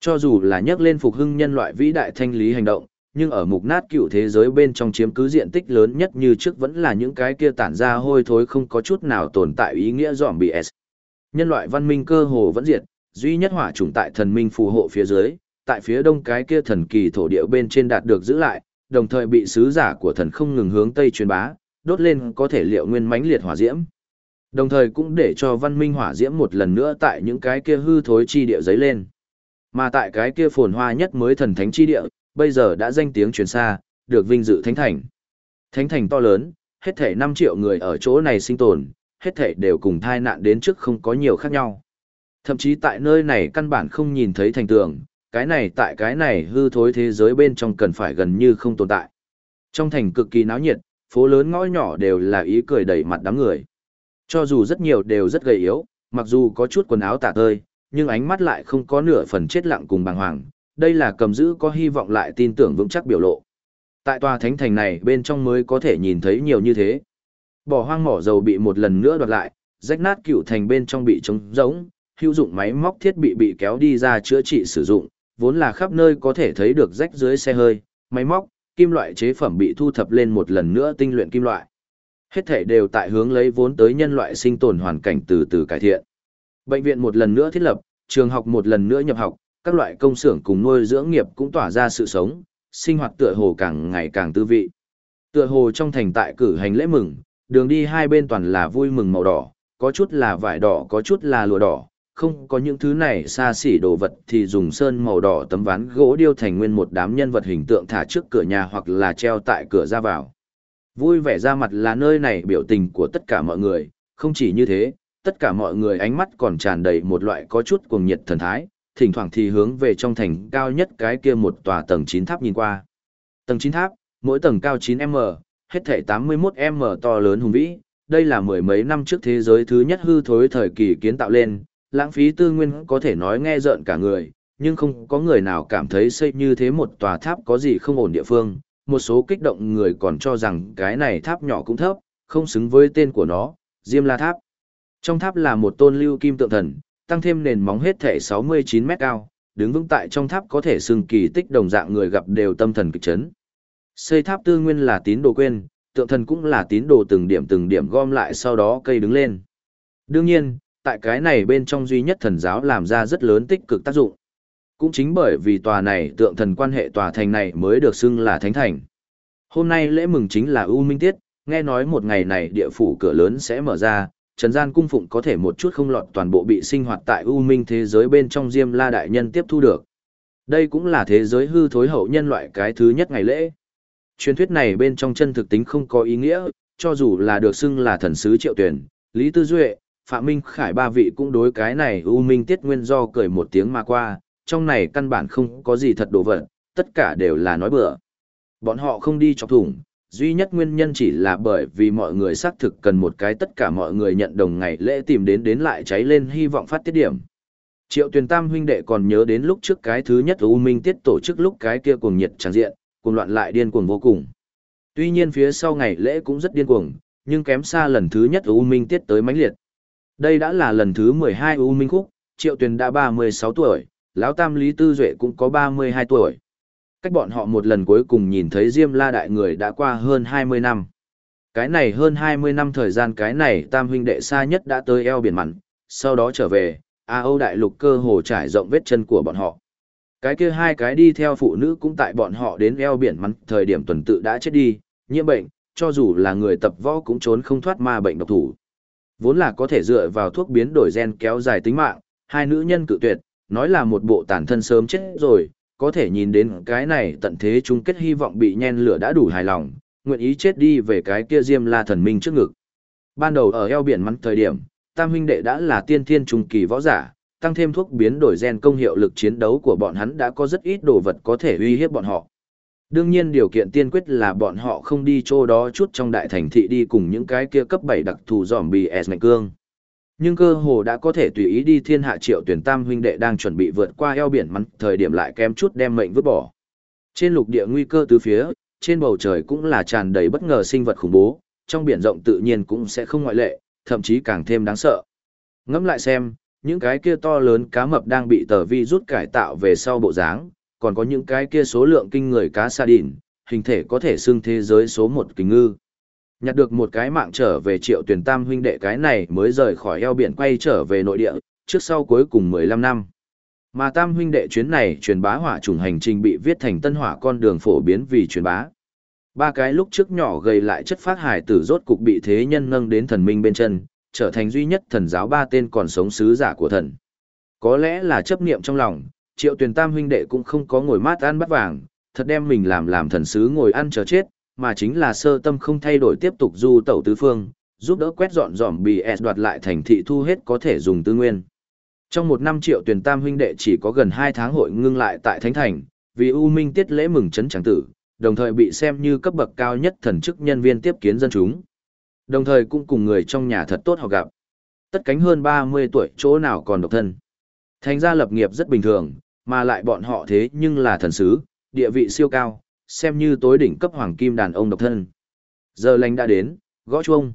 Cho dù là nhắc lên phục hưng nhân loại vĩ đại thanh lý hành động, nhưng ở mục nát cựu thế giới bên trong chiếm cứ diện tích lớn nhất như trước vẫn là những cái kia tản ra hôi thối không có chút nào tồn tại ý nghĩa dòm bị S. Nhân loại văn minh cơ hồ vẫn diệt, duy nhất hỏa chủng tại thần minh phù hộ phía dưới, tại phía đông cái kia thần kỳ thổ địa bên trên đạt được giữ lại, đồng thời bị sứ giả của thần không ngừng hướng tây truyền bá, đốt lên có thể liệu nguyên mãnh liệt hỏa diễm. Đồng thời cũng để cho văn minh hỏa diễm một lần nữa tại những cái kia hư thối chi địa giấy lên. Mà tại cái kia phồn hoa nhất mới thần thánh chi địa, bây giờ đã danh tiếng truyền xa, được vinh dự thánh thành. Thánh thành to lớn, hết thể 5 triệu người ở chỗ này sinh tồn, hết thể đều cùng thai nạn đến trước không có nhiều khác nhau. Thậm chí tại nơi này căn bản không nhìn thấy thành tường, cái này tại cái này hư thối thế giới bên trong cần phải gần như không tồn tại. Trong thành cực kỳ náo nhiệt, phố lớn ngõ nhỏ đều là ý cười đầy mặt đám người. Cho dù rất nhiều đều rất gầy yếu, mặc dù có chút quần áo tả tơi, nhưng ánh mắt lại không có nửa phần chết lặng cùng bàng hoàng, đây là cầm giữ có hy vọng lại tin tưởng vững chắc biểu lộ. Tại tòa thánh thành này bên trong mới có thể nhìn thấy nhiều như thế. Bỏ hoang mỏ dầu bị một lần nữa đoạt lại, rách nát cựu thành bên trong bị trống rỗng, hữu dụng máy móc thiết bị bị kéo đi ra chữa trị sử dụng, vốn là khắp nơi có thể thấy được rách dưới xe hơi, máy móc, kim loại chế phẩm bị thu thập lên một lần nữa tinh luyện kim loại. Hết thể đều tại hướng lấy vốn tới nhân loại sinh tồn hoàn cảnh từ từ cải thiện. Bệnh viện một lần nữa thiết lập, trường học một lần nữa nhập học, các loại công xưởng cùng nuôi dưỡng nghiệp cũng tỏa ra sự sống, sinh hoạt tựa hồ càng ngày càng tư vị. Tựa hồ trong thành tại cử hành lễ mừng, đường đi hai bên toàn là vui mừng màu đỏ, có chút là vải đỏ có chút là lụa đỏ, không có những thứ này xa xỉ đồ vật thì dùng sơn màu đỏ tấm ván gỗ điêu thành nguyên một đám nhân vật hình tượng thả trước cửa nhà hoặc là treo tại cửa ra vào. Vui vẻ ra mặt là nơi này biểu tình của tất cả mọi người, không chỉ như thế, tất cả mọi người ánh mắt còn tràn đầy một loại có chút cuồng nhiệt thần thái, thỉnh thoảng thì hướng về trong thành cao nhất cái kia một tòa tầng 9 tháp nhìn qua. Tầng 9 tháp, mỗi tầng cao 9m, hết thể 81m to lớn hùng vĩ, đây là mười mấy năm trước thế giới thứ nhất hư thối thời kỳ kiến tạo lên, lãng phí tư nguyên có thể nói nghe rợn cả người, nhưng không có người nào cảm thấy xây như thế một tòa tháp có gì không ổn địa phương. Một số kích động người còn cho rằng cái này tháp nhỏ cũng thấp, không xứng với tên của nó, Diêm La Tháp. Trong tháp là một tôn lưu kim tượng thần, tăng thêm nền móng hết thể 69 mét cao, đứng vững tại trong tháp có thể xưng kỳ tích đồng dạng người gặp đều tâm thần kịch chấn. Xây tháp tư nguyên là tín đồ quên, tượng thần cũng là tín đồ từng điểm từng điểm gom lại sau đó cây đứng lên. Đương nhiên, tại cái này bên trong duy nhất thần giáo làm ra rất lớn tích cực tác dụng. Cũng chính bởi vì tòa này tượng thần quan hệ tòa thành này mới được xưng là thánh thành. Hôm nay lễ mừng chính là U Minh Tiết, nghe nói một ngày này địa phủ cửa lớn sẽ mở ra, Trần Gian cung phụng có thể một chút không lọt toàn bộ bị sinh hoạt tại U Minh thế giới bên trong Diêm La Đại Nhân tiếp thu được. Đây cũng là thế giới hư thối hậu nhân loại cái thứ nhất ngày lễ. Truyền thuyết này bên trong chân thực tính không có ý nghĩa, cho dù là được xưng là thần sứ triệu tuyển, Lý Tư Duệ, Phạm Minh Khải ba vị cũng đối cái này U Minh Tiết Nguyên do cười một tiếng mà qua, trong này căn bản không có gì thật đồ vật, tất cả đều là nói bừa. Bọn họ không đi chọc thủng, duy nhất nguyên nhân chỉ là bởi vì mọi người xác thực cần một cái tất cả mọi người nhận đồng ngày lễ tìm đến đến lại cháy lên hy vọng phát tiết điểm. Triệu tuyển tam huynh đệ còn nhớ đến lúc trước cái thứ nhất U Minh Tiết tổ chức lúc cái kia cuồng nhiệt tràn diện, cuồng loạn lại điên cuồng vô cùng. Tuy nhiên phía sau ngày lễ cũng rất điên cuồng, nhưng kém xa lần thứ nhất U Minh Tiết tới mãnh liệt. Đây đã là lần thứ 12 U Minh Khúc, Triệu Tuyền đã 36 tuổi, lão Tam Lý Tư Duệ cũng có 32 tuổi. Cách bọn họ một lần cuối cùng nhìn thấy Diêm La Đại người đã qua hơn 20 năm. Cái này hơn 20 năm thời gian cái này Tam huynh đệ xa nhất đã tới eo biển mặn, sau đó trở về, A Âu Đại lục cơ hồ trải rộng vết chân của bọn họ. Cái kia hai cái đi theo phụ nữ cũng tại bọn họ đến eo biển mặn thời điểm tuần tự đã chết đi, nhiễm bệnh, cho dù là người tập võ cũng trốn không thoát ma bệnh độc thủ. Vốn là có thể dựa vào thuốc biến đổi gen kéo dài tính mạng, hai nữ nhân cự tuyệt, nói là một bộ tàn thân sớm chết rồi, có thể nhìn đến cái này tận thế chung kết hy vọng bị nhen lửa đã đủ hài lòng, nguyện ý chết đi về cái kia diêm la thần minh trước ngực. Ban đầu ở eo biển mắn thời điểm, tam huynh đệ đã là tiên thiên trung kỳ võ giả, tăng thêm thuốc biến đổi gen công hiệu lực chiến đấu của bọn hắn đã có rất ít đồ vật có thể uy hiếp bọn họ. Đương nhiên điều kiện tiên quyết là bọn họ không đi chỗ đó chút trong đại thành thị đi cùng những cái kia cấp 7 đặc thù giòm bì S mạnh cương. Nhưng cơ hồ đã có thể tùy ý đi thiên hạ triệu tuyển tam huynh đệ đang chuẩn bị vượt qua eo biển mắn, thời điểm lại kém chút đem mệnh vứt bỏ. Trên lục địa nguy cơ từ phía, trên bầu trời cũng là tràn đầy bất ngờ sinh vật khủng bố, trong biển rộng tự nhiên cũng sẽ không ngoại lệ, thậm chí càng thêm đáng sợ. Ngẫm lại xem, những cái kia to lớn cá mập đang bị tờ vi rút cải tạo về sau bộ dáng, còn có những cái kia số lượng kinh người cá sa đỉn, hình thể có thể xưng thế giới số một kính ngư. Nhặt được một cái mạng trở về triệu tuyển tam huynh đệ cái này mới rời khỏi eo biển quay trở về nội địa, trước sau cuối cùng 15 năm. Mà tam huynh đệ chuyến này truyền bá hỏa trùng hành trình bị viết thành tân hỏa con đường phổ biến vì truyền bá. Ba cái lúc trước nhỏ gầy lại chất phát hải tử rốt cục bị thế nhân nâng đến thần minh bên chân, trở thành duy nhất thần giáo ba tên còn sống sứ giả của thần. Có lẽ là chấp niệm trong lòng, triệu tuyển tam huynh đệ cũng không có ngồi mát ăn bắt vàng, thật đem mình làm làm thần sứ ngồi ăn chờ chết, mà chính là sơ tâm không thay đổi tiếp tục du tẩu tứ phương, giúp đỡ quét dọn dòm bị đoạt lại thành thị thu hết có thể dùng tư nguyên. Trong một năm triệu tuyển tam huynh đệ chỉ có gần 2 tháng hội ngưng lại tại Thánh Thành, vì U Minh tiết lễ mừng chấn tràng tử, đồng thời bị xem như cấp bậc cao nhất thần chức nhân viên tiếp kiến dân chúng. Đồng thời cũng cùng người trong nhà thật tốt họ gặp. Tất cánh hơn 30 tuổi chỗ nào còn độc thân. Thành ra lập nghiệp rất bình thường, mà lại bọn họ thế nhưng là thần sứ, địa vị siêu cao, xem như tối đỉnh cấp hoàng kim đàn ông độc thân. Giờ lành đã đến, gõ chuông.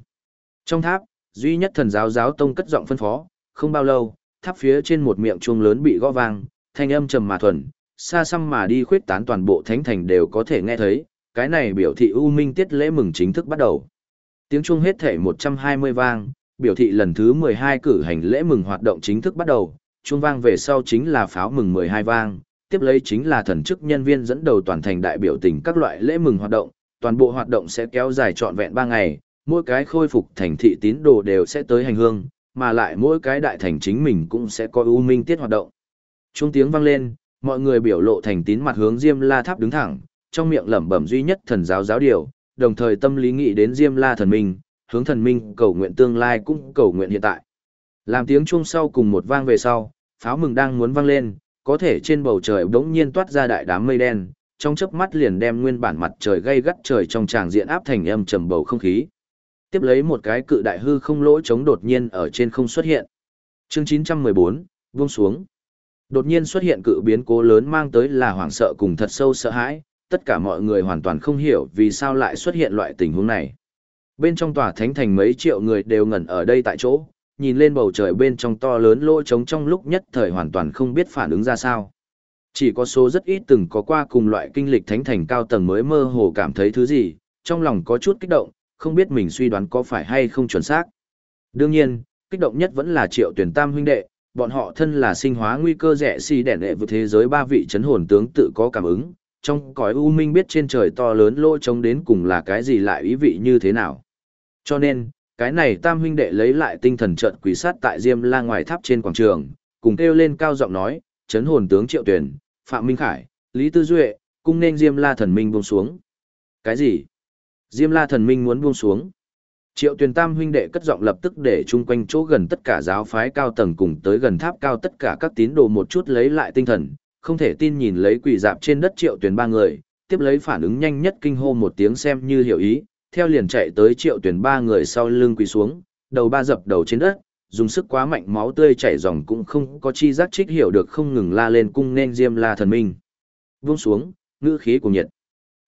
Trong tháp, duy nhất thần giáo giáo tông cất giọng phân phó, không bao lâu, tháp phía trên một miệng chuông lớn bị gõ vang, thanh âm trầm mà thuần, xa xăm mà đi khuyết tán toàn bộ thánh thành đều có thể nghe thấy, cái này biểu thị U Minh tiết lễ mừng chính thức bắt đầu. Tiếng chuông hết thể 120 vang, biểu thị lần thứ 12 cử hành lễ mừng hoạt động chính thức bắt đầu, chuông vang về sau chính là pháo mừng 12 vang, tiếp lấy chính là thần chức nhân viên dẫn đầu toàn thành đại biểu tình các loại lễ mừng hoạt động, toàn bộ hoạt động sẽ kéo dài trọn vẹn 3 ngày, mỗi cái khôi phục thành thị tín đồ đều sẽ tới hành hương, mà lại mỗi cái đại thành chính mình cũng sẽ có ưu minh tiết hoạt động. Trung tiếng vang lên, mọi người biểu lộ thành tín mặt hướng Diêm La Tháp đứng thẳng, trong miệng lẩm bẩm duy nhất thần giáo giáo điều, đồng thời tâm lý nghĩ đến Diêm La thần minh, hướng thần minh cầu nguyện tương lai cũng cầu nguyện hiện tại. Làm tiếng chuông sau cùng một vang về sau, pháo mừng đang muốn vang lên, có thể trên bầu trời bỗng nhiên toát ra đại đám mây đen, trong chớp mắt liền đem nguyên bản mặt trời gây gắt trời trong tràng diện áp thành âm trầm bầu không khí. Tiếp lấy một cái cự đại hư không lỗ chống đột nhiên ở trên không xuất hiện. Chương 914, buông xuống. Đột nhiên xuất hiện cự biến cố lớn mang tới là hoảng sợ cùng thật sâu sợ hãi, tất cả mọi người hoàn toàn không hiểu vì sao lại xuất hiện loại tình huống này. Bên trong tòa thánh thành mấy triệu người đều ngẩn ở đây tại chỗ, nhìn lên bầu trời bên trong to lớn lỗ trống trong lúc nhất thời hoàn toàn không biết phản ứng ra sao. Chỉ có số rất ít từng có qua cùng loại kinh lịch thánh thành cao tầng mới mơ hồ cảm thấy thứ gì, trong lòng có chút kích động, không biết mình suy đoán có phải hay không chuẩn xác. Đương nhiên, kích động nhất vẫn là triệu tuyển tam huynh đệ, bọn họ thân là sinh hóa nguy cơ rẻ xì đẻ đệ vượt thế giới ba vị chấn hồn tướng tự có cảm ứng, trong cõi u minh biết trên trời to lớn lỗ trống đến cùng là cái gì lại ý vị như thế nào. Cho nên, cái này tam huynh đệ lấy lại tinh thần trận quỷ sát tại Diêm La ngoài tháp trên quảng trường, cùng kêu lên cao giọng nói, chấn hồn tướng Triệu Tuyển, Phạm Minh Khải, Lý Tư Duệ, cung nên Diêm La thần minh buông xuống. Cái gì? Diêm La thần minh muốn buông xuống? Triệu Tuyền Tam huynh đệ cất giọng lập tức để chung quanh chỗ gần tất cả giáo phái cao tầng cùng tới gần tháp cao tất cả các tín đồ một chút lấy lại tinh thần, không thể tin nhìn lấy quỷ dạp trên đất Triệu Tuyền ba người, tiếp lấy phản ứng nhanh nhất kinh hô một tiếng xem như hiểu ý, theo liền chạy tới triệu tuyển ba người sau lưng quỳ xuống, đầu ba dập đầu trên đất, dùng sức quá mạnh máu tươi chảy dòng cũng không có chi giác trích hiểu được không ngừng la lên cung nên diêm la thần minh. Vung xuống, ngữ khí của nhiệt.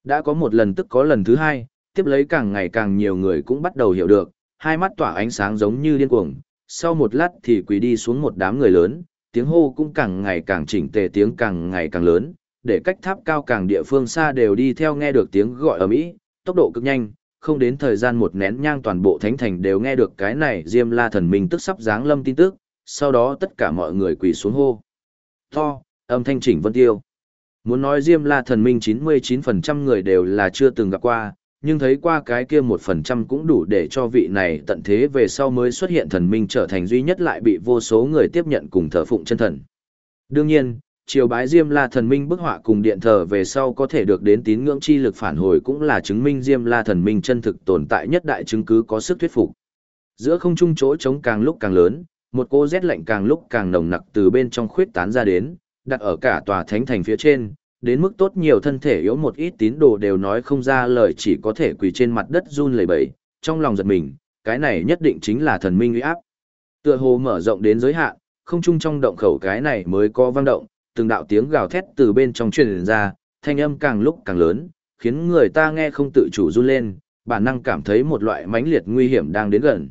Đã có một lần tức có lần thứ hai, tiếp lấy càng ngày càng nhiều người cũng bắt đầu hiểu được, hai mắt tỏa ánh sáng giống như điên cuồng. Sau một lát thì quỳ đi xuống một đám người lớn, tiếng hô cũng càng ngày càng chỉnh tề tiếng càng ngày càng lớn, để cách tháp cao càng địa phương xa đều đi theo nghe được tiếng gọi ở Mỹ, tốc độ cực nhanh, không đến thời gian một nén nhang toàn bộ thánh thành đều nghe được cái này diêm la thần minh tức sắp giáng lâm tin tức, sau đó tất cả mọi người quỳ xuống hô. To, âm thanh chỉnh vân tiêu. Muốn nói diêm la thần minh 99% người đều là chưa từng gặp qua, nhưng thấy qua cái kia 1% cũng đủ để cho vị này tận thế về sau mới xuất hiện thần minh trở thành duy nhất lại bị vô số người tiếp nhận cùng thờ phụng chân thần. Đương nhiên, triều bái Diêm La thần minh bức họa cùng điện thờ về sau có thể được đến tín ngưỡng chi lực phản hồi cũng là chứng minh Diêm La thần minh chân thực tồn tại nhất đại chứng cứ có sức thuyết phục. Giữa không trung chỗ trống càng lúc càng lớn, một cô rét lạnh càng lúc càng nồng nặc từ bên trong khuyết tán ra đến, đặt ở cả tòa thánh thành phía trên, đến mức tốt nhiều thân thể yếu một ít tín đồ đều nói không ra lời chỉ có thể quỳ trên mặt đất run lẩy bẩy, trong lòng giật mình, cái này nhất định chính là thần minh uy áp. Tựa hồ mở rộng đến giới hạn, không trung trong động khẩu cái này mới có vang động, từng đạo tiếng gào thét từ bên trong truyền ra, thanh âm càng lúc càng lớn, khiến người ta nghe không tự chủ run lên, bản năng cảm thấy một loại mãnh liệt nguy hiểm đang đến gần.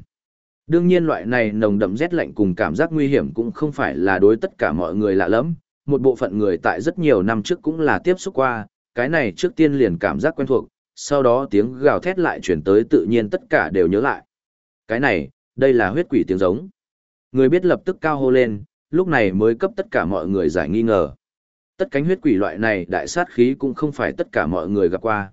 Đương nhiên loại này nồng đậm rét lạnh cùng cảm giác nguy hiểm cũng không phải là đối tất cả mọi người lạ lắm, một bộ phận người tại rất nhiều năm trước cũng là tiếp xúc qua, cái này trước tiên liền cảm giác quen thuộc, sau đó tiếng gào thét lại chuyển tới tự nhiên tất cả đều nhớ lại. Cái này, đây là huyết quỷ tiếng giống. Người biết lập tức cao hô lên, lúc này mới cấp tất cả mọi người giải nghi ngờ. Tất cánh huyết quỷ loại này đại sát khí cũng không phải tất cả mọi người gặp qua.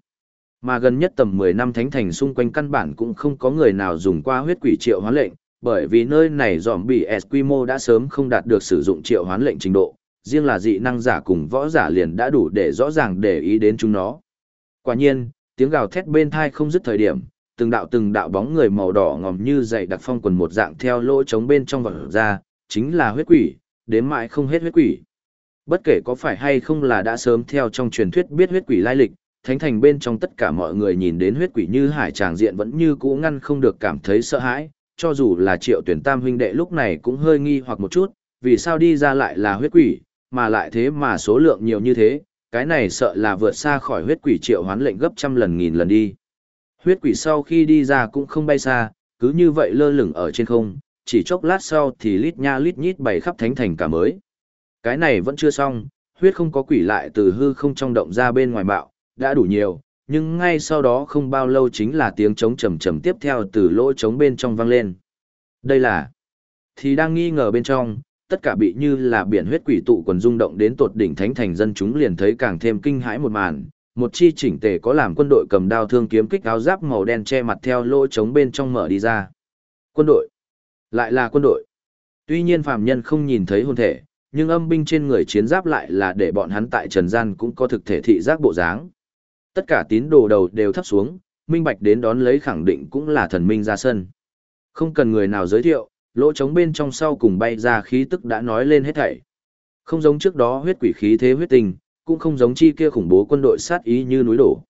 Mà gần nhất tầm 10 năm thánh thành xung quanh căn bản cũng không có người nào dùng qua huyết quỷ triệu hoán lệnh, bởi vì nơi này dòm bị S quy mô đã sớm không đạt được sử dụng triệu hoán lệnh trình độ, riêng là dị năng giả cùng võ giả liền đã đủ để rõ ràng để ý đến chúng nó. Quả nhiên, tiếng gào thét bên thai không dứt thời điểm, từng đạo từng đạo bóng người màu đỏ ngòm như dày đặc phong quần một dạng theo lỗ trống bên trong vật ra, chính là huyết quỷ, đến mãi không hết huyết quỷ. Bất kể có phải hay không là đã sớm theo trong truyền thuyết biết huyết quỷ lai lịch, thánh thành bên trong tất cả mọi người nhìn đến huyết quỷ như hải tràng diện vẫn như cũ ngăn không được cảm thấy sợ hãi, cho dù là triệu tuyển tam huynh đệ lúc này cũng hơi nghi hoặc một chút, vì sao đi ra lại là huyết quỷ, mà lại thế mà số lượng nhiều như thế, cái này sợ là vượt xa khỏi huyết quỷ triệu hoán lệnh gấp trăm lần nghìn lần đi. Huyết quỷ sau khi đi ra cũng không bay xa, cứ như vậy lơ lửng ở trên không, chỉ chốc lát sau thì lít nha lít nhít bày khắp thánh thành cả mới. Cái này vẫn chưa xong, huyết không có quỷ lại từ hư không trong động ra bên ngoài bạo, đã đủ nhiều, nhưng ngay sau đó không bao lâu chính là tiếng trống trầm trầm tiếp theo từ lỗ trống bên trong vang lên. Đây là... Thì đang nghi ngờ bên trong, tất cả bị như là biển huyết quỷ tụ quần rung động đến tột đỉnh thánh thành dân chúng liền thấy càng thêm kinh hãi một màn. Một chi chỉnh tề có làm quân đội cầm đao thương kiếm kích áo giáp màu đen che mặt theo lỗ trống bên trong mở đi ra. Quân đội. Lại là quân đội. Tuy nhiên phàm nhân không nhìn thấy hồn thể, nhưng âm binh trên người chiến giáp lại là để bọn hắn tại trần gian cũng có thực thể thị giác bộ dáng. Tất cả tín đồ đầu đều thấp xuống, minh bạch đến đón lấy khẳng định cũng là thần minh ra sân. Không cần người nào giới thiệu, lỗ trống bên trong sau cùng bay ra khí tức đã nói lên hết thảy. Không giống trước đó huyết quỷ khí thế huyết tình, cũng không giống chi kia khủng bố quân đội sát ý như núi đổ.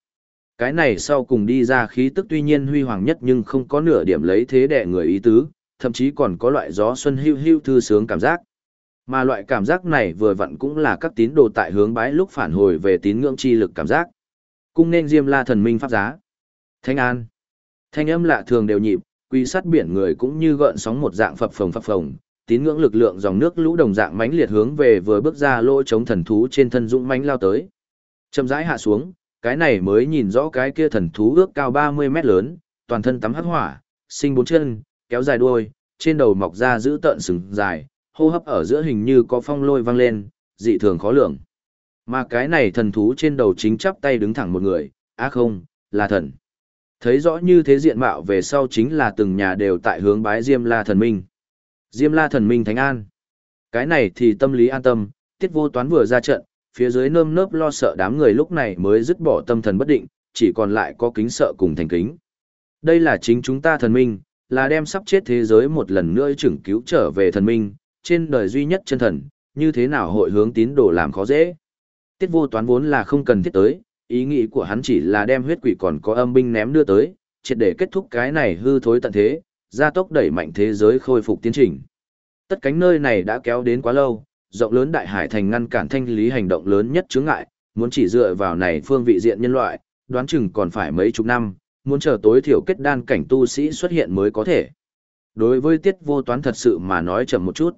Cái này sau cùng đi ra khí tức tuy nhiên huy hoàng nhất nhưng không có nửa điểm lấy thế đẻ người ý tứ, thậm chí còn có loại gió xuân hưu hưu thư sướng cảm giác. Mà loại cảm giác này vừa vặn cũng là các tín đồ tại hướng bái lúc phản hồi về tín ngưỡng chi lực cảm giác. Cung nên Diêm La thần minh pháp giá. Thanh An. Thanh âm lạ thường đều nhịp, quy sát biển người cũng như gợn sóng một dạng phập phồng phập phồng, tín ngưỡng lực lượng dòng nước lũ đồng dạng mãnh liệt hướng về vừa bước ra lỗ chống thần thú trên thân dũng mãnh lao tới. Chậm rãi hạ xuống, cái này mới nhìn rõ cái kia thần thú ước cao 30 mét lớn, toàn thân tắm hắc hỏa, sinh bốn chân, kéo dài đuôi, trên đầu mọc ra giữ tợn sừng dài, hô hấp ở giữa hình như có phong lôi vang lên, dị thường khó lường. Mà cái này thần thú trên đầu chính chắp tay đứng thẳng một người, á không, là thần. Thấy rõ như thế diện mạo về sau chính là từng nhà đều tại hướng bái Diêm La thần minh. Diêm La thần minh thánh an. Cái này thì tâm lý an tâm, tiết vô toán vừa ra trận, phía dưới nơm nớp lo sợ đám người lúc này mới dứt bỏ tâm thần bất định, chỉ còn lại có kính sợ cùng thành kính. Đây là chính chúng ta thần minh, là đem sắp chết thế giới một lần nữa chừng cứu trở về thần minh, trên đời duy nhất chân thần, như thế nào hội hướng tín đồ làm khó dễ. Tiết vô toán vốn là không cần thiết tới, ý nghĩ của hắn chỉ là đem huyết quỷ còn có âm binh ném đưa tới, triệt để kết thúc cái này hư thối tận thế, gia tốc đẩy mạnh thế giới khôi phục tiến trình. Tất cánh nơi này đã kéo đến quá lâu, rộng lớn đại hải thành ngăn cản thanh lý hành động lớn nhất chướng ngại, muốn chỉ dựa vào này phương vị diện nhân loại, đoán chừng còn phải mấy chục năm, muốn chờ tối thiểu kết đan cảnh tu sĩ xuất hiện mới có thể. Đối với tiết vô toán thật sự mà nói chậm một chút.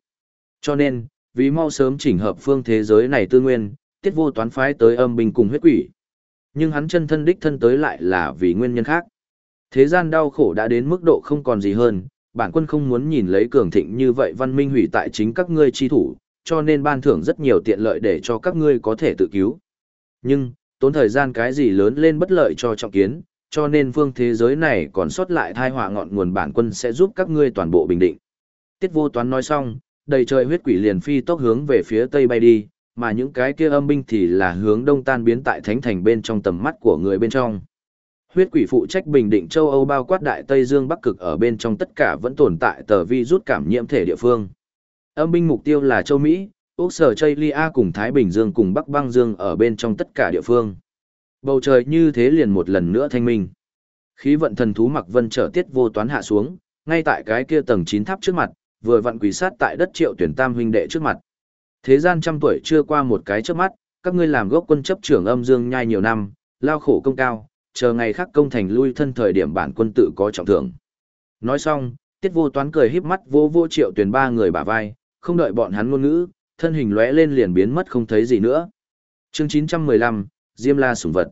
Cho nên, vì mau sớm chỉnh hợp phương thế giới này tư nguyên, tiết vô toán phái tới âm binh cùng huyết quỷ. Nhưng hắn chân thân đích thân tới lại là vì nguyên nhân khác. Thế gian đau khổ đã đến mức độ không còn gì hơn, bản quân không muốn nhìn lấy cường thịnh như vậy văn minh hủy tại chính các ngươi chi thủ, cho nên ban thưởng rất nhiều tiện lợi để cho các ngươi có thể tự cứu. Nhưng, tốn thời gian cái gì lớn lên bất lợi cho trọng kiến, cho nên phương thế giới này còn sót lại thai họa ngọn nguồn bản quân sẽ giúp các ngươi toàn bộ bình định. Tiết vô toán nói xong, đầy trời huyết quỷ liền phi tốc hướng về phía tây bay đi, mà những cái kia âm binh thì là hướng đông tan biến tại thánh thành bên trong tầm mắt của người bên trong. Huyết quỷ phụ trách bình định châu Âu bao quát đại Tây Dương Bắc Cực ở bên trong tất cả vẫn tồn tại tờ vi rút cảm nhiễm thể địa phương. Âm binh mục tiêu là châu Mỹ, Úc Sở Chaylia cùng Thái Bình Dương cùng Bắc Băng Dương ở bên trong tất cả địa phương. Bầu trời như thế liền một lần nữa thanh minh. Khí vận thần thú mặc vân trở tiết vô toán hạ xuống, ngay tại cái kia tầng 9 tháp trước mặt, vừa vặn quỷ sát tại đất triệu tuyển tam huynh đệ trước mặt. Thế gian trăm tuổi chưa qua một cái trước mắt, các ngươi làm gốc quân chấp trưởng âm dương nhai nhiều năm, lao khổ công cao, chờ ngày khác công thành lui thân thời điểm bản quân tự có trọng thưởng. Nói xong, Tiết vô toán cười híp mắt vô vô triệu tuyển ba người bả vai, không đợi bọn hắn ngôn ngữ, thân hình lóe lên liền biến mất không thấy gì nữa. Chương 915, Diêm La sủng vật.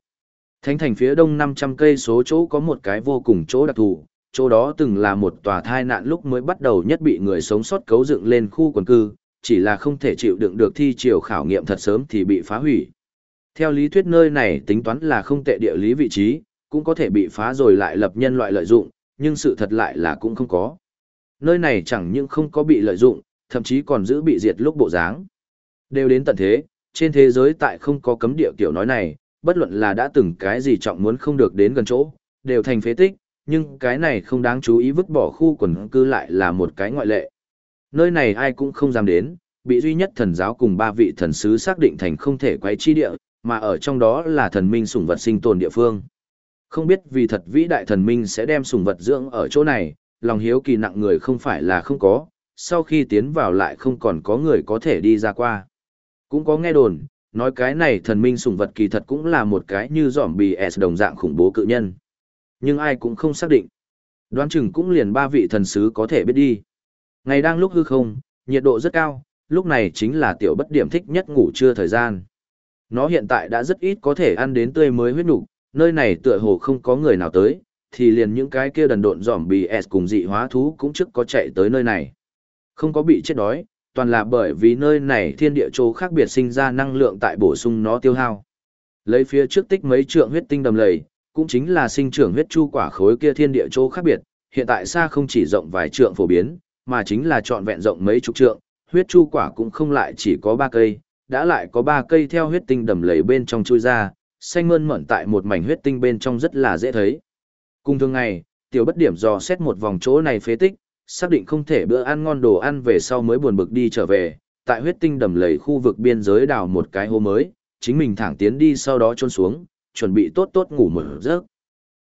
Thánh thành phía đông 500 cây số chỗ có một cái vô cùng chỗ đặc thù, chỗ đó từng là một tòa thai nạn lúc mới bắt đầu nhất bị người sống sót cấu dựng lên khu quần cư, chỉ là không thể chịu đựng được thi chiều khảo nghiệm thật sớm thì bị phá hủy. Theo lý thuyết nơi này tính toán là không tệ địa lý vị trí, cũng có thể bị phá rồi lại lập nhân loại lợi dụng, nhưng sự thật lại là cũng không có. Nơi này chẳng những không có bị lợi dụng, thậm chí còn giữ bị diệt lúc bộ dáng. Đều đến tận thế, trên thế giới tại không có cấm địa kiểu nói này, bất luận là đã từng cái gì trọng muốn không được đến gần chỗ, đều thành phế tích, nhưng cái này không đáng chú ý vứt bỏ khu quần cư lại là một cái ngoại lệ. Nơi này ai cũng không dám đến, bị duy nhất thần giáo cùng ba vị thần sứ xác định thành không thể quay chi địa, mà ở trong đó là thần minh sủng vật sinh tồn địa phương. Không biết vì thật vĩ đại thần minh sẽ đem sủng vật dưỡng ở chỗ này, lòng hiếu kỳ nặng người không phải là không có, sau khi tiến vào lại không còn có người có thể đi ra qua. Cũng có nghe đồn, nói cái này thần minh sùng vật kỳ thật cũng là một cái như giỏm bì S đồng dạng khủng bố cự nhân. Nhưng ai cũng không xác định. Đoán chừng cũng liền ba vị thần sứ có thể biết đi. Ngày đang lúc hư không, nhiệt độ rất cao, lúc này chính là tiểu bất điểm thích nhất ngủ trưa thời gian. Nó hiện tại đã rất ít có thể ăn đến tươi mới huyết nục, nơi này tựa hồ không có người nào tới, thì liền những cái kia đần độn giỏm bì S cùng dị hóa thú cũng trước có chạy tới nơi này. Không có bị chết đói, toàn là bởi vì nơi này thiên địa chỗ khác biệt sinh ra năng lượng tại bổ sung nó tiêu hao. Lấy phía trước tích mấy trượng huyết tinh đầm lầy, cũng chính là sinh trưởng huyết chu quả khối kia thiên địa chỗ khác biệt, hiện tại xa không chỉ rộng vài trượng phổ biến, mà chính là trọn vẹn rộng mấy chục trượng, huyết chu quả cũng không lại chỉ có ba cây, đã lại có ba cây theo huyết tinh đầm lầy bên trong chui ra, xanh mơn mởn tại một mảnh huyết tinh bên trong rất là dễ thấy. Cùng thường ngày, tiểu bất điểm dò xét một vòng chỗ này phế tích, xác định không thể bữa ăn ngon đồ ăn về sau mới buồn bực đi trở về, tại huyết tinh đầm lầy khu vực biên giới đào một cái hố mới, chính mình thẳng tiến đi sau đó trôn xuống, chuẩn bị tốt tốt ngủ một giấc.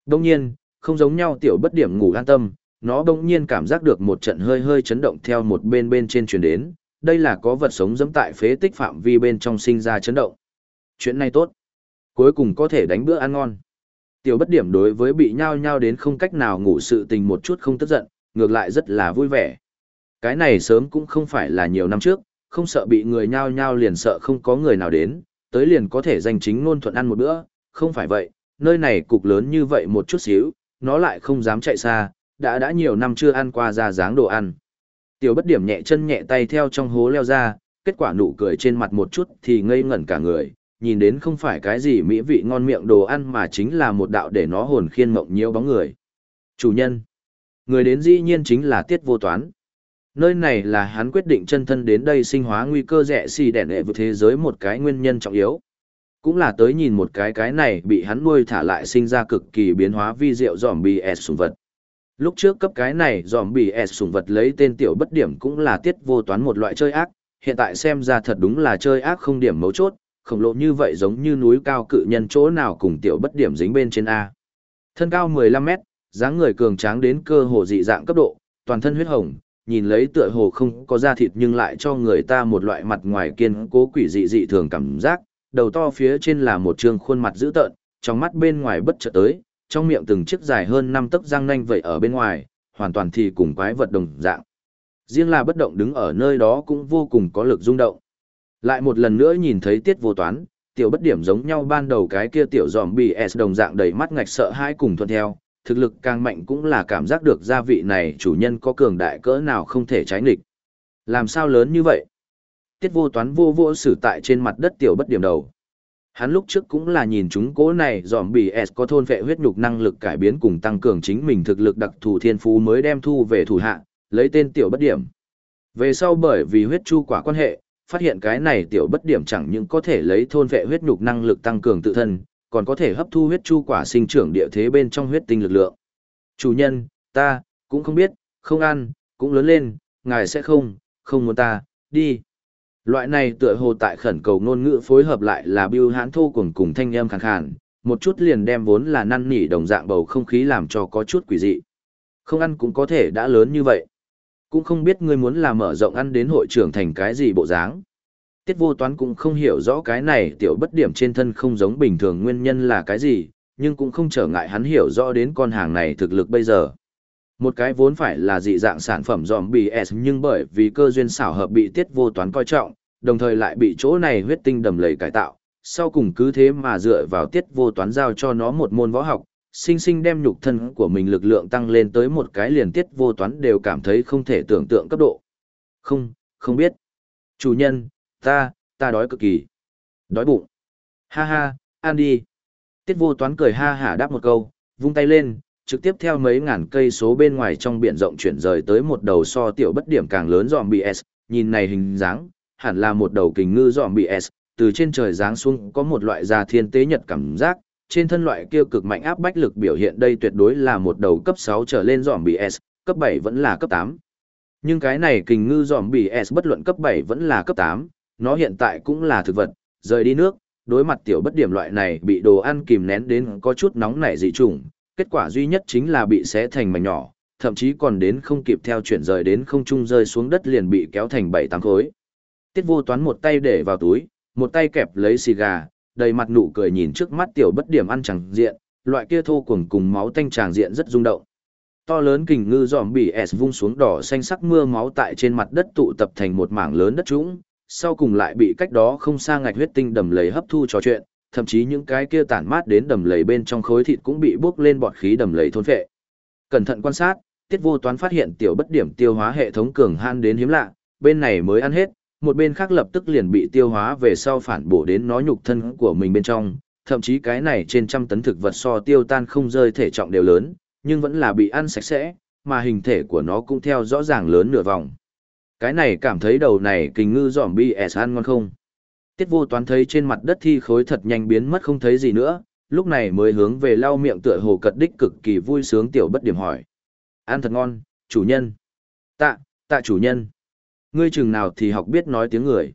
Đông nhiên, không giống nhau tiểu bất điểm ngủ an tâm, nó đông nhiên cảm giác được một trận hơi hơi chấn động theo một bên bên trên truyền đến, đây là có vật sống dẫm tại phế tích phạm vi bên trong sinh ra chấn động. Chuyện này tốt. Cuối cùng có thể đánh bữa ăn ngon. Tiểu bất điểm đối với bị nhao nhao đến không cách nào ngủ sự tình một chút không tức giận, ngược lại rất là vui vẻ. Cái này sớm cũng không phải là nhiều năm trước, không sợ bị người nhao nhao liền sợ không có người nào đến, tới liền có thể danh chính ngôn thuận ăn một bữa, không phải vậy, nơi này cục lớn như vậy một chút xíu, nó lại không dám chạy xa, đã đã nhiều năm chưa ăn qua ra dáng đồ ăn. Tiểu bất điểm nhẹ chân nhẹ tay theo trong hố leo ra, kết quả nụ cười trên mặt một chút thì ngây ngẩn cả người, nhìn đến không phải cái gì mỹ vị ngon miệng đồ ăn mà chính là một đạo để nó hồn khiên mộng nhiễu bóng người. Chủ nhân. Người đến dĩ nhiên chính là tiết vô toán. Nơi này là hắn quyết định chân thân đến đây sinh hóa nguy cơ rẻ xì đẻ nệ vượt thế giới một cái nguyên nhân trọng yếu. Cũng là tới nhìn một cái cái này bị hắn nuôi thả lại sinh ra cực kỳ biến hóa vi diệu bì S sùng vật. Lúc trước cấp cái này zombie S sùng vật lấy tên tiểu bất điểm cũng là tiết vô toán một loại chơi ác, hiện tại xem ra thật đúng là chơi ác không điểm mấu chốt, khổng lồ như vậy giống như núi cao cự nhân chỗ nào cùng tiểu bất điểm dính bên trên A. Thân cao 15 mét, dáng người cường tráng đến cơ hồ dị dạng cấp độ, toàn thân huyết hồng, nhìn lấy tựa hồ không có da thịt nhưng lại cho người ta một loại mặt ngoài kiên cố quỷ dị dị thường cảm giác, đầu to phía trên là một trương khuôn mặt dữ tợn, trong mắt bên ngoài bất chợt tới, trong miệng từng chiếc dài hơn 5 tấc răng nanh vậy ở bên ngoài, hoàn toàn thì cùng quái vật đồng dạng. Riêng là bất động đứng ở nơi đó cũng vô cùng có lực rung động. Lại một lần nữa nhìn thấy tiết vô toán, tiểu bất điểm giống nhau ban đầu cái kia tiểu giòm bị S đồng dạng đầy mắt ngạch sợ hãi cùng thuận theo, thực lực càng mạnh cũng là cảm giác được gia vị này chủ nhân có cường đại cỡ nào không thể trái nghịch. Làm sao lớn như vậy? Tiết vô toán vô vô xử tại trên mặt đất tiểu bất điểm đầu. Hắn lúc trước cũng là nhìn chúng cố này dòm bì S có thôn vệ huyết nhục năng lực cải biến cùng tăng cường chính mình thực lực đặc thù thiên phú mới đem thu về thủ hạ, lấy tên tiểu bất điểm. Về sau bởi vì huyết chu quả quan hệ, phát hiện cái này tiểu bất điểm chẳng những có thể lấy thôn vệ huyết nhục năng lực tăng cường tự thân, còn có thể hấp thu huyết chu quả sinh trưởng địa thế bên trong huyết tinh lực lượng. Chủ nhân, ta, cũng không biết, không ăn, cũng lớn lên, ngài sẽ không, không muốn ta, đi. Loại này tựa hồ tại khẩn cầu ngôn ngữ phối hợp lại là biêu hãn thô cùng cùng thanh âm khàn khàn, một chút liền đem vốn là năn nỉ đồng dạng bầu không khí làm cho có chút quỷ dị. Không ăn cũng có thể đã lớn như vậy. Cũng không biết ngươi muốn là mở rộng ăn đến hội trưởng thành cái gì bộ dáng. Tiết vô toán cũng không hiểu rõ cái này tiểu bất điểm trên thân không giống bình thường nguyên nhân là cái gì, nhưng cũng không trở ngại hắn hiểu rõ đến con hàng này thực lực bây giờ. Một cái vốn phải là dị dạng sản phẩm dòm BS nhưng bởi vì cơ duyên xảo hợp bị tiết vô toán coi trọng, đồng thời lại bị chỗ này huyết tinh đầm lầy cải tạo, sau cùng cứ thế mà dựa vào tiết vô toán giao cho nó một môn võ học, sinh sinh đem nhục thân của mình lực lượng tăng lên tới một cái liền tiết vô toán đều cảm thấy không thể tưởng tượng cấp độ. Không, không biết. Chủ nhân, ta, ta đói cực kỳ. Đói bụng. Ha ha, ăn đi. Tiết vô toán cười ha hả đáp một câu, vung tay lên, trực tiếp theo mấy ngàn cây số bên ngoài trong biển rộng chuyển rời tới một đầu so tiểu bất điểm càng lớn dòm BS, nhìn này hình dáng, hẳn là một đầu kình ngư dòm BS, từ trên trời giáng xuống có một loại già thiên tế nhật cảm giác, trên thân loại kia cực mạnh áp bách lực biểu hiện đây tuyệt đối là một đầu cấp 6 trở lên dòm BS, cấp 7 vẫn là cấp 8. Nhưng cái này kình ngư dòm BS bất luận cấp 7 vẫn là cấp 8, nó hiện tại cũng là thực vật, rời đi nước, đối mặt tiểu bất điểm loại này bị đồ ăn kìm nén đến có chút nóng nảy dị trùng, kết quả duy nhất chính là bị xé thành mảnh nhỏ, thậm chí còn đến không kịp theo chuyển rời đến không trung rơi xuống đất liền bị kéo thành bảy tám khối. Tiết vô toán một tay để vào túi, một tay kẹp lấy xì gà, đầy mặt nụ cười nhìn trước mắt tiểu bất điểm ăn chẳng diện, loại kia thô cuồng cùng máu tanh tràng diện rất rung động. To lớn kình ngư giòm bị S vung xuống đỏ xanh sắc mưa máu tại trên mặt đất tụ tập thành một mảng lớn đất trũng, sau cùng lại bị cách đó không xa ngạch huyết tinh đầm lầy hấp thu trò chuyện, thậm chí những cái kia tản mát đến đầm lầy bên trong khối thịt cũng bị bốc lên bọt khí đầm lầy thôn phệ. Cẩn thận quan sát, Tiết Vô Toán phát hiện tiểu bất điểm tiêu hóa hệ thống cường han đến hiếm lạ, bên này mới ăn hết, một bên khác lập tức liền bị tiêu hóa về sau phản bổ đến nó nhục thân của mình bên trong, thậm chí cái này trên trăm tấn thực vật so tiêu tan không rơi thể trọng đều lớn, nhưng vẫn là bị ăn sạch sẽ, mà hình thể của nó cũng theo rõ ràng lớn nửa vòng. Cái này cảm thấy đầu này kình ngư giỏm bi S ăn ngon không? Tiết vô toán thấy trên mặt đất thi khối thật nhanh biến mất không thấy gì nữa, lúc này mới hướng về lau miệng tựa hồ cật đích cực kỳ vui sướng tiểu bất điểm hỏi. Ăn thật ngon, chủ nhân. Tạ, tạ chủ nhân. Ngươi chừng nào thì học biết nói tiếng người.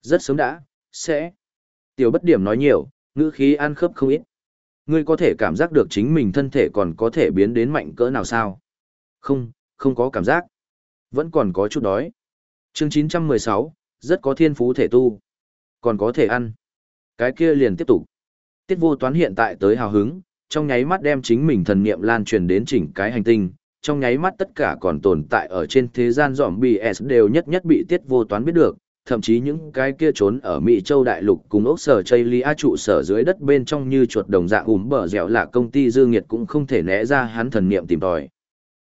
Rất sớm đã, sẽ. Tiểu bất điểm nói nhiều, ngữ khí ăn khớp không ít. Ngươi có thể cảm giác được chính mình thân thể còn có thể biến đến mạnh cỡ nào sao? Không, không có cảm giác. Vẫn còn có chút đói. Chương 916, rất có thiên phú thể tu còn có thể ăn. Cái kia liền tiếp tục. Tiết vô toán hiện tại tới hào hứng, trong nháy mắt đem chính mình thần niệm lan truyền đến chỉnh cái hành tinh, trong nháy mắt tất cả còn tồn tại ở trên thế gian dòm BS đều nhất nhất bị tiết vô toán biết được, thậm chí những cái kia trốn ở Mỹ châu đại lục cùng ốc sở chây lia trụ sở dưới đất bên trong như chuột đồng dạng ủm bờ dẻo là công ty dư nghiệt cũng không thể né ra hắn thần niệm tìm tòi.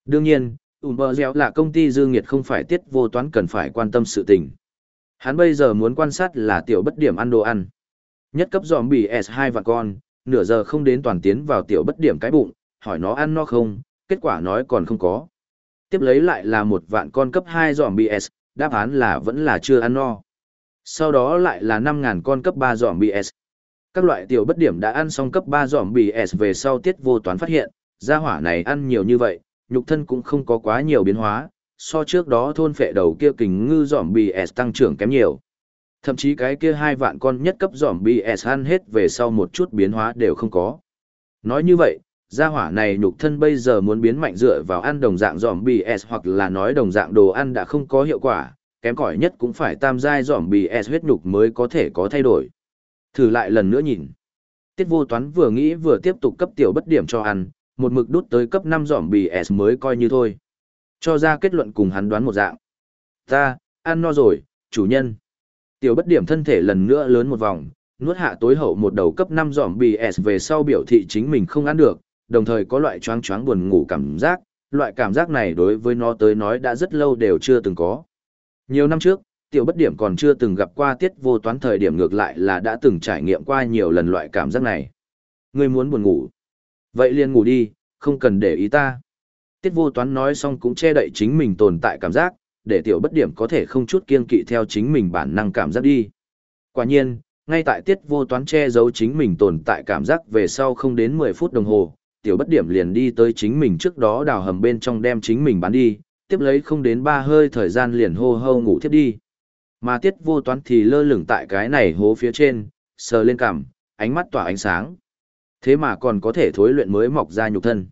Đương nhiên, ủm bờ dẻo là công ty dư nghiệt không phải tiết vô toán cần phải quan tâm sự tình. Hắn bây giờ muốn quan sát là tiểu bất điểm ăn đồ ăn. Nhất cấp giòm bì S2 và con, nửa giờ không đến toàn tiến vào tiểu bất điểm cái bụng, hỏi nó ăn no không, kết quả nói còn không có. Tiếp lấy lại là một vạn con cấp 2 giòm bì S, đáp án là vẫn là chưa ăn no. Sau đó lại là 5.000 con cấp 3 giòm bì S. Các loại tiểu bất điểm đã ăn xong cấp 3 giòm bì S về sau tiết vô toán phát hiện, gia hỏa này ăn nhiều như vậy, nhục thân cũng không có quá nhiều biến hóa, so trước đó thôn phệ đầu kia kình ngư giỏm BS tăng trưởng kém nhiều. Thậm chí cái kia hai vạn con nhất cấp giỏm BS ăn hết về sau một chút biến hóa đều không có. Nói như vậy, gia hỏa này nhục thân bây giờ muốn biến mạnh dựa vào ăn đồng dạng giỏm BS hoặc là nói đồng dạng đồ ăn đã không có hiệu quả, kém cỏi nhất cũng phải tam giai giỏm BS huyết nhục mới có thể có thay đổi. Thử lại lần nữa nhìn. Tiết vô toán vừa nghĩ vừa tiếp tục cấp tiểu bất điểm cho ăn, một mực đút tới cấp 5 giỏm bì S mới coi như thôi. Cho ra kết luận cùng hắn đoán một dạng. Ta, ăn no rồi, chủ nhân. Tiểu bất điểm thân thể lần nữa lớn một vòng, nuốt hạ tối hậu một đầu cấp 5 giỏm bì S về sau biểu thị chính mình không ăn được, đồng thời có loại choáng choáng buồn ngủ cảm giác, loại cảm giác này đối với nó tới nói đã rất lâu đều chưa từng có. Nhiều năm trước, tiểu bất điểm còn chưa từng gặp qua tiết vô toán thời điểm ngược lại là đã từng trải nghiệm qua nhiều lần loại cảm giác này. Ngươi muốn buồn ngủ. Vậy liền ngủ đi, không cần để ý ta. Tiết vô toán nói xong cũng che đậy chính mình tồn tại cảm giác, để tiểu bất điểm có thể không chút kiên kỵ theo chính mình bản năng cảm giác đi. Quả nhiên, ngay tại tiết vô toán che giấu chính mình tồn tại cảm giác về sau không đến 10 phút đồng hồ, tiểu bất điểm liền đi tới chính mình trước đó đào hầm bên trong đem chính mình bán đi, tiếp lấy không đến ba hơi thời gian liền hô hô ngủ thiếp đi. Mà tiết vô toán thì lơ lửng tại cái này hố phía trên, sờ lên cằm, ánh mắt tỏa ánh sáng. Thế mà còn có thể thối luyện mới mọc ra nhục thân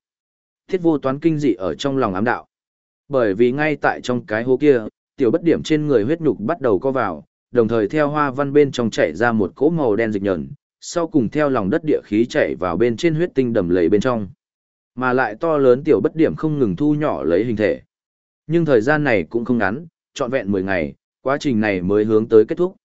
thiết vô toán kinh dị ở trong lòng ám đạo. Bởi vì ngay tại trong cái hố kia, tiểu bất điểm trên người huyết nhục bắt đầu co vào, đồng thời theo hoa văn bên trong chảy ra một cỗ màu đen dịch nhờn, sau cùng theo lòng đất địa khí chảy vào bên trên huyết tinh đầm lầy bên trong. Mà lại to lớn tiểu bất điểm không ngừng thu nhỏ lấy hình thể. Nhưng thời gian này cũng không ngắn, trọn vẹn 10 ngày, quá trình này mới hướng tới kết thúc.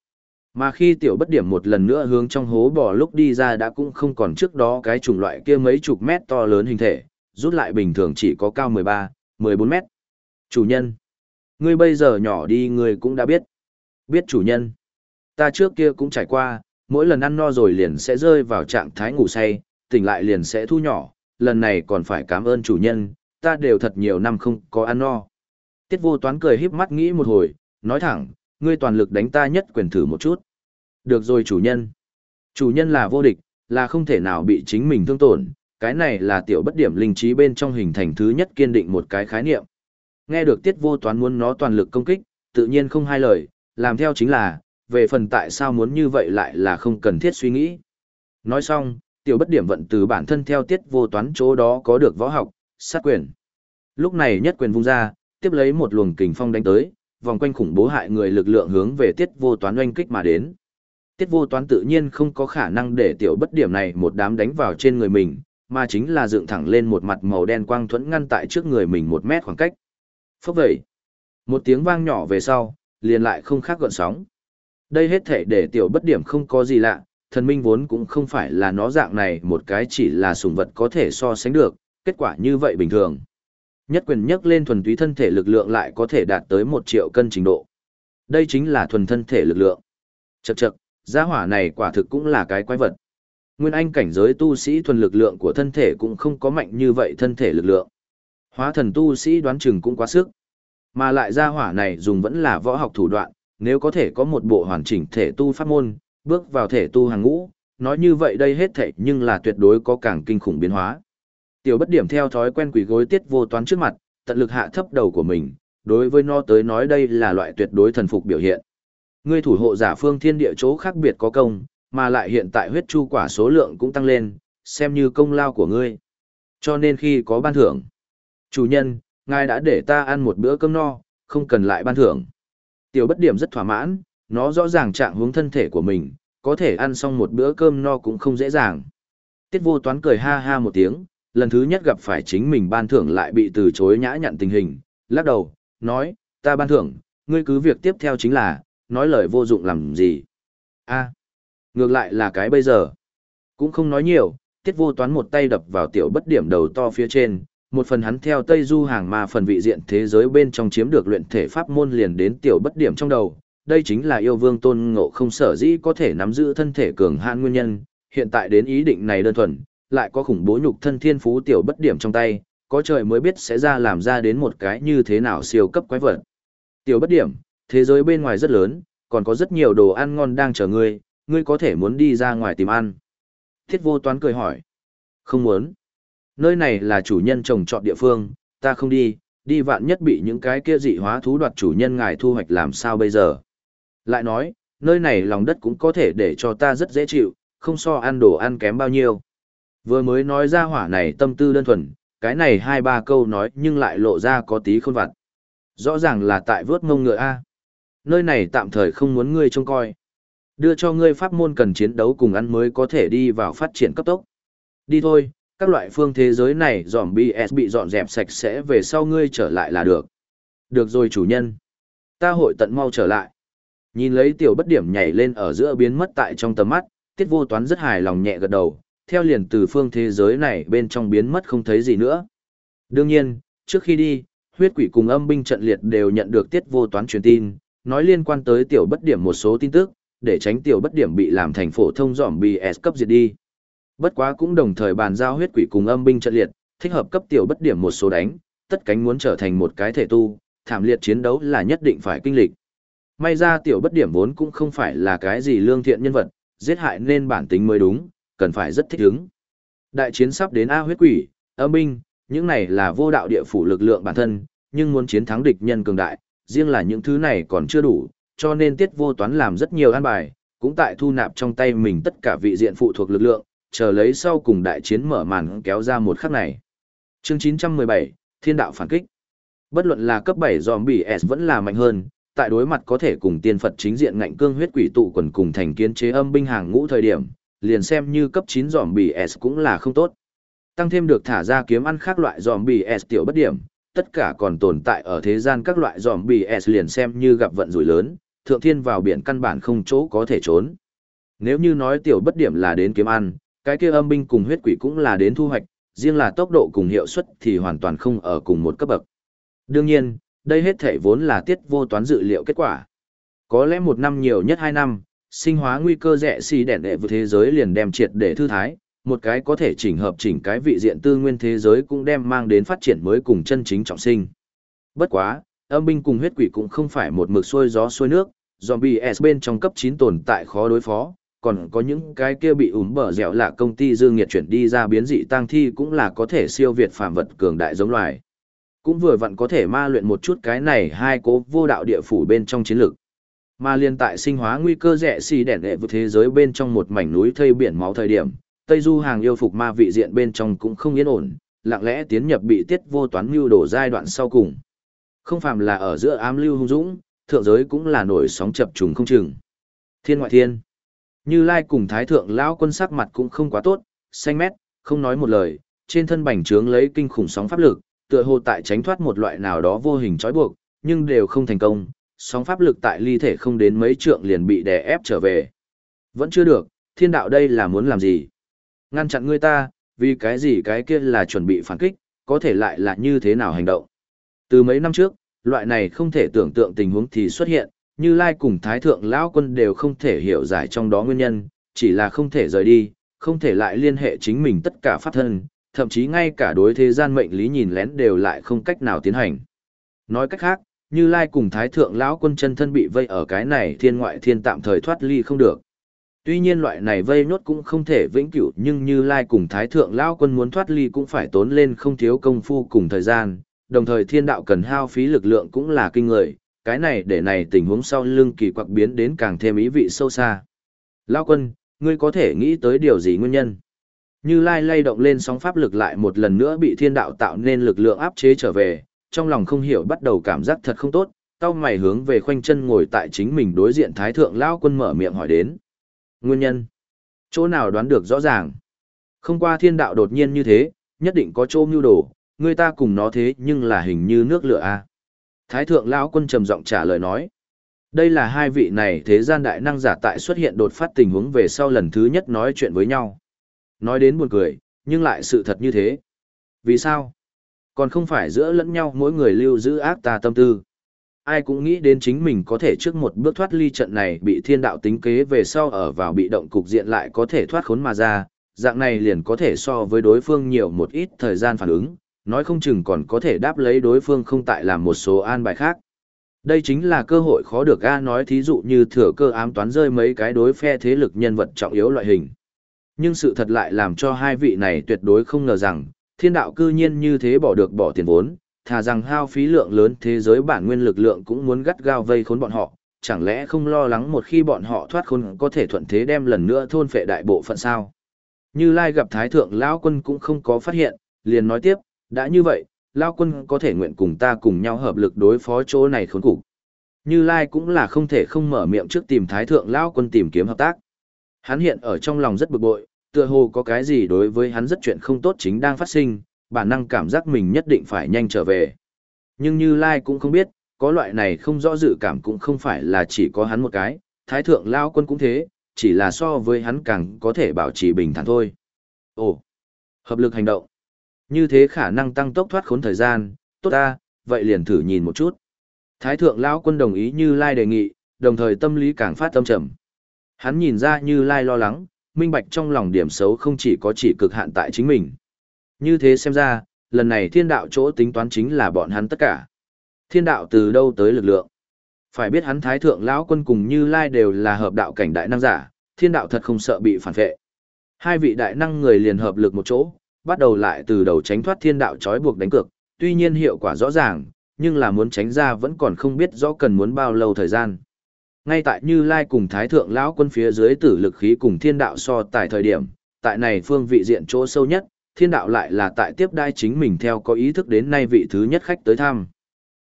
Mà khi tiểu bất điểm một lần nữa hướng trong hố bò lúc đi ra đã cũng không còn trước đó cái chủng loại kia mấy chục mét to lớn hình thể, rút lại bình thường chỉ có cao 13, 14 mét. Chủ nhân, ngươi bây giờ nhỏ đi ngươi cũng đã biết. Biết chủ nhân. Ta trước kia cũng trải qua, mỗi lần ăn no rồi liền sẽ rơi vào trạng thái ngủ say, tỉnh lại liền sẽ thu nhỏ, lần này còn phải cảm ơn chủ nhân, ta đều thật nhiều năm không có ăn no. Tiết vô toán cười híp mắt nghĩ một hồi, nói thẳng, ngươi toàn lực đánh ta nhất quyền thử một chút. Được rồi chủ nhân. Chủ nhân là vô địch, là không thể nào bị chính mình thương tổn, cái này là tiểu bất điểm linh trí bên trong hình thành thứ nhất kiên định một cái khái niệm. Nghe được tiết vô toán muốn nó toàn lực công kích, tự nhiên không hai lời, làm theo chính là, về phần tại sao muốn như vậy lại là không cần thiết suy nghĩ. Nói xong, tiểu bất điểm vận từ bản thân theo tiết vô toán chỗ đó có được võ học, sát quyền. Lúc này nhất quyền vung ra, tiếp lấy một luồng kình phong đánh tới, vòng quanh khủng bố hại người lực lượng hướng về tiết vô toán oanh kích mà đến. Tiết vô toán tự nhiên không có khả năng để tiểu bất điểm này một đám đánh vào trên người mình, mà chính là dựng thẳng lên một mặt màu đen quang thuẫn ngăn tại trước người mình một mét khoảng cách. Phốc vậy. Một tiếng vang nhỏ về sau, liền lại không khác gợn sóng. Đây hết thể để tiểu bất điểm không có gì lạ, thần minh vốn cũng không phải là nó dạng này một cái chỉ là sùng vật có thể so sánh được, kết quả như vậy bình thường. Nhất quyền nhấc lên thuần túy thân thể lực lượng lại có thể đạt tới một triệu cân trình độ. Đây chính là thuần thân thể lực lượng. Chậc chậc, gia hỏa này quả thực cũng là cái quái vật. Nguyên anh cảnh giới tu sĩ thuần lực lượng của thân thể cũng không có mạnh như vậy thân thể lực lượng. Hóa thần tu sĩ đoán chừng cũng quá sức. Mà lại gia hỏa này dùng vẫn là võ học thủ đoạn, nếu có thể có một bộ hoàn chỉnh thể tu pháp môn, bước vào thể tu hàng ngũ, nói như vậy đây hết thể nhưng là tuyệt đối có càng kinh khủng biến hóa. Tiểu bất điểm theo thói quen quỷ gối tiết vô toán trước mặt, tận lực hạ thấp đầu của mình, đối với nó tới nói đây là loại tuyệt đối thần phục biểu hiện. Ngươi thủ hộ giả phương thiên địa chỗ khác biệt có công, mà lại hiện tại huyết chu quả số lượng cũng tăng lên, xem như công lao của ngươi. Cho nên khi có ban thưởng, chủ nhân, ngài đã để ta ăn một bữa cơm no, không cần lại ban thưởng. Tiểu bất điểm rất thỏa mãn, nó rõ ràng trạng hướng thân thể của mình, có thể ăn xong một bữa cơm no cũng không dễ dàng. Tiết vô toán cười ha ha một tiếng, lần thứ nhất gặp phải chính mình ban thưởng lại bị từ chối nhã nhặn tình hình, lắc đầu, nói, ta ban thưởng, ngươi cứ việc tiếp theo chính là, nói lời vô dụng làm gì. a ngược lại là cái bây giờ. Cũng không nói nhiều, tiết vô toán một tay đập vào tiểu bất điểm đầu to phía trên, một phần hắn theo Tây Du hàng mà phần vị diện thế giới bên trong chiếm được luyện thể pháp môn liền đến tiểu bất điểm trong đầu. Đây chính là yêu vương tôn ngộ không sở dĩ có thể nắm giữ thân thể cường hạn nguyên nhân, hiện tại đến ý định này đơn thuần, lại có khủng bố nhục thân thiên phú tiểu bất điểm trong tay, có trời mới biết sẽ ra làm ra đến một cái như thế nào siêu cấp quái vật. Tiểu bất điểm, thế giới bên ngoài rất lớn, còn có rất nhiều đồ ăn ngon đang chờ ngươi, ngươi có thể muốn đi ra ngoài tìm ăn. Thiết vô toán cười hỏi. Không muốn. Nơi này là chủ nhân trồng trọt địa phương, ta không đi, đi vạn nhất bị những cái kia dị hóa thú đoạt chủ nhân ngài thu hoạch làm sao bây giờ. Lại nói, nơi này lòng đất cũng có thể để cho ta rất dễ chịu, không so ăn đồ ăn kém bao nhiêu. Vừa mới nói ra hỏa này tâm tư đơn thuần, cái này hai ba câu nói nhưng lại lộ ra có tí khôn vặt. Rõ ràng là tại vớt ngông ngựa A. Nơi này tạm thời không muốn ngươi trông coi. Đưa cho ngươi pháp môn cần chiến đấu cùng ăn mới có thể đi vào phát triển cấp tốc. Đi thôi, các loại phương thế giới này dòm BS bị dọn dẹp sạch sẽ về sau ngươi trở lại là được. Được rồi chủ nhân. Ta hội tận mau trở lại. Nhìn lấy tiểu bất điểm nhảy lên ở giữa biến mất tại trong tầm mắt, tiết vô toán rất hài lòng nhẹ gật đầu, theo liền từ phương thế giới này bên trong biến mất không thấy gì nữa. Đương nhiên, trước khi đi, huyết quỷ cùng âm binh trận liệt đều nhận được tiết vô toán truyền tin, nói liên quan tới tiểu bất điểm một số tin tức, để tránh tiểu bất điểm bị làm thành phổ thông dòm BS cấp diệt đi. Bất quá cũng đồng thời bàn giao huyết quỷ cùng âm binh trận liệt, thích hợp cấp tiểu bất điểm một số đánh, tất cánh muốn trở thành một cái thể tu, thảm liệt chiến đấu là nhất định phải kinh lịch. May ra tiểu bất điểm vốn cũng không phải là cái gì lương thiện nhân vật, giết hại nên bản tính mới đúng, cần phải rất thích ứng. Đại chiến sắp đến A huyết quỷ, âm binh, những này là vô đạo địa phủ lực lượng bản thân, nhưng muốn chiến thắng địch nhân cường đại, riêng là những thứ này còn chưa đủ, cho nên tiết vô toán làm rất nhiều an bài, cũng tại thu nạp trong tay mình tất cả vị diện phụ thuộc lực lượng, chờ lấy sau cùng đại chiến mở màn kéo ra một khắc này. Chương 917, Thiên đạo phản kích. Bất luận là cấp 7 zombie S vẫn là mạnh hơn, tại đối mặt có thể cùng tiên Phật chính diện ngạnh cương huyết quỷ tụ quần cùng thành kiến chế âm binh hàng ngũ thời điểm, liền xem như cấp 9 bì S cũng là không tốt. Tăng thêm được thả ra kiếm ăn khác loại zombie S tiểu bất điểm, tất cả còn tồn tại ở thế gian các loại zombie S liền xem như gặp vận rủi lớn, thượng thiên vào biển căn bản không chỗ có thể trốn. Nếu như nói tiểu bất điểm là đến kiếm ăn, cái kia âm binh cùng huyết quỷ cũng là đến thu hoạch, riêng là tốc độ cùng hiệu suất thì hoàn toàn không ở cùng một cấp bậc. Đương nhiên, đây hết thể vốn là tiết vô toán dự liệu kết quả. Có lẽ một năm nhiều nhất hai năm, sinh hóa nguy cơ rẻ xì đèn đệ vượt thế giới liền đem triệt để thư thái, một cái có thể chỉnh hợp chỉnh cái vị diện tư nguyên thế giới cũng đem mang đến phát triển mới cùng chân chính trọng sinh. Bất quá, âm binh cùng huyết quỷ cũng không phải một mực xuôi gió xuôi nước, zombie S bên trong cấp 9 tồn tại khó đối phó, còn có những cái kia bị ủm bở dẻo là công ty dương nghiệt chuyển đi ra biến dị tăng thi cũng là có thể siêu việt phàm vật cường đại giống loài. Cũng vừa vặn có thể ma luyện một chút cái này hai cố vô đạo địa phủ bên trong chiến lược. Mà liên tại sinh hóa nguy cơ rẻ xì đẻn đệ vượt thế giới bên trong một mảnh núi thây biển máu thời điểm, Tây Du hàng yêu phục ma vị diện bên trong cũng không yên ổn, lặng lẽ tiến nhập bị tiết vô toán mưu đổ giai đoạn sau cùng. Không phàm là ở giữa ám lưu hung dũng, thượng giới cũng là nổi sóng chập trùng không chừng. Thiên ngoại thiên. Như Lai cùng Thái Thượng lão quân sắc mặt cũng không quá tốt, xanh mét, không nói một lời, trên thân bành trướng lấy kinh khủng sóng pháp lực, tựa hồ tại tránh thoát một loại nào đó vô hình trói buộc, nhưng đều không thành công, sóng pháp lực tại ly thể không đến mấy trượng liền bị đè ép trở về. Vẫn chưa được, thiên đạo đây là muốn làm gì? Ngăn chặn ngươi ta, vì cái gì cái kia là chuẩn bị phản kích, có thể lại là như thế nào hành động? Từ mấy năm trước, loại này không thể tưởng tượng tình huống thì xuất hiện, như Lai cùng Thái Thượng Lão Quân đều không thể hiểu giải trong đó nguyên nhân, chỉ là không thể rời đi, không thể lại liên hệ chính mình tất cả pháp thân, thậm chí ngay cả đối thế gian mệnh lý nhìn lén đều lại không cách nào tiến hành. Nói cách khác, như Lai cùng Thái Thượng Lão Quân chân thân bị vây ở cái này thiên ngoại thiên tạm thời thoát ly không được. Tuy nhiên loại này vây nốt cũng không thể vĩnh cửu nhưng như Lai cùng Thái Thượng Lão Quân muốn thoát ly cũng phải tốn lên không thiếu công phu cùng thời gian, đồng thời thiên đạo cần hao phí lực lượng cũng là kinh người, cái này để này tình huống sau lưng kỳ quặc biến đến càng thêm ý vị sâu xa. Lão Quân, ngươi có thể nghĩ tới điều gì nguyên nhân? Như Lai lay động lên sóng pháp lực lại một lần nữa bị thiên đạo tạo nên lực lượng áp chế trở về, trong lòng không hiểu bắt đầu cảm giác thật không tốt, tao mày hướng về khoanh chân ngồi tại chính mình đối diện Thái Thượng Lao quân mở miệng hỏi đến. Nguyên nhân? Chỗ nào đoán được rõ ràng? Không qua thiên đạo đột nhiên như thế, nhất định có chỗ mưu đồ, người ta cùng nó thế nhưng là hình như nước lửa a. Thái Thượng Lão quân trầm giọng trả lời nói. Đây là hai vị này thế gian đại năng giả tại xuất hiện đột phát tình huống về sau lần thứ nhất nói chuyện với nhau. Nói đến buồn cười, nhưng lại sự thật như thế. Vì sao? Còn không phải giữa lẫn nhau mỗi người lưu giữ ác ta tâm tư. Ai cũng nghĩ đến chính mình có thể trước một bước thoát ly trận này bị thiên đạo tính kế về sau ở vào bị động cục diện lại có thể thoát khốn mà ra, dạng này liền có thể so với đối phương nhiều một ít thời gian phản ứng, nói không chừng còn có thể đáp lấy đối phương không tại làm một số an bài khác. Đây chính là cơ hội khó được A nói thí dụ như thừa cơ ám toán rơi mấy cái đối phe thế lực nhân vật trọng yếu loại hình. Nhưng sự thật lại làm cho hai vị này tuyệt đối không ngờ rằng, thiên đạo cư nhiên như thế bỏ được bỏ tiền vốn, thà rằng hao phí lượng lớn thế giới bản nguyên lực lượng cũng muốn gắt gao vây khốn bọn họ, chẳng lẽ không lo lắng một khi bọn họ thoát khốn có thể thuận thế đem lần nữa thôn phệ đại bộ phận sao? Như Lai gặp Thái Thượng Lão Quân cũng không có phát hiện, liền nói tiếp, đã như vậy, Lão Quân có thể nguyện cùng ta cùng nhau hợp lực đối phó chỗ này khốn cục. Như Lai cũng là không thể không mở miệng trước tìm Thái Thượng Lão Quân tìm kiếm hợp tác. Hắn hiện ở trong lòng rất bực bội, tựa hồ có cái gì đối với hắn rất chuyện không tốt chính đang phát sinh, bản năng cảm giác mình nhất định phải nhanh trở về. Nhưng Như Lai cũng không biết, có loại này không rõ dự cảm cũng không phải là chỉ có hắn một cái, Thái Thượng Lao Quân cũng thế, chỉ là so với hắn càng có thể bảo trì bình thản thôi. Ồ, hợp lực hành động. Như thế khả năng tăng tốc thoát khốn thời gian, tốt ta, vậy liền thử nhìn một chút. Thái Thượng Lão Quân đồng ý Như Lai đề nghị, đồng thời tâm lý càng phát tâm trầm. Hắn nhìn ra Như Lai lo lắng, minh bạch trong lòng điểm xấu không chỉ có chỉ cực hạn tại chính mình. Như thế xem ra, lần này thiên đạo chỗ tính toán chính là bọn hắn tất cả. Thiên đạo từ đâu tới lực lượng? Phải biết hắn thái thượng lão quân cùng như lai đều là hợp đạo cảnh đại năng giả, thiên đạo thật không sợ bị phản vệ. Hai vị đại năng người liền hợp lực một chỗ, bắt đầu lại từ đầu tránh thoát thiên đạo trói buộc đánh cược, tuy nhiên hiệu quả rõ ràng, nhưng là muốn tránh ra vẫn còn không biết rõ cần muốn bao lâu thời gian. Ngay tại Như Lai cùng Thái Thượng Lão quân phía dưới tử lực khí cùng thiên đạo so tại thời điểm, tại này phương vị diện chỗ sâu nhất, thiên đạo lại là tại tiếp đai chính mình theo có ý thức đến nay vị thứ nhất khách tới thăm.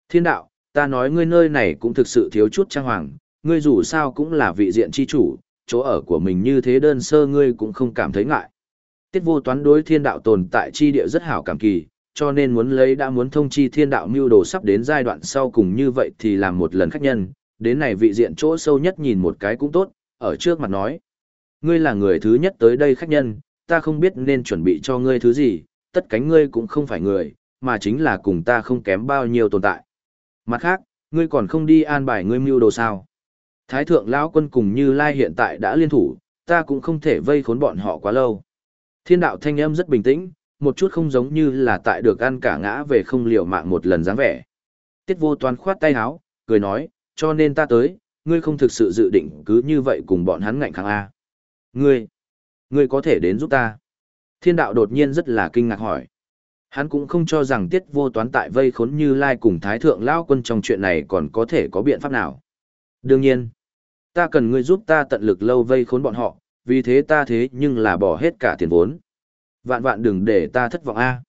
Thiên đạo, ta nói ngươi nơi này cũng thực sự thiếu chút trang hoàng, ngươi dù sao cũng là vị diện chi chủ, chỗ ở của mình như thế đơn sơ ngươi cũng không cảm thấy ngại. Tiết vô toán đối thiên đạo tồn tại chi địa rất hảo cảm kỳ, cho nên muốn lấy đã muốn thông chi thiên đạo mưu đồ sắp đến giai đoạn sau cùng như vậy thì làm một lần khách nhân, đến này vị diện chỗ sâu nhất nhìn một cái cũng tốt, ở trước mặt nói. Ngươi là người thứ nhất tới đây khách nhân, ta không biết nên chuẩn bị cho ngươi thứ gì, tất cánh ngươi cũng không phải người, mà chính là cùng ta không kém bao nhiêu tồn tại. Mặt khác, ngươi còn không đi an bài ngươi mưu đồ sao. Thái thượng lão quân cùng Như Lai hiện tại đã liên thủ, ta cũng không thể vây khốn bọn họ quá lâu. Thiên đạo thanh âm rất bình tĩnh, một chút không giống như là tại được ăn cả ngã về không liều mạng một lần dáng vẻ. Tiết vô toán khoát tay áo, cười nói, cho nên ta tới, ngươi không thực sự dự định cứ như vậy cùng bọn hắn ngạnh kháng A. Ngươi, ngươi có thể đến giúp ta. Thiên đạo đột nhiên rất là kinh ngạc hỏi. Hắn cũng không cho rằng tiết vô toán tại vây khốn như lai cùng thái thượng lao quân trong chuyện này còn có thể có biện pháp nào. Đương nhiên, ta cần ngươi giúp ta tận lực lâu vây khốn bọn họ, vì thế ta thế nhưng là bỏ hết cả tiền vốn. Vạn vạn đừng để ta thất vọng a.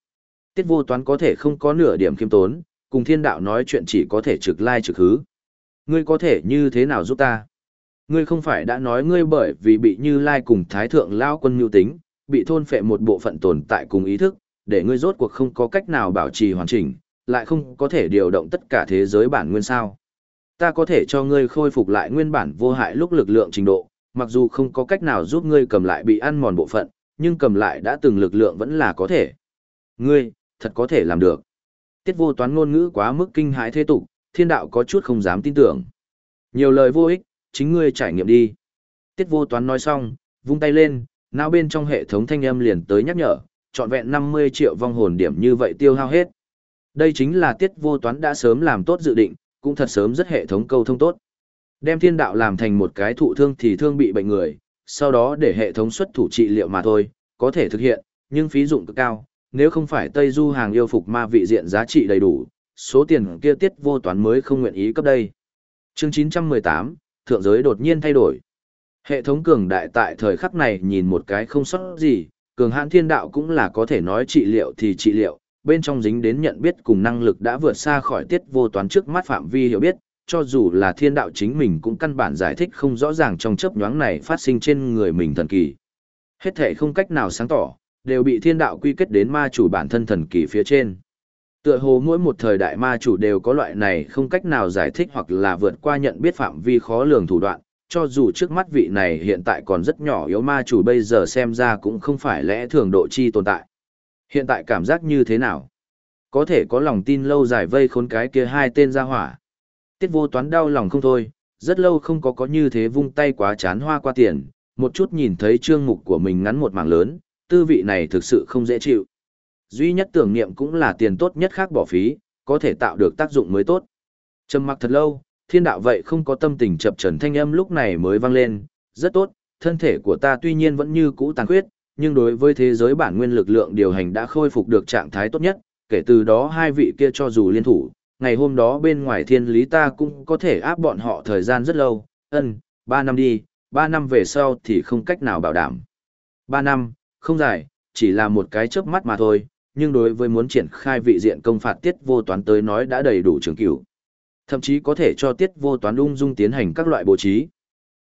Tiết vô toán có thể không có nửa điểm khiêm tốn, cùng thiên đạo nói chuyện chỉ có thể trực lai trực hứ. Ngươi có thể như thế nào giúp ta? Ngươi không phải đã nói ngươi bởi vì bị như lai cùng thái thượng lao quân nhu tính, bị thôn phệ một bộ phận tồn tại cùng ý thức, để ngươi rốt cuộc không có cách nào bảo trì hoàn chỉnh, lại không có thể điều động tất cả thế giới bản nguyên sao. Ta có thể cho ngươi khôi phục lại nguyên bản vô hại lúc lực lượng trình độ, mặc dù không có cách nào giúp ngươi cầm lại bị ăn mòn bộ phận, nhưng cầm lại đã từng lực lượng vẫn là có thể. Ngươi, thật có thể làm được. Tiết vô toán ngôn ngữ quá mức kinh hãi thế tục, thiên đạo có chút không dám tin tưởng. Nhiều lời vô ích, chính ngươi trải nghiệm đi. Tiết vô toán nói xong, vung tay lên, não bên trong hệ thống thanh âm liền tới nhắc nhở, trọn vẹn 50 triệu vong hồn điểm như vậy tiêu hao hết. Đây chính là tiết vô toán đã sớm làm tốt dự định, cũng thật sớm rất hệ thống câu thông tốt. Đem thiên đạo làm thành một cái thụ thương thì thương bị bệnh người, sau đó để hệ thống xuất thủ trị liệu mà thôi, có thể thực hiện, nhưng phí dụng cực cao, nếu không phải Tây Du hàng yêu phục ma vị diện giá trị đầy đủ, số tiền kia tiết vô toán mới không nguyện ý cấp đây. Chương 918, thượng giới đột nhiên thay đổi. Hệ thống cường đại tại thời khắc này nhìn một cái không sót gì, cường hãn thiên đạo cũng là có thể nói trị liệu thì trị liệu, bên trong dính đến nhận biết cùng năng lực đã vượt xa khỏi tiết vô toán trước mắt phạm vi hiểu biết, cho dù là thiên đạo chính mình cũng căn bản giải thích không rõ ràng trong chớp nhoáng này phát sinh trên người mình thần kỳ. Hết thể không cách nào sáng tỏ, đều bị thiên đạo quy kết đến ma chủ bản thân thần kỳ phía trên. Tựa hồ mỗi một thời đại ma chủ đều có loại này không cách nào giải thích hoặc là vượt qua nhận biết phạm vi khó lường thủ đoạn, cho dù trước mắt vị này hiện tại còn rất nhỏ yếu ma chủ bây giờ xem ra cũng không phải lẽ thường độ chi tồn tại. Hiện tại cảm giác như thế nào? Có thể có lòng tin lâu dài vây khốn cái kia hai tên ra hỏa. Tiết vô toán đau lòng không thôi, rất lâu không có có như thế vung tay quá chán hoa qua tiền, một chút nhìn thấy trương mục của mình ngắn một mảng lớn, tư vị này thực sự không dễ chịu. Duy nhất tưởng niệm cũng là tiền tốt nhất khác bỏ phí, có thể tạo được tác dụng mới tốt. Trầm mặc thật lâu, thiên đạo vậy không có tâm tình chập trần thanh âm lúc này mới vang lên, rất tốt, thân thể của ta tuy nhiên vẫn như cũ tàn khuyết, nhưng đối với thế giới bản nguyên lực lượng điều hành đã khôi phục được trạng thái tốt nhất, kể từ đó hai vị kia cho dù liên thủ, ngày hôm đó bên ngoài thiên lý ta cũng có thể áp bọn họ thời gian rất lâu, ân, ba năm đi, ba năm về sau thì không cách nào bảo đảm. Ba năm, không dài, chỉ là một cái chớp mắt mà thôi, nhưng đối với muốn triển khai vị diện công phạt tiết vô toán tới nói đã đầy đủ trường cửu. Thậm chí có thể cho tiết vô toán ung dung tiến hành các loại bố trí.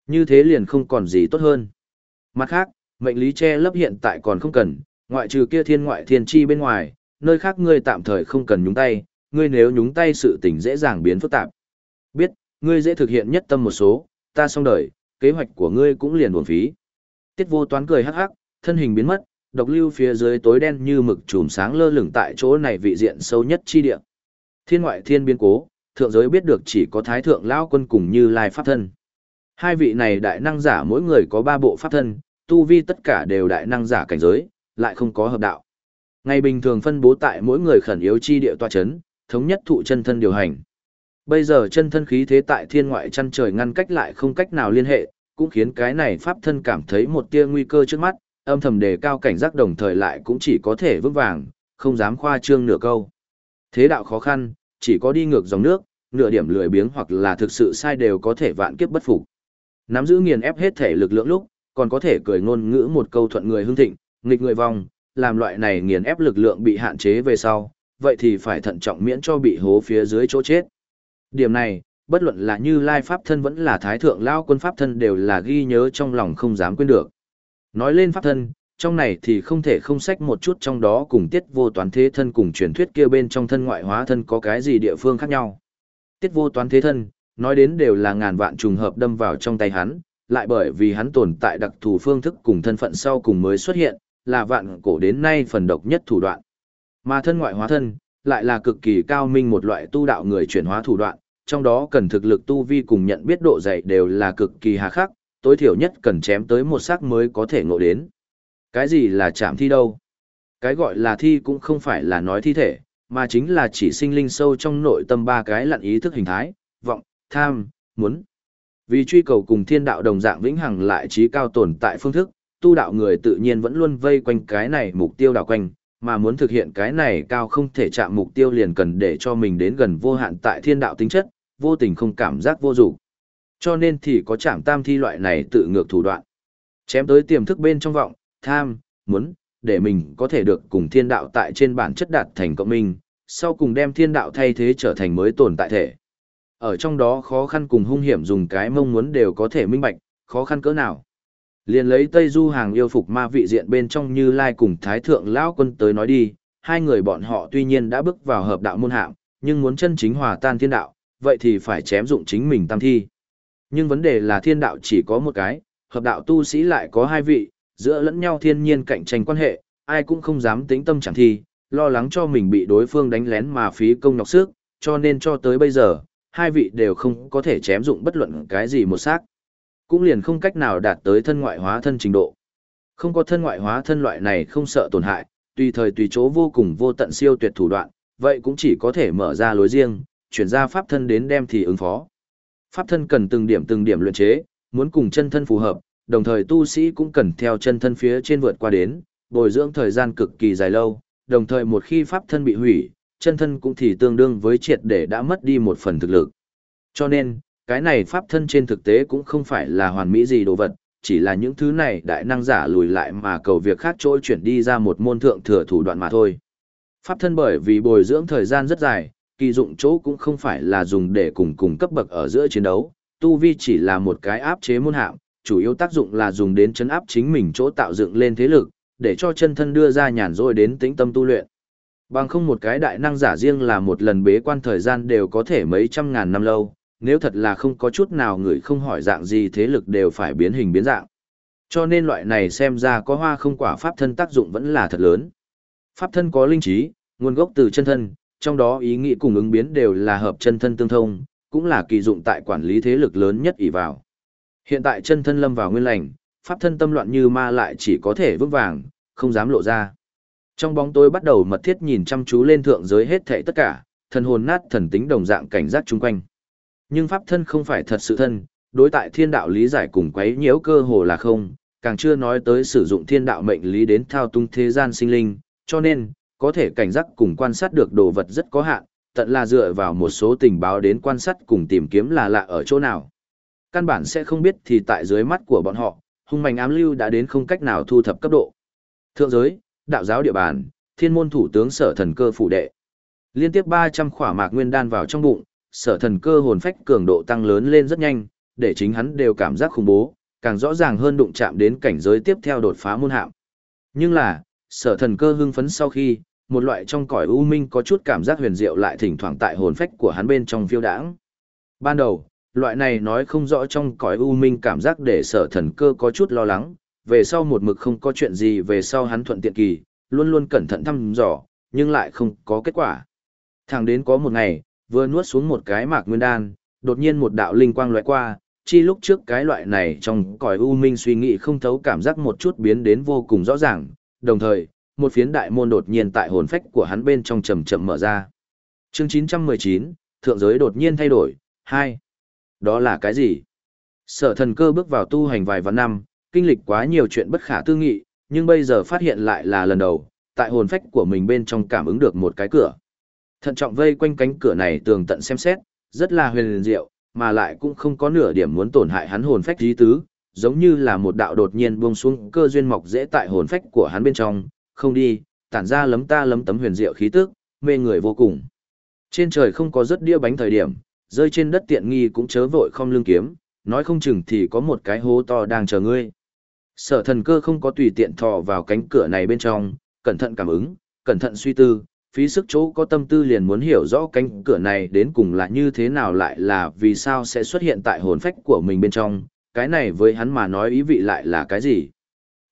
Như thế liền không còn gì tốt hơn. Mặt khác, mệnh lý che lấp hiện tại còn không cần, ngoại trừ kia thiên ngoại thiên chi bên ngoài, nơi khác ngươi tạm thời không cần nhúng tay, ngươi nếu nhúng tay sự tình dễ dàng biến phức tạp. Biết, ngươi dễ thực hiện nhất tâm một số, ta xong đời, kế hoạch của ngươi cũng liền buồn phí. Tiết vô toán cười hắc hắc, thân hình biến mất, độc lưu phía dưới tối đen như mực chùm sáng lơ lửng tại chỗ này vị diện sâu nhất chi địa. Thiên ngoại thiên biến cố, thượng giới biết được chỉ có thái thượng lão quân cùng như lai pháp thân. Hai vị này đại năng giả mỗi người có ba bộ pháp thân, tu vi tất cả đều đại năng giả cảnh giới, lại không có hợp đạo. Ngày bình thường phân bố tại mỗi người khẩn yếu chi địa tòa chấn, thống nhất thụ chân thân điều hành. Bây giờ chân thân khí thế tại thiên ngoại chân trời ngăn cách lại không cách nào liên hệ, cũng khiến cái này pháp thân cảm thấy một tia nguy cơ trước mắt, âm thầm đề cao cảnh giác đồng thời lại cũng chỉ có thể vững vàng, không dám khoa trương nửa câu. Thế đạo khó khăn, chỉ có đi ngược dòng nước, nửa điểm lười biếng hoặc là thực sự sai đều có thể vạn kiếp bất phục. Nắm giữ nghiền ép hết thể lực lượng lúc, còn có thể cười ngôn ngữ một câu thuận người hưng thịnh, nghịch người vòng, làm loại này nghiền ép lực lượng bị hạn chế về sau, vậy thì phải thận trọng miễn cho bị hố phía dưới chỗ chết. Điểm này, bất luận là như Lai Pháp thân vẫn là Thái Thượng Lao quân Pháp thân đều là ghi nhớ trong lòng không dám quên được. Nói lên Pháp thân, trong này thì không thể không sách một chút trong đó cùng tiết vô toán thế thân cùng truyền thuyết kia bên trong thân ngoại hóa thân có cái gì địa phương khác nhau. Tiết vô toán thế thân, nói đến đều là ngàn vạn trùng hợp đâm vào trong tay hắn, lại bởi vì hắn tồn tại đặc thù phương thức cùng thân phận sau cùng mới xuất hiện, là vạn cổ đến nay phần độc nhất thủ đoạn. Mà thân ngoại hóa thân, lại là cực kỳ cao minh một loại tu đạo người chuyển hóa thủ đoạn, trong đó cần thực lực tu vi cùng nhận biết độ dày đều là cực kỳ hà khắc, tối thiểu nhất cần chém tới một sắc mới có thể ngộ đến. Cái gì là chạm thi đâu? Cái gọi là thi cũng không phải là nói thi thể, mà chính là chỉ sinh linh sâu trong nội tâm ba cái lặn ý thức hình thái, vọng, tham, muốn. Vì truy cầu cùng thiên đạo đồng dạng vĩnh hằng lại trí cao tồn tại phương thức, tu đạo người tự nhiên vẫn luôn vây quanh cái này mục tiêu đảo quanh, mà muốn thực hiện cái này cao không thể chạm mục tiêu liền cần để cho mình đến gần vô hạn tại thiên đạo tính chất, vô tình không cảm giác vô dụng. Cho nên thì có chạm tam thi loại này tự ngược thủ đoạn. Chém tới tiềm thức bên trong vọng, tham, muốn, để mình có thể được cùng thiên đạo tại trên bản chất đạt thành cộng minh, sau cùng đem thiên đạo thay thế trở thành mới tồn tại thể. Ở trong đó khó khăn cùng hung hiểm dùng cái mong muốn đều có thể minh bạch, khó khăn cỡ nào. Liền lấy Tây Du hàng yêu phục ma vị diện bên trong như Lai cùng Thái Thượng Lão Quân tới nói đi, hai người bọn họ tuy nhiên đã bước vào hợp đạo môn hạng, nhưng muốn chân chính hòa tan thiên đạo, vậy thì phải chém dụng chính mình tam thi. Nhưng vấn đề là thiên đạo chỉ có một cái, hợp đạo tu sĩ lại có hai vị, giữa lẫn nhau thiên nhiên cạnh tranh quan hệ, ai cũng không dám tính tâm chẳng thi, lo lắng cho mình bị đối phương đánh lén mà phí công nhọc sức, cho nên cho tới bây giờ, hai vị đều không có thể chém dụng bất luận cái gì một xác cũng liền không cách nào đạt tới thân ngoại hóa thân trình độ. Không có thân ngoại hóa thân loại này không sợ tổn hại, tùy thời tùy chỗ vô cùng vô tận siêu tuyệt thủ đoạn, vậy cũng chỉ có thể mở ra lối riêng, chuyển ra pháp thân đến đem thì ứng phó. Pháp thân cần từng điểm từng điểm luyện chế, muốn cùng chân thân phù hợp, đồng thời tu sĩ cũng cần theo chân thân phía trên vượt qua đến, bồi dưỡng thời gian cực kỳ dài lâu, đồng thời một khi pháp thân bị hủy, chân thân cũng thì tương đương với triệt để đã mất đi một phần thực lực. Cho nên, cái này pháp thân trên thực tế cũng không phải là hoàn mỹ gì đồ vật, chỉ là những thứ này đại năng giả lùi lại mà cầu việc khác trôi chuyển đi ra một môn thượng thừa thủ đoạn mà thôi. Pháp thân bởi vì bồi dưỡng thời gian rất dài, kỳ dụng chỗ cũng không phải là dùng để cùng cùng cấp bậc ở giữa chiến đấu, tu vi chỉ là một cái áp chế môn hạng, chủ yếu tác dụng là dùng đến chấn áp chính mình chỗ tạo dựng lên thế lực, để cho chân thân đưa ra nhàn rỗi đến tĩnh tâm tu luyện. Bằng không một cái đại năng giả riêng là một lần bế quan thời gian đều có thể mấy trăm ngàn năm lâu, nếu thật là không có chút nào người không hỏi dạng gì thế lực đều phải biến hình biến dạng. Cho nên loại này xem ra có hoa không quả pháp thân tác dụng vẫn là thật lớn. Pháp thân có linh trí, nguồn gốc từ chân thân, trong đó ý nghĩ cùng ứng biến đều là hợp chân thân tương thông, cũng là kỳ dụng tại quản lý thế lực lớn nhất ỷ vào. Hiện tại chân thân lâm vào nguyên lành, pháp thân tâm loạn như ma lại chỉ có thể vững vàng, không dám lộ ra. Trong bóng tối bắt đầu mật thiết nhìn chăm chú lên thượng giới hết thảy tất cả, thần hồn nát thần tính đồng dạng cảnh giác chung quanh. Nhưng pháp thân không phải thật sự thân, đối tại thiên đạo lý giải cùng quấy nhiễu cơ hồ là không, càng chưa nói tới sử dụng thiên đạo mệnh lý đến thao tung thế gian sinh linh, cho nên, có thể cảnh giác cùng quan sát được đồ vật rất có hạn, tận là dựa vào một số tình báo đến quan sát cùng tìm kiếm là lạ ở chỗ nào. Căn bản sẽ không biết thì tại dưới mắt của bọn họ, hung mạnh ám lưu đã đến không cách nào thu thập cấp độ. Thượng giới, đạo giáo địa bàn, thiên môn thủ tướng sở thần cơ phủ đệ. Liên tiếp 300 khỏa mạc nguyên đan vào trong bụng, sở thần cơ hồn phách cường độ tăng lớn lên rất nhanh, để chính hắn đều cảm giác khủng bố, càng rõ ràng hơn đụng chạm đến cảnh giới tiếp theo đột phá môn hạm. Nhưng là, sở thần cơ hưng phấn sau khi, một loại trong cõi u minh có chút cảm giác huyền diệu lại thỉnh thoảng tại hồn phách của hắn bên trong phiêu đãng. Ban đầu, loại này nói không rõ trong cõi u minh cảm giác để sở thần cơ có chút lo lắng, về sau một mực không có chuyện gì về sau hắn thuận tiện kỳ, luôn luôn cẩn thận thăm dò, nhưng lại không có kết quả. Thẳng đến có một ngày, vừa nuốt xuống một cái mạc nguyên đan, đột nhiên một đạo linh quang lóe qua, chi lúc trước cái loại này trong cõi u minh suy nghĩ không thấu cảm giác một chút biến đến vô cùng rõ ràng, đồng thời, một phiến đại môn đột nhiên tại hồn phách của hắn bên trong chậm chậm mở ra. Chương 919, thượng giới đột nhiên thay đổi, 2. Đó là cái gì? Sở thần cơ bước vào tu hành vài vạn năm, kinh lịch quá nhiều chuyện bất khả tư nghị, nhưng bây giờ phát hiện lại là lần đầu, tại hồn phách của mình bên trong cảm ứng được một cái cửa. Thận trọng vây quanh cánh cửa này tường tận xem xét, rất là huyền diệu, mà lại cũng không có nửa điểm muốn tổn hại hắn hồn phách trí tứ, giống như là một đạo đột nhiên buông xuống cơ duyên mọc dễ tại hồn phách của hắn bên trong, không đi, tản ra lấm ta lấm tấm huyền diệu khí tức, mê người vô cùng. Trên trời không có rất đĩa bánh thời điểm, rơi trên đất tiện nghi cũng chớ vội không lương kiếm, nói không chừng thì có một cái hố to đang chờ ngươi. Sở thần cơ không có tùy tiện thò vào cánh cửa này bên trong, cẩn thận cảm ứng, cẩn thận suy tư, phí sức chỗ có tâm tư liền muốn hiểu rõ cánh cửa này đến cùng là như thế nào lại là vì sao sẽ xuất hiện tại hồn phách của mình bên trong, cái này với hắn mà nói ý vị lại là cái gì.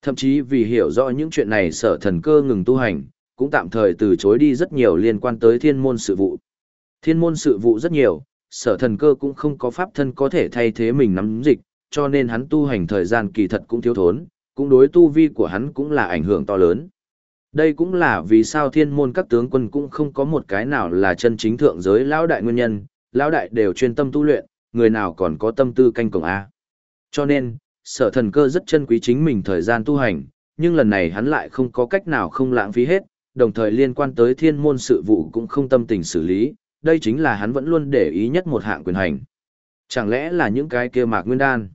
Thậm chí vì hiểu rõ những chuyện này sở thần cơ ngừng tu hành, cũng tạm thời từ chối đi rất nhiều liên quan tới thiên môn sự vụ. Thiên môn sự vụ rất nhiều, sở thần cơ cũng không có pháp thân có thể thay thế mình nắm dịch, cho nên hắn tu hành thời gian kỳ thật cũng thiếu thốn, cũng đối tu vi của hắn cũng là ảnh hưởng to lớn. Đây cũng là vì sao thiên môn các tướng quân cũng không có một cái nào là chân chính thượng giới lão đại nguyên nhân, lão đại đều chuyên tâm tu luyện, người nào còn có tâm tư canh cổng A. Cho nên, sở thần cơ rất chân quý chính mình thời gian tu hành, nhưng lần này hắn lại không có cách nào không lãng phí hết, đồng thời liên quan tới thiên môn sự vụ cũng không tâm tình xử lý, đây chính là hắn vẫn luôn để ý nhất một hạng quyền hành. Chẳng lẽ là những cái kia mạc nguyên đan?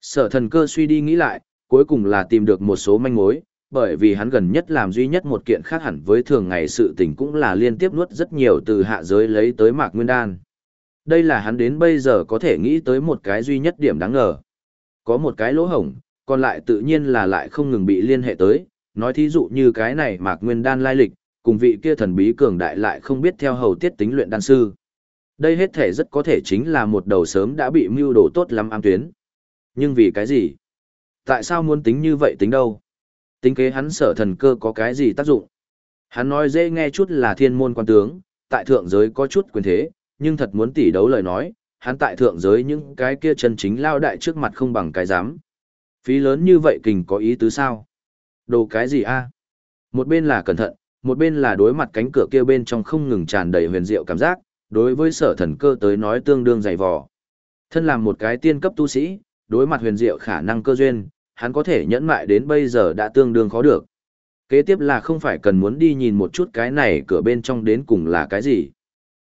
Sở thần cơ suy đi nghĩ lại, cuối cùng là tìm được một số manh mối, bởi vì hắn gần nhất làm duy nhất một kiện khác hẳn với thường ngày sự tình cũng là liên tiếp nuốt rất nhiều từ hạ giới lấy tới mạc nguyên đan. Đây là hắn đến bây giờ có thể nghĩ tới một cái duy nhất điểm đáng ngờ. Có một cái lỗ hổng, còn lại tự nhiên là lại không ngừng bị liên hệ tới, nói thí dụ như cái này mạc nguyên đan lai lịch, cùng vị kia thần bí cường đại lại không biết theo hầu tiết tính luyện đan sư. Đây hết thể rất có thể chính là một đầu sớm đã bị mưu đồ tốt lắm am tuyến. Nhưng vì cái gì? Tại sao muốn tính như vậy tính đâu? Tính kế hắn sở thần cơ có cái gì tác dụng? Hắn nói dễ nghe chút là thiên môn quan tướng, tại thượng giới có chút quyền thế, nhưng thật muốn tỉ đấu lời nói, hắn tại thượng giới những cái kia chân chính lao đại trước mặt không bằng cái dám. Phí lớn như vậy kình có ý tứ sao? Đồ cái gì a? Một bên là cẩn thận, một bên là đối mặt cánh cửa kia bên trong không ngừng tràn đầy huyền diệu cảm giác, đối với sở thần cơ tới nói tương đương dày vò. Thân làm một cái tiên cấp tu sĩ, đối mặt huyền diệu khả năng cơ duyên, hắn có thể nhẫn mại đến bây giờ đã tương đương khó được. Kế tiếp là không phải cần muốn đi nhìn một chút cái này cửa bên trong đến cùng là cái gì.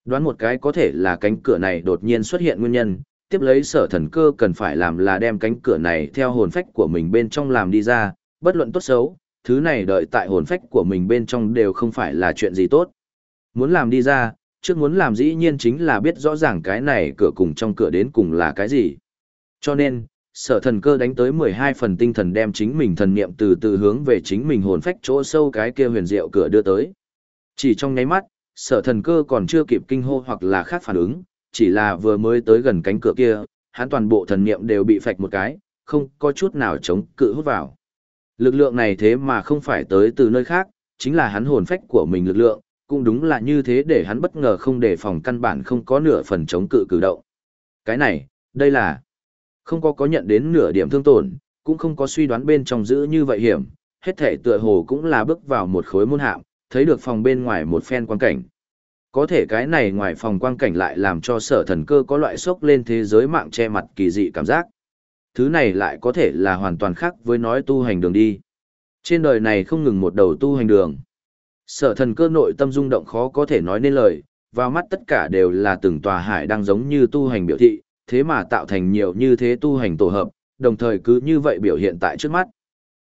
Đoán một cái có thể là cánh cửa này đột nhiên xuất hiện nguyên nhân, tiếp lấy sở thần cơ cần phải làm là đem cánh cửa này theo hồn phách của mình bên trong làm đi ra, bất luận tốt xấu, thứ này đợi tại hồn phách của mình bên trong đều không phải là chuyện gì tốt. Muốn làm đi ra, trước muốn làm dĩ nhiên chính là biết rõ ràng cái này cửa cùng trong cửa đến cùng là cái gì. Cho nên, sở thần cơ đánh tới 12 phần tinh thần đem chính mình thần niệm từ từ hướng về chính mình hồn phách chỗ sâu cái kia huyền diệu cửa đưa tới. Chỉ trong nháy mắt, sở thần cơ còn chưa kịp kinh hô hoặc là khác phản ứng, chỉ là vừa mới tới gần cánh cửa kia, hắn toàn bộ thần niệm đều bị phạch một cái, không có chút nào chống cự hút vào. Lực lượng này thế mà không phải tới từ nơi khác, chính là hắn hồn phách của mình lực lượng, cũng đúng là như thế để hắn bất ngờ không đề phòng căn bản không có nửa phần chống cự cử động. Cái này, đây là không có có nhận đến nửa điểm thương tổn, cũng không có suy đoán bên trong giữ như vậy hiểm, hết thể tựa hồ cũng là bước vào một khối môn hạm, thấy được phòng bên ngoài một phen quan cảnh. Có thể cái này ngoài phòng quan cảnh lại làm cho sở thần cơ có loại sốc lên thế giới mạng che mặt kỳ dị cảm giác. Thứ này lại có thể là hoàn toàn khác với nói tu hành đường đi. Trên đời này không ngừng một đầu tu hành đường. Sở thần cơ nội tâm rung động khó có thể nói nên lời, vào mắt tất cả đều là từng tòa hải đang giống như tu hành biểu thị, thế mà tạo thành nhiều như thế tu hành tổ hợp, đồng thời cứ như vậy biểu hiện tại trước mắt.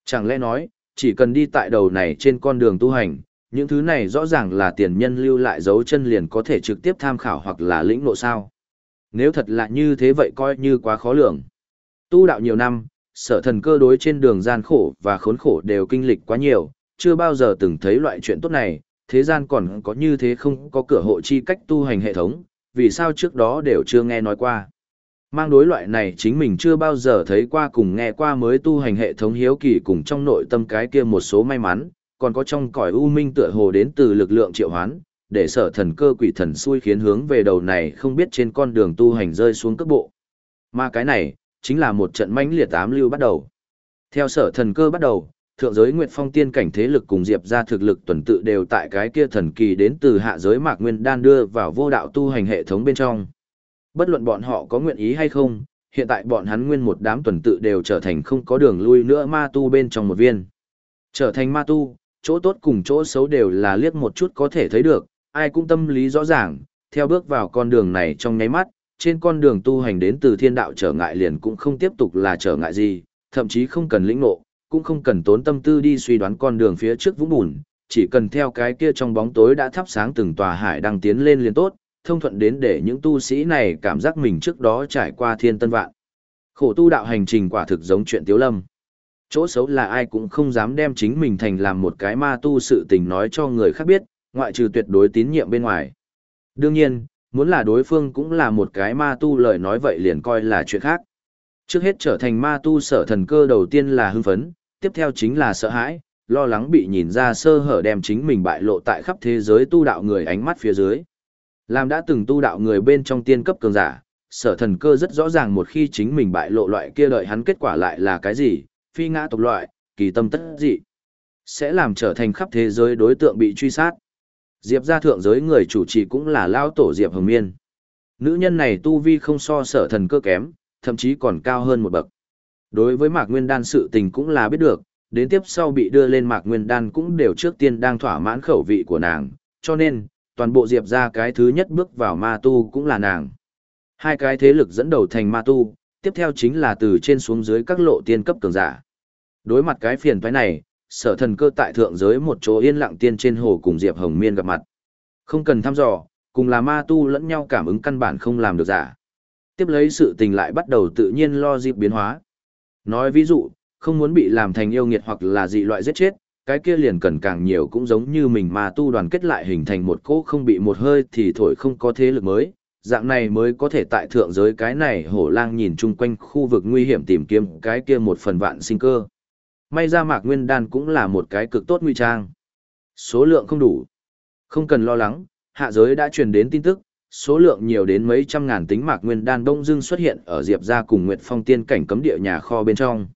Chẳng lẽ nói, chỉ cần đi tại đầu này trên con đường tu hành, những thứ này rõ ràng là tiền nhân lưu lại dấu chân liền có thể trực tiếp tham khảo hoặc là lĩnh ngộ sao. Nếu thật là như thế vậy coi như quá khó lường. Tu đạo nhiều năm, sở thần cơ đối trên đường gian khổ và khốn khổ đều kinh lịch quá nhiều, chưa bao giờ từng thấy loại chuyện tốt này, thế gian còn có như thế không có cửa hộ chi cách tu hành hệ thống, vì sao trước đó đều chưa nghe nói qua. Mang đối loại này chính mình chưa bao giờ thấy qua cùng nghe qua mới tu hành hệ thống hiếu kỳ cùng trong nội tâm cái kia một số may mắn, còn có trong cõi u minh tựa hồ đến từ lực lượng triệu hoán, để sở thần cơ quỷ thần xui khiến hướng về đầu này không biết trên con đường tu hành rơi xuống cấp bộ. Mà cái này, chính là một trận mãnh liệt ám lưu bắt đầu. Theo sở thần cơ bắt đầu, thượng giới Nguyệt Phong tiên cảnh thế lực cùng Diệp ra thực lực tuần tự đều tại cái kia thần kỳ đến từ hạ giới Mạc Nguyên Đan đưa vào vô đạo tu hành hệ thống bên trong. Bất luận bọn họ có nguyện ý hay không, hiện tại bọn hắn nguyên một đám tuần tự đều trở thành không có đường lui nữa ma tu bên trong một viên. Trở thành ma tu, chỗ tốt cùng chỗ xấu đều là liếc một chút có thể thấy được, ai cũng tâm lý rõ ràng, theo bước vào con đường này trong nháy mắt, trên con đường tu hành đến từ thiên đạo trở ngại liền cũng không tiếp tục là trở ngại gì, thậm chí không cần lĩnh ngộ, cũng không cần tốn tâm tư đi suy đoán con đường phía trước vũng bùn, chỉ cần theo cái kia trong bóng tối đã thắp sáng từng tòa hải đang tiến lên liền tốt, thông thuận đến để những tu sĩ này cảm giác mình trước đó trải qua thiên tân vạn. Khổ tu đạo hành trình quả thực giống chuyện tiếu lâm. Chỗ xấu là ai cũng không dám đem chính mình thành làm một cái ma tu sự tình nói cho người khác biết, ngoại trừ tuyệt đối tín nhiệm bên ngoài. Đương nhiên, muốn là đối phương cũng là một cái ma tu lời nói vậy liền coi là chuyện khác. Trước hết trở thành ma tu sở thần cơ đầu tiên là hưng phấn, tiếp theo chính là sợ hãi, lo lắng bị nhìn ra sơ hở đem chính mình bại lộ tại khắp thế giới tu đạo người ánh mắt phía dưới. Làm đã từng tu đạo người bên trong tiên cấp cường giả, sở thần cơ rất rõ ràng một khi chính mình bại lộ loại kia đợi hắn kết quả lại là cái gì, phi ngã tộc loại, kỳ tâm tất dị. Sẽ làm trở thành khắp thế giới đối tượng bị truy sát. Diệp gia thượng giới người chủ trì cũng là lao tổ Diệp Hồng Miên. Nữ nhân này tu vi không so sở thần cơ kém, thậm chí còn cao hơn một bậc. Đối với Mạc Nguyên Đan sự tình cũng là biết được, đến tiếp sau bị đưa lên Mạc Nguyên Đan cũng đều trước tiên đang thỏa mãn khẩu vị của nàng, cho nên, toàn bộ Diệp ra cái thứ nhất bước vào ma tu cũng là nàng. Hai cái thế lực dẫn đầu thành ma tu, tiếp theo chính là từ trên xuống dưới các lộ tiên cấp cường giả. Đối mặt cái phiền toái này, sở thần cơ tại thượng giới một chỗ yên lặng tiên trên hồ cùng Diệp Hồng Miên gặp mặt. Không cần thăm dò, cùng là ma tu lẫn nhau cảm ứng căn bản không làm được giả. Tiếp lấy sự tình lại bắt đầu tự nhiên lo dịp biến hóa. Nói ví dụ, không muốn bị làm thành yêu nghiệt hoặc là dị loại giết chết, cái kia liền cần càng nhiều cũng giống như mình mà tu đoàn kết lại hình thành một cỗ không bị một hơi thì thổi không có thế lực mới, dạng này mới có thể tại thượng giới cái này hổ lang nhìn chung quanh khu vực nguy hiểm tìm kiếm cái kia một phần vạn sinh cơ. May ra mạc nguyên đan cũng là một cái cực tốt nguy trang. Số lượng không đủ. Không cần lo lắng, hạ giới đã truyền đến tin tức, số lượng nhiều đến mấy trăm ngàn tính mạc nguyên đan đông dưng xuất hiện ở Diệp gia cùng Nguyệt Phong tiên cảnh cấm địa nhà kho bên trong.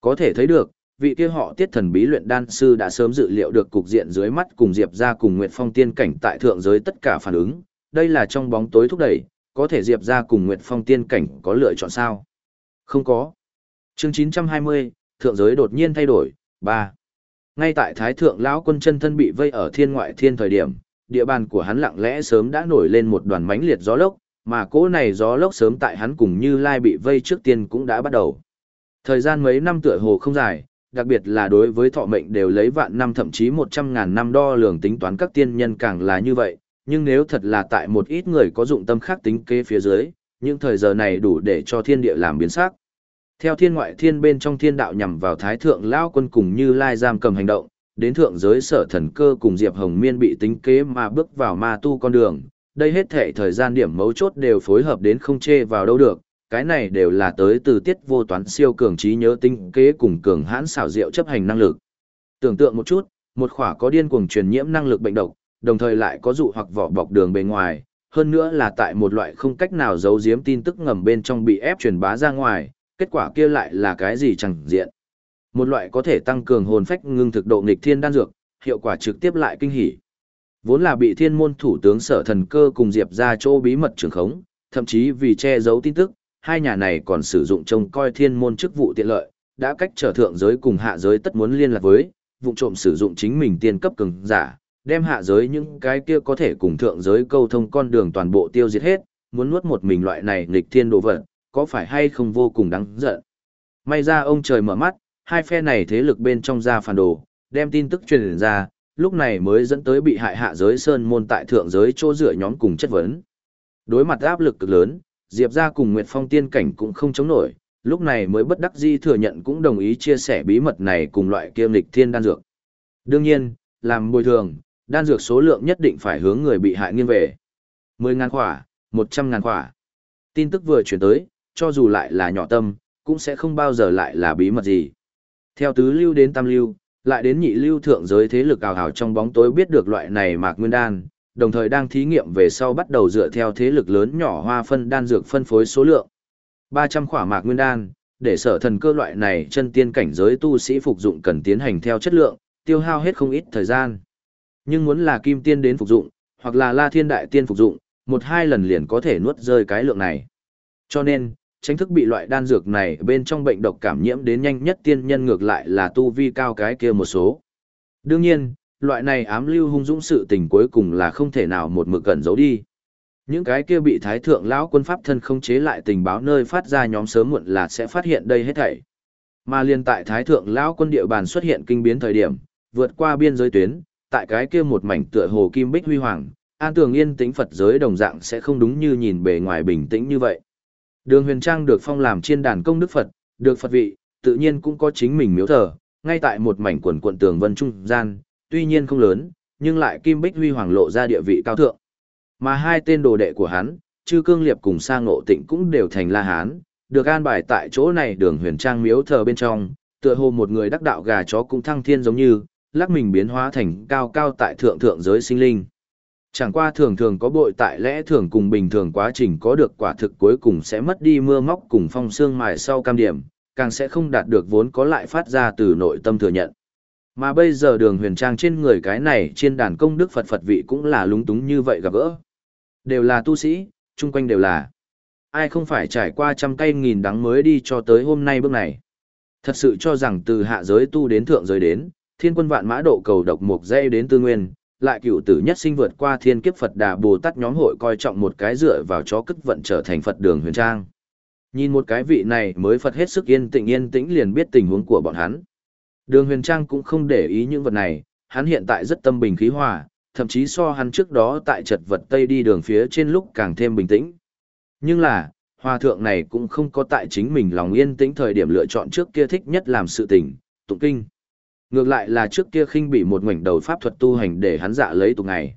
Có thể thấy được, vị kia họ tiết thần bí luyện đan sư đã sớm dự liệu được cục diện dưới mắt cùng Diệp gia cùng Nguyệt Phong tiên cảnh tại thượng giới tất cả phản ứng, đây là trong bóng tối thúc đẩy, có thể Diệp gia cùng Nguyệt Phong tiên cảnh có lựa chọn sao? Không có. Chương 920, thượng giới đột nhiên thay đổi, 3. Ngay tại Thái thượng lão quân chân thân bị vây ở thiên ngoại thiên thời điểm, địa bàn của hắn lặng lẽ sớm đã nổi lên một đoàn mãnh liệt gió lốc, mà cỗ này gió lốc sớm tại hắn cùng Như Lai bị vây trước tiên cũng đã bắt đầu. Thời gian mấy năm tựa hồ không dài, đặc biệt là đối với thọ mệnh đều lấy vạn năm thậm chí một trăm ngàn năm đo lường tính toán các tiên nhân càng là như vậy, nhưng nếu thật là tại một ít người có dụng tâm khác tính kế phía dưới, những thời giờ này đủ để cho thiên địa làm biến sắc. Theo thiên ngoại thiên bên trong thiên đạo nhằm vào thái thượng lao quân cùng như lai giam cầm hành động, đến thượng giới sở thần cơ cùng Diệp Hồng Miên bị tính kế mà bước vào ma tu con đường, đây hết thể thời gian điểm mấu chốt đều phối hợp đến không chê vào đâu được, cái này đều là tới từ tiết vô toán siêu cường trí nhớ tinh kế cùng cường hãn xảo diệu chấp hành năng lực. Tưởng tượng một chút, một khỏa có điên cuồng truyền nhiễm năng lực bệnh độc, đồng thời lại có dụ hoặc vỏ bọc đường bề ngoài, hơn nữa là tại một loại không cách nào giấu giếm tin tức ngầm bên trong bị ép truyền bá ra ngoài, kết quả kia lại là cái gì chẳng diện. Một loại có thể tăng cường hồn phách ngưng thực độ nghịch thiên đan dược, hiệu quả trực tiếp lại kinh hỉ. Vốn là bị thiên môn thủ tướng sở thần cơ cùng Diệp ra chỗ bí mật trường khống, thậm chí vì che giấu tin tức, hai nhà này còn sử dụng trông coi thiên môn chức vụ tiện lợi, đã cách trở thượng giới cùng hạ giới tất muốn liên lạc với, vụ trộm sử dụng chính mình tiên cấp cường giả, đem hạ giới những cái kia có thể cùng thượng giới câu thông con đường toàn bộ tiêu diệt hết, muốn nuốt một mình loại này nghịch thiên đồ vật, có phải hay không vô cùng đáng giận. May ra ông trời mở mắt, hai phe này thế lực bên trong ra phản đồ, đem tin tức truyền ra, lúc này mới dẫn tới bị hại hạ giới sơn môn tại thượng giới chỗ dựa nhóm cùng chất vấn. Đối mặt áp lực cực lớn, Diệp ra cùng Nguyệt Phong tiên cảnh cũng không chống nổi, lúc này mới bất đắc di thừa nhận cũng đồng ý chia sẻ bí mật này cùng loại kiêm lịch thiên đan dược. Đương nhiên, làm bồi thường, đan dược số lượng nhất định phải hướng người bị hại nghiêng về. 10 ngàn khỏa, 100 ngàn khỏa. Tin tức vừa chuyển tới, cho dù lại là nhỏ tâm, cũng sẽ không bao giờ lại là bí mật gì. Theo tứ lưu đến tam lưu, lại đến nhị lưu thượng giới thế lực ảo ảo trong bóng tối biết được loại này mạc nguyên đan, đồng thời đang thí nghiệm về sau bắt đầu dựa theo thế lực lớn nhỏ hoa phân đan dược phân phối số lượng. 300 khỏa mạc nguyên đan, để sở thần cơ loại này chân tiên cảnh giới tu sĩ phục dụng cần tiến hành theo chất lượng, tiêu hao hết không ít thời gian. Nhưng muốn là kim tiên đến phục dụng, hoặc là la thiên đại tiên phục dụng, một hai lần liền có thể nuốt rơi cái lượng này. Cho nên, tránh thức bị loại đan dược này bên trong bệnh độc cảm nhiễm đến nhanh nhất tiên nhân ngược lại là tu vi cao cái kia một số. Đương nhiên, loại này ám lưu hung dũng sự tình cuối cùng là không thể nào một mực cẩn giấu đi. Những cái kia bị thái thượng lão quân pháp thân không chế lại tình báo nơi phát ra nhóm sớm muộn là sẽ phát hiện đây hết thảy. Mà liên tại thái thượng lão quân địa bàn xuất hiện kinh biến thời điểm, vượt qua biên giới tuyến, tại cái kia một mảnh tựa hồ kim bích huy hoàng, an tường yên tĩnh Phật giới đồng dạng sẽ không đúng như nhìn bề ngoài bình tĩnh như vậy. Đường huyền trang được phong làm chiên đàn công đức Phật, được Phật vị, tự nhiên cũng có chính mình miếu thờ, ngay tại một mảnh quần quận tường vân trung gian, tuy nhiên không lớn, nhưng lại kim bích huy hoàng lộ ra địa vị cao thượng. Mà hai tên đồ đệ của hắn, Chư Cương Liệp cùng Sang Ngộ Tịnh cũng đều thành La Hán, được an bài tại chỗ này đường huyền trang miếu thờ bên trong, tựa hồ một người đắc đạo gà chó cũng thăng thiên giống như, lắc mình biến hóa thành cao cao tại thượng thượng giới sinh linh. Chẳng qua thường thường có bội tại lẽ thường cùng bình thường quá trình có được quả thực cuối cùng sẽ mất đi mưa móc cùng phong xương mài sau cam điểm, càng sẽ không đạt được vốn có lại phát ra từ nội tâm thừa nhận. Mà bây giờ đường huyền trang trên người cái này trên đàn công đức Phật Phật vị cũng là lúng túng như vậy gặp gỡ. Đều là tu sĩ, chung quanh đều là. Ai không phải trải qua trăm cây nghìn đắng mới đi cho tới hôm nay bước này. Thật sự cho rằng từ hạ giới tu đến thượng giới đến, thiên quân vạn mã độ cầu độc mục dây đến tư nguyên, lại cựu tử nhất sinh vượt qua thiên kiếp Phật Đà Bồ Tát nhóm hội coi trọng một cái dựa vào chó cất vận trở thành Phật đường huyền trang. Nhìn một cái vị này mới Phật hết sức yên tĩnh yên tĩnh liền biết tình huống của bọn hắn. Đường huyền trang cũng không để ý những vật này, hắn hiện tại rất tâm bình khí hòa, thậm chí so hắn trước đó tại trật vật tây đi đường phía trên lúc càng thêm bình tĩnh. Nhưng là, hòa thượng này cũng không có tại chính mình lòng yên tĩnh thời điểm lựa chọn trước kia thích nhất làm sự tình, tụng kinh. Ngược lại là trước kia khinh bị một ngoảnh đầu pháp thuật tu hành để hắn dạ lấy tụng ngày.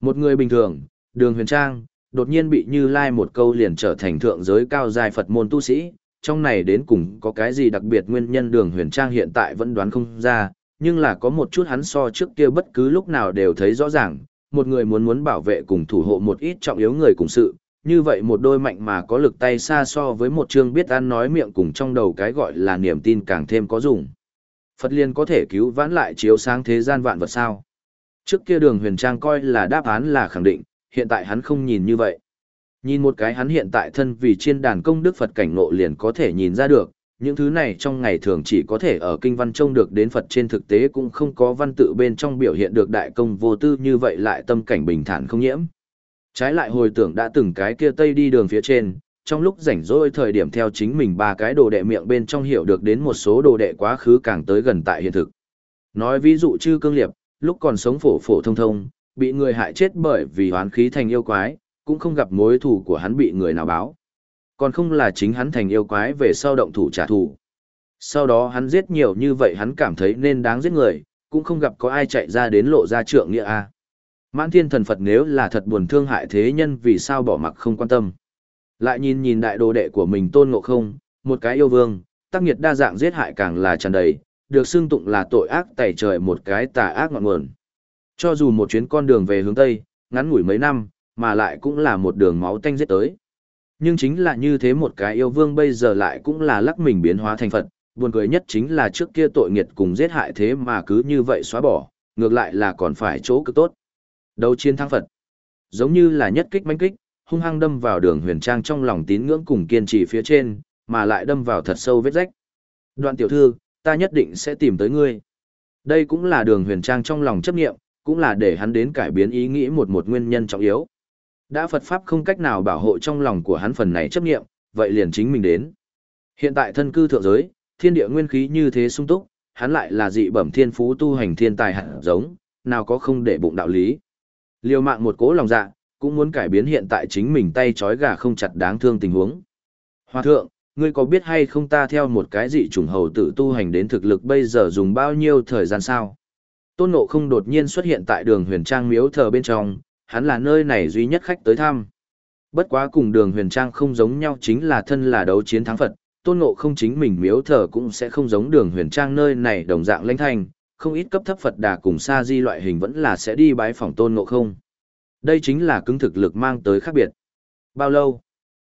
Một người bình thường, đường huyền trang, đột nhiên bị như lai một câu liền trở thành thượng giới cao dài Phật môn tu sĩ, trong này đến cùng có cái gì đặc biệt nguyên nhân đường huyền trang hiện tại vẫn đoán không ra, nhưng là có một chút hắn so trước kia bất cứ lúc nào đều thấy rõ ràng, một người muốn muốn bảo vệ cùng thủ hộ một ít trọng yếu người cùng sự, như vậy một đôi mạnh mà có lực tay xa so với một chương biết ăn nói miệng cùng trong đầu cái gọi là niềm tin càng thêm có dùng. Phật liên có thể cứu vãn lại chiếu sáng thế gian vạn vật sao. Trước kia đường huyền trang coi là đáp án là khẳng định, hiện tại hắn không nhìn như vậy. Nhìn một cái hắn hiện tại thân vì trên đàn công đức Phật cảnh ngộ liền có thể nhìn ra được, những thứ này trong ngày thường chỉ có thể ở kinh văn trông được đến Phật trên thực tế cũng không có văn tự bên trong biểu hiện được đại công vô tư như vậy lại tâm cảnh bình thản không nhiễm. Trái lại hồi tưởng đã từng cái kia tây đi đường phía trên, trong lúc rảnh rỗi thời điểm theo chính mình ba cái đồ đệ miệng bên trong hiểu được đến một số đồ đệ quá khứ càng tới gần tại hiện thực. Nói ví dụ chư cương liệp, lúc còn sống phổ phổ thông thông, bị người hại chết bởi vì hoán khí thành yêu quái, cũng không gặp mối thù của hắn bị người nào báo. Còn không là chính hắn thành yêu quái về sau động thủ trả thù. Sau đó hắn giết nhiều như vậy hắn cảm thấy nên đáng giết người, cũng không gặp có ai chạy ra đến lộ ra trượng nghĩa a. Mãn thiên thần Phật nếu là thật buồn thương hại thế nhân vì sao bỏ mặc không quan tâm. Lại nhìn nhìn đại đồ đệ của mình tôn ngộ không, một cái yêu vương, tác nghiệt đa dạng giết hại càng là tràn đầy, được xưng tụng là tội ác tẩy trời một cái tà ác ngọn nguồn. Cho dù một chuyến con đường về hướng Tây, ngắn ngủi mấy năm, mà lại cũng là một đường máu tanh giết tới. Nhưng chính là như thế một cái yêu vương bây giờ lại cũng là lắc mình biến hóa thành Phật, buồn cười nhất chính là trước kia tội nghiệt cùng giết hại thế mà cứ như vậy xóa bỏ, ngược lại là còn phải chỗ cực tốt. Đấu chiến thắng Phật. Giống như là nhất kích manh kích, hung hăng đâm vào đường huyền trang trong lòng tín ngưỡng cùng kiên trì phía trên, mà lại đâm vào thật sâu vết rách. Đoạn tiểu thư, ta nhất định sẽ tìm tới ngươi. Đây cũng là đường huyền trang trong lòng chấp nghiệm, cũng là để hắn đến cải biến ý nghĩ một một nguyên nhân trọng yếu. Đã Phật Pháp không cách nào bảo hộ trong lòng của hắn phần này chấp nghiệm, vậy liền chính mình đến. Hiện tại thân cư thượng giới, thiên địa nguyên khí như thế sung túc, hắn lại là dị bẩm thiên phú tu hành thiên tài hạt giống, nào có không để bụng đạo lý. Liều mạng một cố lòng dạ, cũng muốn cải biến hiện tại chính mình tay trói gà không chặt đáng thương tình huống. Hoa thượng, ngươi có biết hay không ta theo một cái dị chủng hầu tử tu hành đến thực lực bây giờ dùng bao nhiêu thời gian sao? Tôn Ngộ không đột nhiên xuất hiện tại đường huyền trang miếu thờ bên trong, hắn là nơi này duy nhất khách tới thăm. Bất quá cùng đường huyền trang không giống nhau chính là thân là đấu chiến thắng Phật, Tôn Ngộ không chính mình miếu thờ cũng sẽ không giống đường huyền trang nơi này đồng dạng lãnh thành không ít cấp thấp Phật đà cùng sa di loại hình vẫn là sẽ đi bái phỏng Tôn Ngộ không. Đây chính là cứng thực lực mang tới khác biệt. Bao lâu?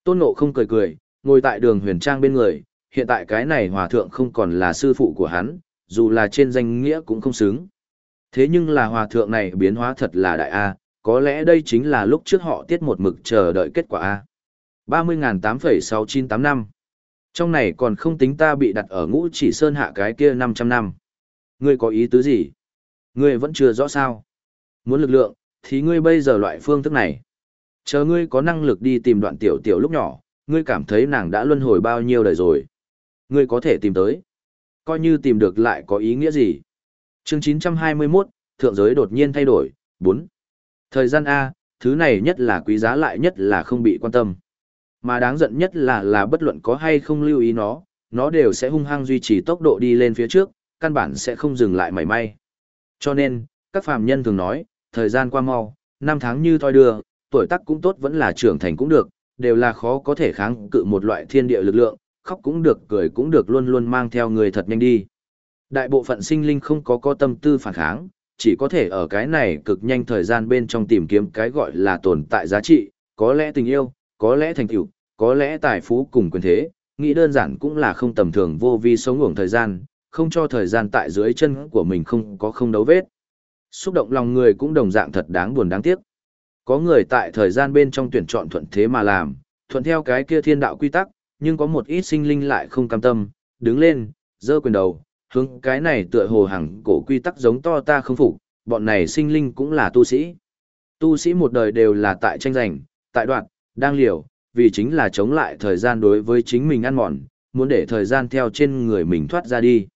Tôn Ngộ không cười cười, ngồi tại đường huyền trang bên người, hiện tại cái này hòa thượng không còn là sư phụ của hắn, dù là trên danh nghĩa cũng không xứng. Thế nhưng là hòa thượng này biến hóa thật là đại A, có lẽ đây chính là lúc trước họ tiết một mực chờ đợi kết quả A. 30.8,6985 năm. Trong này còn không tính ta bị đặt ở ngũ chỉ sơn hạ cái kia 500 năm. Ngươi có ý tứ gì? Ngươi vẫn chưa rõ sao. Muốn lực lượng, thì ngươi bây giờ loại phương thức này. Chờ ngươi có năng lực đi tìm đoạn tiểu tiểu lúc nhỏ, ngươi cảm thấy nàng đã luân hồi bao nhiêu đời rồi. Ngươi có thể tìm tới. Coi như tìm được lại có ý nghĩa gì. Chương 921, Thượng giới đột nhiên thay đổi, 4. Thời gian A, thứ này nhất là quý giá lại nhất là không bị quan tâm. Mà đáng giận nhất là là bất luận có hay không lưu ý nó, nó đều sẽ hung hăng duy trì tốc độ đi lên phía trước, căn bản sẽ không dừng lại mảy may. Cho nên, các phàm nhân thường nói, thời gian qua mau, năm tháng như thoi đưa, tuổi tác cũng tốt vẫn là trưởng thành cũng được, đều là khó có thể kháng cự một loại thiên địa lực lượng, khóc cũng được, cười cũng được luôn luôn mang theo người thật nhanh đi. Đại bộ phận sinh linh không có có tâm tư phản kháng, chỉ có thể ở cái này cực nhanh thời gian bên trong tìm kiếm cái gọi là tồn tại giá trị, có lẽ tình yêu, có lẽ thành tựu, có lẽ tài phú cùng quyền thế, nghĩ đơn giản cũng là không tầm thường vô vi sống ngủng thời gian, không cho thời gian tại dưới chân của mình không có không đấu vết. Xúc động lòng người cũng đồng dạng thật đáng buồn đáng tiếc. Có người tại thời gian bên trong tuyển chọn thuận thế mà làm, thuận theo cái kia thiên đạo quy tắc, nhưng có một ít sinh linh lại không cam tâm, đứng lên, giơ quyền đầu, hướng cái này tựa hồ hằng cổ quy tắc giống to ta không phục, bọn này sinh linh cũng là tu sĩ. Tu sĩ một đời đều là tại tranh giành, tại đoạn, đang liều, vì chính là chống lại thời gian đối với chính mình ăn mòn, muốn để thời gian theo trên người mình thoát ra đi.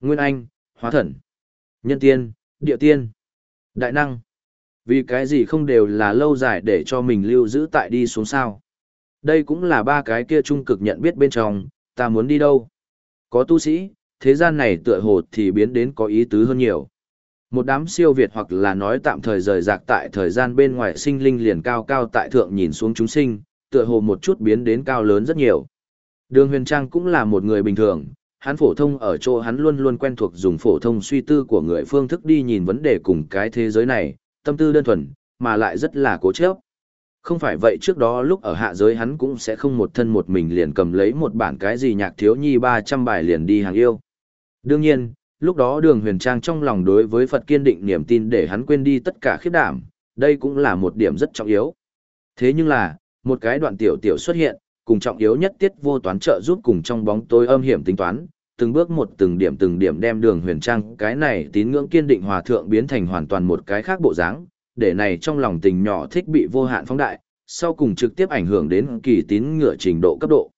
Nguyên Anh, Hóa Thần, Nhân Tiên, Địa Tiên, Đại Năng. Vì cái gì không đều là lâu dài để cho mình lưu giữ tại đi xuống sao? Đây cũng là ba cái kia trung cực nhận biết bên trong, ta muốn đi đâu? Có tu sĩ, thế gian này tựa hồ thì biến đến có ý tứ hơn nhiều. Một đám siêu việt hoặc là nói tạm thời rời rạc tại thời gian bên ngoài sinh linh liền cao cao tại thượng nhìn xuống chúng sinh, tựa hồ một chút biến đến cao lớn rất nhiều. Đường huyền trang cũng là một người bình thường, hắn phổ thông ở chỗ hắn luôn luôn quen thuộc dùng phổ thông suy tư của người phương thức đi nhìn vấn đề cùng cái thế giới này, tâm tư đơn thuần, mà lại rất là cố chấp. Không phải vậy trước đó lúc ở hạ giới hắn cũng sẽ không một thân một mình liền cầm lấy một bản cái gì nhạc thiếu nhi 300 bài liền đi hàng yêu. Đương nhiên, lúc đó đường huyền trang trong lòng đối với Phật kiên định niềm tin để hắn quên đi tất cả khiếp đảm, đây cũng là một điểm rất trọng yếu. Thế nhưng là, một cái đoạn tiểu tiểu xuất hiện, cùng trọng yếu nhất tiết vô toán trợ giúp cùng trong bóng tối âm hiểm tính toán, từng bước một từng điểm từng điểm đem đường huyền trang cái này tín ngưỡng kiên định hòa thượng biến thành hoàn toàn một cái khác bộ dáng, để này trong lòng tình nhỏ thích bị vô hạn phóng đại, sau cùng trực tiếp ảnh hưởng đến kỳ tín ngựa trình độ cấp độ.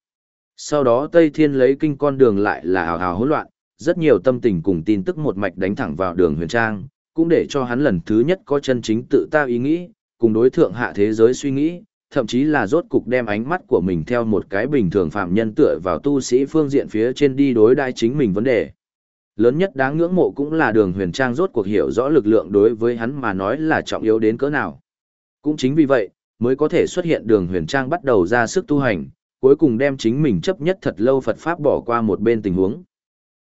Sau đó Tây Thiên lấy kinh con đường lại là hào hào hỗn loạn, rất nhiều tâm tình cùng tin tức một mạch đánh thẳng vào đường huyền trang, cũng để cho hắn lần thứ nhất có chân chính tự ta ý nghĩ, cùng đối thượng hạ thế giới suy nghĩ, thậm chí là rốt cục đem ánh mắt của mình theo một cái bình thường phạm nhân tựa vào tu sĩ phương diện phía trên đi đối đai chính mình vấn đề. Lớn nhất đáng ngưỡng mộ cũng là đường huyền trang rốt cuộc hiểu rõ lực lượng đối với hắn mà nói là trọng yếu đến cỡ nào. Cũng chính vì vậy, mới có thể xuất hiện đường huyền trang bắt đầu ra sức tu hành, cuối cùng đem chính mình chấp nhất thật lâu Phật Pháp bỏ qua một bên tình huống.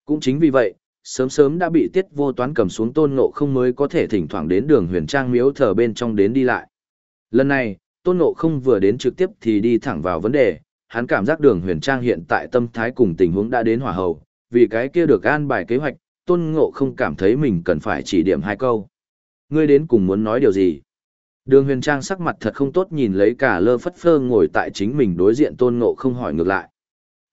Cũng chính vì vậy, sớm sớm đã bị tiết vô toán cầm xuống tôn ngộ không mới có thể thỉnh thoảng đến đường huyền trang miếu thờ bên trong đến đi lại. Lần này, tôn ngộ không vừa đến trực tiếp thì đi thẳng vào vấn đề, hắn cảm giác đường huyền trang hiện tại tâm thái cùng tình huống đã đến hỏa hầu, vì cái kia được an bài kế hoạch, tôn ngộ không cảm thấy mình cần phải chỉ điểm hai câu. Ngươi đến cùng muốn nói điều gì? Đường huyền trang sắc mặt thật không tốt nhìn lấy cả lơ phất phơ ngồi tại chính mình đối diện tôn ngộ không hỏi ngược lại.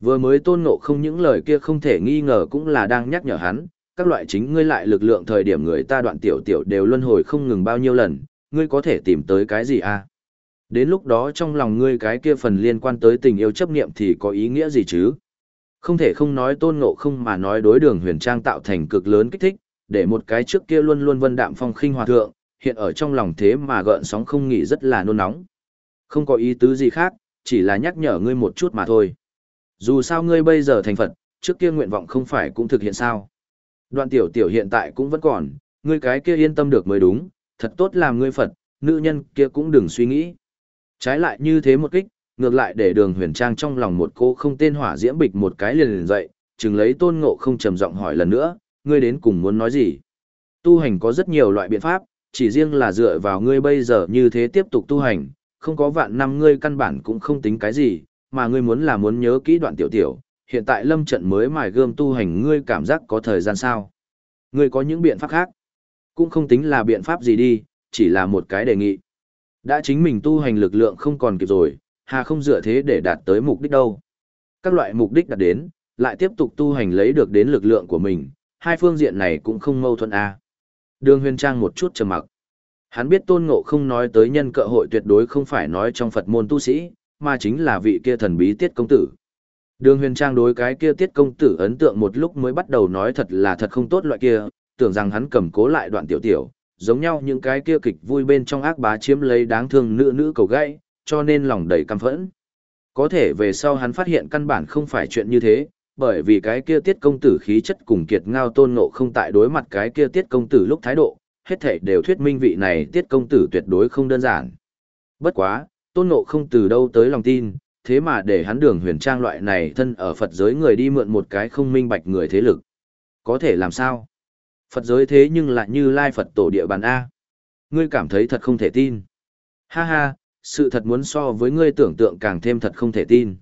Vừa mới tôn ngộ không những lời kia không thể nghi ngờ cũng là đang nhắc nhở hắn, các loại chính ngươi lại lực lượng thời điểm người ta đoạn tiểu tiểu đều luân hồi không ngừng bao nhiêu lần, ngươi có thể tìm tới cái gì à? Đến lúc đó trong lòng ngươi cái kia phần liên quan tới tình yêu chấp niệm thì có ý nghĩa gì chứ? Không thể không nói tôn ngộ không mà nói đối đường huyền trang tạo thành cực lớn kích thích, để một cái trước kia luôn luôn vân đạm phong khinh hòa thượng, hiện ở trong lòng thế mà gợn sóng không nghỉ rất là nôn nóng. Không có ý tứ gì khác, chỉ là nhắc nhở ngươi một chút mà thôi. Dù sao ngươi bây giờ thành Phật, trước kia nguyện vọng không phải cũng thực hiện sao. Đoạn tiểu tiểu hiện tại cũng vẫn còn, ngươi cái kia yên tâm được mới đúng, thật tốt làm ngươi Phật, nữ nhân kia cũng đừng suy nghĩ. Trái lại như thế một kích, ngược lại để đường huyền trang trong lòng một cô không tên hỏa diễm bịch một cái liền liền dậy, chừng lấy tôn ngộ không trầm giọng hỏi lần nữa, ngươi đến cùng muốn nói gì? Tu hành có rất nhiều loại biện pháp, chỉ riêng là dựa vào ngươi bây giờ như thế tiếp tục tu hành, không có vạn năm ngươi căn bản cũng không tính cái gì, mà ngươi muốn là muốn nhớ kỹ đoạn tiểu tiểu, hiện tại lâm trận mới mài gươm tu hành ngươi cảm giác có thời gian sao. Ngươi có những biện pháp khác, cũng không tính là biện pháp gì đi, chỉ là một cái đề nghị. Đã chính mình tu hành lực lượng không còn kịp rồi, hà không dựa thế để đạt tới mục đích đâu. Các loại mục đích đạt đến, lại tiếp tục tu hành lấy được đến lực lượng của mình, hai phương diện này cũng không mâu thuẫn a. À. Đường huyền trang một chút trầm mặc. Hắn biết tôn ngộ không nói tới nhân cơ hội tuyệt đối không phải nói trong Phật môn tu sĩ, mà chính là vị kia thần bí tiết công tử. Đường huyền trang đối cái kia tiết công tử ấn tượng một lúc mới bắt đầu nói thật là thật không tốt loại kia, tưởng rằng hắn cầm cố lại đoạn tiểu tiểu, giống nhau những cái kia kịch vui bên trong ác bá chiếm lấy đáng thương nữ nữ cầu gãy, cho nên lòng đầy căm phẫn. Có thể về sau hắn phát hiện căn bản không phải chuyện như thế, bởi vì cái kia tiết công tử khí chất cùng kiệt ngao tôn ngộ không tại đối mặt cái kia tiết công tử lúc thái độ, hết thảy đều thuyết minh vị này tiết công tử tuyệt đối không đơn giản. Bất quá, tôn ngộ không từ đâu tới lòng tin, thế mà để hắn đường huyền trang loại này thân ở Phật giới người đi mượn một cái không minh bạch người thế lực. Có thể làm sao? Phật giới thế nhưng lại như lai Phật tổ địa bàn A. Ngươi cảm thấy thật không thể tin. Ha ha, sự thật muốn so với ngươi tưởng tượng càng thêm thật không thể tin.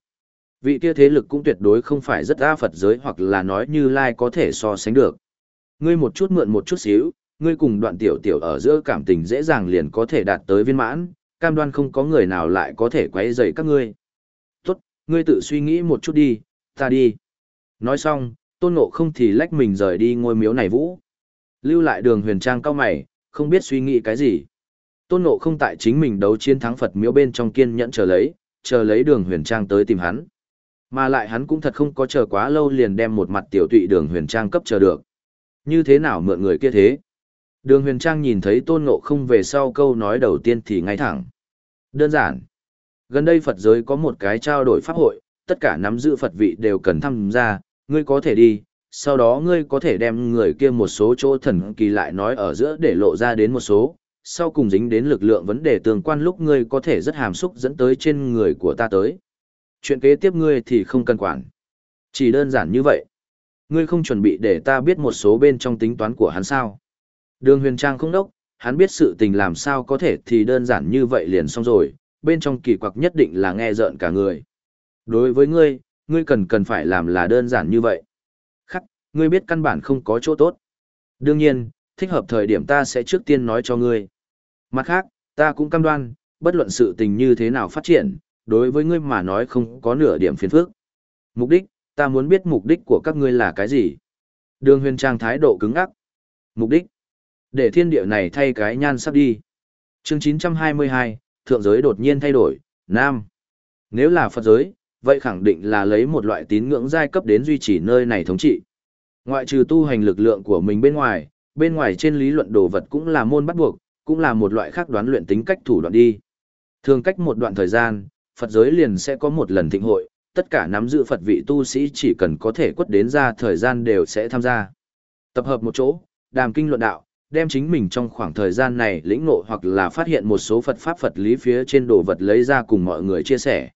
Vị kia thế lực cũng tuyệt đối không phải rất A Phật giới hoặc là nói như lai có thể so sánh được. Ngươi một chút mượn một chút xíu, ngươi cùng đoạn tiểu tiểu ở giữa cảm tình dễ dàng liền có thể đạt tới viên mãn, cam đoan không có người nào lại có thể quấy rầy các ngươi. Tốt, ngươi tự suy nghĩ một chút đi, ta đi. Nói xong, tôn ngộ không thì lách mình rời đi ngôi miếu này vũ. Lưu lại đường huyền trang cao mày, không biết suy nghĩ cái gì. Tôn ngộ không tại chính mình đấu chiến thắng Phật miếu bên trong kiên nhẫn chờ lấy, chờ lấy đường huyền trang tới tìm hắn. Mà lại hắn cũng thật không có chờ quá lâu liền đem một mặt tiểu tụy đường huyền trang cấp chờ được. Như thế nào mượn người kia thế? Đường huyền trang nhìn thấy tôn ngộ không về sau câu nói đầu tiên thì ngay thẳng. Đơn giản. Gần đây Phật giới có một cái trao đổi pháp hội, tất cả nắm giữ Phật vị đều cần tham gia, ngươi có thể đi, sau đó ngươi có thể đem người kia một số chỗ thần kỳ lại nói ở giữa để lộ ra đến một số, sau cùng dính đến lực lượng vấn đề tương quan lúc ngươi có thể rất hàm xúc dẫn tới trên người của ta tới. Chuyện kế tiếp ngươi thì không cần quản. Chỉ đơn giản như vậy. Ngươi không chuẩn bị để ta biết một số bên trong tính toán của hắn sao. Đường huyền trang không đốc, hắn biết sự tình làm sao có thể thì đơn giản như vậy liền xong rồi, bên trong kỳ quặc nhất định là nghe rợn cả người. Đối với ngươi, ngươi cần cần phải làm là đơn giản như vậy. Ngươi biết căn bản không có chỗ tốt. Đương nhiên, thích hợp thời điểm ta sẽ trước tiên nói cho ngươi. Mặt khác, ta cũng cam đoan, bất luận sự tình như thế nào phát triển, đối với ngươi mà nói không có nửa điểm phiền phức. Mục đích, ta muốn biết mục đích của các ngươi là cái gì. Đường huyền trang thái độ cứng ngắc. Mục đích, để thiên địa này thay cái nhan sắp đi. Chương 922, thượng giới đột nhiên thay đổi, nam. Nếu là Phật giới, vậy khẳng định là lấy một loại tín ngưỡng giai cấp đến duy trì nơi này thống trị. Ngoại trừ tu hành lực lượng của mình bên ngoài, bên ngoài trên lý luận đồ vật cũng là môn bắt buộc, cũng là một loại khác đoán luyện tính cách thủ đoạn đi. Thường cách một đoạn thời gian, Phật giới liền sẽ có một lần thịnh hội, tất cả nắm giữ Phật vị tu sĩ chỉ cần có thể quất đến ra thời gian đều sẽ tham gia. Tập hợp một chỗ, đàm kinh luận đạo, đem chính mình trong khoảng thời gian này lĩnh ngộ hoặc là phát hiện một số Phật pháp Phật lý phía trên đồ vật lấy ra cùng mọi người chia sẻ.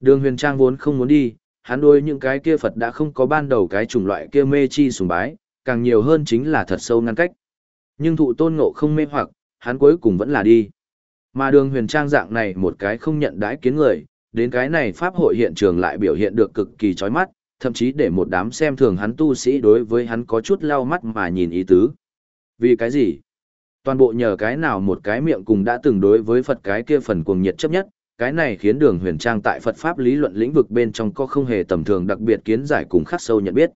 Đường huyền trang vốn không muốn đi, hắn đôi những cái kia Phật đã không có ban đầu cái chủng loại kia mê chi sùng bái, càng nhiều hơn chính là thật sâu ngăn cách. Nhưng thụ tôn ngộ không mê hoặc, hắn cuối cùng vẫn là đi. Mà đường huyền trang dạng này một cái không nhận đãi kiến người, đến cái này pháp hội hiện trường lại biểu hiện được cực kỳ chói mắt, thậm chí để một đám xem thường hắn tu sĩ đối với hắn có chút lau mắt mà nhìn ý tứ. Vì cái gì? Toàn bộ nhờ cái nào một cái miệng cùng đã từng đối với Phật cái kia phần cuồng nhiệt chấp nhất, cái này khiến đường huyền trang tại Phật Pháp lý luận lĩnh vực bên trong có không hề tầm thường đặc biệt kiến giải cùng khắc sâu nhận biết.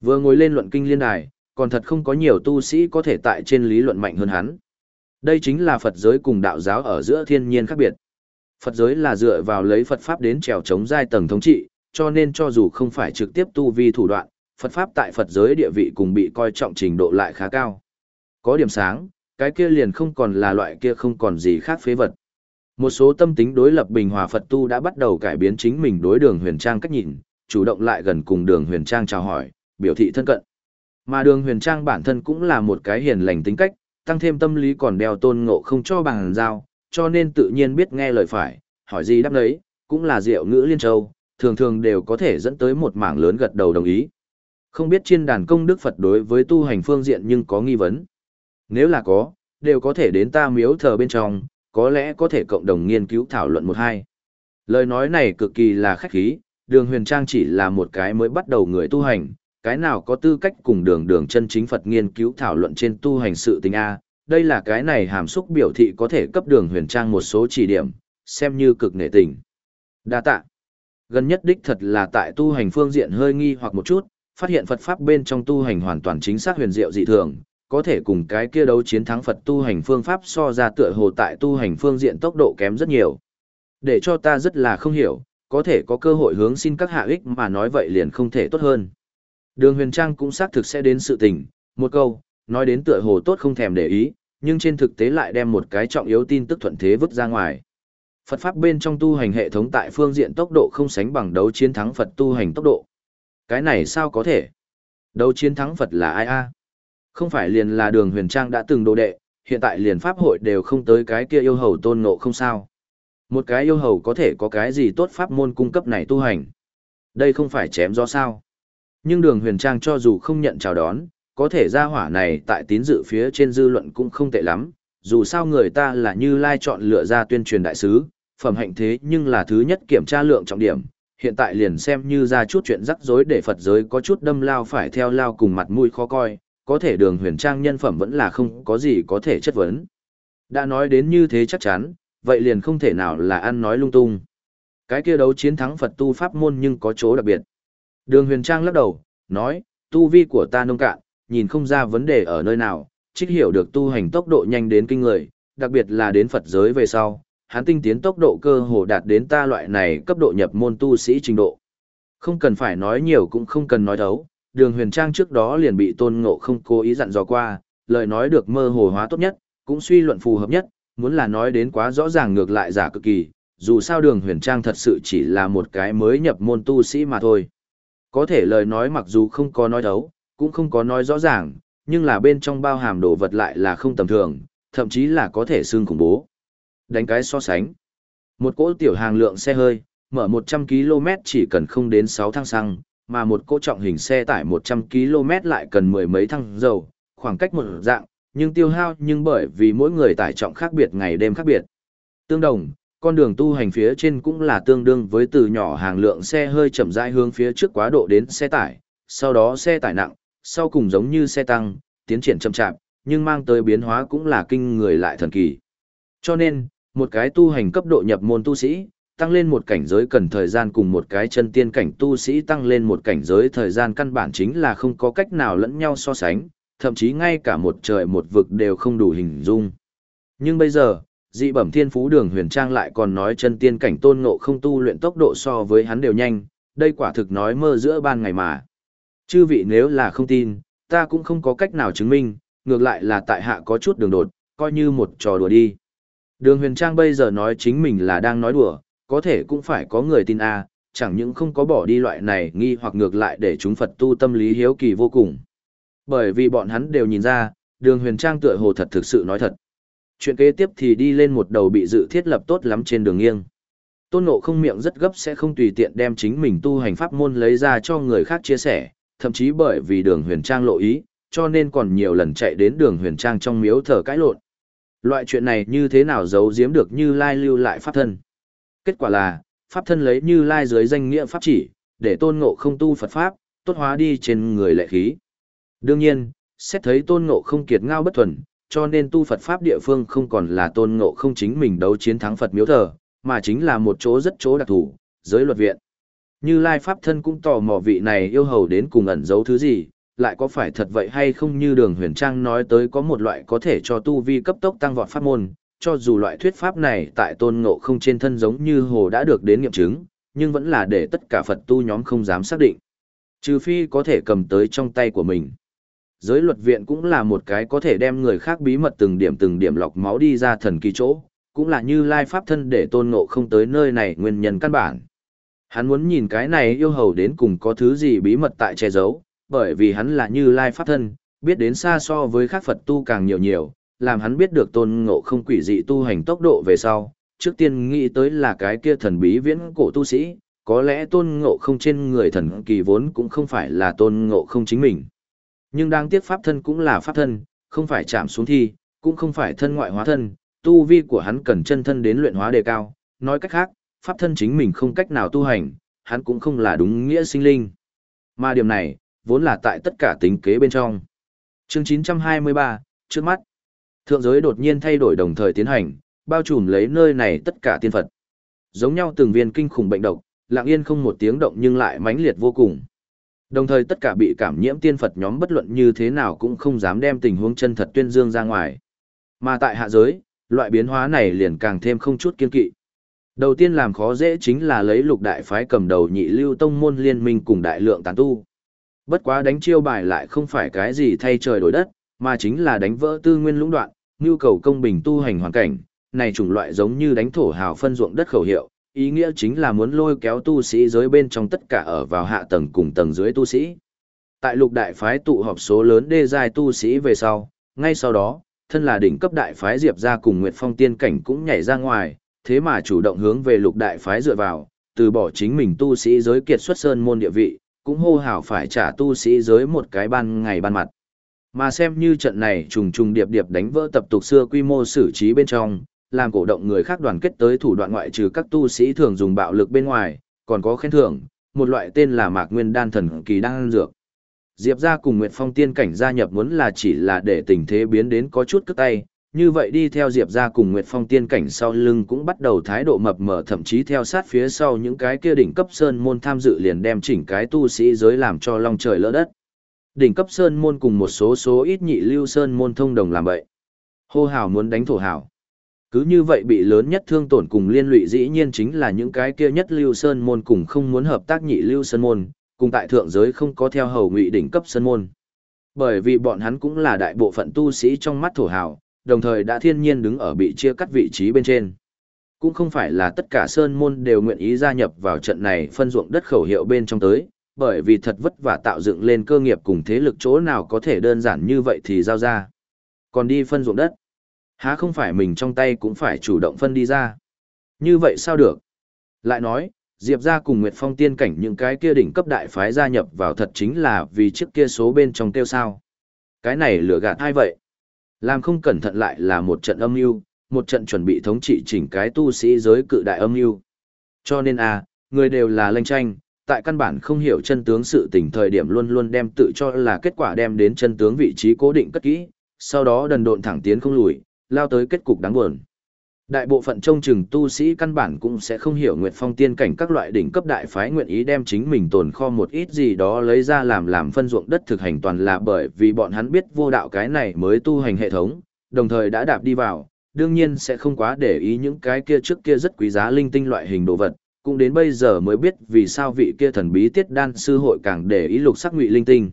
Vừa ngồi lên luận kinh liên đài, còn thật không có nhiều tu sĩ có thể tại trên lý luận mạnh hơn hắn. Đây chính là Phật giới cùng đạo giáo ở giữa thiên nhiên khác biệt. Phật giới là dựa vào lấy Phật Pháp đến trèo chống giai tầng thống trị, cho nên cho dù không phải trực tiếp tu vi thủ đoạn, Phật Pháp tại Phật giới địa vị cùng bị coi trọng trình độ lại khá cao. Có điểm sáng, cái kia liền không còn là loại kia không còn gì khác phế vật. Một số tâm tính đối lập bình hòa Phật tu đã bắt đầu cải biến chính mình đối đường huyền trang cách nhìn, chủ động lại gần cùng đường huyền trang chào hỏi, biểu thị thân cận. Mà đường huyền trang bản thân cũng là một cái hiền lành tính cách, tăng thêm tâm lý còn đeo tôn ngộ không cho bằng giao, cho nên tự nhiên biết nghe lời phải, hỏi gì đáp đấy, cũng là diệu ngữ liên châu, thường thường đều có thể dẫn tới một mảng lớn gật đầu đồng ý. Không biết trên đàn công đức Phật đối với tu hành phương diện nhưng có nghi vấn. Nếu là có, đều có thể đến ta miếu thờ bên trong, có lẽ có thể cộng đồng nghiên cứu thảo luận một hai. Lời nói này cực kỳ là khách khí, đường huyền trang chỉ là một cái mới bắt đầu người tu hành, cái nào có tư cách cùng đường đường chân chính Phật nghiên cứu thảo luận trên tu hành sự tình A, đây là cái này hàm xúc biểu thị có thể cấp đường huyền trang một số chỉ điểm, xem như cực nể tình. Đa tạ. Gần nhất đích thật là tại tu hành phương diện hơi nghi hoặc một chút, phát hiện Phật Pháp bên trong tu hành hoàn toàn chính xác huyền diệu dị thường, có thể cùng cái kia đấu chiến thắng Phật tu hành phương pháp so ra tựa hồ tại tu hành phương diện tốc độ kém rất nhiều. Để cho ta rất là không hiểu, có thể có cơ hội hướng xin các hạ ích mà nói vậy liền không thể tốt hơn. Đường huyền trang cũng xác thực sẽ đến sự tình, một câu, nói đến tựa hồ tốt không thèm để ý, nhưng trên thực tế lại đem một cái trọng yếu tin tức thuận thế vứt ra ngoài. Phật Pháp bên trong tu hành hệ thống tại phương diện tốc độ không sánh bằng đấu chiến thắng Phật tu hành tốc độ. Cái này sao có thể? Đấu chiến thắng Phật là ai a? Không phải liền là đường huyền trang đã từng đồ đệ, hiện tại liền pháp hội đều không tới cái kia yêu hầu tôn ngộ không sao. Một cái yêu hầu có thể có cái gì tốt pháp môn cung cấp này tu hành. Đây không phải chém do sao. Nhưng đường huyền trang cho dù không nhận chào đón, có thể ra hỏa này tại tín dự phía trên dư luận cũng không tệ lắm, dù sao người ta là như lai chọn lựa ra tuyên truyền đại sứ, phẩm hạnh thế nhưng là thứ nhất kiểm tra lượng trọng điểm, hiện tại liền xem như ra chút chuyện rắc rối để Phật giới có chút đâm lao phải theo lao cùng mặt mũi khó coi, có thể đường huyền trang nhân phẩm vẫn là không có gì có thể chất vấn. Đã nói đến như thế chắc chắn, vậy liền không thể nào là ăn nói lung tung. Cái kia đấu chiến thắng Phật tu pháp môn nhưng có chỗ đặc biệt. Đường huyền trang lắc đầu, nói, tu vi của ta nông cạn, nhìn không ra vấn đề ở nơi nào, trích hiểu được tu hành tốc độ nhanh đến kinh người, đặc biệt là đến Phật giới về sau, hắn tinh tiến tốc độ cơ hồ đạt đến ta loại này cấp độ nhập môn tu sĩ trình độ. Không cần phải nói nhiều cũng không cần nói thấu, đường huyền trang trước đó liền bị tôn ngộ không cố ý dặn dò qua, lời nói được mơ hồ hóa tốt nhất, cũng suy luận phù hợp nhất, muốn là nói đến quá rõ ràng ngược lại giả cực kỳ, dù sao đường huyền trang thật sự chỉ là một cái mới nhập môn tu sĩ mà thôi. Có thể lời nói mặc dù không có nói thấu, cũng không có nói rõ ràng, nhưng là bên trong bao hàm đồ vật lại là không tầm thường, thậm chí là có thể xương khủng bố. Đánh cái so sánh. Một cỗ tiểu hàng lượng xe hơi, mở 100 km chỉ cần không đến 6 thang xăng, mà một cỗ trọng hình xe tải 100 km lại cần mười mấy thăng dầu, khoảng cách một dạng, nhưng tiêu hao nhưng bởi vì mỗi người tải trọng khác biệt ngày đêm khác biệt. Tương đồng, con đường tu hành phía trên cũng là tương đương với từ nhỏ hàng lượng xe hơi chậm rãi hướng phía trước quá độ đến xe tải, sau đó xe tải nặng, sau cùng giống như xe tăng, tiến triển chậm chạp, nhưng mang tới biến hóa cũng là kinh người lại thần kỳ. Cho nên, một cái tu hành cấp độ nhập môn tu sĩ, tăng lên một cảnh giới cần thời gian cùng một cái chân tiên cảnh tu sĩ tăng lên một cảnh giới thời gian căn bản chính là không có cách nào lẫn nhau so sánh, thậm chí ngay cả một trời một vực đều không đủ hình dung. Nhưng bây giờ, dị bẩm thiên phú đường huyền trang lại còn nói chân tiên cảnh tôn ngộ không tu luyện tốc độ so với hắn đều nhanh, đây quả thực nói mơ giữa ban ngày mà. Chư vị nếu là không tin, ta cũng không có cách nào chứng minh, ngược lại là tại hạ có chút đường đột, coi như một trò đùa đi. Đường huyền trang bây giờ nói chính mình là đang nói đùa, có thể cũng phải có người tin a chẳng những không có bỏ đi loại này nghi hoặc ngược lại để chúng Phật tu tâm lý hiếu kỳ vô cùng. Bởi vì bọn hắn đều nhìn ra, đường huyền trang tựa hồ thật thực sự nói thật. Chuyện kế tiếp thì đi lên một đầu bị dự thiết lập tốt lắm trên đường nghiêng. Tôn nộ không miệng rất gấp sẽ không tùy tiện đem chính mình tu hành pháp môn lấy ra cho người khác chia sẻ, thậm chí bởi vì đường huyền trang lộ ý, cho nên còn nhiều lần chạy đến đường huyền trang trong miếu thờ cãi lộn. Loại chuyện này như thế nào giấu giếm được như lai lưu lại pháp thân. Kết quả là, pháp thân lấy như lai dưới danh nghĩa pháp chỉ, để tôn ngộ không tu Phật Pháp, tốt hóa đi trên người lệ khí. Đương nhiên, xét thấy tôn ngộ không kiệt ngao bất thuần, cho nên tu Phật Pháp địa phương không còn là tôn ngộ không chính mình đấu chiến thắng Phật miếu thờ, mà chính là một chỗ rất chỗ đặc thù, giới luật viện. Như Lai Pháp thân cũng tò mò vị này yêu hầu đến cùng ẩn giấu thứ gì, lại có phải thật vậy hay không như đường huyền trang nói tới có một loại có thể cho tu vi cấp tốc tăng vọt pháp môn, cho dù loại thuyết pháp này tại tôn ngộ không trên thân giống như hồ đã được đến nghiệm chứng, nhưng vẫn là để tất cả Phật tu nhóm không dám xác định. Trừ phi có thể cầm tới trong tay của mình. Giới luật viện cũng là một cái có thể đem người khác bí mật từng điểm từng điểm lọc máu đi ra thần kỳ chỗ, cũng là như lai pháp thân để tôn ngộ không tới nơi này nguyên nhân căn bản. Hắn muốn nhìn cái này yêu hầu đến cùng có thứ gì bí mật tại che giấu, bởi vì hắn là như lai pháp thân, biết đến xa so với các Phật tu càng nhiều nhiều, làm hắn biết được tôn ngộ không quỷ dị tu hành tốc độ về sau, trước tiên nghĩ tới là cái kia thần bí viễn cổ tu sĩ, có lẽ tôn ngộ không trên người thần kỳ vốn cũng không phải là tôn ngộ không chính mình. Nhưng đang tiếc pháp thân cũng là pháp thân, không phải chạm xuống thi, cũng không phải thân ngoại hóa thân, tu vi của hắn cần chân thân đến luyện hóa đề cao, nói cách khác, pháp thân chính mình không cách nào tu hành, hắn cũng không là đúng nghĩa sinh linh. Mà điểm này, vốn là tại tất cả tính kế bên trong. Chương 923, trước mắt. Thượng giới đột nhiên thay đổi đồng thời tiến hành, bao trùm lấy nơi này tất cả tiên Phật. Giống nhau từng viên kinh khủng bệnh độc, lặng yên không một tiếng động nhưng lại mãnh liệt vô cùng. Đồng thời tất cả bị cảm nhiễm tiên Phật nhóm bất luận như thế nào cũng không dám đem tình huống chân thật tuyên dương ra ngoài. Mà tại hạ giới, loại biến hóa này liền càng thêm không chút kiên kỵ. Đầu tiên làm khó dễ chính là lấy lục đại phái cầm đầu nhị lưu tông môn liên minh cùng đại lượng tán tu. Bất quá đánh chiêu bài lại không phải cái gì thay trời đổi đất, mà chính là đánh vỡ tư nguyên lũng đoạn, nhu cầu công bình tu hành hoàn cảnh, này chủng loại giống như đánh thổ hào phân ruộng đất khẩu hiệu, ý nghĩa chính là muốn lôi kéo tu sĩ giới bên trong tất cả ở vào hạ tầng cùng tầng dưới tu sĩ. Tại lục đại phái tụ họp số lớn đê dài tu sĩ về sau, ngay sau đó, thân là đỉnh cấp đại phái Diệp ra cùng Nguyệt Phong tiên cảnh cũng nhảy ra ngoài, thế mà chủ động hướng về lục đại phái dựa vào, từ bỏ chính mình tu sĩ giới kiệt xuất sơn môn địa vị, cũng hô hào phải trả tu sĩ giới một cái ban ngày ban mặt. Mà xem như trận này trùng trùng điệp điệp đánh vỡ tập tục xưa quy mô xử trí bên trong, làm cổ động người khác đoàn kết tới thủ đoạn ngoại trừ các tu sĩ thường dùng bạo lực bên ngoài, còn có khen thưởng, một loại tên là Mạc Nguyên Đan thần kỳ đan dược. Diệp gia cùng Nguyệt Phong tiên cảnh gia nhập muốn là chỉ là để tình thế biến đến có chút cất tay, như vậy đi theo Diệp gia cùng Nguyệt Phong tiên cảnh sau lưng cũng bắt đầu thái độ mập mờ thậm chí theo sát phía sau những cái kia đỉnh cấp sơn môn tham dự liền đem chỉnh cái tu sĩ giới làm cho long trời lỡ đất. Đỉnh cấp sơn môn cùng một số số ít nhị lưu sơn môn thông đồng làm vậy. Hô hào muốn đánh thổ hào. Cứ như vậy bị lớn nhất thương tổn cùng liên lụy dĩ nhiên chính là những cái kia nhất lưu sơn môn cùng không muốn hợp tác nhị lưu sơn môn, cùng tại thượng giới không có theo hầu ngụy đỉnh cấp sơn môn. Bởi vì bọn hắn cũng là đại bộ phận tu sĩ trong mắt thổ hào, đồng thời đã thiên nhiên đứng ở bị chia cắt vị trí bên trên. Cũng không phải là tất cả sơn môn đều nguyện ý gia nhập vào trận này phân ruộng đất khẩu hiệu bên trong tới, bởi vì thật vất vả tạo dựng lên cơ nghiệp cùng thế lực chỗ nào có thể đơn giản như vậy thì giao ra. Còn đi phân ruộng đất, há không phải mình trong tay cũng phải chủ động phân đi ra. Như vậy sao được? Lại nói, Diệp ra cùng Nguyệt Phong tiên cảnh những cái kia đỉnh cấp đại phái gia nhập vào thật chính là vì chiếc kia số bên trong tiêu sao. Cái này lừa gạt ai vậy? Làm không cẩn thận lại là một trận âm mưu, một trận chuẩn bị thống trị chỉnh cái tu sĩ giới cự đại âm mưu. Cho nên a, người đều là lanh tranh, tại căn bản không hiểu chân tướng sự tình thời điểm luôn luôn đem tự cho là kết quả đem đến chân tướng vị trí cố định cất kỹ, sau đó đần độn thẳng tiến không lùi, lao tới kết cục đáng buồn. Đại bộ phận trông chừng tu sĩ căn bản cũng sẽ không hiểu Nguyệt Phong tiên cảnh các loại đỉnh cấp đại phái nguyện ý đem chính mình tồn kho một ít gì đó lấy ra làm làm phân ruộng đất thực hành toàn là bởi vì bọn hắn biết vô đạo cái này mới tu hành hệ thống, đồng thời đã đạp đi vào, đương nhiên sẽ không quá để ý những cái kia trước kia rất quý giá linh tinh loại hình đồ vật, cũng đến bây giờ mới biết vì sao vị kia thần bí tiết đan sư hội càng để ý lục sắc ngụy linh tinh.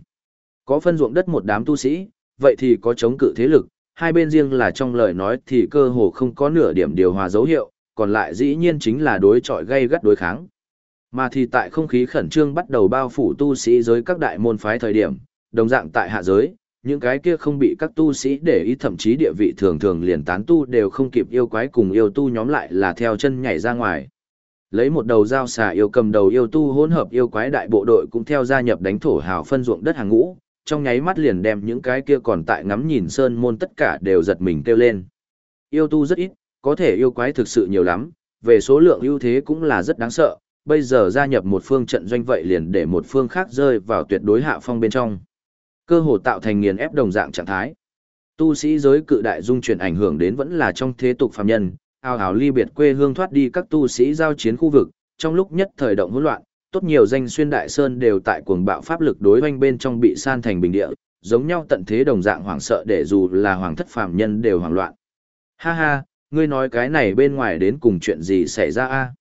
Có phân ruộng đất một đám tu sĩ, vậy thì có chống cự thế lực, hai bên riêng là trong lời nói thì cơ hồ không có nửa điểm điều hòa dấu hiệu, còn lại dĩ nhiên chính là đối chọi gây gắt đối kháng. Mà thì tại không khí khẩn trương bắt đầu bao phủ tu sĩ giới các đại môn phái thời điểm, đồng dạng tại hạ giới, những cái kia không bị các tu sĩ để ý thậm chí địa vị thường thường liền tán tu đều không kịp yêu quái cùng yêu tu nhóm lại là theo chân nhảy ra ngoài. Lấy một đầu dao xà yêu cầm đầu yêu tu hỗn hợp yêu quái đại bộ đội cũng theo gia nhập đánh thổ hào phân ruộng đất hàng ngũ, trong nháy mắt liền đem những cái kia còn tại ngắm nhìn sơn môn tất cả đều giật mình kêu lên. Yêu tu rất ít, có thể yêu quái thực sự nhiều lắm, về số lượng ưu thế cũng là rất đáng sợ, bây giờ gia nhập một phương trận doanh vậy liền để một phương khác rơi vào tuyệt đối hạ phong bên trong. Cơ hồ tạo thành nghiền ép đồng dạng trạng thái. Tu sĩ giới cự đại dung chuyển ảnh hưởng đến vẫn là trong thế tục phàm nhân, ào ào ly biệt quê hương thoát đi các tu sĩ giao chiến khu vực, trong lúc nhất thời động hỗn loạn, tốt nhiều danh xuyên đại sơn đều tại cuồng bạo pháp lực đối hoanh bên trong bị san thành bình địa, giống nhau tận thế đồng dạng hoảng sợ để dù là hoàng thất phàm nhân đều hoảng loạn. Ha ha, ngươi nói cái này bên ngoài đến cùng chuyện gì xảy ra a?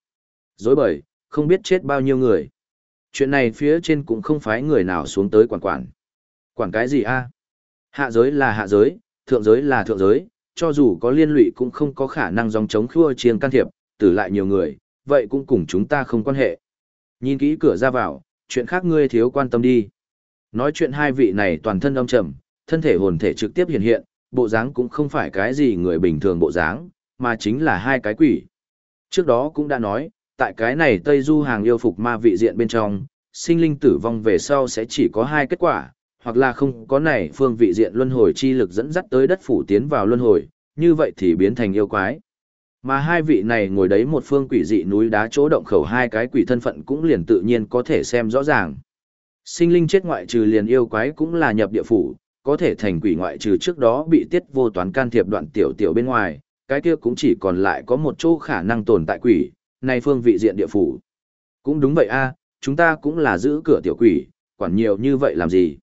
Dối bời, không biết chết bao nhiêu người. Chuyện này phía trên cũng không phải người nào xuống tới quản quản. Quản cái gì a? Hạ giới là hạ giới, thượng giới là thượng giới, cho dù có liên lụy cũng không có khả năng dòng chống khua chiêng can thiệp, tử lại nhiều người, vậy cũng cùng chúng ta không quan hệ. Nhìn kỹ cửa ra vào, chuyện khác ngươi thiếu quan tâm đi. Nói chuyện hai vị này toàn thân âm trầm, thân thể hồn thể trực tiếp hiện hiện, bộ dáng cũng không phải cái gì người bình thường bộ dáng, mà chính là hai cái quỷ. Trước đó cũng đã nói, tại cái này Tây Du hàng yêu phục ma vị diện bên trong, sinh linh tử vong về sau sẽ chỉ có hai kết quả, hoặc là không có này phương vị diện luân hồi chi lực dẫn dắt tới đất phủ tiến vào luân hồi, như vậy thì biến thành yêu quái. Mà hai vị này ngồi đấy một phương quỷ dị núi đá chỗ động khẩu hai cái quỷ thân phận cũng liền tự nhiên có thể xem rõ ràng. Sinh linh chết ngoại trừ liền yêu quái cũng là nhập địa phủ, có thể thành quỷ ngoại trừ trước đó bị tiết vô toán can thiệp đoạn tiểu tiểu bên ngoài, cái kia cũng chỉ còn lại có một chỗ khả năng tồn tại quỷ, này phương vị diện địa phủ. Cũng đúng vậy a, chúng ta cũng là giữ cửa tiểu quỷ, quản nhiều như vậy làm gì?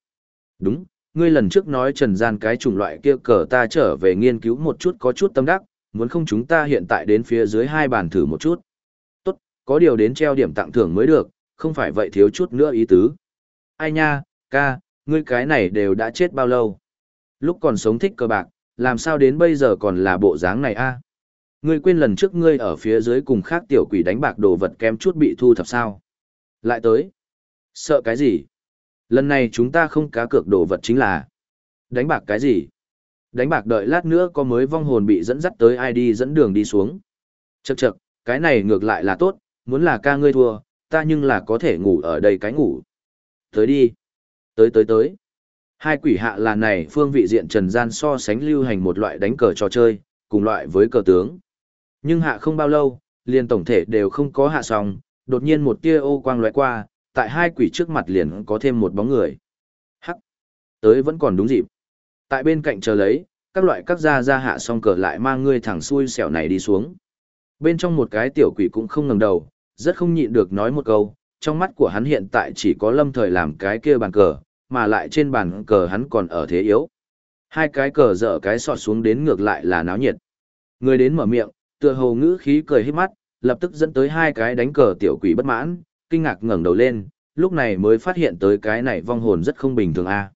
Đúng, ngươi lần trước nói trần gian cái chủng loại kia cờ ta trở về nghiên cứu một chút có chút tâm đắc, muốn không chúng ta hiện tại đến phía dưới hai bàn thử một chút. Tốt, có điều đến treo điểm tặng thưởng mới được, không phải vậy thiếu chút nữa ý tứ. Ai nha, ca, ngươi cái này đều đã chết bao lâu? Lúc còn sống thích cờ bạc, làm sao đến bây giờ còn là bộ dáng này a? À? Ngươi quên lần trước ngươi ở phía dưới cùng khác tiểu quỷ đánh bạc đồ vật kém chút bị thu thập sao. Lại tới. Sợ cái gì? Lần này chúng ta không cá cược đồ vật chính là đánh bạc cái gì? Đánh bạc đợi lát nữa có mới vong hồn bị dẫn dắt tới ai đi dẫn đường đi xuống. Chậc chậc, cái này ngược lại là tốt, muốn là ca ngươi thua, ta nhưng là có thể ngủ ở đây cái ngủ. Tới đi. Tới tới tới. Hai quỷ hạ là này phương vị diện trần gian so sánh lưu hành một loại đánh cờ trò chơi, cùng loại với cờ tướng. Nhưng hạ không bao lâu, liền tổng thể đều không có hạ xong, đột nhiên một tia ô quang lóe qua, tại hai quỷ trước mặt liền có thêm một bóng người. Hắc. Tới vẫn còn đúng dịp. Tại bên cạnh chờ lấy, các loại các gia gia hạ xong cờ lại mang ngươi thẳng xuôi xẻo này đi xuống. Bên trong một cái tiểu quỷ cũng không ngẩng đầu, rất không nhịn được nói một câu, trong mắt của hắn hiện tại chỉ có lâm thời làm cái kia bàn cờ, mà lại trên bàn cờ hắn còn ở thế yếu. Hai cái cờ dở cái sọt xuống đến ngược lại là náo nhiệt. Người đến mở miệng, tựa hồ ngữ khí cười hết mắt, lập tức dẫn tới hai cái đánh cờ tiểu quỷ bất mãn, kinh ngạc ngẩng đầu lên, lúc này mới phát hiện tới cái này vong hồn rất không bình thường a.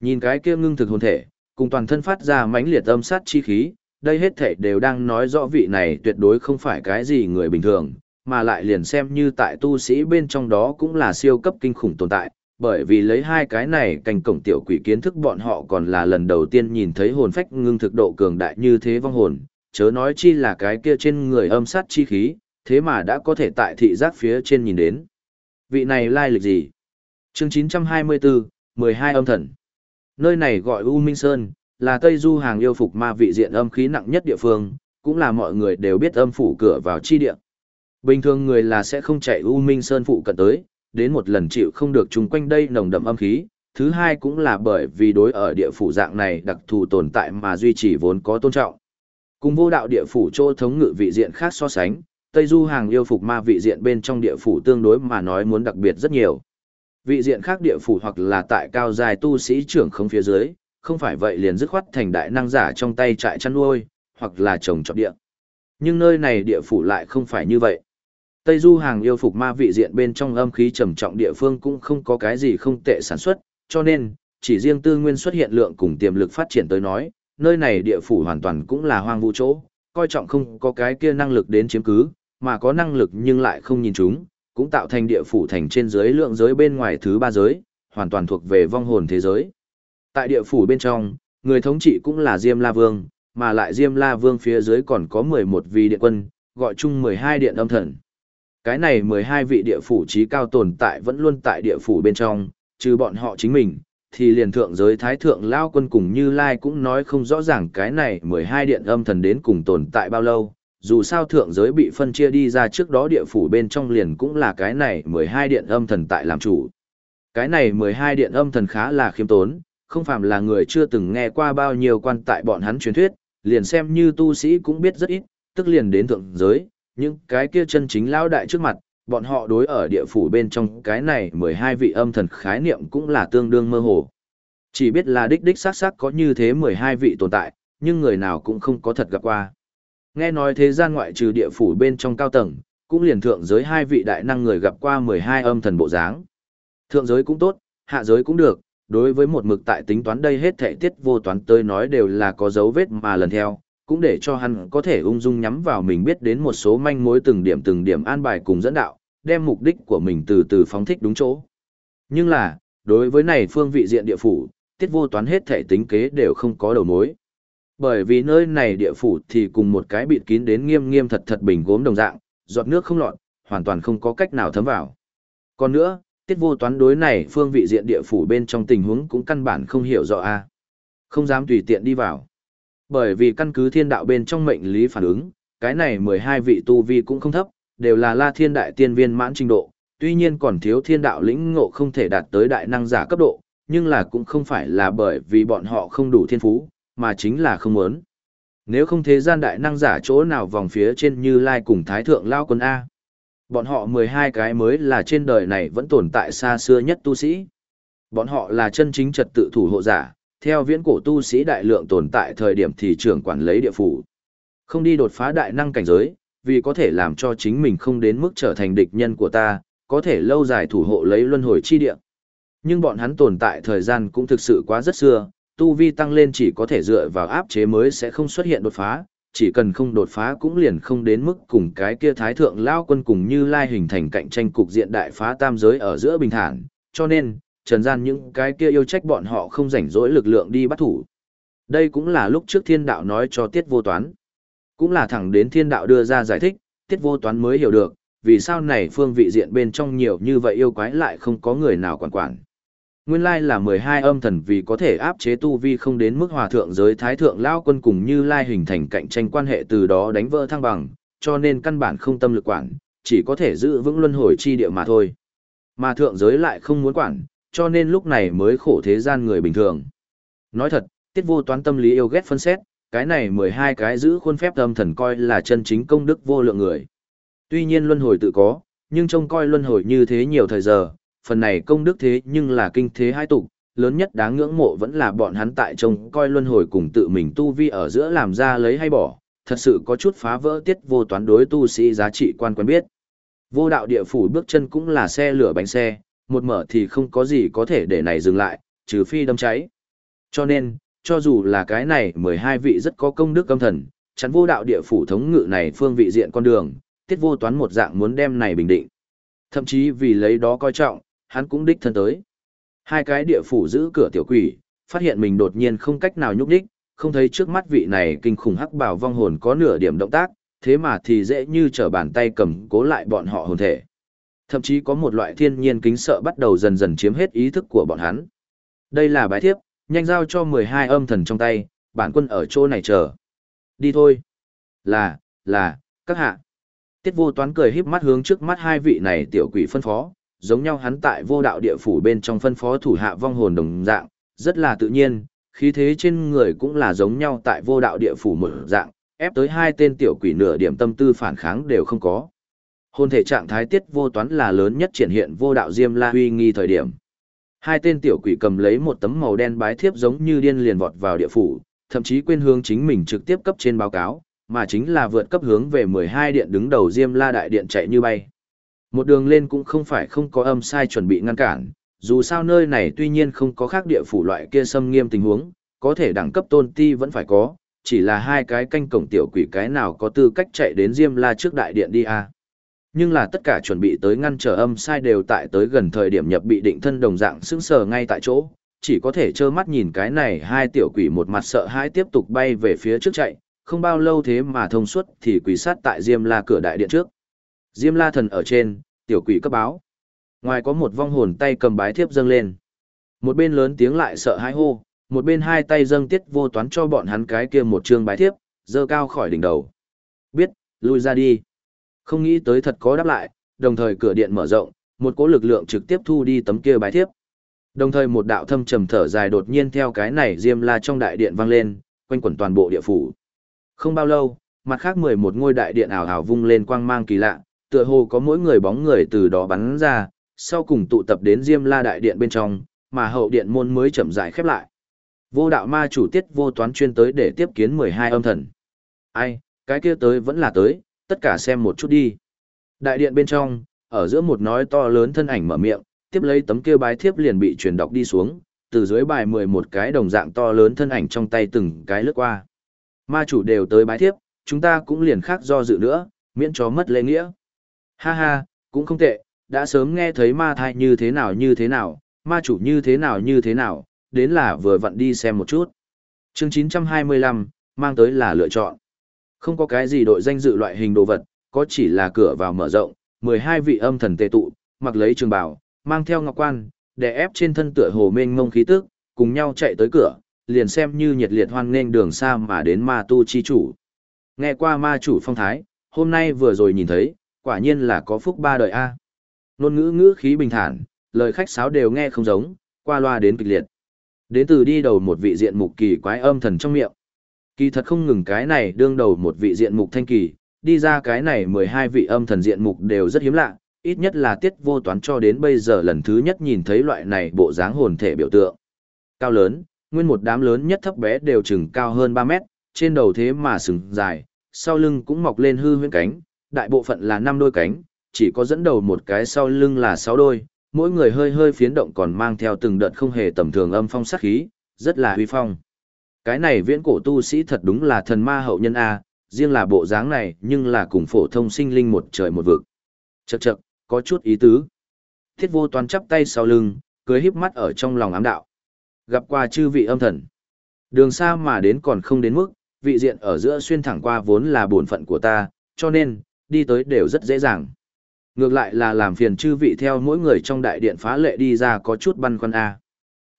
Nhìn cái kia ngưng thực hồn thể, cùng toàn thân phát ra mãnh liệt âm sát chi khí, đây hết thể đều đang nói rõ vị này tuyệt đối không phải cái gì người bình thường, mà lại liền xem như tại tu sĩ bên trong đó cũng là siêu cấp kinh khủng tồn tại, bởi vì lấy hai cái này cành cổng tiểu quỷ kiến thức bọn họ còn là lần đầu tiên nhìn thấy hồn phách ngưng thực độ cường đại như thế vong hồn, chớ nói chi là cái kia trên người âm sát chi khí, thế mà đã có thể tại thị giác phía trên nhìn đến. Vị này lai lịch gì? Chương 924, 12 âm thần. Nơi này gọi U Minh Sơn, là Tây Du hàng yêu phục ma vị diện âm khí nặng nhất địa phương, cũng là mọi người đều biết âm phủ cửa vào chi địa. Bình thường người là sẽ không chạy U Minh Sơn phụ cận tới, đến một lần chịu không được chung quanh đây nồng đậm âm khí. Thứ hai cũng là bởi vì đối ở địa phủ dạng này đặc thù tồn tại mà duy trì vốn có tôn trọng. Cùng vô đạo địa phủ chỗ thống ngự vị diện khác so sánh, Tây Du hàng yêu phục ma vị diện bên trong địa phủ tương đối mà nói muốn đặc biệt rất nhiều. Vị diện khác địa phủ hoặc là tại cao dài tu sĩ trưởng không phía dưới, không phải vậy liền dứt khoát thành đại năng giả trong tay trại chăn nuôi, hoặc là trồng trọt địa. Nhưng nơi này địa phủ lại không phải như vậy. Tây Du hàng yêu phục ma vị diện bên trong âm khí trầm trọng địa phương cũng không có cái gì không tệ sản xuất, cho nên, chỉ riêng tư nguyên xuất hiện lượng cùng tiềm lực phát triển tới nói, nơi này địa phủ hoàn toàn cũng là hoang vu chỗ, coi trọng không có cái kia năng lực đến chiếm cứ, mà có năng lực nhưng lại không nhìn chúng, cũng tạo thành địa phủ thành trên dưới lượng giới bên ngoài thứ ba giới, hoàn toàn thuộc về vong hồn thế giới. Tại địa phủ bên trong, người thống trị cũng là Diêm La Vương, mà lại Diêm La Vương phía dưới còn có 11 vị điện quân, gọi chung 12 điện âm thần. Cái này 12 vị địa phủ trí cao tồn tại vẫn luôn tại địa phủ bên trong, trừ bọn họ chính mình, thì liền thượng giới thái thượng lao quân cùng Như Lai cũng nói không rõ ràng cái này 12 điện âm thần đến cùng tồn tại bao lâu, dù sao thượng giới bị phân chia đi ra trước đó địa phủ bên trong liền cũng là cái này 12 điện âm thần tại làm chủ. Cái này 12 điện âm thần khá là khiêm tốn, không phàm là người chưa từng nghe qua bao nhiêu quan tại bọn hắn truyền thuyết, liền xem như tu sĩ cũng biết rất ít, tức liền đến thượng giới, những cái kia chân chính lao đại trước mặt, bọn họ đối ở địa phủ bên trong cái này 12 vị âm thần khái niệm cũng là tương đương mơ hồ. Chỉ biết là đích đích xác xác có như thế 12 vị tồn tại, nhưng người nào cũng không có thật gặp qua. Nghe nói thế gian ngoại trừ địa phủ bên trong cao tầng, cũng liền thượng giới hai vị đại năng người gặp qua 12 âm thần bộ dáng. Thượng giới cũng tốt, hạ giới cũng được, đối với một mực tại tính toán đây hết thể tiết vô toán tới nói đều là có dấu vết mà lần theo, cũng để cho hắn có thể ung dung nhắm vào mình biết đến một số manh mối từng điểm từng điểm an bài cùng dẫn đạo, đem mục đích của mình từ từ phóng thích đúng chỗ. Nhưng là, đối với này phương vị diện địa phủ, tiết vô toán hết thể tính kế đều không có đầu mối. Bởi vì nơi này địa phủ thì cùng một cái bịt kín đến nghiêm nghiêm thật thật bình gốm đồng dạng, giọt nước không lọt, hoàn toàn không có cách nào thấm vào. Còn nữa, tiết vô toán đối này phương vị diện địa phủ bên trong tình huống cũng căn bản không hiểu rõ a à. Không dám tùy tiện đi vào. Bởi vì căn cứ thiên đạo bên trong mệnh lý phản ứng, cái này 12 vị tu vi cũng không thấp, đều là la thiên đại tiên viên mãn trình độ, tuy nhiên còn thiếu thiên đạo lĩnh ngộ không thể đạt tới đại năng giả cấp độ, nhưng là cũng không phải là bởi vì bọn họ không đủ thiên phú, mà chính là không muốn. Nếu không thế gian đại năng giả chỗ nào vòng phía trên như lai cùng thái thượng lao quân A. Bọn họ 12 cái mới là trên đời này vẫn tồn tại xa xưa nhất tu sĩ. Bọn họ là chân chính trật tự thủ hộ giả, theo viễn cổ tu sĩ đại lượng tồn tại thời điểm thì trưởng quản lấy địa phủ. Không đi đột phá đại năng cảnh giới, vì có thể làm cho chính mình không đến mức trở thành địch nhân của ta, có thể lâu dài thủ hộ lấy luân hồi chi địa. Nhưng bọn hắn tồn tại thời gian cũng thực sự quá rất xưa, tu vi tăng lên chỉ có thể dựa vào áp chế mới sẽ không xuất hiện đột phá, chỉ cần không đột phá cũng liền không đến mức cùng cái kia thái thượng lao quân cùng như lai hình thành cạnh tranh cục diện đại phá tam giới ở giữa bình thản, cho nên, trần gian những cái kia yêu trách bọn họ không rảnh rỗi lực lượng đi bắt thủ. Đây cũng là lúc trước thiên đạo nói cho tiết vô toán. Cũng là thẳng đến thiên đạo đưa ra giải thích, tiết vô toán mới hiểu được, vì sao này phương vị diện bên trong nhiều như vậy yêu quái lại không có người nào quản quản. Nguyên lai là 12 âm thần vì có thể áp chế tu vi không đến mức hòa thượng giới thái thượng lao quân cùng như lai hình thành cạnh tranh quan hệ từ đó đánh vỡ thăng bằng, cho nên căn bản không tâm lực quản, chỉ có thể giữ vững luân hồi chi địa mà thôi. Mà thượng giới lại không muốn quản, cho nên lúc này mới khổ thế gian người bình thường. Nói thật, tiết vô toán tâm lý yêu ghét phân xét, cái này 12 cái giữ khuôn phép âm thần coi là chân chính công đức vô lượng người. Tuy nhiên luân hồi tự có, nhưng trông coi luân hồi như thế nhiều thời giờ, phần này công đức thế nhưng là kinh thế hai tục, lớn nhất đáng ngưỡng mộ vẫn là bọn hắn tại trông coi luân hồi cùng tự mình tu vi ở giữa làm ra lấy hay bỏ, thật sự có chút phá vỡ tiết vô toán đối tu sĩ giá trị quan quen biết. Vô đạo địa phủ bước chân cũng là xe lửa bánh xe, một mở thì không có gì có thể để này dừng lại, trừ phi đâm cháy. Cho nên, cho dù là cái này 12 vị rất có công đức âm thần, chắn vô đạo địa phủ thống ngự này phương vị diện con đường, tiết vô toán một dạng muốn đem này bình định. Thậm chí vì lấy đó coi trọng, hắn cũng đích thân tới. Hai cái địa phủ giữ cửa tiểu quỷ, phát hiện mình đột nhiên không cách nào nhúc đích, không thấy trước mắt vị này kinh khủng hắc bảo vong hồn có nửa điểm động tác, thế mà thì dễ như trở bàn tay cầm cố lại bọn họ hồn thể. Thậm chí có một loại thiên nhiên kính sợ bắt đầu dần dần chiếm hết ý thức của bọn hắn. Đây là bái thiếp, nhanh giao cho 12 âm thần trong tay, bản quân ở chỗ này chờ. Đi thôi. Là, là, các hạ. Tiết vô toán cười híp mắt hướng trước mắt hai vị này tiểu quỷ phân phó, giống nhau hắn tại vô đạo địa phủ bên trong phân phó thủ hạ vong hồn đồng dạng, rất là tự nhiên, khí thế trên người cũng là giống nhau tại vô đạo địa phủ một dạng, ép tới hai tên tiểu quỷ nửa điểm tâm tư phản kháng đều không có. Hồn thể trạng thái tiết vô toán là lớn nhất triển hiện vô đạo diêm la huy nghi thời điểm. Hai tên tiểu quỷ cầm lấy một tấm màu đen bái thiếp giống như điên liền vọt vào địa phủ, thậm chí quên hướng chính mình trực tiếp cấp trên báo cáo, mà chính là vượt cấp hướng về 12 điện đứng đầu Diêm La đại điện chạy như bay. Một đường lên cũng không phải không có âm sai chuẩn bị ngăn cản, dù sao nơi này tuy nhiên không có khác địa phủ loại kia xâm nghiêm tình huống, có thể đẳng cấp tôn ti vẫn phải có, chỉ là hai cái canh cổng tiểu quỷ cái nào có tư cách chạy đến Diêm La trước đại điện đi à. Nhưng là tất cả chuẩn bị tới ngăn trở âm sai đều tại tới gần thời điểm nhập bị định thân đồng dạng sững sờ ngay tại chỗ, chỉ có thể trơ mắt nhìn cái này hai tiểu quỷ một mặt sợ hãi tiếp tục bay về phía trước chạy, không bao lâu thế mà thông suốt thì quỷ sát tại Diêm La cửa đại điện trước. Diêm La thần ở trên, tiểu quỷ cấp báo. Ngoài có một vong hồn tay cầm bái thiếp dâng lên. Một bên lớn tiếng lại sợ hãi hô, một bên hai tay dâng tiết vô toán cho bọn hắn cái kia một chương bái thiếp, dơ cao khỏi đỉnh đầu. Biết, lui ra đi. Không nghĩ tới thật có đáp lại, đồng thời cửa điện mở rộng, một cỗ lực lượng trực tiếp thu đi tấm kia bái thiếp. Đồng thời một đạo thâm trầm thở dài đột nhiên theo cái này diêm la trong đại điện vang lên, quanh quẩn toàn bộ địa phủ. Không bao lâu, mặt khác 11 ngôi đại điện ảo ảo vung lên quang mang kỳ lạ, tựa hồ có mỗi người bóng người từ đó bắn ra, sau cùng tụ tập đến Diêm La đại điện bên trong, mà hậu điện môn mới chậm rãi khép lại. Vô đạo ma chủ tiết vô toán chuyên tới để tiếp kiến 12 âm thần. Ai, cái kia tới vẫn là tới, tất cả xem một chút đi. Đại điện bên trong, ở giữa một nói to lớn thân ảnh mở miệng, tiếp lấy tấm kia bái thiếp liền bị truyền đọc đi xuống, từ dưới bài 11 cái đồng dạng to lớn thân ảnh trong tay từng cái lướt qua. Ma chủ đều tới bái thiếp, chúng ta cũng liền khác do dự nữa, miễn cho mất lễ nghĩa. Ha ha, cũng không tệ, đã sớm nghe thấy ma thai như thế nào như thế nào, ma chủ như thế nào như thế nào, đến là vừa vặn đi xem một chút. Chương 925, mang tới là lựa chọn. Không có cái gì đội danh dự loại hình đồ vật, có chỉ là cửa vào mở rộng, 12 vị âm thần tề tụ, mặc lấy trường bào, mang theo ngọc quan, đè ép trên thân tựa hồ mênh ngông khí tức, cùng nhau chạy tới cửa, liền xem như nhiệt liệt hoan nghênh đường xa mà đến ma tu chi chủ. Nghe qua ma chủ phong thái, hôm nay vừa rồi nhìn thấy, quả nhiên là có phúc ba đời A. Nôn ngữ ngữ khí bình thản, lời khách sáo đều nghe không giống, qua loa đến kịch liệt. Đến từ đi đầu một vị diện mục kỳ quái âm thần trong miệng. Kỳ thật không ngừng cái này đương đầu một vị diện mục thanh kỳ, đi ra cái này 12 vị âm thần diện mục đều rất hiếm lạ, ít nhất là tiết vô toán cho đến bây giờ lần thứ nhất nhìn thấy loại này bộ dáng hồn thể biểu tượng. Cao lớn, nguyên một đám lớn nhất thấp bé đều chừng cao hơn 3 mét, trên đầu thế mà sừng dài, sau lưng cũng mọc lên hư huyễn cánh, đại bộ phận là 5 đôi cánh, chỉ có dẫn đầu một cái sau lưng là 6 đôi, mỗi người hơi hơi phiến động còn mang theo từng đợt không hề tầm thường âm phong sát khí, rất là huy phong. Cái này viễn cổ tu sĩ thật đúng là thần ma hậu nhân A, riêng là bộ dáng này nhưng là cùng phổ thông sinh linh một trời một vực. Chậc chậc, có chút ý tứ. Thiết vô toán chắp tay sau lưng, cười híp mắt ở trong lòng ám đạo. Gặp qua chư vị âm thần. Đường xa mà đến còn không đến mức, vị diện ở giữa xuyên thẳng qua vốn là bổn phận của ta, cho nên, đi tới đều rất dễ dàng. Ngược lại là làm phiền chư vị theo mỗi người trong đại điện phá lệ đi ra có chút băn khoăn a.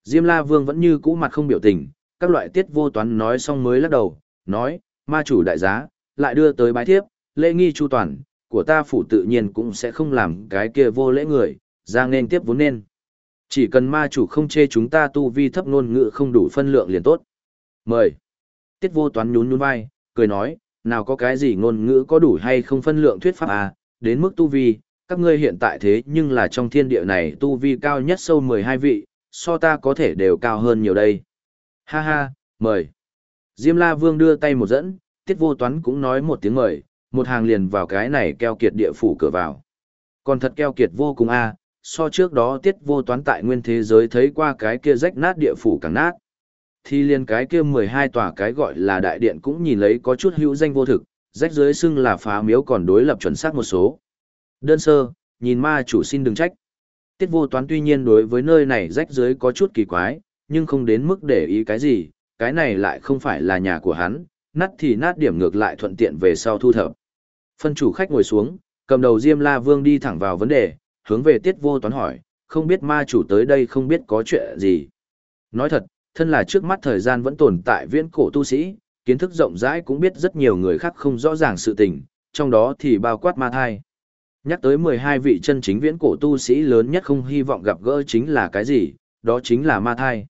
Diêm La Vương vẫn như cũ mặt không biểu tình, các loại tiết vô toán nói xong mới lắc đầu, nói, ma chủ đại giá, lại đưa tới bái thiếp, lễ nghi chu toàn, của ta phủ tự nhiên cũng sẽ không làm cái kia vô lễ người, ra nên tiếp vốn nên. Chỉ cần ma chủ không chê chúng ta tu vi thấp ngôn ngữ không đủ phân lượng liền tốt. Mời. Tiết vô toán nhún nhún vai, cười nói, nào có cái gì ngôn ngữ có đủ hay không phân lượng thuyết pháp à, đến mức tu vi, các ngươi hiện tại thế nhưng là trong thiên địa này tu vi cao nhất sâu 12 vị, so ta có thể đều cao hơn nhiều đây. Ha ha, mời. Diêm La Vương đưa tay một dẫn, Tiết Vô Toán cũng nói một tiếng mời, một hàng liền vào cái này keo kiệt địa phủ cửa vào. Còn thật keo kiệt vô cùng a, so trước đó Tiết Vô Toán tại nguyên thế giới thấy qua cái kia rách nát địa phủ càng nát. Thì liền cái kia 12 tòa cái gọi là đại điện cũng nhìn lấy có chút hữu danh vô thực, rách dưới xưng là phá miếu còn đối lập chuẩn xác một số. Đơn sơ, nhìn ma chủ xin đừng trách. Tiết vô toán tuy nhiên đối với nơi này rách dưới có chút kỳ quái, nhưng không đến mức để ý cái gì, cái này lại không phải là nhà của hắn, nát thì nát điểm ngược lại thuận tiện về sau thu thập. Phân chủ khách ngồi xuống, cầm đầu Diêm La Vương đi thẳng vào vấn đề, hướng về Tiết Vô Toán hỏi, không biết ma chủ tới đây không biết có chuyện gì. Nói thật, thân là trước mắt thời gian vẫn tồn tại viễn cổ tu sĩ, kiến thức rộng rãi cũng biết rất nhiều người khác không rõ ràng sự tình, trong đó thì bao quát ma thai. Nhắc tới 12 vị chân chính viễn cổ tu sĩ lớn nhất không hy vọng gặp gỡ chính là cái gì, đó chính là ma thai.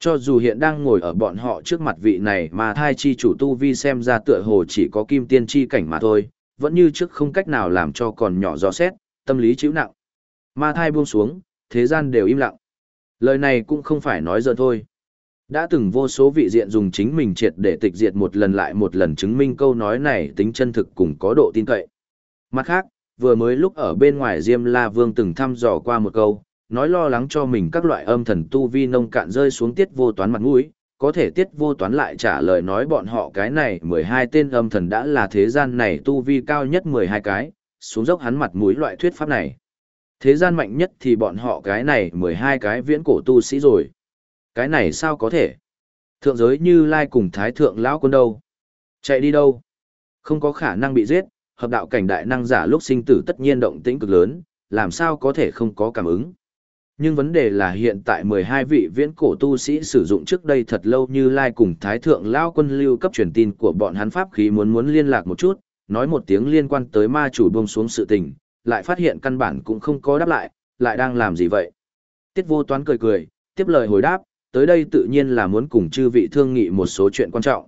Cho dù hiện đang ngồi ở bọn họ trước mặt vị này mà thai chi chủ tu vi xem ra tựa hồ chỉ có kim tiên chi cảnh mà thôi, vẫn như trước không cách nào làm cho còn nhỏ gió xét, tâm lý chịu nặng. Ma thai buông xuống, thế gian đều im lặng. Lời này cũng không phải nói giờ thôi. Đã từng vô số vị diện dùng chính mình triệt để tịch diệt một lần lại một lần chứng minh câu nói này tính chân thực cùng có độ tin cậy. Mặt khác, vừa mới lúc ở bên ngoài Diêm La Vương từng thăm dò qua một câu, nói lo lắng cho mình các loại âm thần tu vi nông cạn rơi xuống tiết vô toán mặt mũi, có thể tiết vô toán lại trả lời nói bọn họ cái này 12 tên âm thần đã là thế gian này tu vi cao nhất 12 cái, xuống dốc hắn mặt mũi loại thuyết pháp này. Thế gian mạnh nhất thì bọn họ cái này 12 cái viễn cổ tu sĩ rồi. Cái này sao có thể? Thượng giới như lai cùng thái thượng lão quân đâu? Chạy đi đâu? Không có khả năng bị giết, hợp đạo cảnh đại năng giả lúc sinh tử tất nhiên động tĩnh cực lớn, làm sao có thể không có cảm ứng? Nhưng vấn đề là hiện tại 12 vị viễn cổ tu sĩ sử dụng trước đây thật lâu như lai cùng thái thượng lao quân lưu cấp truyền tin của bọn hắn pháp khí muốn muốn liên lạc một chút, nói một tiếng liên quan tới ma chủ buông xuống sự tình, lại phát hiện căn bản cũng không có đáp lại, lại đang làm gì vậy? Tiết vô toán cười cười, tiếp lời hồi đáp, tới đây tự nhiên là muốn cùng chư vị thương nghị một số chuyện quan trọng.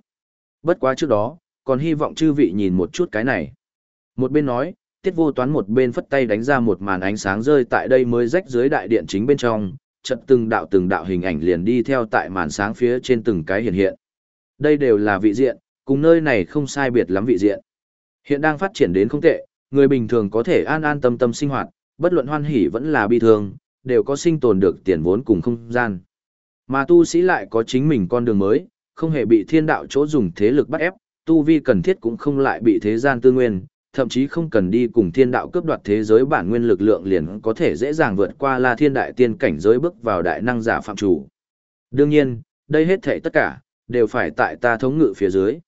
Bất quá trước đó, còn hy vọng chư vị nhìn một chút cái này. Một bên nói, tiết vô toán một bên phất tay đánh ra một màn ánh sáng rơi tại đây mới rách dưới đại điện chính bên trong, chật từng đạo từng đạo hình ảnh liền đi theo tại màn sáng phía trên từng cái hiện hiện. Đây đều là vị diện, cùng nơi này không sai biệt lắm vị diện. Hiện đang phát triển đến không tệ, người bình thường có thể an an tâm tâm sinh hoạt, bất luận hoan hỉ vẫn là bi thương, đều có sinh tồn được tiền vốn cùng không gian. Mà tu sĩ lại có chính mình con đường mới, không hề bị thiên đạo chỗ dùng thế lực bắt ép, tu vi cần thiết cũng không lại bị thế gian tư nguyên, thậm chí không cần đi cùng thiên đạo cướp đoạt thế giới bản nguyên lực lượng liền có thể dễ dàng vượt qua la thiên đại tiên cảnh giới bước vào đại năng giả phạm chủ. Đương nhiên, đây hết thảy tất cả, đều phải tại ta thống ngự phía dưới.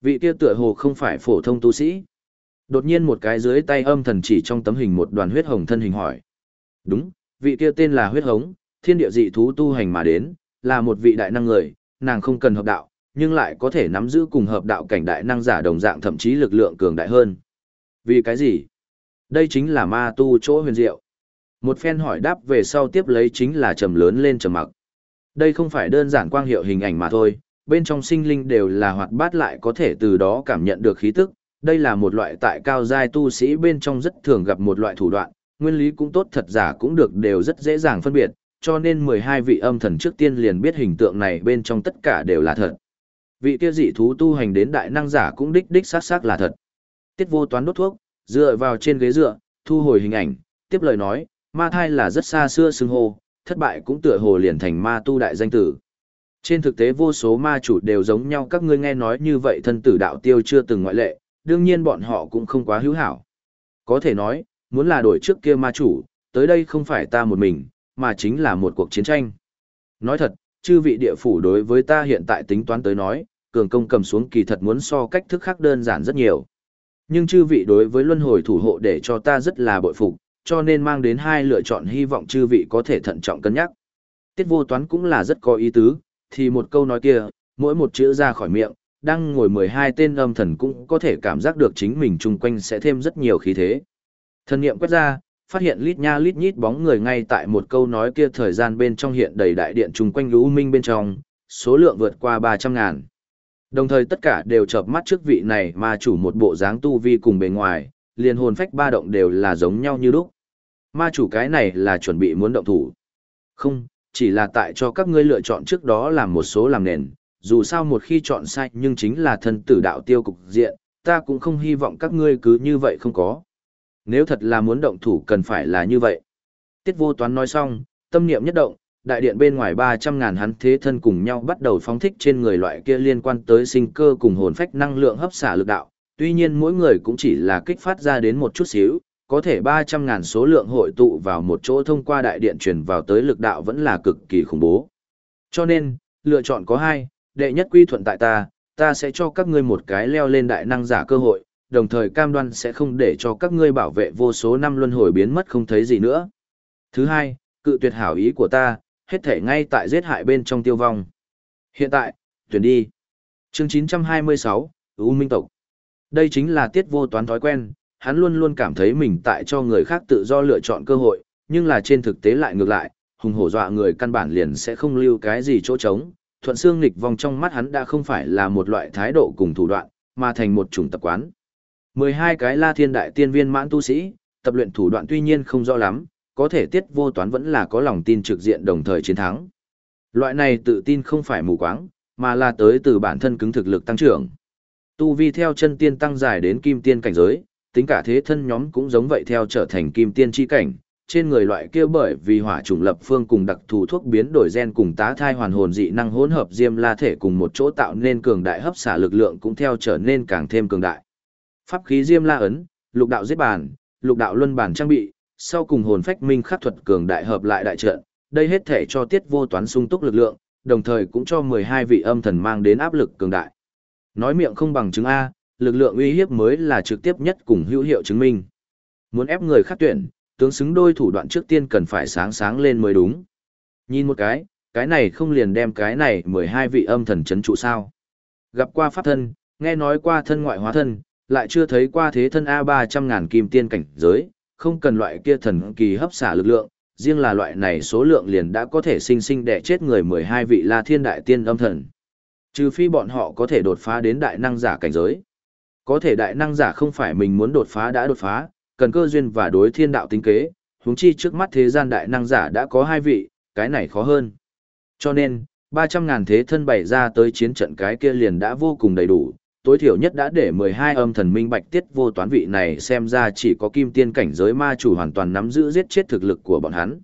Vị kia tựa hồ không phải phổ thông tu sĩ. Đột nhiên một cái dưới tay âm thần chỉ trong tấm hình một đoàn huyết hồng thân hình hỏi. Đúng, vị kia tên là huyết hống, thiên địa dị thú tu hành mà đến, là một vị đại năng người, nàng không cần hợp đạo, nhưng lại có thể nắm giữ cùng hợp đạo cảnh đại năng giả đồng dạng thậm chí lực lượng cường đại hơn. Vì cái gì? Đây chính là ma tu chỗ huyền diệu. Một phen hỏi đáp về sau tiếp lấy chính là trầm lớn lên trầm mặc. Đây không phải đơn giản quang hiệu hình ảnh mà thôi, bên trong sinh linh đều là hoạt bát lại có thể từ đó cảm nhận được khí tức. Đây là một loại tại cao giai tu sĩ bên trong rất thường gặp một loại thủ đoạn, nguyên lý cũng tốt thật giả cũng được đều rất dễ dàng phân biệt, cho nên 12 vị âm thần trước tiên liền biết hình tượng này bên trong tất cả đều là thật. Vị kia dị thú tu hành đến đại năng giả cũng đích đích sát sát là thật. Tiết vô toán đốt thuốc, dựa vào trên ghế dựa, thu hồi hình ảnh, tiếp lời nói, ma thai là rất xa xưa xưng hô, thất bại cũng tựa hồ liền thành ma tu đại danh tử. Trên thực tế vô số ma chủ đều giống nhau các ngươi nghe nói như vậy thân tử đạo tiêu chưa từng ngoại lệ, đương nhiên bọn họ cũng không quá hữu hảo. Có thể nói, muốn là đổi trước kia ma chủ, tới đây không phải ta một mình, mà chính là một cuộc chiến tranh. Nói thật, chư vị địa phủ đối với ta hiện tại tính toán tới nói, cường công cầm xuống kỳ thật muốn so cách thức khác đơn giản rất nhiều. Nhưng chư vị đối với luân hồi thủ hộ để cho ta rất là bội phục, cho nên mang đến hai lựa chọn hy vọng chư vị có thể thận trọng cân nhắc. Tiết vô toán cũng là rất có ý tứ, thì một câu nói kia, mỗi một chữ ra khỏi miệng, đang ngồi 12 tên âm thần cũng có thể cảm giác được chính mình chung quanh sẽ thêm rất nhiều khí thế. Thần niệm quét ra, phát hiện lít nha lít nhít bóng người ngay tại một câu nói kia thời gian bên trong hiện đầy đại điện chung quanh lũ minh bên trong, số lượng vượt qua 300 ngàn. Đồng thời tất cả đều chợp mắt trước vị này mà chủ một bộ dáng tu vi cùng bề ngoài, liền hồn phách ba động đều là giống nhau như lúc. Ma chủ cái này là chuẩn bị muốn động thủ. Không, chỉ là tại cho các ngươi lựa chọn trước đó làm một số làm nền, dù sao một khi chọn sai nhưng chính là thân tử đạo tiêu cục diện, ta cũng không hy vọng các ngươi cứ như vậy không có. Nếu thật là muốn động thủ cần phải là như vậy. Tiết vô toán nói xong, tâm niệm nhất động, đại điện bên ngoài 300 ngàn hắn thế thân cùng nhau bắt đầu phóng thích trên người loại kia liên quan tới sinh cơ cùng hồn phách năng lượng hấp xả lực đạo. Tuy nhiên mỗi người cũng chỉ là kích phát ra đến một chút xíu, có thể 300 ngàn số lượng hội tụ vào một chỗ thông qua đại điện truyền vào tới lực đạo vẫn là cực kỳ khủng bố. Cho nên, lựa chọn có hai, đệ nhất quy thuận tại ta, ta sẽ cho các ngươi một cái leo lên đại năng giả cơ hội, đồng thời cam đoan sẽ không để cho các ngươi bảo vệ vô số năm luân hồi biến mất không thấy gì nữa. Thứ hai, cự tuyệt hảo ý của ta, hết thể ngay tại giết hại bên trong tiêu vong. Hiện tại, tuyển đi. Chương 926, U Minh Tộc. Đây chính là tiết vô toán thói quen, hắn luôn luôn cảm thấy mình tại cho người khác tự do lựa chọn cơ hội, nhưng là trên thực tế lại ngược lại, hùng hổ dọa người căn bản liền sẽ không lưu cái gì chỗ trống. Thuận xương nghịch vòng trong mắt hắn đã không phải là một loại thái độ cùng thủ đoạn, mà thành một chủng tập quán. 12 cái La Thiên Đại Tiên Viên mãn tu sĩ, tập luyện thủ đoạn tuy nhiên không rõ lắm, có thể tiết vô toán vẫn là có lòng tin trực diện đồng thời chiến thắng. Loại này tự tin không phải mù quáng, mà là tới từ bản thân cứng thực lực tăng trưởng. Tu vi theo chân tiên tăng dài đến kim tiên cảnh giới, tính cả thế thân nhóm cũng giống vậy theo trở thành kim tiên chi cảnh. Trên người loại kia bởi vì hỏa trùng lập phương cùng đặc thù thuốc biến đổi gen cùng tá thai hoàn hồn dị năng hỗn hợp diêm la thể cùng một chỗ tạo nên cường đại hấp xả lực lượng cũng theo trở nên càng thêm cường đại. Pháp khí diêm la ấn, lục đạo giết bàn, lục đạo luân bản trang bị, sau cùng hồn phách minh khắc thuật cường đại hợp lại đại trận, đây hết thể cho tiết vô toán sung túc lực lượng, đồng thời cũng cho 12 vị âm thần mang đến áp lực cường đại. Nói miệng không bằng chứng A, lực lượng uy hiếp mới là trực tiếp nhất cùng hữu hiệu chứng minh. Muốn ép người khác tuyển, tướng xứng đôi thủ đoạn trước tiên cần phải sáng sáng lên mới đúng. Nhìn một cái, cái này không liền đem cái này 12 vị âm thần chấn trụ sao. Gặp qua pháp thân, nghe nói qua thân ngoại hóa thân, lại chưa thấy qua thế thân A300 ngàn kim tiên cảnh giới, không cần loại kia thần kỳ hấp xả lực lượng, riêng là loại này số lượng liền đã có thể sinh sinh đẻ chết người 12 vị La Thiên Đại Tiên âm thần. Trừ phi bọn họ có thể đột phá đến đại năng giả cảnh giới. Có thể đại năng giả không phải mình muốn đột phá đã đột phá, cần cơ duyên và đối thiên đạo tính kế, huống chi trước mắt thế gian đại năng giả đã có hai vị, cái này khó hơn. Cho nên, 300 ngàn thế thân bày ra tới chiến trận cái kia liền đã vô cùng đầy đủ, tối thiểu nhất đã để 12 âm thần minh bạch tiết vô toán vị này xem ra chỉ có kim tiên cảnh giới ma chủ hoàn toàn nắm giữ giết chết thực lực của bọn hắn.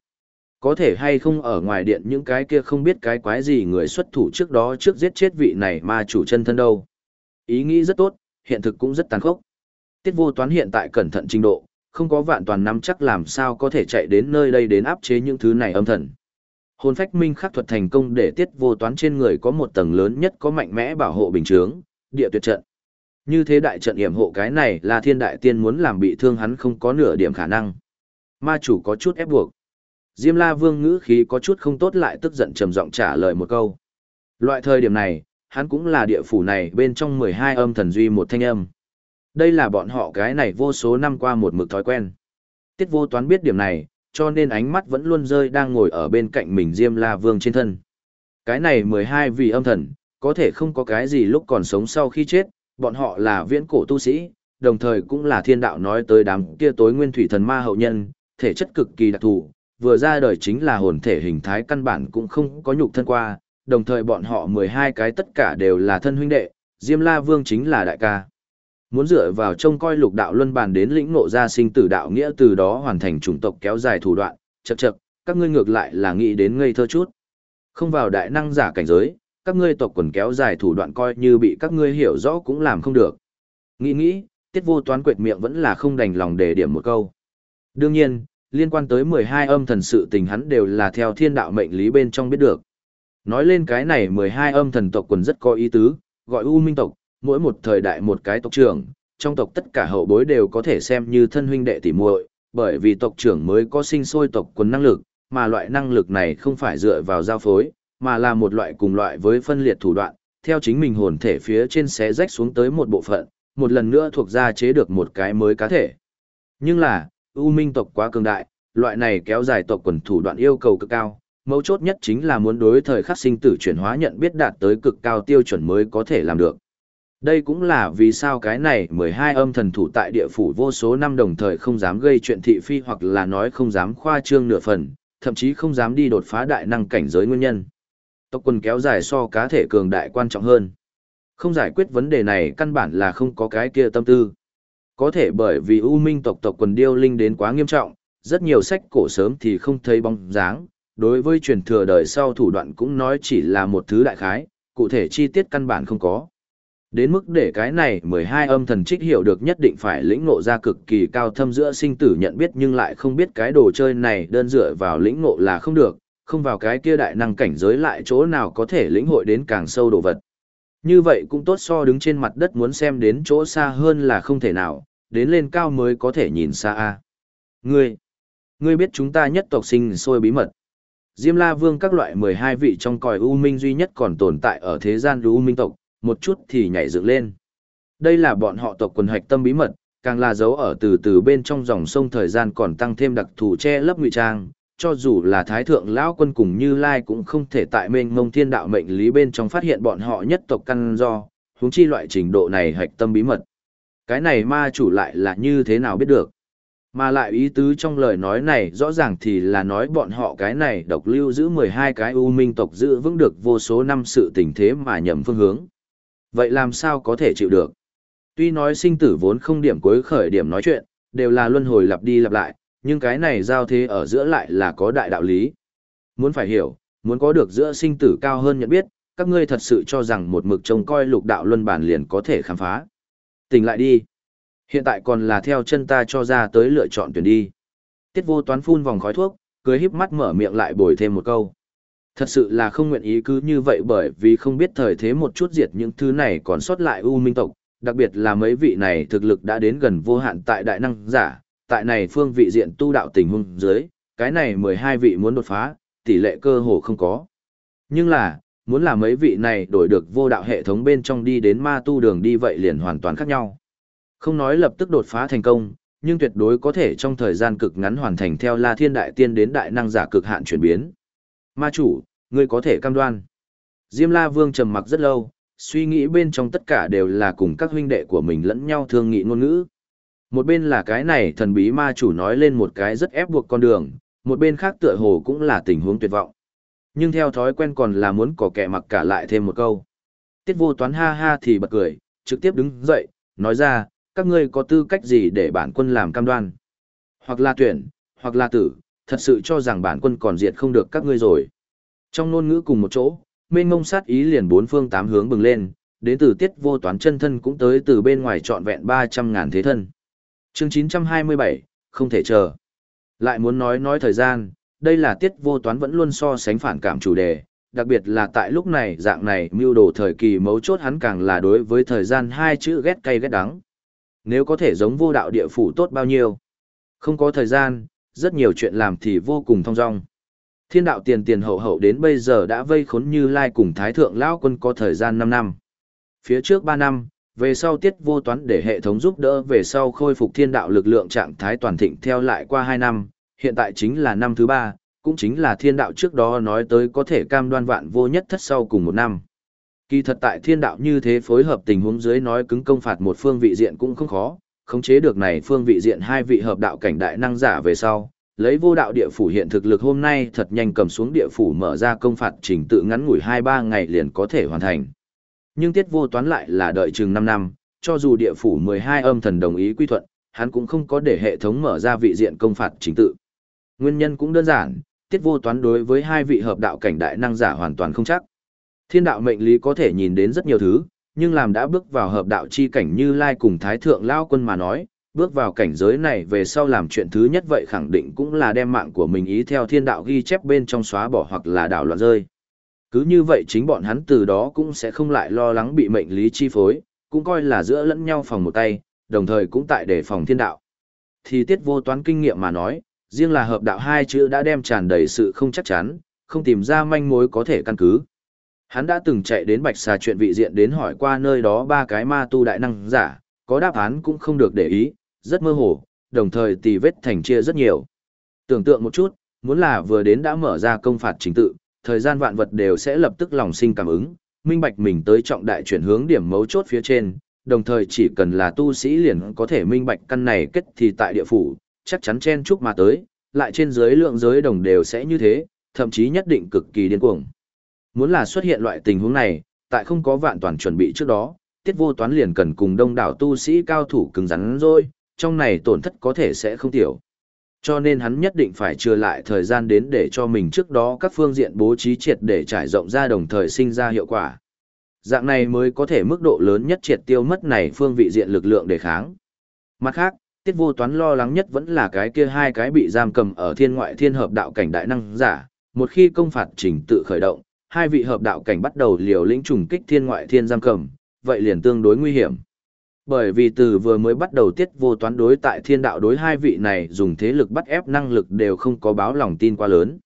Có thể hay không ở ngoài điện những cái kia không biết cái quái gì người xuất thủ trước đó trước giết chết vị này ma chủ chân thân đâu. Ý nghĩ rất tốt, hiện thực cũng rất tàn khốc. Tiết vô toán hiện tại cẩn thận trình độ, không có vạn toàn nắm chắc làm sao có thể chạy đến nơi đây đến áp chế những thứ này âm thần. Hồn phách minh khắc thuật thành công để tiết vô toán trên người có một tầng lớn nhất có mạnh mẽ bảo hộ bình chướng, địa tuyệt trận. Như thế đại trận hiểm hộ cái này là thiên đại tiên muốn làm bị thương hắn không có nửa điểm khả năng. Ma chủ có chút ép buộc. Diêm la vương ngữ khí có chút không tốt lại tức giận trầm giọng trả lời một câu. Loại thời điểm này, hắn cũng là địa phủ này bên trong 12 âm thần duy một thanh âm. Đây là bọn họ cái này vô số năm qua một mực thói quen. Tiết vô toán biết điểm này, cho nên ánh mắt vẫn luôn rơi đang ngồi ở bên cạnh mình Diêm La Vương trên thân. Cái này 12 vị âm thần, có thể không có cái gì lúc còn sống sau khi chết, bọn họ là viễn cổ tu sĩ, đồng thời cũng là thiên đạo nói tới đám kia tối nguyên thủy thần ma hậu nhân, thể chất cực kỳ đặc thù, vừa ra đời chính là hồn thể hình thái căn bản cũng không có nhục thân qua, đồng thời bọn họ 12 cái tất cả đều là thân huynh đệ, Diêm La Vương chính là đại ca. Muốn dựa vào trông coi lục đạo luân bàn đến lĩnh ngộ ra sinh tử đạo nghĩa từ đó hoàn thành chủng tộc kéo dài thủ đoạn, chậc chậc, các ngươi ngược lại là nghĩ đến ngây thơ chút. Không vào đại năng giả cảnh giới, các ngươi tộc quần kéo dài thủ đoạn coi như bị các ngươi hiểu rõ cũng làm không được. Nghĩ nghĩ, tiết vô toán quệt miệng vẫn là không đành lòng để điểm một câu. Đương nhiên, liên quan tới 12 âm thần sự tình hắn đều là theo thiên đạo mệnh lý bên trong biết được. Nói lên cái này 12 âm thần tộc quần rất có ý tứ, gọi U Minh tộc, mỗi một thời đại một cái tộc trưởng, trong tộc tất cả hậu bối đều có thể xem như thân huynh đệ tỷ muội, bởi vì tộc trưởng mới có sinh sôi tộc quần năng lực, mà loại năng lực này không phải dựa vào giao phối, mà là một loại cùng loại với phân liệt thủ đoạn, theo chính mình hồn thể phía trên xé rách xuống tới một bộ phận, một lần nữa thuộc ra chế được một cái mới cá thể. Nhưng là, U Minh tộc quá cường đại, loại này kéo dài tộc quần thủ đoạn yêu cầu cực cao, mấu chốt nhất chính là muốn đối thời khắc sinh tử chuyển hóa nhận biết đạt tới cực cao tiêu chuẩn mới có thể làm được. Đây cũng là vì sao cái này 12 âm thần thủ tại địa phủ vô số năm đồng thời không dám gây chuyện thị phi hoặc là nói không dám khoa trương nửa phần, thậm chí không dám đi đột phá đại năng cảnh giới nguyên nhân. Tộc quân kéo dài so cá thể cường đại quan trọng hơn. Không giải quyết vấn đề này căn bản là không có cái kia tâm tư. Có thể bởi vì U Minh tộc tộc quần điêu linh đến quá nghiêm trọng, rất nhiều sách cổ sớm thì không thấy bóng dáng, đối với truyền thừa đời sau thủ đoạn cũng nói chỉ là một thứ đại khái, cụ thể chi tiết căn bản không có. Đến mức để cái này 12 âm thần trích hiểu được nhất định phải lĩnh ngộ ra cực kỳ cao thâm giữa sinh tử nhận biết nhưng lại không biết cái đồ chơi này đơn dựa vào lĩnh ngộ là không được, không vào cái kia đại năng cảnh giới lại chỗ nào có thể lĩnh hội đến càng sâu đồ vật. Như vậy cũng tốt so đứng trên mặt đất muốn xem đến chỗ xa hơn là không thể nào, đến lên cao mới có thể nhìn xa a. Ngươi, ngươi biết chúng ta nhất tộc sinh sôi bí mật. Diêm La Vương các loại 12 vị trong còi U Minh duy nhất còn tồn tại ở thế gian U Minh tộc, một chút thì nhảy dựng lên. Đây là bọn họ tộc quần hạch tâm bí mật, càng là dấu ở từ từ bên trong dòng sông thời gian còn tăng thêm đặc thù che lấp ngụy trang, cho dù là thái thượng lão quân cùng Như Lai cũng không thể tại mênh mông thiên đạo mệnh lý bên trong phát hiện bọn họ nhất tộc căn do, huống chi loại trình độ này hạch tâm bí mật. Cái này ma chủ lại là như thế nào biết được? Mà lại ý tứ trong lời nói này rõ ràng thì là nói bọn họ cái này độc lưu giữ 12 cái u minh tộc giữ vững được vô số năm sự tình thế mà nhầm phương hướng. Vậy làm sao có thể chịu được? Tuy nói sinh tử vốn không điểm cuối khởi điểm nói chuyện, đều là luân hồi lặp đi lặp lại, nhưng cái này giao thế ở giữa lại là có đại đạo lý. Muốn phải hiểu, muốn có được giữa sinh tử cao hơn nhận biết, các ngươi thật sự cho rằng một mực trông coi lục đạo luân bản liền có thể khám phá. Tỉnh lại đi. Hiện tại còn là theo chân ta cho ra tới lựa chọn tuyển đi. Tiết vô toán phun vòng khói thuốc, cười híp mắt mở miệng lại bồi thêm một câu. Thật sự là không nguyện ý cứ như vậy bởi vì không biết thời thế một chút diệt những thứ này còn sót lại U Minh tộc, đặc biệt là mấy vị này thực lực đã đến gần vô hạn tại đại năng giả, tại này phương vị diện tu đạo tình huống dưới, cái này 12 vị muốn đột phá, tỷ lệ cơ hồ không có. Nhưng là, muốn là mấy vị này đổi được vô đạo hệ thống bên trong đi đến ma tu đường đi vậy liền hoàn toàn khác nhau. Không nói lập tức đột phá thành công, nhưng tuyệt đối có thể trong thời gian cực ngắn hoàn thành theo La Thiên Đại Tiên đến đại năng giả cực hạn chuyển biến. Ma chủ, ngươi có thể cam đoan. Diêm La Vương trầm mặc rất lâu, suy nghĩ bên trong tất cả đều là cùng các huynh đệ của mình lẫn nhau thương nghị ngôn ngữ. Một bên là cái này thần bí ma chủ nói lên một cái rất ép buộc con đường, một bên khác tựa hồ cũng là tình huống tuyệt vọng. Nhưng theo thói quen còn là muốn có kẻ mặc cả lại thêm một câu. Tiết vô toán ha ha thì bật cười, trực tiếp đứng dậy, nói ra, các ngươi có tư cách gì để bản quân làm cam đoan? Hoặc là tuyển, hoặc là tử, thật sự cho rằng bản quân còn diệt không được các ngươi rồi. Trong ngôn ngữ cùng một chỗ, mênh ngông sát ý liền bốn phương tám hướng bừng lên, đến từ tiết vô toán chân thân cũng tới từ bên ngoài trọn vẹn 300 ngàn thế thân. Chương 927, không thể chờ. Lại muốn nói nói thời gian, đây là tiết vô toán vẫn luôn so sánh phản cảm chủ đề, đặc biệt là tại lúc này dạng này mưu đồ thời kỳ mấu chốt hắn càng là đối với thời gian hai chữ ghét cay ghét đắng. Nếu có thể giống vô đạo địa phủ tốt bao nhiêu. Không có thời gian, rất nhiều chuyện làm thì vô cùng thong dong. Thiên đạo tiền tiền hậu hậu đến bây giờ đã vây khốn như lai cùng thái thượng lão quân có thời gian 5 năm. Phía trước 3 năm, về sau tiết vô toán để hệ thống giúp đỡ về sau khôi phục thiên đạo lực lượng trạng thái toàn thịnh theo lại qua 2 năm, hiện tại chính là năm thứ 3, cũng chính là thiên đạo trước đó nói tới có thể cam đoan vạn vô nhất thất sau cùng một năm. Kỳ thật tại thiên đạo như thế phối hợp tình huống dưới nói cứng công phạt một phương vị diện cũng không khó, khống chế được này phương vị diện hai vị hợp đạo cảnh đại năng giả về sau, lấy vô đạo địa phủ hiện thực lực hôm nay thật nhanh cầm xuống địa phủ mở ra công phạt trình tự ngắn ngủi 2-3 ngày liền có thể hoàn thành. Nhưng tiết vô toán lại là đợi chừng 5 năm, cho dù địa phủ 12 âm thần đồng ý quy thuận, hắn cũng không có để hệ thống mở ra vị diện công phạt chính tự. Nguyên nhân cũng đơn giản, tiết vô toán đối với hai vị hợp đạo cảnh đại năng giả hoàn toàn không chắc. Thiên đạo mệnh lý có thể nhìn đến rất nhiều thứ, nhưng làm đã bước vào hợp đạo chi cảnh như Lai cùng Thái Thượng Lao Quân mà nói, bước vào cảnh giới này về sau làm chuyện thứ nhất vậy khẳng định cũng là đem mạng của mình ý theo thiên đạo ghi chép bên trong xóa bỏ hoặc là đảo loạn rơi. Cứ như vậy chính bọn hắn từ đó cũng sẽ không lại lo lắng bị mệnh lý chi phối, cũng coi là giữa lẫn nhau phòng một tay, đồng thời cũng tại để phòng thiên đạo. Thì tiết vô toán kinh nghiệm mà nói, riêng là hợp đạo hai chữ đã đem tràn đầy sự không chắc chắn, không tìm ra manh mối có thể căn cứ. Hắn đã từng chạy đến bạch xà chuyện vị diện đến hỏi qua nơi đó ba cái ma tu đại năng giả, có đáp án cũng không được để ý, rất mơ hồ, đồng thời tì vết thành chia rất nhiều. Tưởng tượng một chút, muốn là vừa đến đã mở ra công phạt chính tự, thời gian vạn vật đều sẽ lập tức lòng sinh cảm ứng, minh bạch mình tới trọng đại chuyển hướng điểm mấu chốt phía trên, đồng thời chỉ cần là tu sĩ liền có thể minh bạch căn này kết thì tại địa phủ, chắc chắn chen chúc mà tới, lại trên dưới lượng giới đồng đều sẽ như thế, thậm chí nhất định cực kỳ điên cuồng. Muốn là xuất hiện loại tình huống này, tại không có vạn toàn chuẩn bị trước đó, tiết vô toán liền cần cùng đông đảo tu sĩ cao thủ cứng rắn rồi, trong này tổn thất có thể sẽ không tiểu. Cho nên hắn nhất định phải trừ lại thời gian đến để cho mình trước đó các phương diện bố trí triệt để trải rộng ra đồng thời sinh ra hiệu quả. Dạng này mới có thể mức độ lớn nhất triệt tiêu mất này phương vị diện lực lượng để kháng. Mặt khác, tiết vô toán lo lắng nhất vẫn là cái kia hai cái bị giam cầm ở thiên ngoại thiên hợp đạo cảnh đại năng giả. Một khi công phạt trình tự khởi động, hai vị hợp đạo cảnh bắt đầu liều lĩnh trùng kích thiên ngoại thiên giam cầm, vậy liền tương đối nguy hiểm. Bởi vì từ vừa mới bắt đầu tiết vô toán đối tại thiên đạo đối hai vị này dùng thế lực bắt ép năng lực đều không có báo lòng tin quá lớn.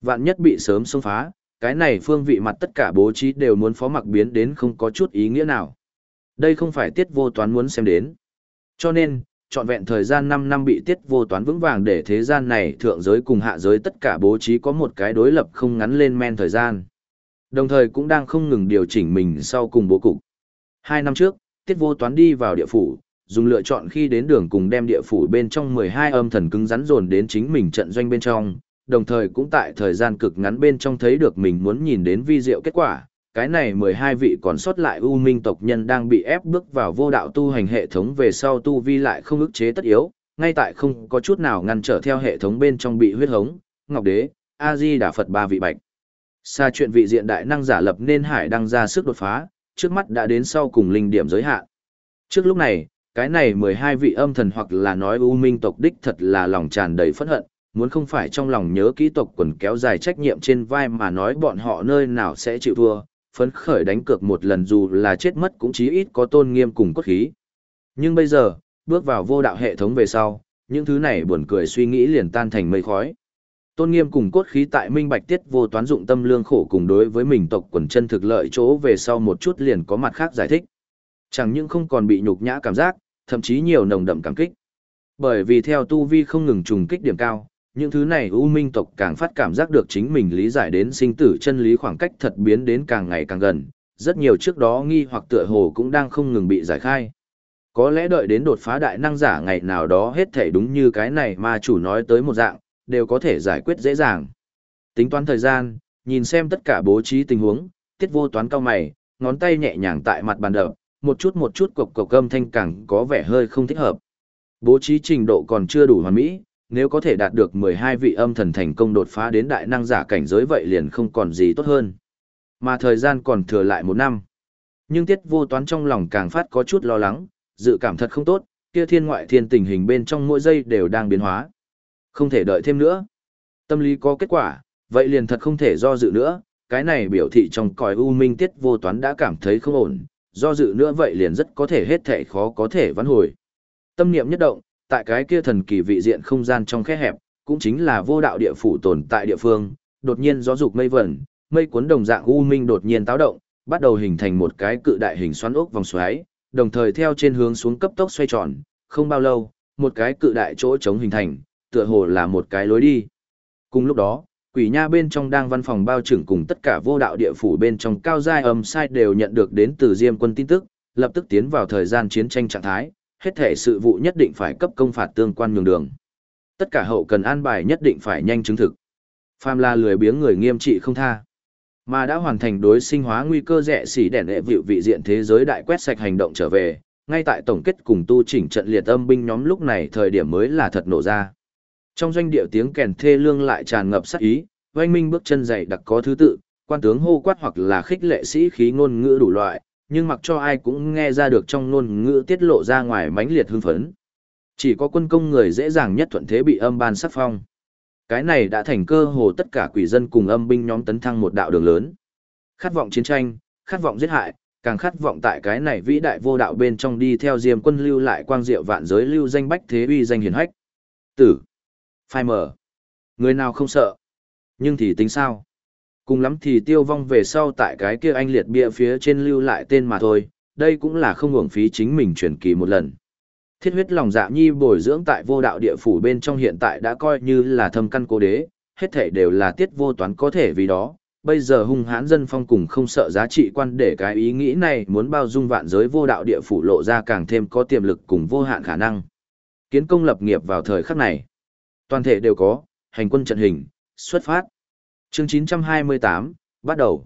Vạn nhất bị sớm xông phá, cái này phương vị mặt tất cả bố trí đều muốn phó mặc biến đến không có chút ý nghĩa nào. Đây không phải tiết vô toán muốn xem đến. Cho nên, trọn vẹn thời gian 5 năm bị tiết vô toán vững vàng để thế gian này thượng giới cùng hạ giới tất cả bố trí có một cái đối lập không ngắn lên men thời gian. Đồng thời cũng đang không ngừng điều chỉnh mình sau cùng bố cục. Hai năm trước, tiết vô toán đi vào địa phủ, dùng lựa chọn khi đến đường cùng đem địa phủ bên trong 12 âm thần cứng rắn dồn đến chính mình trận doanh bên trong, đồng thời cũng tại thời gian cực ngắn bên trong thấy được mình muốn nhìn đến vi diệu kết quả. Cái này 12 vị còn sót lại U Minh tộc nhân đang bị ép bước vào vô đạo tu hành hệ thống về sau tu vi lại không ức chế tất yếu, ngay tại không có chút nào ngăn trở theo hệ thống bên trong bị huyết hống, Ngọc Đế, A-di Đà Phật ba vị bạch. Xa chuyện vị diện đại năng giả lập nên hải đang ra sức đột phá, trước mắt đã đến sau cùng linh điểm giới hạn. Trước lúc này, cái này 12 vị âm thần hoặc là nói U Minh tộc đích thật là lòng tràn đầy phẫn hận, muốn không phải trong lòng nhớ kỹ tộc quần kéo dài trách nhiệm trên vai mà nói bọn họ nơi nào sẽ chịu thua, phấn khởi đánh cược một lần dù là chết mất cũng chí ít có tôn nghiêm cùng cốt khí. Nhưng bây giờ, bước vào vô đạo hệ thống về sau, những thứ này buồn cười suy nghĩ liền tan thành mây khói. Tôn nghiêm cùng cốt khí tại minh bạch tiết vô toán dụng tâm lương khổ cùng đối với mình tộc quần chân thực lợi chỗ về sau một chút liền có mặt khác giải thích. Chẳng những không còn bị nhục nhã cảm giác, thậm chí nhiều nồng đậm cảm kích. Bởi vì theo tu vi không ngừng trùng kích điểm cao, những thứ này U Minh tộc càng phát cảm giác được chính mình lý giải đến sinh tử chân lý khoảng cách thật biến đến càng ngày càng gần, rất nhiều trước đó nghi hoặc tựa hồ cũng đang không ngừng bị giải khai. Có lẽ đợi đến đột phá đại năng giả ngày nào đó hết thể đúng như cái này mà chủ nói tới một dạng, đều có thể giải quyết dễ dàng. Tính toán thời gian, nhìn xem tất cả bố trí tình huống, tiết vô toán cao mày, ngón tay nhẹ nhàng tại mặt bàn đập, một chút một chút cộc cộc âm thanh càng có vẻ hơi không thích hợp. Bố trí trình độ còn chưa đủ hoàn mỹ, nếu có thể đạt được 12 vị âm thần thành công đột phá đến đại năng giả cảnh giới vậy liền không còn gì tốt hơn. Mà thời gian còn thừa lại một năm. Nhưng tiết vô toán trong lòng càng phát có chút lo lắng, dự cảm thật không tốt, kia thiên ngoại thiên tình hình bên trong mỗi giây đều đang biến hóa. Không thể đợi thêm nữa. Tâm lý có kết quả, vậy liền thật không thể do dự nữa, cái này biểu thị trong còi u minh tiết vô toán đã cảm thấy không ổn, do dự nữa vậy liền rất có thể hết thể khó có thể vãn hồi. Tâm niệm nhất động, tại cái kia thần kỳ vị diện không gian trong khe hẹp, cũng chính là vô đạo địa phủ tồn tại địa phương, đột nhiên gió dục mây vẩn, mây cuốn đồng dạng u minh đột nhiên táo động, bắt đầu hình thành một cái cự đại hình xoắn ốc vòng xoáy, đồng thời theo trên hướng xuống cấp tốc xoay tròn, không bao lâu, một cái cự đại chỗ trống hình thành, tựa hồ là một cái lối đi. Cùng lúc đó, quỷ nha bên trong đang văn phòng bao trưởng cùng tất cả vô đạo địa phủ bên trong cao giai âm sai đều nhận được đến từ Diêm quân tin tức, lập tức tiến vào thời gian chiến tranh trạng thái, hết thể sự vụ nhất định phải cấp công phạt tương quan nhường đường. Tất cả hậu cần an bài nhất định phải nhanh chứng thực. Phàm là lười biếng người nghiêm trị không tha. Mà đã hoàn thành đối sinh hóa nguy cơ rẻ xỉ đèn lệ vịu vị diện thế giới đại quét sạch hành động trở về, ngay tại tổng kết cùng tu chỉnh trận liệt âm binh nhóm lúc này thời điểm mới là thật nổ ra. Trong doanh địa tiếng kèn thê lương lại tràn ngập sát ý, oanh minh bước chân dày đặc có thứ tự, Quan tướng hô quát hoặc là khích lệ sĩ khí ngôn ngữ đủ loại, nhưng mặc cho ai cũng nghe ra được trong ngôn ngữ tiết lộ ra ngoài mãnh liệt hưng phấn. Chỉ có quân công người dễ dàng nhất thuận thế bị âm ban sắc phong. Cái này đã thành cơ hồ tất cả quỷ dân cùng âm binh nhóm tấn thăng một đạo đường lớn. Khát vọng chiến tranh, khát vọng giết hại, càng khát vọng tại cái này vĩ đại vô đạo bên trong đi theo diêm quân lưu lại quang diệu vạn giới lưu danh bách thế uy danh hiển hách. Tử. Phai mở. Người nào không sợ. Nhưng thì tính sao? Cùng lắm thì tiêu vong về sau tại cái kia anh liệt bia phía trên lưu lại tên mà thôi, đây cũng là không hưởng phí chính mình truyền kỳ một lần. Thiết huyết lòng dạ nhi bồi dưỡng tại vô đạo địa phủ bên trong hiện tại đã coi như là thâm căn cố đế, hết thể đều là tiết vô toán có thể vì đó. Bây giờ hung hãn dân phong cùng không sợ giá trị quan để cái ý nghĩ này muốn bao dung vạn giới vô đạo địa phủ lộ ra càng thêm có tiềm lực cùng vô hạn khả năng. Kiến công lập nghiệp vào thời khắc này. Toàn thể đều có, hành quân trận hình, xuất phát. Chương 928, bắt đầu.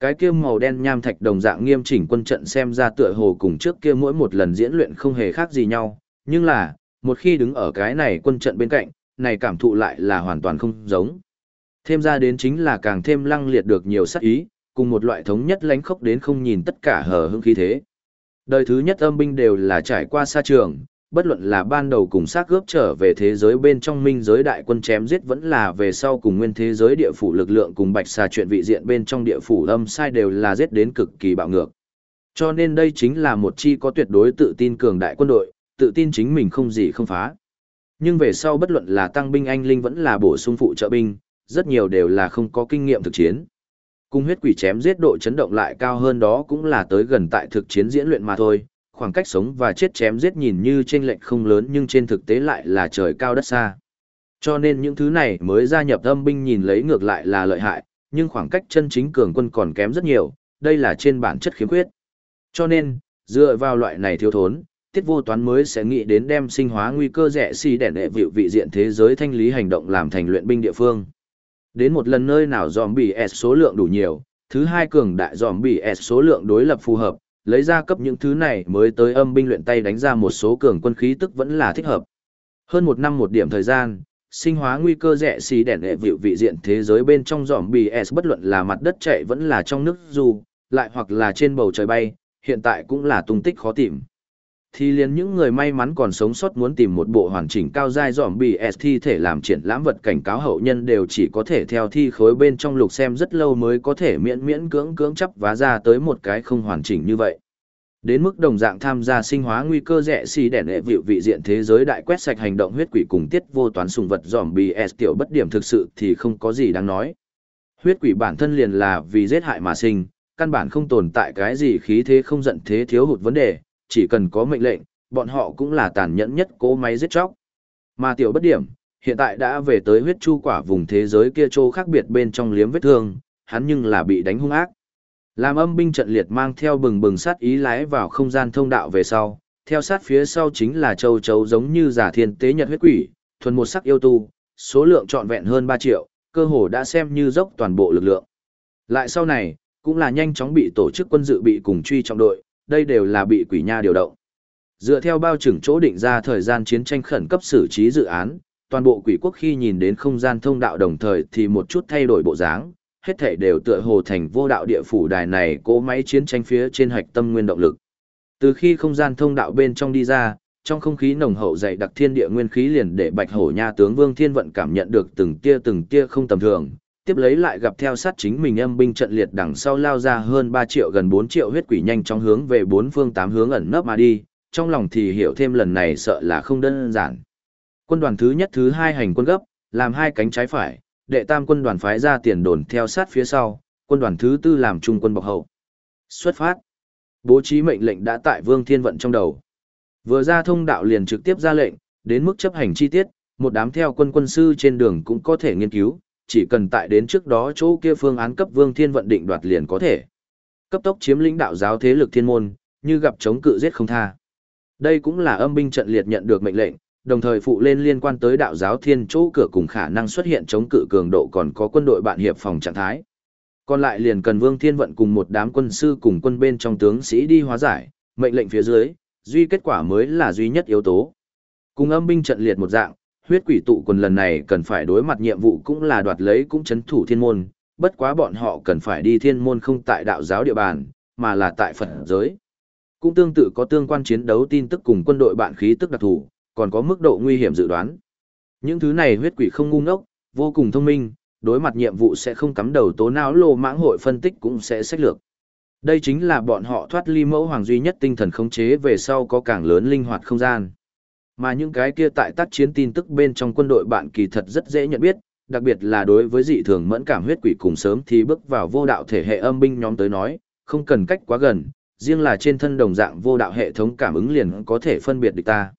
Cái kia màu đen nham thạch đồng dạng nghiêm chỉnh quân trận xem ra tựa hồ cùng trước kia mỗi một lần diễn luyện không hề khác gì nhau, nhưng là, một khi đứng ở cái này quân trận bên cạnh, này cảm thụ lại là hoàn toàn không giống. Thêm ra đến chính là càng thêm lăng liệt được nhiều sắc ý, cùng một loại thống nhất lánh khốc đến không nhìn tất cả hờ hững khí thế. Đời thứ nhất âm binh đều là trải qua xa trường, bất luận là ban đầu cùng xác gớp trở về thế giới bên trong minh giới đại quân chém giết vẫn là về sau cùng nguyên thế giới địa phủ lực lượng cùng bạch xà chuyện vị diện bên trong địa phủ âm sai đều là giết đến cực kỳ bạo ngược. Cho nên đây chính là một chi có tuyệt đối tự tin cường đại quân đội, tự tin chính mình không gì không phá. Nhưng về sau bất luận là tăng binh anh linh vẫn là bổ sung phụ trợ binh, rất nhiều đều là không có kinh nghiệm thực chiến. Cung huyết quỷ chém giết độ chấn động lại cao hơn đó cũng là tới gần tại thực chiến diễn luyện mà thôi, khoảng cách sống và chết chém giết nhìn như trên lệnh không lớn nhưng trên thực tế lại là trời cao đất xa. Cho nên những thứ này mới gia nhập âm binh nhìn lấy ngược lại là lợi hại, nhưng khoảng cách chân chính cường quân còn kém rất nhiều, đây là trên bản chất khiếm khuyết. Cho nên, dựa vào loại này thiếu thốn, tiết vô toán mới sẽ nghĩ đến đem sinh hóa nguy cơ rẻ xì đèn đệ vịu vị diện thế giới thanh lý hành động làm thành luyện binh địa phương. Đến một lần nơi nào dòm bị S số lượng đủ nhiều, thứ hai cường đại dòm bị S số lượng đối lập phù hợp, lấy ra cấp những thứ này mới tới âm binh luyện tay đánh ra một số cường quân khí tức vẫn là thích hợp. Hơn một năm một điểm thời gian, sinh hóa nguy cơ rẻ xì đèn hệ vịu vị diện thế giới bên trong giỏm BS bất luận là mặt đất chạy vẫn là trong nước dù, lại hoặc là trên bầu trời bay, hiện tại cũng là tung tích khó tìm. Thì liền những người may mắn còn sống sót muốn tìm một bộ hoàn chỉnh cao giai giỏm BS thi thể làm triển lãm vật cảnh cáo hậu nhân đều chỉ có thể theo thi khối bên trong lục xem rất lâu mới có thể miễn miễn cưỡng cưỡng chấp vá ra tới một cái không hoàn chỉnh như vậy. Đến mức đồng dạng tham gia sinh hóa nguy cơ rẻ xì đẻ hệ vịu vị diện thế giới đại quét sạch hành động huyết quỷ cùng tiết vô toán sùng vật giỏm BS tiểu bất điểm thực sự thì không có gì đáng nói. Huyết quỷ bản thân liền là vì giết hại mà sinh, căn bản không tồn tại cái gì khí thế không giận thế thiếu hụt vấn đề, chỉ cần có mệnh lệnh, bọn họ cũng là tàn nhẫn nhất cố máy giết chóc. Mà tiểu bất điểm, hiện tại đã về tới huyết chu quả vùng thế giới kia trô khác biệt bên trong liếm vết thương, hắn nhưng là bị đánh hung ác. Làm âm binh trận liệt mang theo bừng bừng sát ý lái vào không gian thông đạo về sau, theo sát phía sau chính là châu chấu giống như giả thiên tế nhật huyết quỷ, thuần một sắc yêu tu, số lượng trọn vẹn hơn 3 triệu, cơ hồ đã xem như dốc toàn bộ lực lượng. Lại sau này, cũng là nhanh chóng bị tổ chức quân dự bị cùng truy trọng đội, đây đều là bị quỷ nha điều động. Dựa theo bao trưởng chỗ định ra thời gian chiến tranh khẩn cấp xử trí dự án, toàn bộ quỷ quốc khi nhìn đến không gian thông đạo đồng thời thì một chút thay đổi bộ dáng, hết thảy đều tựa hồ thành vô đạo địa phủ đài này cố máy chiến tranh phía trên hạch tâm nguyên động lực. Từ khi không gian thông đạo bên trong đi ra, trong không khí nồng hậu dày đặc thiên địa nguyên khí liền để Bạch Hổ Nha tướng Vương Thiên Vận cảm nhận được từng tia từng tia không tầm thường, tiếp lấy lại gặp theo sát chính mình âm binh trận liệt đằng sau lao ra hơn 3 triệu gần 4 triệu huyết quỷ nhanh chóng hướng về bốn phương tám hướng ẩn nấp mà đi, trong lòng thì hiểu thêm lần này sợ là không đơn giản. Quân đoàn thứ nhất thứ hai hành quân gấp, làm hai cánh trái phải, đệ tam quân đoàn phái ra tiền đồn theo sát phía sau, quân đoàn thứ tư làm trung quân bọc hậu. Xuất phát. Bố trí mệnh lệnh đã tại Vương Thiên Vận trong đầu. Vừa ra thông đạo liền trực tiếp ra lệnh, đến mức chấp hành chi tiết, một đám theo quân quân sư trên đường cũng có thể nghiên cứu, chỉ cần tại đến trước đó chỗ kia phương án cấp Vương Thiên Vận định đoạt liền có thể. Cấp tốc chiếm lĩnh đạo giáo thế lực thiên môn, như gặp chống cự giết không tha. Đây cũng là âm binh trận liệt nhận được mệnh lệnh, đồng thời phụ lên liên quan tới đạo giáo thiên chỗ cửa cùng khả năng xuất hiện chống cự cường độ còn có quân đội bạn hiệp phòng trạng thái. Còn lại liền cần Vương Thiên Vận cùng một đám quân sư cùng quân bên trong tướng sĩ đi hóa giải, mệnh lệnh phía dưới, duy kết quả mới là duy nhất yếu tố. Cùng âm binh trận liệt một dạng, huyết quỷ tụ quần lần này cần phải đối mặt nhiệm vụ cũng là đoạt lấy cũng chấn thủ thiên môn, bất quá bọn họ cần phải đi thiên môn không tại đạo giáo địa bàn, mà là tại Phật giới. Cũng tương tự có tương quan chiến đấu tin tức cùng quân đội bạn khí tức đặc thù, còn có mức độ nguy hiểm dự đoán. Những thứ này huyết quỷ không ngu ngốc, vô cùng thông minh, đối mặt nhiệm vụ sẽ không cắm đầu tố não lô mãng hội phân tích cũng sẽ sách lược. Đây chính là bọn họ thoát ly mẫu hoàng duy nhất tinh thần khống chế về sau có càng lớn linh hoạt không gian. Mà những cái kia tại tác chiến tin tức bên trong quân đội bạn kỳ thật rất dễ nhận biết, đặc biệt là đối với dị thường mẫn cảm huyết quỷ cùng sớm thì bước vào vô đạo thể hệ âm binh nhóm tới nói, không cần cách quá gần, riêng là trên thân đồng dạng vô đạo hệ thống cảm ứng liền có thể phân biệt được ta.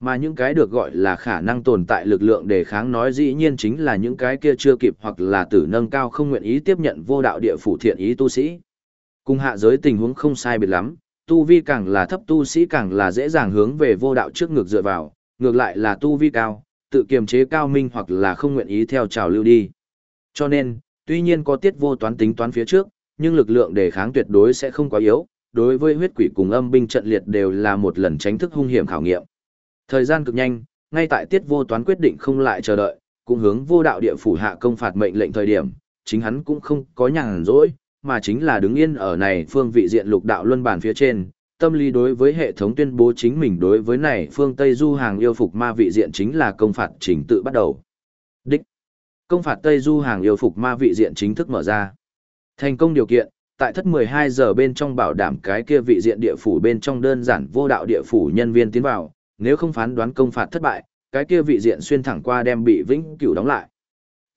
Mà những cái được gọi là khả năng tồn tại lực lượng đề kháng nói dĩ nhiên chính là những cái kia chưa kịp hoặc là tử nâng cao không nguyện ý tiếp nhận vô đạo địa phủ thiện ý tu sĩ. Cùng hạ giới tình huống không sai biệt lắm, tu vi càng là thấp tu sĩ càng là dễ dàng hướng về vô đạo trước ngược dựa vào, ngược lại là tu vi cao, tự kiềm chế cao minh hoặc là không nguyện ý theo trào lưu đi. Cho nên, tuy nhiên có tiết vô toán tính toán phía trước, nhưng lực lượng đề kháng tuyệt đối sẽ không quá yếu, đối với huyết quỷ cùng âm binh trận liệt đều là một lần tránh thức hung hiểm khảo nghiệm. Thời gian cực nhanh, ngay tại tiết vô toán quyết định không lại chờ đợi, cũng hướng vô đạo địa phủ hạ công phạt mệnh lệnh thời điểm, chính hắn cũng không có nhàn rỗi, mà chính là đứng yên ở này phương vị diện lục đạo luân bản phía trên, tâm lý đối với hệ thống tuyên bố chính mình đối với này phương Tây Du hàng yêu phục ma vị diện chính là công phạt trình tự bắt đầu. Đích. Công phạt Tây Du hàng yêu phục ma vị diện chính thức mở ra. Thành công điều kiện, tại thất 12 giờ bên trong bảo đảm cái kia vị diện địa phủ bên trong đơn giản vô đạo địa phủ nhân viên tiến vào, nếu không phán đoán công phạt thất bại, cái kia vị diện xuyên thẳng qua đem bị vĩnh cửu đóng lại.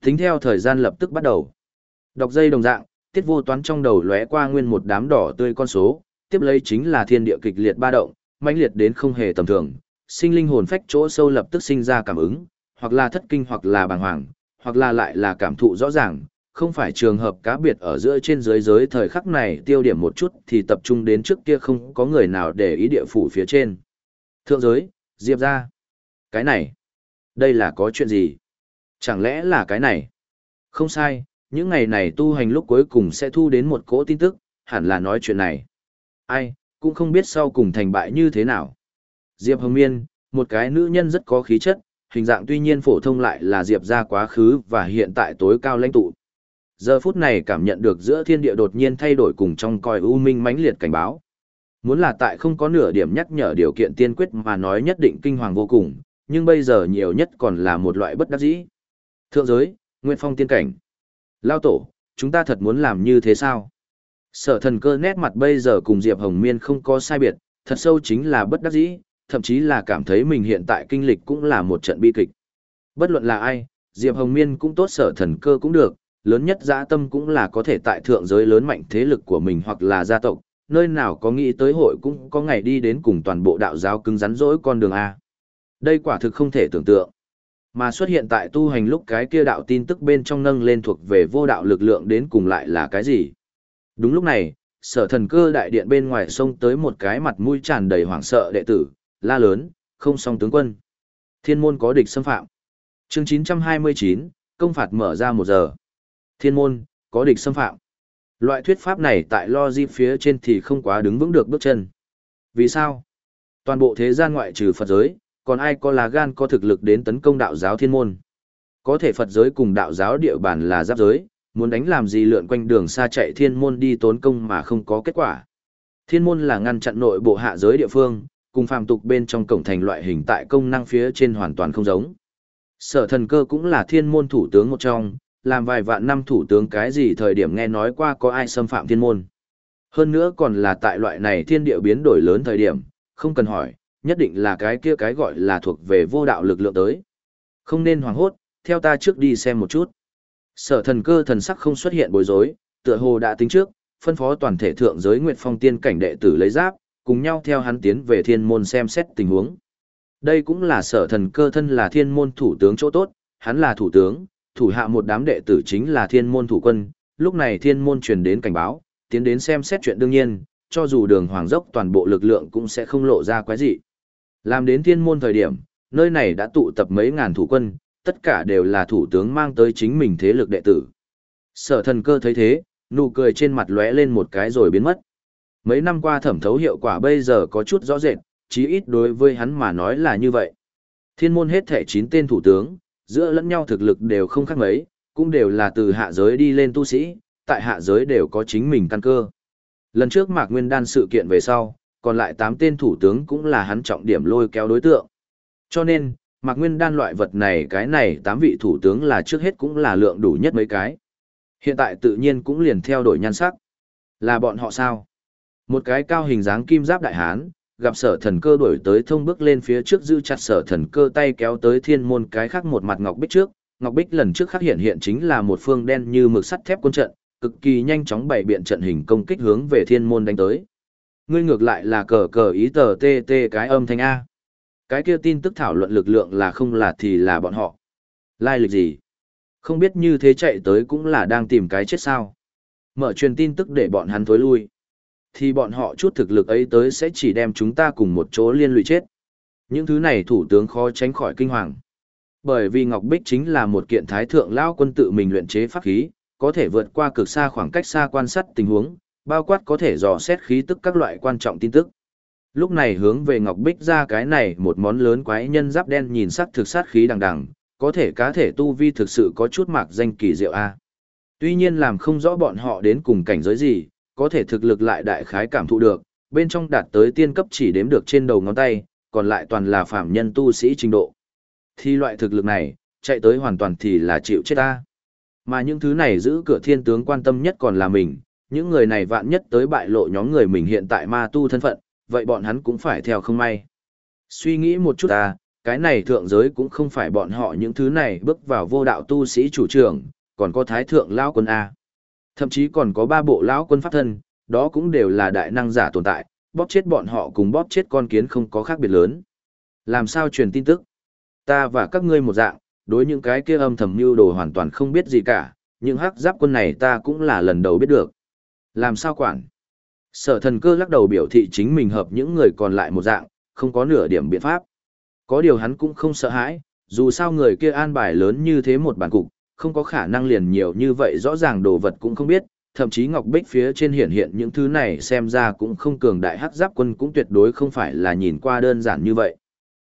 Tính theo thời gian lập tức bắt đầu. Đọc dây đồng dạng, tiết vô toán trong đầu lóe qua nguyên một đám đỏ tươi con số, tiếp lấy chính là thiên địa kịch liệt ba động, mãnh liệt đến không hề tầm thường, sinh linh hồn phách chỗ sâu lập tức sinh ra cảm ứng, hoặc là thất kinh hoặc là bàng hoàng, hoặc là lại là cảm thụ rõ ràng, không phải trường hợp cá biệt ở giữa trên dưới giới thời khắc này tiêu điểm một chút thì tập trung đến trước kia không có người nào để ý địa phủ phía trên. Thượng giới, Diệp ra. Cái này, đây là có chuyện gì? Chẳng lẽ là cái này? Không sai, những ngày này tu hành lúc cuối cùng sẽ thu đến một cỗ tin tức, hẳn là nói chuyện này. Ai, cũng không biết sau cùng thành bại như thế nào. Diệp Hồng Miên, một cái nữ nhân rất có khí chất, hình dạng tuy nhiên phổ thông lại là Diệp ra quá khứ và hiện tại tối cao lãnh tụ. Giờ phút này cảm nhận được giữa thiên địa đột nhiên thay đổi cùng trong coi u minh mãnh liệt cảnh báo. Muốn là tại không có nửa điểm nhắc nhở điều kiện tiên quyết mà nói nhất định kinh hoàng vô cùng, nhưng bây giờ nhiều nhất còn là một loại bất đắc dĩ. Thượng giới, Nguyên Phong tiên cảnh. Lao tổ, chúng ta thật muốn làm như thế sao? Sở thần cơ nét mặt bây giờ cùng Diệp Hồng Miên không có sai biệt, thật sâu chính là bất đắc dĩ, thậm chí là cảm thấy mình hiện tại kinh lịch cũng là một trận bi kịch. Bất luận là ai, Diệp Hồng Miên cũng tốt sở thần cơ cũng được, lớn nhất dã tâm cũng là có thể tại thượng giới lớn mạnh thế lực của mình hoặc là gia tộc, nơi nào có nghĩ tới hội cũng có ngày đi đến cùng toàn bộ đạo giáo cứng rắn rỗi con đường A. Đây quả thực không thể tưởng tượng. Mà xuất hiện tại tu hành lúc cái kia đạo tin tức bên trong nâng lên thuộc về vô đạo lực lượng đến cùng lại là cái gì. Đúng lúc này, sở thần cơ đại điện bên ngoài sông tới một cái mặt mũi tràn đầy hoảng sợ đệ tử, la lớn, không song tướng quân. Thiên môn có địch xâm phạm. chương 929, công phạt mở ra một giờ. Thiên môn, có địch xâm phạm. Loại thuyết pháp này tại lo di phía trên thì không quá đứng vững được bước chân. Vì sao? Toàn bộ thế gian ngoại trừ Phật giới, còn ai có lá gan có thực lực đến tấn công đạo giáo thiên môn? Có thể Phật giới cùng đạo giáo địa bàn là giáp giới, muốn đánh làm gì lượn quanh đường xa chạy thiên môn đi tốn công mà không có kết quả. Thiên môn là ngăn chặn nội bộ hạ giới địa phương, cùng phàm tục bên trong cổng thành loại hình tại công năng phía trên hoàn toàn không giống. Sở thần cơ cũng là thiên môn thủ tướng một trong, làm vài vạn năm thủ tướng cái gì thời điểm nghe nói qua có ai xâm phạm thiên môn. Hơn nữa còn là tại loại này thiên địa biến đổi lớn thời điểm, không cần hỏi, nhất định là cái kia cái gọi là thuộc về vô đạo lực lượng tới. Không nên hoảng hốt, theo ta trước đi xem một chút. Sở thần cơ thần sắc không xuất hiện bối rối, tựa hồ đã tính trước, phân phó toàn thể thượng giới Nguyệt Phong tiên cảnh đệ tử lấy giáp, cùng nhau theo hắn tiến về thiên môn xem xét tình huống. Đây cũng là sở thần cơ thân là thiên môn thủ tướng chỗ tốt, hắn là thủ tướng, thủ hạ một đám đệ tử chính là thiên môn thủ quân, lúc này thiên môn truyền đến cảnh báo, tiến đến xem xét chuyện đương nhiên, cho dù đường hoàng dốc toàn bộ lực lượng cũng sẽ không lộ ra quái gì. Làm đến thiên môn thời điểm, nơi này đã tụ tập mấy ngàn thủ quân, tất cả đều là thủ tướng mang tới chính mình thế lực đệ tử. Sở thần cơ thấy thế, nụ cười trên mặt lóe lên một cái rồi biến mất. Mấy năm qua thẩm thấu hiệu quả bây giờ có chút rõ rệt, chí ít đối với hắn mà nói là như vậy. Thiên môn hết thể 9 tên thủ tướng, giữa lẫn nhau thực lực đều không khác mấy, cũng đều là từ hạ giới đi lên tu sĩ, tại hạ giới đều có chính mình căn cơ. Lần trước Mạc Nguyên Đan sự kiện về sau, còn lại 8 tên thủ tướng cũng là hắn trọng điểm lôi kéo đối tượng. Cho nên, Mạc Nguyên Đan loại vật này cái này 8 vị thủ tướng là trước hết cũng là lượng đủ nhất mấy cái. Hiện tại tự nhiên cũng liền theo đổi nhan sắc. Là bọn họ sao? Một cái cao hình dáng kim giáp đại hán, gặp sở thần cơ đổi tới thông bước lên phía trước giữ chặt sở thần cơ tay kéo tới thiên môn cái khác một mặt ngọc bích trước. Ngọc bích lần trước khắc hiện hiện chính là một phương đen như mực sắt thép quân trận, cực kỳ nhanh chóng bày biện trận hình công kích hướng về thiên môn đánh tới. Ngươi ngược lại là cờ cờ ý tờ tê tê cái âm thanh A. Cái kia tin tức thảo luận lực lượng là không là thì là bọn họ. Lai lịch gì? Không biết như thế chạy tới cũng là đang tìm cái chết sao. Mở truyền tin tức để bọn hắn thối lui. Thì bọn họ chút thực lực ấy tới sẽ chỉ đem chúng ta cùng một chỗ liên lụy chết. Những thứ này thủ tướng khó tránh khỏi kinh hoàng. Bởi vì Ngọc Bích chính là một kiện thái thượng lao quân tự mình luyện chế pháp khí, có thể vượt qua cực xa khoảng cách xa quan sát tình huống, bao quát có thể dò xét khí tức các loại quan trọng tin tức. Lúc này hướng về Ngọc Bích ra cái này một món lớn quái nhân giáp đen nhìn sắc thực sát khí đằng đằng, có thể cá thể tu vi thực sự có chút mạc danh kỳ diệu a. Tuy nhiên làm không rõ bọn họ đến cùng cảnh giới gì, có thể thực lực lại đại khái cảm thụ được, bên trong đạt tới tiên cấp chỉ đếm được trên đầu ngón tay, còn lại toàn là phạm nhân tu sĩ trình độ. Thì loại thực lực này, chạy tới hoàn toàn thì là chịu chết ta. Mà những thứ này giữ cửa thiên tướng quan tâm nhất còn là mình, những người này vạn nhất tới bại lộ nhóm người mình hiện tại ma tu thân phận, vậy bọn hắn cũng phải theo không may. Suy nghĩ một chút ta, cái này thượng giới cũng không phải bọn họ những thứ này bước vào vô đạo tu sĩ chủ trưởng, còn có thái thượng lão quân A. Thậm chí còn có ba bộ lão quân pháp thân, đó cũng đều là đại năng giả tồn tại, bóp chết bọn họ cùng bóp chết con kiến không có khác biệt lớn. Làm sao truyền tin tức? Ta và các ngươi một dạng, đối những cái kia âm thầm mưu đồ hoàn toàn không biết gì cả, những hắc giáp quân này ta cũng là lần đầu biết được. Làm sao quản? Sở thần cơ lắc đầu biểu thị chính mình hợp những người còn lại một dạng, không có nửa điểm biện pháp. Có điều hắn cũng không sợ hãi, dù sao người kia an bài lớn như thế một bản cục, không có khả năng liền nhiều như vậy rõ ràng đồ vật cũng không biết, thậm chí Ngọc Bích phía trên hiện hiện những thứ này xem ra cũng không cường đại hắc giáp quân cũng tuyệt đối không phải là nhìn qua đơn giản như vậy.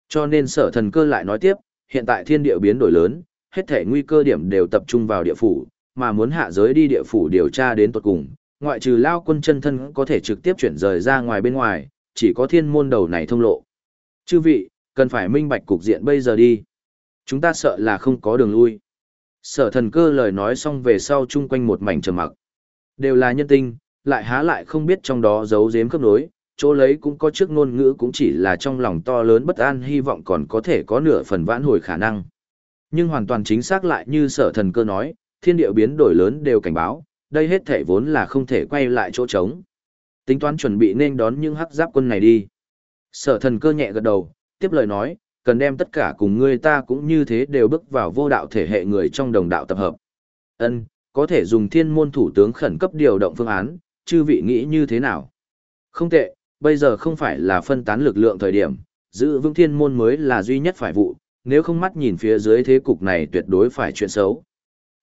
Cho nên sở thần cơ lại nói tiếp, hiện tại thiên địa biến đổi lớn, hết thể nguy cơ điểm đều tập trung vào địa phủ, mà muốn hạ giới đi địa phủ điều tra đến tuật cùng, ngoại trừ lao quân chân thân có thể trực tiếp chuyển rời ra ngoài bên ngoài, chỉ có thiên môn đầu này thông lộ. Chư vị, cần phải minh bạch cục diện bây giờ đi. Chúng ta sợ là không có đường lui. Sở thần cơ lời nói xong về sau chung quanh một mảnh trầm mặc. Đều là nhân tinh, lại há lại không biết trong đó giấu giếm khớp nối, chỗ lấy cũng có trước ngôn ngữ cũng chỉ là trong lòng to lớn bất an hy vọng còn có thể có nửa phần vãn hồi khả năng. Nhưng hoàn toàn chính xác lại như sở thần cơ nói, thiên địa biến đổi lớn đều cảnh báo, đây hết thể vốn là không thể quay lại chỗ trống. Tính toán chuẩn bị nên đón những hắc giáp quân này đi. Sở thần cơ nhẹ gật đầu, tiếp lời nói, cần đem tất cả cùng ngươi ta cũng như thế đều bước vào vô đạo thể hệ người trong đồng đạo tập hợp. Ân, có thể dùng thiên môn thủ tướng khẩn cấp điều động phương án, chư vị nghĩ như thế nào? Không tệ, bây giờ không phải là phân tán lực lượng thời điểm, giữ vững thiên môn mới là duy nhất phải vụ, nếu không mắt nhìn phía dưới thế cục này tuyệt đối phải chuyện xấu.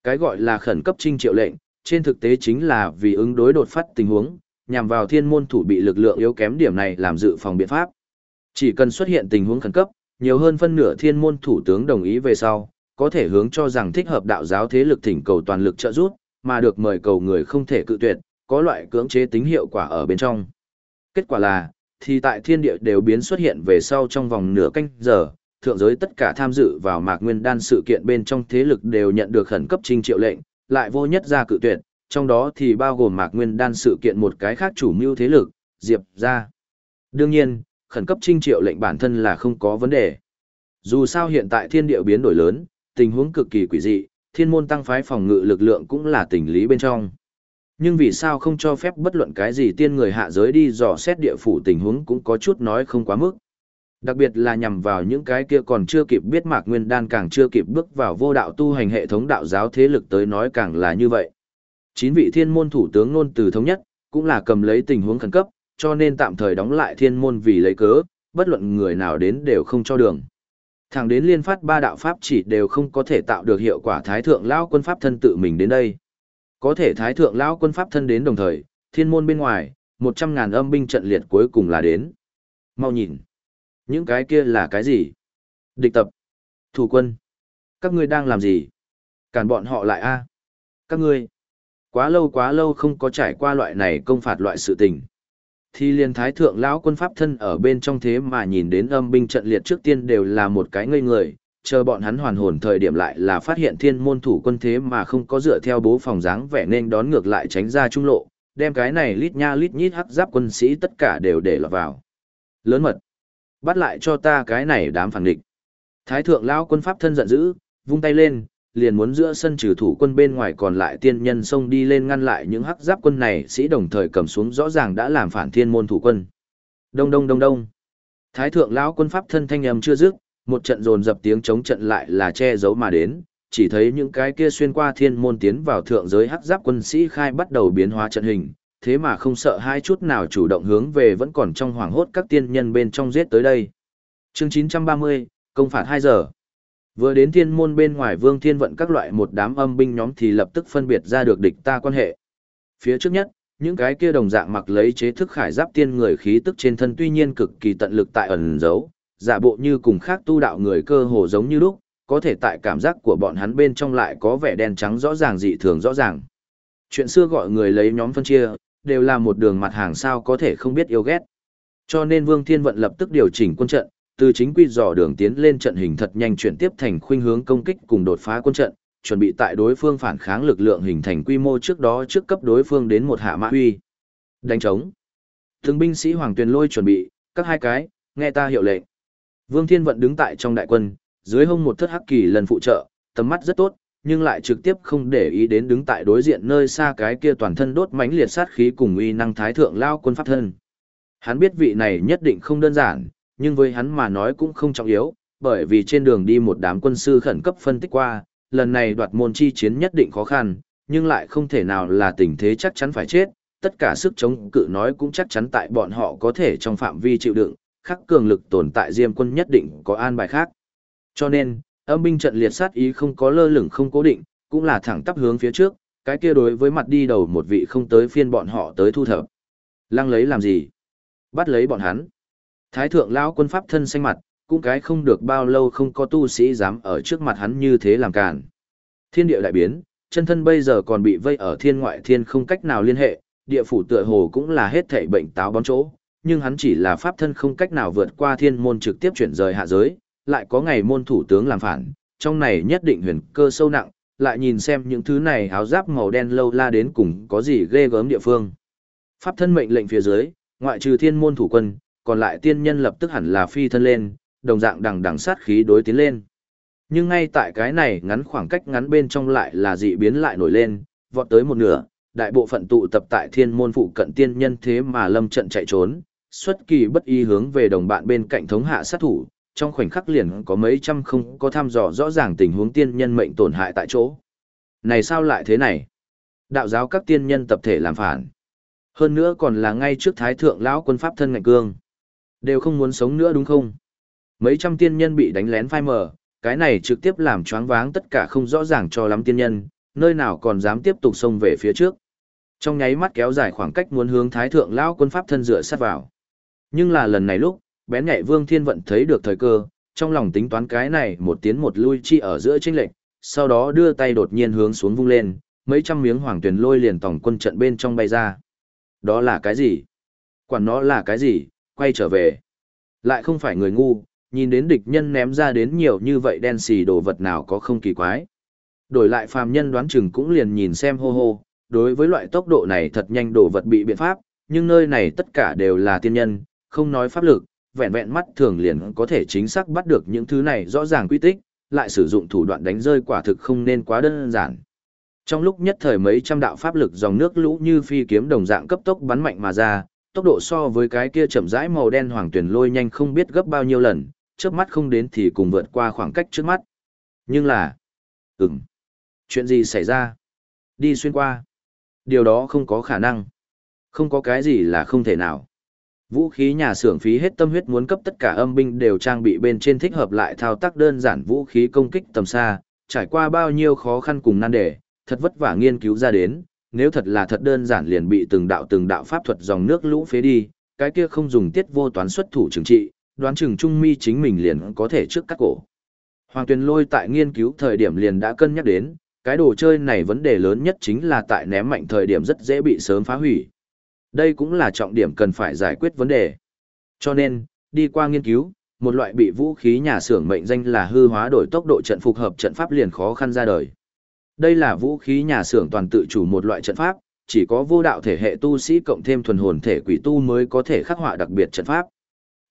Cái gọi là khẩn cấp trinh triệu lệnh, trên thực tế chính là vì ứng đối đột phát tình huống, nhằm vào thiên môn thủ bị lực lượng yếu kém điểm này làm dự phòng biện pháp. Chỉ cần xuất hiện tình huống khẩn cấp, nhiều hơn phân nửa thiên môn thủ tướng đồng ý về sau, có thể hướng cho rằng thích hợp đạo giáo thế lực thỉnh cầu toàn lực trợ giúp, mà được mời cầu người không thể cự tuyệt, có loại cưỡng chế tính hiệu quả ở bên trong. Kết quả là, thì tại thiên địa đều biến xuất hiện về sau trong vòng nửa canh giờ, thượng giới tất cả tham dự vào mạc nguyên đan sự kiện bên trong thế lực đều nhận được khẩn cấp trinh triệu lệnh, lại vô nhất ra cự tuyệt, trong đó thì bao gồm mạc nguyên đan sự kiện một cái khác chủ mưu thế lực, diệp ra. Đương nhiên, khẩn cấp trinh triệu lệnh bản thân là không có vấn đề. Dù sao hiện tại thiên địa biến đổi lớn, tình huống cực kỳ quỷ dị, thiên môn tăng phái phòng ngự lực lượng cũng là tình lý bên trong. Nhưng vì sao không cho phép bất luận cái gì tiên người hạ giới đi dò xét địa phủ tình huống cũng có chút nói không quá mức. Đặc biệt là nhằm vào những cái kia còn chưa kịp biết Mạc Nguyên Đan càng chưa kịp bước vào vô đạo tu hành hệ thống đạo giáo thế lực tới nói càng là như vậy. Chín vị thiên môn thủ tướng nôn từ thống nhất, cũng là cầm lấy tình huống khẩn cấp, cho nên tạm thời đóng lại thiên môn vì lấy cớ, bất luận người nào đến đều không cho đường. Thẳng đến liên phát ba đạo pháp chỉ đều không có thể tạo được hiệu quả thái thượng lão quân pháp thân tự mình đến đây. Có thể thái thượng lão quân pháp thân đến đồng thời, thiên môn bên ngoài, một trăm ngàn âm binh trận liệt cuối cùng là đến. Mau nhìn. Những cái kia là cái gì? Địch tập. Thủ quân. Các ngươi đang làm gì? Cản bọn họ lại a Các ngươi, quá lâu quá lâu không có trải qua loại này công phạt loại sự tình. Thì liền thái thượng lão quân pháp thân ở bên trong thế mà nhìn đến âm binh trận liệt trước tiên đều là một cái ngây người, chờ bọn hắn hoàn hồn thời điểm lại là phát hiện thiên môn thủ quân thế mà không có dựa theo bố phòng dáng vẻ nên đón ngược lại tránh ra trung lộ, đem cái này lít nha lít nhít hắc giáp quân sĩ tất cả đều để lọt vào. Lớn mật. Bắt lại cho ta cái này đám phản địch. Thái thượng lão quân pháp thân giận dữ, vung tay lên, liền muốn giữa sân trừ thủ quân bên ngoài còn lại tiên nhân xông đi lên ngăn lại những hắc giáp quân này sĩ đồng thời cầm xuống rõ ràng đã làm phản thiên môn thủ quân. Đông đông đông đông. Thái thượng lão quân pháp thân thanh âm chưa dứt, một trận dồn dập tiếng chống trận lại là che giấu mà đến, chỉ thấy những cái kia xuyên qua thiên môn tiến vào thượng giới hắc giáp quân sĩ khai bắt đầu biến hóa trận hình, thế mà không sợ hai chút nào chủ động hướng về vẫn còn trong hoàng hốt các tiên nhân bên trong giết tới đây. Chương 930, công phạt 2 giờ. Vừa đến thiên môn bên ngoài vương thiên vận các loại một đám âm binh nhóm thì lập tức phân biệt ra được địch ta quan hệ. Phía trước nhất, những cái kia đồng dạng mặc lấy chế thức khải giáp tiên người khí tức trên thân tuy nhiên cực kỳ tận lực tại ẩn giấu, giả bộ như cùng khác tu đạo người cơ hồ giống như lúc, có thể tại cảm giác của bọn hắn bên trong lại có vẻ đen trắng rõ ràng dị thường rõ ràng. Chuyện xưa gọi người lấy nhóm phân chia, đều là một đường mặt hàng sao có thể không biết yêu ghét. Cho nên Vương Thiên Vận lập tức điều chỉnh quân trận, từ chính quy dò đường tiến lên trận hình thật nhanh chuyển tiếp thành khuynh hướng công kích cùng đột phá quân trận, chuẩn bị tại đối phương phản kháng lực lượng hình thành quy mô trước đó trước cấp đối phương đến một hạ mã huy. Đánh trống. Từng binh sĩ Hoàng Tuyền lôi chuẩn bị, các hai cái, nghe ta hiệu lệnh. Vương Thiên Vận đứng tại trong đại quân, dưới hông một thất hắc kỳ lần phụ trợ, tầm mắt rất tốt, nhưng lại trực tiếp không để ý đến đứng tại đối diện nơi xa cái kia toàn thân đốt mánh liệt sát khí cùng uy năng thái thượng lao quân pháp thân. Hắn biết vị này nhất định không đơn giản, nhưng với hắn mà nói cũng không trọng yếu, bởi vì trên đường đi một đám quân sư khẩn cấp phân tích qua, lần này đoạt môn chi chiến nhất định khó khăn, nhưng lại không thể nào là tình thế chắc chắn phải chết, tất cả sức chống cự nói cũng chắc chắn tại bọn họ có thể trong phạm vi chịu đựng, khắc cường lực tồn tại diêm quân nhất định có an bài khác. Cho nên, âm binh trận liệt sát ý không có lơ lửng không cố định, cũng là thẳng tắp hướng phía trước, cái kia đối với mặt đi đầu một vị không tới phiên bọn họ tới thu thập. Lăng lấy làm gì? Bắt lấy bọn hắn. Thái thượng lão quân pháp thân xanh mặt, cũng cái không được bao lâu không có tu sĩ dám ở trước mặt hắn như thế làm cản. Thiên địa đại biến, chân thân bây giờ còn bị vây ở thiên ngoại thiên không cách nào liên hệ, địa phủ tựa hồ cũng là hết thảy bệnh táo bón chỗ, nhưng hắn chỉ là pháp thân không cách nào vượt qua thiên môn trực tiếp chuyển rời hạ giới, lại có ngày môn thủ tướng làm phản, trong này nhất định huyền cơ sâu nặng, lại nhìn xem những thứ này áo giáp màu đen lâu la đến cùng có gì ghê gớm địa phương. Pháp thân mệnh lệnh phía dưới, ngoại trừ thiên môn thủ quân, còn lại tiên nhân lập tức hẳn là phi thân lên, đồng dạng đằng đằng sát khí đối tiến lên. Nhưng ngay tại cái này ngắn khoảng cách ngắn bên trong lại là dị biến lại nổi lên, vọt tới một nửa, đại bộ phận tụ tập tại thiên môn phụ cận tiên nhân thế mà lâm trận chạy trốn, xuất kỳ bất y hướng về đồng bạn bên cạnh thống hạ sát thủ, trong khoảnh khắc liền có mấy trăm không có thăm dò rõ ràng tình huống tiên nhân mệnh tổn hại tại chỗ. Này sao lại thế này? Đạo giáo các tiên nhân tập thể làm phản. Hơn nữa còn là ngay trước thái thượng lão quân pháp thân ngạnh cương. Đều không muốn sống nữa đúng không? Mấy trăm tiên nhân bị đánh lén phai mờ, cái này trực tiếp làm choáng váng tất cả không rõ ràng cho lắm tiên nhân, nơi nào còn dám tiếp tục xông về phía trước. Trong nháy mắt kéo dài khoảng cách muốn hướng thái thượng lão quân pháp thân dựa sát vào. Nhưng là lần này lúc, bén nhạy Vương Thiên Vận thấy được thời cơ, trong lòng tính toán cái này một tiến một lui chi ở giữa chênh lệnh, sau đó đưa tay đột nhiên hướng xuống vung lên, mấy trăm miếng hoàng tuyển lôi liền tổng quân trận bên trong bay ra. Đó là cái gì? Quản nó là cái gì? Quay trở về. Lại không phải người ngu, nhìn đến địch nhân ném ra đến nhiều như vậy đen xì đồ vật nào có không kỳ quái. Đổi lại phàm nhân đoán chừng cũng liền nhìn xem hô hô, đối với loại tốc độ này thật nhanh đồ vật bị biện pháp, nhưng nơi này tất cả đều là tiên nhân, không nói pháp lực, vẹn vẹn mắt thường liền có thể chính xác bắt được những thứ này rõ ràng quy tích, lại sử dụng thủ đoạn đánh rơi quả thực không nên quá đơn giản. Trong lúc nhất thời mấy trăm đạo pháp lực dòng nước lũ như phi kiếm đồng dạng cấp tốc bắn mạnh mà ra, tốc độ so với cái kia chậm rãi màu đen hoàng tuyển lôi nhanh không biết gấp bao nhiêu lần, chớp mắt không đến thì cùng vượt qua khoảng cách trước mắt. Nhưng là, ừm, chuyện gì xảy ra? Đi xuyên qua. Điều đó không có khả năng. Không có cái gì là không thể nào. Vũ khí nhà xưởng phí hết tâm huyết muốn cấp tất cả âm binh đều trang bị bên trên thích hợp lại thao tác đơn giản vũ khí công kích tầm xa, trải qua bao nhiêu khó khăn cùng nan đề, thật vất vả nghiên cứu ra đến, nếu thật là thật đơn giản liền bị từng đạo từng đạo pháp thuật dòng nước lũ phế đi, cái kia không dùng tiết vô toán xuất thủ trừng trị, đoán chừng trung mi chính mình liền có thể trước cắt cổ. Hoàng Tuyền Lôi tại nghiên cứu thời điểm liền đã cân nhắc đến, cái đồ chơi này vấn đề lớn nhất chính là tại ném mạnh thời điểm rất dễ bị sớm phá hủy. Đây cũng là trọng điểm cần phải giải quyết vấn đề. Cho nên, đi qua nghiên cứu, một loại bị vũ khí nhà xưởng mệnh danh là hư hóa đổi tốc độ trận phục hợp trận pháp liền khó khăn ra đời. Đây là vũ khí nhà xưởng toàn tự chủ một loại trận pháp, chỉ có vô đạo thể hệ tu sĩ cộng thêm thuần hồn thể quỷ tu mới có thể khắc họa đặc biệt trận pháp.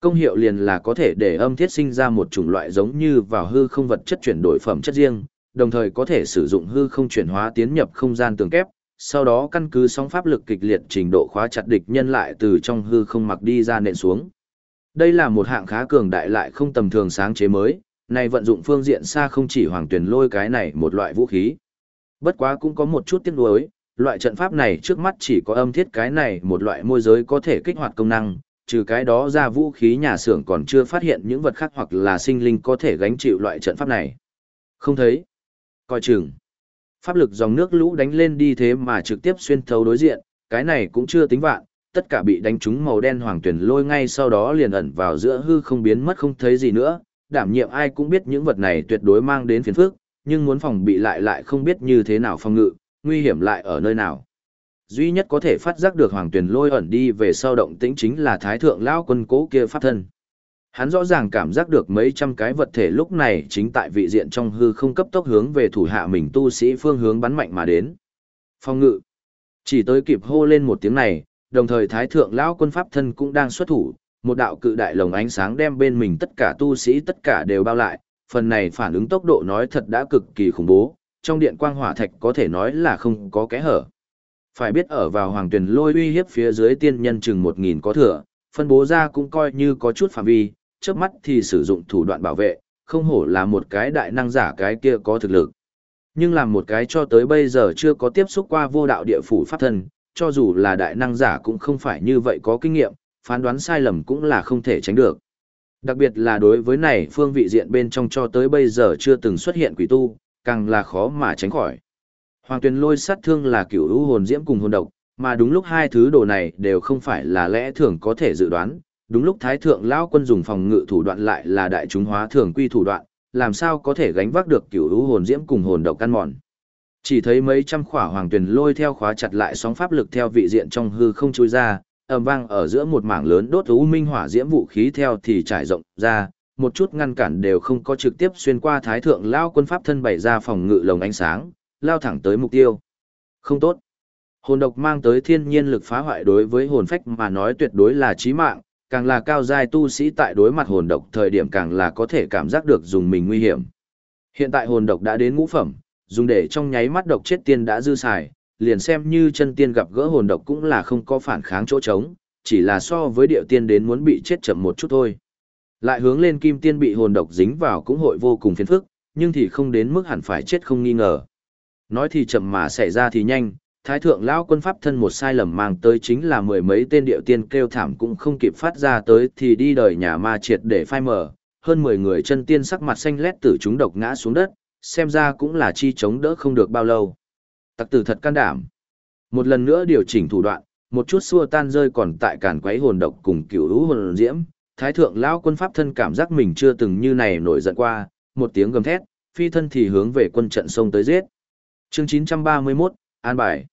Công hiệu liền là có thể để âm thiết sinh ra một chủng loại giống như vào hư không vật chất chuyển đổi phẩm chất riêng, đồng thời có thể sử dụng hư không chuyển hóa tiến nhập không gian tường kép, sau đó căn cứ sóng pháp lực kịch liệt trình độ khóa chặt địch nhân lại từ trong hư không mặc đi ra nện xuống. Đây là một hạng khá cường đại lại không tầm thường sáng chế mới, này vận dụng phương diện xa không chỉ hoàng tuyển lôi cái này một loại vũ khí. Bất quá cũng có một chút tiếc nuối, loại trận pháp này trước mắt chỉ có âm thiết cái này một loại môi giới có thể kích hoạt công năng, trừ cái đó ra vũ khí nhà xưởng còn chưa phát hiện những vật khác hoặc là sinh linh có thể gánh chịu loại trận pháp này. Không thấy. Coi chừng. Pháp lực dòng nước lũ đánh lên đi thế mà trực tiếp xuyên thấu đối diện, cái này cũng chưa tính vạn, tất cả bị đánh trúng màu đen hoàng tuyển lôi ngay sau đó liền ẩn vào giữa hư không biến mất không thấy gì nữa, đảm nhiệm ai cũng biết những vật này tuyệt đối mang đến phiền phức, nhưng muốn phòng bị lại lại không biết như thế nào phòng ngự, nguy hiểm lại ở nơi nào. Duy nhất có thể phát giác được hoàng tuyển lôi ẩn đi về sau động tĩnh chính là thái thượng lão quân cố kia pháp thân. Hắn rõ ràng cảm giác được mấy trăm cái vật thể lúc này chính tại vị diện trong hư không cấp tốc hướng về thủ hạ mình tu sĩ phương hướng bắn mạnh mà đến. Phong ngự. Chỉ tới kịp hô lên một tiếng này, đồng thời thái thượng lão quân pháp thân cũng đang xuất thủ, một đạo cự đại lồng ánh sáng đem bên mình tất cả tu sĩ tất cả đều bao lại, phần này phản ứng tốc độ nói thật đã cực kỳ khủng bố, trong điện quang hỏa thạch có thể nói là không có kẽ hở. Phải biết ở vào hoàng tuyển lôi uy hiếp phía dưới tiên nhân chừng một nghìn có thừa, phân bố ra cũng coi như có chút phạm vi, trước mắt thì sử dụng thủ đoạn bảo vệ, không hổ là một cái đại năng giả cái kia có thực lực. Nhưng làm một cái cho tới bây giờ chưa có tiếp xúc qua vô đạo địa phủ pháp thân, cho dù là đại năng giả cũng không phải như vậy có kinh nghiệm, phán đoán sai lầm cũng là không thể tránh được. Đặc biệt là đối với này phương vị diện bên trong cho tới bây giờ chưa từng xuất hiện quỷ tu, càng là khó mà tránh khỏi. Hoàng tuyền lôi sát thương là kiểu lũ hồn diễm cùng hồn độc, mà đúng lúc hai thứ đồ này đều không phải là lẽ thường có thể dự đoán, đúng lúc thái thượng lão quân dùng phòng ngự thủ đoạn lại là đại chúng hóa thường quy thủ đoạn, làm sao có thể gánh vác được cửu hữu hồn diễm cùng hồn độc căn mòn. Chỉ thấy mấy trăm khỏa hoàng tuyền lôi theo khóa chặt lại sóng pháp lực theo vị diện trong hư không chui ra, ầm vang ở giữa một mảng lớn đốt u minh hỏa diễm vũ khí theo thì trải rộng ra, một chút ngăn cản đều không có trực tiếp xuyên qua thái thượng lao quân pháp thân bày ra phòng ngự lồng ánh sáng, lao thẳng tới mục tiêu. Không tốt. Hồn độc mang tới thiên nhiên lực phá hoại đối với hồn phách mà nói tuyệt đối là chí mạng, càng là cao giai tu sĩ tại đối mặt hồn độc thời điểm càng là có thể cảm giác được dùng mình nguy hiểm. Hiện tại hồn độc đã đến ngũ phẩm, dùng để trong nháy mắt độc chết tiên đã dư xài, liền xem như chân tiên gặp gỡ hồn độc cũng là không có phản kháng chỗ trống, chỉ là so với điệu tiên đến muốn bị chết chậm một chút thôi. Lại hướng lên kim tiên bị hồn độc dính vào cũng hội vô cùng phiền phức, nhưng thì không đến mức hẳn phải chết không nghi ngờ. Nói thì chậm mà xảy ra thì nhanh, thái thượng lão quân pháp thân một sai lầm mang tới chính là mười mấy tên điệu tiên kêu thảm cũng không kịp phát ra tới thì đi đời nhà ma triệt để phai mở, hơn mười người chân tiên sắc mặt xanh lét tử chúng độc ngã xuống đất, xem ra cũng là chi chống đỡ không được bao lâu. Tặc tử thật can đảm. Một lần nữa điều chỉnh thủ đoạn, một chút xua tan rơi còn tại cản quấy hồn độc cùng cửu hữu hồn diễm, thái thượng lão quân pháp thân cảm giác mình chưa từng như này nổi giận qua, một tiếng gầm thét, phi thân thì hướng về quân trận sông tới giết. Chương 931, An bài.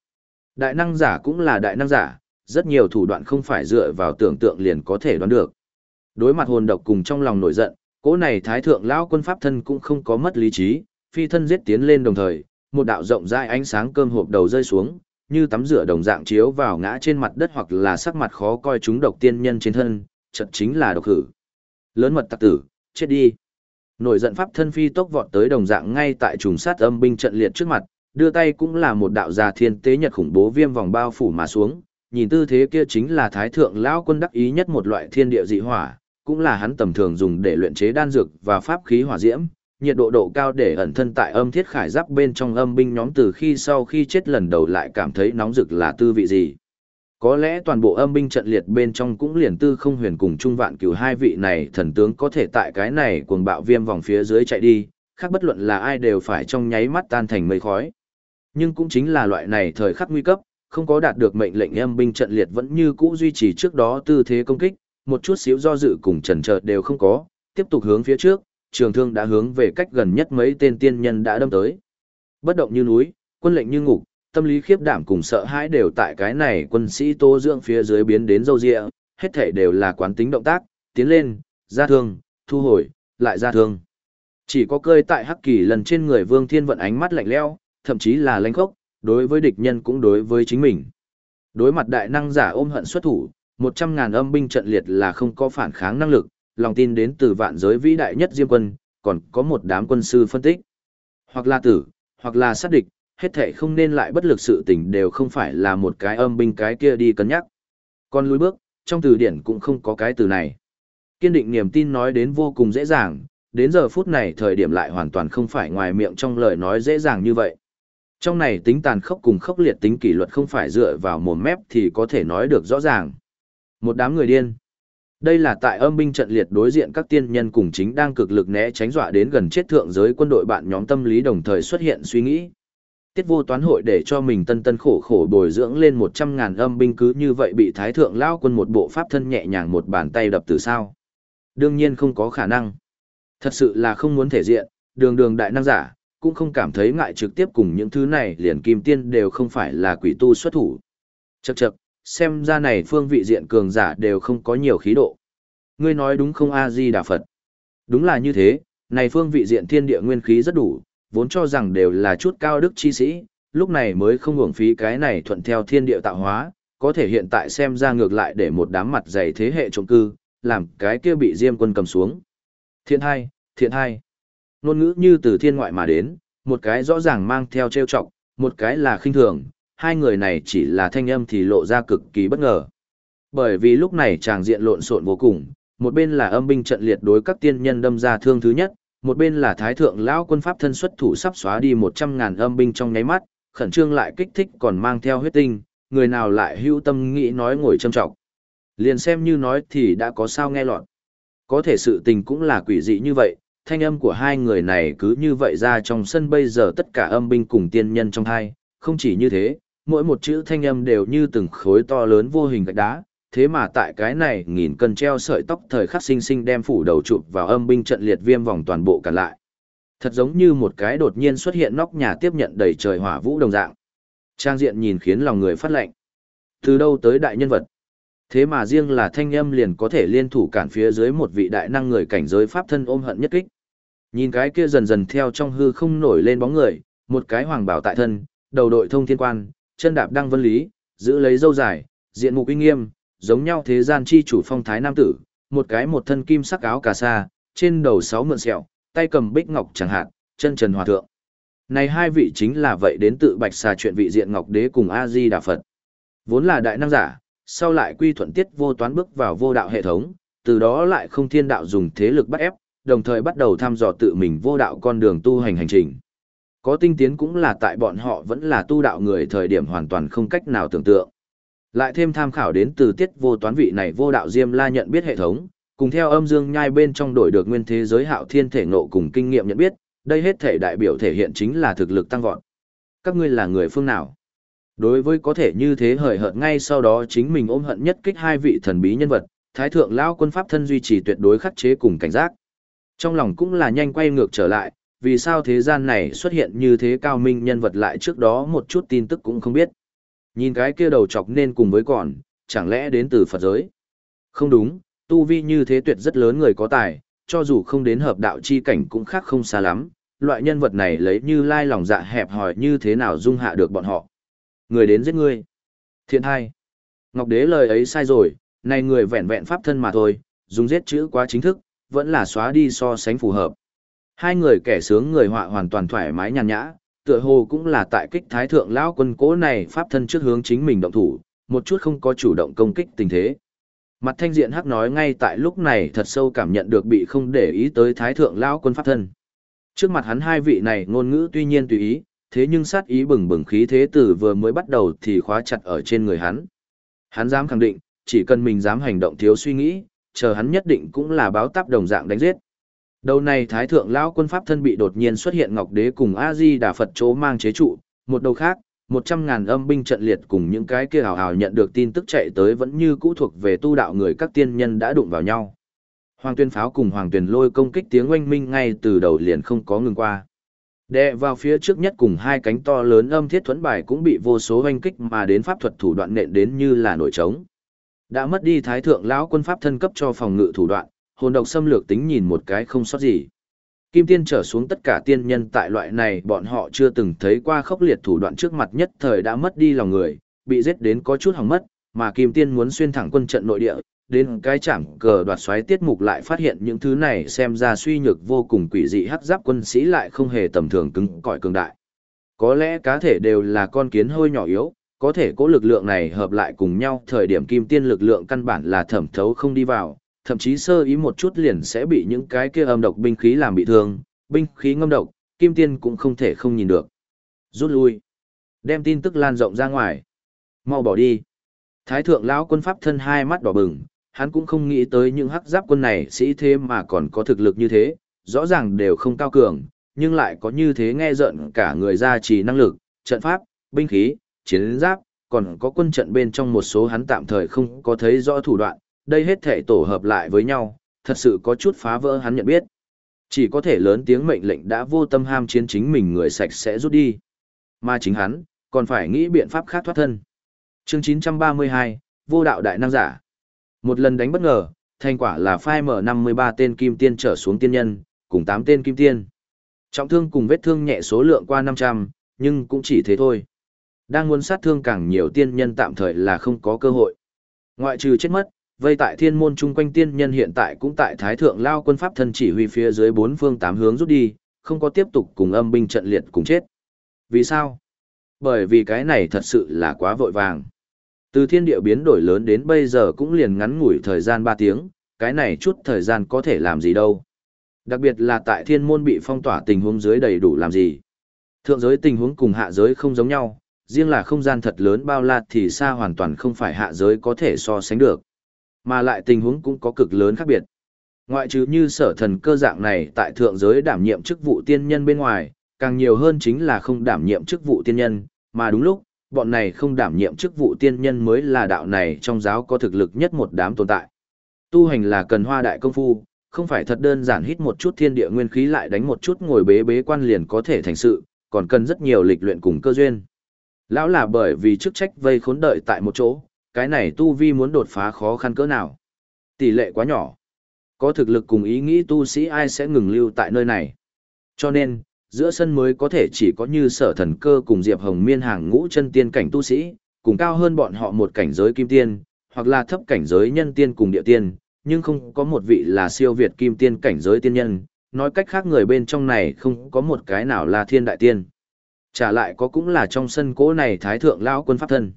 Đại năng giả cũng là đại năng giả, rất nhiều thủ đoạn không phải dựa vào tưởng tượng liền có thể đoán được. Đối mặt hồn độc cùng trong lòng nổi giận, cỗ này thái thượng lão quân pháp thân cũng không có mất lý trí, phi thân giết tiến lên đồng thời, một đạo rộng rãi ánh sáng cơm hộp đầu rơi xuống, như tắm rửa đồng dạng chiếu vào ngã trên mặt đất hoặc là sắc mặt khó coi chúng độc tiên nhân trên thân, chật chính là độc hử. Lớn mật tặc tử, chết đi. Nổi giận pháp thân phi tốc vọt tới đồng dạng ngay tại trùng sát âm binh trận liệt trước mặt, đưa tay cũng là một đạo già thiên tế nhật khủng bố viêm vòng bao phủ mà xuống, nhìn tư thế kia chính là thái thượng lão quân đắc ý nhất một loại thiên địa dị hỏa, cũng là hắn tầm thường dùng để luyện chế đan dược và pháp khí hỏa diễm, nhiệt độ độ cao để ẩn thân tại âm thiết khải giáp bên trong âm binh nhóm từ khi sau khi chết lần đầu lại cảm thấy nóng rực là tư vị gì. Có lẽ toàn bộ âm binh trận liệt bên trong cũng liền tư không huyền cùng trung vạn cửu hai vị này thần tướng có thể tại cái này cuồng bạo viêm vòng phía dưới chạy đi, khác bất luận là ai đều phải trong nháy mắt tan thành mây khói. Nhưng cũng chính là loại này thời khắc nguy cấp, không có đạt được mệnh lệnh âm binh trận liệt vẫn như cũ duy trì trước đó tư thế công kích, một chút xíu do dự cùng chần chờ đều không có, tiếp tục hướng phía trước, trường thương đã hướng về cách gần nhất mấy tên tiên nhân đã đâm tới. bất động như núi, quân lệnh như ngục, tâm lý khiếp đảm cùng sợ hãi đều tại cái này quân sĩ tô dưỡng phía dưới biến đến dâu dịa, hết thể đều là quán tính động tác, tiến lên, ra thương, thu hồi, lại ra thương. Chỉ có cơi tại hắc kỳ lần trên người Vương Thiên vận ánh mắt lạnh lẽo, thậm chí là lãnh khốc, đối với địch nhân cũng đối với chính mình. Đối mặt đại năng giả ôm hận xuất thủ, một trăm ngàn âm binh trận liệt là không có phản kháng năng lực, lòng tin đến từ vạn giới vĩ đại nhất Diêm quân, còn có một đám quân sư phân tích. Hoặc là tử, hoặc là sát địch, hết thể không nên lại bất lực sự tình đều không phải là một cái âm binh cái kia đi cân nhắc. Còn lùi bước, trong từ điển cũng không có cái từ này. Kiên định niềm tin nói đến vô cùng dễ dàng, đến giờ phút này thời điểm lại hoàn toàn không phải ngoài miệng trong lời nói dễ dàng như vậy. Trong này tính tàn khốc cùng khốc liệt tính kỷ luật không phải dựa vào mồm mép thì có thể nói được rõ ràng. Một đám người điên. Đây là tại âm binh trận liệt đối diện các tiên nhân cùng chính đang cực lực né tránh dọa đến gần chết thượng giới quân đội bạn nhóm tâm lý đồng thời xuất hiện suy nghĩ. Tiết vô toán hội để cho mình tân tân khổ khổ bồi dưỡng lên một trăm ngàn âm binh cứ như vậy bị thái thượng lao quân một bộ pháp thân nhẹ nhàng một bàn tay đập từ sao. Đương nhiên không có khả năng. Thật sự là không muốn thể diện, đường đường đại năng giả, cũng không cảm thấy ngại trực tiếp cùng những thứ này liền kim tiên đều không phải là quỷ tu xuất thủ. Chậc chậc, xem ra này phương vị diện cường giả đều không có nhiều khí độ. Ngươi nói đúng không A-di Đà Phật? Đúng là như thế, này phương vị diện thiên địa nguyên khí rất đủ, vốn cho rằng đều là chút cao đức chi sĩ, lúc này mới không hưởng phí cái này thuận theo thiên địa tạo hóa, có thể hiện tại xem ra ngược lại để một đám mặt dày thế hệ trộm cư, làm cái kia bị diêm quân cầm xuống. Thiện hai, thiện hai. Nôn ngữ như từ thiên ngoại mà đến, một cái rõ ràng mang theo trêu chọc, một cái là khinh thường, hai người này chỉ là thanh âm thì lộ ra cực kỳ bất ngờ. Bởi vì lúc này chàng diện lộn xộn vô cùng, một bên là âm binh trận liệt đối các tiên nhân đâm ra thương thứ nhất, một bên là thái thượng lão quân pháp thân xuất thủ sắp xóa đi một trăm ngàn âm binh trong nháy mắt, khẩn trương lại kích thích còn mang theo huyết tinh, người nào lại hữu tâm nghĩ nói ngồi châm trọng. Liền xem như nói thì đã có sao nghe lọt. Có thể sự tình cũng là quỷ dị như vậy, thanh âm của hai người này cứ như vậy ra trong sân bây giờ tất cả âm binh cùng tiên nhân trong hai, không chỉ như thế, mỗi một chữ thanh âm đều như từng khối to lớn vô hình gạch đá, thế mà tại cái này nghìn cân treo sợi tóc thời khắc sinh sinh đem phủ đầu chụp vào âm binh trận liệt viêm vòng toàn bộ cả lại. Thật giống như một cái đột nhiên xuất hiện nóc nhà tiếp nhận đầy trời hỏa vũ đồng dạng. Trang diện nhìn khiến lòng người phát lệnh. Từ đâu tới đại nhân vật? Thế mà riêng là thanh âm liền có thể liên thủ cản phía dưới một vị đại năng người cảnh giới pháp thân ôm hận nhất kích. Nhìn cái kia dần dần theo trong hư không nổi lên bóng người, một cái hoàng bảo tại thân, đầu đội thông thiên quan, chân đạp đăng vân lý, giữ lấy dâu dài, diện mục uy nghiêm, giống nhau thế gian chi chủ phong thái nam tử, một cái một thân kim sắc áo cà sa, trên đầu sáu mượn sẹo, tay cầm bích ngọc chẳng hạn, chân trần hòa thượng. Này hai vị chính là vậy đến tự bạch xà chuyện vị diện ngọc đế cùng A-di Đà Phật. Vốn là đại năng giả, sau lại quy thuận tiết vô toán bước vào vô đạo hệ thống, từ đó lại không thiên đạo dùng thế lực bắt ép, đồng thời bắt đầu thăm dò tự mình vô đạo con đường tu hành hành trình. Có tinh tiến cũng là tại bọn họ vẫn là tu đạo người thời điểm hoàn toàn không cách nào tưởng tượng. Lại thêm tham khảo đến từ tiết vô toán vị này vô đạo Diêm La nhận biết hệ thống, cùng theo âm dương nhai bên trong đổi được nguyên thế giới hạo thiên thể ngộ cùng kinh nghiệm nhận biết, đây hết thể đại biểu thể hiện chính là thực lực tăng vọt. Các ngươi là người phương nào? Đối với có thể như thế hời hợt ngay sau đó chính mình ôm hận nhất kích hai vị thần bí nhân vật, Thái thượng lão quân pháp thân duy trì tuyệt đối khắc chế cùng cảnh giác. Trong lòng cũng là nhanh quay ngược trở lại, vì sao thế gian này xuất hiện như thế cao minh nhân vật lại trước đó một chút tin tức cũng không biết. Nhìn cái kia đầu chọc nên cùng với còn, chẳng lẽ đến từ Phật giới? Không đúng, tu vi như thế tuyệt rất lớn người có tài, cho dù không đến hợp đạo chi cảnh cũng khác không xa lắm, loại nhân vật này lấy như lai lòng dạ hẹp hòi như thế nào dung hạ được bọn họ. Người đến giết ngươi. Thiện hai. Ngọc Đế lời ấy sai rồi, này người vẹn vẹn pháp thân mà thôi, dùng giết chữ quá chính thức, vẫn là xóa đi so sánh phù hợp. Hai người kẻ sướng người họa hoàn toàn thoải mái nhàn nhã, tựa hồ cũng là tại kích thái thượng lão quân cố này pháp thân trước hướng chính mình động thủ, một chút không có chủ động công kích tình thế. Mặt thanh diện hắc nói ngay tại lúc này thật sâu cảm nhận được bị không để ý tới thái thượng lão quân pháp thân. Trước mặt hắn hai vị này ngôn ngữ tuy nhiên tùy ý, thế nhưng sát ý bừng bừng khí thế tử vừa mới bắt đầu thì khóa chặt ở trên người hắn. Hắn dám khẳng định, chỉ cần mình dám hành động thiếu suy nghĩ, chờ hắn nhất định cũng là báo táp đồng dạng đánh giết. Đầu này thái thượng lão quân pháp thân bị đột nhiên xuất hiện Ngọc Đế cùng A Di Đà Phật chỗ mang chế trụ, một đầu khác, một trăm ngàn âm binh trận liệt cùng những cái kia hào hào nhận được tin tức chạy tới vẫn như cũ thuộc về tu đạo người các tiên nhân đã đụng vào nhau. Hoàng tuyên pháo cùng hoàng tuyên lôi công kích tiếng oanh minh ngay từ đầu liền không có ngừng qua. Đệ vào phía trước nhất cùng hai cánh to lớn âm thiết thuẫn bài cũng bị vô số oanh kích mà đến pháp thuật thủ đoạn nện đến như là nổi trống. Đã mất đi thái thượng lão quân pháp thân cấp cho phòng ngự thủ đoạn, hồn độc xâm lược tính nhìn một cái không sót gì. Kim tiên trở xuống tất cả tiên nhân tại loại này bọn họ chưa từng thấy qua khốc liệt thủ đoạn trước mặt nhất thời đã mất đi lòng người, bị giết đến có chút hỏng mất, mà Kim tiên muốn xuyên thẳng quân trận nội địa, đến cái chạm cờ đoạt xoáy tiết mục lại phát hiện những thứ này xem ra suy nhược vô cùng quỷ dị hắc giáp quân sĩ lại không hề tầm thường cứng cỏi cường đại. Có lẽ cá thể đều là con kiến hơi nhỏ yếu, có thể cố lực lượng này hợp lại cùng nhau thời điểm kim tiên lực lượng căn bản là thẩm thấu không đi vào, thậm chí sơ ý một chút liền sẽ bị những cái kia âm độc binh khí làm bị thương, binh khí ngâm độc, kim tiên cũng không thể không nhìn được. Rút lui. Đem tin tức lan rộng ra ngoài. Mau bỏ đi. Thái thượng lão quân pháp thân hai mắt đỏ bừng, hắn cũng không nghĩ tới những hắc giáp quân này sĩ thế mà còn có thực lực như thế, rõ ràng đều không cao cường, nhưng lại có như thế nghe giận cả người ra trì năng lực, trận pháp, binh khí, chiến giáp, còn có quân trận bên trong một số hắn tạm thời không có thấy rõ thủ đoạn, đây hết thể tổ hợp lại với nhau, thật sự có chút phá vỡ hắn nhận biết. Chỉ có thể lớn tiếng mệnh lệnh đã vô tâm ham chiến chính mình người sạch sẽ rút đi. Mà chính hắn, còn phải nghĩ biện pháp khác thoát thân. Chương 932, Vô đạo đại năng giả. Một lần đánh bất ngờ, thành quả là phai mở 53 tên kim tiên trở xuống tiên nhân, cùng 8 tên kim tiên. Trọng thương cùng vết thương nhẹ số lượng qua 500, nhưng cũng chỉ thế thôi. Đang muốn sát thương càng nhiều tiên nhân tạm thời là không có cơ hội. Ngoại trừ chết mất, vây tại thiên môn chung quanh tiên nhân hiện tại cũng tại thái thượng lao quân pháp thân chỉ huy phía dưới bốn phương tám hướng rút đi, không có tiếp tục cùng âm binh trận liệt cùng chết. Vì sao? Bởi vì cái này thật sự là quá vội vàng. Từ thiên địa biến đổi lớn đến bây giờ cũng liền ngắn ngủi thời gian 3 tiếng, cái này chút thời gian có thể làm gì đâu. Đặc biệt là tại thiên môn bị phong tỏa tình huống dưới đầy đủ làm gì. Thượng giới tình huống cùng hạ giới không giống nhau, riêng là không gian thật lớn bao la thì xa hoàn toàn không phải hạ giới có thể so sánh được. Mà lại tình huống cũng có cực lớn khác biệt. Ngoại trừ như sở thần cơ dạng này tại thượng giới đảm nhiệm chức vụ tiên nhân bên ngoài, càng nhiều hơn chính là không đảm nhiệm chức vụ tiên nhân, mà đúng lúc, bọn này không đảm nhiệm chức vụ tiên nhân mới là đạo này trong giáo có thực lực nhất một đám tồn tại. Tu hành là cần hoa đại công phu, không phải thật đơn giản hít một chút thiên địa nguyên khí lại đánh một chút ngồi bế bế quan liền có thể thành sự, còn cần rất nhiều lịch luyện cùng cơ duyên. Lão là bởi vì chức trách vây khốn đợi tại một chỗ, cái này tu vi muốn đột phá khó khăn cỡ nào. Tỷ lệ quá nhỏ. Có thực lực cùng ý nghĩ tu sĩ ai sẽ ngừng lưu tại nơi này. Cho nên, giữa sân mới có thể chỉ có như sở thần cơ cùng Diệp Hồng miên hàng ngũ chân tiên cảnh tu sĩ, cùng cao hơn bọn họ một cảnh giới kim tiên, hoặc là thấp cảnh giới nhân tiên cùng địa tiên, nhưng không có một vị là siêu việt kim tiên cảnh giới tiên nhân, nói cách khác người bên trong này không có một cái nào là thiên đại tiên. Trả lại có cũng là trong sân cố này thái thượng lão quân pháp thân.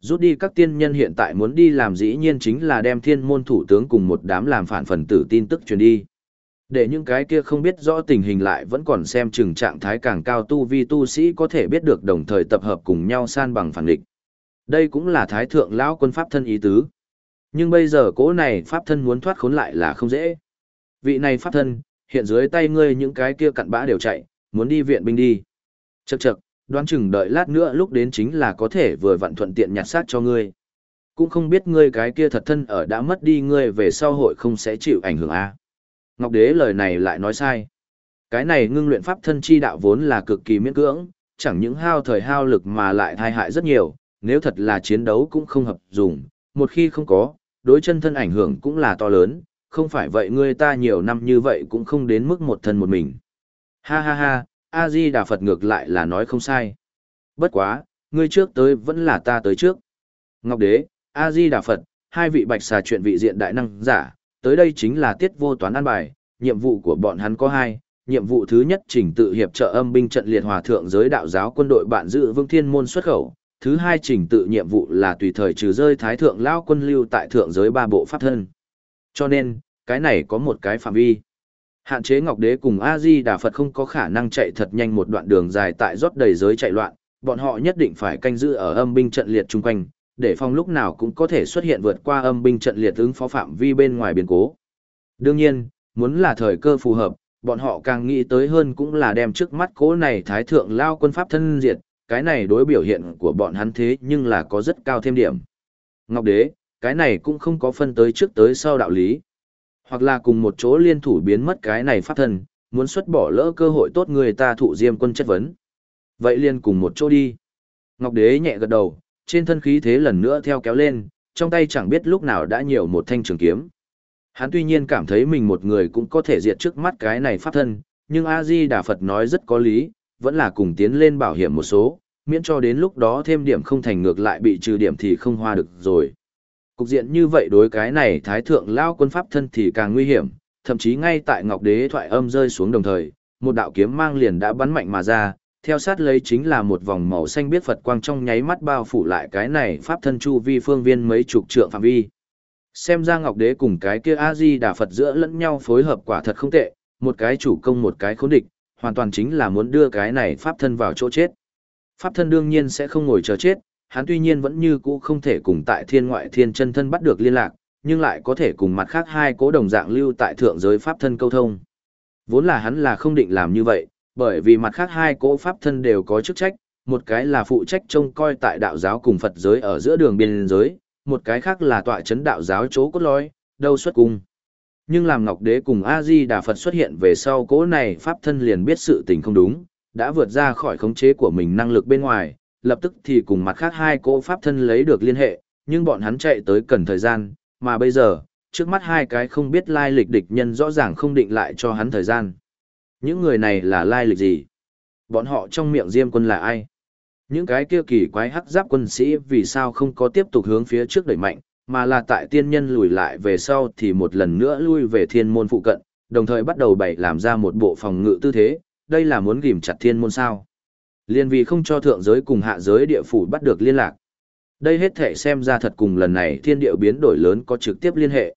Rút đi các tiên nhân hiện tại muốn đi làm dĩ nhiên chính là đem thiên môn thủ tướng cùng một đám làm phản phần tử tin tức truyền đi. Để những cái kia không biết rõ tình hình lại vẫn còn xem chừng trạng thái càng cao tu vi tu sĩ có thể biết được đồng thời tập hợp cùng nhau san bằng phản địch. Đây cũng là thái thượng lão quân pháp thân ý tứ. Nhưng bây giờ cố này pháp thân muốn thoát khốn lại là không dễ. Vị này pháp thân, hiện dưới tay ngươi những cái kia cặn bã đều chạy, muốn đi viện binh đi. Chậc chậc, đoán chừng đợi lát nữa lúc đến chính là có thể vừa vặn thuận tiện nhặt xác cho ngươi. Cũng không biết ngươi cái kia thật thân ở đã mất đi ngươi về sau hội không sẽ chịu ảnh hưởng a. À? Ngọc Đế lời này lại nói sai. Cái này ngưng luyện pháp thân chi đạo vốn là cực kỳ miễn cưỡng, chẳng những hao thời hao lực mà lại thai hại rất nhiều, nếu thật là chiến đấu cũng không hợp dùng, một khi không có, đối chân thân ảnh hưởng cũng là to lớn, không phải vậy ngươi ta nhiều năm như vậy cũng không đến mức một thân một mình. Ha ha ha, A-di Đà Phật ngược lại là nói không sai. Bất quá, ngươi trước tới vẫn là ta tới trước. Ngọc Đế, A-di Đà Phật, hai vị bạch xà chuyện vị diện đại năng giả, tới đây chính là tiết vô toán an bài, nhiệm vụ của bọn hắn có hai. Nhiệm vụ thứ nhất trình tự hiệp trợ âm binh trận liệt hòa thượng giới đạo giáo quân đội bạn dự vương thiên môn xuất khẩu. Thứ hai trình tự nhiệm vụ là tùy thời trừ rơi thái thượng lao quân lưu tại thượng giới ba bộ pháp thân. Cho nên, cái này có một cái phạm vi. Hạn chế Ngọc Đế cùng A-di Đà Phật không có khả năng chạy thật nhanh một đoạn đường dài tại rót đầy giới chạy loạn, bọn họ nhất định phải canh giữ ở âm binh trận liệt chung quanh, để phòng lúc nào cũng có thể xuất hiện vượt qua âm binh trận liệt ứng phó phạm vi bên ngoài biến cố. Đương nhiên, muốn là thời cơ phù hợp, bọn họ càng nghĩ tới hơn cũng là đem trước mắt cố này thái thượng lao quân pháp thân diệt, cái này đối biểu hiện của bọn hắn thế nhưng là có rất cao thêm điểm. Ngọc Đế, cái này cũng không có phân tới trước tới sau đạo lý hoặc là cùng một chỗ liên thủ biến mất cái này pháp thân, muốn xuất bỏ lỡ cơ hội tốt người ta thụ diêm quân chất vấn. Vậy liền cùng một chỗ đi. Ngọc Đế nhẹ gật đầu, trên thân khí thế lần nữa theo kéo lên, trong tay chẳng biết lúc nào đã nhiều một thanh trường kiếm. Hắn tuy nhiên cảm thấy mình một người cũng có thể diệt trước mắt cái này pháp thân, nhưng A-di Đà Phật nói rất có lý, vẫn là cùng tiến lên bảo hiểm một số, miễn cho đến lúc đó thêm điểm không thành ngược lại bị trừ điểm thì không hoa được rồi. Cục diện như vậy đối cái này thái thượng lao quân pháp thân thì càng nguy hiểm, thậm chí ngay tại Ngọc Đế thoại âm rơi xuống đồng thời, một đạo kiếm mang liền đã bắn mạnh mà ra, theo sát lấy chính là một vòng màu xanh biết Phật quang trong nháy mắt bao phủ lại cái này pháp thân chu vi phương viên mấy chục trượng phạm vi. Xem ra Ngọc Đế cùng cái kia A-di Đà Phật giữa lẫn nhau phối hợp quả thật không tệ, một cái chủ công một cái khốn địch, hoàn toàn chính là muốn đưa cái này pháp thân vào chỗ chết. Pháp thân đương nhiên sẽ không ngồi chờ chết, hắn tuy nhiên vẫn như cũ không thể cùng tại thiên ngoại thiên chân thân bắt được liên lạc, nhưng lại có thể cùng mặt khác hai cố đồng dạng lưu tại thượng giới pháp thân câu thông. Vốn là hắn là không định làm như vậy, bởi vì mặt khác hai cố pháp thân đều có chức trách, một cái là phụ trách trông coi tại đạo giáo cùng Phật giới ở giữa đường biên giới, một cái khác là tọa chấn đạo giáo chỗ cốt lõi, đâu xuất cung. Nhưng làm Ngọc Đế cùng A-di Đà Phật xuất hiện về sau cố này pháp thân liền biết sự tình không đúng, đã vượt ra khỏi khống chế của mình năng lực bên ngoài, lập tức thì cùng mặt khác hai cỗ pháp thân lấy được liên hệ, nhưng bọn hắn chạy tới cần thời gian, mà bây giờ, trước mắt hai cái không biết lai lịch địch nhân rõ ràng không định lại cho hắn thời gian. Những người này là lai lịch gì? Bọn họ trong miệng Diêm quân là ai? Những cái kia kỳ quái hắc giáp quân sĩ vì sao không có tiếp tục hướng phía trước đẩy mạnh, mà là tại tiên nhân lùi lại về sau thì một lần nữa lui về thiên môn phụ cận, đồng thời bắt đầu bày làm ra một bộ phòng ngự tư thế, đây là muốn ghim chặt thiên môn sao. Liên vì không cho thượng giới cùng hạ giới địa phủ bắt được liên lạc. Đây hết thể xem ra thật cùng lần này thiên địa biến đổi lớn có trực tiếp liên hệ.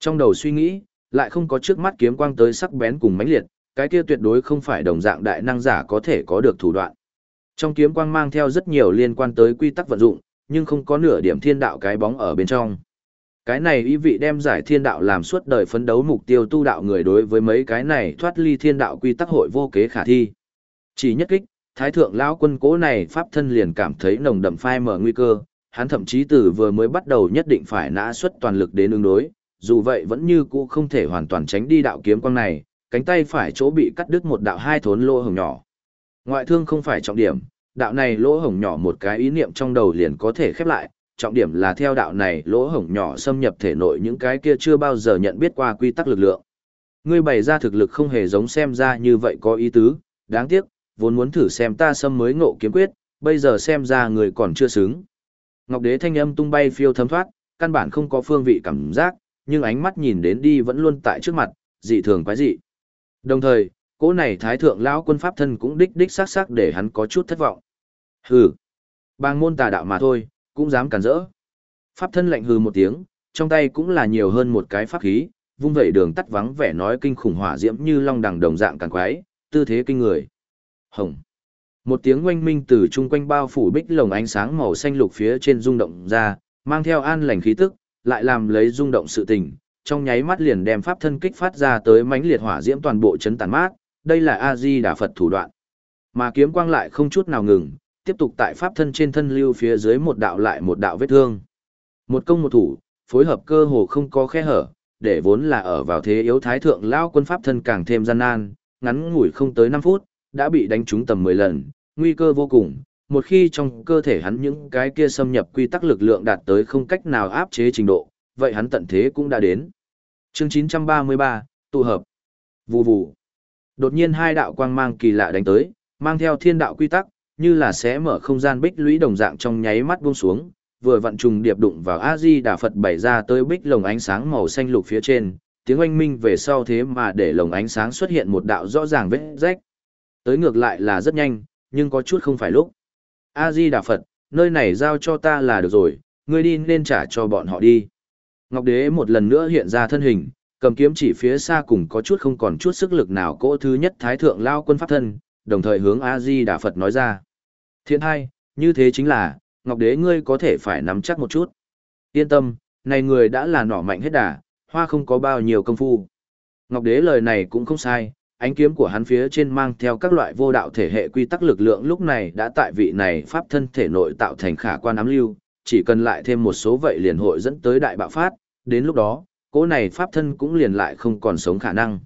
Trong đầu suy nghĩ, lại không có trước mắt kiếm quang tới sắc bén cùng mãnh liệt, cái kia tuyệt đối không phải đồng dạng đại năng giả có thể có được thủ đoạn. Trong kiếm quang mang theo rất nhiều liên quan tới quy tắc vận dụng, nhưng không có nửa điểm thiên đạo cái bóng ở bên trong. Cái này ý vị đem giải thiên đạo làm suốt đời phấn đấu mục tiêu tu đạo người đối với mấy cái này thoát ly thiên đạo quy tắc hội vô kế khả thi. Chỉ nhất kích, thái thượng lão quân cố này pháp thân liền cảm thấy nồng đậm phai mở nguy cơ, hắn thậm chí từ vừa mới bắt đầu nhất định phải nã xuất toàn lực đến ứng đối, dù vậy vẫn như cũ không thể hoàn toàn tránh đi đạo kiếm quang này, cánh tay phải chỗ bị cắt đứt một đạo hai thốn lỗ hồng nhỏ. Ngoại thương không phải trọng điểm, đạo này lỗ hổng nhỏ một cái ý niệm trong đầu liền có thể khép lại, trọng điểm là theo đạo này lỗ hổng nhỏ xâm nhập thể nội những cái kia chưa bao giờ nhận biết qua quy tắc lực lượng. Ngươi bày ra thực lực không hề giống xem ra như vậy có ý tứ, đáng tiếc, vốn muốn thử xem ta xâm mới ngộ kiếm quyết, bây giờ xem ra người còn chưa xứng. Ngọc đế thanh âm tung bay phiêu thấm thoát, căn bản không có phương vị cảm giác, nhưng ánh mắt nhìn đến đi vẫn luôn tại trước mặt, dị thường quái dị. Đồng thời, cỗ này thái thượng lão quân pháp thân cũng đích đích sắc sắc để hắn có chút thất vọng. Hừ, bang môn tà đạo mà thôi, cũng dám cản rỡ. Pháp thân lạnh hừ một tiếng, trong tay cũng là nhiều hơn một cái pháp khí, vung vẩy đường tắt vắng vẻ nói kinh khủng hỏa diễm như long đằng đồng dạng càng quái, tư thế kinh người. Hồng. Một tiếng oanh minh từ chung quanh bao phủ bích lồng ánh sáng màu xanh lục phía trên rung động ra, mang theo an lành khí tức, lại làm lấy rung động sự tình, trong nháy mắt liền đem pháp thân kích phát ra tới mãnh liệt hỏa diễm toàn bộ chấn tàn mát, đây là A Di Đà Phật thủ đoạn. Mà kiếm quang lại không chút nào ngừng, tiếp tục tại pháp thân trên thân lưu phía dưới một đạo lại một đạo vết thương. Một công một thủ, phối hợp cơ hồ không có khe hở, để vốn là ở vào thế yếu thái thượng lao quân pháp thân càng thêm gian nan, ngắn ngủi không tới 5 phút, đã bị đánh trúng tầm 10 lần, nguy cơ vô cùng. Một khi trong cơ thể hắn những cái kia xâm nhập quy tắc lực lượng đạt tới không cách nào áp chế trình độ, vậy hắn tận thế cũng đã đến. Chương 933, tụ hợp. Vù vù. Đột nhiên hai đạo quang mang kỳ lạ đánh tới, mang theo thiên đạo quy tắc, như là sẽ mở không gian bích lũy đồng dạng trong nháy mắt buông xuống, vừa vận trùng điệp đụng vào A Di Đà Phật bày ra tới bích lồng ánh sáng màu xanh lục phía trên, tiếng oanh minh về sau thế mà để lồng ánh sáng xuất hiện một đạo rõ ràng vết rách. Tới ngược lại là rất nhanh, nhưng có chút không phải lúc. A Di Đà Phật, nơi này giao cho ta là được rồi, ngươi đi nên trả cho bọn họ đi. Ngọc Đế một lần nữa hiện ra thân hình, cầm kiếm chỉ phía xa cùng có chút không còn chút sức lực nào cỗ thứ nhất thái thượng lao quân pháp thân, đồng thời hướng A Di Đà Phật nói ra. Thiện hai, như thế chính là, Ngọc Đế ngươi có thể phải nắm chắc một chút. Yên tâm, này người đã là nỏ mạnh hết đà, hoa không có bao nhiêu công phu. Ngọc Đế lời này cũng không sai, ánh kiếm của hắn phía trên mang theo các loại vô đạo thể hệ quy tắc lực lượng lúc này đã tại vị này pháp thân thể nội tạo thành khả quan ám lưu, chỉ cần lại thêm một số vậy liền hội dẫn tới đại bạo phát, đến lúc đó, cỗ này pháp thân cũng liền lại không còn sống khả năng.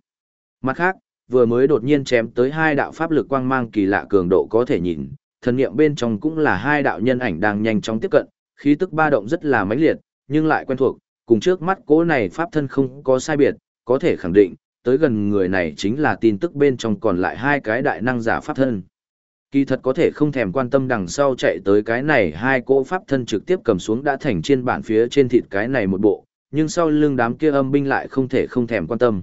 Mặt khác, vừa mới đột nhiên chém tới hai đạo pháp lực quang mang kỳ lạ cường độ có thể nhìn, thần niệm bên trong cũng là hai đạo nhân ảnh đang nhanh chóng tiếp cận, khí tức ba động rất là mãnh liệt, nhưng lại quen thuộc, cùng trước mắt cỗ này pháp thân không có sai biệt, có thể khẳng định, tới gần người này chính là tin tức bên trong còn lại hai cái đại năng giả pháp thân. Kỳ thật có thể không thèm quan tâm đằng sau chạy tới cái này hai cỗ pháp thân trực tiếp cầm xuống đã thành trên bản phía trên thịt cái này một bộ, nhưng sau lưng đám kia âm binh lại không thể không thèm quan tâm.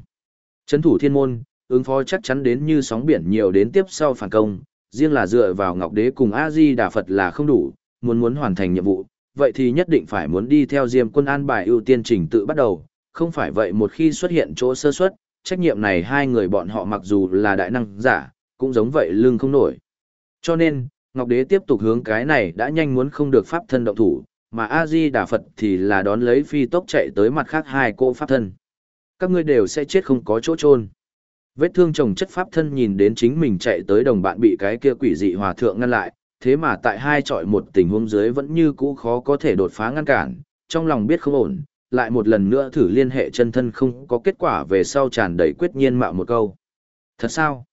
Chấn thủ thiên môn, ứng phó chắc chắn đến như sóng biển nhiều đến tiếp sau phản công, riêng là dựa vào Ngọc Đế cùng A-di Đà Phật là không đủ, muốn muốn hoàn thành nhiệm vụ, vậy thì nhất định phải muốn đi theo Diêm quân an bài ưu tiên trình tự bắt đầu, không phải vậy một khi xuất hiện chỗ sơ suất, trách nhiệm này hai người bọn họ mặc dù là đại năng giả, cũng giống vậy lưng không nổi. Cho nên, Ngọc Đế tiếp tục hướng cái này đã nhanh muốn không được pháp thân động thủ, mà A-di Đà Phật thì là đón lấy phi tốc chạy tới mặt khác hai cô pháp thân. Các ngươi đều sẽ chết không có chỗ chôn. Vết thương chồng chất pháp thân nhìn đến chính mình chạy tới đồng bạn bị cái kia quỷ dị hòa thượng ngăn lại, thế mà tại hai trọi một tình huống dưới vẫn như cũ khó có thể đột phá ngăn cản, trong lòng biết không ổn, lại một lần nữa thử liên hệ chân thân không có kết quả về sau tràn đầy quyết nhiên mạo một câu. Thật sao?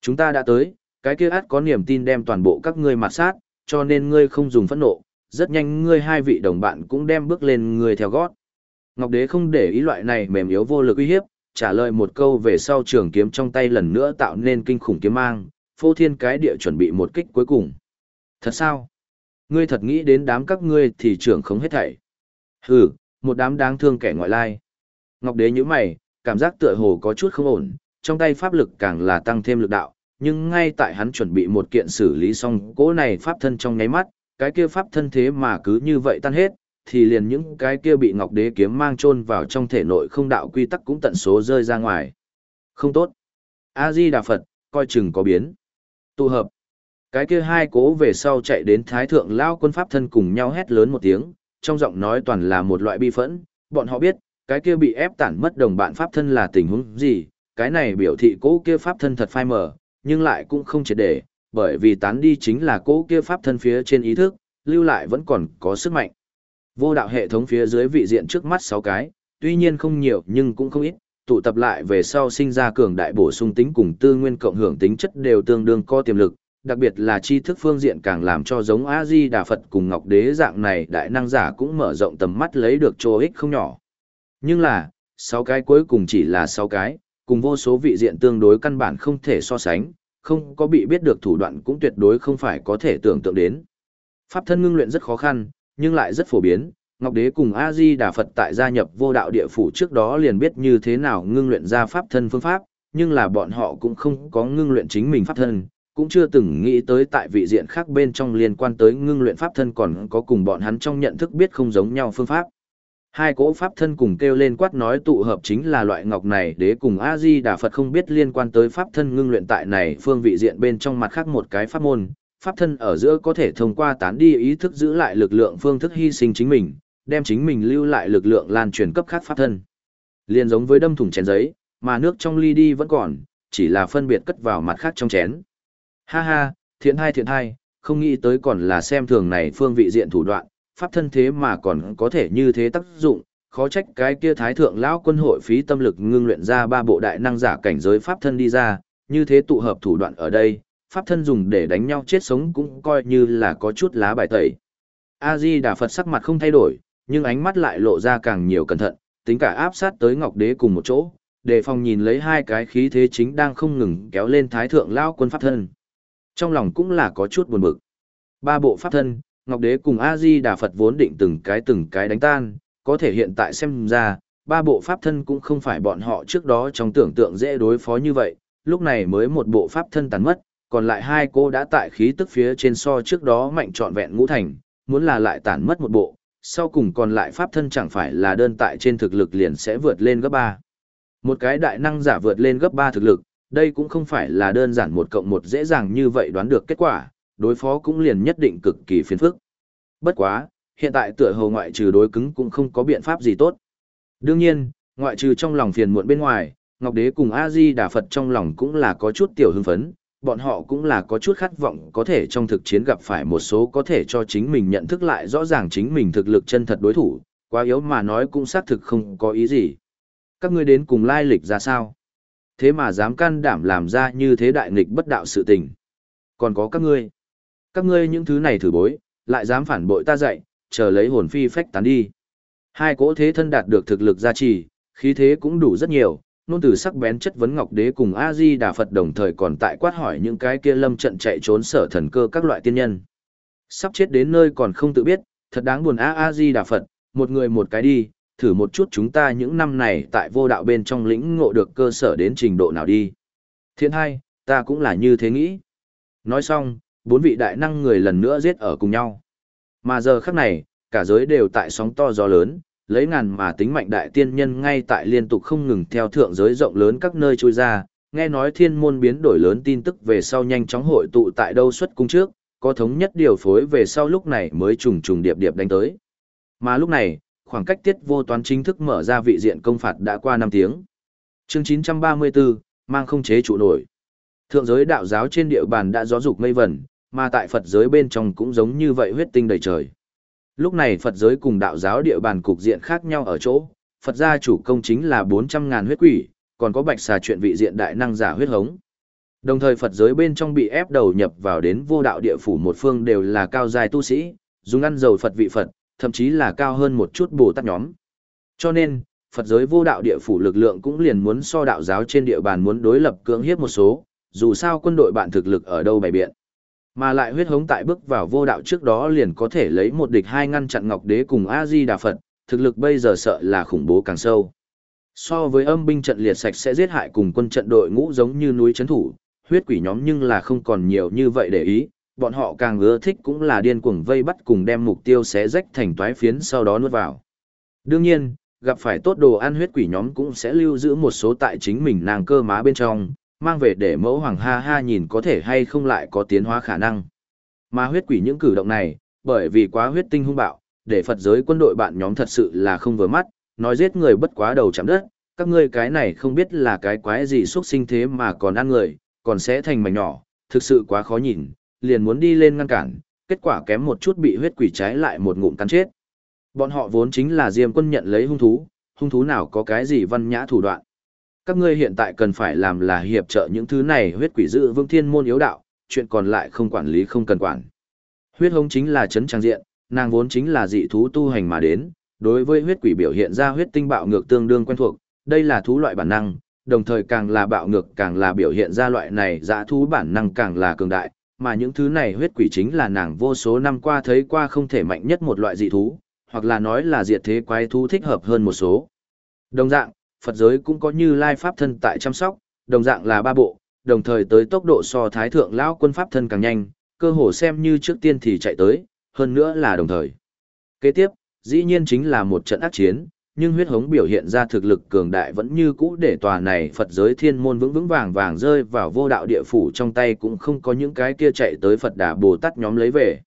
Chúng ta đã tới, cái kia át có niềm tin đem toàn bộ các ngươi mặt sát, cho nên ngươi không dùng phẫn nộ, rất nhanh ngươi hai vị đồng bạn cũng đem bước lên người theo gót. Ngọc Đế không để ý loại này mềm yếu vô lực uy hiếp, trả lời một câu về sau trường kiếm trong tay lần nữa tạo nên kinh khủng kiếm mang, phô thiên cái địa chuẩn bị một kích cuối cùng. Thật sao? Ngươi thật nghĩ đến đám các ngươi thì trưởng không hết thảy. Hừ, một đám đáng thương kẻ ngoại lai. Ngọc Đế nhíu mày, cảm giác tựa hồ có chút không ổn, trong tay pháp lực càng là tăng thêm lực đạo, nhưng ngay tại hắn chuẩn bị một kiện xử lý xong cỗ này pháp thân trong nháy mắt, cái kia pháp thân thế mà cứ như vậy tan hết, thì liền những cái kia bị Ngọc Đế kiếm mang chôn vào trong thể nội không đạo quy tắc cũng tận số rơi ra ngoài. Không tốt. A Di Đà Phật, coi chừng có biến. Tụ hợp. Cái kia hai cố về sau chạy đến Thái thượng lao quân pháp thân cùng nhau hét lớn một tiếng, trong giọng nói toàn là một loại bi phẫn, bọn họ biết, cái kia bị ép tản mất đồng bạn pháp thân là tình huống gì, cái này biểu thị cố kia pháp thân thật phai mờ, nhưng lại cũng không triệt để, bởi vì tán đi chính là cố kia pháp thân phía trên ý thức, lưu lại vẫn còn có sức mạnh. Vô đạo hệ thống phía dưới vị diện trước mắt 6 cái, tuy nhiên không nhiều nhưng cũng không ít, tụ tập lại về sau sinh ra cường đại bổ sung tính cùng tư nguyên cộng hưởng tính chất đều tương đương có tiềm lực, đặc biệt là tri thức phương diện càng làm cho giống A Di Đà Phật cùng Ngọc Đế dạng này đại năng giả cũng mở rộng tầm mắt lấy được chỗ ích không nhỏ. Nhưng là, sáu cái cuối cùng chỉ là sáu cái, cùng vô số vị diện tương đối căn bản không thể so sánh, không có bị biết được thủ đoạn cũng tuyệt đối không phải có thể tưởng tượng đến. Pháp thân ngưng luyện rất khó khăn, nhưng lại rất phổ biến. Ngọc Đế cùng A Di Đà Phật tại gia nhập vô đạo địa phủ trước đó liền biết như thế nào ngưng luyện ra pháp thân phương pháp, nhưng là bọn họ cũng không có ngưng luyện chính mình pháp thân, cũng chưa từng nghĩ tới tại vị diện khác bên trong liên quan tới ngưng luyện pháp thân còn có cùng bọn hắn trong nhận thức biết không giống nhau phương pháp. Hai cỗ pháp thân cùng kêu lên quát nói tụ hợp chính là loại ngọc này đế cùng A Di Đà Phật không biết liên quan tới pháp thân ngưng luyện tại này phương vị diện bên trong mặt khác một cái pháp môn, pháp thân ở giữa có thể thông qua tán đi ý thức giữ lại lực lượng phương thức hy sinh chính mình, đem chính mình lưu lại lực lượng lan truyền cấp khác pháp thân. Liên giống với đâm thủng chén giấy, mà nước trong ly đi vẫn còn, chỉ là phân biệt cất vào mặt khác trong chén. Ha ha, thiện hai thiện hai, không nghĩ tới còn là xem thường này phương vị diện thủ đoạn, pháp thân thế mà còn có thể như thế tác dụng, khó trách cái kia thái thượng lão quân hội phí tâm lực ngưng luyện ra ba bộ đại năng giả cảnh giới pháp thân đi ra, như thế tụ hợp thủ đoạn ở đây, pháp thân dùng để đánh nhau chết sống cũng coi như là có chút lá bài tẩy. A-di Đà Phật sắc mặt không thay đổi, nhưng ánh mắt lại lộ ra càng nhiều cẩn thận, tính cả áp sát tới Ngọc Đế cùng một chỗ, đề phòng nhìn lấy hai cái khí thế chính đang không ngừng kéo lên thái thượng lão quân pháp thân. Trong lòng cũng là có chút buồn bực. Ba bộ pháp thân, Ngọc Đế cùng A-di Đà Phật vốn định từng cái từng cái đánh tan, có thể hiện tại xem ra, ba bộ pháp thân cũng không phải bọn họ trước đó trong tưởng tượng dễ đối phó như vậy, lúc này mới một bộ pháp thân tàn mất, còn lại hai cô đã tại khí tức phía trên so trước đó mạnh trọn vẹn ngũ thành, muốn là lại tàn mất một bộ, sau cùng còn lại pháp thân chẳng phải là đơn tại trên thực lực liền sẽ vượt lên gấp ba. Một cái đại năng giả vượt lên gấp ba thực lực, đây cũng không phải là đơn giản một cộng một dễ dàng như vậy đoán được kết quả, đối phó cũng liền nhất định cực kỳ phiền phức. Bất quá, hiện tại tựa hồ ngoại trừ đối cứng cũng không có biện pháp gì tốt. Đương nhiên, ngoại trừ trong lòng phiền muộn bên ngoài, Ngọc Đế cùng A-di Đà Phật trong lòng cũng là có chút tiểu hưng phấn, bọn họ cũng là có chút khát vọng có thể trong thực chiến gặp phải một số có thể cho chính mình nhận thức lại rõ ràng chính mình thực lực chân thật đối thủ, quá yếu mà nói cũng xác thực không có ý gì. Các ngươi đến cùng lai lịch ra sao? Thế mà dám can đảm làm ra như thế đại nghịch bất đạo sự tình. Còn có các ngươi. Các ngươi những thứ này thử bối, lại dám phản bội ta dạy, chờ lấy hồn phi phách tán đi. Hai cỗ thế thân đạt được thực lực gia trì, khí thế cũng đủ rất nhiều, nôn từ sắc bén chất vấn ngọc đế cùng a di đà phật đồng thời còn tại quát hỏi những cái kia lâm trận chạy trốn sở thần cơ các loại tiên nhân sắp chết đến nơi còn không tự biết thật đáng buồn a a di đà phật một người một cái đi thử một chút chúng ta những năm này tại vô đạo bên trong lĩnh ngộ được cơ sở đến trình độ nào đi. Thiên hai ta cũng là như thế nghĩ. Nói xong bốn vị đại năng người lần nữa giết ở cùng nhau. Mà giờ khắc này cả giới đều tại sóng to gió lớn lấy ngàn mà tính mạnh đại tiên nhân ngay tại liên tục không ngừng theo thượng giới rộng lớn các nơi trôi ra, nghe nói thiên môn biến đổi lớn tin tức về sau nhanh chóng hội tụ tại đâu xuất cung trước, có thống nhất điều phối về sau lúc này mới trùng trùng điệp điệp đánh tới. Mà lúc này, khoảng cách tiết vô toán chính thức mở ra vị diện công phạt đã qua năm tiếng. Chương 934, mang không chế trụ nổi. Thượng giới đạo giáo trên địa bàn đã gió dục mây vẩn, mà tại Phật giới bên trong cũng giống như vậy huyết tinh đầy trời. Lúc này Phật giới cùng đạo giáo địa bàn cục diện khác nhau ở chỗ, Phật gia chủ công chính là 400.000 huyết quỷ, còn có bạch xà chuyện vị diện đại năng giả huyết hống. Đồng thời Phật giới bên trong bị ép đầu nhập vào đến vô đạo địa phủ một phương đều là cao dài tu sĩ, dùng ăn dầu Phật vị Phật, thậm chí là cao hơn một chút bồ tát nhóm. Cho nên, Phật giới vô đạo địa phủ lực lượng cũng liền muốn so đạo giáo trên địa bàn muốn đối lập cưỡng hiếp một số, dù sao quân đội bạn thực lực ở đâu bày biện. Mà lại huyết hống tại bước vào vô đạo trước đó liền có thể lấy một địch hai ngăn chặn Ngọc Đế cùng A-di Đà Phật, thực lực bây giờ sợ là khủng bố càng sâu. So với âm binh trận liệt sạch sẽ giết hại cùng quân trận đội ngũ giống như núi chấn thủ, huyết quỷ nhóm nhưng là không còn nhiều như vậy để ý, bọn họ càng ưa thích cũng là điên cuồng vây bắt cùng đem mục tiêu xé rách thành toái phiến sau đó nuốt vào. Đương nhiên, gặp phải tốt đồ ăn huyết quỷ nhóm cũng sẽ lưu giữ một số tại chính mình nàng cơ má bên trong, mang về để mẫu hoàng ha ha nhìn có thể hay không lại có tiến hóa khả năng. Mà huyết quỷ những cử động này, bởi vì quá huyết tinh hung bạo, để Phật giới quân đội bạn nhóm thật sự là không vừa mắt, nói giết người bất quá đầu chạm đất, các ngươi cái này không biết là cái quái gì xuất sinh thế mà còn ăn người, còn sẽ thành mảnh nhỏ, thực sự quá khó nhìn, liền muốn đi lên ngăn cản, kết quả kém một chút bị huyết quỷ trái lại một ngụm cắn chết. Bọn họ vốn chính là Diêm quân nhận lấy hung thú, hung thú nào có cái gì văn nhã thủ đoạn các ngươi hiện tại cần phải làm là hiệp trợ những thứ này huyết quỷ giữ vương thiên môn yếu đạo, chuyện còn lại không quản lý không cần quản. Huyết hống chính là chấn trang diện, nàng vốn chính là dị thú tu hành mà đến, đối với huyết quỷ biểu hiện ra huyết tinh bạo ngược tương đương quen thuộc, đây là thú loại bản năng, đồng thời càng là bạo ngược càng là biểu hiện ra loại này dã thú bản năng càng là cường đại, mà những thứ này huyết quỷ chính là nàng vô số năm qua thấy qua không thể mạnh nhất một loại dị thú, hoặc là nói là diệt thế quái thú thích hợp hơn một số. Đồng dạng, Phật giới cũng có như lai pháp thân tại chăm sóc, đồng dạng là ba bộ, đồng thời tới tốc độ so thái thượng lão quân pháp thân càng nhanh, cơ hồ xem như trước tiên thì chạy tới, hơn nữa là đồng thời. Kế tiếp, dĩ nhiên chính là một trận ác chiến, nhưng huyết hống biểu hiện ra thực lực cường đại vẫn như cũ để tòa này Phật giới thiên môn vững vững vàng vàng rơi vào vô đạo địa phủ trong tay cũng không có những cái kia chạy tới Phật đà Bồ Tát nhóm lấy về.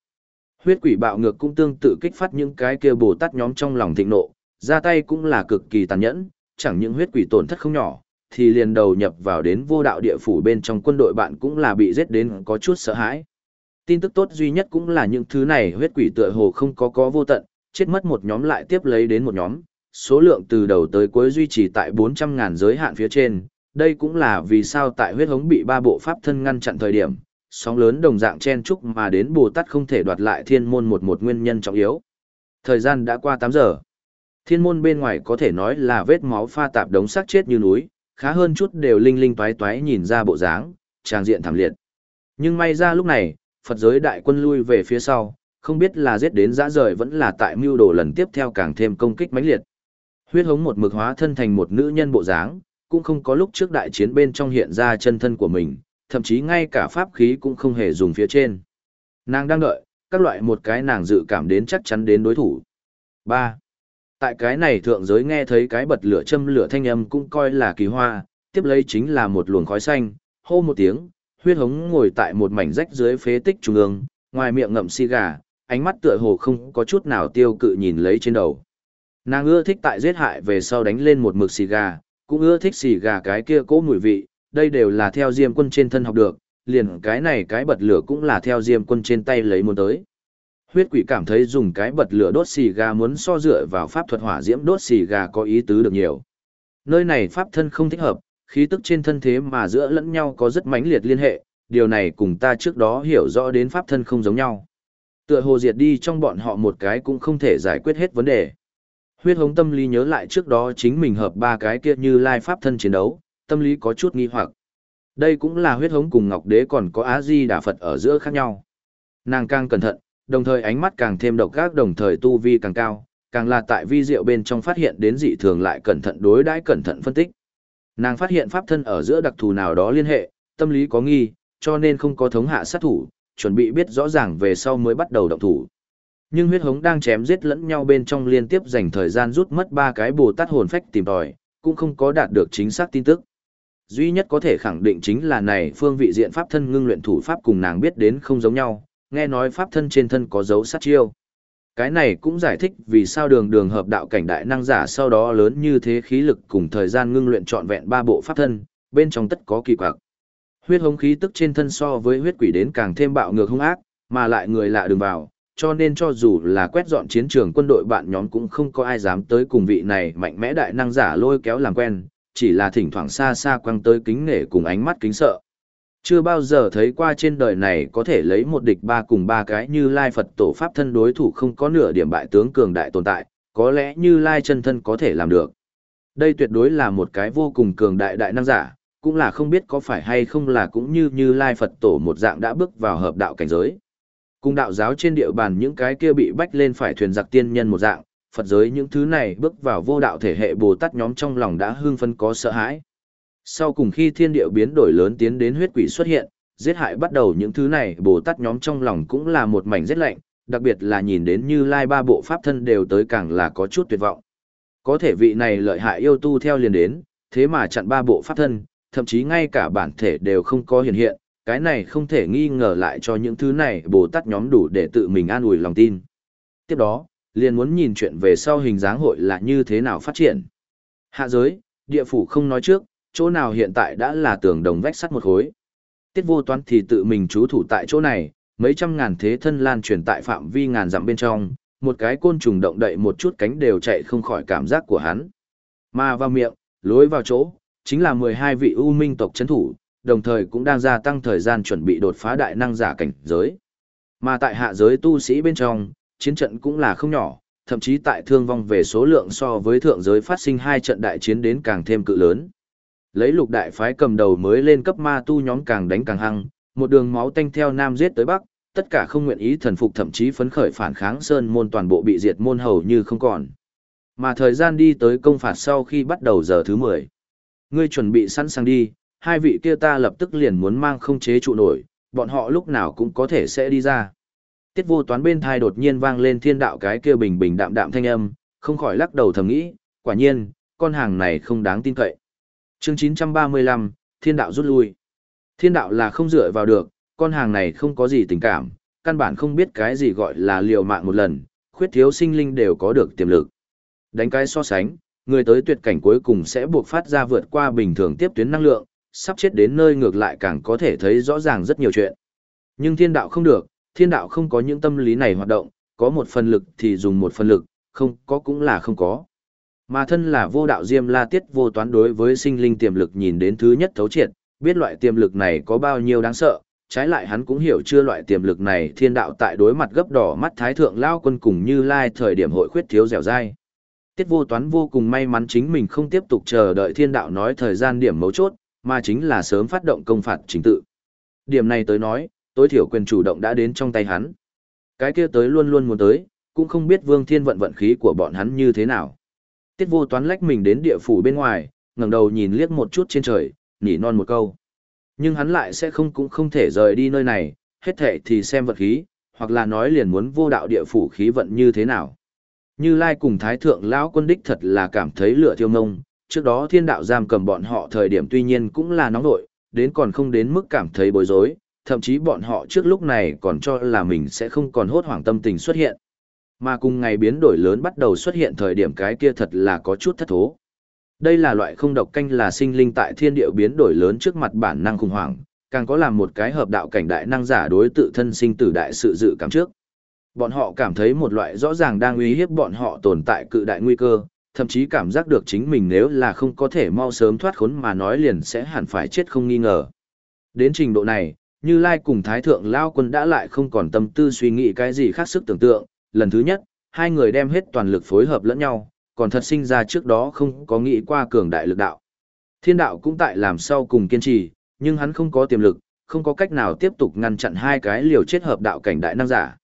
Huyết quỷ bạo ngược cũng tương tự kích phát những cái kia Bồ Tát nhóm trong lòng thịnh nộ, ra tay cũng là cực kỳ tàn nhẫn, chẳng những huyết quỷ tổn thất không nhỏ, thì liền đầu nhập vào đến vô đạo địa phủ bên trong quân đội bạn cũng là bị giết đến có chút sợ hãi. Tin tức tốt duy nhất cũng là những thứ này huyết quỷ tựa hồ không có có vô tận, chết mất một nhóm lại tiếp lấy đến một nhóm, số lượng từ đầu tới cuối duy trì tại 400.000 giới hạn phía trên, đây cũng là vì sao tại huyết hống bị ba bộ pháp thân ngăn chặn thời điểm, sóng lớn đồng dạng chen trúc mà đến Bồ Tát không thể đoạt lại thiên môn một một nguyên nhân trọng yếu. Thời gian đã qua 8 giờ. Thiên môn bên ngoài có thể nói là vết máu pha tạp đống xác chết như núi, khá hơn chút đều linh linh toái toái nhìn ra bộ dáng, trang diện thảm liệt. Nhưng may ra lúc này, Phật giới đại quân lui về phía sau, không biết là giết đến dã rời vẫn là tại mưu đồ lần tiếp theo càng thêm công kích mãnh liệt. Huyết hống một mực hóa thân thành một nữ nhân bộ dáng, cũng không có lúc trước đại chiến bên trong hiện ra chân thân của mình, thậm chí ngay cả pháp khí cũng không hề dùng phía trên. Nàng đang đợi, các loại một cái nàng dự cảm đến chắc chắn đến đối thủ. 3. Tại cái này thượng giới nghe thấy cái bật lửa châm lửa thanh âm cũng coi là kỳ hoa, tiếp lấy chính là một luồng khói xanh, hô một tiếng, huyết hống ngồi tại một mảnh rách dưới phế tích trung ương, ngoài miệng ngậm xi gà, ánh mắt tựa hồ không có chút nào tiêu cự nhìn lấy trên đầu. Nàng ưa thích tại giết hại về sau đánh lên một mực xì gà, cũng ưa thích xì gà cái kia cố mùi vị, đây đều là theo diêm quân trên thân học được, liền cái này cái bật lửa cũng là theo diêm quân trên tay lấy muốn tới. Huyết quỷ cảm thấy dùng cái bật lửa đốt xì gà muốn so dựa vào pháp thuật hỏa diễm đốt xì gà có ý tứ được nhiều. Nơi này pháp thân không thích hợp, khí tức trên thân thế mà giữa lẫn nhau có rất mãnh liệt liên hệ, điều này cùng ta trước đó hiểu rõ đến pháp thân không giống nhau. Tựa hồ diệt đi trong bọn họ một cái cũng không thể giải quyết hết vấn đề. Huyết hống tâm lý nhớ lại trước đó chính mình hợp ba cái kia như lai pháp thân chiến đấu, tâm lý có chút nghi hoặc. Đây cũng là huyết hống cùng Ngọc Đế còn có Á Di Đà Phật ở giữa khác nhau. Nàng càng cẩn thận, đồng thời ánh mắt càng thêm độc ác đồng thời tu vi càng cao, càng là tại vi diệu bên trong phát hiện đến dị thường lại cẩn thận đối đãi cẩn thận phân tích. Nàng phát hiện pháp thân ở giữa đặc thù nào đó liên hệ, tâm lý có nghi, cho nên không có thống hạ sát thủ, chuẩn bị biết rõ ràng về sau mới bắt đầu động thủ. Nhưng huyết hống đang chém giết lẫn nhau bên trong liên tiếp dành thời gian rút mất ba cái bồ tát hồn phách tìm tòi, cũng không có đạt được chính xác tin tức. Duy nhất có thể khẳng định chính là này phương vị diện pháp thân ngưng luyện thủ pháp cùng nàng biết đến không giống nhau, nghe nói pháp thân trên thân có dấu sát chiêu. Cái này cũng giải thích vì sao đường đường hợp đạo cảnh đại năng giả sau đó lớn như thế khí lực cùng thời gian ngưng luyện trọn vẹn ba bộ pháp thân, bên trong tất có kỳ quặc. Huyết hống khí tức trên thân so với huyết quỷ đến càng thêm bạo ngược hung ác, mà lại người lạ đường vào, cho nên cho dù là quét dọn chiến trường quân đội bạn nhóm cũng không có ai dám tới cùng vị này mạnh mẽ đại năng giả lôi kéo làm quen, chỉ là thỉnh thoảng xa xa quăng tới kính nể cùng ánh mắt kính sợ. Chưa bao giờ thấy qua trên đời này có thể lấy một địch ba cùng ba cái như Lai Phật tổ Pháp thân đối thủ không có nửa điểm bại tướng cường đại tồn tại, có lẽ như Lai chân thân có thể làm được. Đây tuyệt đối là một cái vô cùng cường đại đại năng giả, cũng là không biết có phải hay không là cũng như như Lai Phật tổ một dạng đã bước vào hợp đạo cảnh giới. Cùng đạo giáo trên địa bàn những cái kia bị bách lên phải thuyền giặc tiên nhân một dạng, Phật giới những thứ này bước vào vô đạo thể hệ Bồ Tát nhóm trong lòng đã hương phân có sợ hãi. Sau cùng khi thiên địa biến đổi lớn tiến đến huyết quỷ xuất hiện, giết hại bắt đầu những thứ này Bồ Tát nhóm trong lòng cũng là một mảnh rất lạnh, đặc biệt là nhìn đến như lai ba bộ pháp thân đều tới càng là có chút tuyệt vọng. Có thể vị này lợi hại yêu tu theo liền đến, thế mà chặn ba bộ pháp thân, thậm chí ngay cả bản thể đều không có hiện hiện, cái này không thể nghi ngờ lại cho những thứ này Bồ Tát nhóm đủ để tự mình an ủi lòng tin. Tiếp đó, liền muốn nhìn chuyện về sau hình dáng hội là như thế nào phát triển. Hạ giới, địa phủ không nói trước, chỗ nào hiện tại đã là tường đồng vách sắt một khối. Tiết vô toán thì tự mình trú thủ tại chỗ này, mấy trăm ngàn thế thân lan truyền tại phạm vi ngàn dặm bên trong, một cái côn trùng động đậy một chút cánh đều chạy không khỏi cảm giác của hắn. Mà vào miệng, lối vào chỗ, chính là 12 vị U minh tộc chấn thủ, đồng thời cũng đang gia tăng thời gian chuẩn bị đột phá đại năng giả cảnh giới. Mà tại hạ giới tu sĩ bên trong, chiến trận cũng là không nhỏ, thậm chí tại thương vong về số lượng so với thượng giới phát sinh hai trận đại chiến đến càng thêm cự lớn. Lấy lục đại phái cầm đầu mới lên cấp ma tu nhóm càng đánh càng hăng, một đường máu tanh theo nam giết tới bắc, tất cả không nguyện ý thần phục thậm chí phấn khởi phản kháng sơn môn toàn bộ bị diệt môn hầu như không còn. Mà thời gian đi tới công phạt sau khi bắt đầu giờ thứ 10. Ngươi chuẩn bị sẵn sàng đi, hai vị kia ta lập tức liền muốn mang không chế trụ nổi, bọn họ lúc nào cũng có thể sẽ đi ra. Tiết vô toán bên thai đột nhiên vang lên thiên đạo cái kia bình bình đạm đạm thanh âm, không khỏi lắc đầu thầm nghĩ, quả nhiên, con hàng này không đáng tin cậy. Chương 935, Thiên đạo rút lui. Thiên đạo là không dựa vào được, con hàng này không có gì tình cảm, căn bản không biết cái gì gọi là liều mạng một lần, khuyết thiếu sinh linh đều có được tiềm lực. Đánh cái so sánh, người tới tuyệt cảnh cuối cùng sẽ buộc phát ra vượt qua bình thường tiếp tuyến năng lượng, sắp chết đến nơi ngược lại càng có thể thấy rõ ràng rất nhiều chuyện. Nhưng thiên đạo không được, thiên đạo không có những tâm lý này hoạt động, có một phần lực thì dùng một phần lực, không có cũng là không có. Mà thân là vô đạo diêm la tiết vô toán đối với sinh linh tiềm lực nhìn đến thứ nhất thấu triệt, biết loại tiềm lực này có bao nhiêu đáng sợ, trái lại hắn cũng hiểu chưa loại tiềm lực này thiên đạo tại đối mặt gấp đỏ mắt thái thượng lao quân cùng như lai thời điểm hội khuyết thiếu dẻo dai. Tiết vô toán vô cùng may mắn chính mình không tiếp tục chờ đợi thiên đạo nói thời gian điểm mấu chốt, mà chính là sớm phát động công phạt chính tự. Điểm này tới nói, tối thiểu quyền chủ động đã đến trong tay hắn. Cái kia tới luôn luôn muốn tới, cũng không biết vương thiên vận vận khí của bọn hắn như thế nào. Tiết vô toán lách mình đến địa phủ bên ngoài, ngẩng đầu nhìn liếc một chút trên trời, nỉ non một câu. Nhưng hắn lại sẽ không cũng không thể rời đi nơi này, hết thể thì xem vận khí, hoặc là nói liền muốn vô đạo địa phủ khí vận như thế nào. Như Lai cùng Thái Thượng lão quân đích thật là cảm thấy lửa thiêu mông, trước đó thiên đạo giam cầm bọn họ thời điểm tuy nhiên cũng là nóng nội, đến còn không đến mức cảm thấy bối rối, thậm chí bọn họ trước lúc này còn cho là mình sẽ không còn hốt hoảng tâm tình xuất hiện. Mà cùng ngày biến đổi lớn bắt đầu xuất hiện thời điểm cái kia thật là có chút thất thố. Đây là loại không độc canh là sinh linh tại thiên địa biến đổi lớn trước mặt bản năng khủng hoảng, càng có làm một cái hợp đạo cảnh đại năng giả đối tự thân sinh tử đại sự dự cảm trước. Bọn họ cảm thấy một loại rõ ràng đang uy hiếp bọn họ tồn tại cự đại nguy cơ, thậm chí cảm giác được chính mình nếu là không có thể mau sớm thoát khốn mà nói liền sẽ hẳn phải chết không nghi ngờ. Đến trình độ này, Như Lai cùng Thái Thượng Lao Quân đã lại không còn tâm tư suy nghĩ cái gì khác sức tưởng tượng, lần thứ nhất, hai người đem hết toàn lực phối hợp lẫn nhau, còn thật sinh ra trước đó không có nghĩ qua cường đại lực đạo. Thiên đạo cũng tại làm sau cùng kiên trì, nhưng hắn không có tiềm lực, không có cách nào tiếp tục ngăn chặn hai cái liều chết hợp đạo cảnh đại năng giả.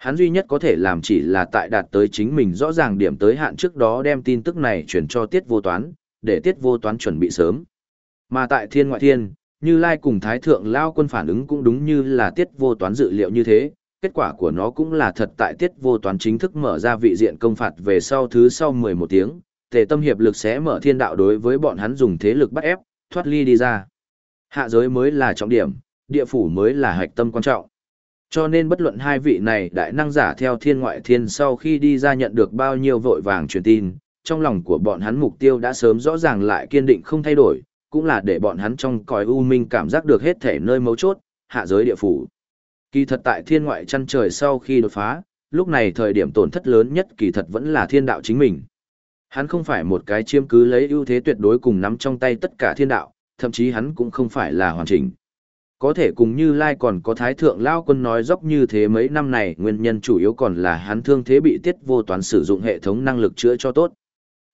Hắn duy nhất có thể làm chỉ là tại đạt tới chính mình rõ ràng điểm tới hạn trước đó đem tin tức này chuyển cho tiết vô toán, để tiết vô toán chuẩn bị sớm. Mà tại thiên ngoại thiên, như Lai cùng Thái Thượng Lao quân phản ứng cũng đúng như là tiết vô toán dự liệu như thế, kết quả của nó cũng là thật tại tiết vô toán chính thức mở ra vị diện công phạt về sau thứ sau 11 tiếng, tề tâm hiệp lực sẽ mở thiên đạo đối với bọn hắn dùng thế lực bắt ép, thoát ly đi ra. Hạ giới mới là trọng điểm, địa phủ mới là hạch tâm quan trọng. Cho nên bất luận hai vị này đại năng giả theo thiên ngoại thiên sau khi đi ra nhận được bao nhiêu vội vàng truyền tin, trong lòng của bọn hắn mục tiêu đã sớm rõ ràng lại kiên định không thay đổi, cũng là để bọn hắn trong cõi u minh cảm giác được hết thể nơi mấu chốt, hạ giới địa phủ. Kỳ thật tại thiên ngoại chăn trời sau khi đột phá, lúc này thời điểm tổn thất lớn nhất kỳ thật vẫn là thiên đạo chính mình. Hắn không phải một cái chiêm cứ lấy ưu thế tuyệt đối cùng nắm trong tay tất cả thiên đạo, thậm chí hắn cũng không phải là hoàn chỉnh. Có thể cùng như Lai còn có Thái Thượng Lao Quân nói dốc như thế mấy năm này nguyên nhân chủ yếu còn là hắn thương thế bị tiết vô toán sử dụng hệ thống năng lực chữa cho tốt.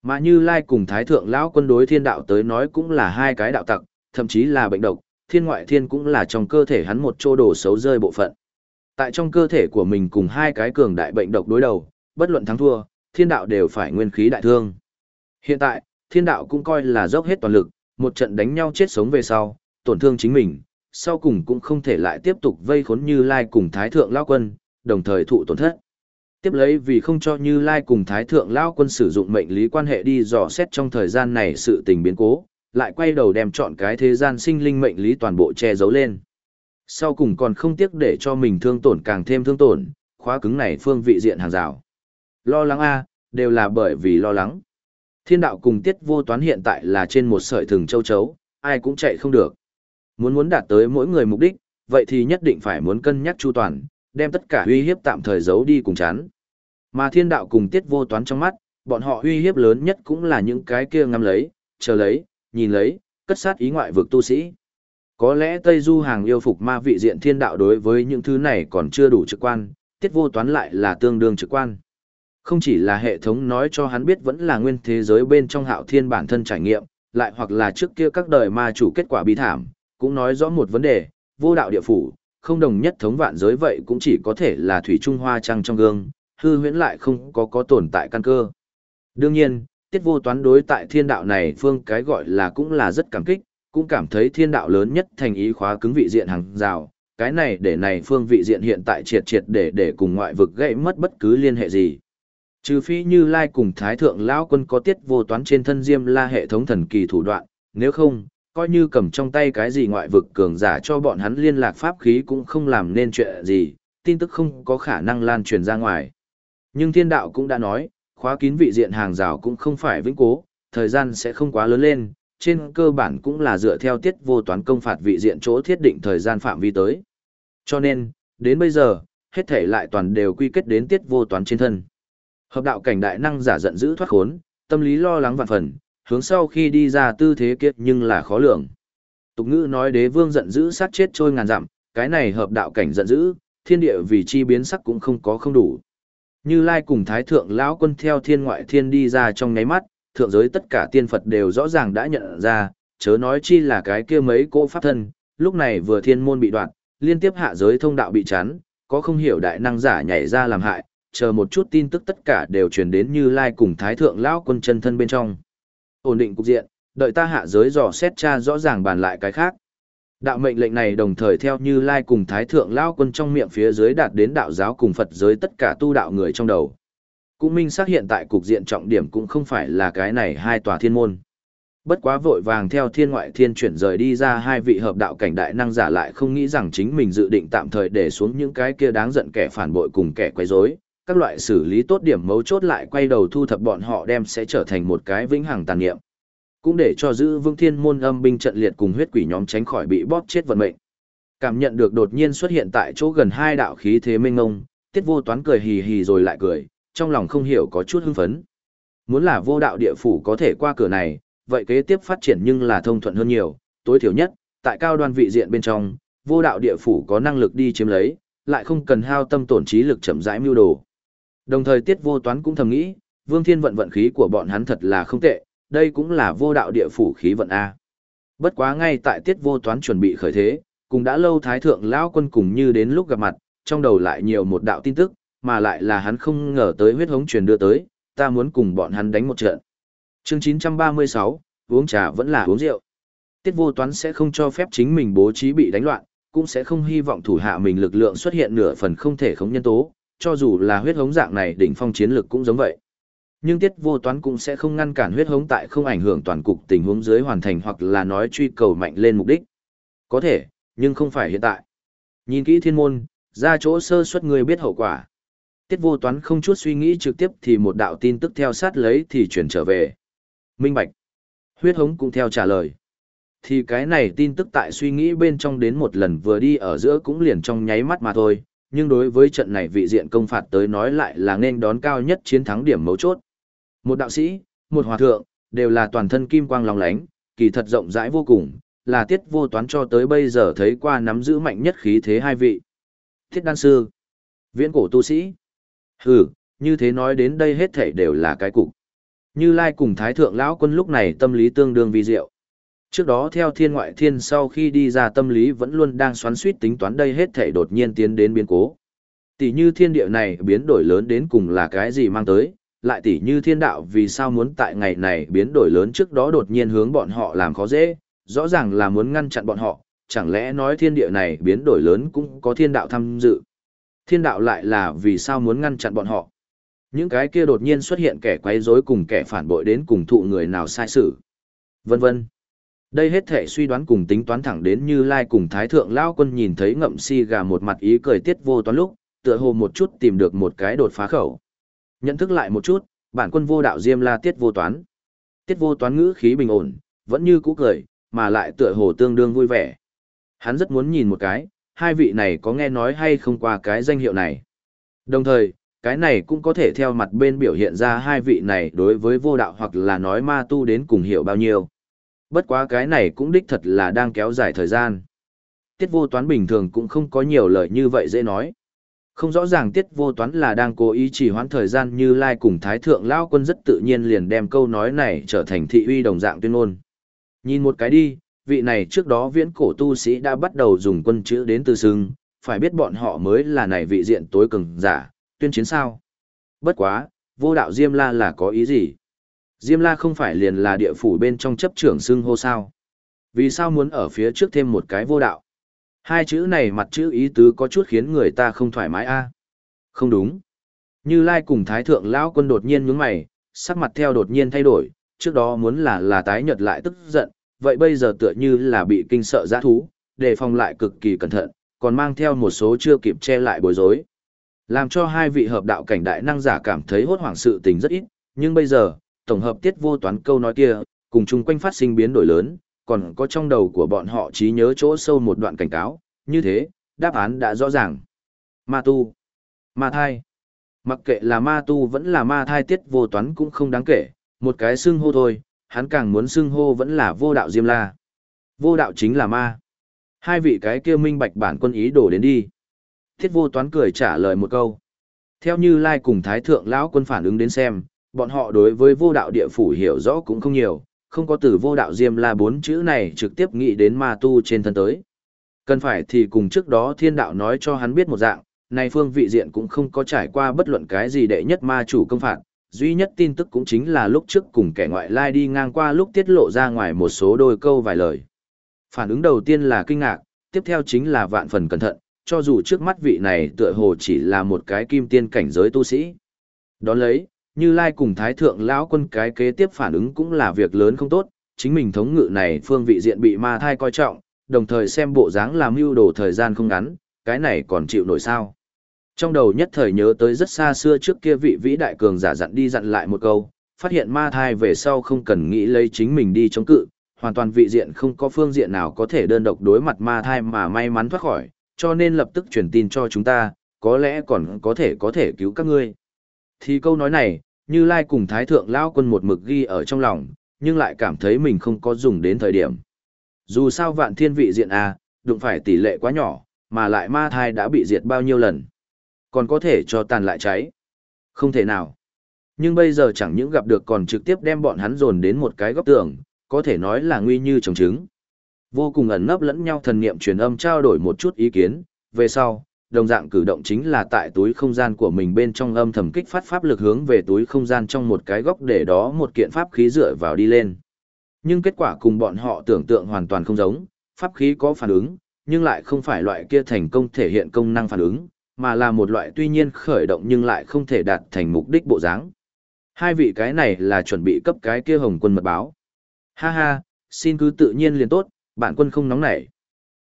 Mà như Lai cùng Thái Thượng Lão Quân đối thiên đạo tới nói cũng là hai cái đạo tặc, thậm chí là bệnh độc, thiên ngoại thiên cũng là trong cơ thể hắn một chỗ đồ xấu rơi bộ phận. Tại trong cơ thể của mình cùng hai cái cường đại bệnh độc đối đầu, bất luận thắng thua, thiên đạo đều phải nguyên khí đại thương. Hiện tại, thiên đạo cũng coi là dốc hết toàn lực, một trận đánh nhau chết sống về sau, tổn thương chính mình, sau cùng cũng không thể lại tiếp tục vây khốn Như Lai cùng Thái Thượng Lao Quân, đồng thời thụ tổn thất. Tiếp lấy vì không cho Như Lai cùng Thái Thượng Lao Quân sử dụng mệnh lý quan hệ đi dò xét trong thời gian này sự tình biến cố, lại quay đầu đem chọn cái thế gian sinh linh mệnh lý toàn bộ che giấu lên. Sau cùng còn không tiếc để cho mình thương tổn càng thêm thương tổn, khóa cứng này phương vị diện hàng rào. Lo lắng a, đều là bởi vì lo lắng. Thiên đạo cùng tiết vô toán hiện tại là trên một sợi thừng châu chấu, ai cũng chạy không được. Muốn muốn đạt tới mỗi người mục đích, vậy thì nhất định phải muốn cân nhắc chu toàn, đem tất cả uy hiếp tạm thời giấu đi cùng chán. Mà thiên đạo cùng tiết vô toán trong mắt, bọn họ uy hiếp lớn nhất cũng là những cái kia ngắm lấy, chờ lấy, nhìn lấy, cất sát ý ngoại vực tu sĩ. Có lẽ Tây Du hàng yêu phục ma vị diện thiên đạo đối với những thứ này còn chưa đủ trực quan, tiết vô toán lại là tương đương trực quan. Không chỉ là hệ thống nói cho hắn biết vẫn là nguyên thế giới bên trong hạo thiên bản thân trải nghiệm, lại hoặc là trước kia các đời ma chủ kết quả bi thảm, cũng nói rõ một vấn đề, vô đạo địa phủ, không đồng nhất thống vạn giới vậy cũng chỉ có thể là thủy trung hoa trăng trong gương, hư huyễn lại không có có tồn tại căn cơ. Đương nhiên, tiết vô toán đối tại thiên đạo này phương cái gọi là cũng là rất cảm kích, cũng cảm thấy thiên đạo lớn nhất thành ý khóa cứng vị diện hàng rào, cái này để này phương vị diện hiện tại triệt triệt để để cùng ngoại vực gãy mất bất cứ liên hệ gì. Trừ phi như Lai cùng Thái Thượng Lão Quân có tiết vô toán trên thân diêm la hệ thống thần kỳ thủ đoạn, nếu không, coi như cầm trong tay cái gì ngoại vực cường giả cho bọn hắn liên lạc pháp khí cũng không làm nên chuyện gì, tin tức không có khả năng lan truyền ra ngoài. Nhưng thiên đạo cũng đã nói, khóa kín vị diện hàng rào cũng không phải vĩnh cố, thời gian sẽ không quá lớn lên, trên cơ bản cũng là dựa theo tiết vô toán công phạt vị diện chỗ thiết định thời gian phạm vi tới. Cho nên, đến bây giờ, hết thể lại toàn đều quy kết đến tiết vô toán trên thân. Hợp đạo cảnh đại năng giả giận dữ thoát khốn, tâm lý lo lắng vạn phần, hướng sau khi đi ra tư thế kiệt nhưng là khó lường. Tục ngữ nói đế vương giận dữ sát chết trôi ngàn dặm, cái này hợp đạo cảnh giận dữ, thiên địa vì chi biến sắc cũng không có không đủ. Như Lai cùng Thái Thượng lão quân theo thiên ngoại thiên đi ra trong nháy mắt, thượng giới tất cả tiên Phật đều rõ ràng đã nhận ra, chớ nói chi là cái kia mấy cỗ pháp thân, lúc này vừa thiên môn bị đoạn, liên tiếp hạ giới thông đạo bị chắn, có không hiểu đại năng giả nhảy ra làm hại, chờ một chút tin tức tất cả đều truyền đến Như Lai cùng Thái Thượng lão quân chân thân bên trong. Ổn định cục diện, đợi ta hạ giới dò xét tra rõ ràng bàn lại cái khác. Đạo mệnh lệnh này đồng thời theo Như Lai cùng Thái Thượng lao quân trong miệng phía dưới đạt đến đạo giáo cùng Phật giới tất cả tu đạo người trong đầu. Cũng minh xác hiện tại cục diện trọng điểm cũng không phải là cái này hai tòa thiên môn. Bất quá vội vàng theo thiên ngoại thiên chuyển rời đi ra hai vị hợp đạo cảnh đại năng giả lại không nghĩ rằng chính mình dự định tạm thời để xuống những cái kia đáng giận kẻ phản bội cùng kẻ quấy rối, các loại xử lý tốt điểm mấu chốt lại quay đầu thu thập bọn họ đem sẽ trở thành một cái vĩnh hằng tàn niệm. Cũng để cho giữ vương thiên môn âm binh trận liệt cùng huyết quỷ nhóm tránh khỏi bị bóp chết vận mệnh. Cảm nhận được đột nhiên xuất hiện tại chỗ gần hai đạo khí thế mênh ngông, tiết vô toán cười hì hì rồi lại cười, trong lòng không hiểu có chút hưng phấn. muốn là vô đạo địa phủ có thể qua cửa này, vậy kế tiếp phát triển nhưng là thông thuận hơn nhiều, tối thiểu nhất, tại cao đoan vị diện bên trong, vô đạo địa phủ có năng lực đi chiếm lấy, lại không cần hao tâm tổn trí lực chậm rãi mưu đồ. Đồng thời tiết vô toán cũng thầm nghĩ, vương thiên vận vận khí của bọn hắn thật là không tệ, đây cũng là vô đạo địa phủ khí vận A. Bất quá ngay tại tiết vô toán chuẩn bị khởi thế, cùng đã lâu thái thượng lão quân cùng như đến lúc gặp mặt, trong đầu lại nhiều một đạo tin tức, mà lại là hắn không ngờ tới huyết hống truyền đưa tới, ta muốn cùng bọn hắn đánh một trận. Chương 936, uống trà vẫn là uống rượu. Tiết vô toán sẽ không cho phép chính mình bố trí bị đánh loạn, cũng sẽ không hy vọng thủ hạ mình lực lượng xuất hiện nửa phần không thể khống nhân tố, cho dù là huyết hống dạng này đỉnh phong chiến lực cũng giống vậy. Nhưng tiết vô toán cũng sẽ không ngăn cản huyết hống tại không ảnh hưởng toàn cục tình huống dưới hoàn thành hoặc là nói truy cầu mạnh lên mục đích. Có thể, nhưng không phải hiện tại. Nhìn kỹ thiên môn, ra chỗ sơ suất người biết hậu quả. Tiết vô toán không chút suy nghĩ trực tiếp thì một đạo tin tức theo sát lấy thì chuyển trở về. Minh Bạch. Huyết hống cũng theo trả lời. Thì cái này tin tức tại suy nghĩ bên trong đến một lần vừa đi ở giữa cũng liền trong nháy mắt mà thôi, nhưng đối với trận này vị diện công phạt tới nói lại là nên đón cao nhất chiến thắng điểm mấu chốt. Một đạo sĩ, một hòa thượng, đều là toàn thân kim quang long lánh, kỳ thật rộng rãi vô cùng, là tiết vô toán cho tới bây giờ thấy qua nắm giữ mạnh nhất khí thế hai vị. Thiết đan sư, viễn cổ tu sĩ. Hừ, như thế nói đến đây hết thảy đều là cái cục. Như Lai cùng Thái Thượng Lão Quân lúc này tâm lý tương đương vi diệu. Trước đó theo thiên ngoại thiên sau khi đi ra tâm lý vẫn luôn đang xoắn suýt tính toán đây hết thảy đột nhiên tiến đến biến cố. Tỷ như thiên địa này biến đổi lớn đến cùng là cái gì mang tới, lại tỷ như thiên đạo vì sao muốn tại ngày này biến đổi lớn trước đó đột nhiên hướng bọn họ làm khó dễ, rõ ràng là muốn ngăn chặn bọn họ, chẳng lẽ nói thiên địa này biến đổi lớn cũng có thiên đạo tham dự. Thiên đạo lại là vì sao muốn ngăn chặn bọn họ. Những cái kia đột nhiên xuất hiện kẻ quấy rối cùng kẻ phản bội đến cùng thụ người nào sai xử. Vân vân. Đây hết thể suy đoán cùng tính toán thẳng đến như Lai cùng Thái Thượng Lao Quân nhìn thấy ngậm si gà một mặt ý cười tiết vô toán lúc, tựa hồ một chút tìm được một cái đột phá khẩu. Nhận thức lại một chút, bản quân vô đạo diêm la tiết vô toán. Tiết vô toán ngữ khí bình ổn, vẫn như cũ cười, mà lại tựa hồ tương đương vui vẻ. Hắn rất muốn nhìn một cái, hai vị này có nghe nói hay không qua cái danh hiệu này. Đồng thời, cái này cũng có thể theo mặt bên biểu hiện ra hai vị này đối với vô đạo hoặc là nói ma tu đến cùng hiểu bao nhiêu. Bất quá cái này cũng đích thật là đang kéo dài thời gian. Tiết vô toán bình thường cũng không có nhiều lời như vậy dễ nói. Không rõ ràng tiết vô toán là đang cố ý chỉ hoãn thời gian như lai cùng thái thượng lao quân rất tự nhiên liền đem câu nói này trở thành thị uy đồng dạng tuyên ngôn. Nhìn một cái đi, vị này trước đó viễn cổ tu sĩ đã bắt đầu dùng quân chữ đến từ xưng, phải biết bọn họ mới là này vị diện tối cường giả, tuyên chiến sao. Bất quá, vô đạo Diêm La là có ý gì? Diêm La không phải liền là địa phủ bên trong chấp trưởng xưng hô sao? Vì sao muốn ở phía trước thêm một cái vô đạo? Hai chữ này mặt chữ ý tứ có chút khiến người ta không thoải mái a. À? Không đúng. Như Lai cùng Thái Thượng Lão quân đột nhiên nhướng mày, sắc mặt theo đột nhiên thay đổi, trước đó muốn là là tái nhật lại tức giận, vậy bây giờ tựa như là bị kinh sợ giã thú, đề phòng lại cực kỳ cẩn thận, còn mang theo một số chưa kịp che lại bối rối. Làm cho hai vị hợp đạo cảnh đại năng giả cảm thấy hốt hoảng sự tình rất ít, nhưng bây giờ, tổng hợp tiết vô toán câu nói kia, cùng chung quanh phát sinh biến đổi lớn, còn có trong đầu của bọn họ trí nhớ chỗ sâu một đoạn cảnh cáo, như thế, đáp án đã rõ ràng. Ma tu, ma thai. Mặc kệ là ma tu vẫn là ma thai tiết vô toán cũng không đáng kể, một cái xưng hô thôi, hắn càng muốn xưng hô vẫn là vô đạo diêm la. Vô đạo chính là ma. Hai vị cái kia minh bạch bản quân ý đổ đến đi. Thiết vô toán cười trả lời một câu. Theo như Lai cùng Thái Thượng lão quân phản ứng đến xem, bọn họ đối với vô đạo địa phủ hiểu rõ cũng không nhiều, không có từ vô đạo diêm la bốn chữ này trực tiếp nghĩ đến ma tu trên thân tới. Cần phải thì cùng trước đó thiên đạo nói cho hắn biết một dạng, này phương vị diện cũng không có trải qua bất luận cái gì đệ nhất ma chủ công phạt, duy nhất tin tức cũng chính là lúc trước cùng kẻ ngoại lai đi ngang qua lúc tiết lộ ra ngoài một số đôi câu vài lời. Phản ứng đầu tiên là kinh ngạc, tiếp theo chính là vạn phần cẩn thận, cho dù trước mắt vị này tựa hồ chỉ là một cái kim tiên cảnh giới tu sĩ. Đón lấy, như Lai cùng Thái Thượng lão quân cái kế tiếp phản ứng cũng là việc lớn không tốt, chính mình thống ngự này phương vị diện bị ma thai coi trọng, đồng thời xem bộ dáng làm mưu đồ thời gian không ngắn, cái này còn chịu nổi sao. Trong đầu nhất thời nhớ tới rất xa xưa trước kia vị vĩ đại cường giả dặn đi dặn lại một câu, phát hiện ma thai về sau không cần nghĩ lấy chính mình đi chống cự, hoàn toàn vị diện không có phương diện nào có thể đơn độc đối mặt ma thai mà may mắn thoát khỏi, cho nên lập tức truyền tin cho chúng ta, có lẽ còn có thể có thể cứu các ngươi. Thì câu nói này, như Lai cùng Thái Thượng Lao Quân một mực ghi ở trong lòng, nhưng lại cảm thấy mình không có dùng đến thời điểm. Dù sao vạn thiên vị diện A, đụng phải tỷ lệ quá nhỏ, mà lại ma thai đã bị diệt bao nhiêu lần. Còn có thể cho tàn lại cháy. Không thể nào. Nhưng bây giờ chẳng những gặp được còn trực tiếp đem bọn hắn dồn đến một cái góc tường, có thể nói là nguy như trồng trứng. Vô cùng ẩn nấp lẫn nhau thần niệm truyền âm trao đổi một chút ý kiến, về sau, đồng dạng cử động chính là tại túi không gian của mình bên trong âm thầm kích phát pháp lực hướng về túi không gian trong một cái góc để đó một kiện pháp khí dựa vào đi lên. Nhưng kết quả cùng bọn họ tưởng tượng hoàn toàn không giống, pháp khí có phản ứng, nhưng lại không phải loại kia thành công thể hiện công năng phản ứng, mà là một loại tuy nhiên khởi động nhưng lại không thể đạt thành mục đích bộ dáng. Hai vị cái này là chuẩn bị cấp cái kia hồng quân mật báo. Ha ha, xin cứ tự nhiên liền tốt, bản quân không nóng nảy.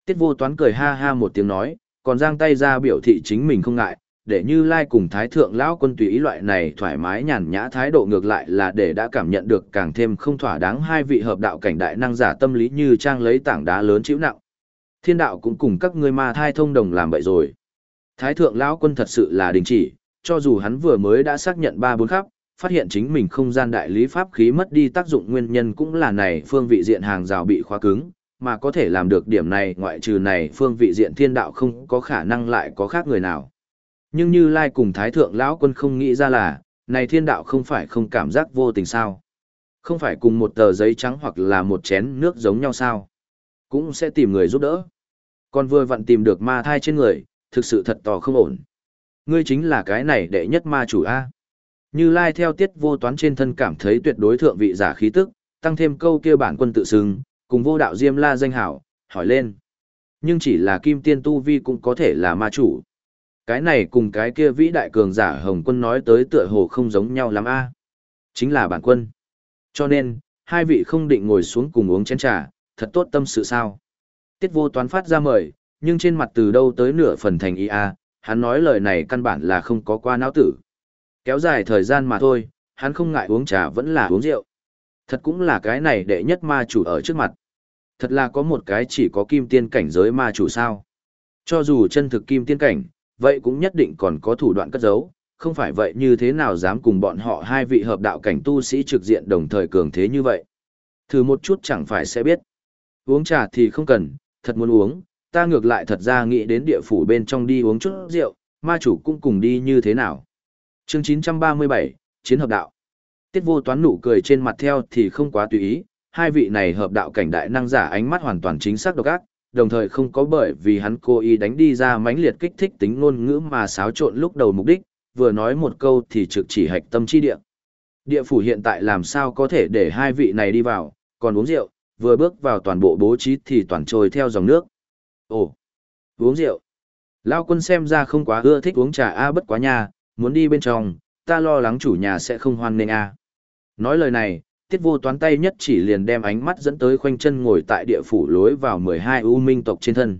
Tiết vô toán cười ha ha một tiếng nói, còn giang tay ra biểu thị chính mình không ngại, để như lai cùng thái thượng lão quân tùy ý loại này thoải mái nhàn nhã thái độ ngược lại là để đã cảm nhận được càng thêm không thỏa đáng hai vị hợp đạo cảnh đại năng giả tâm lý như trang lấy tảng đá lớn chịu nặng. Thiên đạo cũng cùng các ngươi ma thai thông đồng làm vậy rồi. Thái thượng lão quân thật sự là đình chỉ, cho dù hắn vừa mới đã xác nhận ba bốn khắp, phát hiện chính mình không gian đại lý pháp khí mất đi tác dụng nguyên nhân cũng là này phương vị diện hàng rào bị khóa cứng, mà có thể làm được điểm này ngoại trừ này phương vị diện thiên đạo không có khả năng lại có khác người nào. Nhưng như Lai cùng Thái Thượng Lão Quân không nghĩ ra là, này thiên đạo không phải không cảm giác vô tình sao. Không phải cùng một tờ giấy trắng hoặc là một chén nước giống nhau sao. Cũng sẽ tìm người giúp đỡ. Còn vừa vặn tìm được ma thai trên người, thực sự thật tò không ổn. Ngươi chính là cái này đệ nhất ma chủ A. Như Lai theo tiết vô toán trên thân cảm thấy tuyệt đối thượng vị giả khí tức, tăng thêm câu kia bản quân tự xưng, cùng vô đạo Diêm La danh hảo, hỏi lên. Nhưng chỉ là kim tiên tu vi cũng có thể là ma chủ. Cái này cùng cái kia vĩ đại cường giả Hồng quân nói tới tựa hồ không giống nhau lắm a Chính là bản quân. Cho nên, hai vị không định ngồi xuống cùng uống chén trà, thật tốt tâm sự sao. Tiết vô toán phát ra mời, nhưng trên mặt từ đâu tới nửa phần thành ý a hắn nói lời này căn bản là không có qua não tử. Kéo dài thời gian mà thôi, hắn không ngại uống trà vẫn là uống rượu. Thật cũng là cái này đệ nhất ma chủ ở trước mặt. Thật là có một cái chỉ có kim tiên cảnh giới ma chủ sao. Cho dù chân thực kim tiên cảnh, vậy cũng nhất định còn có thủ đoạn cất giấu, không phải vậy như thế nào dám cùng bọn họ hai vị hợp đạo cảnh tu sĩ trực diện đồng thời cường thế như vậy. Thử một chút chẳng phải sẽ biết. Uống trà thì không cần, thật muốn uống, ta ngược lại thật ra nghĩ đến địa phủ bên trong đi uống chút rượu, ma chủ cũng cùng đi như thế nào. Chương 937, Chiến hợp đạo. Tiết vô toán nụ cười trên mặt theo thì không quá tùy ý, hai vị này hợp đạo cảnh đại năng giả ánh mắt hoàn toàn chính xác độc ác, đồng thời không có bởi vì hắn cố ý đánh đi ra mãnh liệt kích thích tính ngôn ngữ mà xáo trộn lúc đầu mục đích, vừa nói một câu thì trực chỉ hạch tâm chi địa. Địa phủ hiện tại làm sao có thể để hai vị này đi vào, còn uống rượu, vừa bước vào toàn bộ bố trí thì toàn trôi theo dòng nước. Ồ, uống rượu. Lao quân xem ra không quá ưa thích uống trà A bất quá nha, muốn đi bên trong, ta lo lắng chủ nhà sẽ không hoan nghênh A. Nói lời này, tiết vô toán tay nhất chỉ liền đem ánh mắt dẫn tới khoanh chân ngồi tại địa phủ lối vào mười hai u minh tộc trên thân.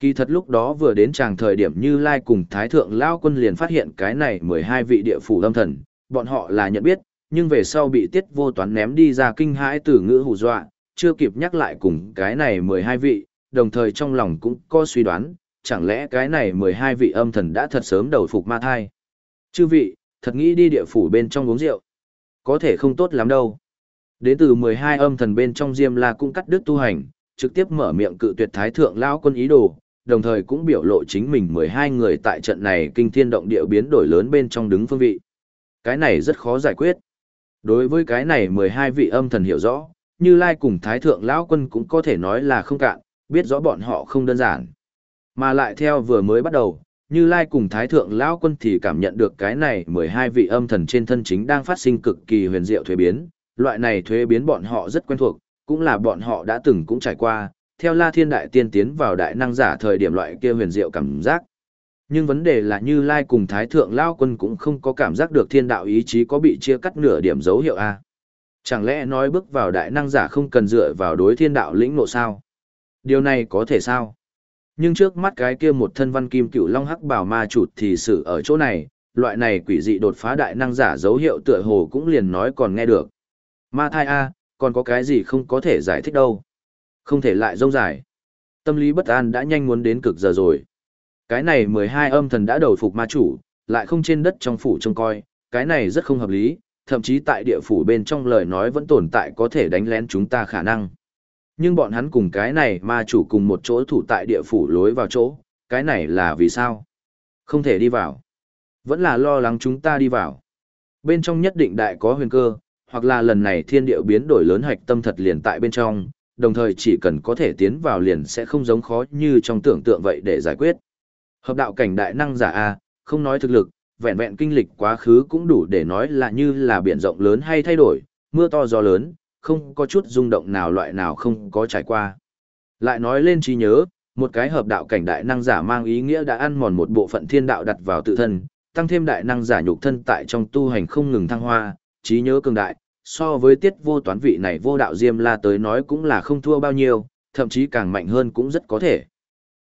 Kỳ thật lúc đó vừa đến tràng thời điểm như Lai cùng Thái Thượng Lao quân liền phát hiện cái này mười hai vị địa phủ lâm thần, bọn họ là nhận biết, nhưng về sau bị tiết vô toán ném đi ra kinh hãi từ ngữ hù dọa, chưa kịp nhắc lại cùng cái này mười hai vị, đồng thời trong lòng cũng có suy đoán, chẳng lẽ cái này mười hai vị âm thần đã thật sớm đầu phục ma thai. Chư vị, thật nghĩ đi địa phủ bên trong uống rượu. Có thể không tốt lắm đâu. Đến từ 12 âm thần bên trong Diêm La cũng cắt đứt tu hành, trực tiếp mở miệng cự tuyệt thái thượng lão quân ý đồ, đồng thời cũng biểu lộ chính mình 12 người tại trận này kinh thiên động địa biến đổi lớn bên trong đứng phương vị. Cái này rất khó giải quyết. Đối với cái này 12 vị âm thần hiểu rõ, Như Lai cùng thái thượng lão quân cũng có thể nói là không cạn, biết rõ bọn họ không đơn giản. Mà lại theo vừa mới bắt đầu, Như Lai cùng Thái Thượng Lão Quân thì cảm nhận được cái này 12 vị âm thần trên thân chính đang phát sinh cực kỳ huyền diệu thuế biến, loại này thuế biến bọn họ rất quen thuộc, cũng là bọn họ đã từng cũng trải qua, theo La Thiên Đại Tiên tiến vào đại năng giả thời điểm loại kia huyền diệu cảm giác. Nhưng vấn đề là Như Lai cùng Thái Thượng Lao Quân cũng không có cảm giác được thiên đạo ý chí có bị chia cắt nửa điểm dấu hiệu A. Chẳng lẽ nói bước vào đại năng giả không cần dựa vào đối thiên đạo lĩnh nộ sao? Điều này có thể sao? Nhưng trước mắt cái kia một thân văn kim cựu long hắc bảo ma chụt thì sự ở chỗ này, loại này quỷ dị đột phá đại năng giả dấu hiệu tựa hồ cũng liền nói còn nghe được. Ma thai A, còn có cái gì không có thể giải thích đâu. Không thể lại rông dài. Tâm lý bất an đã nhanh muốn đến cực giờ rồi. Cái này mười hai âm thần đã đầu phục ma chủ, lại không trên đất trong phủ trông coi, cái này rất không hợp lý, thậm chí tại địa phủ bên trong lời nói vẫn tồn tại có thể đánh lén chúng ta khả năng. Nhưng bọn hắn cùng cái này ma chủ cùng một chỗ thủ tại địa phủ lối vào chỗ, cái này là vì sao? Không thể đi vào. Vẫn là lo lắng chúng ta đi vào. Bên trong nhất định đại có huyền cơ, hoặc là lần này thiên địa biến đổi lớn hạch tâm thật liền tại bên trong, đồng thời chỉ cần có thể tiến vào liền sẽ không giống khó như trong tưởng tượng vậy để giải quyết. Hợp đạo cảnh đại năng giả A, không nói thực lực, vẹn vẹn kinh lịch quá khứ cũng đủ để nói là như là biển rộng lớn hay thay đổi, mưa to gió lớn, không có chút rung động nào loại nào không có trải qua. Lại nói lên trí nhớ, một cái hợp đạo cảnh đại năng giả mang ý nghĩa đã ăn mòn một bộ phận thiên đạo đặt vào tự thân, tăng thêm đại năng giả nhục thân tại trong tu hành không ngừng thăng hoa, trí nhớ cường đại, so với tiết vô toán vị này vô đạo diêm la tới nói cũng là không thua bao nhiêu, thậm chí càng mạnh hơn cũng rất có thể.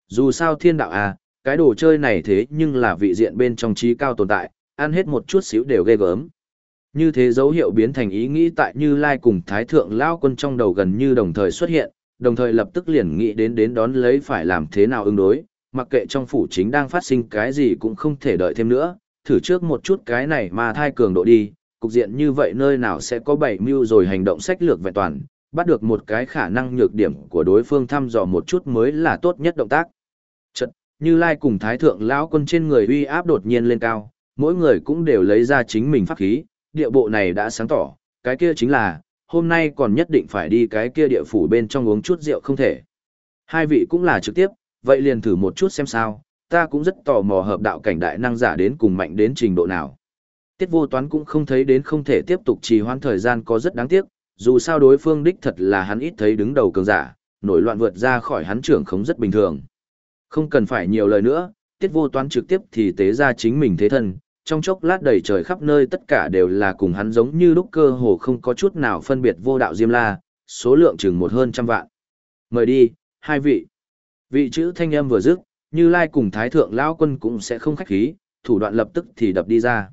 Dù sao thiên đạo à, cái đồ chơi này thế nhưng là vị diện bên trong trí cao tồn tại, ăn hết một chút xíu đều ghê gớm. Như thế dấu hiệu biến thành ý nghĩ tại Như Lai cùng Thái Thượng Lao quân trong đầu gần như đồng thời xuất hiện, đồng thời lập tức liền nghĩ đến đến đón lấy phải làm thế nào ứng đối, mặc kệ trong phủ chính đang phát sinh cái gì cũng không thể đợi thêm nữa, thử trước một chút cái này mà thai cường độ đi, cục diện như vậy nơi nào sẽ có bảy mưu rồi hành động sách lược vẹn toàn, bắt được một cái khả năng nhược điểm của đối phương thăm dò một chút mới là tốt nhất động tác. Chật, như Lai cùng Thái Thượng lão quân trên người uy áp đột nhiên lên cao, mỗi người cũng đều lấy ra chính mình pháp khí, địa bộ này đã sáng tỏ, cái kia chính là, hôm nay còn nhất định phải đi cái kia địa phủ bên trong uống chút rượu không thể. Hai vị cũng là trực tiếp, vậy liền thử một chút xem sao, ta cũng rất tò mò hợp đạo cảnh đại năng giả đến cùng mạnh đến trình độ nào. Tiết vô toán cũng không thấy đến không thể tiếp tục trì hoãn thời gian có rất đáng tiếc, dù sao đối phương đích thật là hắn ít thấy đứng đầu cường giả, nổi loạn vượt ra khỏi hắn trưởng không rất bình thường. Không cần phải nhiều lời nữa, tiết vô toán trực tiếp thì tế ra chính mình thế thân, trong chốc lát đầy trời khắp nơi tất cả đều là cùng hắn giống như lúc cơ hồ không có chút nào phân biệt vô đạo diêm la, số lượng chừng một hơn trăm vạn. Mời đi, hai vị. Vị chữ thanh âm vừa dứt, như lai cùng thái thượng lão quân cũng sẽ không khách khí, thủ đoạn lập tức thì đập đi ra.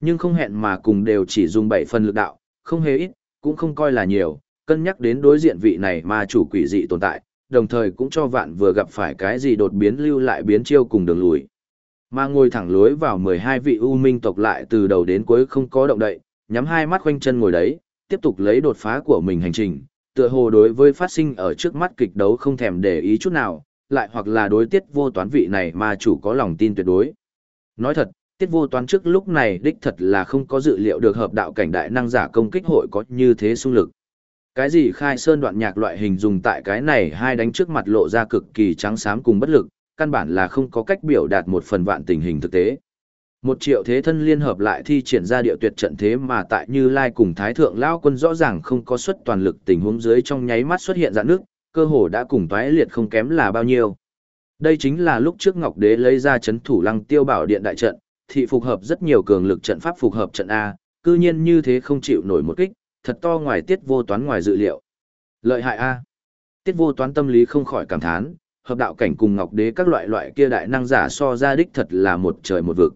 Nhưng không hẹn mà cùng đều chỉ dùng bảy phần lực đạo, không hề ít, cũng không coi là nhiều, cân nhắc đến đối diện vị này mà chủ quỷ dị tồn tại, đồng thời cũng cho vạn vừa gặp phải cái gì đột biến lưu lại biến chiêu cùng đường lùi. Mà ngồi thẳng lối vào 12 vị U Minh tộc lại từ đầu đến cuối không có động đậy, nhắm hai mắt quanh chân ngồi đấy, tiếp tục lấy đột phá của mình hành trình, tựa hồ đối với phát sinh ở trước mắt kịch đấu không thèm để ý chút nào, lại hoặc là đối tiết vô toán vị này mà chủ có lòng tin tuyệt đối. Nói thật, tiết vô toán trước lúc này đích thật là không có dự liệu được hợp đạo cảnh đại năng giả công kích hội có như thế xung lực. Cái gì khai sơn đoạn nhạc loại hình dùng tại cái này hai đánh trước mặt lộ ra cực kỳ trắng xám cùng bất lực, căn bản là không có cách biểu đạt một phần vạn tình hình thực tế. Một triệu thế thân liên hợp lại thi triển ra địa tuyệt trận thế mà tại Như Lai cùng Thái Thượng Lao quân rõ ràng không có suất toàn lực tình huống dưới trong nháy mắt xuất hiện dạn nước, cơ hồ đã cùng toái liệt không kém là bao nhiêu. Đây chính là lúc trước Ngọc Đế lấy ra chấn thủ lăng tiêu bảo điện đại trận, thị phục hợp rất nhiều cường lực trận pháp phục hợp trận A, cư nhiên như thế không chịu nổi một kích, thật to ngoài tiết vô toán ngoài dự liệu. Lợi hại A. Tiết vô toán tâm lý không khỏi cảm thán, hợp đạo cảnh cùng ngọc đế các loại loại kia đại năng giả so ra đích thật là một trời một vực.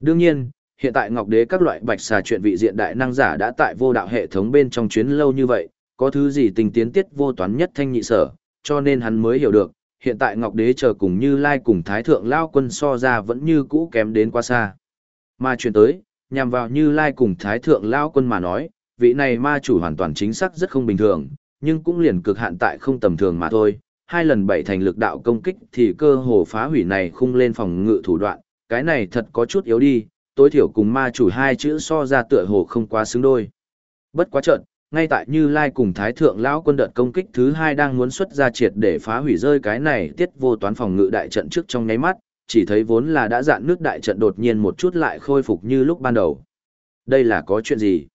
Đương nhiên, hiện tại ngọc đế các loại bạch xà chuyện vị diện đại năng giả đã tại vô đạo hệ thống bên trong chuyến lâu như vậy, có thứ gì tình tiến tiết vô toán nhất thanh nhị sở, cho nên hắn mới hiểu được, hiện tại ngọc đế chờ cùng như lai cùng thái thượng lao quân so ra vẫn như cũ kém đến quá xa. Mà chuyển tới, nhằm vào như lai cùng thái thượng lao quân mà nói, vị này ma chủ hoàn toàn chính xác rất không bình thường, nhưng cũng liền cực hạn tại không tầm thường mà thôi, hai lần bảy thành lực đạo công kích thì cơ hồ phá hủy này khung lên phòng ngự thủ đoạn, cái này thật có chút yếu đi, tối thiểu cùng ma chủ hai chữ so ra tựa hồ không quá xứng đôi. Bất quá trận, ngay tại Như Lai cùng Thái Thượng lão quân đợt công kích thứ hai đang muốn xuất ra triệt để phá hủy rơi cái này tiết vô toán phòng ngự đại trận trước trong nháy mắt, chỉ thấy vốn là đã dạn nước đại trận đột nhiên một chút lại khôi phục như lúc ban đầu. Đây là có chuyện gì?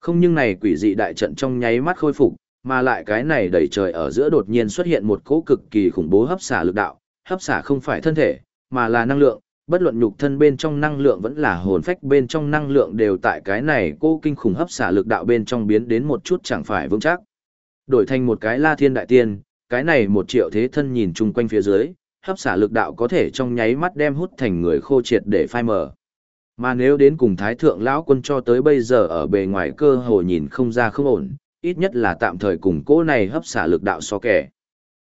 Không nhưng này quỷ dị đại trận trong nháy mắt khôi phục, mà lại cái này đẩy trời ở giữa đột nhiên xuất hiện một cỗ cực kỳ khủng bố hấp xả lực đạo, hấp xả không phải thân thể, mà là năng lượng, bất luận nhục thân bên trong năng lượng vẫn là hồn phách bên trong năng lượng đều tại cái này cô kinh khủng hấp xả lực đạo bên trong biến đến một chút chẳng phải vững chắc. Đổi thành một cái la thiên đại tiên, cái này một triệu thế thân nhìn chung quanh phía dưới, hấp xả lực đạo có thể trong nháy mắt đem hút thành người khô triệt để phai mờ. Mà nếu đến cùng thái thượng lão quân cho tới bây giờ ở bề ngoài cơ hồ nhìn không ra không ổn, ít nhất là tạm thời cùng cô này hấp xả lực đạo so kẻ.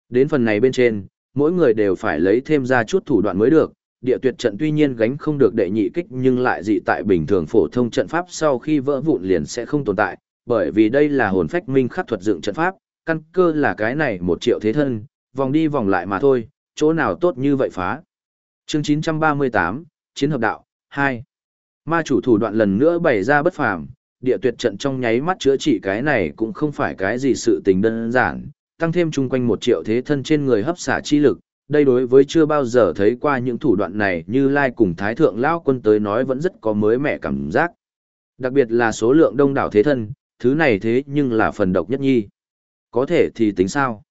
Đến phần này bên trên, mỗi người đều phải lấy thêm ra chút thủ đoạn mới được, địa tuyệt trận tuy nhiên gánh không được đệ nhị kích nhưng lại dị tại bình thường phổ thông trận pháp sau khi vỡ vụn liền sẽ không tồn tại, bởi vì đây là hồn phách minh khắc thuật dựng trận pháp, căn cơ là cái này một triệu thế thân, vòng đi vòng lại mà thôi, chỗ nào tốt như vậy phá. Chương 938, Chiến hợp đạo, 2. Ma chủ thủ đoạn lần nữa bày ra bất phàm, địa tuyệt trận trong nháy mắt chữa trị cái này cũng không phải cái gì sự tình đơn giản, tăng thêm chung quanh một triệu thế thân trên người hấp xả chi lực, đây đối với chưa bao giờ thấy qua những thủ đoạn này như Lai cùng Thái Thượng Lao quân tới nói vẫn rất có mới mẻ cảm giác. Đặc biệt là số lượng đông đảo thế thân, thứ này thế nhưng là phần độc nhất nhi. Có thể thì tính sao?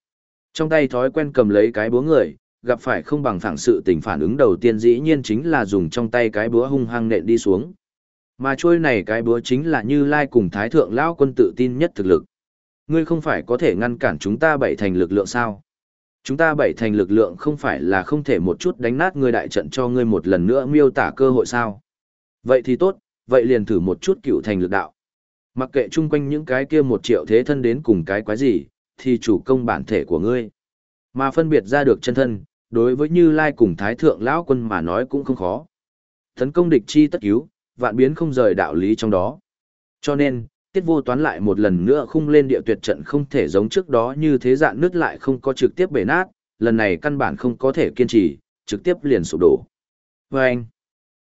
Trong tay thói quen cầm lấy cái búa người, gặp phải không bằng thẳng sự tình phản ứng đầu tiên dĩ nhiên chính là dùng trong tay cái búa hung hăng nện đi xuống. Mà trôi này cái búa chính là như lai cùng thái thượng lão quân tự tin nhất thực lực. Ngươi không phải có thể ngăn cản chúng ta bảy thành lực lượng sao? Chúng ta bảy thành lực lượng không phải là không thể một chút đánh nát ngươi đại trận cho ngươi một lần nữa miêu tả cơ hội sao? Vậy thì tốt, vậy liền thử một chút cựu thành lực đạo. Mặc kệ chung quanh những cái kia một triệu thế thân đến cùng cái quái gì, thì chủ công bản thể của ngươi. Mà phân biệt ra được chân thân, đối với Như Lai cùng Thái Thượng Lão Quân mà nói cũng không khó. Tấn công địch chi tất cứu, vạn biến không rời đạo lý trong đó. Cho nên, tiết vô toán lại một lần nữa khung lên địa tuyệt trận không thể giống trước đó như thế dạng nứt lại không có trực tiếp bể nát, lần này căn bản không có thể kiên trì, trực tiếp liền sụp đổ. Và anh,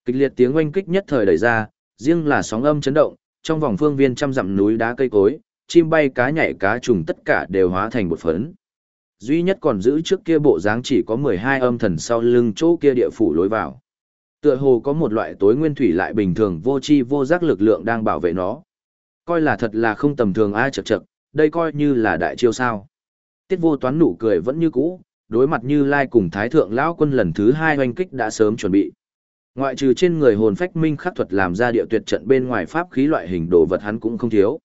kịch liệt tiếng oanh kích nhất thời đẩy ra, riêng là sóng âm chấn động, trong vòng phương viên trăm dặm núi đá cây cối, chim bay cá nhảy cá trùng tất cả đều hóa thành một phấn. Duy nhất còn giữ trước kia bộ dáng chỉ có 12 âm thần sau lưng chỗ kia địa phủ lối vào. Tựa hồ có một loại tối nguyên thủy lại bình thường vô chi vô giác lực lượng đang bảo vệ nó. Coi là thật là không tầm thường ai chật chật, đây coi như là đại chiêu sao. Tiết vô toán nụ cười vẫn như cũ, đối mặt như lai cùng thái thượng lão quân lần thứ hai hoành kích đã sớm chuẩn bị. Ngoại trừ trên người hồn phách minh khắc thuật làm ra địa tuyệt trận bên ngoài pháp khí loại hình đồ vật hắn cũng không thiếu.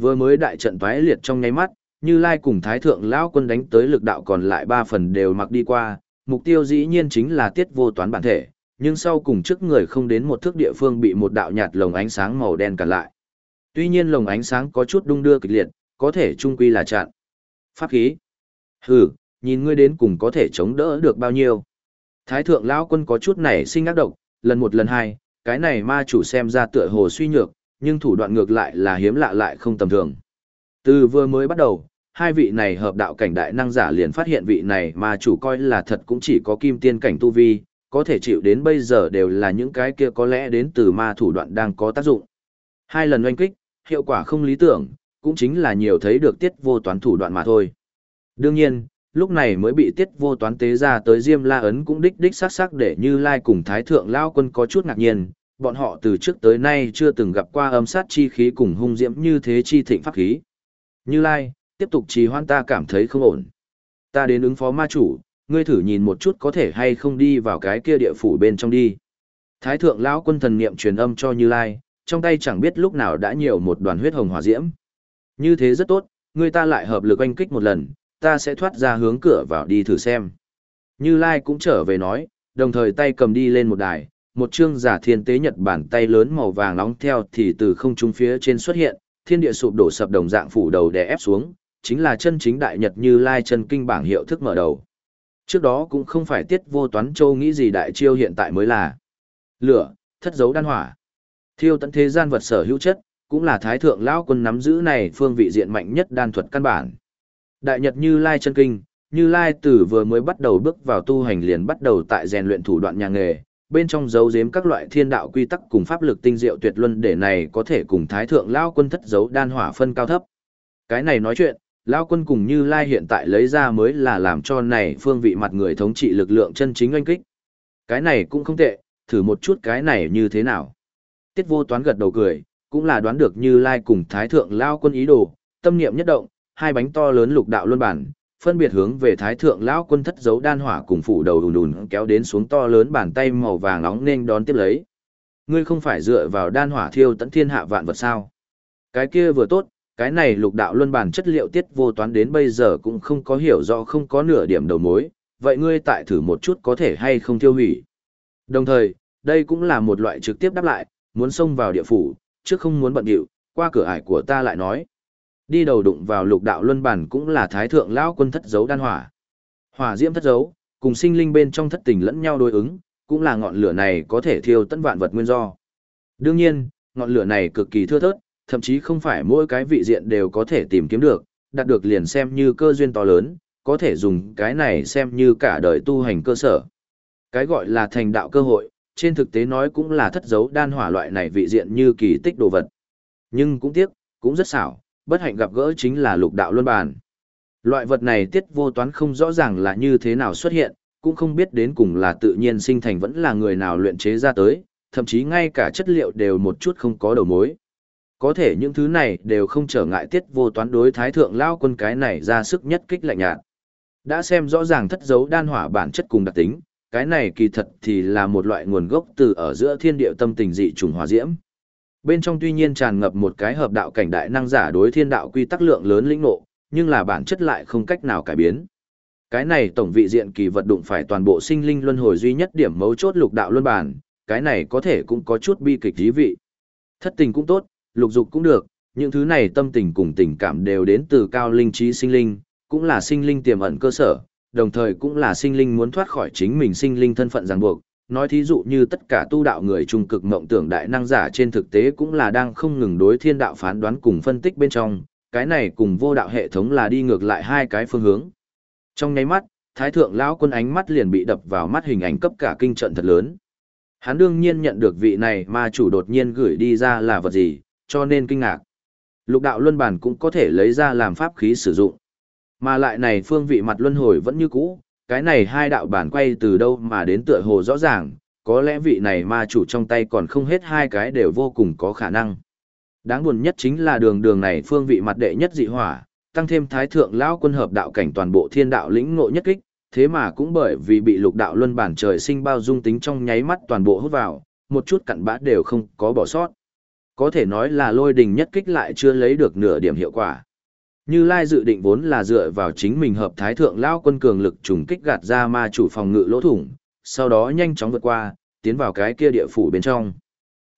Vừa mới đại trận toái liệt trong nháy mắt, như Lai cùng Thái Thượng Lão quân đánh tới lực đạo còn lại ba phần đều mặc đi qua, mục tiêu dĩ nhiên chính là tiết vô toán bản thể, nhưng sau cùng trước người không đến một thước địa phương bị một đạo nhạt lồng ánh sáng màu đen cản lại. Tuy nhiên lồng ánh sáng có chút đung đưa kịch liệt, có thể trung quy là chặn. Pháp khí. Hừ, nhìn ngươi đến cùng có thể chống đỡ được bao nhiêu. Thái thượng lão quân có chút nảy sinh ác độc, lần một lần hai, cái này ma chủ xem ra tựa hồ suy nhược, nhưng thủ đoạn ngược lại là hiếm lạ lại không tầm thường. Từ vừa mới bắt đầu, hai vị này hợp đạo cảnh đại năng giả liền phát hiện vị này mà chủ coi là thật cũng chỉ có kim tiên cảnh tu vi, có thể chịu đến bây giờ đều là những cái kia có lẽ đến từ ma thủ đoạn đang có tác dụng. Hai lần oanh kích, hiệu quả không lý tưởng, cũng chính là nhiều thấy được tiết vô toán thủ đoạn mà thôi. Đương nhiên, lúc này mới bị tiết vô toán tế ra tới Diêm La Ấn cũng đích đích sắc sắc để như Lai cùng Thái Thượng Lao Quân có chút ngạc nhiên, bọn họ từ trước tới nay chưa từng gặp qua âm sát chi khí cùng hung diễm như thế chi thịnh pháp khí. Như Lai, tiếp tục trì hoãn ta cảm thấy không ổn. Ta đến ứng phó ma chủ, ngươi thử nhìn một chút có thể hay không đi vào cái kia địa phủ bên trong đi. Thái thượng lão quân thần niệm truyền âm cho Như Lai, trong tay chẳng biết lúc nào đã nhiều một đoàn huyết hồng hỏa diễm. Như thế rất tốt, người ta lại hợp lực oanh kích một lần, ta sẽ thoát ra hướng cửa vào đi thử xem. Như Lai cũng trở về nói, đồng thời tay cầm đi lên một đài, một chương giả thiên tế nhật bản tay lớn màu vàng nóng theo thì từ không trung phía trên xuất hiện, thiên địa sụp đổ sập đồng dạng phủ đầu đè ép xuống, chính là chân chính đại nhật như lai chân kinh bảng hiệu thức mở đầu. Trước đó cũng không phải tiết vô toán châu nghĩ gì đại chiêu hiện tại mới là lửa, thất dấu đan hỏa. Thiêu tận thế gian vật sở hữu chất, cũng là thái thượng lão quân nắm giữ này phương vị diện mạnh nhất đan thuật căn bản. Đại nhật như lai chân kinh, như lai tử vừa mới bắt đầu bước vào tu hành liền bắt đầu tại rèn luyện thủ đoạn nhà nghề, bên trong giấu giếm các loại thiên đạo quy tắc cùng pháp lực tinh diệu tuyệt luân để này có thể cùng thái thượng lão quân thất giấu đan hỏa phân cao thấp. Cái này nói chuyện, Lão quân cùng Như Lai hiện tại lấy ra mới là làm cho này phương vị mặt người thống trị lực lượng chân chính oanh kích. Cái này cũng không tệ, thử một chút cái này như thế nào. Tiết vô toán gật đầu cười, cũng là đoán được Như Lai cùng Thái Thượng Lao quân ý đồ, tâm niệm nhất động, hai bánh to lớn lục đạo luân bản, phân biệt hướng về Thái Thượng Lão quân thất dấu đan hỏa cùng phủ đầu đùn đùn kéo đến xuống to lớn bàn tay màu vàng nóng nên đón tiếp lấy. Ngươi không phải dựa vào đan hỏa thiêu tận thiên hạ vạn vật sao? Cái kia vừa tốt, cái này lục đạo luân bản chất liệu tiết vô toán đến bây giờ cũng không có hiểu rõ không có nửa điểm đầu mối, vậy ngươi tại thử một chút có thể hay không tiêu hủy. Đồng thời, đây cũng là một loại trực tiếp đáp lại, muốn xông vào địa phủ, trước không muốn bận điệu, qua cửa ải của ta lại nói. Đi đầu đụng vào lục đạo luân bản cũng là thái thượng lão quân thất dấu đan hỏa. Hỏa diễm thất dấu, cùng sinh linh bên trong thất tình lẫn nhau đối ứng, cũng là ngọn lửa này có thể thiêu tân vạn vật nguyên do. Đương nhiên, ngọn lửa này cực kỳ thưa thớt, thậm chí không phải mỗi cái vị diện đều có thể tìm kiếm được, đạt được liền xem như cơ duyên to lớn, có thể dùng cái này xem như cả đời tu hành cơ sở. Cái gọi là thành đạo cơ hội, trên thực tế nói cũng là thất dấu đan hỏa loại này vị diện như kỳ tích đồ vật. Nhưng cũng tiếc, cũng rất xảo, bất hạnh gặp gỡ chính là lục đạo luân bàn. Loại vật này tiết vô toán không rõ ràng là như thế nào xuất hiện, cũng không biết đến cùng là tự nhiên sinh thành vẫn là người nào luyện chế ra tới, thậm chí ngay cả chất liệu đều một chút không có đầu mối. Có thể những thứ này đều không trở ngại tiết vô toán đối thái thượng lao quân cái này ra sức nhất kích lạnh nhạt. Đã xem rõ ràng thất dấu đan hỏa bản chất cùng đặc tính, cái này kỳ thật thì là một loại nguồn gốc từ ở giữa thiên địa tâm tình dị trùng hòa diễm. Bên trong tuy nhiên tràn ngập một cái hợp đạo cảnh đại năng giả đối thiên đạo quy tắc lượng lớn lĩnh ngộ, nhưng là bản chất lại không cách nào cải biến. Cái này tổng vị diện kỳ vật đụng phải toàn bộ sinh linh luân hồi duy nhất điểm mấu chốt lục đạo luân bản, cái này có thể cũng có chút bi kịch thí vị. Thất tình cũng tốt, lục dục cũng được, những thứ này tâm tình cùng tình cảm đều đến từ cao linh trí sinh linh, cũng là sinh linh tiềm ẩn cơ sở, đồng thời cũng là sinh linh muốn thoát khỏi chính mình sinh linh thân phận ràng buộc. Nói thí dụ như tất cả tu đạo người trung cực mộng tưởng đại năng giả trên thực tế cũng là đang không ngừng đối thiên đạo phán đoán cùng phân tích bên trong, cái này cùng vô đạo hệ thống là đi ngược lại hai cái phương hướng. Trong nháy mắt, Thái thượng lão quân ánh mắt liền bị đập vào mắt hình ảnh cấp cả kinh trận thật lớn. Hắn đương nhiên nhận được vị này mà chủ đột nhiên gửi đi ra là vật gì, cho nên kinh ngạc. Lục đạo luân bản cũng có thể lấy ra làm pháp khí sử dụng. Mà lại này phương vị mặt luân hồi vẫn như cũ, cái này hai đạo bản quay từ đâu mà đến tựa hồ rõ ràng, có lẽ vị này ma chủ trong tay còn không hết hai cái đều vô cùng có khả năng. Đáng buồn nhất chính là đường đường này phương vị mặt đệ nhất dị hỏa, tăng thêm thái thượng lão quân hợp đạo cảnh toàn bộ thiên đạo lĩnh ngộ nhất kích, thế mà cũng bởi vì bị lục đạo luân bản trời sinh bao dung tính trong nháy mắt toàn bộ hút vào, một chút cặn bã đều không có bỏ sót. Có thể nói là lôi đình nhất kích lại chưa lấy được nửa điểm hiệu quả. Như Lai dự định vốn là dựa vào chính mình hợp thái thượng lao quân cường lực trùng kích gạt ra ma chủ phòng ngự lỗ thủng, sau đó nhanh chóng vượt qua, tiến vào cái kia địa phủ bên trong.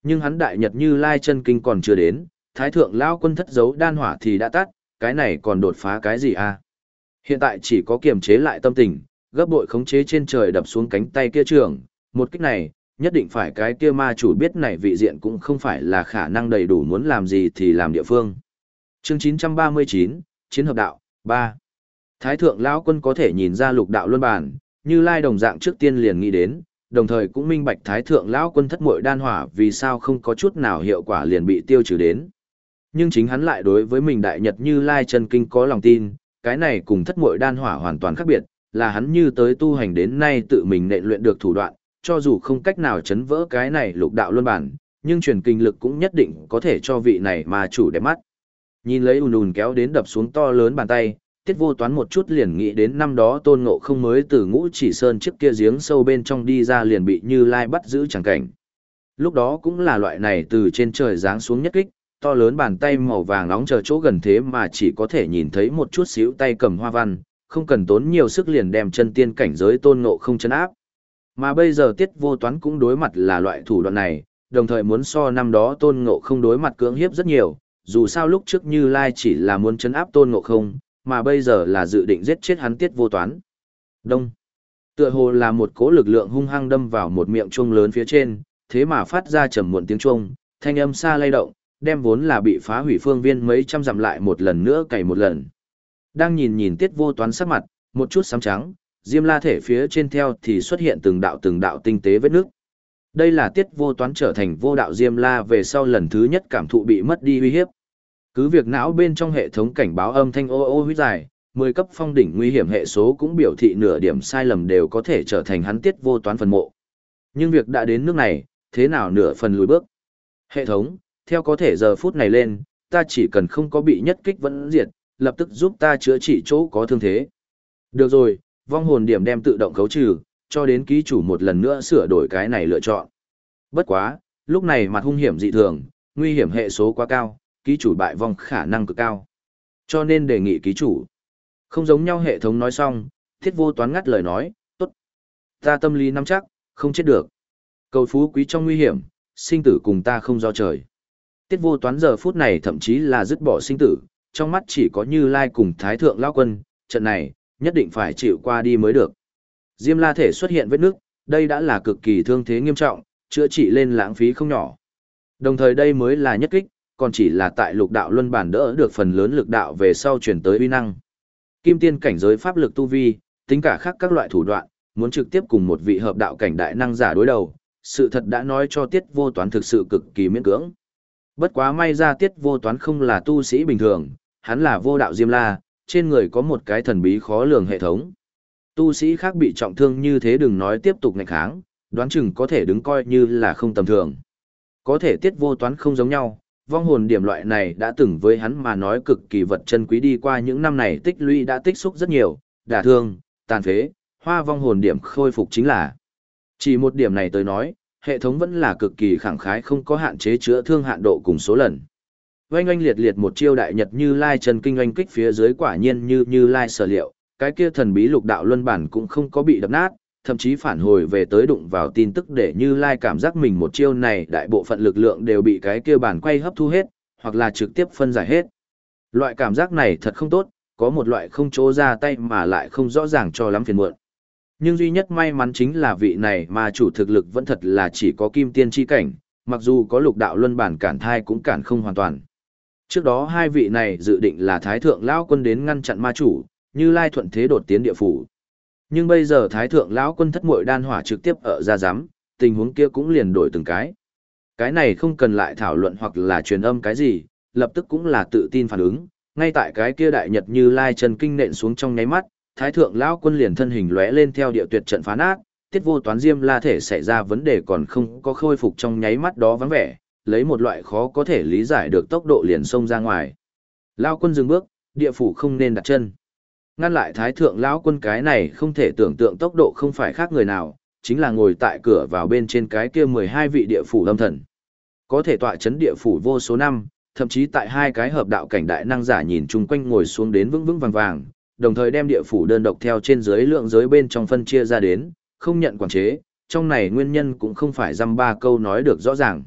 Nhưng hắn đại nhật Như Lai chân kinh còn chưa đến, thái thượng lao quân thất dấu đan hỏa thì đã tắt, cái này còn đột phá cái gì à? Hiện tại chỉ có kiềm chế lại tâm tình, gấp bội khống chế trên trời đập xuống cánh tay kia trường, một kích này, nhất định phải cái kia ma chủ biết này vị diện cũng không phải là khả năng đầy đủ muốn làm gì thì làm địa phương. Chương 939, Chiến hợp đạo, 3. Thái thượng lão quân có thể nhìn ra lục đạo luân bản, như lai đồng dạng trước tiên liền nghĩ đến, đồng thời cũng minh bạch thái thượng lão quân thất muội đan hỏa vì sao không có chút nào hiệu quả liền bị tiêu trừ đến. Nhưng chính hắn lại đối với mình đại nhật như lai chân kinh có lòng tin, cái này cùng thất muội đan hỏa hoàn toàn khác biệt, là hắn như tới tu hành đến nay tự mình nện luyện được thủ đoạn, cho dù không cách nào chấn vỡ cái này lục đạo luân bản, nhưng truyền kinh lực cũng nhất định có thể cho vị này mà chủ đẹp mắt. Nhìn lấy ùn ùn kéo đến đập xuống to lớn bàn tay, tiết vô toán một chút liền nghĩ đến năm đó tôn ngộ không mới từ ngũ chỉ sơn trước kia giếng sâu bên trong đi ra liền bị như lai bắt giữ chẳng cảnh. Lúc đó cũng là loại này từ trên trời giáng xuống nhất kích, to lớn bàn tay màu vàng nóng chờ chỗ gần thế mà chỉ có thể nhìn thấy một chút xíu tay cầm hoa văn, không cần tốn nhiều sức liền đem chân tiên cảnh giới tôn ngộ không chấn áp. Mà bây giờ tiết vô toán cũng đối mặt là loại thủ đoạn này, đồng thời muốn so năm đó tôn ngộ không đối mặt cưỡng hiếp rất nhiều, dù sao lúc trước Như Lai chỉ là muốn chấn áp tôn ngộ không, mà bây giờ là dự định giết chết hắn tiết vô toán. Đông. Tựa hồ là một cố lực lượng hung hăng đâm vào một miệng chuông lớn phía trên, thế mà phát ra trầm muộn tiếng chuông, thanh âm xa lay động, đem vốn là bị phá hủy phương viên mấy trăm dặm lại một lần nữa cày một lần. Đang nhìn nhìn tiết vô toán sắc mặt, một chút sám trắng, diêm la thể phía trên theo thì xuất hiện từng đạo từng đạo tinh tế vết nước. Đây là tiết vô toán trở thành vô đạo diêm la về sau lần thứ nhất cảm thụ bị mất đi uy hiếp. Cứ việc não bên trong hệ thống cảnh báo âm thanh ô ô huyết dài, 10 cấp phong đỉnh nguy hiểm hệ số cũng biểu thị nửa điểm sai lầm đều có thể trở thành hắn tiết vô toán phần mộ. Nhưng việc đã đến nước này, thế nào nửa phần lùi bước? Hệ thống, theo có thể giờ phút này lên, ta chỉ cần không có bị nhất kích vẫn diệt, lập tức giúp ta chữa trị chỗ có thương thế. Được rồi, vong hồn điểm đem tự động khấu trừ, cho đến ký chủ một lần nữa sửa đổi cái này lựa chọn. Bất quá, lúc này mặt hung hiểm dị thường, nguy hiểm hệ số quá cao, ký chủ bại vong khả năng cực cao. Cho nên đề nghị ký chủ. Không giống nhau hệ thống nói xong, thiết vô toán ngắt lời nói, tốt. Ta tâm lý nắm chắc, không chết được. Cầu phú quý trong nguy hiểm, sinh tử cùng ta không do trời. Tiết vô toán giờ phút này thậm chí là dứt bỏ sinh tử, trong mắt chỉ có như lai cùng thái thượng lao quân, trận này, nhất định phải chịu qua đi mới được. Diêm la thể xuất hiện vết nước, đây đã là cực kỳ thương thế nghiêm trọng, chữa trị lên lãng phí không nhỏ. Đồng thời đây mới là nhất kích, còn chỉ là tại lục đạo luân bản đỡ được phần lớn lực đạo về sau chuyển tới uy năng. Kim tiên cảnh giới pháp lực tu vi, tính cả khác các loại thủ đoạn, muốn trực tiếp cùng một vị hợp đạo cảnh đại năng giả đối đầu, sự thật đã nói cho tiết vô toán thực sự cực kỳ miễn cưỡng. Bất quá may ra tiết vô toán không là tu sĩ bình thường, hắn là vô đạo diêm la, trên người có một cái thần bí khó lường hệ thống. Tu sĩ khác bị trọng thương như thế đừng nói tiếp tục ngạch kháng, đoán chừng có thể đứng coi như là không tầm thường. Có thể tiết vô toán không giống nhau, vong hồn điểm loại này đã từng với hắn mà nói cực kỳ vật chân quý đi qua những năm này tích lũy đã tích xúc rất nhiều, đả thương, tàn phế, hoa vong hồn điểm khôi phục chính là. Chỉ một điểm này tới nói, hệ thống vẫn là cực kỳ khẳng khái không có hạn chế chữa thương hạn độ cùng số lần. Oanh oanh liệt liệt một chiêu đại nhật như lai chân kinh oanh kích phía dưới quả nhiên như như lai sở liệu, cái kia thần bí lục đạo luân bản cũng không có bị đập nát, thậm chí phản hồi về tới đụng vào tin tức để như lai cảm giác mình một chiêu này đại bộ phận lực lượng đều bị cái kia bản quay hấp thu hết, hoặc là trực tiếp phân giải hết. Loại cảm giác này thật không tốt, có một loại không chỗ ra tay mà lại không rõ ràng cho lắm phiền muộn. Nhưng duy nhất may mắn chính là vị này mà chủ thực lực vẫn thật là chỉ có kim tiên chi cảnh, mặc dù có lục đạo luân bản cản thai cũng cản không hoàn toàn. Trước đó hai vị này dự định là Thái Thượng Lão quân đến ngăn chặn ma chủ, như Lai thuận thế đột tiến địa phủ. Nhưng bây giờ Thái Thượng Lão quân thất muội đan hỏa trực tiếp ở ra giám, tình huống kia cũng liền đổi từng cái. Cái này không cần lại thảo luận hoặc là truyền âm cái gì, lập tức cũng là tự tin phản ứng, ngay tại cái kia đại nhật như Lai chân kinh nện xuống trong nháy mắt, Thái Thượng Lão quân liền thân hình lóe lên theo địa tuyệt trận phá nát, tiết vô toán diêm la thể xảy ra vấn đề còn không có khôi phục trong nháy mắt đó vắng vẻ, lấy một loại khó có thể lý giải được tốc độ liền xông ra ngoài. Lao quân dừng bước, địa phủ không nên đặt chân. Ngăn lại thái thượng lão quân cái này không thể tưởng tượng tốc độ không phải khác người nào, chính là ngồi tại cửa vào bên trên cái kia 12 vị địa phủ lâm thần. Có thể tọa chấn địa phủ vô số năm, thậm chí tại hai cái hợp đạo cảnh đại năng giả nhìn chung quanh ngồi xuống đến vững vững vàng vàng, đồng thời đem địa phủ đơn độc theo trên dưới lượng giới bên trong phân chia ra đến, không nhận quản chế, trong này nguyên nhân cũng không phải dăm ba câu nói được rõ ràng.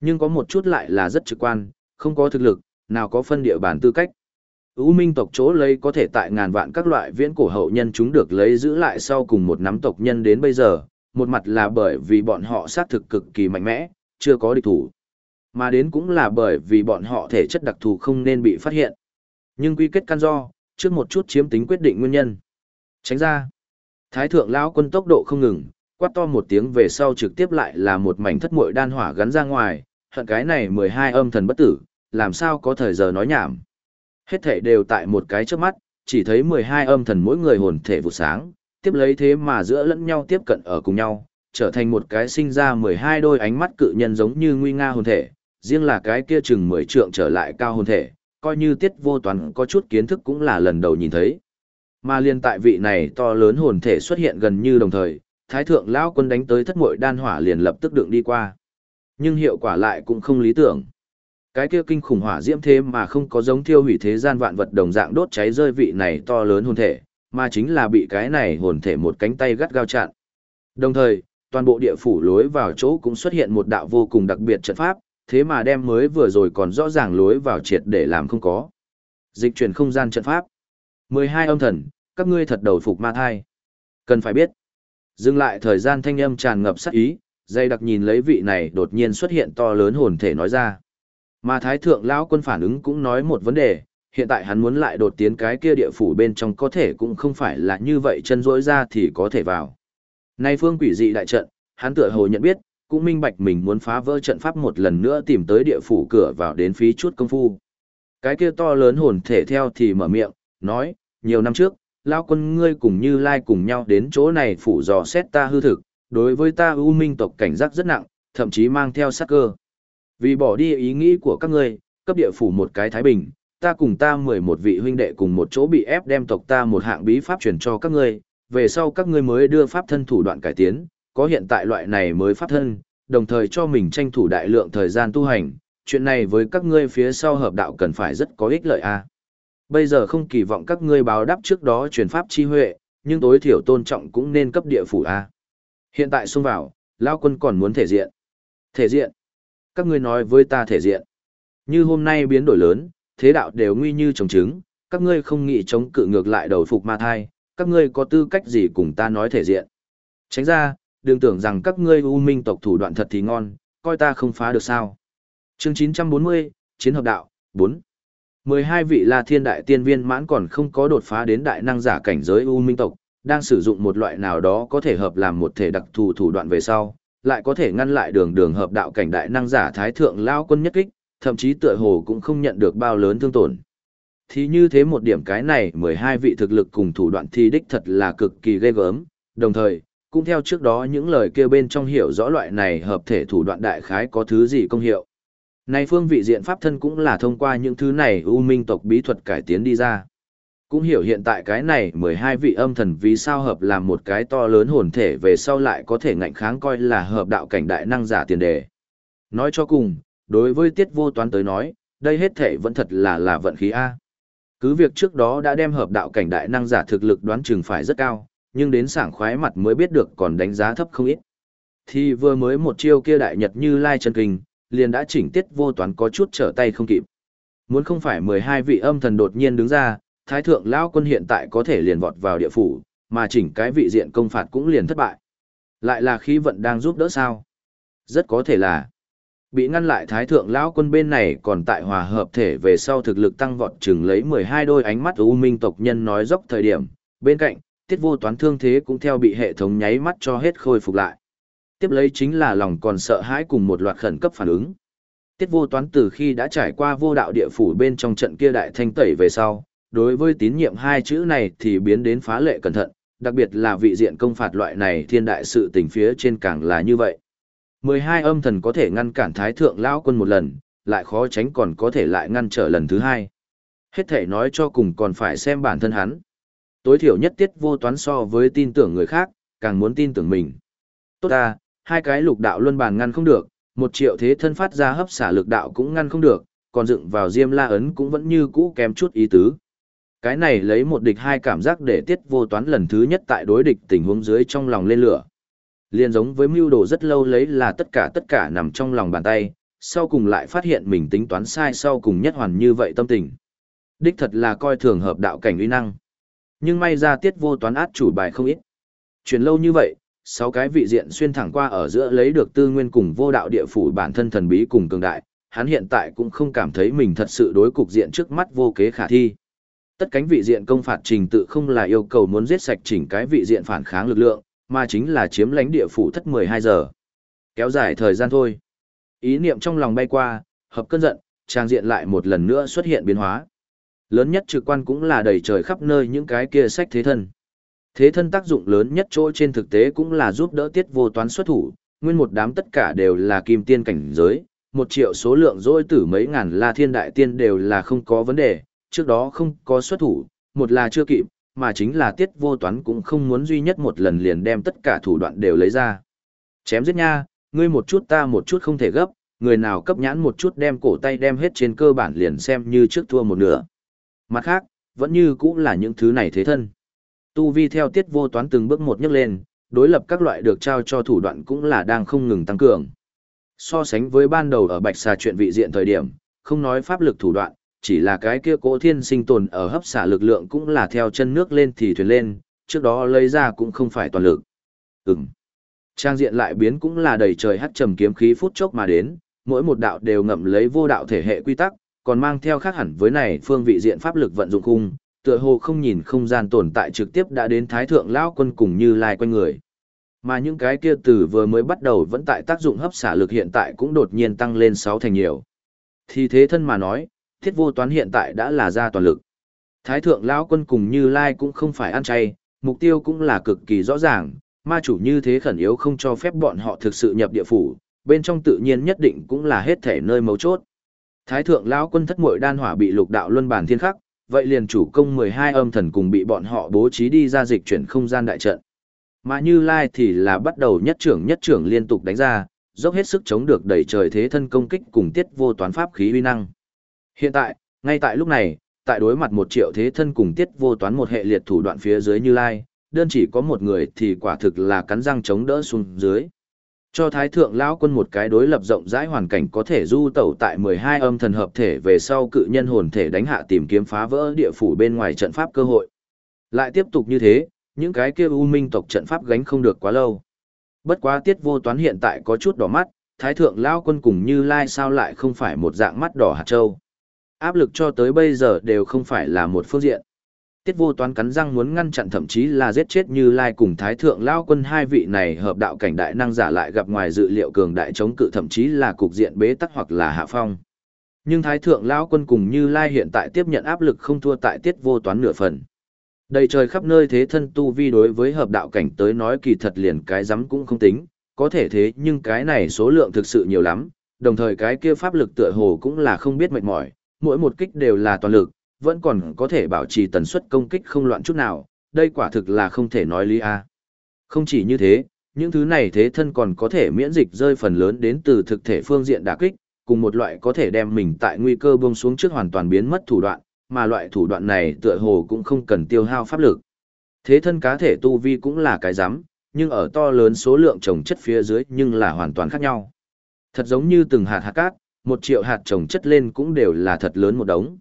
Nhưng có một chút lại là rất trực quan, không có thực lực, nào có phân địa bàn tư cách. U minh tộc chỗ lấy có thể tại ngàn vạn các loại viễn cổ hậu nhân chúng được lấy giữ lại sau cùng một nắm tộc nhân đến bây giờ, một mặt là bởi vì bọn họ sát thực cực kỳ mạnh mẽ, chưa có địch thủ. Mà đến cũng là bởi vì bọn họ thể chất đặc thù không nên bị phát hiện. Nhưng quy kết căn do, trước một chút chiếm tính quyết định nguyên nhân. Tránh ra, Thái thượng lão quân tốc độ không ngừng, quát to một tiếng về sau trực tiếp lại là một mảnh thất muội đan hỏa gắn ra ngoài, hận cái này 12 âm thần bất tử, làm sao có thời giờ nói nhảm. Hết thể đều tại một cái trước mắt, chỉ thấy 12 âm thần mỗi người hồn thể vụ sáng, tiếp lấy thế mà giữa lẫn nhau tiếp cận ở cùng nhau, trở thành một cái sinh ra 12 đôi ánh mắt cự nhân giống như nguy nga hồn thể, riêng là cái kia chừng 10 trượng trở lại cao hồn thể, coi như tiết vô toàn có chút kiến thức cũng là lần đầu nhìn thấy. Mà liên tại vị này to lớn hồn thể xuất hiện gần như đồng thời, thái thượng lão quân đánh tới thất muội đan hỏa liền lập tức đựng đi qua. Nhưng hiệu quả lại cũng không lý tưởng. Cái kia kinh khủng hỏa diễm thế mà không có giống thiêu hủy thế gian vạn vật đồng dạng đốt cháy rơi vị này to lớn hồn thể, mà chính là bị cái này hồn thể một cánh tay gắt gao chặn. Đồng thời, toàn bộ địa phủ lối vào chỗ cũng xuất hiện một đạo vô cùng đặc biệt trận pháp, thế mà đem mới vừa rồi còn rõ ràng lối vào triệt để làm không có. Dịch chuyển không gian trận pháp. 12 âm thần, các ngươi thật đầu phục ma thai. Cần phải biết. Dừng lại thời gian thanh âm tràn ngập sát ý, dây đặc nhìn lấy vị này đột nhiên xuất hiện to lớn hồn thể nói ra. Mà thái thượng lão quân phản ứng cũng nói một vấn đề, hiện tại hắn muốn lại đột tiến cái kia địa phủ bên trong có thể cũng không phải là như vậy chân rỗi ra thì có thể vào. Nay phương quỷ dị đại trận, hắn tựa hồ nhận biết, cũng minh bạch mình muốn phá vỡ trận pháp một lần nữa tìm tới địa phủ cửa vào đến phí chút công phu. Cái kia to lớn hồn thể theo thì mở miệng, nói, nhiều năm trước, lao quân ngươi cùng như lai cùng nhau đến chỗ này phủ dò xét ta hư thực, đối với ta ưu minh tộc cảnh giác rất nặng, thậm chí mang theo sát cơ. Vì bỏ đi ý nghĩ của các ngươi, cấp địa phủ một cái thái bình, ta cùng ta mười một vị huynh đệ cùng một chỗ bị ép đem tộc ta một hạng bí pháp truyền cho các ngươi, về sau các ngươi mới đưa pháp thân thủ đoạn cải tiến, có hiện tại loại này mới pháp thân, đồng thời cho mình tranh thủ đại lượng thời gian tu hành, chuyện này với các ngươi phía sau hợp đạo cần phải rất có ích lợi a. Bây giờ không kỳ vọng các ngươi báo đáp trước đó truyền pháp chi huệ, nhưng tối thiểu tôn trọng cũng nên cấp địa phủ A. Hiện tại xông vào, Lao quân còn muốn thể diện. Thể diện. Các ngươi nói với ta thể diện. Như hôm nay biến đổi lớn, thế đạo đều nguy như trồng trứng, các ngươi không nghĩ chống cự ngược lại đầu phục ma thai, các ngươi có tư cách gì cùng ta nói thể diện. Tránh ra, đừng tưởng rằng các ngươi U Minh tộc thủ đoạn thật thì ngon, coi ta không phá được sao. Chương 940, Chiến hợp đạo, 4. 12 vị La Thiên Đại Tiên Viên mãn còn không có đột phá đến đại năng giả cảnh giới U Minh tộc, đang sử dụng một loại nào đó có thể hợp làm một thể đặc thù thủ đoạn về sau, lại có thể ngăn lại đường đường hợp đạo cảnh đại năng giả thái thượng lao quân nhất kích, thậm chí tựa hồ cũng không nhận được bao lớn thương tổn. Thì như thế một điểm cái này 12 vị thực lực cùng thủ đoạn thi đích thật là cực kỳ ghê gớm, đồng thời, cũng theo trước đó những lời kêu bên trong hiểu rõ loại này hợp thể thủ đoạn đại khái có thứ gì công hiệu. Này phương vị diện pháp thân cũng là thông qua những thứ này u minh tộc bí thuật cải tiến đi ra. Cũng hiểu hiện tại cái này 12 vị âm thần vì sao hợp làm một cái to lớn hồn thể về sau lại có thể ngạnh kháng coi là hợp đạo cảnh đại năng giả tiền đề. Nói cho cùng, đối với tiết vô toán tới nói, đây hết thể vẫn thật là là vận khí A. Cứ việc trước đó đã đem hợp đạo cảnh đại năng giả thực lực đoán chừng phải rất cao, nhưng đến sảng khoái mặt mới biết được còn đánh giá thấp không ít. Thì vừa mới một chiêu kia đại nhật như lai chân kinh, liền đã chỉnh tiết vô toán có chút trở tay không kịp. Muốn không phải 12 vị âm thần đột nhiên đứng ra, thái thượng lão quân hiện tại có thể liền vọt vào địa phủ, mà chỉnh cái vị diện công phạt cũng liền thất bại. Lại là khí vận đang giúp đỡ sao? Rất có thể là bị ngăn lại thái thượng lão quân bên này còn tại hòa hợp thể về sau thực lực tăng vọt chừng lấy 12 đôi ánh mắt u minh tộc nhân nói dốc thời điểm, bên cạnh, tiết vô toán thương thế cũng theo bị hệ thống nháy mắt cho hết khôi phục lại. Tiếp lấy chính là lòng còn sợ hãi cùng một loạt khẩn cấp phản ứng. Tiết vô toán từ khi đã trải qua vô đạo địa phủ bên trong trận kia đại thanh tẩy về sau, đối với tín nhiệm hai chữ này thì biến đến phá lệ cẩn thận, đặc biệt là vị diện công phạt loại này thiên đại sự tình phía trên càng là như vậy. 12 âm thần có thể ngăn cản thái thượng lão quân một lần, lại khó tránh còn có thể lại ngăn trở lần thứ hai. Hết thể nói cho cùng còn phải xem bản thân hắn. Tối thiểu nhất tiết vô toán so với tin tưởng người khác, càng muốn tin tưởng mình. Tốt ta, hai cái lục đạo luân bàn ngăn không được, một triệu thế thân phát ra hấp xả lực đạo cũng ngăn không được, còn dựng vào diêm la ấn cũng vẫn như cũ kém chút ý tứ. Cái này lấy một địch hai cảm giác để tiết vô toán lần thứ nhất tại đối địch tình huống dưới trong lòng lên lửa. Liên giống với mưu đồ rất lâu lấy là tất cả tất cả nằm trong lòng bàn tay, sau cùng lại phát hiện mình tính toán sai sau cùng nhất hoàn như vậy tâm tình. Đích thật là coi thường hợp đạo cảnh uy năng. Nhưng may ra tiết vô toán át chủ bài không ít. Chuyển lâu như vậy, sáu cái vị diện xuyên thẳng qua ở giữa lấy được tư nguyên cùng vô đạo địa phủ bản thân thần bí cùng cường đại, hắn hiện tại cũng không cảm thấy mình thật sự đối cục diện trước mắt vô kế khả thi. Tất cánh vị diện công phạt trình tự không là yêu cầu muốn giết sạch chỉnh cái vị diện phản kháng lực lượng, mà chính là chiếm lãnh địa phủ thất 12 giờ. Kéo dài thời gian thôi. Ý niệm trong lòng bay qua, hợp cơn giận, trang diện lại một lần nữa xuất hiện biến hóa. Lớn nhất trực quan cũng là đầy trời khắp nơi những cái kia sách thế thân. Thế thân tác dụng lớn nhất chỗ trên thực tế cũng là giúp đỡ tiết vô toán xuất thủ, nguyên một đám tất cả đều là kim tiên cảnh giới, một triệu số lượng dỗi tử mấy ngàn la thiên đại tiên đều là không có vấn đề, trước đó không có xuất thủ, một là chưa kịp, mà chính là tiết vô toán cũng không muốn duy nhất một lần liền đem tất cả thủ đoạn đều lấy ra. Chém giết nha, ngươi một chút ta một chút không thể gấp, người nào cấp nhãn một chút đem cổ tay đem hết trên cơ bản liền xem như trước thua một nửa. Mặt khác, vẫn như cũng là những thứ này thế thân. Tu vi theo tiết vô toán từng bước một nhấc lên, đối lập các loại được trao cho thủ đoạn cũng là đang không ngừng tăng cường. So sánh với ban đầu ở bạch xà chuyện vị diện thời điểm, không nói pháp lực thủ đoạn, chỉ là cái kia cố thiên sinh tồn ở hấp xả lực lượng cũng là theo chân nước lên thì thuyền lên, trước đó lấy ra cũng không phải toàn lực. Ừm. Trang diện lại biến cũng là đầy trời hắt trầm kiếm khí phút chốc mà đến, mỗi một đạo đều ngậm lấy vô đạo thể hệ quy tắc, còn mang theo khác hẳn với này phương vị diện pháp lực vận dụng khung, tựa hồ không nhìn không gian tồn tại trực tiếp đã đến thái thượng lão quân cùng như lai quanh người. Mà những cái kia từ vừa mới bắt đầu vẫn tại tác dụng hấp xả lực hiện tại cũng đột nhiên tăng lên 6 thành nhiều. Thì thế thân mà nói, thiết vô toán hiện tại đã là ra toàn lực. Thái thượng lão quân cùng Như Lai cũng không phải ăn chay, mục tiêu cũng là cực kỳ rõ ràng, ma chủ như thế khẩn yếu không cho phép bọn họ thực sự nhập địa phủ, bên trong tự nhiên nhất định cũng là hết thể nơi mấu chốt. Thái thượng lão quân thất muội đan hỏa bị lục đạo luân bản thiên khắc, vậy liền chủ công 12 âm thần cùng bị bọn họ bố trí đi ra dịch chuyển không gian đại trận. Mà Như Lai thì là bắt đầu nhất trưởng nhất trưởng liên tục đánh ra, dốc hết sức chống được đẩy trời thế thân công kích cùng tiết vô toán pháp khí uy năng. Hiện tại, ngay tại lúc này, tại đối mặt một triệu thế thân cùng tiết vô toán một hệ liệt thủ đoạn phía dưới như lai, đơn chỉ có một người thì quả thực là cắn răng chống đỡ xuống dưới. Cho thái thượng lão quân một cái đối lập rộng rãi hoàn cảnh có thể du tẩu tại 12 âm thần hợp thể về sau cự nhân hồn thể đánh hạ tìm kiếm phá vỡ địa phủ bên ngoài trận pháp cơ hội. Lại tiếp tục như thế, những cái kia u minh tộc trận pháp gánh không được quá lâu. Bất quá tiết vô toán hiện tại có chút đỏ mắt, thái thượng lão quân cùng như lai sao lại không phải một dạng mắt đỏ hạt châu? Áp lực cho tới bây giờ đều không phải là một phương diện. Tiết vô toán cắn răng muốn ngăn chặn thậm chí là giết chết như lai cùng thái thượng lao quân hai vị này hợp đạo cảnh đại năng giả lại gặp ngoài dự liệu cường đại chống cự thậm chí là cục diện bế tắc hoặc là hạ phong. Nhưng thái thượng lao quân cùng như lai hiện tại tiếp nhận áp lực không thua tại tiết vô toán nửa phần. Đầy trời khắp nơi thế thân tu vi đối với hợp đạo cảnh tới nói kỳ thật liền cái rắm cũng không tính, có thể thế nhưng cái này số lượng thực sự nhiều lắm, đồng thời cái kia pháp lực tựa hồ cũng là không biết mệt mỏi, mỗi một kích đều là toàn lực, vẫn còn có thể bảo trì tần suất công kích không loạn chút nào, đây quả thực là không thể nói lý a. Không chỉ như thế, những thứ này thế thân còn có thể miễn dịch rơi phần lớn đến từ thực thể phương diện đả kích, cùng một loại có thể đem mình tại nguy cơ buông xuống trước hoàn toàn biến mất thủ đoạn, mà loại thủ đoạn này tựa hồ cũng không cần tiêu hao pháp lực. Thế thân cá thể tu vi cũng là cái rắm nhưng ở to lớn số lượng trồng chất phía dưới nhưng là hoàn toàn khác nhau. Thật giống như từng hạt hạt cát, một triệu hạt trồng chất lên cũng đều là thật lớn một đống.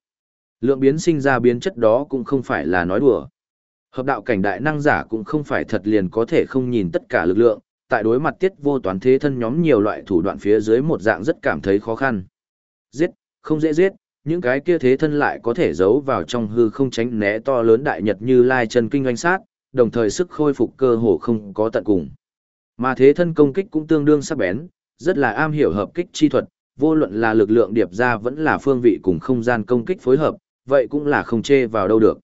Lượng biến sinh ra biến chất đó cũng không phải là nói đùa. Hợp đạo cảnh đại năng giả cũng không phải thật liền có thể không nhìn tất cả lực lượng, tại đối mặt tiết vô toán thế thân nhóm nhiều loại thủ đoạn phía dưới một dạng rất cảm thấy khó khăn. Giết, không dễ giết, những cái kia thế thân lại có thể giấu vào trong hư không tránh né to lớn đại nhật như lai chân kinh doanh sát, đồng thời sức khôi phục cơ hồ không có tận cùng. Mà thế thân công kích cũng tương đương sắc bén, rất là am hiểu hợp kích chi thuật, vô luận là lực lượng điệp ra vẫn là phương vị cùng không gian công kích phối hợp, vậy cũng là không chê vào đâu được.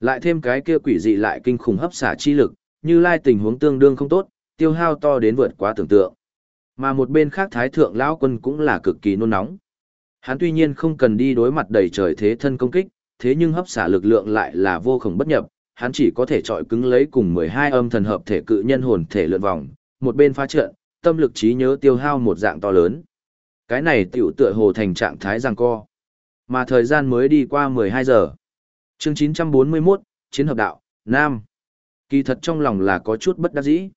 Lại thêm cái kia quỷ dị lại kinh khủng hấp xả chi lực, như lai tình huống tương đương không tốt, tiêu hao to đến vượt quá tưởng tượng. Mà một bên khác thái thượng lão quân cũng là cực kỳ nôn nóng. Hắn tuy nhiên không cần đi đối mặt đầy trời thế thân công kích, thế nhưng hấp xả lực lượng lại là vô cùng bất nhập, hắn chỉ có thể trọi cứng lấy cùng 12 âm thần hợp thể cự nhân hồn thể lượn vòng, một bên phá trận, tâm lực trí nhớ tiêu hao một dạng to lớn. Cái này tiểu tựa hồ thành trạng thái giằng co. Mà thời gian mới đi qua 12 giờ. Chương 941, Chiến hợp đạo, Nam. Kỳ thật trong lòng là có chút bất đắc dĩ.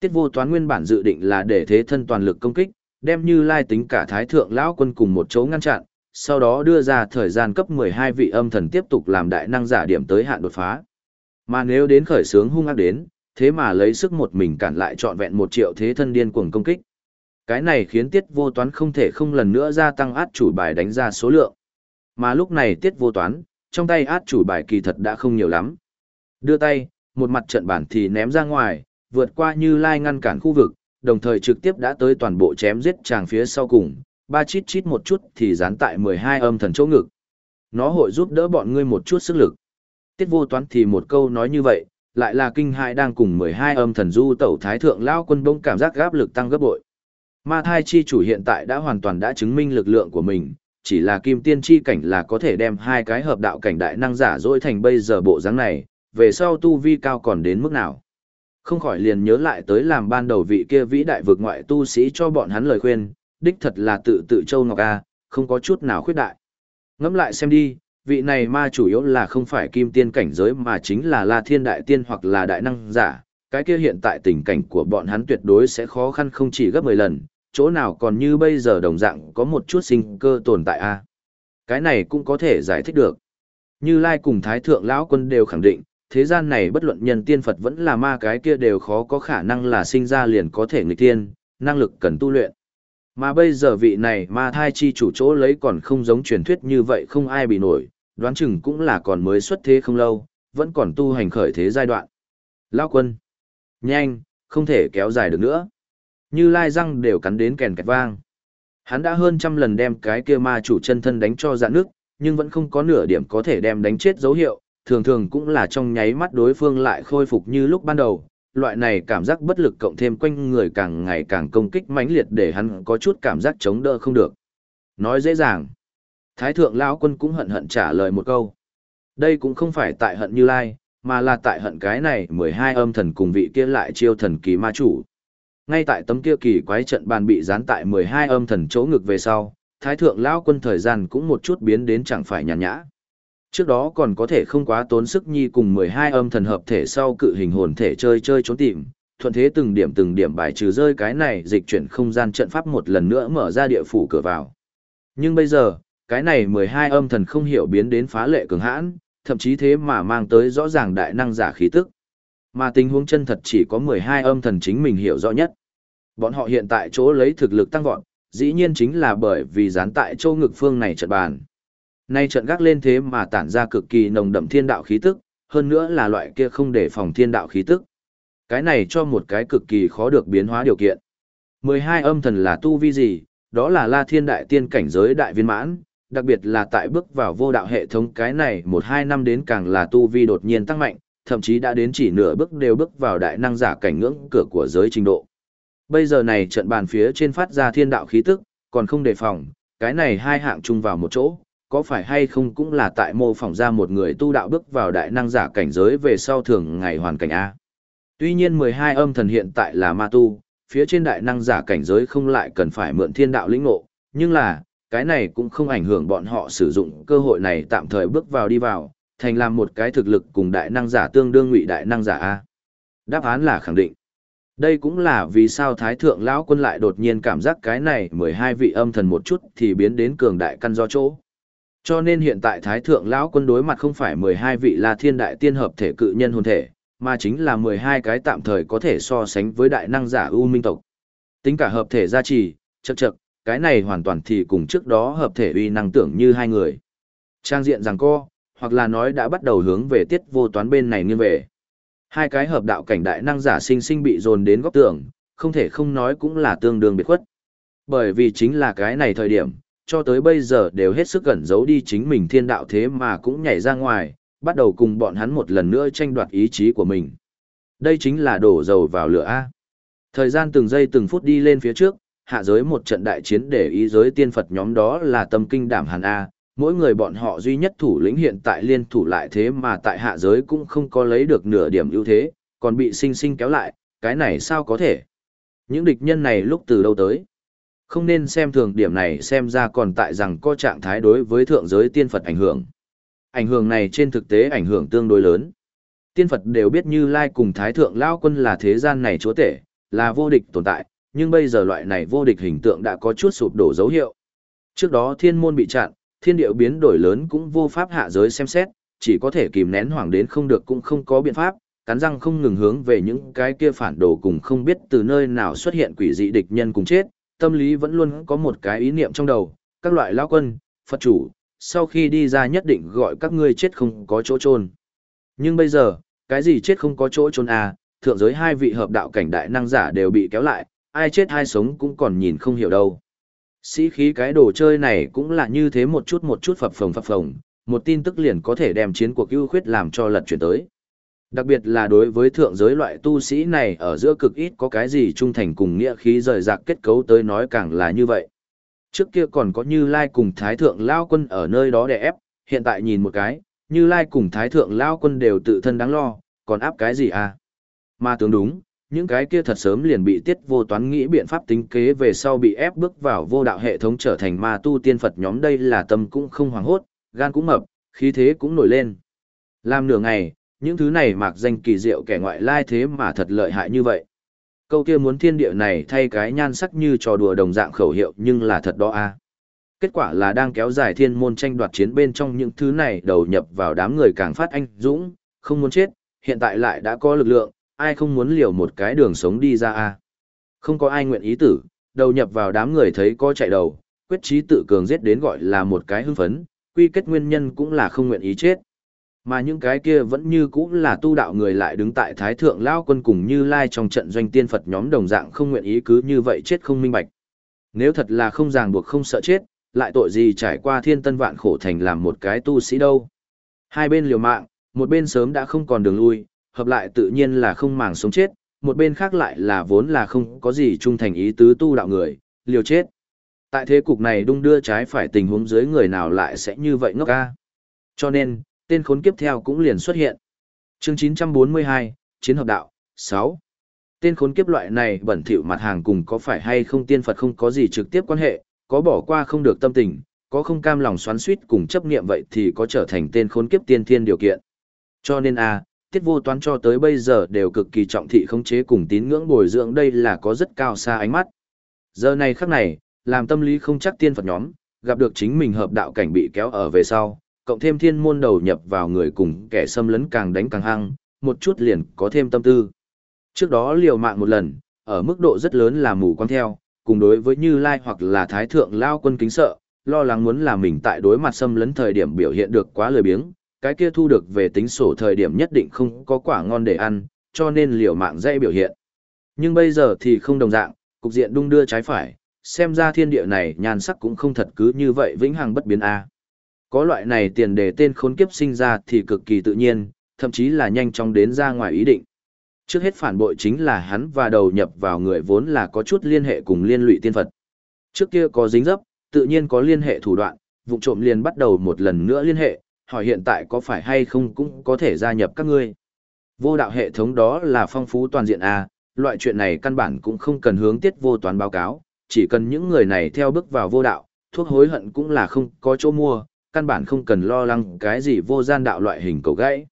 Tiết vô toán nguyên bản dự định là để thế thân toàn lực công kích, đem như lai tính cả thái thượng lão quân cùng một chỗ ngăn chặn, sau đó đưa ra thời gian cấp 12 vị âm thần tiếp tục làm đại năng giả điểm tới hạn đột phá. Mà nếu đến khởi sướng hung ác đến, thế mà lấy sức một mình cản lại trọn vẹn một triệu thế thân điên cuồng công kích. Cái này khiến tiết vô toán không thể không lần nữa gia tăng át chủ bài đánh ra số lượng. Mà lúc này tiết vô toán, trong tay át chủ bài kỳ thật đã không nhiều lắm. Đưa tay, một mặt trận bản thì ném ra ngoài, vượt qua như lai ngăn cản khu vực, đồng thời trực tiếp đã tới toàn bộ chém giết chàng phía sau cùng, ba chít chít một chút thì dán tại 12 âm thần chỗ ngực. Nó hội giúp đỡ bọn ngươi một chút sức lực. Tiết vô toán thì một câu nói như vậy, lại là kinh hại đang cùng 12 âm thần du tẩu thái thượng lao quân bông cảm giác gáp lực tăng gấp bội. Ma thai chi chủ hiện tại đã hoàn toàn đã chứng minh lực lượng của mình, chỉ là kim tiên chi cảnh là có thể đem hai cái hợp đạo cảnh đại năng giả dỗi thành bây giờ bộ dáng này, về sau tu vi cao còn đến mức nào. Không khỏi liền nhớ lại tới làm ban đầu vị kia vĩ đại vực ngoại tu sĩ cho bọn hắn lời khuyên, đích thật là tự tự châu Ngọc A, không có chút nào khuyết đại. Ngẫm lại xem đi, vị này ma chủ yếu là không phải kim tiên cảnh giới mà chính là la thiên đại tiên hoặc là đại năng giả, cái kia hiện tại tình cảnh của bọn hắn tuyệt đối sẽ khó khăn không chỉ gấp 10 lần, chỗ nào còn như bây giờ đồng dạng có một chút sinh cơ tồn tại a Cái này cũng có thể giải thích được. Như Lai cùng Thái Thượng Lão Quân đều khẳng định, thế gian này bất luận nhân tiên Phật vẫn là ma cái kia đều khó có khả năng là sinh ra liền có thể nghịch tiên, năng lực cần tu luyện. Mà bây giờ vị này ma thai chi chủ chỗ lấy còn không giống truyền thuyết như vậy không ai bị nổi, đoán chừng cũng là còn mới xuất thế không lâu, vẫn còn tu hành khởi thế giai đoạn. Lao quân. Nhanh, không thể kéo dài được nữa. Như lai răng đều cắn đến kèn kẹt vang. Hắn đã hơn trăm lần đem cái kia ma chủ chân thân đánh cho dạn nước, nhưng vẫn không có nửa điểm có thể đem đánh chết dấu hiệu, thường thường cũng là trong nháy mắt đối phương lại khôi phục như lúc ban đầu. Loại này cảm giác bất lực cộng thêm quanh người càng ngày càng công kích mãnh liệt để hắn có chút cảm giác chống đỡ không được. Nói dễ dàng. Thái thượng lão quân cũng hận hận trả lời một câu. Đây cũng không phải tại hận Như Lai, mà là tại hận cái này mười hai âm thần cùng vị kia lại chiêu thần kỳ ma chủ. Ngay tại tấm kia kỳ quái trận bàn bị dán tại mười hai âm thần chỗ ngực về sau, Thái thượng lão quân thời gian cũng một chút biến đến chẳng phải nhàn nhã. Trước đó còn có thể không quá tốn sức nhi cùng mười hai âm thần hợp thể sau cự hình hồn thể chơi chơi trốn tìm, thuận thế từng điểm từng điểm bài trừ rơi cái này dịch chuyển không gian trận pháp một lần nữa mở ra địa phủ cửa vào. Nhưng bây giờ, cái này mười hai âm thần không hiểu biến đến phá lệ cường hãn, thậm chí thế mà mang tới rõ ràng đại năng giả khí tức. Mà tình huống chân thật chỉ có 12 âm thần chính mình hiểu rõ nhất. Bọn họ hiện tại chỗ lấy thực lực tăng vọt, dĩ nhiên chính là bởi vì gián tại châu ngực phương này trận bàn. Nay trận gác lên thế mà tản ra cực kỳ nồng đậm thiên đạo khí tức, hơn nữa là loại kia không để phòng thiên đạo khí tức. Cái này cho một cái cực kỳ khó được biến hóa điều kiện. 12 âm thần là tu vi gì, đó là la thiên đại tiên cảnh giới đại viên mãn, đặc biệt là tại bước vào vô đạo hệ thống cái này một hai năm đến càng là tu vi đột nhiên tăng mạnh, thậm chí đã đến chỉ nửa bước đều bước vào đại năng giả cảnh ngưỡng cửa của giới trình độ. Bây giờ này trận bàn phía trên phát ra thiên đạo khí tức, còn không đề phòng, cái này hai hạng chung vào một chỗ, có phải hay không cũng là tại mô phỏng ra một người tu đạo bước vào đại năng giả cảnh giới về sau thường ngày hoàn cảnh A. Tuy nhiên 12 âm thần hiện tại là ma tu, phía trên đại năng giả cảnh giới không lại cần phải mượn thiên đạo lĩnh ngộ, nhưng là, cái này cũng không ảnh hưởng bọn họ sử dụng cơ hội này tạm thời bước vào đi vào, thành làm một cái thực lực cùng đại năng giả tương đương ngụy đại năng giả A. Đáp án là khẳng định. Đây cũng là vì sao Thái Thượng Lão Quân lại đột nhiên cảm giác cái này 12 vị âm thần một chút thì biến đến cường đại căn do chỗ. Cho nên hiện tại Thái Thượng Lão Quân đối mặt không phải 12 vị là thiên đại tiên hợp thể cự nhân hồn thể, mà chính là 12 cái tạm thời có thể so sánh với đại năng giả U Minh tộc. Tính cả hợp thể gia trì, chậc chậc, cái này hoàn toàn thì cùng trước đó hợp thể uy năng tưởng như hai người. Trang diện rằng co, hoặc là nói đã bắt đầu hướng về tiết vô toán bên này nghiêng về. Hai cái hợp đạo cảnh đại năng giả sinh sinh bị dồn đến góc tường, không thể không nói cũng là tương đương biệt khuất. Bởi vì chính là cái này thời điểm, cho tới bây giờ đều hết sức gần giấu đi chính mình thiên đạo thế mà cũng nhảy ra ngoài, bắt đầu cùng bọn hắn một lần nữa tranh đoạt ý chí của mình. Đây chính là đổ dầu vào lửa A. Thời gian từng giây từng phút đi lên phía trước, hạ giới một trận đại chiến để ý giới tiên Phật nhóm đó là tâm kinh đảm hàn A, mỗi người bọn họ duy nhất thủ lĩnh hiện tại liên thủ lại thế mà tại hạ giới cũng không có lấy được nửa điểm ưu thế, còn bị sinh sinh kéo lại, cái này sao có thể? Những địch nhân này lúc từ đâu tới? Không nên xem thường điểm này xem ra còn tại rằng có trạng thái đối với thượng giới tiên Phật ảnh hưởng. Ảnh hưởng này trên thực tế ảnh hưởng tương đối lớn. Tiên Phật đều biết như Lai cùng Thái Thượng Lao Quân là thế gian này chúa tể, là vô địch tồn tại, nhưng bây giờ loại này vô địch hình tượng đã có chút sụp đổ dấu hiệu. Trước đó thiên môn bị chặn, thiên điệu biến đổi lớn cũng vô pháp hạ giới xem xét, chỉ có thể kìm nén hoảng đến không được cũng không có biện pháp, cắn răng không ngừng hướng về những cái kia phản đồ cùng không biết từ nơi nào xuất hiện quỷ dị địch nhân cùng chết, tâm lý vẫn luôn có một cái ý niệm trong đầu, các loại lão quân, Phật chủ, sau khi đi ra nhất định gọi các ngươi chết không có chỗ chôn. Nhưng bây giờ, cái gì chết không có chỗ chôn à, thượng giới hai vị hợp đạo cảnh đại năng giả đều bị kéo lại, ai chết ai sống cũng còn nhìn không hiểu đâu. Sĩ khí cái đồ chơi này cũng là như thế một chút một chút phập phồng phập phồng, một tin tức liền có thể đem chiến cuộc ưu khuyết làm cho lật chuyển tới. Đặc biệt là đối với thượng giới loại tu sĩ này ở giữa cực ít có cái gì trung thành cùng nghĩa khí rời rạc kết cấu tới nói càng là như vậy. Trước kia còn có Như Lai cùng Thái Thượng Lao Quân ở nơi đó để ép, hiện tại nhìn một cái, Như Lai cùng Thái Thượng Lao Quân đều tự thân đáng lo, còn áp cái gì à? Mà tướng đúng, những cái kia thật sớm liền bị tiết vô toán nghĩ biện pháp tính kế về sau bị ép bước vào vô đạo hệ thống trở thành ma tu tiên Phật nhóm đây là tâm cũng không hoảng hốt, gan cũng mập, khí thế cũng nổi lên. Làm nửa ngày, những thứ này mạc danh kỳ diệu kẻ ngoại lai thế mà thật lợi hại như vậy. Câu kia muốn thiên địa này thay cái nhan sắc như trò đùa đồng dạng khẩu hiệu nhưng là thật đó a. À. Kết quả là đang kéo dài thiên môn tranh đoạt chiến bên trong những thứ này đầu nhập vào đám người càng phát anh dũng, không muốn chết, hiện tại lại đã có lực lượng, ai không muốn liều một cái đường sống đi ra a Không có ai nguyện ý tử, đầu nhập vào đám người thấy có chạy đầu, quyết trí tự cường giết đến gọi là một cái hưng phấn, quy kết nguyên nhân cũng là không nguyện ý chết. Mà những cái kia vẫn như cũng là tu đạo người lại đứng tại Thái Thượng Lao quân cùng như lai trong trận doanh tiên Phật nhóm đồng dạng không nguyện ý cứ như vậy chết không minh bạch. Nếu thật là không ràng buộc không sợ chết, lại tội gì trải qua thiên tân vạn khổ thành làm một cái tu sĩ đâu. Hai bên liều mạng, một bên sớm đã không còn đường lui, hợp lại tự nhiên là không màng sống chết, một bên khác lại là vốn là không có gì trung thành ý tứ tu đạo người, liều chết. Tại thế cục này đung đưa trái phải tình huống dưới người nào lại sẽ như vậy ngốc ca. Cho nên, tên khốn kiếp theo cũng liền xuất hiện. Chương 942, Chiến hợp đạo, 6. Tên khốn kiếp loại này bẩn thỉu mặt hàng cùng có phải hay không tiên Phật không có gì trực tiếp quan hệ, có bỏ qua không được tâm tình, có không cam lòng xoắn suýt cùng chấp niệm vậy thì có trở thành tên khốn kiếp tiên thiên điều kiện. Cho nên a, tiết vô toán cho tới bây giờ đều cực kỳ trọng thị khống chế cùng tín ngưỡng bồi dưỡng đây là có rất cao xa ánh mắt. Giờ này khắc này, làm tâm lý không chắc tiên Phật nhóm, gặp được chính mình hợp đạo cảnh bị kéo ở về sau, cộng thêm thiên môn đầu nhập vào người cùng kẻ xâm lấn càng đánh càng hăng, một chút liền có thêm tâm tư. Trước đó liều mạng một lần, ở mức độ rất lớn là mù quáng theo, cùng đối với Như Lai hoặc là Thái Thượng Lao quân kính sợ, lo lắng muốn là mình tại đối mặt xâm lấn thời điểm biểu hiện được quá lười biếng, cái kia thu được về tính sổ thời điểm nhất định không có quả ngon để ăn, cho nên liều mạng dễ biểu hiện. Nhưng bây giờ thì không đồng dạng, cục diện đung đưa trái phải, xem ra thiên địa này nhan sắc cũng không thật cứ như vậy vĩnh hằng bất biến a. Có loại này tiền đề tên khốn kiếp sinh ra thì cực kỳ tự nhiên, thậm chí là nhanh chóng đến ra ngoài ý định. Trước hết phản bội chính là hắn và đầu nhập vào người vốn là có chút liên hệ cùng liên lụy tiên Phật. Trước kia có dính dấp, tự nhiên có liên hệ thủ đoạn, vụ trộm liền bắt đầu một lần nữa liên hệ, hỏi hiện tại có phải hay không cũng có thể gia nhập các ngươi. Vô đạo hệ thống đó là phong phú toàn diện A, loại chuyện này căn bản cũng không cần hướng tiết vô toán báo cáo, chỉ cần những người này theo bước vào vô đạo, thuốc hối hận cũng là không có chỗ mua, căn bản không cần lo lắng cái gì vô gian đạo loại hình cầu gãy.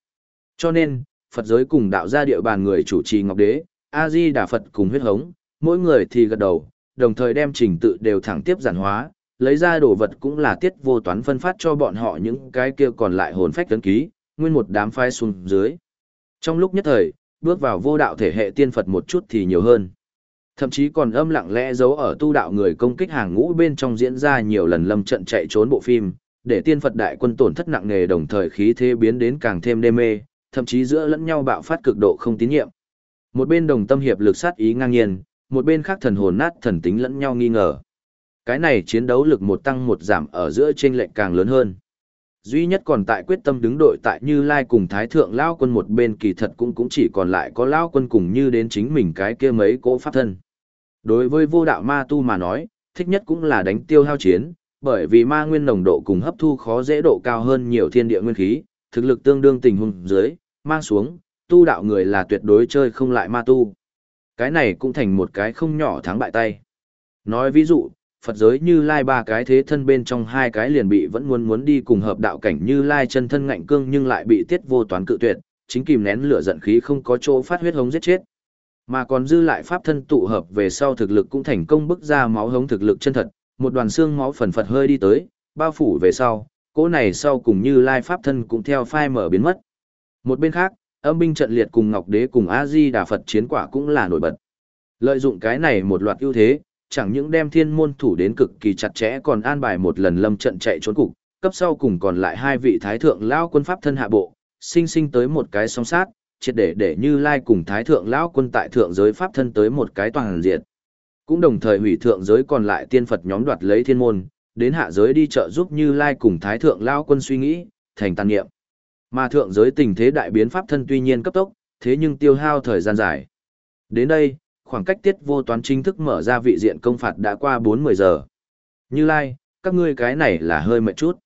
Cho nên, Phật giới cùng đạo gia địa bàn người chủ trì Ngọc Đế, A-di Đà Phật cùng huyết hống, mỗi người thì gật đầu, đồng thời đem trình tự đều thẳng tiếp giản hóa, lấy ra đồ vật cũng là tiết vô toán phân phát cho bọn họ những cái kia còn lại hồn phách tấn ký, nguyên một đám phai xuống dưới. Trong lúc nhất thời, bước vào vô đạo thể hệ tiên Phật một chút thì nhiều hơn. Thậm chí còn âm lặng lẽ giấu ở tu đạo người công kích hàng ngũ bên trong diễn ra nhiều lần lâm trận chạy trốn bộ phim, để tiên Phật đại quân tổn thất nặng nề đồng thời khí thế biến đến càng thêm đê mê, thậm chí giữa lẫn nhau bạo phát cực độ không tín nhiệm. Một bên đồng tâm hiệp lực sát ý ngang nhiên, một bên khác thần hồn nát thần tính lẫn nhau nghi ngờ. Cái này chiến đấu lực một tăng một giảm ở giữa trên lệnh càng lớn hơn. Duy nhất còn tại quyết tâm đứng đội tại Như Lai cùng Thái Thượng Lao quân một bên kỳ thật cũng cũng chỉ còn lại có Lao quân cùng như đến chính mình cái kia mấy cỗ pháp thân. Đối với vô đạo ma tu mà nói, thích nhất cũng là đánh tiêu hao chiến, bởi vì ma nguyên nồng độ cùng hấp thu khó dễ độ cao hơn nhiều thiên địa nguyên khí, thực lực tương đương tình huống dưới, mang xuống, tu đạo người là tuyệt đối chơi không lại ma tu. Cái này cũng thành một cái không nhỏ thắng bại tay. Nói ví dụ, Phật giới như lai ba cái thế thân bên trong hai cái liền bị vẫn muốn muốn đi cùng hợp đạo cảnh như lai chân thân ngạnh cương nhưng lại bị tiết vô toán cự tuyệt, chính kìm nén lửa giận khí không có chỗ phát huyết hống giết chết. Mà còn dư lại pháp thân tụ hợp về sau thực lực cũng thành công bức ra máu hống thực lực chân thật, một đoàn xương máu phần phật hơi đi tới, bao phủ về sau, cỗ này sau cùng như lai pháp thân cũng theo phai mở biến mất. Một bên khác, âm binh trận liệt cùng Ngọc Đế cùng A-di Đà Phật chiến quả cũng là nổi bật. Lợi dụng cái này một loạt ưu thế, chẳng những đem thiên môn thủ đến cực kỳ chặt chẽ còn an bài một lần lâm trận chạy trốn cục, cấp sau cùng còn lại hai vị thái thượng lão quân pháp thân hạ bộ, sinh sinh tới một cái song sát, triệt để để Như Lai cùng thái thượng lão quân tại thượng giới pháp thân tới một cái toàn diện. Cũng đồng thời hủy thượng giới còn lại tiên Phật nhóm đoạt lấy thiên môn, đến hạ giới đi trợ giúp Như Lai cùng thái thượng lão quân suy nghĩ, thành tàn niệm. Mà thượng giới tình thế đại biến pháp thân tuy nhiên cấp tốc, thế nhưng tiêu hao thời gian dài. Đến đây, khoảng cách tiết vô toán chính thức mở ra vị diện công phạt đã qua 40 giờ. Như Lai, các ngươi cái này là hơi mệt chút.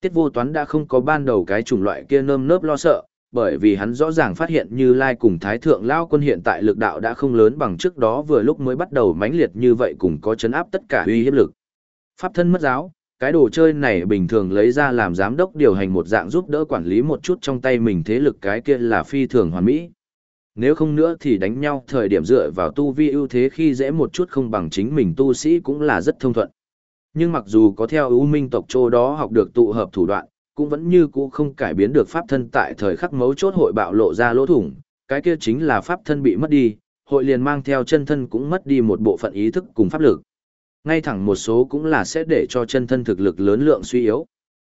Tiết vô toán đã không có ban đầu cái chủng loại kia nơm nớp lo sợ, bởi vì hắn rõ ràng phát hiện Như Lai cùng Thái Thượng Lao quân hiện tại lực đạo đã không lớn bằng trước đó vừa lúc mới bắt đầu mãnh liệt như vậy cùng có chấn áp tất cả uy hiếp lực. Pháp thân mất giáo, cái đồ chơi này bình thường lấy ra làm giám đốc điều hành một dạng giúp đỡ quản lý một chút trong tay mình thế lực cái kia là phi thường hoàn mỹ. Nếu không nữa thì đánh nhau thời điểm dựa vào tu vi ưu thế khi dễ một chút không bằng chính mình tu sĩ cũng là rất thông thuận. Nhưng mặc dù có theo ưu minh tộc châu đó học được tụ hợp thủ đoạn, cũng vẫn như cũ không cải biến được pháp thân tại thời khắc mấu chốt hội bạo lộ ra lỗ thủng, cái kia chính là pháp thân bị mất đi, hội liền mang theo chân thân cũng mất đi một bộ phận ý thức cùng pháp lực. Ngay thẳng một số cũng là sẽ để cho chân thân thực lực lớn lượng suy yếu.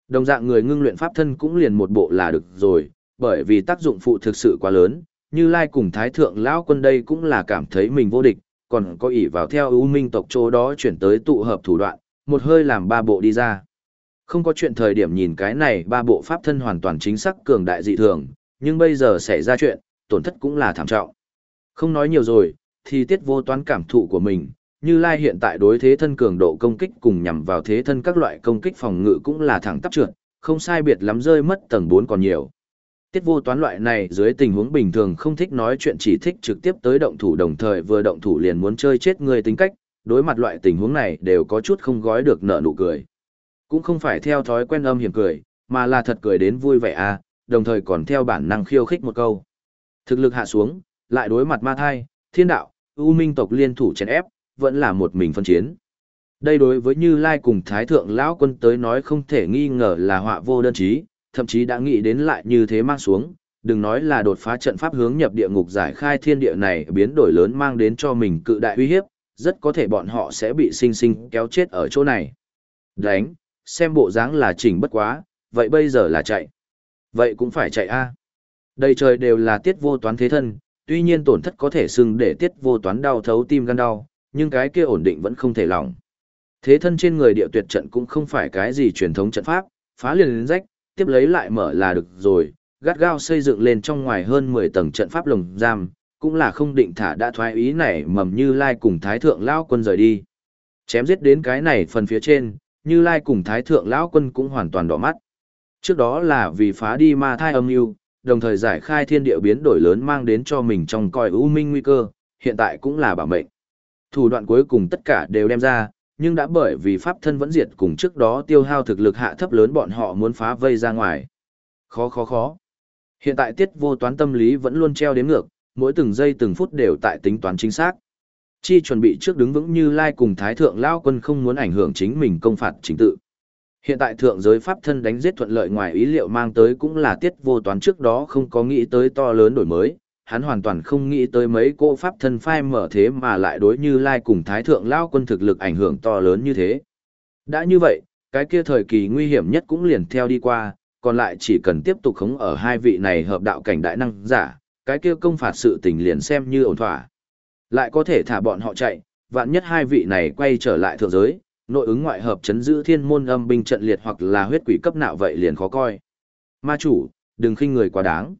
Đồng dạng người ngưng luyện pháp thân cũng liền một bộ là được rồi, bởi vì tác dụng phụ thực sự quá lớn, như Lai cùng Thái Thượng Lão quân đây cũng là cảm thấy mình vô địch, còn có ỷ vào theo ưu minh tộc chỗ đó chuyển tới tụ hợp thủ đoạn, một hơi làm ba bộ đi ra. Không có chuyện thời điểm nhìn cái này ba bộ pháp thân hoàn toàn chính xác cường đại dị thường, nhưng bây giờ xảy ra chuyện, tổn thất cũng là thảm trọng. Không nói nhiều rồi, thì tiết vô toán cảm thụ của mình, như Lai hiện tại đối thế thân cường độ công kích cùng nhằm vào thế thân các loại công kích phòng ngự cũng là thẳng tắp trượt, không sai biệt lắm rơi mất tầng 4 còn nhiều. Tiết vô toán loại này dưới tình huống bình thường không thích nói chuyện chỉ thích trực tiếp tới động thủ đồng thời vừa động thủ liền muốn chơi chết người tính cách, đối mặt loại tình huống này đều có chút không gói được nợ nụ cười. Cũng không phải theo thói quen âm hiểm cười, mà là thật cười đến vui vẻ à, đồng thời còn theo bản năng khiêu khích một câu. Thực lực hạ xuống, lại đối mặt ma thai, thiên đạo, ưu minh tộc liên thủ chèn ép, vẫn là một mình phân chiến. Đây đối với Như Lai cùng Thái Thượng Lão Quân tới nói không thể nghi ngờ là họa vô đơn chí, thậm chí đã nghĩ đến lại như thế mang xuống, đừng nói là đột phá trận pháp hướng nhập địa ngục giải khai thiên địa này biến đổi lớn mang đến cho mình cự đại uy hiếp, rất có thể bọn họ sẽ bị sinh sinh kéo chết ở chỗ này. Đánh, xem bộ dáng là chỉnh bất quá, vậy bây giờ là chạy. Vậy cũng phải chạy a. Đây trời đều là tiết vô toán thế thân, tuy nhiên tổn thất có thể xưng để tiết vô toán đau thấu tim gan đau, nhưng cái kia ổn định vẫn không thể lòng. Thế thân trên người địa tuyệt trận cũng không phải cái gì truyền thống trận pháp, phá liền lên rách, tiếp lấy lại mở là được rồi, gắt gao xây dựng lên trong ngoài hơn 10 tầng trận pháp lồng giam, cũng là không định thả đã thoái ý này mầm như lai cùng thái thượng lão quân rời đi. Chém giết đến cái này phần phía trên, như lai cùng thái thượng lão quân cũng hoàn toàn đỏ mắt. Trước đó là vì phá đi ma thai âm mưu đồng thời giải khai thiên địa biến đổi lớn mang đến cho mình trong coi ưu minh nguy cơ, hiện tại cũng là bảo mệnh. Thủ đoạn cuối cùng tất cả đều đem ra, nhưng đã bởi vì pháp thân vẫn diệt cùng trước đó tiêu hao thực lực hạ thấp lớn bọn họ muốn phá vây ra ngoài. Khó khó khó. Hiện tại tiết vô toán tâm lý vẫn luôn treo đến ngược, mỗi từng giây từng phút đều tại tính toán chính xác. Chi chuẩn bị trước đứng vững như lai cùng thái thượng lao quân không muốn ảnh hưởng chính mình công phạt chính tự. Hiện tại thượng giới pháp thân đánh giết thuận lợi ngoài ý liệu mang tới cũng là tiết vô toán trước đó không có nghĩ tới to lớn đổi mới, hắn hoàn toàn không nghĩ tới mấy cô pháp thân phai mở thế mà lại đối như lai cùng thái thượng lao quân thực lực ảnh hưởng to lớn như thế. Đã như vậy, cái kia thời kỳ nguy hiểm nhất cũng liền theo đi qua, còn lại chỉ cần tiếp tục khống ở hai vị này hợp đạo cảnh đại năng giả, cái kia công phạt sự tình liền xem như ổn thỏa. Lại có thể thả bọn họ chạy, vạn nhất hai vị này quay trở lại thượng giới, nội ứng ngoại hợp chấn giữ thiên môn âm binh trận liệt hoặc là huyết quỷ cấp nạo vậy liền khó coi. Ma chủ, đừng khinh người quá đáng.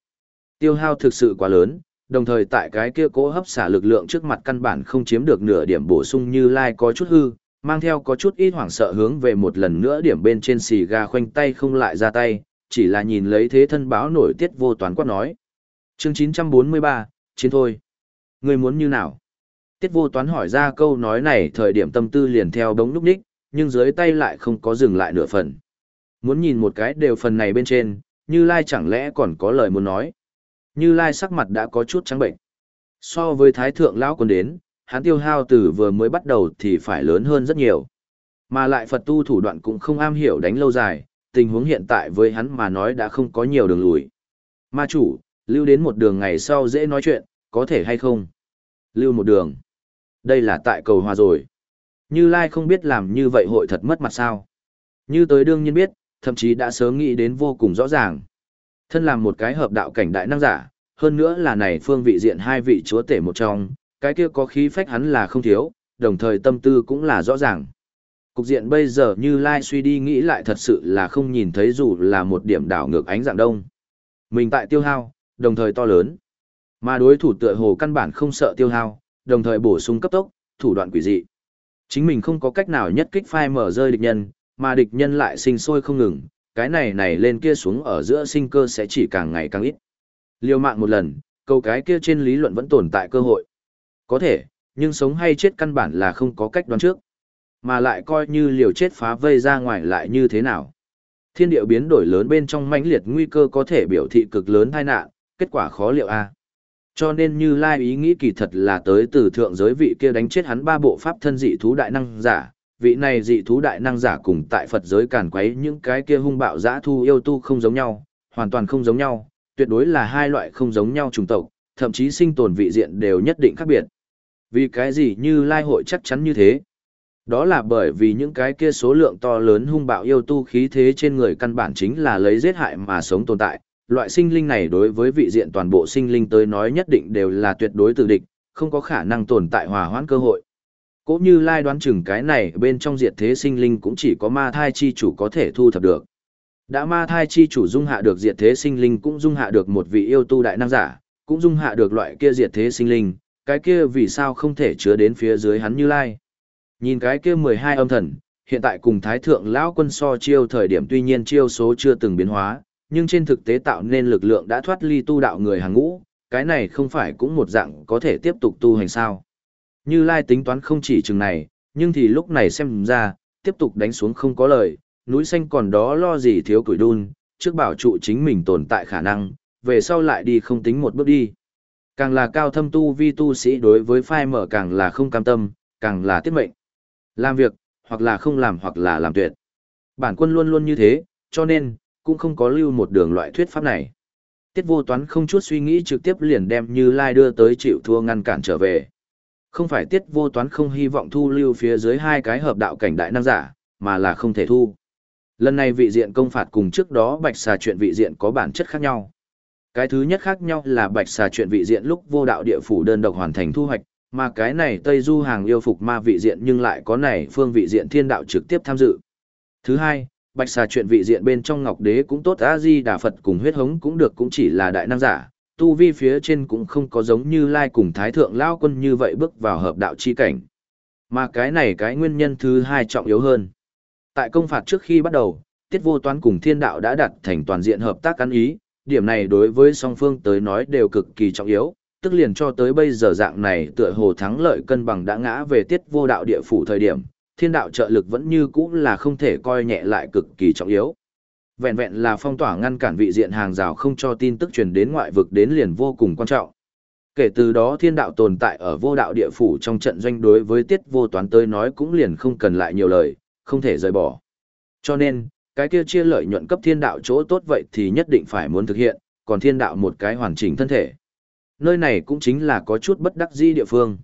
Tiêu hao thực sự quá lớn, đồng thời tại cái kia cố hấp xả lực lượng trước mặt căn bản không chiếm được nửa điểm bổ sung như lai có chút hư, mang theo có chút ít hoảng sợ hướng về một lần nữa điểm bên trên xì gà khoanh tay không lại ra tay, chỉ là nhìn lấy thế thân báo nổi tiết vô toán quát nói. Chương 943, chiến thôi. Người muốn như nào? Tiết vô toán hỏi ra câu nói này thời điểm tâm tư liền theo đống núp ních, nhưng dưới tay lại không có dừng lại nửa phần. Muốn nhìn một cái đều phần này bên trên, Như Lai chẳng lẽ còn có lời muốn nói. Như Lai sắc mặt đã có chút trắng bệnh. So với Thái Thượng Lão quân đến, hắn tiêu hao từ vừa mới bắt đầu thì phải lớn hơn rất nhiều. Mà lại Phật tu thủ đoạn cũng không am hiểu đánh lâu dài, tình huống hiện tại với hắn mà nói đã không có nhiều đường lùi. Ma chủ, lưu đến một đường ngày sau dễ nói chuyện, có thể hay không? Lưu một đường. Đây là tại cầu hòa rồi. Như Lai không biết làm như vậy hội thật mất mặt sao. Như tới đương nhiên biết, thậm chí đã sớm nghĩ đến vô cùng rõ ràng. Thân làm một cái hợp đạo cảnh đại năng giả, hơn nữa là này phương vị diện hai vị chúa tể một trong, cái kia có khí phách hắn là không thiếu, đồng thời tâm tư cũng là rõ ràng. Cục diện bây giờ như Lai suy đi nghĩ lại thật sự là không nhìn thấy dù là một điểm đảo ngược ánh dạng đông. Mình tại tiêu hao, đồng thời to lớn. Mà đối thủ tựa hồ căn bản không sợ tiêu hao, đồng thời bổ sung cấp tốc, thủ đoạn quỷ dị. Chính mình không có cách nào nhất kích phai mở rơi địch nhân, mà địch nhân lại sinh sôi không ngừng, cái này này lên kia xuống ở giữa sinh cơ sẽ chỉ càng ngày càng ít. liều mạng một lần, câu cái kia trên lý luận vẫn tồn tại cơ hội. Có thể, nhưng sống hay chết căn bản là không có cách đoán trước. Mà lại coi như liều chết phá vây ra ngoài lại như thế nào. Thiên điệu biến đổi lớn bên trong mãnh liệt nguy cơ có thể biểu thị cực lớn tai nạn, kết quả khó liệu a. Cho nên như lai ý nghĩ kỳ thật là tới từ thượng giới vị kia đánh chết hắn ba bộ pháp thân dị thú đại năng giả, vị này dị thú đại năng giả cùng tại Phật giới càn quấy những cái kia hung bạo dã thu yêu tu không giống nhau, hoàn toàn không giống nhau, tuyệt đối là hai loại không giống nhau chủng tộc, thậm chí sinh tồn vị diện đều nhất định khác biệt. Vì cái gì như lai hội chắc chắn như thế? Đó là bởi vì những cái kia số lượng to lớn hung bạo yêu tu khí thế trên người căn bản chính là lấy giết hại mà sống tồn tại, loại sinh linh này đối với vị diện toàn bộ sinh linh tới nói nhất định đều là tuyệt đối tử địch, không có khả năng tồn tại hòa hoãn cơ hội. Cũng như lai đoán chừng cái này bên trong diệt thế sinh linh cũng chỉ có ma thai chi chủ có thể thu thập được. Đã ma thai chi chủ dung hạ được diệt thế sinh linh cũng dung hạ được một vị yêu tu đại năng giả, cũng dung hạ được loại kia diệt thế sinh linh, cái kia vì sao không thể chứa đến phía dưới hắn như lai. Nhìn cái kia 12 âm thần, hiện tại cùng thái thượng lão quân so chiêu thời điểm tuy nhiên chiêu số chưa từng biến hóa, nhưng trên thực tế tạo nên lực lượng đã thoát ly tu đạo người hàng ngũ, cái này không phải cũng một dạng có thể tiếp tục tu hành sao. Như Lai tính toán không chỉ chừng này, nhưng thì lúc này xem ra, tiếp tục đánh xuống không có lời, núi xanh còn đó lo gì thiếu củi đun, trước bảo trụ chính mình tồn tại khả năng, về sau lại đi không tính một bước đi. Càng là cao thâm tu vi tu sĩ đối với phai mở càng là không cam tâm, càng là tiết mệnh. Làm việc, hoặc là không làm hoặc là làm tuyệt. Bản quân luôn luôn như thế, cho nên, cũng không có lưu một đường loại thuyết pháp này. Tiết vô toán không chút suy nghĩ trực tiếp liền đem Như Lai đưa tới chịu thua ngăn cản trở về. Không phải tiết vô toán không hy vọng thu lưu phía dưới hai cái hợp đạo cảnh đại năng giả, mà là không thể thu. Lần này vị diện công phạt cùng trước đó bạch xà chuyện vị diện có bản chất khác nhau. Cái thứ nhất khác nhau là bạch xà chuyện vị diện lúc vô đạo địa phủ đơn độc hoàn thành thu hoạch, mà cái này Tây Du hàng yêu phục ma vị diện nhưng lại có này phương vị diện thiên đạo trực tiếp tham dự. Thứ hai, bạch xà chuyện vị diện bên trong ngọc đế cũng tốt a di đà phật cùng huyết hống cũng được cũng chỉ là đại năng giả tu vi phía trên cũng không có giống như lai cùng thái thượng lao quân như vậy bước vào hợp đạo chi cảnh mà cái này cái nguyên nhân thứ hai trọng yếu hơn tại công phạt trước khi bắt đầu, tiết vô toán cùng thiên đạo đã đặt thành toàn diện hợp tác ăn ý, điểm này đối với song phương tới nói đều cực kỳ trọng yếu, tức liền cho tới bây giờ dạng này tựa hồ thắng lợi cân bằng đã ngã về tiết vô đạo địa phủ thời điểm, thiên đạo trợ lực vẫn như cũ là không thể coi nhẹ lại cực kỳ trọng yếu. Vẹn vẹn là phong tỏa ngăn cản vị diện hàng rào không cho tin tức truyền đến ngoại vực đến liền vô cùng quan trọng. Kể từ đó thiên đạo tồn tại ở vô đạo địa phủ trong trận doanh đối với tiết vô toán tới nói cũng liền không cần lại nhiều lời, không thể rời bỏ. Cho nên, cái kia chia lợi nhuận cấp thiên đạo chỗ tốt vậy thì nhất định phải muốn thực hiện, còn thiên đạo một cái hoàn chỉnh thân thể. Nơi này cũng chính là có chút bất đắc di địa phương.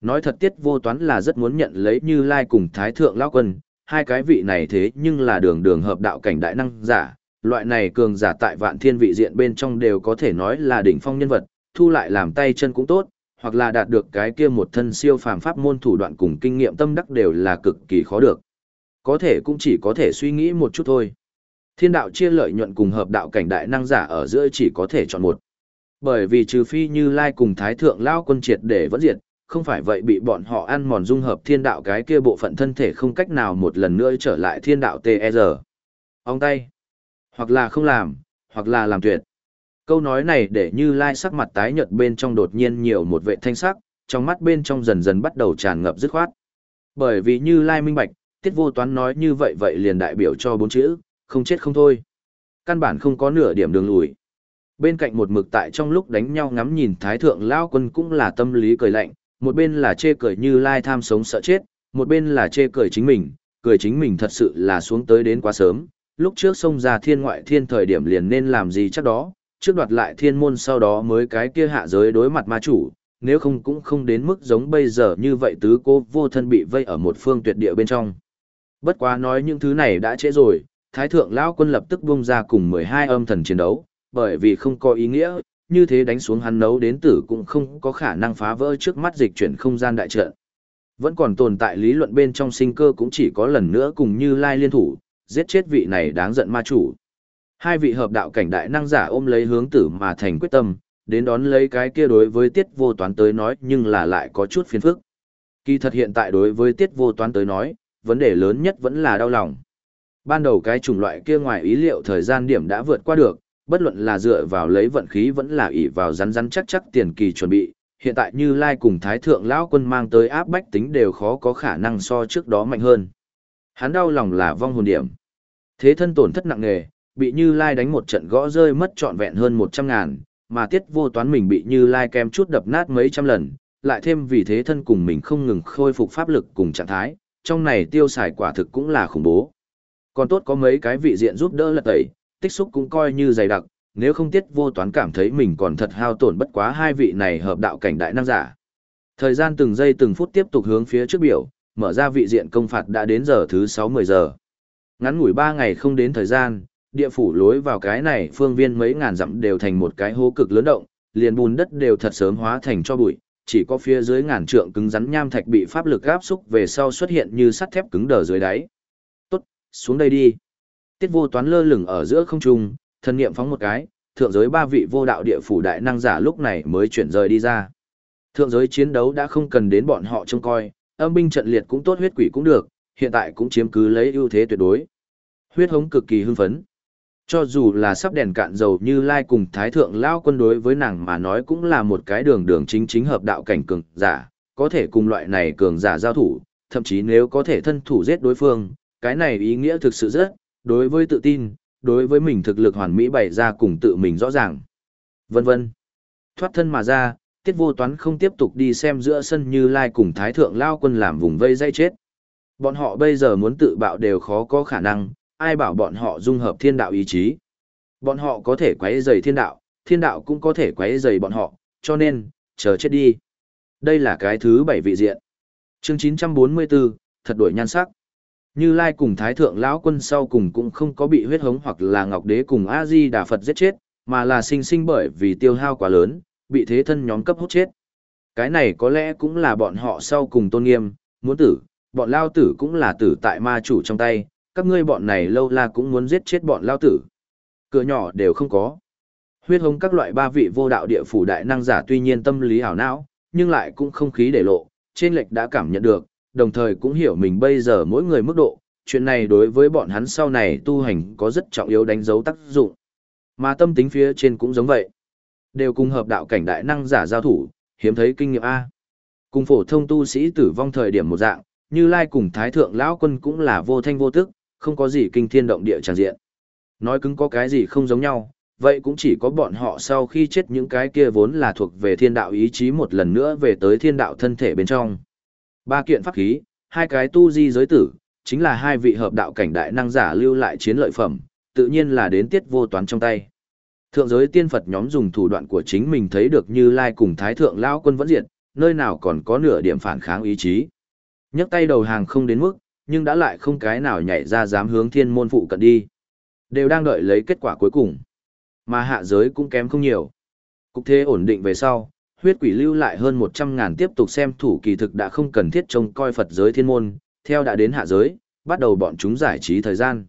Nói thật tiết vô toán là rất muốn nhận lấy như lai cùng thái thượng lao quân, hai cái vị này thế nhưng là đường đường hợp đạo cảnh đại năng giả, loại này cường giả tại vạn thiên vị diện bên trong đều có thể nói là đỉnh phong nhân vật, thu lại làm tay chân cũng tốt, hoặc là đạt được cái kia một thân siêu phàm pháp môn thủ đoạn cùng kinh nghiệm tâm đắc đều là cực kỳ khó được. Có thể cũng chỉ có thể suy nghĩ một chút thôi. Thiên đạo chia lợi nhuận cùng hợp đạo cảnh đại năng giả ở giữa chỉ có thể chọn một. Bởi vì trừ phi như Lai cùng Thái Thượng Lao quân triệt để vẫn diệt, không phải vậy bị bọn họ ăn mòn dung hợp thiên đạo cái kia bộ phận thân thể không cách nào một lần nữa trở lại thiên đạo TR. E Ông tay. Hoặc là không làm, hoặc là làm tuyệt. Câu nói này để như lai sắc mặt tái nhợt bên trong đột nhiên nhiều một vệ thanh sắc, trong mắt bên trong dần dần bắt đầu tràn ngập dứt khoát. Bởi vì như lai minh bạch, tiết vô toán nói như vậy vậy liền đại biểu cho bốn chữ, không chết không thôi. Căn bản không có nửa điểm đường lùi. Bên cạnh một mực tại trong lúc đánh nhau ngắm nhìn thái thượng lao quân cũng là tâm lý cười lạnh, một bên là chê cười như lai tham sống sợ chết, một bên là chê cười chính mình, cười chính mình thật sự là xuống tới đến quá sớm, lúc trước xông ra thiên ngoại thiên thời điểm liền nên làm gì chắc đó, trước đoạt lại thiên môn sau đó mới cái kia hạ giới đối mặt ma chủ, nếu không cũng không đến mức giống bây giờ như vậy tứ cô vô thân bị vây ở một phương tuyệt địa bên trong. Bất quá nói những thứ này đã trễ rồi, Thái thượng lão quân lập tức bung ra cùng 12 âm thần chiến đấu, bởi vì không có ý nghĩa, như thế đánh xuống hắn nấu đến tử cũng không có khả năng phá vỡ trước mắt dịch chuyển không gian đại trận. Vẫn còn tồn tại lý luận bên trong sinh cơ cũng chỉ có lần nữa cùng như lai liên thủ, giết chết vị này đáng giận ma chủ. Hai vị hợp đạo cảnh đại năng giả ôm lấy hướng tử mà thành quyết tâm, đến đón lấy cái kia đối với tiết vô toán tới nói nhưng là lại có chút phiền phức. Kỳ thật hiện tại đối với tiết vô toán tới nói, vấn đề lớn nhất vẫn là đau lòng. Ban đầu cái chủng loại kia ngoài ý liệu thời gian điểm đã vượt qua được, bất luận là dựa vào lấy vận khí vẫn là ỷ vào rắn rắn chắc chắc tiền kỳ chuẩn bị, hiện tại như Lai cùng Thái Thượng Lão quân mang tới áp bách tính đều khó có khả năng so trước đó mạnh hơn. Hắn đau lòng là vong hồn điểm. Thế thân tổn thất nặng nề, bị Như Lai đánh một trận gõ rơi mất trọn vẹn hơn một trăm ngàn, mà tiết vô toán mình bị Như Lai kem chút đập nát mấy trăm lần, lại thêm vì thế thân cùng mình không ngừng khôi phục pháp lực cùng trạng thái, trong này tiêu xài quả thực cũng là khủng bố. Còn tốt có mấy cái vị diện giúp đỡ lật tẩy, tích xúc cũng coi như dày đặc, nếu không tiết vô toán cảm thấy mình còn thật hao tổn bất quá hai vị này hợp đạo cảnh đại năng giả. Thời gian từng giây từng phút tiếp tục hướng phía trước biểu, mở ra vị diện công phạt đã đến giờ thứ 6-10 giờ. Ngắn ngủi 3 ngày không đến thời gian, địa phủ lối vào cái này phương viên mấy ngàn dặm đều thành một cái hố cực lớn động, liền bùn đất đều thật sớm hóa thành cho bụi, chỉ có phía dưới ngàn trượng cứng rắn nham thạch bị pháp lực áp xúc về sau xuất hiện như sắt thép cứng đờ dưới đáy. Tốt, xuống đây đi. Tiết vô toán lơ lửng ở giữa không trung, thân niệm phóng một cái, thượng giới ba vị vô đạo địa phủ đại năng giả lúc này mới chuyển rời đi ra. Thượng giới chiến đấu đã không cần đến bọn họ trông coi, âm binh trận liệt cũng tốt huyết quỷ cũng được, hiện tại cũng chiếm cứ lấy ưu thế tuyệt đối. Huyết hống cực kỳ hưng phấn. Cho dù là sắp đèn cạn dầu như lai cùng thái thượng lao quân đối với nàng mà nói cũng là một cái đường đường chính chính hợp đạo cảnh cường giả, có thể cùng loại này cường giả giao thủ, thậm chí nếu có thể thân thủ giết đối phương, cái này ý nghĩa thực sự rất, đối với tự tin, đối với mình thực lực hoàn mỹ bày ra cùng tự mình rõ ràng. Vân vân. Thoát thân mà ra, tiết vô toán không tiếp tục đi xem giữa sân như lai cùng thái thượng lao quân làm vùng vây dây chết. Bọn họ bây giờ muốn tự bạo đều khó có khả năng, ai bảo bọn họ dung hợp thiên đạo ý chí. Bọn họ có thể quấy rầy thiên đạo, thiên đạo cũng có thể quấy rầy bọn họ, cho nên, chờ chết đi. Đây là cái thứ bảy vị diện. Chương 944, thật đổi nhan sắc. Như Lai cùng Thái Thượng lão quân sau cùng cũng không có bị huyết hống hoặc là Ngọc Đế cùng A-di Đà Phật giết chết, mà là sinh sinh bởi vì tiêu hao quá lớn, bị thế thân nhóm cấp hút chết. Cái này có lẽ cũng là bọn họ sau cùng tôn nghiêm, muốn tử, bọn lao tử cũng là tử tại ma chủ trong tay, các ngươi bọn này lâu la cũng muốn giết chết bọn lao tử. Cửa nhỏ đều không có. Huyết hống các loại ba vị vô đạo địa phủ đại năng giả tuy nhiên tâm lý ảo não, nhưng lại cũng không khí để lộ, trên lệch đã cảm nhận được, đồng thời cũng hiểu mình bây giờ mỗi người mức độ, chuyện này đối với bọn hắn sau này tu hành có rất trọng yếu đánh dấu tác dụng. Mà tâm tính phía trên cũng giống vậy. Đều cùng hợp đạo cảnh đại năng giả giao thủ, hiếm thấy kinh nghiệm A. Cùng phổ thông tu sĩ tử vong thời điểm một dạng, như Lai cùng Thái Thượng Lão Quân cũng là vô thanh vô tức, không có gì kinh thiên động địa tràn diện. Nói cứng có cái gì không giống nhau, vậy cũng chỉ có bọn họ sau khi chết những cái kia vốn là thuộc về thiên đạo ý chí một lần nữa về tới thiên đạo thân thể bên trong. Ba kiện pháp khí, hai cái tu di giới tử, chính là hai vị hợp đạo cảnh đại năng giả lưu lại chiến lợi phẩm, tự nhiên là đến tiết vô toán trong tay. Thượng giới tiên Phật nhóm dùng thủ đoạn của chính mình thấy được như Lai cùng Thái Thượng Lao quân vẫn diệt, nơi nào còn có nửa điểm phản kháng ý chí. nhấc tay đầu hàng không đến mức, nhưng đã lại không cái nào nhảy ra dám hướng thiên môn phụ cận đi. Đều đang đợi lấy kết quả cuối cùng. Mà hạ giới cũng kém không nhiều. Cục thế ổn định về sau, huyết quỷ lưu lại hơn 100 ngàn tiếp tục xem thủ kỳ thực đã không cần thiết trông coi Phật giới thiên môn, theo đã đến hạ giới, bắt đầu bọn chúng giải trí thời gian.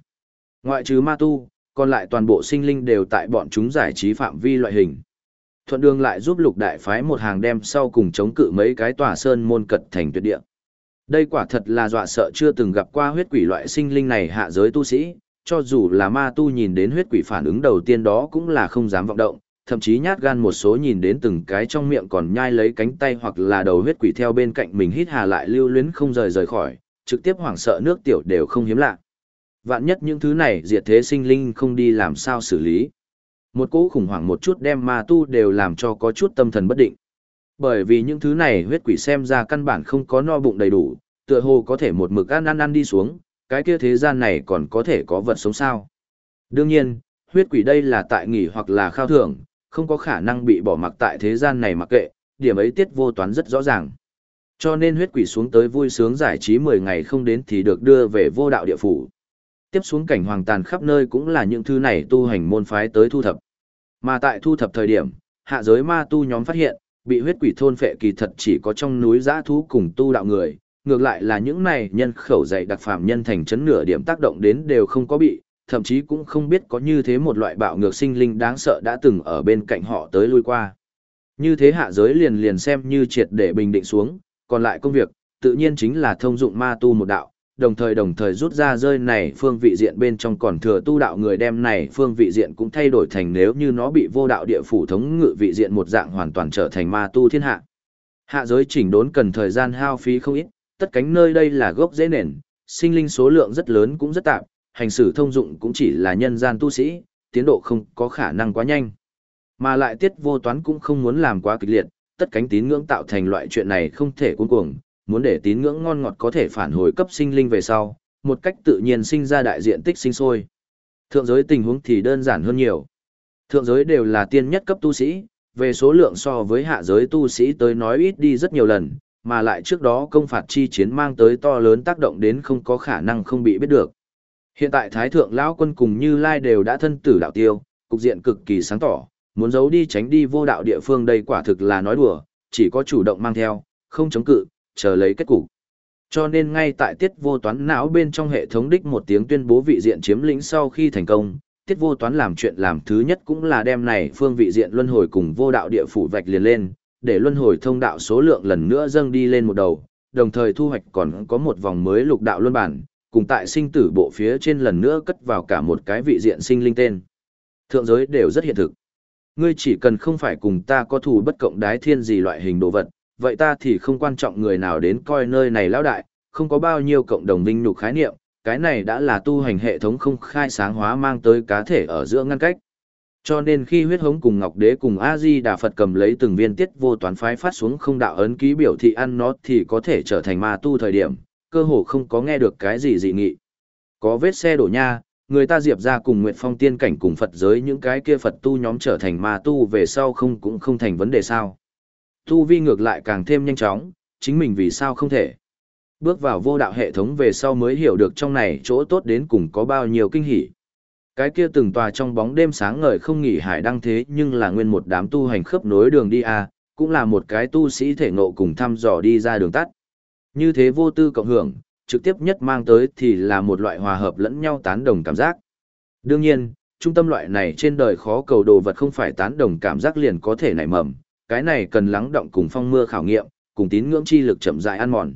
Ngoại trừ ma tu, còn lại toàn bộ sinh linh đều tại bọn chúng giải trí phạm vi loại hình. Thuận đường lại giúp lục đại phái một hàng đem sau cùng chống cự mấy cái tòa sơn môn cật thành tuyệt địa. Đây quả thật là dọa sợ chưa từng gặp qua huyết quỷ loại sinh linh này hạ giới tu sĩ, cho dù là ma tu nhìn đến huyết quỷ phản ứng đầu tiên đó cũng là không dám vọng động, thậm chí nhát gan một số nhìn đến từng cái trong miệng còn nhai lấy cánh tay hoặc là đầu huyết quỷ theo bên cạnh mình hít hà lại lưu luyến không rời rời khỏi, trực tiếp hoảng sợ nước tiểu đều không hiếm lạ. Vạn nhất những thứ này diệt thế sinh linh không đi làm sao xử lý. Một cỗ khủng hoảng một chút đem ma tu đều làm cho có chút tâm thần bất định. Bởi vì những thứ này huyết quỷ xem ra căn bản không có no bụng đầy đủ, tựa hồ có thể một mực ăn ăn ăn đi xuống, cái kia thế gian này còn có thể có vật sống sao. Đương nhiên, huyết quỷ đây là tại nghỉ hoặc là khao thưởng, không có khả năng bị bỏ mặc tại thế gian này mặc kệ, điểm ấy tiết vô toán rất rõ ràng. Cho nên huyết quỷ xuống tới vui sướng giải trí 10 ngày không đến thì được đưa về vô đạo địa phủ. Tiếp xuống cảnh hoàng tàn khắp nơi cũng là những thứ này tu hành môn phái tới thu thập. Mà tại thu thập thời điểm, hạ giới ma tu nhóm phát hiện, bị huyết quỷ thôn phệ kỳ thật chỉ có trong núi giã thú cùng tu đạo người, ngược lại là những này nhân khẩu dạy đặc phạm nhân thành chấn nửa điểm tác động đến đều không có bị, thậm chí cũng không biết có như thế một loại bạo ngược sinh linh đáng sợ đã từng ở bên cạnh họ tới lui qua. Như thế hạ giới liền liền xem như triệt để bình định xuống, còn lại công việc, tự nhiên chính là thông dụng ma tu một đạo, đồng thời đồng thời rút ra rơi này phương vị diện bên trong còn thừa tu đạo người đem này phương vị diện cũng thay đổi thành nếu như nó bị vô đạo địa phủ thống ngự vị diện một dạng hoàn toàn trở thành ma tu thiên hạ. Hạ giới chỉnh đốn cần thời gian hao phí không ít, tất cánh nơi đây là gốc dễ nền, sinh linh số lượng rất lớn cũng rất tạp, hành xử thông dụng cũng chỉ là nhân gian tu sĩ, tiến độ không có khả năng quá nhanh. Mà lại tiết vô toán cũng không muốn làm quá kịch liệt, tất cánh tín ngưỡng tạo thành loại chuyện này không thể cuốn cuồng, muốn để tín ngưỡng ngon ngọt có thể phản hồi cấp sinh linh về sau, một cách tự nhiên sinh ra đại diện tích sinh sôi. Thượng giới tình huống thì đơn giản hơn nhiều. Thượng giới đều là tiên nhất cấp tu sĩ, về số lượng so với hạ giới tu sĩ tới nói ít đi rất nhiều lần, mà lại trước đó công phạt chi chiến mang tới to lớn tác động đến không có khả năng không bị biết được. Hiện tại Thái Thượng Lão quân cùng Như Lai đều đã thân tử đạo tiêu, cục diện cực kỳ sáng tỏ, muốn giấu đi tránh đi vô đạo địa phương đây quả thực là nói đùa, chỉ có chủ động mang theo, không chống cự, chờ lấy kết cục. Cho nên ngay tại tiết vô toán não bên trong hệ thống đích một tiếng tuyên bố vị diện chiếm lĩnh sau khi thành công, tiết vô toán làm chuyện làm thứ nhất cũng là đem này phương vị diện luân hồi cùng vô đạo địa phủ vạch liền lên, để luân hồi thông đạo số lượng lần nữa dâng đi lên một đầu, đồng thời thu hoạch còn có một vòng mới lục đạo luân bản, cùng tại sinh tử bộ phía trên lần nữa cất vào cả một cái vị diện sinh linh tên. Thượng giới đều rất hiện thực. Ngươi chỉ cần không phải cùng ta có thù bất cộng đái thiên gì loại hình đồ vật, vậy ta thì không quan trọng người nào đến coi nơi này lão đại, không có bao nhiêu cộng đồng vinh nhục khái niệm, cái này đã là tu hành hệ thống không khai sáng hóa mang tới cá thể ở giữa ngăn cách. Cho nên khi huyết hống cùng Ngọc Đế cùng A-di Đà Phật cầm lấy từng viên tiết vô toán phái phát xuống không đạo ấn ký biểu thị ăn nó thì có thể trở thành ma tu thời điểm, cơ hồ không có nghe được cái gì dị nghị. Có vết xe đổ nha, Người ta diệp ra cùng Nguyệt Phong tiên cảnh cùng Phật giới những cái kia Phật tu nhóm trở thành ma tu về sau không cũng không thành vấn đề sao. Tu vi ngược lại càng thêm nhanh chóng, chính mình vì sao không thể. Bước vào vô đạo hệ thống về sau mới hiểu được trong này chỗ tốt đến cùng có bao nhiêu kinh hỉ. Cái kia từng tòa trong bóng đêm sáng ngời không nghỉ hải đăng thế nhưng là nguyên một đám tu hành khớp nối đường đi à, cũng là một cái tu sĩ thể ngộ cùng thăm dò đi ra đường tắt. Như thế vô tư cộng hưởng, trực tiếp nhất mang tới thì là một loại hòa hợp lẫn nhau tán đồng cảm giác. Đương nhiên, trung tâm loại này trên đời khó cầu đồ vật không phải tán đồng cảm giác liền có thể nảy mầm, cái này cần lắng động cùng phong mưa khảo nghiệm, cùng tín ngưỡng chi lực chậm rãi ăn mòn.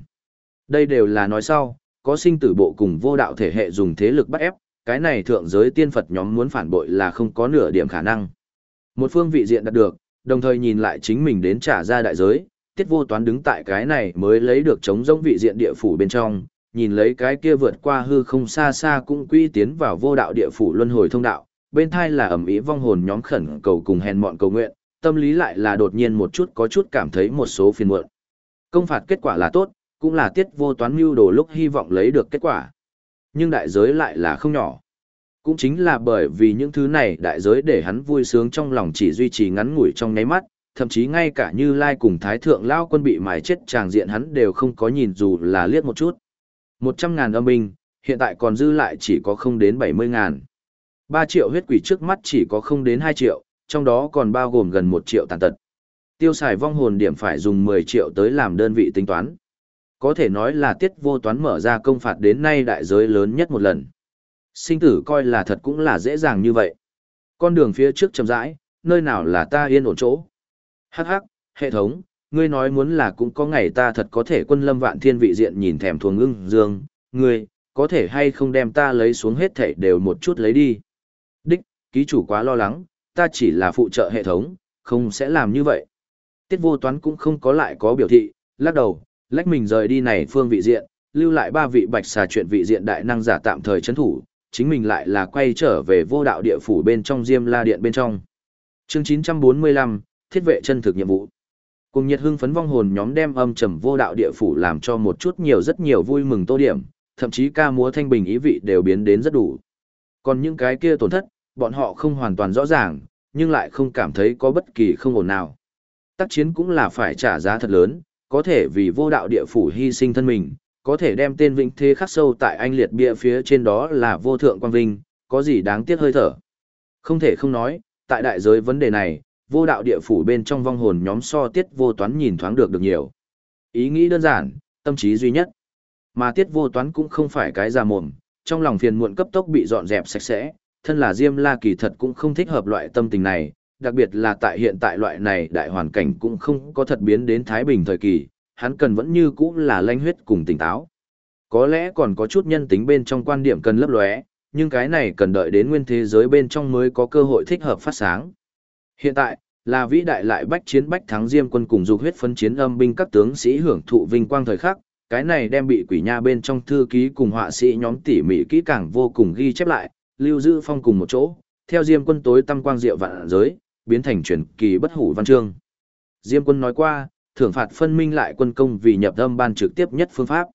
Đây đều là nói sau, có sinh tử bộ cùng vô đạo thể hệ dùng thế lực bắt ép, cái này thượng giới tiên Phật nhóm muốn phản bội là không có nửa điểm khả năng. Một phương vị diện đạt được, đồng thời nhìn lại chính mình đến trả ra đại giới, tiết vô toán đứng tại cái này mới lấy được chống giống vị diện địa phủ bên trong, nhìn lấy cái kia vượt qua hư không xa xa cũng quy tiến vào vô đạo địa phủ luân hồi thông đạo, bên thai là ẩm ý vong hồn nhóm khẩn cầu cùng hèn mọn cầu nguyện, tâm lý lại là đột nhiên một chút có chút cảm thấy một số phiền muộn. Công phạt kết quả là tốt, cũng là tiết vô toán mưu đồ lúc hy vọng lấy được kết quả. Nhưng đại giới lại là không nhỏ. Cũng chính là bởi vì những thứ này đại giới để hắn vui sướng trong lòng chỉ duy trì ngắn ngủi trong nháy mắt, thậm chí ngay cả như Lai cùng Thái Thượng Lao quân bị mài chết tràng diện hắn đều không có nhìn dù là liếc một chút. Một trăm ngàn âm binh, hiện tại còn dư lại chỉ có không đến bảy mươi ngàn. Ba triệu huyết quỷ trước mắt chỉ có không đến hai triệu, trong đó còn bao gồm gần một triệu tàn tật. Tiêu xài vong hồn điểm phải dùng mười triệu tới làm đơn vị tính toán. Có thể nói là tiết vô toán mở ra công phạt đến nay đại giới lớn nhất một lần. Sinh tử coi là thật cũng là dễ dàng như vậy. Con đường phía trước chậm rãi, nơi nào là ta yên ổn chỗ. Hắc hắc, hệ thống, ngươi nói muốn là cũng có ngày ta thật có thể quân lâm vạn thiên vị diện nhìn thèm thuồng ưng dương, ngươi, có thể hay không đem ta lấy xuống hết thảy đều một chút lấy đi. Đích, ký chủ quá lo lắng, ta chỉ là phụ trợ hệ thống, không sẽ làm như vậy. Tiết vô toán cũng không có lại có biểu thị, lắc đầu, lách mình rời đi này phương vị diện, lưu lại ba vị bạch xà chuyện vị diện đại năng giả tạm thời chấn thủ, chính mình lại là quay trở về vô đạo địa phủ bên trong Diêm La Điện bên trong. Chương 945, Thiết vệ chân thực nhiệm vụ. Cùng nhiệt hưng phấn vong hồn nhóm đem âm trầm vô đạo địa phủ làm cho một chút nhiều rất nhiều vui mừng tô điểm, thậm chí ca múa thanh bình ý vị đều biến đến rất đủ. Còn những cái kia tổn thất, bọn họ không hoàn toàn rõ ràng, nhưng lại không cảm thấy có bất kỳ không ổn nào. Tác chiến cũng là phải trả giá thật lớn, có thể vì vô đạo địa phủ hy sinh thân mình, có thể đem tên vĩnh thế khắc sâu tại anh liệt bia phía trên đó là vô thượng quang vinh, có gì đáng tiếc hơi thở. Không thể không nói, tại đại giới vấn đề này, vô đạo địa phủ bên trong vong hồn nhóm so tiết vô toán nhìn thoáng được được nhiều. Ý nghĩ đơn giản, tâm trí duy nhất. Mà tiết vô toán cũng không phải cái già mồm, trong lòng phiền muộn cấp tốc bị dọn dẹp sạch sẽ, thân là Diêm La kỳ thật cũng không thích hợp loại tâm tình này, đặc biệt là tại hiện tại loại này đại hoàn cảnh cũng không có thật biến đến Thái Bình thời kỳ, hắn cần vẫn như cũ là lanh huyết cùng tỉnh táo. Có lẽ còn có chút nhân tính bên trong quan điểm cần lấp lóe, nhưng cái này cần đợi đến nguyên thế giới bên trong mới có cơ hội thích hợp phát sáng. Hiện tại, là vĩ đại lại bách chiến bách thắng diêm quân cùng dục huyết phân chiến âm binh các tướng sĩ hưởng thụ vinh quang thời khắc, cái này đem bị quỷ nha bên trong thư ký cùng họa sĩ nhóm tỉ mỉ kỹ càng vô cùng ghi chép lại, lưu giữ phong cùng một chỗ, theo diêm quân tối tăm quang diệu vạn giới, biến thành truyền kỳ bất hủ văn chương. Diêm quân nói qua, thưởng phạt phân minh lại quân công vì nhập âm ban trực tiếp nhất phương pháp.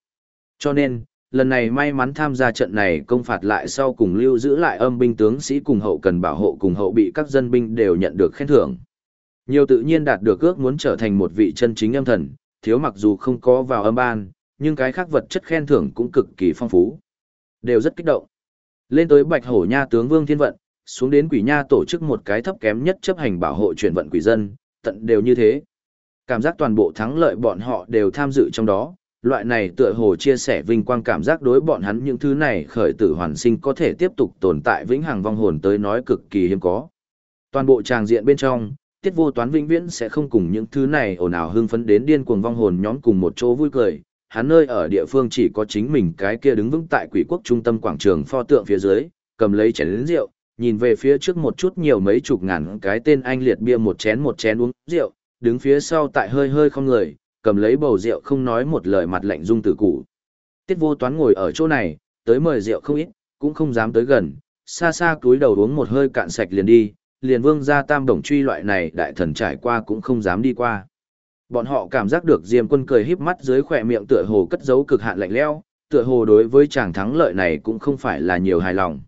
Cho nên, lần này may mắn tham gia trận này công phạt lại sau cùng lưu giữ lại âm binh tướng sĩ cùng hậu cần bảo hộ cùng hậu bị các dân binh đều nhận được khen thưởng. Nhiều tự nhiên đạt được ước muốn trở thành một vị chân chính âm thần, thiếu mặc dù không có vào âm ban, nhưng cái khác vật chất khen thưởng cũng cực kỳ phong phú. Đều rất kích động. Lên tới Bạch Hổ Nha tướng Vương Thiên Vận, xuống đến Quỷ Nha tổ chức một cái thấp kém nhất chấp hành bảo hộ chuyển vận quỷ dân, tận đều như thế. Cảm giác toàn bộ thắng lợi bọn họ đều tham dự trong đó, loại này tựa hồ chia sẻ vinh quang cảm giác đối bọn hắn những thứ này khởi tử hoàn sinh có thể tiếp tục tồn tại vĩnh hằng vong hồn tới nói cực kỳ hiếm có. Toàn bộ tràng diện bên trong, tiết vô toán vĩnh viễn sẽ không cùng những thứ này ồn ào hưng phấn đến điên cuồng vong hồn nhóm cùng một chỗ vui cười. Hắn nơi ở địa phương chỉ có chính mình cái kia đứng vững tại quỷ quốc trung tâm quảng trường pho tượng phía dưới, cầm lấy chén lớn rượu, nhìn về phía trước một chút nhiều mấy chục ngàn cái tên anh liệt bia một chén một chén uống rượu, đứng phía sau tại hơi hơi không người, cầm lấy bầu rượu không nói một lời mặt lạnh dung tử cụ. Tiết vô toán ngồi ở chỗ này, tới mời rượu không ít, cũng không dám tới gần, xa xa cúi đầu uống một hơi cạn sạch liền đi, liền vương gia tam đồng truy loại này đại thần trải qua cũng không dám đi qua. Bọn họ cảm giác được Diêm quân cười híp mắt dưới khỏe miệng tựa hồ cất giấu cực hạn lạnh lẽo, tựa hồ đối với chàng thắng lợi này cũng không phải là nhiều hài lòng.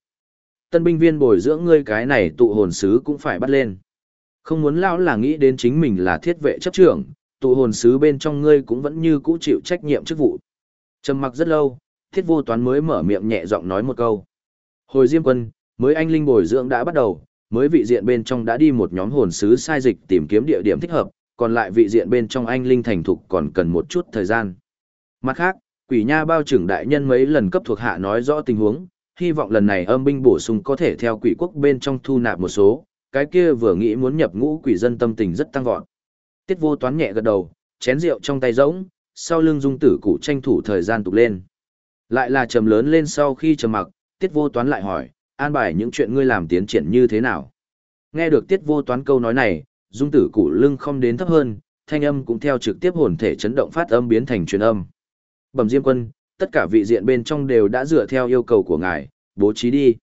tân binh viên bồi dưỡng ngươi cái này tụ hồn sứ cũng phải bắt lên. Không muốn lão là nghĩ đến chính mình là thiết vệ chấp trưởng, tụ hồn sứ bên trong ngươi cũng vẫn như cũ chịu trách nhiệm chức vụ. Trầm mặc rất lâu, thiết vô toán mới mở miệng nhẹ giọng nói một câu. Hồi diêm quân, mới anh linh bồi dưỡng đã bắt đầu, mới vị diện bên trong đã đi một nhóm hồn sứ sai dịch tìm kiếm địa điểm thích hợp, còn lại vị diện bên trong anh linh thành thục còn cần một chút thời gian. Mặt khác, quỷ nha bao trưởng đại nhân mấy lần cấp thuộc hạ nói rõ tình huống, hy vọng lần này âm binh bổ sung có thể theo quỷ quốc bên trong thu nạp một số, cái kia vừa nghĩ muốn nhập ngũ quỷ dân tâm tình rất tăng vọt. Tiết vô toán nhẹ gật đầu, chén rượu trong tay rỗng, sau lưng dung tử cụ tranh thủ thời gian tục lên. Lại là trầm lớn lên sau khi trầm mặc, tiết vô toán lại hỏi, an bài những chuyện ngươi làm tiến triển như thế nào. Nghe được tiết vô toán câu nói này, dung tử cụ lưng không đến thấp hơn, thanh âm cũng theo trực tiếp hồn thể chấn động phát âm biến thành truyền âm. Bẩm Diêm Quân, tất cả vị diện bên trong đều đã dựa theo yêu cầu của ngài, bố trí đi.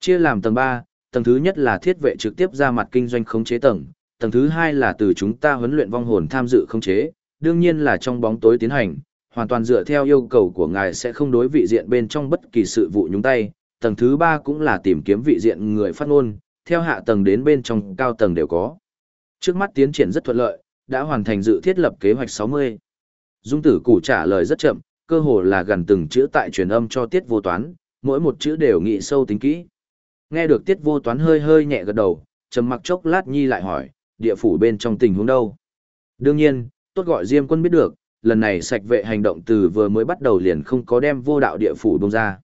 Chia làm tầng 3, tầng thứ nhất là thiết vệ trực tiếp ra mặt kinh doanh khống chế tầng, tầng thứ hai là từ chúng ta huấn luyện vong hồn tham dự khống chế, đương nhiên là trong bóng tối tiến hành, hoàn toàn dựa theo yêu cầu của ngài sẽ không đối vị diện bên trong bất kỳ sự vụ nhúng tay. Tầng thứ ba cũng là tìm kiếm vị diện người phát ngôn, theo hạ tầng đến bên trong cao tầng đều có. Trước mắt tiến triển rất thuận lợi, đã hoàn thành dự thiết lập kế hoạch 60. Dung tử củ trả lời rất chậm, cơ hồ là gần từng chữ tại truyền âm cho tiết vô toán, mỗi một chữ đều nghĩ sâu tính kỹ. Nghe được tiết vô toán hơi hơi nhẹ gật đầu, trầm mặc chốc lát nhi lại hỏi, địa phủ bên trong tình huống đâu? Đương nhiên, tốt gọi Diêm quân biết được, lần này sạch vệ hành động từ vừa mới bắt đầu liền không có đem vô đạo địa phủ bông ra.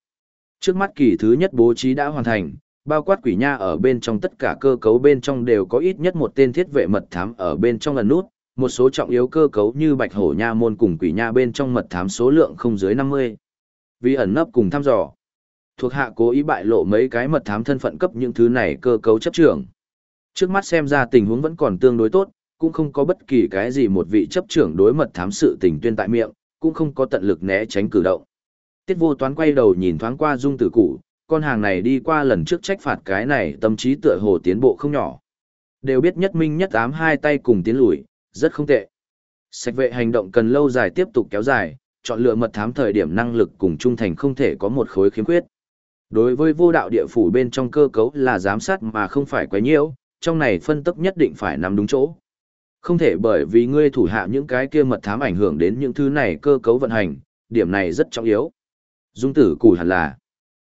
Trước mắt kỳ thứ nhất bố trí đã hoàn thành, bao quát quỷ nha ở bên trong tất cả cơ cấu bên trong đều có ít nhất một tên thiết vệ mật thám ở bên trong lần nút, một số trọng yếu cơ cấu như bạch hổ nha môn cùng quỷ nha bên trong mật thám số lượng không dưới 50. Vì ẩn nấp cùng thăm dò, thuộc hạ cố ý bại lộ mấy cái mật thám thân phận cấp những thứ này cơ cấu chấp trưởng. Trước mắt xem ra tình huống vẫn còn tương đối tốt, cũng không có bất kỳ cái gì một vị chấp trưởng đối mật thám sự tình tuyên tại miệng, cũng không có tận lực né tránh cử động. Tiết vô toán quay đầu nhìn thoáng qua dung tử cụ, con hàng này đi qua lần trước trách phạt cái này tâm trí tựa hồ tiến bộ không nhỏ. Đều biết nhất minh nhất ám hai tay cùng tiến lùi, rất không tệ. Sạch vệ hành động cần lâu dài tiếp tục kéo dài, chọn lựa mật thám thời điểm năng lực cùng trung thành không thể có một khối khiếm khuyết. Đối với vô đạo địa phủ bên trong cơ cấu là giám sát mà không phải quá nhiễu, trong này phân tốc nhất định phải nằm đúng chỗ. Không thể bởi vì ngươi thủ hạ những cái kia mật thám ảnh hưởng đến những thứ này cơ cấu vận hành, điểm này rất trọng yếu. Dung tử củ hẳn là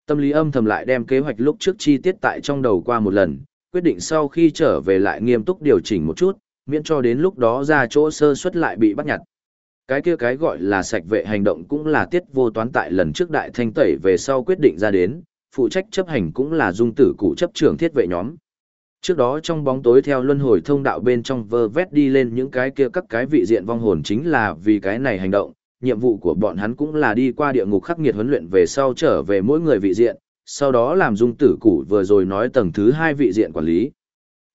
tâm lý âm thầm lại đem kế hoạch lúc trước chi tiết tại trong đầu qua một lần, quyết định sau khi trở về lại nghiêm túc điều chỉnh một chút, miễn cho đến lúc đó ra chỗ sơ suất lại bị bắt nhặt. Cái kia cái gọi là sạch vệ hành động cũng là tiết vô toán tại lần trước đại thanh tẩy về sau quyết định ra đến, phụ trách chấp hành cũng là dung tử cụ chấp trưởng thiết vệ nhóm. Trước đó trong bóng tối theo luân hồi thông đạo bên trong vơ vét đi lên những cái kia các cái vị diện vong hồn chính là vì cái này hành động, nhiệm vụ của bọn hắn cũng là đi qua địa ngục khắc nghiệt huấn luyện về sau trở về mỗi người vị diện, sau đó làm dung tử củ vừa rồi nói tầng thứ hai vị diện quản lý.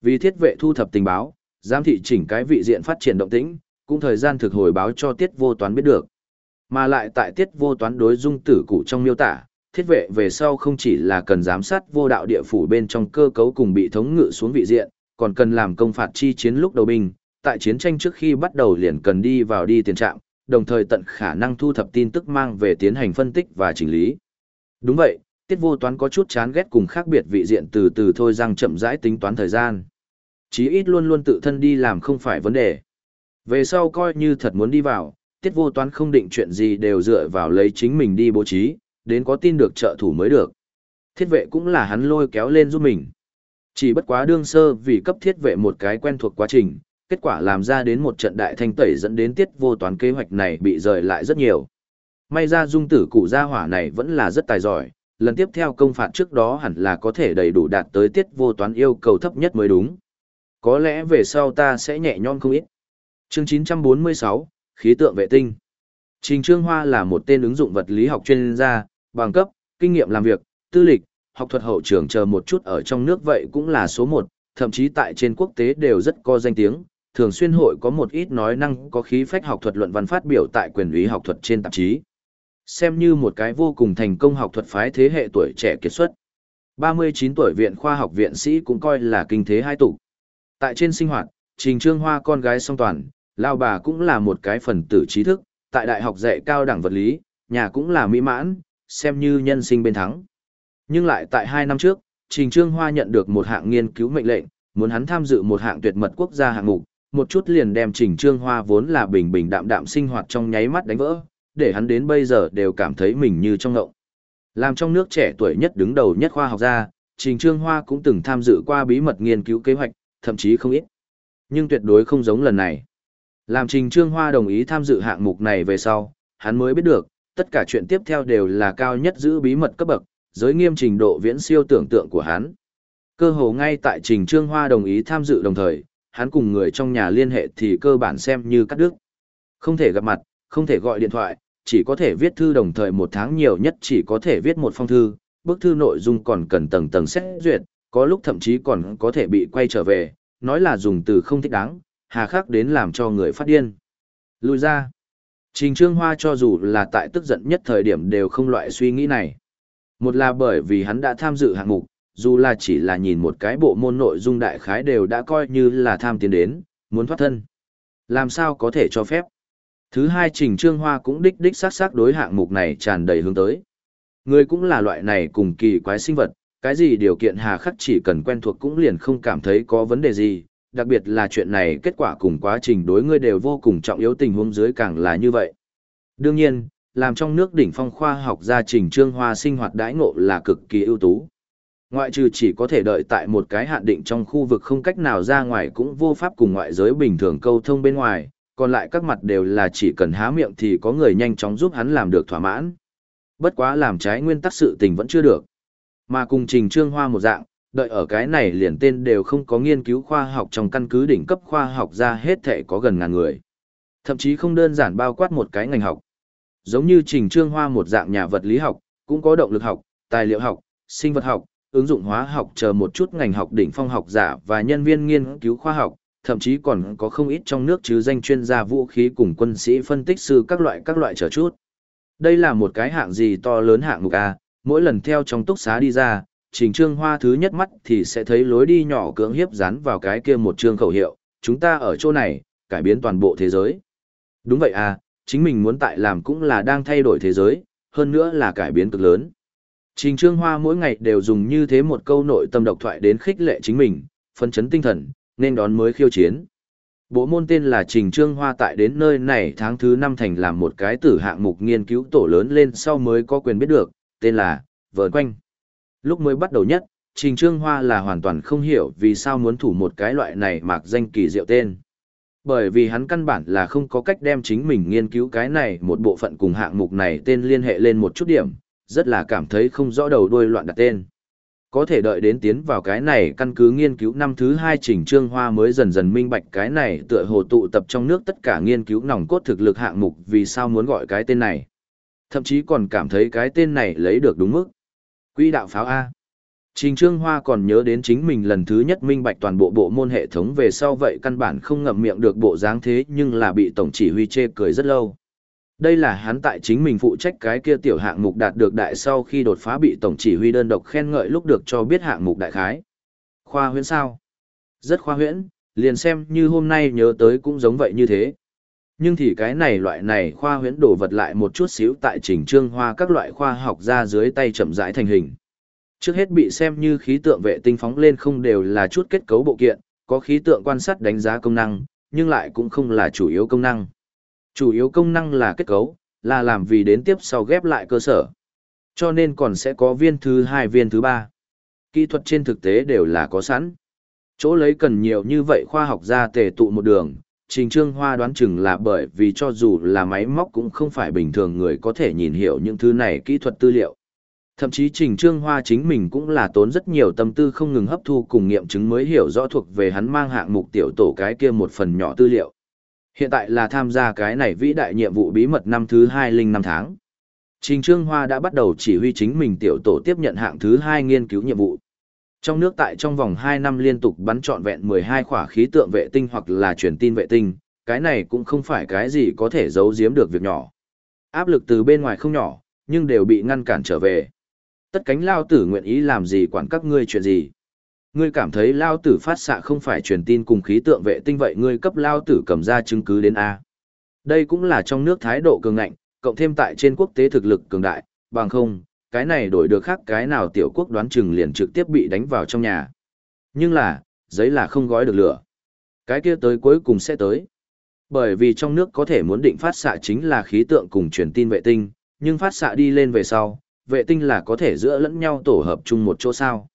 Vì thiết vệ thu thập tình báo, giám thị chỉnh cái vị diện phát triển động tĩnh, cũng thời gian thực hồi báo cho tiết vô toán biết được. Mà lại tại tiết vô toán đối dung tử củ trong miêu tả, thiết vệ về sau không chỉ là cần giám sát vô đạo địa phủ bên trong cơ cấu cùng bị thống ngự xuống vị diện, còn cần làm công phạt chi chiến lúc đầu binh, tại chiến tranh trước khi bắt đầu liền cần đi vào đi tiền trạm, đồng thời tận khả năng thu thập tin tức mang về tiến hành phân tích và chỉnh lý. Đúng vậy, tiết vô toán có chút chán ghét cùng khác biệt vị diện từ từ thôi rằng chậm rãi tính toán thời gian. Chí ít luôn luôn tự thân đi làm không phải vấn đề. Về sau coi như thật muốn đi vào, tiết vô toán không định chuyện gì đều dựa vào lấy chính mình đi bố trí, đến có tin được trợ thủ mới được. Thiết vệ cũng là hắn lôi kéo lên giúp mình. Chỉ bất quá đương sơ vì cấp thiết vệ một cái quen thuộc quá trình, kết quả làm ra đến một trận đại thanh tẩy dẫn đến tiết vô toán kế hoạch này bị rời lại rất nhiều. May ra dung tử cụ gia hỏa này vẫn là rất tài giỏi, lần tiếp theo công phạt trước đó hẳn là có thể đầy đủ đạt tới tiết vô toán yêu cầu thấp nhất mới đúng. Có lẽ về sau ta sẽ nhẹ nhõm không ít. Chương 946, Khí tượng vệ tinh. Trình Trương Hoa là một tên ứng dụng vật lý học chuyên gia, bằng cấp, kinh nghiệm làm việc, tư lịch, học thuật hậu trường chờ một chút ở trong nước vậy cũng là số một, thậm chí tại trên quốc tế đều rất có danh tiếng, thường xuyên hội có một ít nói năng có khí phách học thuật luận văn phát biểu tại quyền lý học thuật trên tạp chí. Xem như một cái vô cùng thành công học thuật phái thế hệ tuổi trẻ kiệt xuất. 39 tuổi viện khoa học viện sĩ cũng coi là kinh thế hai tụ. Tại trên sinh hoạt, Trình Trương Hoa con gái song toàn, lao bà cũng là một cái phần tử trí thức, tại đại học dạy cao đẳng vật lý, nhà cũng là mỹ mãn, xem như nhân sinh bên thắng. Nhưng lại tại hai năm trước, Trình Trương Hoa nhận được một hạng nghiên cứu mệnh lệnh, muốn hắn tham dự một hạng tuyệt mật quốc gia hạng mục, một chút liền đem Trình Trương Hoa vốn là bình bình đạm đạm sinh hoạt trong nháy mắt đánh vỡ, để hắn đến bây giờ đều cảm thấy mình như trong ngộng. Làm trong nước trẻ tuổi nhất đứng đầu nhất khoa học gia, Trình Trương Hoa cũng từng tham dự qua bí mật nghiên cứu kế hoạch, thậm chí không ít. Nhưng tuyệt đối không giống lần này. Làm Trình Trương Hoa đồng ý tham dự hạng mục này về sau, hắn mới biết được, tất cả chuyện tiếp theo đều là cao nhất giữ bí mật cấp bậc, giới nghiêm trình độ viễn siêu tưởng tượng của hắn. Cơ hồ ngay tại Trình Trương Hoa đồng ý tham dự đồng thời, hắn cùng người trong nhà liên hệ thì cơ bản xem như cắt đứt. Không thể gặp mặt, không thể gọi điện thoại, chỉ có thể viết thư đồng thời một tháng nhiều nhất chỉ có thể viết một phong thư, bức thư nội dung còn cần tầng tầng xét duyệt, có lúc thậm chí còn có thể bị quay trở về, nói là dùng từ không thích đáng, hà khắc đến làm cho người phát điên. Lùi ra. Trình Trương Hoa cho dù là tại tức giận nhất thời điểm đều không loại suy nghĩ này. Một là bởi vì hắn đã tham dự hạng mục, dù là chỉ là nhìn một cái bộ môn nội dung đại khái đều đã coi như là tham tiến đến, muốn thoát thân. Làm sao có thể cho phép? Thứ hai Trình Trương Hoa cũng đích đích sát sát đối hạng mục này tràn đầy hướng tới. Người cũng là loại này cùng kỳ quái sinh vật, cái gì điều kiện hà khắc chỉ cần quen thuộc cũng liền không cảm thấy có vấn đề gì, đặc biệt là chuyện này kết quả cùng quá trình đối ngươi đều vô cùng trọng yếu tình huống dưới càng là như vậy. Đương nhiên, làm trong nước đỉnh phong khoa học gia trình trương hoa sinh hoạt đãi ngộ là cực kỳ ưu tú. Ngoại trừ chỉ có thể đợi tại một cái hạn định trong khu vực không cách nào ra ngoài cũng vô pháp cùng ngoại giới bình thường câu thông bên ngoài, còn lại các mặt đều là chỉ cần há miệng thì có người nhanh chóng giúp hắn làm được thỏa mãn. Bất quá làm trái nguyên tắc sự tình vẫn chưa được. Mà cùng trình trương hoa một dạng, đợi ở cái này liền tên đều không có nghiên cứu khoa học trong căn cứ đỉnh cấp khoa học ra hết thể có gần ngàn người. Thậm chí không đơn giản bao quát một cái ngành học. Giống như trình trương hoa một dạng nhà vật lý học, cũng có động lực học, tài liệu học, sinh vật học, ứng dụng hóa học chờ một chút ngành học đỉnh phong học giả và nhân viên nghiên cứu khoa học, thậm chí còn có không ít trong nước chứ danh chuyên gia vũ khí cùng quân sĩ phân tích sư các loại các loại chờ chút. Đây là một cái hạng gì to lớn hạng mục A, mỗi lần theo trong túc xá đi ra, trình trương hoa thứ nhất mắt thì sẽ thấy lối đi nhỏ cưỡng hiếp dán vào cái kia một chương khẩu hiệu, chúng ta ở chỗ này, cải biến toàn bộ thế giới. Đúng vậy à, chính mình muốn tại làm cũng là đang thay đổi thế giới, hơn nữa là cải biến cực lớn. Trình Trương Hoa mỗi ngày đều dùng như thế một câu nội tâm độc thoại đến khích lệ chính mình, phân chấn tinh thần, nên đón mới khiêu chiến. Bộ môn tên là Trình Trương Hoa tại đến nơi này tháng thứ năm thành làm một cái tử hạng mục nghiên cứu tổ lớn lên sau mới có quyền biết được, tên là Vờn Quanh. Lúc mới bắt đầu nhất, Trình Trương Hoa là hoàn toàn không hiểu vì sao muốn thủ một cái loại này mạc danh kỳ diệu tên. Bởi vì hắn căn bản là không có cách đem chính mình nghiên cứu cái này một bộ phận cùng hạng mục này tên liên hệ lên một chút điểm, rất là cảm thấy không rõ đầu đuôi loạn đặt tên. Có thể đợi đến tiến vào cái này căn cứ nghiên cứu năm thứ hai Trình Trương Hoa mới dần dần minh bạch cái này tựa hồ tụ tập trong nước tất cả nghiên cứu nòng cốt thực lực hạng mục vì sao muốn gọi cái tên này. Thậm chí còn cảm thấy cái tên này lấy được đúng mức. Quỹ đạo pháo A. Trình Trương Hoa còn nhớ đến chính mình lần thứ nhất minh bạch toàn bộ bộ môn hệ thống về sau vậy căn bản không ngậm miệng được bộ dáng thế nhưng là bị tổng chỉ huy chê cười rất lâu. Đây là hắn tại chính mình phụ trách cái kia tiểu hạng mục đạt được đại sau khi đột phá bị tổng chỉ huy đơn độc khen ngợi lúc được cho biết hạng mục đại khái. Khoa huyễn sao? Rất khoa huyễn, liền xem như hôm nay nhớ tới cũng giống vậy như thế. Nhưng thì cái này loại này khoa huyễn đổ vật lại một chút xíu tại trình trương hoa các loại khoa học ra dưới tay chậm rãi thành hình. Trước hết bị xem như khí tượng vệ tinh phóng lên không đều là chút kết cấu bộ kiện, có khí tượng quan sát đánh giá công năng, nhưng lại cũng không là chủ yếu công năng. Chủ yếu công năng là kết cấu, là làm vì đến tiếp sau ghép lại cơ sở. Cho nên còn sẽ có viên thứ hai viên thứ ba. Kỹ thuật trên thực tế đều là có sẵn. Chỗ lấy cần nhiều như vậy khoa học ra tề tụ một đường, Trình Trương Hoa đoán chừng là bởi vì cho dù là máy móc cũng không phải bình thường người có thể nhìn hiểu những thứ này kỹ thuật tư liệu. Thậm chí Trình Trương Hoa chính mình cũng là tốn rất nhiều tâm tư không ngừng hấp thu cùng nghiệm chứng mới hiểu rõ thuộc về hắn mang hạng mục tiểu tổ cái kia một phần nhỏ tư liệu. Hiện tại là tham gia cái này vĩ đại nhiệm vụ bí mật năm thứ hai linh năm tháng. Trình Trương Hoa đã bắt đầu chỉ huy chính mình tiểu tổ tiếp nhận hạng thứ hai nghiên cứu nhiệm vụ. Trong nước tại trong vòng 2 năm liên tục bắn trọn vẹn 12 khỏa khí tượng vệ tinh hoặc là truyền tin vệ tinh, cái này cũng không phải cái gì có thể giấu giếm được việc nhỏ. Áp lực từ bên ngoài không nhỏ, nhưng đều bị ngăn cản trở về. Tất cánh lao tử nguyện ý làm gì quản các ngươi chuyện gì. Ngươi cảm thấy lao tử phát xạ không phải truyền tin cùng khí tượng vệ tinh vậy ngươi cấp lao tử cầm ra chứng cứ đến A. Đây cũng là trong nước thái độ cường ngạnh, cộng thêm tại trên quốc tế thực lực cường đại, bằng không, cái này đổi được khác cái nào tiểu quốc đoán chừng liền trực tiếp bị đánh vào trong nhà. Nhưng là, giấy là không gói được lửa. Cái kia tới cuối cùng sẽ tới. Bởi vì trong nước có thể muốn định phát xạ chính là khí tượng cùng truyền tin vệ tinh, nhưng phát xạ đi lên về sau, vệ tinh là có thể giữa lẫn nhau tổ hợp chung một chỗ sao.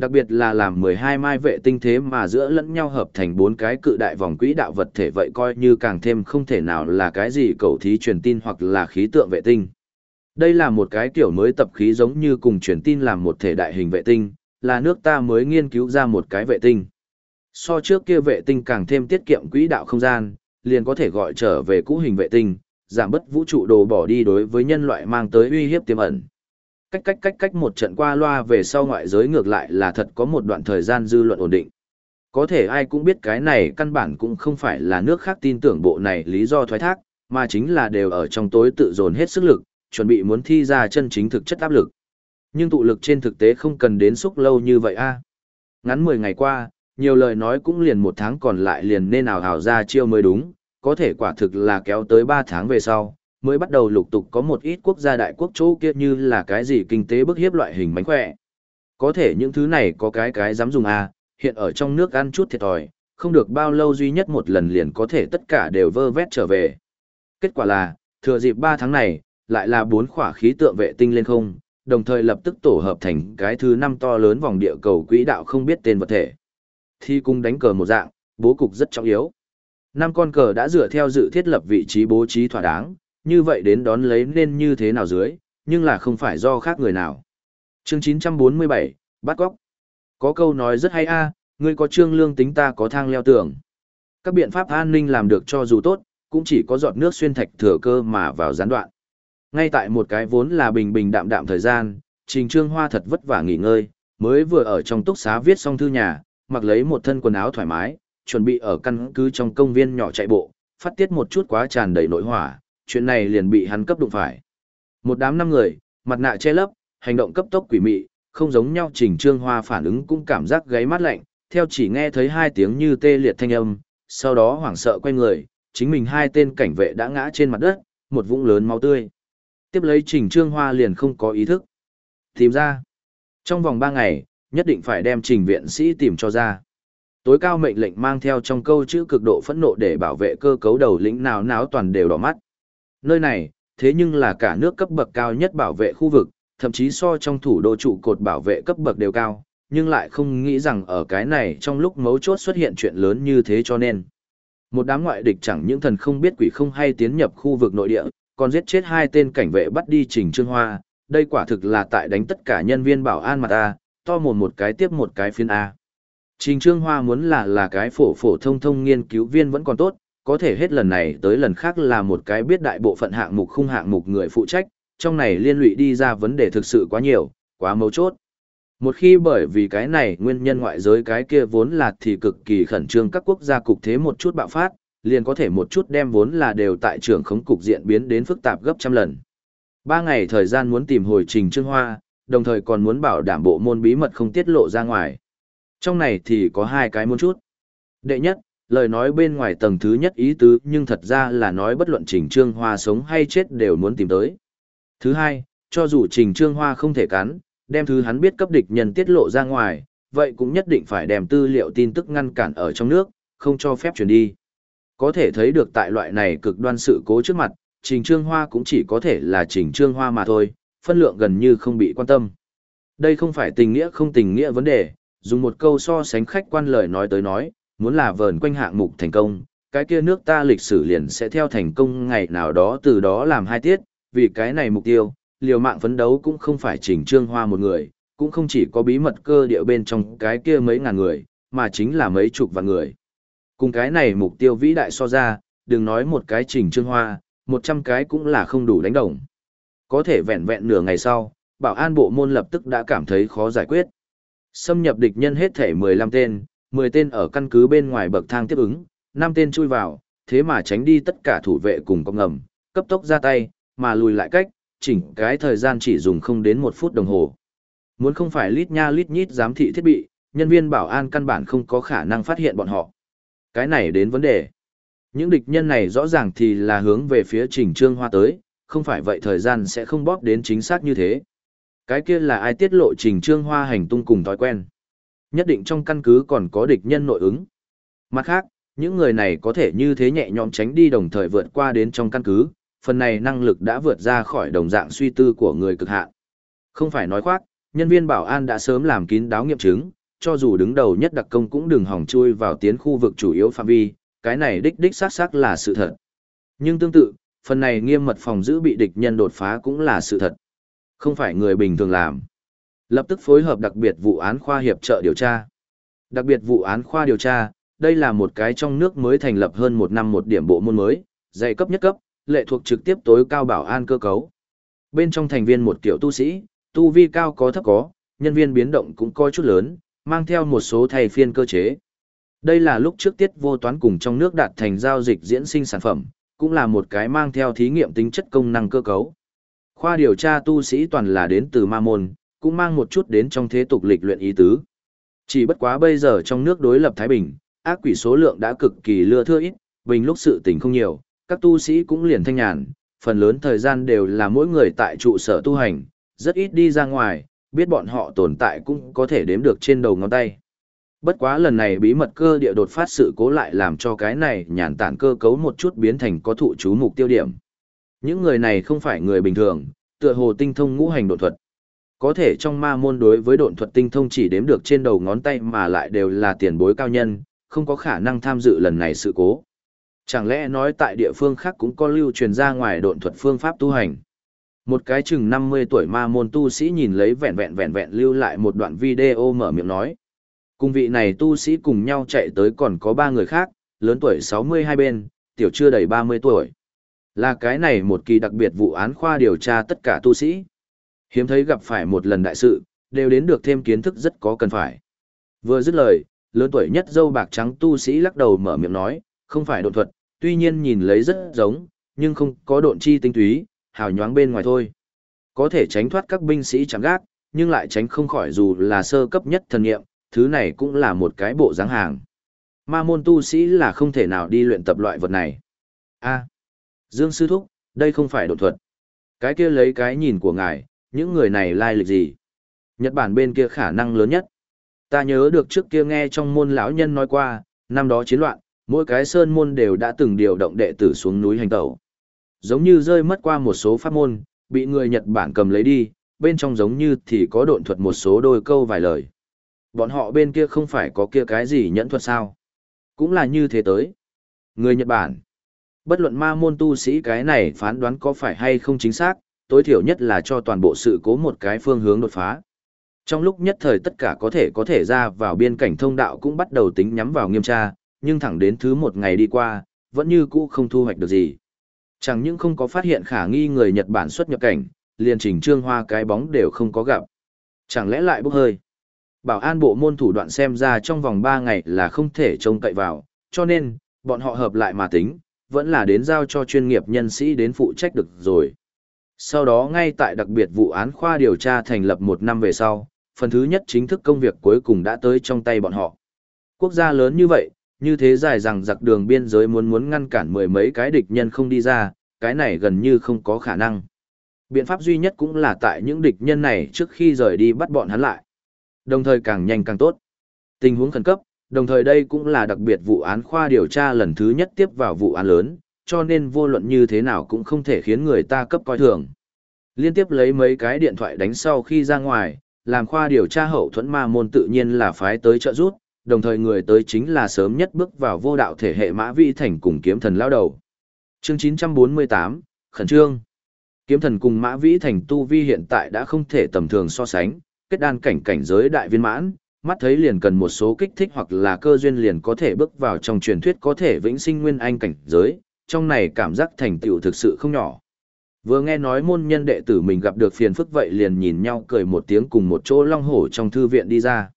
Đặc biệt là làm 12 mai vệ tinh thế mà giữa lẫn nhau hợp thành bốn cái cự đại vòng quỹ đạo vật thể vậy coi như càng thêm không thể nào là cái gì cầu thí truyền tin hoặc là khí tượng vệ tinh. Đây là một cái kiểu mới tập khí giống như cùng truyền tin làm một thể đại hình vệ tinh, là nước ta mới nghiên cứu ra một cái vệ tinh. So trước kia vệ tinh càng thêm tiết kiệm quỹ đạo không gian, liền có thể gọi trở về cũ hình vệ tinh, giảm bất vũ trụ đồ bỏ đi đối với nhân loại mang tới uy hiếp tiềm ẩn. Cách cách cách cách một trận qua loa về sau ngoại giới ngược lại là thật có một đoạn thời gian dư luận ổn định. Có thể ai cũng biết cái này căn bản cũng không phải là nước khác tin tưởng bộ này lý do thoái thác, mà chính là đều ở trong tối tự dồn hết sức lực, chuẩn bị muốn thi ra chân chính thực chất áp lực. Nhưng tụ lực trên thực tế không cần đến xúc lâu như vậy a. Ngắn 10 ngày qua, nhiều lời nói cũng liền một tháng còn lại liền nên nào hào ra chiêu mới đúng, có thể quả thực là kéo tới 3 tháng về sau, mới bắt đầu lục tục có một ít quốc gia đại quốc chỗ kia như là cái gì kinh tế bức hiếp loại hình bánh khỏe. Có thể những thứ này có cái cái dám dùng à hiện ở trong nước ăn chút thiệt thòi, không được bao lâu duy nhất một lần liền có thể tất cả đều vơ vét trở về. Kết quả là, thừa dịp 3 tháng này, lại là bốn khỏa khí tượng vệ tinh lên không, đồng thời lập tức tổ hợp thành cái thứ năm to lớn vòng địa cầu quỹ đạo không biết tên vật thể. Thi cung đánh cờ một dạng, bố cục rất trọng yếu. Năm con cờ đã dựa theo dự thiết lập vị trí bố trí thỏa đáng, như vậy đến đón lấy nên như thế nào dưới, nhưng là không phải do khác người nào. Chương 947, bắt góc. Có câu nói rất hay a, ngươi có trương lương tính ta có thang leo tường. Các biện pháp an ninh làm được cho dù tốt, cũng chỉ có giọt nước xuyên thạch thừa cơ mà vào gián đoạn. Ngay tại một cái vốn là bình bình đạm đạm thời gian, Trình Trương Hoa thật vất vả nghỉ ngơi, mới vừa ở trong túc xá viết xong thư nhà, mặc lấy một thân quần áo thoải mái, chuẩn bị ở căn cứ trong công viên nhỏ chạy bộ, phát tiết một chút quá tràn đầy nội hỏa, chuyện này liền bị hắn cấp đụng phải. Một đám năm người, mặt nạ che lấp, hành động cấp tốc quỷ mị, không giống nhau Trình Trương Hoa phản ứng cũng cảm giác gáy mát lạnh, theo chỉ nghe thấy hai tiếng như tê liệt thanh âm, sau đó hoảng sợ quay người, chính mình hai tên cảnh vệ đã ngã trên mặt đất, một vũng lớn máu tươi. Tiếp lấy Trình Trương Hoa liền không có ý thức. Tìm ra. Trong vòng 3 ngày, nhất định phải đem trình viện sĩ tìm cho ra. Tối cao mệnh lệnh mang theo trong câu chữ cực độ phẫn nộ để bảo vệ cơ cấu đầu lĩnh nào náo toàn đều đỏ mắt. Nơi này, thế nhưng là cả nước cấp bậc cao nhất bảo vệ khu vực, thậm chí so trong thủ đô trụ cột bảo vệ cấp bậc đều cao, nhưng lại không nghĩ rằng ở cái này trong lúc mấu chốt xuất hiện chuyện lớn như thế cho nên. Một đám ngoại địch chẳng những thần không biết quỷ không hay tiến nhập khu vực nội địa, còn giết chết hai tên cảnh vệ bắt đi Trình Trương Hoa, đây quả thực là tại đánh tất cả nhân viên bảo an mặt A, to mồm một cái tiếp một cái phiên A. Trình Trương Hoa muốn là là cái phổ phổ thông thông nghiên cứu viên vẫn còn tốt, có thể hết lần này tới lần khác là một cái biết đại bộ phận hạng mục khung hạng mục người phụ trách, trong này liên lụy đi ra vấn đề thực sự quá nhiều, quá mấu chốt. Một khi bởi vì cái này nguyên nhân ngoại giới cái kia vốn là thì cực kỳ khẩn trương các quốc gia cục thế một chút bạo phát, liền có thể một chút đem vốn là đều tại trường khống cục diện biến đến phức tạp gấp trăm lần. Ba ngày thời gian muốn tìm hồi trình Trương Hoa, đồng thời còn muốn bảo đảm bộ môn bí mật không tiết lộ ra ngoài. Trong này thì có hai cái muốn chút. Đệ nhất, lời nói bên ngoài tầng thứ nhất ý tứ nhưng thật ra là nói bất luận Trình Trương Hoa sống hay chết đều muốn tìm tới. Thứ hai, cho dù Trình Trương Hoa không thể cắn, đem thứ hắn biết cấp địch nhân tiết lộ ra ngoài, vậy cũng nhất định phải đem tư liệu tin tức ngăn cản ở trong nước, không cho phép truyền đi. Có thể thấy được tại loại này cực đoan sự cố trước mặt, Trình Trương Hoa cũng chỉ có thể là Trình Trương Hoa mà thôi, phân lượng gần như không bị quan tâm. Đây không phải tình nghĩa không tình nghĩa vấn đề, dùng một câu so sánh khách quan lời nói tới nói, muốn là vờn quanh hạng mục thành công, cái kia nước ta lịch sử liền sẽ theo thành công ngày nào đó từ đó làm hai tiết, vì cái này mục tiêu, liều mạng phấn đấu cũng không phải chỉnh Trương Hoa một người, cũng không chỉ có bí mật cơ địa bên trong cái kia mấy ngàn người, mà chính là mấy chục vạn người. Cùng cái này mục tiêu vĩ đại so ra, đừng nói một cái chỉnh trương hoa, một trăm cái cũng là không đủ đánh đồng. Có thể vẹn vẹn nửa ngày sau, bảo an bộ môn lập tức đã cảm thấy khó giải quyết. Xâm nhập địch nhân hết thể 15 tên, 10 tên ở căn cứ bên ngoài bậc thang tiếp ứng, 5 tên chui vào, thế mà tránh đi tất cả thủ vệ cùng con ngầm, cấp tốc ra tay, mà lùi lại cách, chỉnh cái thời gian chỉ dùng không đến một phút đồng hồ. Muốn không phải lít nha lít nhít giám thị thiết bị, nhân viên bảo an căn bản không có khả năng phát hiện bọn họ. Cái này đến vấn đề. Những địch nhân này rõ ràng thì là hướng về phía trình trương hoa tới, không phải vậy thời gian sẽ không bóp đến chính xác như thế. Cái kia là ai tiết lộ trình trương hoa hành tung cùng thói quen. Nhất định trong căn cứ còn có địch nhân nội ứng. Mặt khác, những người này có thể như thế nhẹ nhõm tránh đi đồng thời vượt qua đến trong căn cứ, phần này năng lực đã vượt ra khỏi đồng dạng suy tư của người cực hạn. Không phải nói khoác, nhân viên bảo an đã sớm làm kín đáo nghiệm chứng, cho dù đứng đầu nhất đặc công cũng đừng hỏng chui vào tiến khu vực chủ yếu phạm vi, cái này đích đích xác xác là sự thật. Nhưng tương tự, phần này nghiêm mật phòng giữ bị địch nhân đột phá cũng là sự thật. Không phải người bình thường làm. Lập tức phối hợp đặc biệt vụ án khoa hiệp trợ điều tra. Đặc biệt vụ án khoa điều tra, đây là một cái trong nước mới thành lập hơn một năm một điểm bộ môn mới, dạy cấp nhất cấp, lệ thuộc trực tiếp tối cao bảo an cơ cấu. Bên trong thành viên một tiểu tu sĩ, tu vi cao có thấp có, nhân viên biến động cũng có chút lớn, mang theo một số thay phiên cơ chế. Đây là lúc trước tiết vô toán cùng trong nước đạt thành giao dịch diễn sinh sản phẩm, cũng là một cái mang theo thí nghiệm tính chất công năng cơ cấu. Khoa điều tra tu sĩ toàn là đến từ ma môn, cũng mang một chút đến trong thế tục lịch luyện ý tứ. Chỉ bất quá bây giờ trong nước đối lập Thái Bình, ác quỷ số lượng đã cực kỳ lưa thưa ít, bình lúc sự tình không nhiều, các tu sĩ cũng liền thanh nhàn, phần lớn thời gian đều là mỗi người tại trụ sở tu hành, rất ít đi ra ngoài, biết bọn họ tồn tại cũng có thể đếm được trên đầu ngón tay. Bất quá lần này bí mật cơ địa đột phát sự cố lại làm cho cái này nhàn tản cơ cấu một chút biến thành có thụ chú mục tiêu điểm. Những người này không phải người bình thường, tựa hồ tinh thông ngũ hành độ thuật. Có thể trong ma môn đối với độn thuật tinh thông chỉ đếm được trên đầu ngón tay mà lại đều là tiền bối cao nhân, không có khả năng tham dự lần này sự cố. Chẳng lẽ nói tại địa phương khác cũng có lưu truyền ra ngoài độn thuật phương pháp tu hành. Một cái chừng 50 tuổi ma môn tu sĩ nhìn lấy vẹn vẹn vẹn vẹn lưu lại một đoạn video mở miệng nói. Cùng vị này tu sĩ cùng nhau chạy tới còn có ba người khác, lớn tuổi 62 bên, tiểu chưa đầy 30 tuổi. Là cái này một kỳ đặc biệt vụ án khoa điều tra tất cả tu sĩ. Hiếm thấy gặp phải một lần đại sự, đều đến được thêm kiến thức rất có cần phải. Vừa dứt lời, lớn tuổi nhất dâu bạc trắng tu sĩ lắc đầu mở miệng nói, không phải độn thuật, tuy nhiên nhìn lấy rất giống, nhưng không có độn chi tinh túy, hào nhoáng bên ngoài thôi. Có thể tránh thoát các binh sĩ chẳng gác, nhưng lại tránh không khỏi dù là sơ cấp nhất thần nghiệm, thứ này cũng là một cái bộ dáng hàng. Ma môn tu sĩ là không thể nào đi luyện tập loại vật này. A. Dương Sư Thúc, đây không phải đột thuật. Cái kia lấy cái nhìn của ngài, những người này lai lịch gì? Nhật Bản bên kia khả năng lớn nhất. Ta nhớ được trước kia nghe trong môn lão nhân nói qua, năm đó chiến loạn, mỗi cái sơn môn đều đã từng điều động đệ tử xuống núi hành tẩu. Giống như rơi mất qua một số pháp môn, bị người Nhật Bản cầm lấy đi, bên trong giống như thì có độn thuật một số đôi câu vài lời. Bọn họ bên kia không phải có kia cái gì nhẫn thuật sao? Cũng là như thế tới. Người Nhật Bản. Bất luận ma môn tu sĩ cái này phán đoán có phải hay không chính xác, tối thiểu nhất là cho toàn bộ sự cố một cái phương hướng đột phá. Trong lúc nhất thời tất cả có thể có thể ra vào biên cảnh thông đạo cũng bắt đầu tính nhắm vào nghiêm tra, nhưng thẳng đến thứ một ngày đi qua, vẫn như cũ không thu hoạch được gì. Chẳng những không có phát hiện khả nghi người Nhật Bản xuất nhập cảnh, liền trình trương hoa cái bóng đều không có gặp. Chẳng lẽ lại bốc hơi? Bảo an bộ môn thủ đoạn xem ra trong vòng 3 ngày là không thể trông cậy vào, cho nên, bọn họ hợp lại mà tính, vẫn là đến giao cho chuyên nghiệp nhân sĩ đến phụ trách được rồi. Sau đó ngay tại đặc biệt vụ án khoa điều tra thành lập một năm về sau, phần thứ nhất chính thức công việc cuối cùng đã tới trong tay bọn họ. Quốc gia lớn như vậy, như thế dài rằng giặc đường biên giới muốn muốn ngăn cản mười mấy cái địch nhân không đi ra, cái này gần như không có khả năng. Biện pháp duy nhất cũng là tại những địch nhân này trước khi rời đi bắt bọn hắn lại. Đồng thời càng nhanh càng tốt. Tình huống khẩn cấp, đồng thời đây cũng là đặc biệt vụ án khoa điều tra lần thứ nhất tiếp vào vụ án lớn, cho nên vô luận như thế nào cũng không thể khiến người ta cấp coi thường. Liên tiếp lấy mấy cái điện thoại đánh sau khi ra ngoài, làm khoa điều tra hậu thuẫn ma môn tự nhiên là phái tới trợ rút, đồng thời người tới chính là sớm nhất bước vào vô đạo thể hệ mã vĩ thành cùng kiếm thần lao đầu. Chương 948, Khẩn trương. Kiếm thần cùng mã vĩ thành tu vi hiện tại đã không thể tầm thường so sánh, kết đan cảnh cảnh giới đại viên mãn, mắt thấy liền cần một số kích thích hoặc là cơ duyên liền có thể bước vào trong truyền thuyết có thể vĩnh sinh nguyên anh cảnh giới, trong này cảm giác thành tựu thực sự không nhỏ. Vừa nghe nói môn nhân đệ tử mình gặp được phiền phức vậy liền nhìn nhau cười một tiếng cùng một chỗ long hổ trong thư viện đi ra.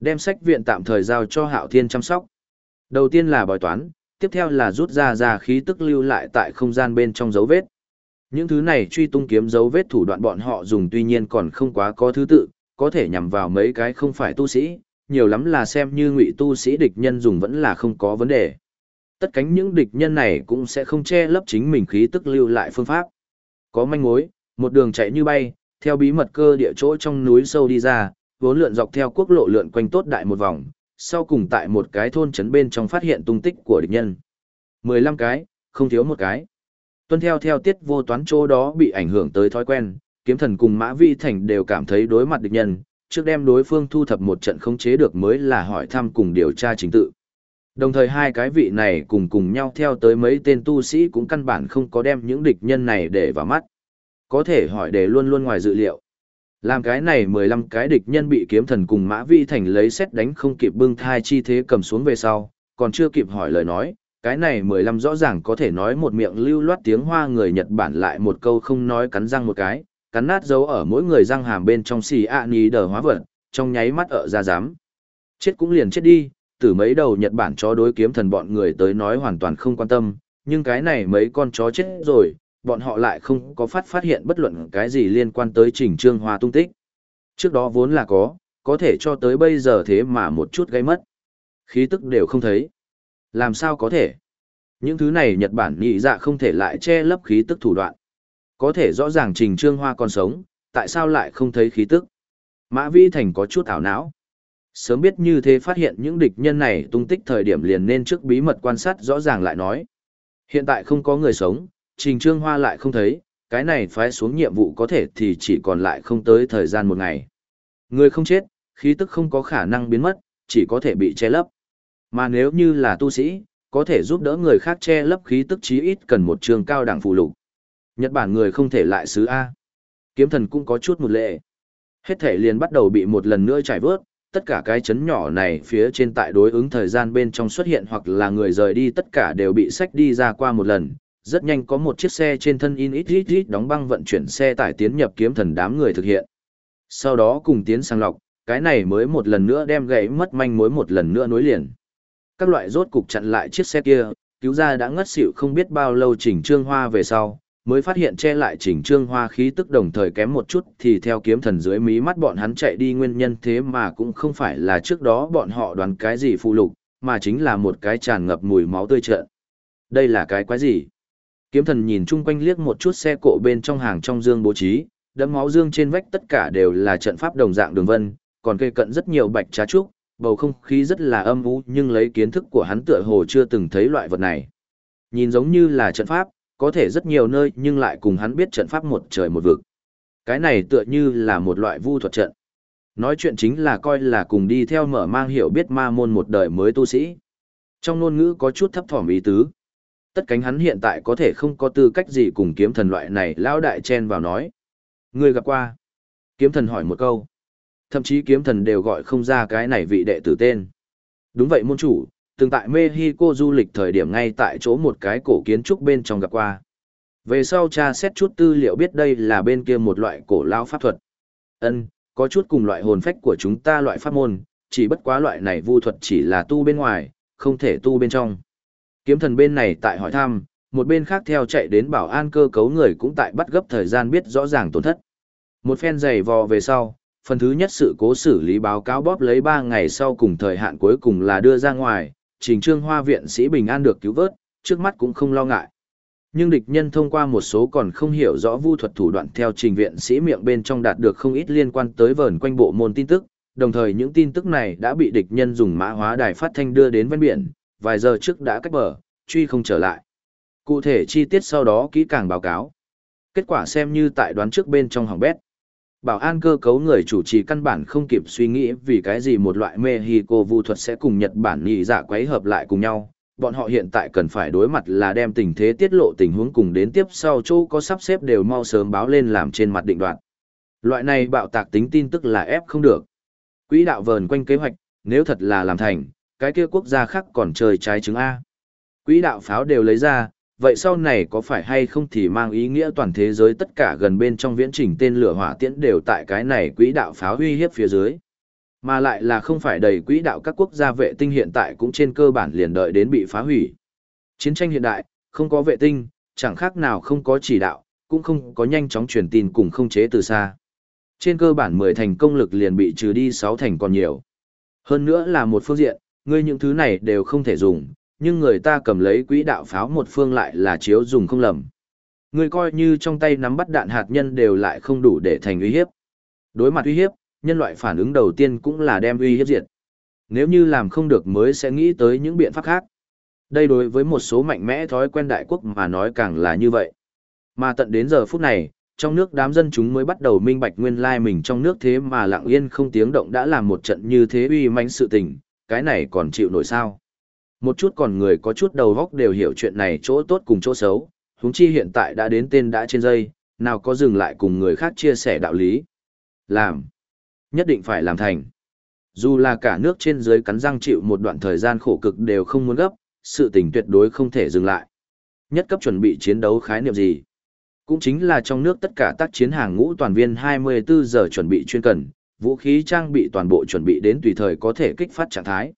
Đem sách viện tạm thời giao cho Hạo Thiên chăm sóc. Đầu tiên là bói toán, tiếp theo là rút ra ra khí tức lưu lại tại không gian bên trong dấu vết. Những thứ này truy tung kiếm dấu vết thủ đoạn bọn họ dùng tuy nhiên còn không quá có thứ tự, có thể nhằm vào mấy cái không phải tu sĩ, nhiều lắm là xem như ngụy tu sĩ địch nhân dùng vẫn là không có vấn đề. Tất cánh những địch nhân này cũng sẽ không che lấp chính mình khí tức lưu lại phương pháp. Có manh mối, một đường chạy như bay, theo bí mật cơ địa chỗ trong núi sâu đi ra, vốn lượn dọc theo quốc lộ lượn quanh tốt đại một vòng, sau cùng tại một cái thôn trấn bên trong phát hiện tung tích của địch nhân. 15 cái, không thiếu một cái. Tuân theo theo tiết vô toán chỗ đó bị ảnh hưởng tới thói quen, kiếm thần cùng Mã Vi Thành đều cảm thấy đối mặt địch nhân, trước đem đối phương thu thập một trận không chế được mới là hỏi thăm cùng điều tra chính tự. Đồng thời hai cái vị này cùng cùng nhau theo tới mấy tên tu sĩ cũng căn bản không có đem những địch nhân này để vào mắt. Có thể hỏi để luôn luôn ngoài dự liệu. Làm cái này 15 cái địch nhân bị kiếm thần cùng Mã Vi Thành lấy xét đánh không kịp bưng thai chi thế cầm xuống về sau, còn chưa kịp hỏi lời nói, cái này 15 rõ ràng có thể nói một miệng lưu loát tiếng hoa người Nhật Bản lại một câu không nói cắn răng một cái, cắn nát dấu ở mỗi người răng hàm bên trong xì ạ ní đờ hóa vật, trong nháy mắt ở ra dám. Chết cũng liền chết đi, từ mấy đầu Nhật Bản chó đối kiếm thần bọn người tới nói hoàn toàn không quan tâm, nhưng cái này mấy con chó chết rồi, bọn họ lại không có phát phát hiện bất luận cái gì liên quan tới trình trương hoa tung tích. Trước đó vốn là có, có thể cho tới bây giờ thế mà một chút gây mất. Khí tức đều không thấy. Làm sao có thể? Những thứ này Nhật Bản nhị dạ không thể lại che lấp khí tức thủ đoạn. Có thể rõ ràng trình trương hoa còn sống, tại sao lại không thấy khí tức? Mã Vi Thành có chút ảo não. Sớm biết như thế phát hiện những địch nhân này tung tích thời điểm liền nên trước bí mật quan sát rõ ràng lại nói. Hiện tại không có người sống, Trình Trương Hoa lại không thấy, cái này phái xuống nhiệm vụ có thể thì chỉ còn lại không tới thời gian một ngày. Người không chết, khí tức không có khả năng biến mất, chỉ có thể bị che lấp. Mà nếu như là tu sĩ, có thể giúp đỡ người khác che lấp khí tức chí ít cần một trường cao đẳng phụ lục. Nhật Bản người không thể lại xứ A. Kiếm thần cũng có chút một lệ. Hết thể liền bắt đầu bị một lần nữa trải vớt, tất cả cái chấn nhỏ này phía trên tại đối ứng thời gian bên trong xuất hiện hoặc là người rời đi tất cả đều bị sách đi ra qua một lần. Rất nhanh có một chiếc xe trên thân in ít ít ít đóng băng vận chuyển xe tải tiến nhập kiếm thần đám người thực hiện. Sau đó cùng tiến sang lọc, cái này mới một lần nữa đem gãy mất manh mối một lần nữa nối liền. Các loại rốt cục chặn lại chiếc xe kia, cứu ra đã ngất xỉu không biết bao lâu chỉnh trương hoa về sau, mới phát hiện che lại chỉnh trương hoa khí tức đồng thời kém một chút thì theo kiếm thần dưới mí mắt bọn hắn chạy đi nguyên nhân thế mà cũng không phải là trước đó bọn họ đoán cái gì phụ lục, mà chính là một cái tràn ngập mùi máu tươi trợn. Đây là cái quái gì? Kiếm thần nhìn chung quanh liếc một chút xe cộ bên trong hàng trong dương bố trí, đấm máu dương trên vách tất cả đều là trận pháp đồng dạng đường vân, còn kê cận rất nhiều bạch trá trúc, bầu không khí rất là âm u nhưng lấy kiến thức của hắn tựa hồ chưa từng thấy loại vật này. Nhìn giống như là trận pháp, có thể rất nhiều nơi nhưng lại cùng hắn biết trận pháp một trời một vực. Cái này tựa như là một loại vu thuật trận. Nói chuyện chính là coi là cùng đi theo mở mang hiểu biết ma môn một đời mới tu sĩ. Trong ngôn ngữ có chút thấp thỏm ý tứ. Tất cánh hắn hiện tại có thể không có tư cách gì cùng kiếm thần loại này lão đại chen vào nói. Người gặp qua. Kiếm thần hỏi một câu. Thậm chí kiếm thần đều gọi không ra cái này vị đệ tử tên. Đúng vậy môn chủ, từng tại Mexico du lịch thời điểm ngay tại chỗ một cái cổ kiến trúc bên trong gặp qua. Về sau cha xét chút tư liệu biết đây là bên kia một loại cổ lao pháp thuật. Ân, có chút cùng loại hồn phách của chúng ta loại pháp môn, chỉ bất quá loại này vu thuật chỉ là tu bên ngoài, không thể tu bên trong. Kiếm thần bên này tại hỏi thăm, một bên khác theo chạy đến bảo an cơ cấu người cũng tại bắt gấp thời gian biết rõ ràng tổn thất. Một phen giày vò về sau, phần thứ nhất sự cố xử lý báo cáo bóp lấy 3 ngày sau cùng thời hạn cuối cùng là đưa ra ngoài, trình trương hoa viện sĩ bình an được cứu vớt, trước mắt cũng không lo ngại. Nhưng địch nhân thông qua một số còn không hiểu rõ vu thuật thủ đoạn theo trình viện sĩ miệng bên trong đạt được không ít liên quan tới vờn quanh bộ môn tin tức, đồng thời những tin tức này đã bị địch nhân dùng mã hóa đài phát thanh đưa đến ven biển, vài giờ trước đã cách bờ, truy không trở lại. Cụ thể chi tiết sau đó kỹ càng báo cáo. Kết quả xem như tại đoán trước bên trong hỏng bét. Bảo an cơ cấu người chủ trì căn bản không kịp suy nghĩ vì cái gì một loại Mexico vu thuật sẽ cùng Nhật Bản nhị dạ quấy hợp lại cùng nhau. Bọn họ hiện tại cần phải đối mặt là đem tình thế tiết lộ tình huống cùng đến tiếp sau chỗ có sắp xếp đều mau sớm báo lên làm trên mặt định đoạn. Loại này bạo tạc tính tin tức là ép không được. Quỹ đạo vờn quanh kế hoạch, nếu thật là làm thành, cái kia quốc gia khác còn chơi trái trứng A. Quỹ đạo pháo đều lấy ra, vậy sau này có phải hay không thì mang ý nghĩa toàn thế giới tất cả gần bên trong viễn trình tên lửa hỏa tiễn đều tại cái này quỹ đạo pháo uy hiếp phía dưới. Mà lại là không phải đầy quỹ đạo các quốc gia vệ tinh hiện tại cũng trên cơ bản liền đợi đến bị phá hủy. Chiến tranh hiện đại, không có vệ tinh, chẳng khác nào không có chỉ đạo, cũng không có nhanh chóng truyền tin cùng không chế từ xa. Trên cơ bản 10 thành công lực liền bị trừ đi 6 thành còn nhiều. Hơn nữa là một phương diện, ngươi những thứ này đều không thể dùng, nhưng người ta cầm lấy quỹ đạo pháo một phương lại là chiếu dùng không lầm. người coi như trong tay nắm bắt đạn hạt nhân đều lại không đủ để thành uy hiếp. Đối mặt uy hiếp, nhân loại phản ứng đầu tiên cũng là đem uy hiếp diệt. Nếu như làm không được mới sẽ nghĩ tới những biện pháp khác. Đây đối với một số mạnh mẽ thói quen đại quốc mà nói càng là như vậy. Mà tận đến giờ phút này, trong nước đám dân chúng mới bắt đầu minh bạch nguyên lai mình trong nước thế mà lặng yên không tiếng động đã làm một trận như thế uy mãnh sự tình, cái này còn chịu nổi sao. Một chút còn người có chút đầu góc đều hiểu chuyện này chỗ tốt cùng chỗ xấu, huống chi hiện tại đã đến tên đã trên dây, nào có dừng lại cùng người khác chia sẻ đạo lý. Làm. Nhất định phải làm thành. Dù là cả nước trên dưới cắn răng chịu một đoạn thời gian khổ cực đều không muốn gấp, sự tình tuyệt đối không thể dừng lại. Nhất cấp chuẩn bị chiến đấu khái niệm gì? Cũng chính là trong nước tất cả tác chiến hàng ngũ toàn viên 24 giờ chuẩn bị chuyên cần, vũ khí trang bị toàn bộ chuẩn bị đến tùy thời có thể kích phát trạng thái.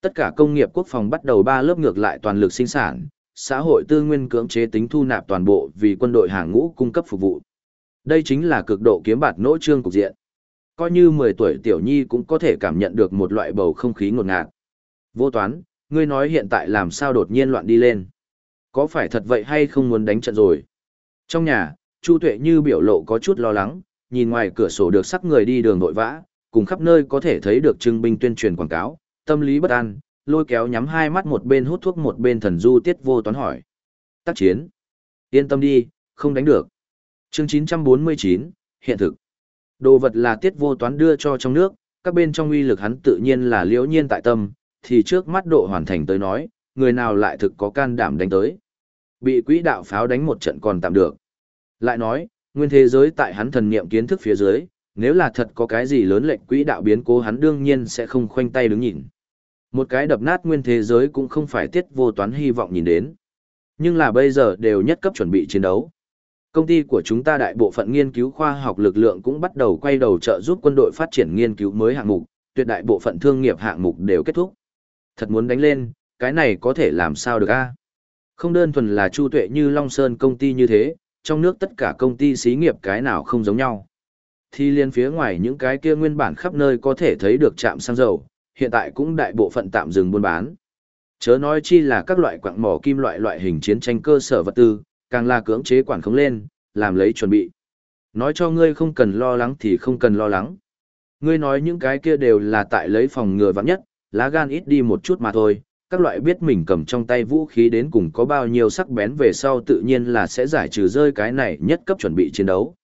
Tất cả công nghiệp quốc phòng bắt đầu ba lớp ngược lại toàn lực sinh sản, xã hội tư nguyên cưỡng chế tính thu nạp toàn bộ vì quân đội hàng ngũ cung cấp phục vụ. Đây chính là cực độ kiếm bạt nỗ trương cục diện. Coi như 10 tuổi tiểu nhi cũng có thể cảm nhận được một loại bầu không khí ngột ngạt. Vô toán, ngươi nói hiện tại làm sao đột nhiên loạn đi lên. Có phải thật vậy hay không muốn đánh trận rồi? Trong nhà, Chu Tuệ như biểu lộ có chút lo lắng, nhìn ngoài cửa sổ được sắc người đi đường nội vã, cùng khắp nơi có thể thấy được trưng binh tuyên truyền quảng cáo, tâm lý bất an, lôi kéo nhắm hai mắt một bên hút thuốc một bên thần du tiết vô toán hỏi. Tác chiến. Yên tâm đi, không đánh được. Chương 949, hiện thực. Đồ vật là tiết vô toán đưa cho trong nước, các bên trong uy lực hắn tự nhiên là liễu nhiên tại tâm, thì trước mắt độ hoàn thành tới nói, người nào lại thực có can đảm đánh tới. Bị quỹ đạo pháo đánh một trận còn tạm được. Lại nói, nguyên thế giới tại hắn thần niệm kiến thức phía dưới, nếu là thật có cái gì lớn lệnh quỹ đạo biến cố hắn đương nhiên sẽ không khoanh tay đứng nhìn. Một cái đập nát nguyên thế giới cũng không phải tiết vô toán hy vọng nhìn đến. Nhưng là bây giờ đều nhất cấp chuẩn bị chiến đấu. Công ty của chúng ta đại bộ phận nghiên cứu khoa học lực lượng cũng bắt đầu quay đầu trợ giúp quân đội phát triển nghiên cứu mới hạng mục, tuyệt đại bộ phận thương nghiệp hạng mục đều kết thúc. Thật muốn đánh lên, cái này có thể làm sao được a? Không đơn thuần là Chu Tuệ như Long Sơn công ty như thế, trong nước tất cả công ty xí nghiệp cái nào không giống nhau. Thì liên phía ngoài những cái kia nguyên bản khắp nơi có thể thấy được trạm xăng dầu, hiện tại cũng đại bộ phận tạm dừng buôn bán. Chớ nói chi là các loại quặng mỏ kim loại loại hình chiến tranh cơ sở vật tư, càng là cưỡng chế quản không lên, làm lấy chuẩn bị. Nói cho ngươi không cần lo lắng thì không cần lo lắng. Ngươi nói những cái kia đều là tại lấy phòng ngừa vắng nhất, lá gan ít đi một chút mà thôi, các loại biết mình cầm trong tay vũ khí đến cùng có bao nhiêu sắc bén về sau tự nhiên là sẽ giải trừ rơi cái này nhất cấp chuẩn bị chiến đấu.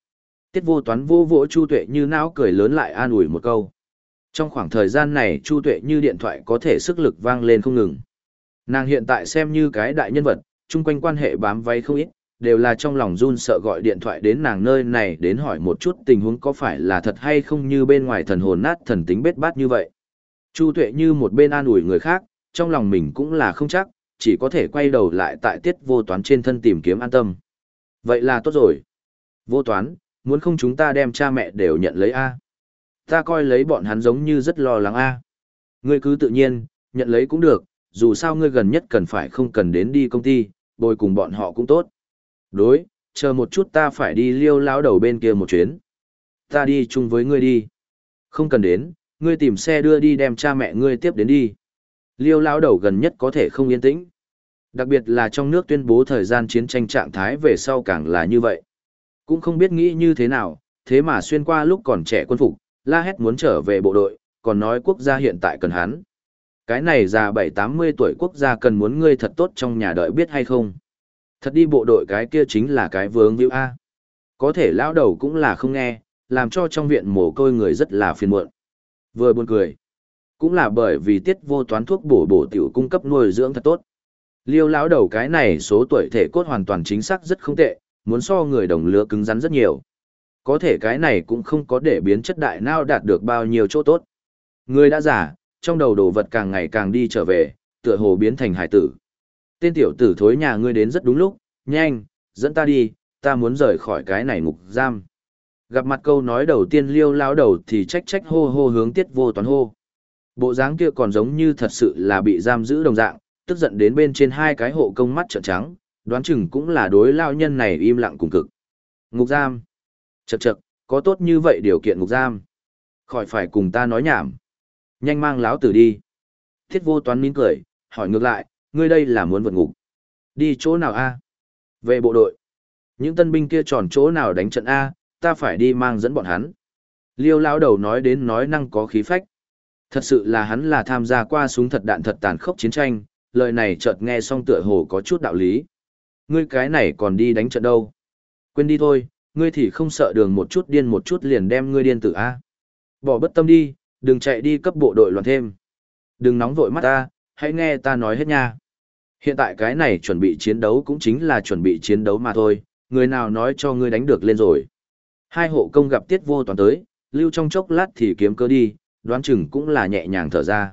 Tiết vô toán vô vỗ Chu Tuệ như não cười lớn lại an ủi một câu. Trong khoảng thời gian này Chu Tuệ như điện thoại có thể sức lực vang lên không ngừng. Nàng hiện tại xem như cái đại nhân vật, chung quanh quan hệ bám váy không ít, đều là trong lòng run sợ gọi điện thoại đến nàng nơi này đến hỏi một chút tình huống có phải là thật hay không như bên ngoài thần hồn nát thần tính bết bát như vậy. Chu Tuệ như một bên an ủi người khác, trong lòng mình cũng là không chắc, chỉ có thể quay đầu lại tại tiết vô toán trên thân tìm kiếm an tâm. Vậy là tốt rồi. Vô toán, muốn không chúng ta đem cha mẹ đều nhận lấy A. Ta coi lấy bọn hắn giống như rất lo lắng A. À. Ngươi cứ tự nhiên, nhận lấy cũng được, dù sao ngươi gần nhất cần phải không cần đến đi công ty, bồi cùng bọn họ cũng tốt. Đối, chờ một chút ta phải đi liêu lão đầu bên kia một chuyến. Ta đi chung với ngươi đi. Không cần đến, ngươi tìm xe đưa đi đem cha mẹ ngươi tiếp đến đi. Liêu lão đầu gần nhất có thể không yên tĩnh. Đặc biệt là trong nước tuyên bố thời gian chiến tranh trạng thái về sau càng là như vậy. Cũng không biết nghĩ như thế nào, thế mà xuyên qua lúc còn trẻ quân phục, la hét muốn trở về bộ đội, còn nói quốc gia hiện tại cần hắn. Cái này già bảy tám mươi tuổi quốc gia cần muốn ngươi thật tốt trong nhà đợi biết hay không. Thật đi bộ đội cái kia chính là cái vướng víu A. Có thể lão đầu cũng là không nghe, làm cho trong viện mồ côi người rất là phiền muộn. Vừa buồn cười. Cũng là bởi vì tiết vô toán thuốc bổ bổ tiểu cung cấp nuôi dưỡng thật tốt. Liêu lão đầu cái này số tuổi thể cốt hoàn toàn chính xác rất không tệ, muốn so người đồng lứa cứng rắn rất nhiều. Có thể cái này cũng không có để biến chất đại não đạt được bao nhiêu chỗ tốt. Người đã giả, trong đầu đồ vật càng ngày càng đi trở về, tựa hồ biến thành hải tử. Tên tiểu tử thối nhà ngươi đến rất đúng lúc, nhanh, dẫn ta đi, ta muốn rời khỏi cái này ngục giam. Gặp mặt câu nói đầu tiên liêu lao đầu thì trách trách hô hô hướng tiết vô toán hô. Bộ dáng kia còn giống như thật sự là bị giam giữ đồng dạng, tức giận đến bên trên hai cái hộ công mắt trợn trắng, đoán chừng cũng là đối lao nhân này im lặng cùng cực. Ngục giam. Chậc chậc, có tốt như vậy điều kiện ngục giam. Khỏi phải cùng ta nói nhảm. Nhanh mang láo tử đi. Thiết vô toán nín cười, hỏi ngược lại, ngươi đây là muốn vượt ngục. Đi chỗ nào a? Về bộ đội. Những tân binh kia tròn chỗ nào đánh trận A, ta phải đi mang dẫn bọn hắn. Liêu lão đầu nói đến nói năng có khí phách. Thật sự là hắn là tham gia qua súng thật đạn thật tàn khốc chiến tranh, lời này chợt nghe xong tựa hồ có chút đạo lý. Ngươi cái này còn đi đánh trận đâu? Quên đi thôi, ngươi thì không sợ đường một chút điên một chút liền đem ngươi điên tử A. Bỏ bất tâm đi, đừng chạy đi cấp bộ đội loạn thêm. Đừng nóng vội mắt ta, hãy nghe ta nói hết nha. Hiện tại cái này chuẩn bị chiến đấu cũng chính là chuẩn bị chiến đấu mà thôi, người nào nói cho ngươi đánh được lên rồi. Hai hộ công gặp tiết vô toàn tới, lưu trong chốc lát thì kiếm cơ đi, đoán chừng cũng là nhẹ nhàng thở ra.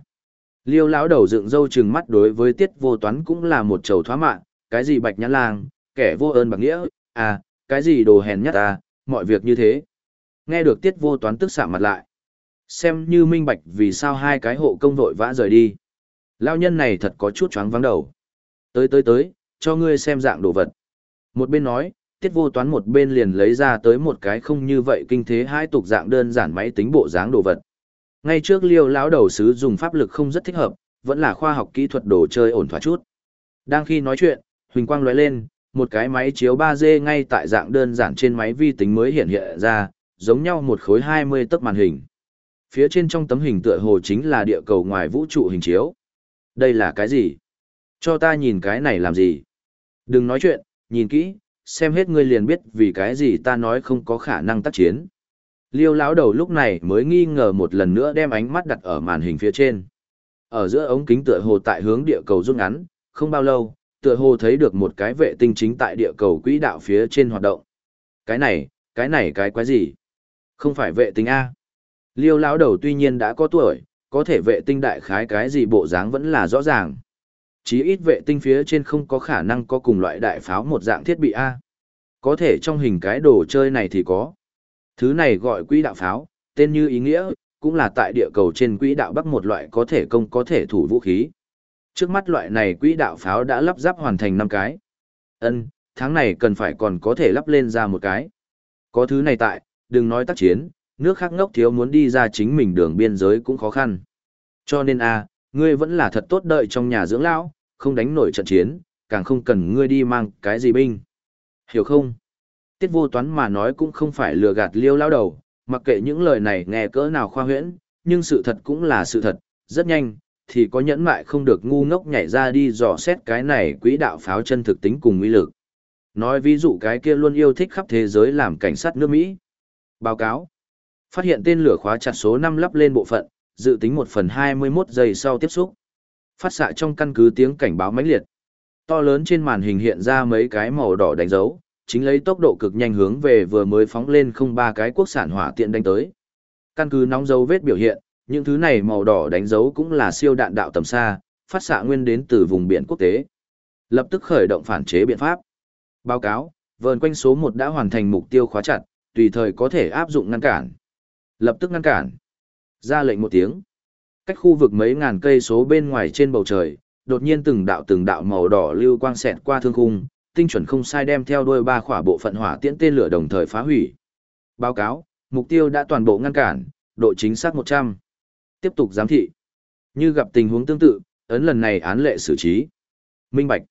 Liêu lão đầu dựng râu chừng mắt đối với tiết vô toán cũng là một trầu thoá mạng, cái gì bạch nhãn lang, kẻ vô ơn bạc nghĩa, à, cái gì đồ hèn nhất ta, mọi việc như thế. Nghe được tiết vô toán tức xạ mặt lại. Xem như minh bạch vì sao hai cái hộ công vội vã rời đi. Lao nhân này thật có chút choáng vắng đầu. Tới tới tới, cho ngươi xem dạng đồ vật. Một bên nói, tiết vô toán một bên liền lấy ra tới một cái không như vậy kinh thế hai tục dạng đơn giản máy tính bộ dáng đồ vật. Ngay trước liêu lão đầu sứ dùng pháp lực không rất thích hợp, vẫn là khoa học kỹ thuật đồ chơi ổn thỏa chút. Đang khi nói chuyện, huỳnh quang lóe lên, một cái máy chiếu 3D ngay tại dạng đơn giản trên máy vi tính mới hiện hiện ra, giống nhau một khối 20 tấc màn hình. Phía trên trong tấm hình tựa hồ chính là địa cầu ngoài vũ trụ hình chiếu. Đây là cái gì? Cho ta nhìn cái này làm gì? Đừng nói chuyện, nhìn kỹ, xem hết ngươi liền biết vì cái gì ta nói không có khả năng tác chiến. Liêu lão đầu lúc này mới nghi ngờ một lần nữa đem ánh mắt đặt ở màn hình phía trên. Ở giữa ống kính tựa hồ tại hướng địa cầu rút ngắn, không bao lâu, tựa hồ thấy được một cái vệ tinh chính tại địa cầu quỹ đạo phía trên hoạt động. Cái này, cái này cái quái gì? Không phải vệ tinh A. Liêu lão đầu tuy nhiên đã có tuổi, có thể vệ tinh đại khái cái gì bộ dáng vẫn là rõ ràng. Chí ít vệ tinh phía trên không có khả năng có cùng loại đại pháo một dạng thiết bị A. Có thể trong hình cái đồ chơi này thì có. Thứ này gọi quỹ đạo pháo, tên như ý nghĩa, cũng là tại địa cầu trên quỹ đạo bắc một loại có thể công có thể thủ vũ khí. Trước mắt loại này quỹ đạo pháo đã lắp ráp hoàn thành 5 cái. Ân, tháng này cần phải còn có thể lắp lên ra một cái. Có thứ này tại, đừng nói tác chiến, nước khác ngốc thiếu muốn đi ra chính mình đường biên giới cũng khó khăn. Cho nên a, ngươi vẫn là thật tốt đợi trong nhà dưỡng lão, không đánh nổi trận chiến, càng không cần ngươi đi mang cái gì binh. Hiểu không? Tiết vô toán mà nói cũng không phải lừa gạt liêu lao đầu, mặc kệ những lời này nghe cỡ nào khoa huyễn, nhưng sự thật cũng là sự thật, rất nhanh, thì có nhẫn mại không được ngu ngốc nhảy ra đi dò xét cái này quỹ đạo pháo chân thực tính cùng uy lực. Nói ví dụ cái kia luôn yêu thích khắp thế giới làm cảnh sát nước Mỹ. Báo cáo. Phát hiện tên lửa khóa chặt số 5 lắp lên bộ phận, dự tính 1 phần 21 giây sau tiếp xúc. Phát xạ trong căn cứ tiếng cảnh báo mãnh liệt. To lớn trên màn hình hiện ra mấy cái màu đỏ đánh dấu, chính lấy tốc độ cực nhanh hướng về vừa mới phóng lên không ba cái quốc sản hỏa tiện đánh tới. Căn cứ nóng dấu vết biểu hiện, những thứ này màu đỏ đánh dấu cũng là siêu đạn đạo tầm xa, phát xạ nguyên đến từ vùng biển quốc tế. Lập tức khởi động phản chế biện pháp. Báo cáo, vờn quanh số 1 đã hoàn thành mục tiêu khóa chặt, tùy thời có thể áp dụng ngăn cản. Lập tức ngăn cản. Ra lệnh một tiếng. Cách khu vực mấy ngàn cây số bên ngoài trên bầu trời, đột nhiên từng đạo từng đạo màu đỏ lưu quang xẹt qua thương khung, tinh chuẩn không sai đem theo đuôi ba khỏa bộ phận hỏa tiễn tên lửa đồng thời phá hủy. Báo cáo, mục tiêu đã toàn bộ ngăn cản, độ chính xác 100. Tiếp tục giám thị. Như gặp tình huống tương tự, ấn lần này án lệ xử trí. Minh Bạch.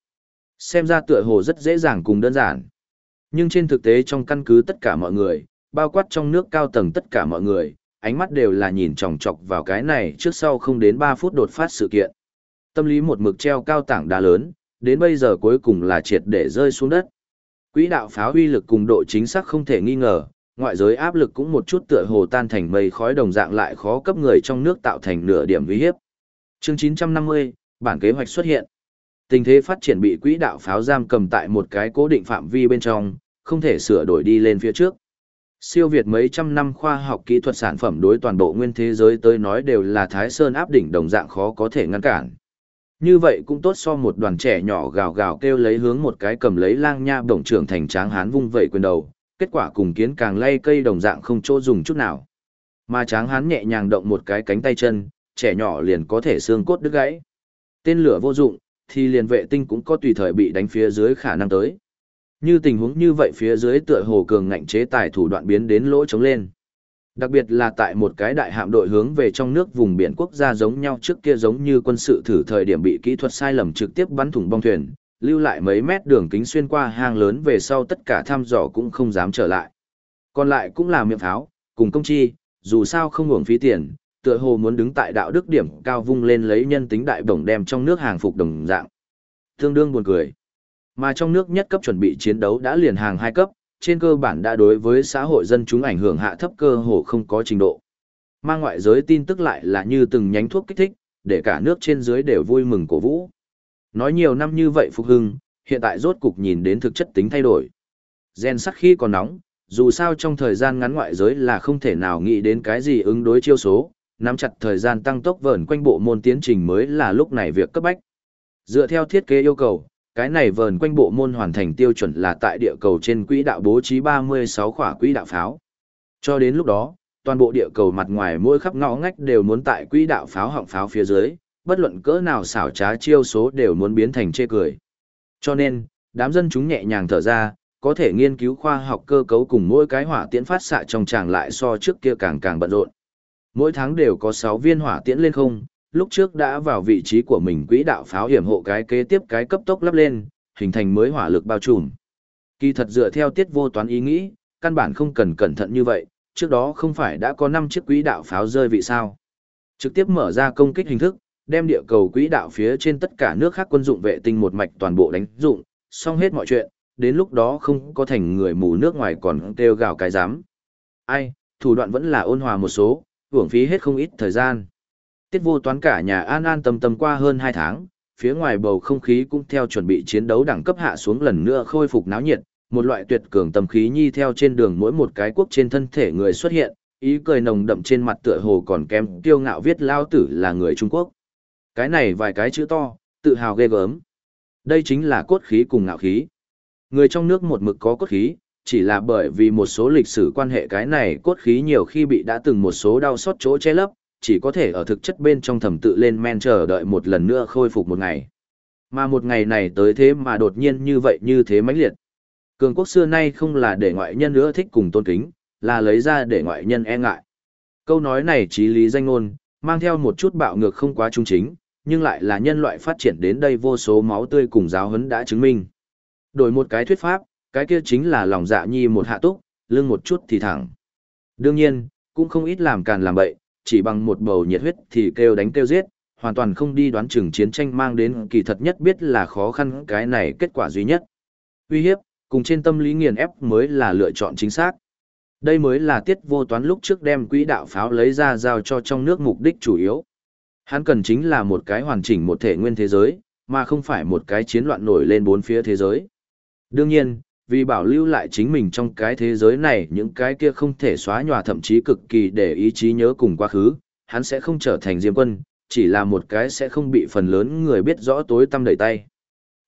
Xem ra tựa hồ rất dễ dàng cùng đơn giản. Nhưng trên thực tế trong căn cứ tất cả mọi người, bao quát trong nước cao tầng tất cả mọi người, ánh mắt đều là nhìn chòng chọc vào cái này trước sau không đến 3 phút đột phát sự kiện. Tâm lý một mực treo cao tảng đá lớn, đến bây giờ cuối cùng là triệt để rơi xuống đất. Quỹ đạo pháo uy lực cùng độ chính xác không thể nghi ngờ, ngoại giới áp lực cũng một chút tựa hồ tan thành mây khói đồng dạng lại khó cấp người trong nước tạo thành nửa điểm uy hiếp. Chương 950, bản kế hoạch xuất hiện. Tình thế phát triển bị quỹ đạo pháo giam cầm tại một cái cố định phạm vi bên trong, không thể sửa đổi đi lên phía trước. Siêu Việt mấy trăm năm khoa học kỹ thuật sản phẩm đối toàn bộ nguyên thế giới tới nói đều là Thái Sơn áp đỉnh đồng dạng khó có thể ngăn cản. Như vậy cũng tốt so một đoàn trẻ nhỏ gào gào kêu lấy hướng một cái cầm lấy lang nha bổng trưởng thành tráng hán vung vẩy quyền đầu, kết quả cùng kiến càng lay cây đồng dạng không chỗ dùng chút nào. Mà tráng hán nhẹ nhàng động một cái cánh tay chân, trẻ nhỏ liền có thể xương cốt đứt gãy. Tên lửa vô dụng, thì liền vệ tinh cũng có tùy thời bị đánh phía dưới khả năng tới. Như tình huống như vậy phía dưới tựa hồ cường ngạnh chế tài thủ đoạn biến đến lỗ trống lên. Đặc biệt là tại một cái đại hạm đội hướng về trong nước vùng biển quốc gia giống nhau trước kia giống như quân sự thử thời điểm bị kỹ thuật sai lầm trực tiếp bắn thủng bong thuyền, lưu lại mấy mét đường kính xuyên qua hang lớn về sau tất cả thăm dò cũng không dám trở lại. Còn lại cũng là miệng pháo, cùng công chi, dù sao không hưởng phí tiền, tựa hồ muốn đứng tại đạo đức điểm cao vung lên lấy nhân tính đại bổng đem trong nước hàng phục đồng dạng. Tương đương buồn cười. Mà trong nước nhất cấp chuẩn bị chiến đấu đã liền hàng hai cấp, trên cơ bản đã đối với xã hội dân chúng ảnh hưởng hạ thấp cơ hồ không có trình độ. Mang ngoại giới tin tức lại là như từng nhánh thuốc kích thích, để cả nước trên dưới đều vui mừng cổ vũ. Nói nhiều năm như vậy phục hưng, hiện tại rốt cục nhìn đến thực chất tính thay đổi. Gen sắc khi còn nóng, dù sao trong thời gian ngắn ngoại giới là không thể nào nghĩ đến cái gì ứng đối chiêu số, nắm chặt thời gian tăng tốc vờn quanh bộ môn tiến trình mới là lúc này việc cấp bách. Dựa theo thiết kế yêu cầu, cái này vờn quanh bộ môn hoàn thành tiêu chuẩn là tại địa cầu trên quỹ đạo bố trí 36 khỏa quỹ đạo pháo. Cho đến lúc đó, toàn bộ địa cầu mặt ngoài mỗi khắp ngõ ngách đều muốn tại quỹ đạo pháo họng pháo phía dưới, bất luận cỡ nào xảo trá chiêu số đều muốn biến thành chê cười. Cho nên, đám dân chúng nhẹ nhàng thở ra, có thể nghiên cứu khoa học cơ cấu cùng mỗi cái hỏa tiễn phát xạ trong tràng lại so trước kia càng càng bận rộn. Mỗi tháng đều có 6 viên hỏa tiễn lên không, lúc trước đã vào vị trí của mình quỹ đạo pháo hiểm hộ cái kế tiếp cái cấp tốc lắp lên, hình thành mới hỏa lực bao trùm. Kỳ thật dựa theo tiết vô toán ý nghĩ, căn bản không cần cẩn thận như vậy, trước đó không phải đã có 5 chiếc quỹ đạo pháo rơi vị sao. Trực tiếp mở ra công kích hình thức, đem địa cầu quỹ đạo phía trên tất cả nước khác quân dụng vệ tinh một mạch toàn bộ đánh dụng, xong hết mọi chuyện, đến lúc đó không có thành người mù nước ngoài còn kêu gào cái dám. Ai, thủ đoạn vẫn là ôn hòa một số, hưởng phí hết không ít thời gian. Tiết vô toán cả nhà an an tâm tâm qua hơn 2 tháng, phía ngoài bầu không khí cũng theo chuẩn bị chiến đấu đẳng cấp hạ xuống lần nữa khôi phục náo nhiệt, một loại tuyệt cường tâm khí nhi theo trên đường mỗi một cái quốc trên thân thể người xuất hiện, ý cười nồng đậm trên mặt tựa hồ còn kém tiêu ngạo viết lao tử là người Trung Quốc. Cái này vài cái chữ to, tự hào ghê gớm. Đây chính là cốt khí cùng ngạo khí. Người trong nước một mực có cốt khí, chỉ là bởi vì một số lịch sử quan hệ cái này cốt khí nhiều khi bị đã từng một số đau xót chỗ che lấp, chỉ có thể ở thực chất bên trong thầm tự lên men chờ đợi một lần nữa khôi phục một ngày. Mà một ngày này tới thế mà đột nhiên như vậy như thế mãnh liệt. Cường quốc xưa nay không là để ngoại nhân nữa thích cùng tôn kính, là lấy ra để ngoại nhân e ngại. Câu nói này trí lý danh ngôn, mang theo một chút bạo ngược không quá trung chính, nhưng lại là nhân loại phát triển đến đây vô số máu tươi cùng giáo huấn đã chứng minh. Đổi một cái thuyết pháp, cái kia chính là lòng dạ nhi một hạ túc, lưng một chút thì thẳng. Đương nhiên, cũng không ít làm càn làm bậy, chỉ bằng một bầu nhiệt huyết thì kêu đánh kêu giết, hoàn toàn không đi đoán chừng chiến tranh mang đến kỳ thật nhất biết là khó khăn cái này kết quả duy nhất. Uy hiếp, cùng trên tâm lý nghiền ép mới là lựa chọn chính xác. Đây mới là tiết vô toán lúc trước đem quỹ đạo pháo lấy ra giao cho trong nước mục đích chủ yếu. Hắn cần chính là một cái hoàn chỉnh một thể nguyên thế giới, mà không phải một cái chiến loạn nổi lên bốn phía thế giới. Đương nhiên, vì bảo lưu lại chính mình trong cái thế giới này những cái kia không thể xóa nhòa thậm chí cực kỳ để ý chí nhớ cùng quá khứ, hắn sẽ không trở thành diêm quân, chỉ là một cái sẽ không bị phần lớn người biết rõ tối tâm đẩy tay.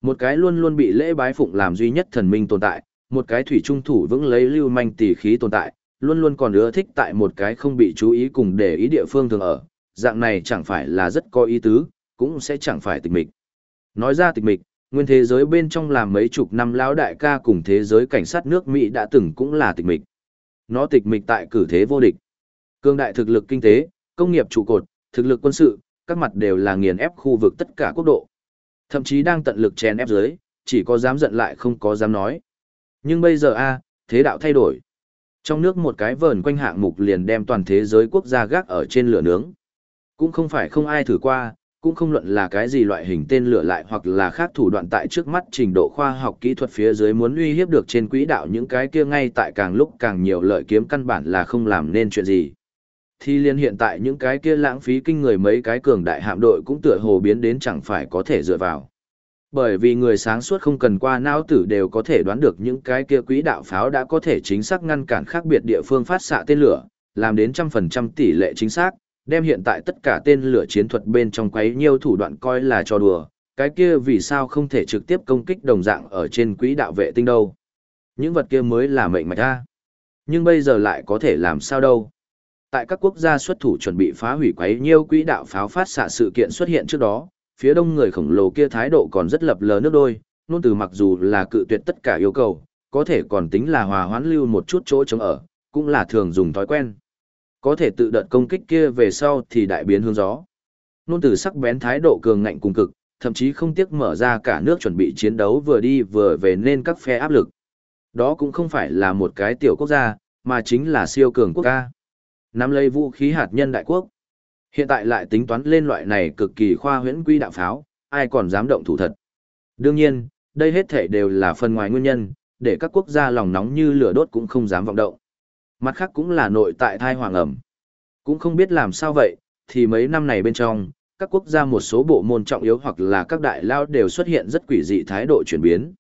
Một cái luôn luôn bị lễ bái phụng làm duy nhất thần minh tồn tại, một cái thủy trung thủ vững lấy lưu manh tỷ khí tồn tại, luôn luôn còn ưa thích tại một cái không bị chú ý cùng để ý địa phương thường ở, dạng này chẳng phải là rất có ý tứ, cũng sẽ chẳng phải tịch mịch. Nói ra tịch mịch, nguyên thế giới bên trong làm mấy chục năm lão đại ca cùng thế giới cảnh sát nước Mỹ đã từng cũng là tịch mịch. Nó tịch mịch tại cử thế vô địch. Cương đại thực lực kinh tế, công nghiệp trụ cột, thực lực quân sự, các mặt đều là nghiền ép khu vực tất cả quốc độ. Thậm chí đang tận lực chèn ép dưới, chỉ có dám giận lại không có dám nói. Nhưng bây giờ a, thế đạo thay đổi. Trong nước một cái vờn quanh hạng mục liền đem toàn thế giới quốc gia gác ở trên lửa nướng. Cũng không phải không ai thử qua, cũng không luận là cái gì loại hình tên lửa lại hoặc là khác thủ đoạn tại trước mắt trình độ khoa học kỹ thuật phía dưới muốn uy hiếp được trên quỹ đạo những cái kia ngay tại càng lúc càng nhiều lợi kiếm căn bản là không làm nên chuyện gì. Thì liên hiện tại những cái kia lãng phí kinh người mấy cái cường đại hạm đội cũng tựa hồ biến đến chẳng phải có thể dựa vào. Bởi vì người sáng suốt không cần qua não tử đều có thể đoán được những cái kia quỹ đạo pháo đã có thể chính xác ngăn cản khác biệt địa phương phát xạ tên lửa, làm đến trăm phần trăm tỷ lệ chính xác, đem hiện tại tất cả tên lửa chiến thuật bên trong quấy nhiều thủ đoạn coi là trò đùa, cái kia vì sao không thể trực tiếp công kích đồng dạng ở trên quỹ đạo vệ tinh đâu. Những vật kia mới là mệnh mạch ra. Nhưng bây giờ lại có thể làm sao đâu. Tại các quốc gia xuất thủ chuẩn bị phá hủy quấy nhiều quỹ đạo pháo phát xạ sự kiện xuất hiện trước đó, phía đông người khổng lồ kia thái độ còn rất lập lờ nước đôi, nôn từ mặc dù là cự tuyệt tất cả yêu cầu, có thể còn tính là hòa hoãn lưu một chút chỗ chống ở, cũng là thường dùng thói quen. Có thể tự đợt công kích kia về sau thì đại biến hướng gió. Nôn từ sắc bén thái độ cường ngạnh cùng cực, thậm chí không tiếc mở ra cả nước chuẩn bị chiến đấu vừa đi vừa về nên các phe áp lực. Đó cũng không phải là một cái tiểu quốc gia, mà chính là siêu cường quốc gia. Nắm lấy vũ khí hạt nhân đại quốc. Hiện tại lại tính toán lên loại này cực kỳ khoa huyễn quy đạo pháo, ai còn dám động thủ thật. Đương nhiên, đây hết thể đều là phần ngoài nguyên nhân, để các quốc gia lòng nóng như lửa đốt cũng không dám vọng động. Mặt khác cũng là nội tại thai hoàng ẩm. Cũng không biết làm sao vậy, thì mấy năm này bên trong, các quốc gia một số bộ môn trọng yếu hoặc là các đại lao đều xuất hiện rất quỷ dị thái độ chuyển biến.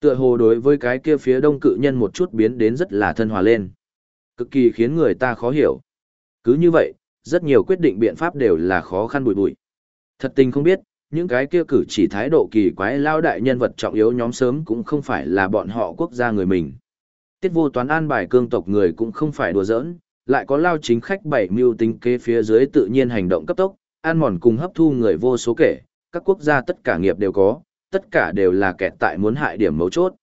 Tựa hồ đối với cái kia phía đông cự nhân một chút biến đến rất là thân hòa lên. Cực kỳ khiến người ta khó hiểu. Cứ như vậy, rất nhiều quyết định biện pháp đều là khó khăn bụi bụi. Thật tình không biết, những cái kia cử chỉ thái độ kỳ quái lao đại nhân vật trọng yếu nhóm sớm cũng không phải là bọn họ quốc gia người mình. Tiết vô toán an bài cương tộc người cũng không phải đùa giỡn, lại có lao chính khách bảy mưu tính kế phía dưới tự nhiên hành động cấp tốc, an mòn cùng hấp thu người vô số kể, các quốc gia tất cả nghiệp đều có, tất cả đều là kẹt tại muốn hại điểm mấu chốt.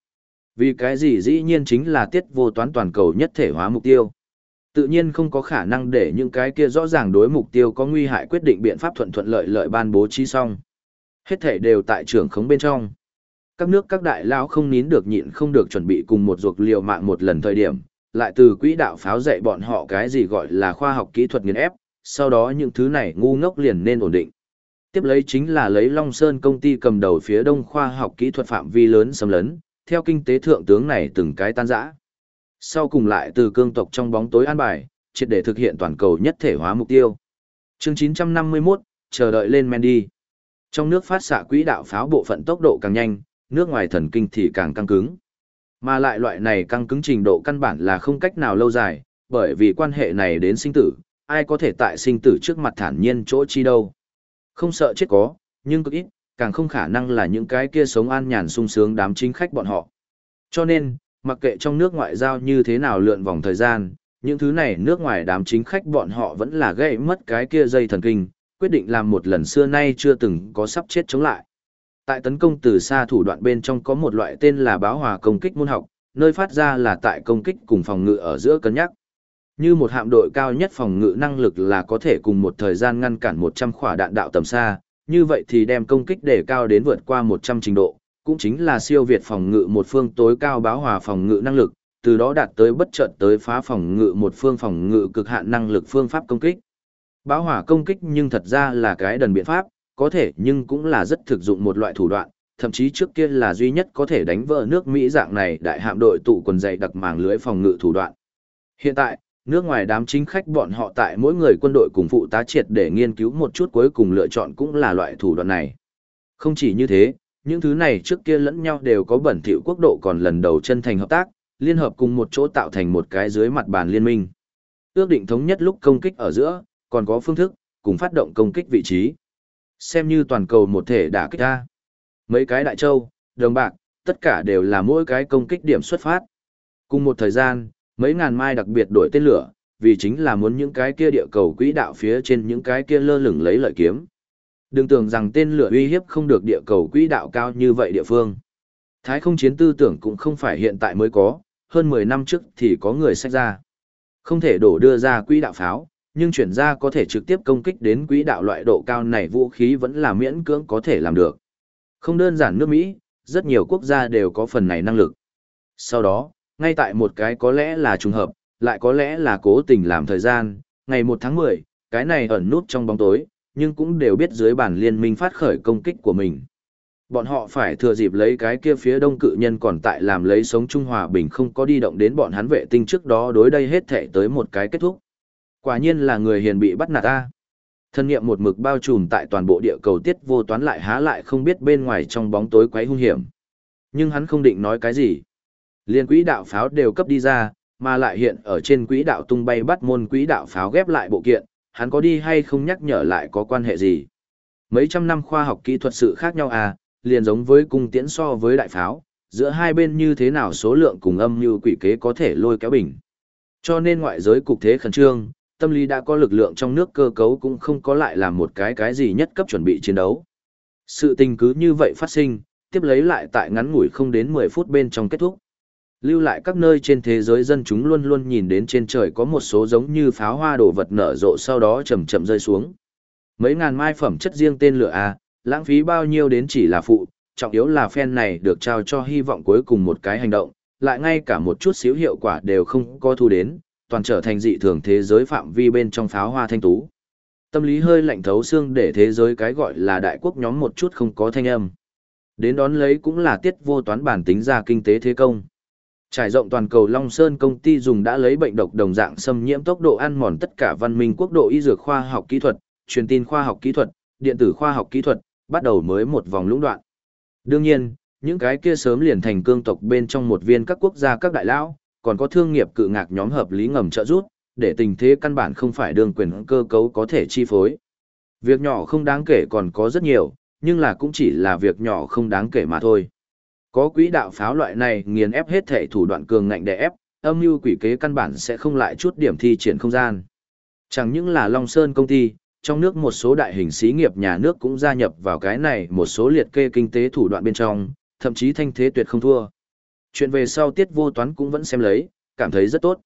Vì cái gì dĩ nhiên chính là tiết vô toán toàn cầu nhất thể hóa mục tiêu. Tự nhiên không có khả năng để những cái kia rõ ràng đối mục tiêu có nguy hại quyết định biện pháp thuận thuận lợi lợi ban bố trí xong. Hết thể đều tại trưởng khống bên trong. Các nước các đại lão không nín được nhịn không được chuẩn bị cùng một ruột liều mạng một lần thời điểm, lại từ quỹ đạo pháo dạy bọn họ cái gì gọi là khoa học kỹ thuật nghiên ép, sau đó những thứ này ngu ngốc liền nên ổn định. Tiếp lấy chính là lấy Long Sơn công ty cầm đầu phía đông khoa học kỹ thuật phạm vi lớn xâm lấn, theo kinh tế thượng tướng này từng cái tan rã. Sau cùng lại từ cương tộc trong bóng tối an bài, triệt để thực hiện toàn cầu nhất thể hóa mục tiêu. Chương 951, chờ đợi lên men đi. Trong nước phát xạ quỹ đạo pháo bộ phận tốc độ càng nhanh, nước ngoài thần kinh thì càng căng cứng. Mà lại loại này căng cứng trình độ căn bản là không cách nào lâu dài, bởi vì quan hệ này đến sinh tử, ai có thể tại sinh tử trước mặt thản nhiên chỗ chi đâu. Không sợ chết có, nhưng cực ít, càng không khả năng là những cái kia sống an nhàn sung sướng đám chính khách bọn họ. Cho nên, mặc kệ trong nước ngoại giao như thế nào lượn vòng thời gian, những thứ này nước ngoài đám chính khách bọn họ vẫn là gây mất cái kia dây thần kinh, quyết định làm một lần xưa nay chưa từng có sắp chết chống lại. Tại tấn công từ xa thủ đoạn bên trong có một loại tên là báo hòa công kích môn học, nơi phát ra là tại công kích cùng phòng ngự ở giữa cân nhắc. Như một hạm đội cao nhất phòng ngự năng lực là có thể cùng một thời gian ngăn cản 100 khỏa đạn đạo tầm xa, như vậy thì đem công kích để cao đến vượt qua 100 trình độ, cũng chính là siêu việt phòng ngự một phương tối cao báo hòa phòng ngự năng lực, từ đó đạt tới bất chợt tới phá phòng ngự một phương phòng ngự cực hạn năng lực phương pháp công kích. Báo hỏa công kích nhưng thật ra là cái đần biện pháp, có thể nhưng cũng là rất thực dụng một loại thủ đoạn, thậm chí trước kia là duy nhất có thể đánh vỡ nước Mỹ dạng này đại hạm đội tụ quần dày đặc màng lưới phòng ngự thủ đoạn. Hiện tại, nước ngoài đám chính khách bọn họ tại mỗi người quân đội cùng phụ tá triệt để nghiên cứu một chút cuối cùng lựa chọn cũng là loại thủ đoạn này. Không chỉ như thế, những thứ này trước kia lẫn nhau đều có bẩn thỉu quốc độ còn lần đầu chân thành hợp tác, liên hợp cùng một chỗ tạo thành một cái dưới mặt bàn liên minh. Ước định thống nhất lúc công kích ở giữa, còn có phương thức, cùng phát động công kích vị trí. Xem như toàn cầu một thể đả kích ra. Mấy cái đại châu, đồng bạc, tất cả đều là mỗi cái công kích điểm xuất phát. Cùng một thời gian, mấy ngàn mai đặc biệt đổi tên lửa, vì chính là muốn những cái kia địa cầu quỹ đạo phía trên những cái kia lơ lửng lấy lợi kiếm. Đừng tưởng rằng tên lửa uy hiếp không được địa cầu quỹ đạo cao như vậy địa phương. Thái không chiến tư tưởng cũng không phải hiện tại mới có, hơn 10 năm trước thì có người sách ra. Không thể đổ đưa ra quỹ đạo pháo, nhưng chuyển ra có thể trực tiếp công kích đến quỹ đạo loại độ cao này vũ khí vẫn là miễn cưỡng có thể làm được. Không đơn giản nước Mỹ, rất nhiều quốc gia đều có phần này năng lực. Sau đó, ngay tại một cái có lẽ là trùng hợp, lại có lẽ là cố tình làm thời gian, ngày 1 tháng 10, cái này ẩn nút trong bóng tối, nhưng cũng đều biết dưới bản liên minh phát khởi công kích của mình. Bọn họ phải thừa dịp lấy cái kia phía đông cự nhân còn tại làm lấy sống Trung Hòa Bình không có đi động đến bọn hắn vệ tinh trước đó đối đây hết thể tới một cái kết thúc. Quả nhiên là người hiền bị bắt nạt ta. Thân nghiệm một mực bao trùm tại toàn bộ địa cầu tiết vô toán lại há lại không biết bên ngoài trong bóng tối quấy hung hiểm. Nhưng hắn không định nói cái gì. Liên quỹ đạo pháo đều cấp đi ra, mà lại hiện ở trên quỹ đạo tung bay bắt môn quỹ đạo pháo ghép lại bộ kiện, hắn có đi hay không nhắc nhở lại có quan hệ gì. Mấy trăm năm khoa học kỹ thuật sự khác nhau à, liền giống với cung tiễn so với đại pháo, giữa hai bên như thế nào số lượng cùng âm như quỷ kế có thể lôi kéo bình. Cho nên ngoại giới cục thế khẩn trương, tâm lý đã có lực lượng trong nước cơ cấu cũng không có lại làm một cái cái gì nhất cấp chuẩn bị chiến đấu. Sự tình cứ như vậy phát sinh, tiếp lấy lại tại ngắn ngủi không đến 10 phút bên trong kết thúc. Lưu lại các nơi trên thế giới dân chúng luôn luôn nhìn đến trên trời có một số giống như pháo hoa đổ vật nở rộ sau đó chậm chậm rơi xuống. Mấy ngàn mai phẩm chất riêng tên lửa A, lãng phí bao nhiêu đến chỉ là phụ, trọng yếu là fan này được trao cho hy vọng cuối cùng một cái hành động, lại ngay cả một chút xíu hiệu quả đều không có thu đến, toàn trở thành dị thường thế giới phạm vi bên trong pháo hoa thanh tú. Tâm lý hơi lạnh thấu xương để thế giới cái gọi là đại quốc nhóm một chút không có thanh âm. Đến đón lấy cũng là tiết vô toán bản tính ra kinh tế thế công. Trải rộng toàn cầu Long Sơn công ty dùng đã lấy bệnh độc đồng dạng xâm nhiễm tốc độ ăn mòn tất cả văn minh quốc độ y dược khoa học kỹ thuật, truyền tin khoa học kỹ thuật, điện tử khoa học kỹ thuật, bắt đầu mới một vòng lũng đoạn. Đương nhiên, những cái kia sớm liền thành cương tộc bên trong một viên các quốc gia các đại lão, còn có thương nghiệp cự ngạc nhóm hợp lý ngầm trợ giúp, để tình thế căn bản không phải đương quyền cơ cấu có thể chi phối. Việc nhỏ không đáng kể còn có rất nhiều, nhưng là cũng chỉ là việc nhỏ không đáng kể mà thôi. Có quỹ đạo pháo loại này nghiền ép hết thể thủ đoạn cường ngạnh để ép, âm mưu quỷ kế căn bản sẽ không lại chút điểm thi triển không gian. Chẳng những là Long Sơn công ty, trong nước một số đại hình xí nghiệp nhà nước cũng gia nhập vào cái này một số liệt kê kinh tế thủ đoạn bên trong, thậm chí thanh thế tuyệt không thua. Chuyện về sau tiết vô toán cũng vẫn xem lấy, cảm thấy rất tốt.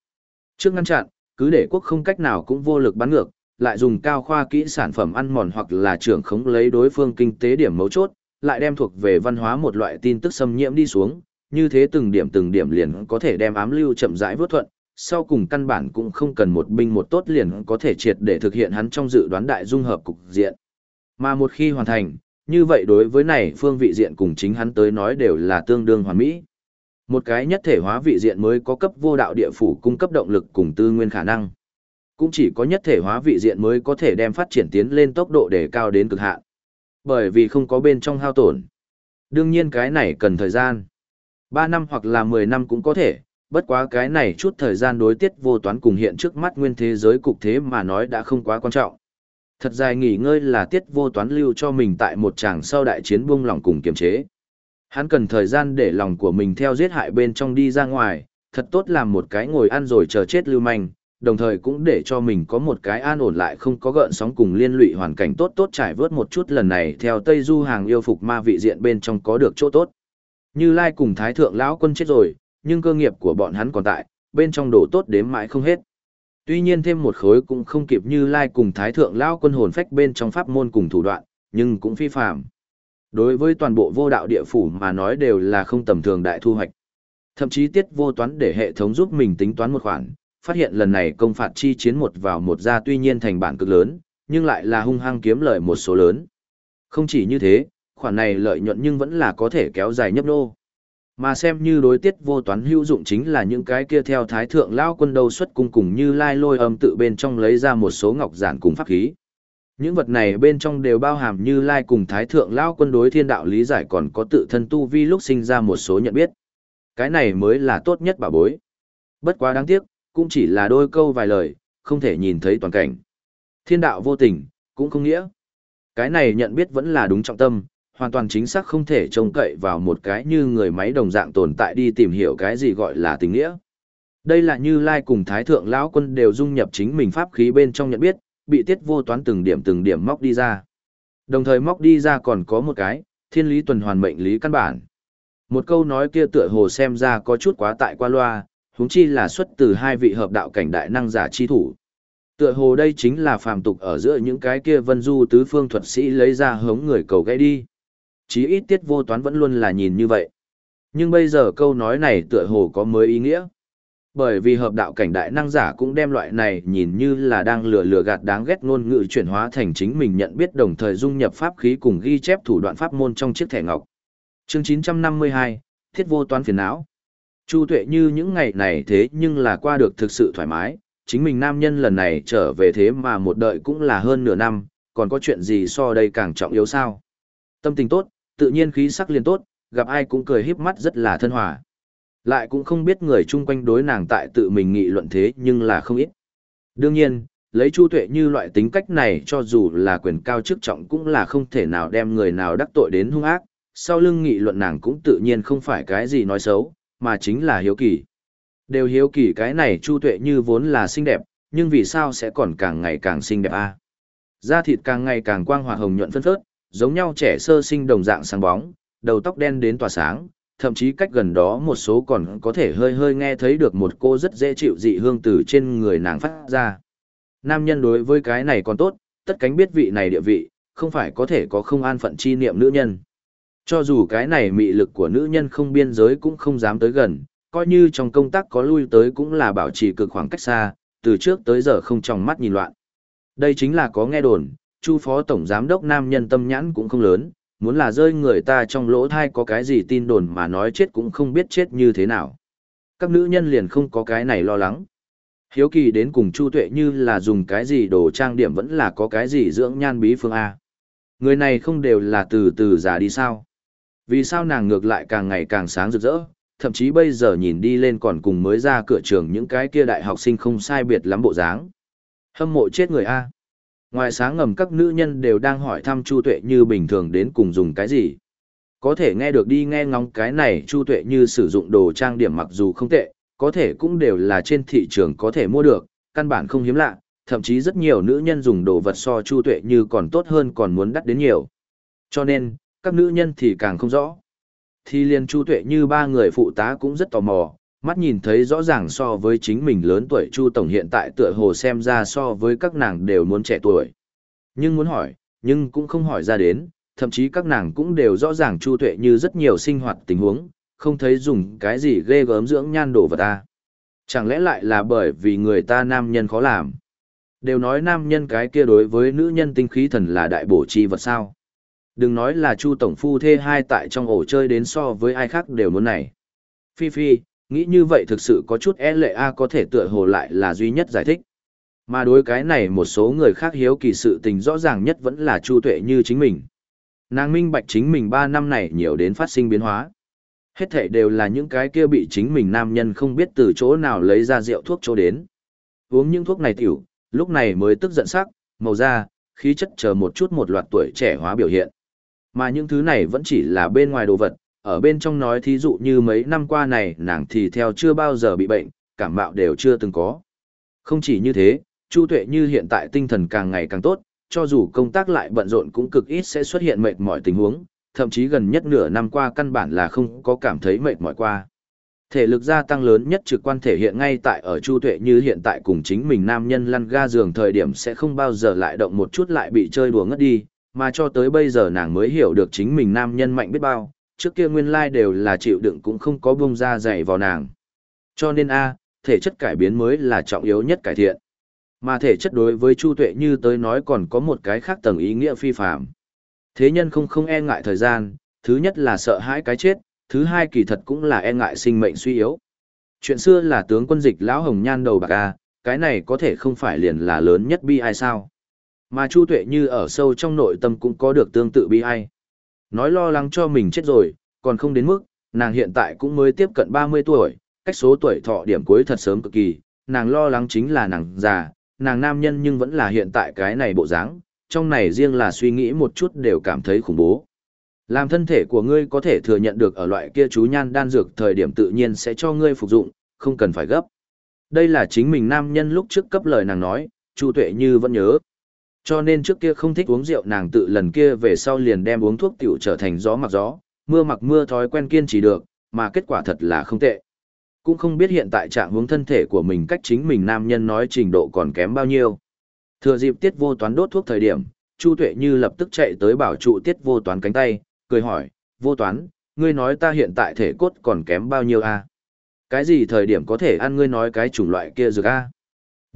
Trước ngăn chặn, cứ để quốc không cách nào cũng vô lực bắn ngược, lại dùng cao khoa kỹ sản phẩm ăn mòn hoặc là trưởng khống lấy đối phương kinh tế điểm mấu chốt, lại đem thuộc về văn hóa một loại tin tức xâm nhiễm đi xuống, như thế từng điểm từng điểm liền có thể đem ám lưu chậm rãi vớt thuận, sau cùng căn bản cũng không cần một binh một tốt liền có thể triệt để thực hiện hắn trong dự đoán đại dung hợp cục diện. Mà một khi hoàn thành, như vậy đối với này phương vị diện cùng chính hắn tới nói đều là tương đương hoàn mỹ. Một cái nhất thể hóa vị diện mới có cấp vô đạo địa phủ cung cấp động lực cùng tư nguyên khả năng. Cũng chỉ có nhất thể hóa vị diện mới có thể đem phát triển tiến lên tốc độ để cao đến cực hạn. Bởi vì không có bên trong hao tổn. Đương nhiên cái này cần thời gian. 3 năm hoặc là 10 năm cũng có thể, bất quá cái này chút thời gian đối tiết vô toán cùng hiện trước mắt nguyên thế giới cục thế mà nói đã không quá quan trọng. Thật dài nghỉ ngơi là tiết vô toán lưu cho mình tại một tràng sau đại chiến buông lỏng cùng kiềm chế. Hắn cần thời gian để lòng của mình theo giết hại bên trong đi ra ngoài, thật tốt làm một cái ngồi ăn rồi chờ chết lưu manh, đồng thời cũng để cho mình có một cái an ổn lại không có gợn sóng cùng liên lụy hoàn cảnh tốt tốt trải vớt một chút lần này theo Tây Du hàng yêu phục ma vị diện bên trong có được chỗ tốt. Như Lai cùng Thái Thượng lão quân chết rồi, nhưng cơ nghiệp của bọn hắn còn tại, bên trong đồ tốt đếm mãi không hết. Tuy nhiên thêm một khối cũng không kịp Như Lai cùng Thái Thượng lão quân hồn phách bên trong pháp môn cùng thủ đoạn, nhưng cũng phi phạm. Đối với toàn bộ vô đạo địa phủ mà nói đều là không tầm thường đại thu hoạch. Thậm chí tiết vô toán để hệ thống giúp mình tính toán một khoản, phát hiện lần này công phạt chi chiến một vào một ra tuy nhiên thành bản cực lớn, nhưng lại là hung hăng kiếm lợi một số lớn. Không chỉ như thế, khoản này lợi nhuận nhưng vẫn là có thể kéo dài nhấp nô. Mà xem như đối tiết vô toán hữu dụng chính là những cái kia theo thái thượng lao quân đầu xuất cung cùng như lai lôi âm tự bên trong lấy ra một số ngọc giản cùng pháp khí. Những vật này bên trong đều bao hàm như lai cùng thái thượng lao quân đối thiên đạo lý giải còn có tự thân tu vi lúc sinh ra một số nhận biết. Cái này mới là tốt nhất bảo bối. Bất quá đáng tiếc, cũng chỉ là đôi câu vài lời, không thể nhìn thấy toàn cảnh. Thiên đạo vô tình, cũng không nghĩa. Cái này nhận biết vẫn là đúng trọng tâm, hoàn toàn chính xác không thể trông cậy vào một cái như người máy đồng dạng tồn tại đi tìm hiểu cái gì gọi là tình nghĩa. Đây là như Lai cùng Thái Thượng lão quân đều dung nhập chính mình pháp khí bên trong nhận biết, bị tiết vô toán từng điểm từng điểm móc đi ra. Đồng thời móc đi ra còn có một cái, thiên lý tuần hoàn mệnh lý căn bản. Một câu nói kia tựa hồ xem ra có chút quá tại qua loa, huống chi là xuất từ hai vị hợp đạo cảnh đại năng giả chi thủ. Tựa hồ đây chính là phàm tục ở giữa những cái kia vân du tứ phương thuật sĩ lấy ra hống người cầu gây đi. Chí ít tiết vô toán vẫn luôn là nhìn như vậy. Nhưng bây giờ câu nói này tựa hồ có mới ý nghĩa. Bởi vì hợp đạo cảnh đại năng giả cũng đem loại này nhìn như là đang lừa lừa gạt đáng ghét ngôn ngữ chuyển hóa thành chính mình nhận biết đồng thời dung nhập pháp khí cùng ghi chép thủ đoạn pháp môn trong chiếc thẻ ngọc. Chương 952, Thiết vô toán phiền não. Chu Tuệ như những ngày này thế nhưng là qua được thực sự thoải mái, chính mình nam nhân lần này trở về thế mà một đợi cũng là hơn nửa năm, còn có chuyện gì so đây càng trọng yếu sao. Tâm tình tốt, tự nhiên khí sắc liền tốt, gặp ai cũng cười híp mắt rất là thân hòa. Lại cũng không biết người chung quanh đối nàng tại tự mình nghị luận thế nhưng là không ít. Đương nhiên, lấy Chu Tuệ như loại tính cách này cho dù là quyền cao chức trọng cũng là không thể nào đem người nào đắc tội đến hung ác, sau lưng nghị luận nàng cũng tự nhiên không phải cái gì nói xấu, mà chính là hiếu kỳ. Đều hiếu kỳ cái này Chu Tuệ như vốn là xinh đẹp, nhưng vì sao sẽ còn càng ngày càng xinh đẹp a? Da thịt càng ngày càng quang hòa hồng nhuận phân phớt, giống nhau trẻ sơ sinh đồng dạng sáng bóng, đầu tóc đen đến tỏa sáng, thậm chí cách gần đó một số còn có thể hơi hơi nghe thấy được một cô rất dễ chịu dị hương từ trên người nàng phát ra. Nam nhân đối với cái này còn tốt, tất cánh biết vị này địa vị, không phải có thể có không an phận chi niệm nữ nhân. Cho dù cái này mị lực của nữ nhân không biên giới cũng không dám tới gần, coi như trong công tác có lui tới cũng là bảo trì cực khoảng cách xa, từ trước tới giờ không trong mắt nhìn loạn. Đây chính là có nghe đồn, Chu phó tổng giám đốc nam nhân tâm nhãn cũng không lớn, muốn là rơi người ta trong lỗ thai có cái gì tin đồn mà nói chết cũng không biết chết như thế nào. Các nữ nhân liền không có cái này lo lắng. Hiếu kỳ đến cùng Chu Tuệ như là dùng cái gì đồ trang điểm vẫn là có cái gì dưỡng nhan bí phương A. Người này không đều là từ từ già đi sao. Vì sao nàng ngược lại càng ngày càng sáng rực rỡ, thậm chí bây giờ nhìn đi lên còn cùng mới ra cửa trường những cái kia đại học sinh không sai biệt lắm bộ dáng. Hâm mộ chết người A. Ngoài sáng ngầm các nữ nhân đều đang hỏi thăm Chu Tuệ như bình thường đến cùng dùng cái gì. Có thể nghe được đi nghe ngóng cái này Chu Tuệ như sử dụng đồ trang điểm mặc dù không tệ, có thể cũng đều là trên thị trường có thể mua được, căn bản không hiếm lạ, thậm chí rất nhiều nữ nhân dùng đồ vật so Chu Tuệ như còn tốt hơn còn muốn đắt đến nhiều. Cho nên, các nữ nhân thì càng không rõ. Thì liền Chu Tuệ như ba người phụ tá cũng rất tò mò, mắt nhìn thấy rõ ràng so với chính mình lớn tuổi Chu Tổng hiện tại tựa hồ xem ra so với các nàng đều muốn trẻ tuổi. Nhưng muốn hỏi, nhưng cũng không hỏi ra đến, thậm chí các nàng cũng đều rõ ràng Chu Tuệ như rất nhiều sinh hoạt tình huống, không thấy dùng cái gì ghê gớm dưỡng nhan đồ vật ta. Chẳng lẽ lại là bởi vì người ta nam nhân khó làm? Đều nói nam nhân cái kia đối với nữ nhân tinh khí thần là đại bổ chi vật sao? Đừng nói là Chu Tổng Phu thê hai tại trong ổ chơi đến so với ai khác đều muốn này. Phi Phi, nghĩ như vậy thực sự có chút e lệ A có thể tựa hồ lại là duy nhất giải thích. Mà đối cái này một số người khác hiếu kỳ sự tình rõ ràng nhất vẫn là Chu Tuệ như chính mình. Nàng minh bạch chính mình ba năm này nhiều đến phát sinh biến hóa. Hết thể đều là những cái kia bị chính mình nam nhân không biết từ chỗ nào lấy ra rượu thuốc chỗ đến. Uống những thuốc này tiểu, lúc này mới tức giận sắc, màu da, khí chất chờ một chút một loạt tuổi trẻ hóa biểu hiện. Mà những thứ này vẫn chỉ là bên ngoài đồ vật, ở bên trong nói thí dụ như mấy năm qua này nàng thì theo chưa bao giờ bị bệnh, cảm mạo đều chưa từng có. Không chỉ như thế, Chu Tuệ như hiện tại tinh thần càng ngày càng tốt, cho dù công tác lại bận rộn cũng cực ít sẽ xuất hiện mệt mỏi tình huống, thậm chí gần nhất nửa năm qua căn bản là không có cảm thấy mệt mỏi qua. Thể lực gia tăng lớn nhất trực quan thể hiện ngay tại ở Chu Tuệ như hiện tại cùng chính mình nam nhân lăn ga giường thời điểm sẽ không bao giờ lại động một chút lại bị chơi đùa ngất đi, mà cho tới bây giờ nàng mới hiểu được chính mình nam nhân mạnh biết bao, trước kia nguyên lai đều là chịu đựng cũng không có bông ra dày vào nàng. Cho nên A, thể chất cải biến mới là trọng yếu nhất cải thiện. Mà thể chất đối với Chu Tuệ như tới nói còn có một cái khác tầng ý nghĩa phi phạm. Thế nhân không không e ngại thời gian, thứ nhất là sợ hãi cái chết, thứ hai kỳ thật cũng là e ngại sinh mệnh suy yếu. Chuyện xưa là tướng quân dịch lão hồng nhan đầu bạc a, cái này có thể không phải liền là lớn nhất bi ai sao. Mà Chu Tuệ như ở sâu trong nội tâm cũng có được tương tự bi ai. Nói lo lắng cho mình chết rồi, còn không đến mức, nàng hiện tại cũng mới tiếp cận 30 tuổi, cách số tuổi thọ điểm cuối thật sớm cực kỳ, nàng lo lắng chính là nàng già, nàng nam nhân nhưng vẫn là hiện tại cái này bộ dáng, trong này riêng là suy nghĩ một chút đều cảm thấy khủng bố. Làm thân thể của ngươi có thể thừa nhận được ở loại kia chú nhan đan dược thời điểm tự nhiên sẽ cho ngươi phục dụng, không cần phải gấp. Đây là chính mình nam nhân lúc trước cấp lời nàng nói, Chu Tuệ Như vẫn nhớ. Cho nên trước kia không thích uống rượu nàng tự lần kia về sau liền đem uống thuốc tiểu trở thành gió mặc gió, mưa mặc mưa thói quen kiên trì được, mà kết quả thật là không tệ. Cũng không biết hiện tại trạng hướng thân thể của mình cách chính mình nam nhân nói trình độ còn kém bao nhiêu. Thừa dịp tiết vô toán đốt thuốc thời điểm, Chu Tuệ Như lập tức chạy tới bảo trụ tiết vô toán cánh tay, cười hỏi, vô toán, ngươi nói ta hiện tại thể cốt còn kém bao nhiêu a? Cái gì thời điểm có thể ăn ngươi nói cái chủng loại kia dược a?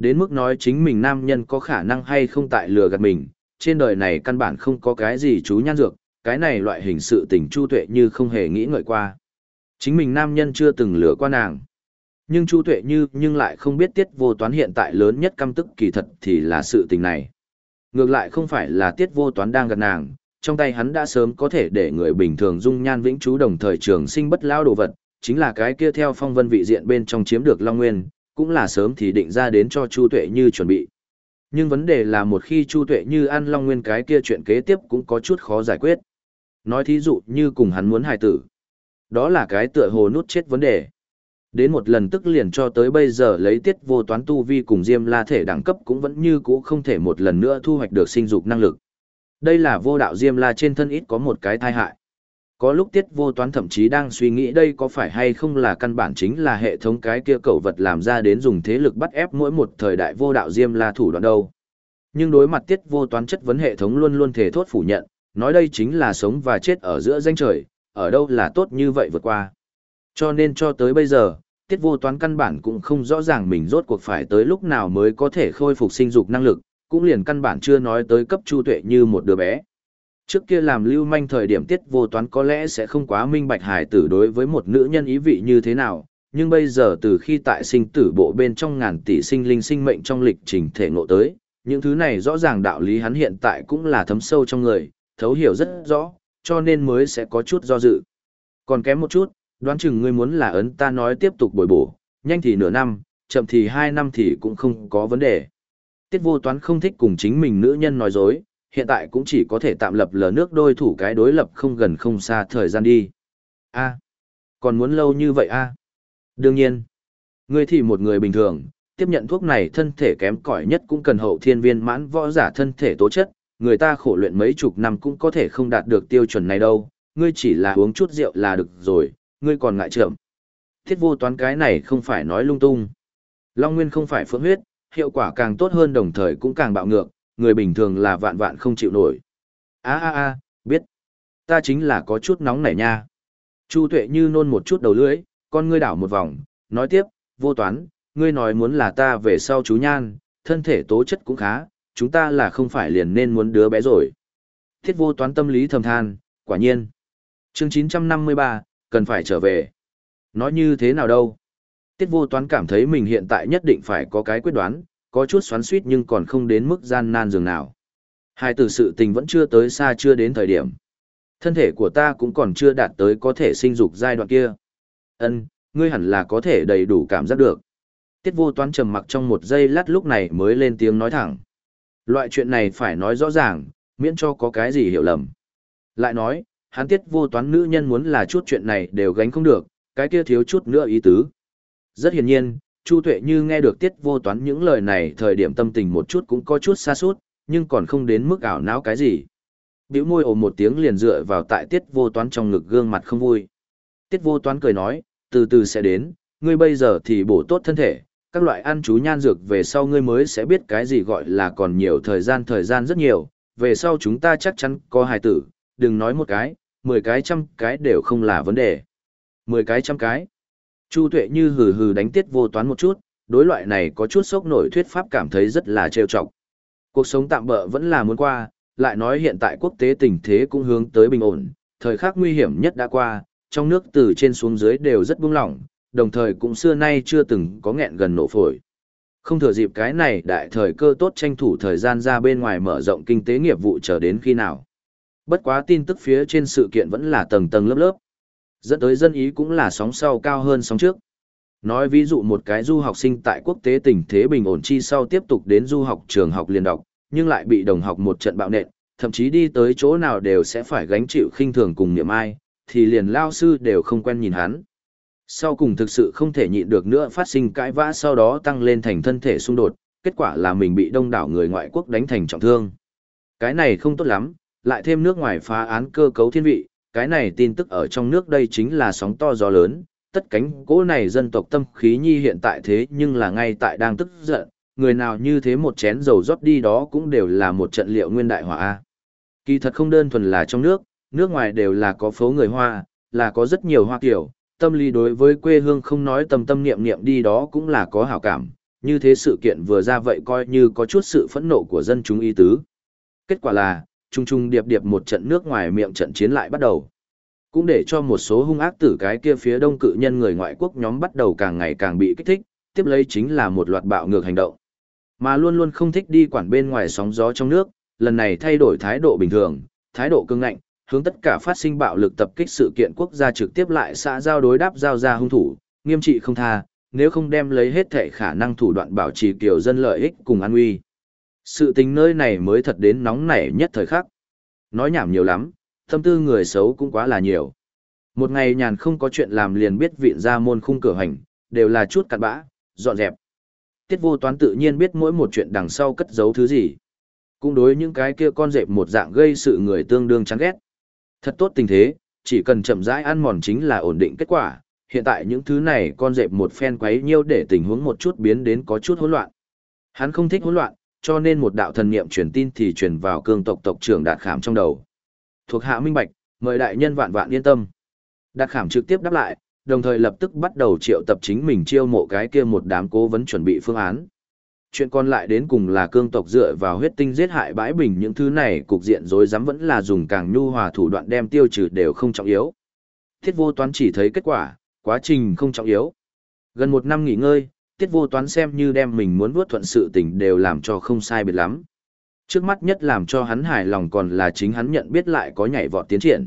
Đến mức nói chính mình nam nhân có khả năng hay không tại lừa gạt mình, trên đời này căn bản không có cái gì chú nhan dược, cái này loại hình sự tình Chu Tuệ Như không hề nghĩ ngợi qua. Chính mình nam nhân chưa từng lừa qua nàng. Nhưng Chu Tuệ Như nhưng lại không biết tiết vô toán hiện tại lớn nhất căm tức kỳ thật thì là sự tình này. Ngược lại không phải là tiết vô toán đang gạt nàng, trong tay hắn đã sớm có thể để người bình thường dung nhan vĩnh trú đồng thời trường sinh bất lao đồ vật, chính là cái kia theo phong vân vị diện bên trong chiếm được Long Nguyên, cũng là sớm thì định ra đến cho Chu Tuệ Như chuẩn bị. Nhưng vấn đề là một khi Chu Tuệ Như ăn Long Nguyên cái kia chuyện kế tiếp cũng có chút khó giải quyết. Nói thí dụ như cùng hắn muốn hài tử. Đó là cái tựa hồ nút chết vấn đề. Đến một lần tức liền cho tới bây giờ lấy tiết vô toán tu vi cùng Diêm La thể đẳng cấp cũng vẫn như cũ không thể một lần nữa thu hoạch được sinh dục năng lực. Đây là vô đạo Diêm La trên thân ít có một cái thai hại. Có lúc tiết vô toán thậm chí đang suy nghĩ đây có phải hay không là căn bản chính là hệ thống cái kia cẩu vật làm ra đến dùng thế lực bắt ép mỗi một thời đại vô đạo Diêm La thủ đoạn đâu. Nhưng đối mặt tiết vô toán chất vấn hệ thống luôn luôn thể thốt phủ nhận, nói đây chính là sống và chết ở giữa danh trời, ở đâu là tốt như vậy vượt qua. Cho nên cho tới bây giờ, tiết vô toán căn bản cũng không rõ ràng mình rốt cuộc phải tới lúc nào mới có thể khôi phục sinh dục năng lực, cũng liền căn bản chưa nói tới cấp chu tuệ như một đứa bé. Trước kia làm lưu manh thời điểm tiết vô toán có lẽ sẽ không quá minh bạch hài tử đối với một nữ nhân ý vị như thế nào, nhưng bây giờ từ khi tại sinh tử bộ bên trong ngàn tỷ sinh linh sinh mệnh trong lịch trình thể ngộ tới, những thứ này rõ ràng đạo lý hắn hiện tại cũng là thấm sâu trong người, thấu hiểu rất rõ, cho nên mới sẽ có chút do dự. Còn kém một chút, đoán chừng ngươi muốn là ấn ta nói tiếp tục bồi bổ, nhanh thì nửa năm, chậm thì hai năm thì cũng không có vấn đề. Tiết vô toán không thích cùng chính mình nữ nhân nói dối, hiện tại cũng chỉ có thể tạm lập lờ nước đôi thủ cái đối lập không gần không xa thời gian đi. a còn muốn lâu như vậy a Đương nhiên, ngươi thì một người bình thường, tiếp nhận thuốc này thân thể kém cỏi nhất cũng cần hậu thiên viên mãn võ giả thân thể tố chất, người ta khổ luyện mấy chục năm cũng có thể không đạt được tiêu chuẩn này đâu, ngươi chỉ là uống chút rượu là được rồi, ngươi còn ngại trưởng. Thiết vô toán cái này không phải nói lung tung. Long Nguyên không phải phượng huyết, hiệu quả càng tốt hơn đồng thời cũng càng bạo ngược, người bình thường là vạn vạn không chịu nổi. a a a biết. Ta chính là có chút nóng nảy nha. Chu tuệ như nôn một chút đầu lưỡi, con ngươi đảo một vòng, nói tiếp, vô toán, ngươi nói muốn là ta về sau chú nhan, thân thể tố chất cũng khá, chúng ta là không phải liền nên muốn đứa bé rồi. Thiết vô toán tâm lý thầm than, quả nhiên. chương 953, cần phải trở về. Nói như thế nào đâu? Tiết vô toán cảm thấy mình hiện tại nhất định phải có cái quyết đoán, có chút xoắn suýt nhưng còn không đến mức gian nan dường nào. Hai từ sự tình vẫn chưa tới xa chưa đến thời điểm. Thân thể của ta cũng còn chưa đạt tới có thể sinh dục giai đoạn kia. Ân, ngươi hẳn là có thể đầy đủ cảm giác được. Tiết vô toán trầm mặc trong một giây lát lúc này mới lên tiếng nói thẳng. Loại chuyện này phải nói rõ ràng, miễn cho có cái gì hiểu lầm. Lại nói, hắn tiết vô toán nữ nhân muốn là chút chuyện này đều gánh không được, cái kia thiếu chút nữa ý tứ. Rất hiển nhiên, Chu Tuệ như nghe được tiết vô toán những lời này thời điểm tâm tình một chút cũng có chút xa suốt, nhưng còn không đến mức ảo não cái gì. Biểu môi ồ một tiếng liền dựa vào tại tiết vô toán trong ngực gương mặt không vui. Tiết vô toán cười nói, từ từ sẽ đến, ngươi bây giờ thì bổ tốt thân thể, các loại ăn chú nhan dược về sau ngươi mới sẽ biết cái gì gọi là còn nhiều thời gian thời gian rất nhiều, về sau chúng ta chắc chắn có hài tử, đừng nói một cái, mười cái trăm cái đều không là vấn đề. Mười cái trăm cái. Chu tuệ như hừ hừ đánh tiết vô toán một chút, đối loại này có chút sốc nổi thuyết pháp cảm thấy rất là trêu chọc. Cuộc sống tạm bỡ vẫn là muốn qua, lại nói hiện tại quốc tế tình thế cũng hướng tới bình ổn, thời khắc nguy hiểm nhất đã qua, trong nước từ trên xuống dưới đều rất buông lỏng, đồng thời cũng xưa nay chưa từng có nghẹn gần nổ phổi. Không thừa dịp cái này đại thời cơ tốt tranh thủ thời gian ra bên ngoài mở rộng kinh tế nghiệp vụ chờ đến khi nào. Bất quá tin tức phía trên sự kiện vẫn là tầng tầng lớp lớp. Dẫn tới dân ý cũng là sóng sau cao hơn sóng trước. Nói ví dụ một cái du học sinh tại quốc tế tình thế bình ổn chi sau tiếp tục đến du học trường học liên đọc, nhưng lại bị đồng học một trận bạo nện, thậm chí đi tới chỗ nào đều sẽ phải gánh chịu khinh thường cùng niệm ai, thì liền lao sư đều không quen nhìn hắn. Sau cùng thực sự không thể nhịn được nữa phát sinh cãi vã sau đó tăng lên thành thân thể xung đột, kết quả là mình bị đông đảo người ngoại quốc đánh thành trọng thương. Cái này không tốt lắm, lại thêm nước ngoài phá án cơ cấu thiên vị, cái này tin tức ở trong nước đây chính là sóng to gió lớn, tất cánh cỗ này dân tộc tâm khí nhi hiện tại thế nhưng là ngay tại đang tức giận, người nào như thế một chén dầu rót đi đó cũng đều là một trận liệu nguyên đại hỏa. Kỳ thật không đơn thuần là trong nước, nước ngoài đều là có phố người Hoa, là có rất nhiều hoa kiểu, tâm lý đối với quê hương không nói tâm tâm niệm niệm đi đó cũng là có hảo cảm, như thế sự kiện vừa ra vậy coi như có chút sự phẫn nộ của dân chúng y tứ. Kết quả là, trung trung điệp điệp một trận nước ngoài miệng trận chiến lại bắt đầu. Cũng để cho một số hung ác tử cái kia phía đông cự nhân người ngoại quốc nhóm bắt đầu càng ngày càng bị kích thích, tiếp lấy chính là một loạt bạo ngược hành động. Mà luôn luôn không thích đi quản bên ngoài sóng gió trong nước, lần này thay đổi thái độ bình thường, thái độ cứng ngạnh, hướng tất cả phát sinh bạo lực tập kích sự kiện quốc gia trực tiếp lại xã giao đối đáp giao ra hung thủ, nghiêm trị không tha, nếu không đem lấy hết thể khả năng thủ đoạn bảo trì kiểu dân lợi ích cùng an nguy. Sự tình nơi này mới thật đến nóng nảy nhất thời khắc. Nói nhảm nhiều lắm, tâm tư người xấu cũng quá là nhiều. Một ngày nhàn không có chuyện làm liền biết viện ra môn khung cửa hành, đều là chút cặn bã, dọn dẹp. Tiết vô toán tự nhiên biết mỗi một chuyện đằng sau cất giấu thứ gì. Cũng đối những cái kia con dẹp một dạng gây sự người tương đương chán ghét. Thật tốt tình thế, chỉ cần chậm rãi ăn mòn chính là ổn định kết quả. Hiện tại những thứ này con dẹp một phen quấy nhiêu để tình huống một chút biến đến có chút hỗn loạn. Hắn không thích hỗn loạn, cho nên một đạo thần niệm truyền tin thì truyền vào cương tộc tộc trưởng Đạt Khảm trong đầu. Thuộc hạ minh bạch, mời đại nhân vạn vạn yên tâm. Đạt Khảm trực tiếp đáp lại, đồng thời lập tức bắt đầu triệu tập chính mình chiêu mộ cái kia một đám cố vấn chuẩn bị phương án. Chuyện còn lại đến cùng là cương tộc dựa vào huyết tinh giết hại bãi bình những thứ này cục diện rối rắm vẫn là dùng càng nhu hòa thủ đoạn đem tiêu trừ đều không trọng yếu. Thiết vô toán chỉ thấy kết quả, quá trình không trọng yếu. Gần một năm nghỉ ngơi, tiết vô toán xem như đem mình muốn vuốt thuận sự tình đều làm cho không sai biệt lắm. Trước mắt nhất làm cho hắn hài lòng còn là chính hắn nhận biết lại có nhảy vọt tiến triển.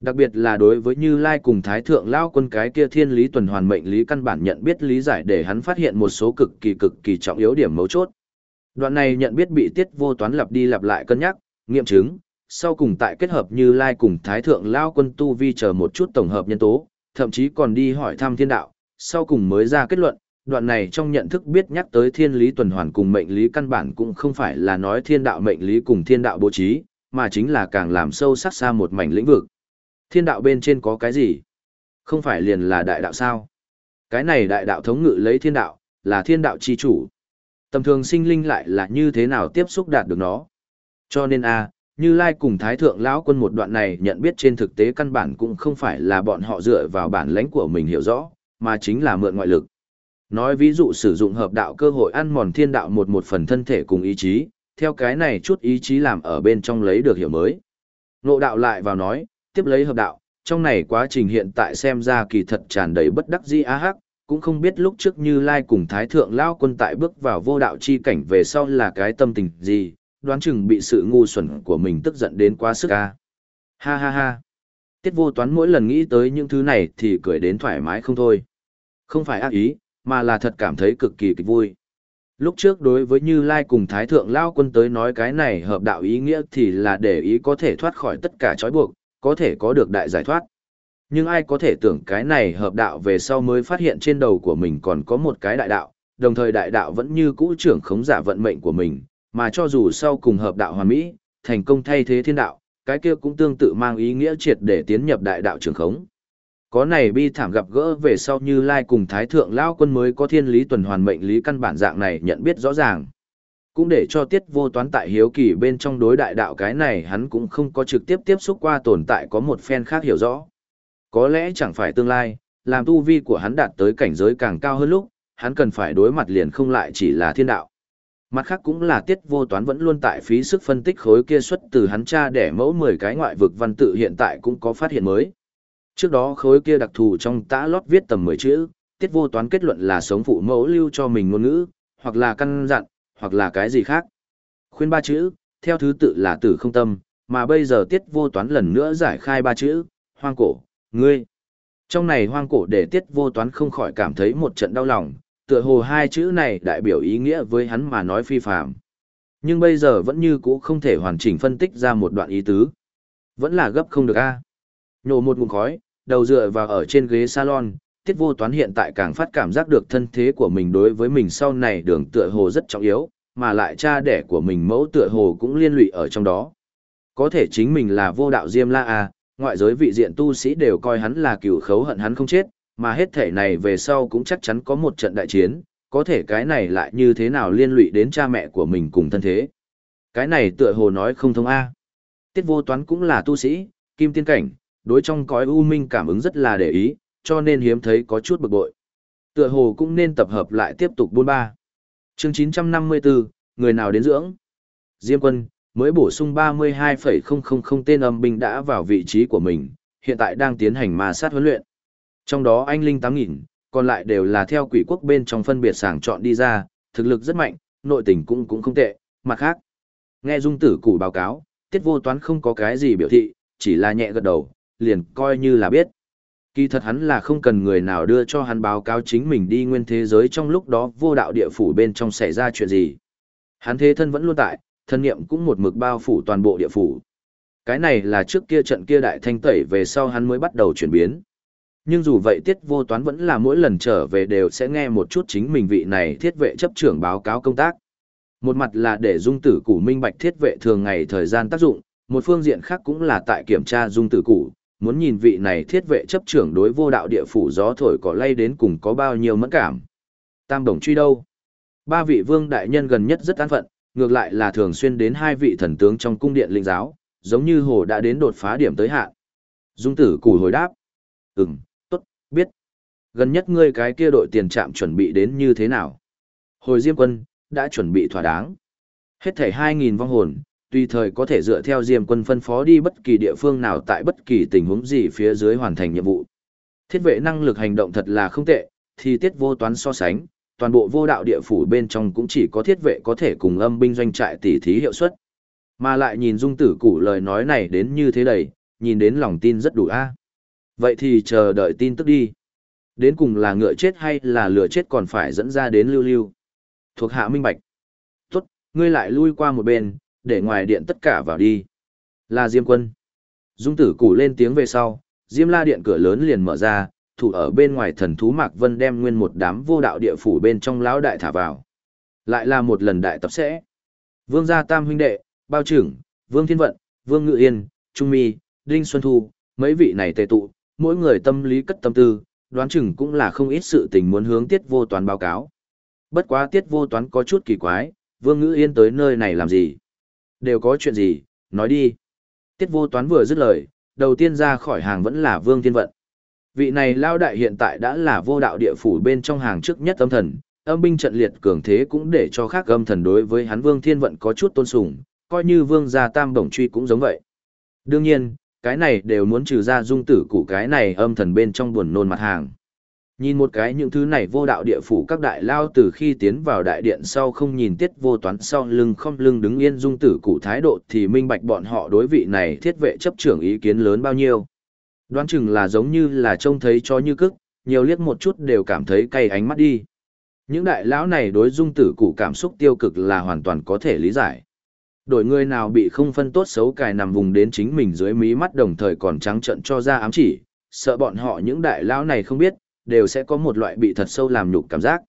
Đặc biệt là đối với Như Lai cùng Thái Thượng Lao quân cái kia thiên lý tuần hoàn mệnh lý căn bản nhận biết lý giải để hắn phát hiện một số cực kỳ cực kỳ trọng yếu điểm mấu chốt. Đoạn này nhận biết bị tiết vô toán lặp đi lặp lại cân nhắc, nghiệm chứng, sau cùng tại kết hợp Như Lai cùng Thái Thượng Lao quân tu vi chờ một chút tổng hợp nhân tố, thậm chí còn đi hỏi thăm thiên đạo, sau cùng mới ra kết luận, đoạn này trong nhận thức biết nhắc tới thiên lý tuần hoàn cùng mệnh lý căn bản cũng không phải là nói thiên đạo mệnh lý cùng thiên đạo bố trí, mà chính là càng làm sâu sắc xa một mảnh lĩnh vực. Thiên đạo bên trên có cái gì? Không phải liền là đại đạo sao? Cái này đại đạo thống ngự lấy thiên đạo, là thiên đạo chi chủ. Tầm thường sinh linh lại là như thế nào tiếp xúc đạt được nó? Cho nên a như Lai cùng Thái Thượng lão quân một đoạn này nhận biết trên thực tế căn bản cũng không phải là bọn họ dựa vào bản lãnh của mình hiểu rõ, mà chính là mượn ngoại lực. Nói ví dụ sử dụng hợp đạo cơ hội ăn mòn thiên đạo một một phần thân thể cùng ý chí, theo cái này chút ý chí làm ở bên trong lấy được hiểu mới. Nộ đạo lại vào nói, tiếp lấy hợp đạo, trong này quá trình hiện tại xem ra kỳ thật tràn đầy bất đắc dĩ á hắc, cũng không biết lúc trước như Lai cùng Thái Thượng Lao quân tại bước vào vô đạo chi cảnh về sau là cái tâm tình gì, đoán chừng bị sự ngu xuẩn của mình tức giận đến quá sức a. Ha ha ha. Tiết vô toán mỗi lần nghĩ tới những thứ này thì cười đến thoải mái không thôi. Không phải ác ý, mà là thật cảm thấy cực kỳ kịch vui. Lúc trước đối với Như Lai cùng Thái Thượng Lao quân tới nói cái này hợp đạo ý nghĩa thì là để ý có thể thoát khỏi tất cả trói buộc, có thể có được đại giải thoát. Nhưng ai có thể tưởng cái này hợp đạo về sau mới phát hiện trên đầu của mình còn có một cái đại đạo, đồng thời đại đạo vẫn như cũ trưởng khống giả vận mệnh của mình, mà cho dù sau cùng hợp đạo hoàn mỹ, thành công thay thế thiên đạo, cái kia cũng tương tự mang ý nghĩa triệt để tiến nhập đại đạo trưởng khống. Có này bi thảm gặp gỡ về sau như Lai cùng Thái Thượng Lao quân mới có thiên lý tuần hoàn mệnh lý căn bản dạng này nhận biết rõ ràng. Cũng để cho tiết vô toán tại hiếu kỳ bên trong đối đại đạo cái này hắn cũng không có trực tiếp tiếp xúc qua tồn tại có một phen khác hiểu rõ. Có lẽ chẳng phải tương lai, làm tu vi của hắn đạt tới cảnh giới càng cao hơn lúc, hắn cần phải đối mặt liền không lại chỉ là thiên đạo. Mặt khác cũng là tiết vô toán vẫn luôn tại phí sức phân tích khối kia xuất từ hắn cha để mẫu 10 cái ngoại vực văn tự hiện tại cũng có phát hiện mới. Trước đó khối kia đặc thù trong tã lót viết tầm 10 chữ, tiết vô toán kết luận là sống phụ mẫu lưu cho mình ngôn ngữ, hoặc là căn dặn, hoặc là cái gì khác. Khuyên ba chữ, theo thứ tự là tử không tâm, mà bây giờ tiết vô toán lần nữa giải khai ba chữ, hoang cổ, ngươi. Trong này hoang cổ để tiết vô toán không khỏi cảm thấy một trận đau lòng, tựa hồ hai chữ này đại biểu ý nghĩa với hắn mà nói phi phạm. Nhưng bây giờ vẫn như cũ không thể hoàn chỉnh phân tích ra một đoạn ý tứ. Vẫn là gấp không được a. Nhổ một ngụm khói, đầu dựa vào ở trên ghế salon, tiết vô toán hiện tại càng phát cảm giác được thân thế của mình đối với mình sau này đường tựa hồ rất trọng yếu, mà lại cha đẻ của mình mẫu tựa hồ cũng liên lụy ở trong đó. Có thể chính mình là vô đạo Diêm La à, ngoại giới vị diện tu sĩ đều coi hắn là cựu khấu hận hắn không chết, mà hết thể này về sau cũng chắc chắn có một trận đại chiến, có thể cái này lại như thế nào liên lụy đến cha mẹ của mình cùng thân thế. Cái này tựa hồ nói không thông A. Tiết vô toán cũng là tu sĩ, kim tiên cảnh, đối trong cõi u minh cảm ứng rất là để ý, cho nên hiếm thấy có chút bực bội. Tựa hồ cũng nên tập hợp lại tiếp tục buôn ba. Chương 954, người nào đến dưỡng? Diêm quân, mới bổ sung 32,000 tên âm binh đã vào vị trí của mình, hiện tại đang tiến hành ma sát huấn luyện. Trong đó anh Linh 8.000, còn lại đều là theo quỷ quốc bên trong phân biệt sàng chọn đi ra, thực lực rất mạnh, nội tình cũng cũng không tệ, mặt khác. Nghe dung tử củ báo cáo, tiết vô toán không có cái gì biểu thị, chỉ là nhẹ gật đầu, liền coi như là biết. Kỳ thật hắn là không cần người nào đưa cho hắn báo cáo chính mình đi nguyên thế giới trong lúc đó vô đạo địa phủ bên trong xảy ra chuyện gì. Hắn thế thân vẫn luôn tại, thân niệm cũng một mực bao phủ toàn bộ địa phủ. Cái này là trước kia trận kia đại thanh tẩy về sau hắn mới bắt đầu chuyển biến. Nhưng dù vậy tiết vô toán vẫn là mỗi lần trở về đều sẽ nghe một chút chính mình vị này thiết vệ chấp trưởng báo cáo công tác. Một mặt là để dung tử củ minh bạch thiết vệ thường ngày thời gian tác dụng, một phương diện khác cũng là tại kiểm tra dung tử củ, muốn nhìn vị này thiết vệ chấp trưởng đối vô đạo địa phủ gió thổi cỏ lay đến cùng có bao nhiêu mẫn cảm. Tam đồng truy đâu? Ba vị vương đại nhân gần nhất rất an phận, ngược lại là thường xuyên đến hai vị thần tướng trong cung điện linh giáo, giống như hồ đã đến đột phá điểm tới hạn. Dung tử củ hồi đáp. Ừm, tốt, biết. Gần nhất ngươi cái kia đội tiền trạm chuẩn bị đến như thế nào? Hồi Diêm quân, đã chuẩn bị thỏa đáng. Hết thảy 2.000 vong hồn, tùy thời có thể dựa theo Diêm quân phân phó đi bất kỳ địa phương nào tại bất kỳ tình huống gì phía dưới hoàn thành nhiệm vụ. Thiết vệ năng lực hành động thật là không tệ, thì tiết vô toán so sánh, toàn bộ vô đạo địa phủ bên trong cũng chỉ có thiết vệ có thể cùng âm binh doanh trại tỉ thí hiệu suất. Mà lại nhìn dung tử củ lời nói này đến như thế đầy, nhìn đến lòng tin rất đủ a. Vậy thì chờ đợi tin tức đi. Đến cùng là ngựa chết hay là lửa chết còn phải dẫn ra đến lưu lưu. Thuộc hạ minh bạch. Tốt, ngươi lại lui qua một bên, để ngoài điện tất cả vào đi. Là Diêm quân. Dung tử củ lên tiếng về sau, Diêm la điện cửa lớn liền mở ra, thủ ở bên ngoài thần thú Mạc Vân đem nguyên một đám vô đạo địa phủ bên trong lão đại thả vào. Lại là một lần đại tập sẽ. Vương gia tam huynh đệ, bao trưởng, Vương Thiên Vận, Vương Ngự Yên, Trung Mi, Đinh Xuân Thu, mấy vị này tề tụ, mỗi người tâm lý cất tâm tư, đoán chừng cũng là không ít sự tình muốn hướng tiết vô toán báo cáo. Bất quá tiết vô toán có chút kỳ quái, Vương Ngự Yên tới nơi này làm gì? Đều có chuyện gì, nói đi. Tiết vô toán vừa dứt lời, đầu tiên ra khỏi hàng vẫn là Vương Thiên Vận. Vị này lao đại hiện tại đã là vô đạo địa phủ bên trong hàng trước nhất âm thần, âm binh trận liệt cường thế cũng để cho khác âm thần đối với hắn Vương Thiên Vận có chút tôn sùng, coi như Vương gia tam bổng truy cũng giống vậy. Đương nhiên, cái này đều muốn trừ ra dung tử của cái này âm thần bên trong buồn nôn mặt hàng. Nhìn một cái những thứ này vô đạo địa phủ các đại lao từ khi tiến vào đại điện sau không nhìn tiết vô toán sau lưng không lưng đứng yên dung tử cụ thái độ thì minh bạch bọn họ đối vị này thiết vệ chấp trưởng ý kiến lớn bao nhiêu. Đoán chừng là giống như là trông thấy cho như cức, nhiều liếc một chút đều cảm thấy cay ánh mắt đi. Những đại lão này đối dung tử cụ cảm xúc tiêu cực là hoàn toàn có thể lý giải. Đổi người nào bị không phân tốt xấu cài nằm vùng đến chính mình dưới mí mắt đồng thời còn trắng trận cho ra ám chỉ, sợ bọn họ những đại lão này không biết, đều sẽ có một loại bị thật sâu làm nhục cảm giác.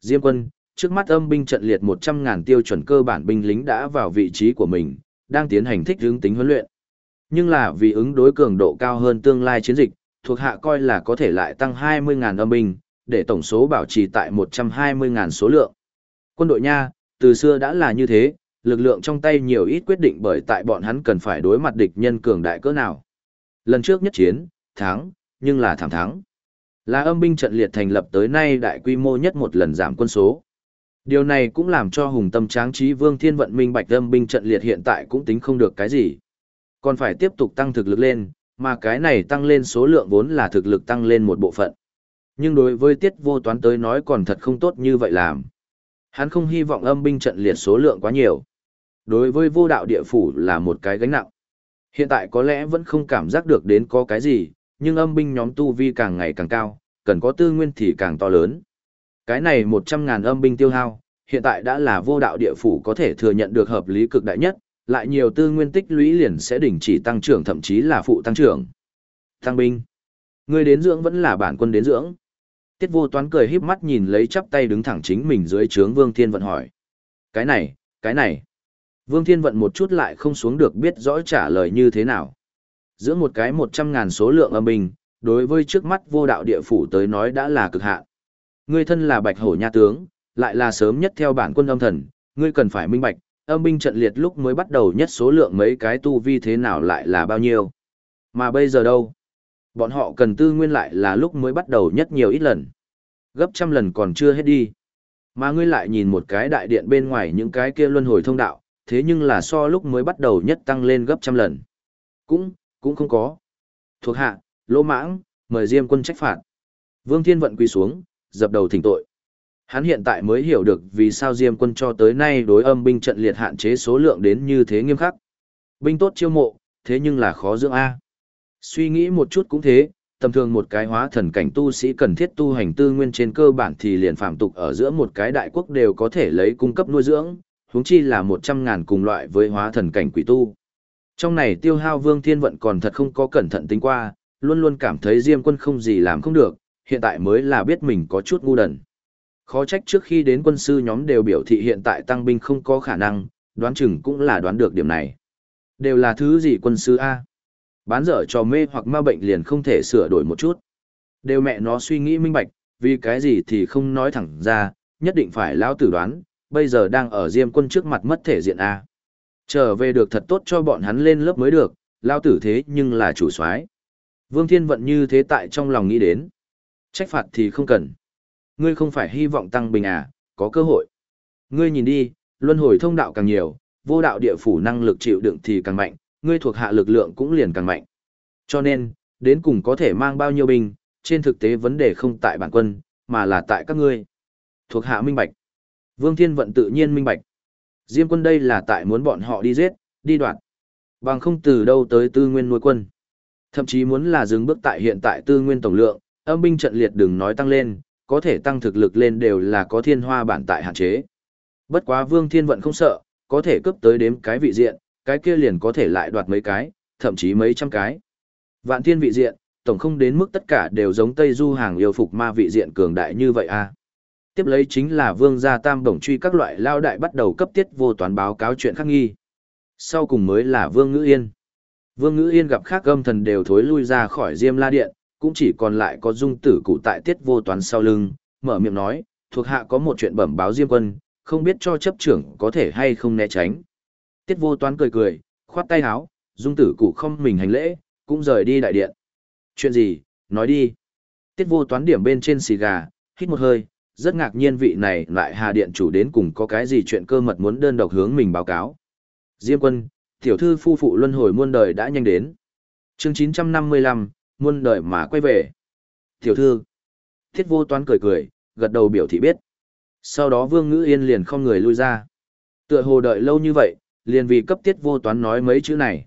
Diêm quân, trước mắt âm binh trận liệt 100.000 tiêu chuẩn cơ bản binh lính đã vào vị trí của mình, đang tiến hành thích hướng tính huấn luyện. Nhưng là vì ứng đối cường độ cao hơn tương lai chiến dịch, thuộc hạ coi là có thể lại tăng 20.000 âm binh, để tổng số bảo trì tại 120.000 số lượng. Quân đội nha, từ xưa đã là như thế, lực lượng trong tay nhiều ít quyết định bởi tại bọn hắn cần phải đối mặt địch nhân cường đại cỡ nào. Lần trước nhất chiến, thắng, nhưng là thảm thắng. Là âm binh trận liệt thành lập tới nay đại quy mô nhất một lần giảm quân số. Điều này cũng làm cho hùng tâm tráng trí vương thiên vận minh bạch âm binh trận liệt hiện tại cũng tính không được cái gì. Còn phải tiếp tục tăng thực lực lên, mà cái này tăng lên số lượng vốn là thực lực tăng lên một bộ phận. Nhưng đối với tiết vô toán tới nói còn thật không tốt như vậy làm. Hắn không hy vọng âm binh trận liệt số lượng quá nhiều. Đối với vô đạo địa phủ là một cái gánh nặng. Hiện tại có lẽ vẫn không cảm giác được đến có cái gì, nhưng âm binh nhóm tu vi càng ngày càng cao, cần có tư nguyên thì càng to lớn. Cái này 100.000 âm binh tiêu hao, hiện tại đã là vô đạo địa phủ có thể thừa nhận được hợp lý cực đại nhất, lại nhiều tư nguyên tích lũy liền sẽ đình chỉ tăng trưởng thậm chí là phụ tăng trưởng. Tăng binh. Người đến dưỡng vẫn là bản quân đến dưỡng. Tiết vô toán cười híp mắt nhìn lấy chắp tay đứng thẳng chính mình dưới trướng Vương Thiên Vận hỏi. Cái này, cái này. Vương Thiên Vận một chút lại không xuống được biết rõ trả lời như thế nào. Giữa một cái một trăm ngàn số lượng âm binh, đối với trước mắt vô đạo địa phủ tới nói đã là cực hạn. Ngươi thân là bạch hổ nha tướng, lại là sớm nhất theo bản quân âm thần, ngươi cần phải minh bạch, âm binh trận liệt lúc mới bắt đầu nhất số lượng mấy cái tu vi thế nào lại là bao nhiêu. Mà bây giờ đâu? Bọn họ cần tư nguyên lại là lúc mới bắt đầu nhất nhiều ít lần. Gấp trăm lần còn chưa hết đi. Mà ngươi lại nhìn một cái đại điện bên ngoài những cái kia luân hồi thông đạo, thế nhưng là so lúc mới bắt đầu nhất tăng lên gấp trăm lần. Cũng, cũng không có. Thuộc hạ, lỗ mãng, mời Diêm quân trách phạt. Vương Thiên Vận quỳ xuống, dập đầu thỉnh tội. Hắn hiện tại mới hiểu được vì sao Diêm quân cho tới nay đối âm binh trận liệt hạn chế số lượng đến như thế nghiêm khắc. Binh tốt chiêu mộ, thế nhưng là khó dưỡng A. Suy nghĩ một chút cũng thế, tầm thường một cái hóa thần cảnh tu sĩ cần thiết tu hành tư nguyên trên cơ bản thì liền phạm tục ở giữa một cái đại quốc đều có thể lấy cung cấp nuôi dưỡng, huống chi là một trăm ngàn cùng loại với hóa thần cảnh quỷ tu. Trong này tiêu hao vương thiên vận còn thật không có cẩn thận tính qua, luôn luôn cảm thấy Diêm quân không gì làm không được, hiện tại mới là biết mình có chút ngu đần. Khó trách trước khi đến quân sư nhóm đều biểu thị hiện tại tăng binh không có khả năng, đoán chừng cũng là đoán được điểm này. Đều là thứ gì quân sư A? Bán dở cho mê hoặc ma bệnh liền không thể sửa đổi một chút. Đều mẹ nó suy nghĩ minh bạch, vì cái gì thì không nói thẳng ra, nhất định phải lao tử đoán, bây giờ đang ở Diêm quân trước mặt mất thể diện A. Trở về được thật tốt cho bọn hắn lên lớp mới được, lao tử thế nhưng là chủ soái Vương Thiên Vận như thế tại trong lòng nghĩ đến. Trách phạt thì không cần. Ngươi không phải hy vọng tăng bình à, có cơ hội. Ngươi nhìn đi, luân hồi thông đạo càng nhiều, vô đạo địa phủ năng lực chịu đựng thì càng mạnh, ngươi thuộc hạ lực lượng cũng liền càng mạnh. Cho nên, đến cùng có thể mang bao nhiêu binh, trên thực tế vấn đề không tại bản quân, mà là tại các ngươi. Thuộc hạ minh bạch. Vương Thiên Vận tự nhiên minh bạch. Diêm quân đây là tại muốn bọn họ đi giết, đi đoạt. Bằng không từ đâu tới tư nguyên nuôi quân. Thậm chí muốn là dừng bước tại hiện tại tư nguyên tổng lượng, âm binh trận liệt đừng nói tăng lên, có thể tăng thực lực lên đều là có thiên hoa bản tại hạn chế. Bất quá Vương Thiên Vận không sợ, có thể cướp tới đếm cái vị diện, cái kia liền có thể lại đoạt mấy cái, thậm chí mấy trăm cái. Vạn thiên vị diện, tổng không đến mức tất cả đều giống Tây Du hàng yêu phục ma vị diện cường đại như vậy a. À. Tiếp lấy chính là Vương gia Tam Đồng truy các loại lao đại bắt đầu cấp tiết vô toán báo cáo chuyện khắc nghi. Sau cùng mới là Vương Ngữ Yên. Vương Ngữ Yên gặp khác âm thần đều thối lui ra khỏi Diêm La Điện, cũng chỉ còn lại có dung tử cụ tại tiết vô toán sau lưng, mở miệng nói, thuộc hạ có một chuyện bẩm báo Diêm quân, không biết cho chấp trưởng có thể hay không né tránh. Tiết vô toán cười cười, khoát tay áo, dung tử cụ không mình hành lễ, cũng rời đi đại điện. Chuyện gì, nói đi. Tiết vô toán điểm bên trên xì gà, hít một hơi, rất ngạc nhiên vị này lại hà điện chủ đến cùng có cái gì chuyện cơ mật muốn đơn độc hướng mình báo cáo. Diêm quân, tiểu thư phu phụ luân hồi muôn đời đã nhanh đến. chương 955, muôn đời mà quay về. Tiểu thư, thiết vô toán cười cười, gật đầu biểu thị biết. Sau đó vương ngữ yên liền không người lui ra. Tựa hồ đợi lâu như vậy, liền vì cấp tiết vô toán nói mấy chữ này.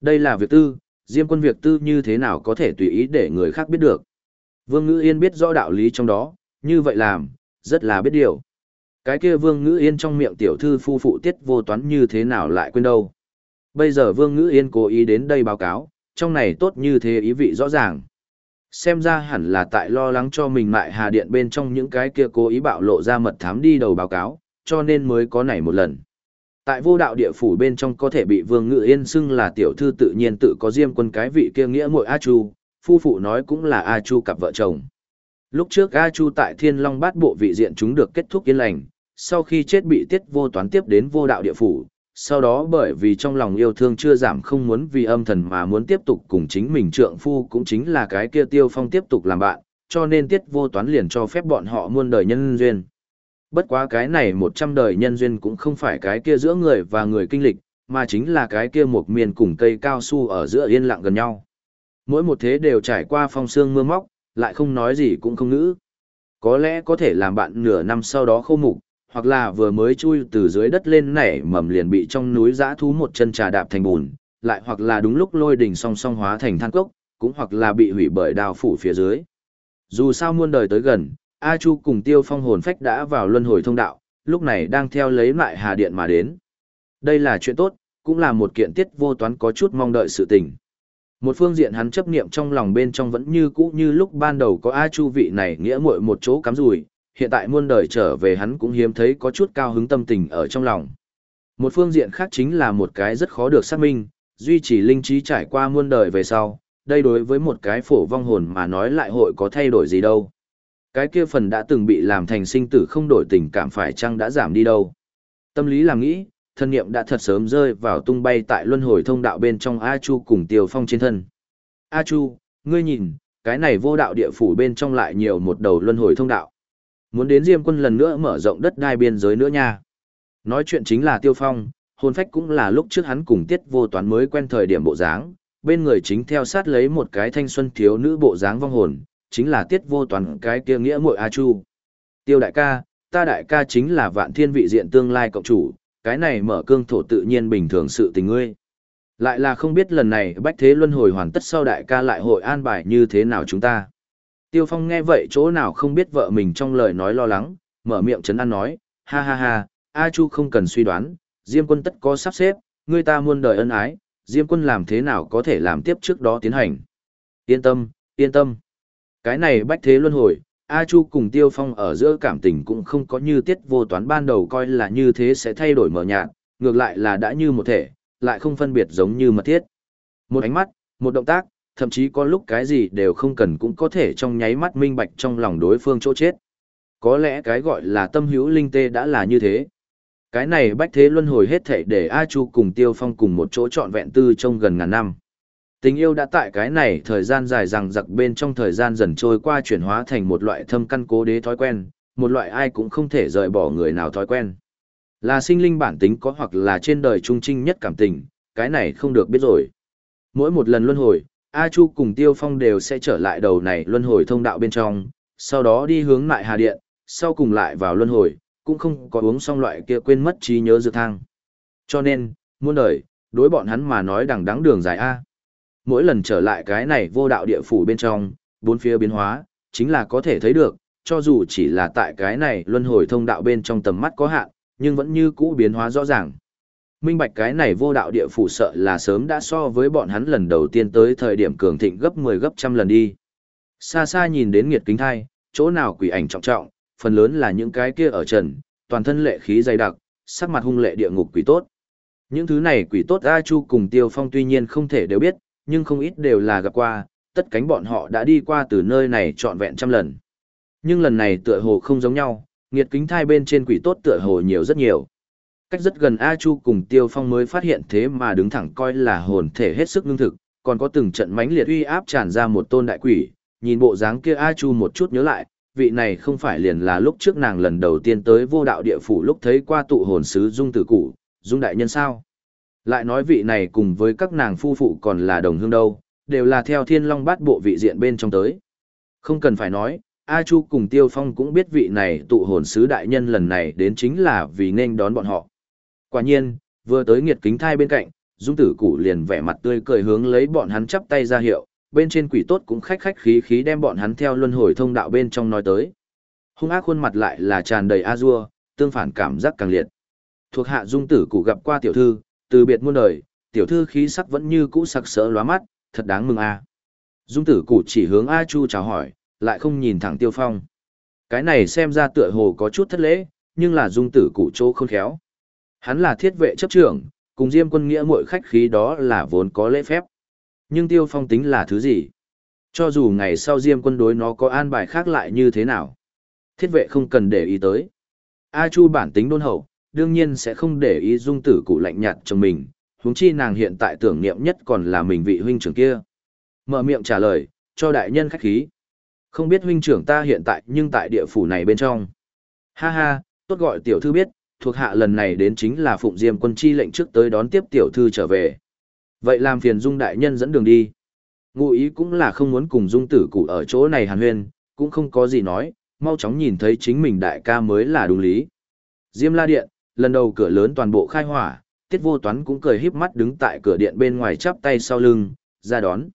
Đây là việc tư, diêm quân việc tư như thế nào có thể tùy ý để người khác biết được. Vương ngữ yên biết rõ đạo lý trong đó, như vậy làm, rất là biết điều. Cái kia Vương Ngữ Yên trong miệng tiểu thư phu phụ tiết vô toán như thế nào lại quên đâu. Bây giờ Vương Ngữ Yên cố ý đến đây báo cáo, trong này tốt như thế ý vị rõ ràng. Xem ra hẳn là tại lo lắng cho mình mại hà điện bên trong những cái kia cố ý bạo lộ ra mật thám đi đầu báo cáo, cho nên mới có này một lần. Tại vô đạo địa phủ bên trong có thể bị Vương Ngự Yên xưng là tiểu thư tự nhiên tự có diêm quân cái vị kia nghĩa muội A Chu, phu phụ nói cũng là A Chu cặp vợ chồng. Lúc trước A Chu tại Thiên Long Bát Bộ vị diện chúng được kết thúc yên lành, sau khi chết bị tiết vô toán tiếp đến vô đạo địa phủ, sau đó bởi vì trong lòng yêu thương chưa giảm không muốn vì âm thần mà muốn tiếp tục cùng chính mình trượng phu cũng chính là cái kia tiêu phong tiếp tục làm bạn, cho nên tiết vô toán liền cho phép bọn họ muôn đời nhân duyên. Bất quá cái này một trăm đời nhân duyên cũng không phải cái kia giữa người và người kinh lịch, mà chính là cái kia một miền cùng cây cao su ở giữa yên lặng gần nhau. Mỗi một thế đều trải qua phong sương mưa móc, lại không nói gì cũng không ngữ. Có lẽ có thể làm bạn nửa năm sau đó khô mục, hoặc là vừa mới chui từ dưới đất lên nảy mầm liền bị trong núi giã thú một chân trà đạp thành bùn, lại hoặc là đúng lúc lôi đỉnh song song hóa thành than cốc, cũng hoặc là bị hủy bởi đào phủ phía dưới. Dù sao muôn đời tới gần, A Chu cùng Tiêu Phong hồn phách đã vào luân hồi thông đạo, lúc này đang theo lấy lại Hà Điện mà đến. Đây là chuyện tốt, cũng là một kiện tiết vô toán có chút mong đợi sự tình. Một phương diện hắn chấp niệm trong lòng bên trong vẫn như cũ như lúc ban đầu có A Chu vị này nghĩa muội một chỗ cắm rùi, hiện tại muôn đời trở về hắn cũng hiếm thấy có chút cao hứng tâm tình ở trong lòng. Một phương diện khác chính là một cái rất khó được xác minh, duy trì linh trí trải qua muôn đời về sau, đây đối với một cái phổ vong hồn mà nói lại hội có thay đổi gì đâu. Cái kia phần đã từng bị làm thành sinh tử không đổi tình cảm phải chăng đã giảm đi đâu. Tâm lý làm nghĩ, thân niệm đã thật sớm rơi vào tung bay tại luân hồi thông đạo bên trong A Chu cùng Tiêu Phong trên thân. A Chu, ngươi nhìn, cái này vô đạo địa phủ bên trong lại nhiều một đầu luân hồi thông đạo. Muốn đến Diêm quân lần nữa mở rộng đất đai biên giới nữa nha. Nói chuyện chính là Tiêu Phong, hồn phách cũng là lúc trước hắn cùng tiết vô toán mới quen thời điểm bộ dáng, bên người chính theo sát lấy một cái thanh xuân thiếu nữ bộ dáng vong hồn, chính là tiết vô toán cái kia nghĩa muội A Chu. Tiêu đại ca, ta đại ca chính là vạn thiên vị diện tương lai cộng chủ, cái này mở cương thổ tự nhiên bình thường sự tình ngươi. Lại là không biết lần này bách thế luân hồi hoàn tất sau đại ca lại hội an bài như thế nào chúng ta. Tiêu Phong nghe vậy chỗ nào không biết vợ mình trong lời nói lo lắng, mở miệng chấn an nói, ha ha ha, A Chu không cần suy đoán, Diêm quân tất có sắp xếp, người ta muôn đời ân ái, Diêm quân làm thế nào có thể làm tiếp trước đó tiến hành. Yên tâm, yên tâm. Cái này bách thế luân hồi, A Chu cùng Tiêu Phong ở giữa cảm tình cũng không có như tiết vô toán ban đầu coi là như thế sẽ thay đổi mở nhạt, ngược lại là đã như một thể, lại không phân biệt giống như mật thiết. Một ánh mắt, một động tác, thậm chí có lúc cái gì đều không cần cũng có thể trong nháy mắt minh bạch trong lòng đối phương chỗ chết. Có lẽ cái gọi là tâm hữu linh tê đã là như thế. Cái này bách thế luân hồi hết thể để A Chu cùng Tiêu Phong cùng một chỗ trọn vẹn tư trong gần ngàn năm. Tình yêu đã tại cái này thời gian dài rằng giặc bên trong thời gian dần trôi qua chuyển hóa thành một loại thâm căn cố đế thói quen, một loại ai cũng không thể rời bỏ người nào thói quen. Là sinh linh bản tính có hoặc là trên đời trung trinh nhất cảm tình, cái này không được biết rồi. Mỗi một lần luân hồi, A Chu cùng Tiêu Phong đều sẽ trở lại đầu này luân hồi thông đạo bên trong, sau đó đi hướng lại Hà Điện, sau cùng lại vào luân hồi, cũng không có uống xong loại kia quên mất trí nhớ dược thang. Cho nên, muôn đời, đối bọn hắn mà nói đằng đắng đường dài A. Mỗi lần trở lại cái này vô đạo địa phủ bên trong, bốn phía biến hóa, chính là có thể thấy được, cho dù chỉ là tại cái này luân hồi thông đạo bên trong tầm mắt có hạn, nhưng vẫn như cũ biến hóa rõ ràng. Minh bạch cái này vô đạo địa phủ sợ là sớm đã so với bọn hắn lần đầu tiên tới thời điểm cường thịnh gấp 10 gấp trăm lần đi. Xa xa nhìn đến nghiệt kính thai, chỗ nào quỷ ảnh trọng trọng, phần lớn là những cái kia ở trần, toàn thân lệ khí dày đặc, sắc mặt hung lệ địa ngục quỷ tốt. Những thứ này quỷ tốt A Chu cùng Tiêu Phong tuy nhiên không thể đều biết, nhưng không ít đều là gặp qua, tất cánh bọn họ đã đi qua từ nơi này trọn vẹn trăm lần. Nhưng lần này tựa hồ không giống nhau, nghiệt kính thai bên trên quỷ tốt tựa hồ nhiều rất nhiều. Cách rất gần A Chu cùng Tiêu Phong mới phát hiện thế mà đứng thẳng coi là hồn thể hết sức ngưng thực, còn có từng trận mãnh liệt uy áp tràn ra một tôn đại quỷ, nhìn bộ dáng kia A Chu một chút nhớ lại, vị này không phải liền là lúc trước nàng lần đầu tiên tới vô đạo địa phủ lúc thấy qua tụ hồn sứ Dung Tử Cụ, Dung Đại Nhân sao? Lại nói vị này cùng với các nàng phu phụ còn là đồng hương đâu, đều là theo thiên long bát bộ vị diện bên trong tới. Không cần phải nói, A Chu cùng Tiêu Phong cũng biết vị này tụ hồn sứ đại nhân lần này đến chính là vì nên đón bọn họ. Quả nhiên, vừa tới nghiệt kính thai bên cạnh, Dung Tử Củ liền vẻ mặt tươi cười hướng lấy bọn hắn chắp tay ra hiệu, bên trên quỷ tốt cũng khách khách khí khí đem bọn hắn theo luân hồi thông đạo bên trong nói tới. Hung ác khuôn mặt lại là tràn đầy a dua, tương phản cảm giác càng liệt. Thuộc hạ Dung Tử Củ gặp qua tiểu thư, từ biệt muôn đời, tiểu thư khí sắc vẫn như cũ sặc sỡ lóa mắt, thật đáng mừng a. Dung Tử Cụ chỉ hướng A Chu chào hỏi, lại không nhìn thẳng Tiêu Phong. Cái này xem ra tựa hồ có chút thất lễ, nhưng là Dung Tử Cụ chỗ không khéo. Hắn là thiết vệ chấp trưởng, cùng Diêm quân nghĩa muội khách khí đó là vốn có lễ phép. Nhưng Tiêu Phong tính là thứ gì? Cho dù ngày sau Diêm quân đối nó có an bài khác lại như thế nào? Thiết vệ không cần để ý tới. A Chu bản tính đôn hậu, đương nhiên sẽ không để ý dung tử cụ lạnh nhạt trong mình, huống chi nàng hiện tại tưởng niệm nhất còn là mình vị huynh trưởng kia. Mở miệng trả lời, cho đại nhân khách khí. Không biết huynh trưởng ta hiện tại nhưng tại địa phủ này bên trong. Ha ha, tốt gọi tiểu thư biết, thuộc hạ lần này đến chính là phụng diêm quân chi lệnh trước tới đón tiếp tiểu thư trở về. Vậy làm phiền dung đại nhân dẫn đường đi. Ngụ ý cũng là không muốn cùng dung tử cụ ở chỗ này hàn huyên, cũng không có gì nói, mau chóng nhìn thấy chính mình đại ca mới là đúng lý. Diêm la điện, lần đầu cửa lớn toàn bộ khai hỏa, tiết vô toán cũng cười híp mắt đứng tại cửa điện bên ngoài chắp tay sau lưng, ra đón.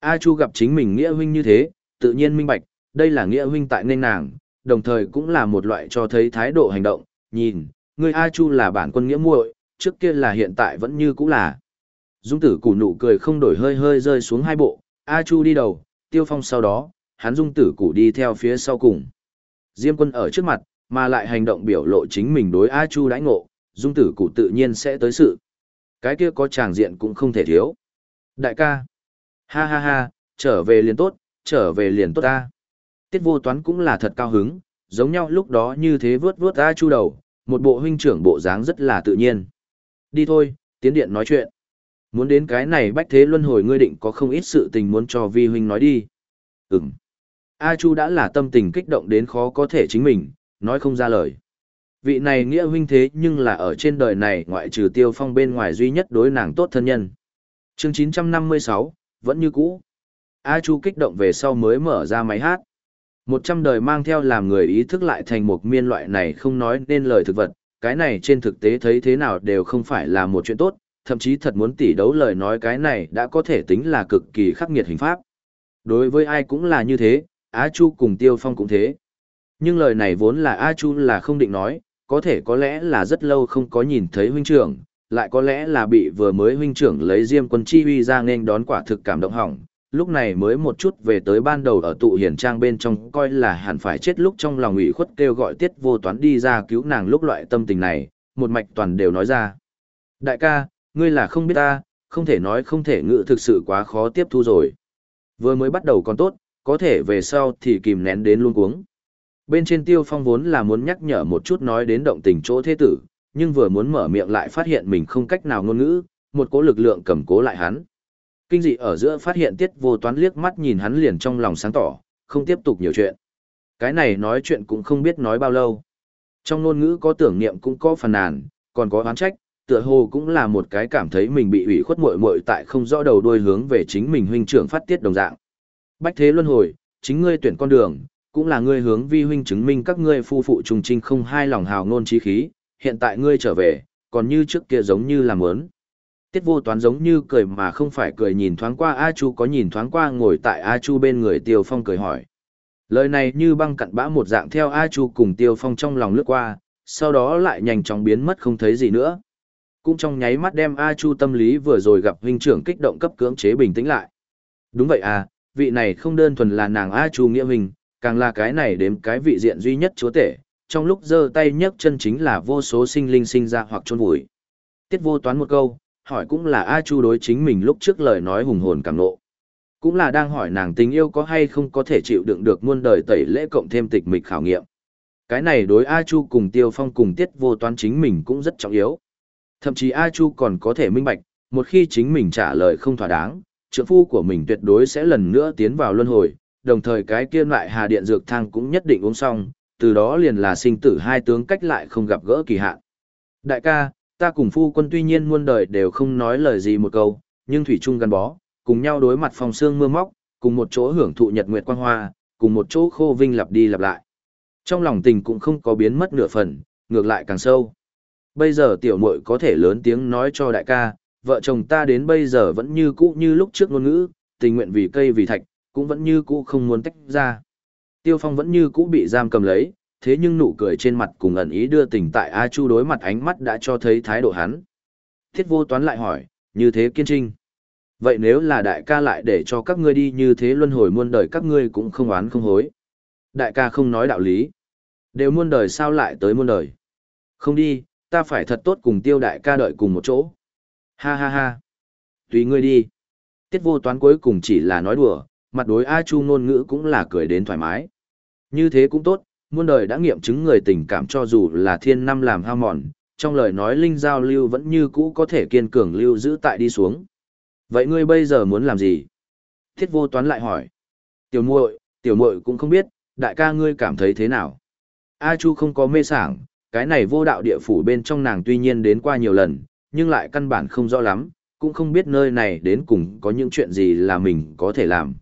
A Chu gặp chính mình nghĩa huynh như thế, tự nhiên minh bạch, đây là nghĩa huynh tại nên nàng, đồng thời cũng là một loại cho thấy thái độ hành động, nhìn, người A Chu là bản quân nghĩa muội, trước kia là hiện tại vẫn như cũ là. Dung tử củ nụ cười không đổi hơi hơi rơi xuống hai bộ, A Chu đi đầu, tiêu phong sau đó, hắn dung tử củ đi theo phía sau cùng. Diêm quân ở trước mặt, mà lại hành động biểu lộ chính mình đối A Chu đãi ngộ, dung tử cụ tự nhiên sẽ tới sự. Cái kia có tràng diện cũng không thể thiếu. Đại ca, ha ha ha, trở về liền tốt, trở về liền tốt ta. Tiết vô toán cũng là thật cao hứng, giống nhau lúc đó như thế vướt vướt A Chu đầu, một bộ huynh trưởng bộ dáng rất là tự nhiên. Đi thôi, tiến điện nói chuyện. Muốn đến cái này bách thế luân hồi ngươi định có không ít sự tình muốn cho vi huynh nói đi. Ừm. A Chu đã là tâm tình kích động đến khó có thể chính mình, nói không ra lời. Vị này nghĩa huynh thế nhưng là ở trên đời này ngoại trừ tiêu phong bên ngoài duy nhất đối nàng tốt thân nhân. chương 956, vẫn như cũ. A Chu kích động về sau mới mở ra máy hát. Một trăm đời mang theo làm người ý thức lại thành một miên loại này không nói nên lời thực vật, cái này trên thực tế thấy thế nào đều không phải là một chuyện tốt, thậm chí thật muốn tỉ đấu lời nói cái này đã có thể tính là cực kỳ khắc nghiệt hình pháp. Đối với ai cũng là như thế, Á Chu cùng Tiêu Phong cũng thế. Nhưng lời này vốn là A Chu là không định nói, có thể có lẽ là rất lâu không có nhìn thấy huynh trưởng, lại có lẽ là bị vừa mới huynh trưởng lấy diêm quân chi huy ra nên đón quả thực cảm động hỏng, lúc này mới một chút về tới ban đầu ở tụ hiển trang bên trong coi là hẳn phải chết lúc trong lòng ủy khuất kêu gọi tiết vô toán đi ra cứu nàng lúc loại tâm tình này, một mạch toàn đều nói ra. Đại ca, ngươi là không biết ta, không thể nói không thể ngự thực sự quá khó tiếp thu rồi. Vừa mới bắt đầu còn tốt, có thể về sau thì kìm nén đến luôn cuống. Bên trên tiêu phong vốn là muốn nhắc nhở một chút nói đến động tình chỗ thế tử, nhưng vừa muốn mở miệng lại phát hiện mình không cách nào ngôn ngữ, một cỗ lực lượng cầm cố lại hắn. Kinh dị ở giữa phát hiện tiết vô toán liếc mắt nhìn hắn liền trong lòng sáng tỏ, không tiếp tục nhiều chuyện. Cái này nói chuyện cũng không biết nói bao lâu. Trong ngôn ngữ có tưởng niệm cũng có phàn nàn, còn có oán trách, tựa hồ cũng là một cái cảm thấy mình bị ủy khuất muội muội tại không rõ đầu đuôi hướng về chính mình huynh trưởng phát tiết đồng dạng. Bách thế luân hồi, chính ngươi tuyển con đường, cũng là ngươi hướng vi huynh chứng minh các ngươi phu phụ trùng trinh không hai lòng hào ngôn chí khí, hiện tại ngươi trở về, còn như trước kia giống như là muốn. Tiết vô toán giống như cười mà không phải cười nhìn thoáng qua A Chu có nhìn thoáng qua ngồi tại A Chu bên người Tiêu Phong cười hỏi. Lời này như băng cặn bã một dạng theo A Chu cùng Tiêu Phong trong lòng lướt qua, sau đó lại nhanh chóng biến mất không thấy gì nữa. Cũng trong nháy mắt đem A Chu tâm lý vừa rồi gặp huynh trưởng kích động cấp cưỡng chế bình tĩnh lại. Đúng vậy à, vị này không đơn thuần là nàng A Chu nghĩa huynh, càng là cái này đếm cái vị diện duy nhất chúa tể, trong lúc giơ tay nhấc chân chính là vô số sinh linh sinh ra hoặc chôn vùi. Tiết vô toán một câu, hỏi cũng là A Chu đối chính mình lúc trước lời nói hùng hồn cảm nộ. Cũng là đang hỏi nàng tình yêu có hay không có thể chịu đựng được muôn đời tẩy lễ cộng thêm tịch mịch khảo nghiệm. Cái này đối A Chu cùng Tiêu Phong cùng Tiết vô toán chính mình cũng rất trọng yếu. Thậm chí A Chu còn có thể minh bạch, một khi chính mình trả lời không thỏa đáng, trượng phu của mình tuyệt đối sẽ lần nữa tiến vào luân hồi, đồng thời cái kia lại hà điện dược thang cũng nhất định uống xong, từ đó liền là sinh tử hai tướng cách lại không gặp gỡ kỳ hạn. Đại ca, ta cùng phu quân tuy nhiên muôn đời đều không nói lời gì một câu, nhưng thủy chung gắn bó, cùng nhau đối mặt phòng xương mưa móc, cùng một chỗ hưởng thụ nhật nguyệt quang hoa, cùng một chỗ khô vinh lặp đi lặp lại. Trong lòng tình cũng không có biến mất nửa phần, ngược lại càng sâu. Bây giờ tiểu muội có thể lớn tiếng nói cho đại ca, vợ chồng ta đến bây giờ vẫn như cũ như lúc trước ngôn ngữ, tình nguyện vì cây vì thạch, cũng vẫn như cũ không muốn tách ra. Tiêu Phong vẫn như cũ bị giam cầm lấy, thế nhưng nụ cười trên mặt cùng ẩn ý đưa tình tại A Chu đối mặt ánh mắt đã cho thấy thái độ hắn. Thiết vô toán lại hỏi, như thế kiên trinh. Vậy nếu là đại ca lại để cho các ngươi đi như thế luân hồi muôn đời các ngươi cũng không oán không hối. Đại ca không nói đạo lý. Đều muôn đời sao lại tới muôn đời. Không đi, ta phải thật tốt cùng tiêu đại ca đợi cùng một chỗ. Ha ha ha. Tùy ngươi đi. Tiết vô toán cuối cùng chỉ là nói đùa, mặt đối A Chu ngôn ngữ cũng là cười đến thoải mái. Như thế cũng tốt, muôn đời đã nghiệm chứng người tình cảm cho dù là thiên năm làm hao mòn, trong lời nói linh giao lưu vẫn như cũ có thể kiên cường lưu giữ tại đi xuống. Vậy ngươi bây giờ muốn làm gì? Thiết vô toán lại hỏi. Tiểu muội, tiểu muội cũng không biết, đại ca ngươi cảm thấy thế nào? A Chu không có mê sảng, cái này vô đạo địa phủ bên trong nàng tuy nhiên đến qua nhiều lần, nhưng lại căn bản không rõ lắm, cũng không biết nơi này đến cùng có những chuyện gì là mình có thể làm.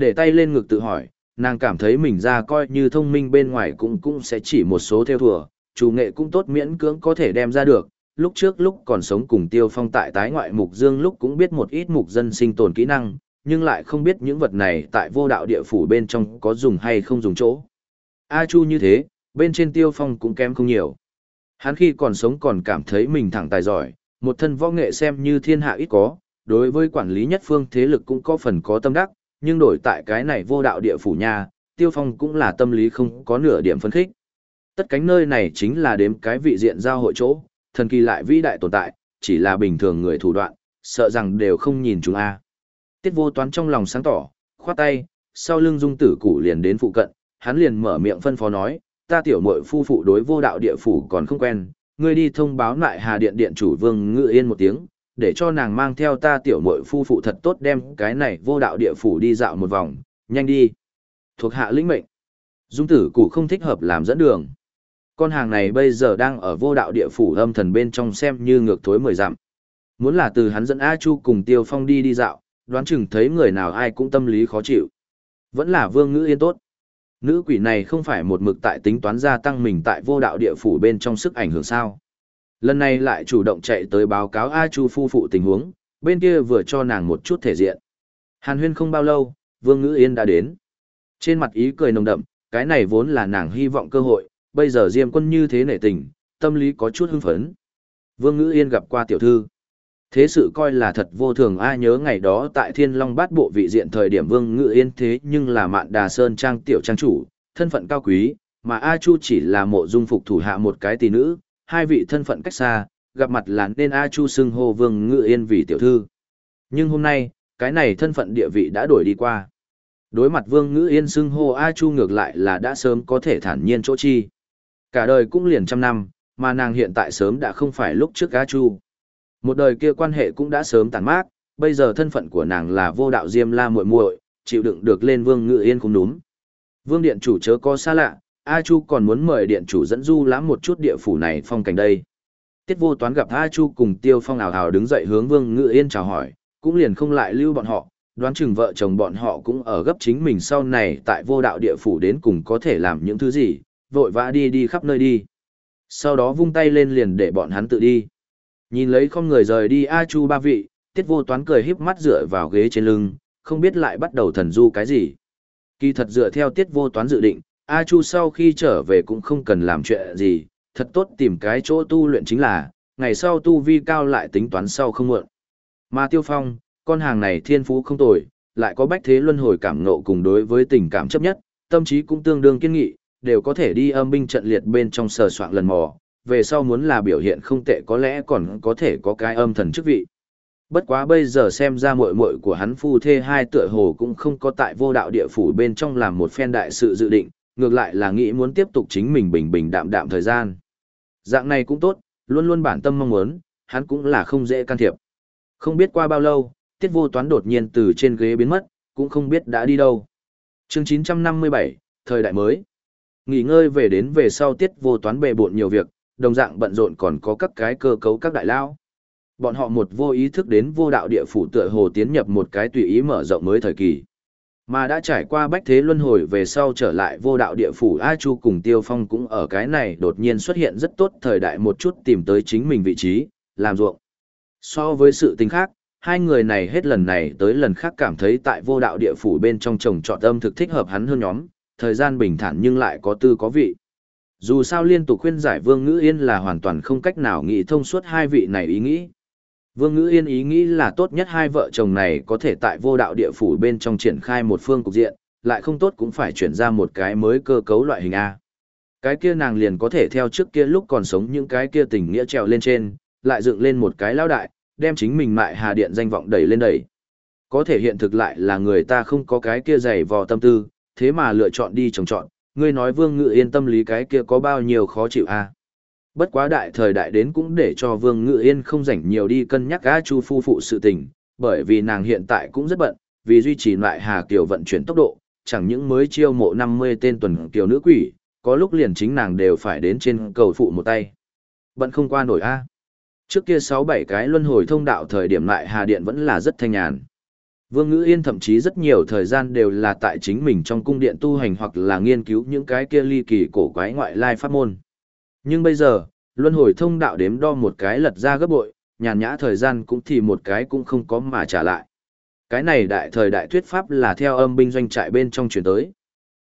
Để tay lên ngực tự hỏi, nàng cảm thấy mình ra coi như thông minh bên ngoài cũng cũng sẽ chỉ một số theo thừa, chủ nghệ cũng tốt miễn cưỡng có thể đem ra được. Lúc trước lúc còn sống cùng Tiêu Phong tại tái ngoại mục dương lúc cũng biết một ít mục dân sinh tồn kỹ năng, nhưng lại không biết những vật này tại vô đạo địa phủ bên trong có dùng hay không dùng chỗ. A Chu như thế, bên trên Tiêu Phong cũng kém không nhiều. Hắn khi còn sống còn cảm thấy mình thẳng tài giỏi, một thân võ nghệ xem như thiên hạ ít có, đối với quản lý nhất phương thế lực cũng có phần có tâm đắc, nhưng đổi tại cái này vô đạo địa phủ nha, Tiêu Phong cũng là tâm lý không có nửa điểm phấn khích. Tất cánh nơi này chính là đếm cái vị diện giao hội chỗ, thần kỳ lại vĩ đại tồn tại, chỉ là bình thường người thủ đoạn, sợ rằng đều không nhìn chúng a. Tiết vô toán trong lòng sáng tỏ, khoát tay, sau lưng dung tử cụ liền đến phụ cận, hắn liền mở miệng phân phó nói, ta tiểu muội phu phụ đối vô đạo địa phủ còn không quen, ngươi đi thông báo lại Hà Điện điện chủ Vương Ngự Yên một tiếng, để cho nàng mang theo ta tiểu muội phu phụ thật tốt đem cái này vô đạo địa phủ đi dạo một vòng, nhanh đi. Thuộc hạ lĩnh mệnh. Dung tử cụ không thích hợp làm dẫn đường. Con hàng này bây giờ đang ở vô đạo địa phủ âm thần bên trong xem như ngược thối mười dặm. Muốn là từ hắn dẫn A Chu cùng Tiêu Phong đi đi dạo, đoán chừng thấy người nào ai cũng tâm lý khó chịu. Vẫn là vương ngữ yên tốt. Nữ quỷ này không phải một mực tại tính toán gia tăng mình tại vô đạo địa phủ bên trong sức ảnh hưởng sao. Lần này lại chủ động chạy tới báo cáo A Chu phu phụ tình huống, bên kia vừa cho nàng một chút thể diện. Hàn huyên không bao lâu, Vương Ngữ Yên đã đến. Trên mặt ý cười nồng đậm, cái này vốn là nàng hy vọng cơ hội, bây giờ Diêm quân như thế nể tình, tâm lý có chút hưng phấn. Vương Ngữ Yên gặp qua tiểu thư. Thế sự coi là thật vô thường ai nhớ ngày đó tại Thiên Long bát bộ vị diện thời điểm Vương Ngự Yên thế nhưng là mạn đà sơn trang tiểu trang chủ, thân phận cao quý, mà A Chu chỉ là mộ dung phục thủ hạ một cái tỷ nữ, hai vị thân phận cách xa, gặp mặt là nên A Chu xưng hô Vương Ngự Yên vì tiểu thư. Nhưng hôm nay, cái này thân phận địa vị đã đổi đi qua. Đối mặt Vương Ngữ Yên xưng hô A Chu ngược lại là đã sớm có thể thản nhiên chỗ chi. Cả đời cũng liền trăm năm, mà nàng hiện tại sớm đã không phải lúc trước A Chu. Một đời kia quan hệ cũng đã sớm tàn mát, bây giờ thân phận của nàng là vô đạo diêm la muội muội, chịu đựng được lên Vương Ngữ Yên cũng đúng. Vương điện chủ chớ có xa lạ, A Chu còn muốn mời điện chủ dẫn du lãm một chút địa phủ này phong cảnh đây. Tiết vô toán gặp A Chu cùng Tiêu Phong ảo hào đứng dậy hướng Vương Ngự Yên chào hỏi, cũng liền không lại lưu bọn họ, đoán chừng vợ chồng bọn họ cũng ở gấp chính mình sau này tại vô đạo địa phủ đến cùng có thể làm những thứ gì, vội vã đi đi khắp nơi đi. Sau đó vung tay lên liền để bọn hắn tự đi. Nhìn lấy không người rời đi A Chu ba vị, Tiết vô toán cười híp mắt dựa vào ghế trên lưng, không biết lại bắt đầu thần du cái gì. Kỳ thật dựa theo Tiết vô toán dự định, A Chu sau khi trở về cũng không cần làm chuyện gì, thật tốt tìm cái chỗ tu luyện chính là, ngày sau tu vi cao lại tính toán sau không muộn. Mà Tiêu Phong, con hàng này thiên phú không tồi, lại có bách thế luân hồi cảm ngộ cùng đối với tình cảm chấp nhất, tâm trí cũng tương đương kiên nghị, đều có thể đi âm binh trận liệt bên trong sờ soạn lần mò, về sau muốn là biểu hiện không tệ có lẽ còn có thể có cái âm thần chức vị. Bất quá bây giờ xem ra muội muội của hắn phu thê hai tựa hồ cũng không có tại vô đạo địa phủ bên trong làm một phen đại sự dự định, ngược lại là nghĩ muốn tiếp tục chính mình bình bình đạm đạm thời gian. Dạng này cũng tốt, luôn luôn bản tâm mong muốn, hắn cũng là không dễ can thiệp. Không biết qua bao lâu, tiết vô toán đột nhiên từ trên ghế biến mất, cũng không biết đã đi đâu. chương 957, thời đại mới. Nghỉ ngơi về đến về sau tiết vô toán bề bộn nhiều việc, đồng dạng bận rộn còn có các cái cơ cấu các đại lao. Bọn họ một vô ý thức đến vô đạo địa phủ tựa hồ tiến nhập một cái tùy ý mở rộng mới thời kỳ. Mà đã trải qua bách thế luân hồi về sau trở lại vô đạo địa phủ A Chu cùng Tiêu Phong cũng ở cái này đột nhiên xuất hiện rất tốt thời đại một chút tìm tới chính mình vị trí, làm ruộng. So với sự tình khác, hai người này hết lần này tới lần khác cảm thấy tại vô đạo địa phủ bên trong trồng trọt âm thực thích hợp hắn hơn nhóm, thời gian bình thản nhưng lại có tư có vị. Dù sao liên tục khuyên giải Vương Ngữ Yên là hoàn toàn không cách nào nghĩ thông suốt hai vị này ý nghĩ. Vương Ngữ Yên ý nghĩ là tốt nhất hai vợ chồng này có thể tại vô đạo địa phủ bên trong triển khai một phương cục diện, lại không tốt cũng phải chuyển ra một cái mới cơ cấu loại hình A. Cái kia nàng liền có thể theo trước kia lúc còn sống những cái kia tình nghĩa trèo lên trên, lại dựng lên một cái lao đại, đem chính mình mại hà điện danh vọng đẩy lên đẩy. Có thể hiện thực lại là người ta không có cái kia dày vò tâm tư, thế mà lựa chọn đi trồng trọn, ngươi nói Vương Ngự Yên tâm lý cái kia có bao nhiêu khó chịu a? Bất quá đại thời đại đến cũng để cho Vương Ngự Yên không rảnh nhiều đi cân nhắc A Chu phu phụ sự tình, bởi vì nàng hiện tại cũng rất bận, vì duy trì lại Hà Kiều vận chuyển tốc độ, chẳng những mới chiêu mộ 50 tên tuần kiều nữ quỷ, có lúc liền chính nàng đều phải đến trên cầu phụ một tay. Bận không qua nổi A. Trước kia 6-7 cái luân hồi thông đạo thời điểm lại Hà Điện vẫn là rất thanh nhàn. Vương Ngữ Yên thậm chí rất nhiều thời gian đều là tại chính mình trong cung điện tu hành hoặc là nghiên cứu những cái kia ly kỳ cổ quái ngoại lai pháp môn. Nhưng bây giờ, luân hồi thông đạo đếm đo một cái lật ra gấp bội, nhàn nhã thời gian cũng thì một cái cũng không có mà trả lại. Cái này đại thời đại thuyết pháp là theo âm binh doanh trại bên trong chuyển tới.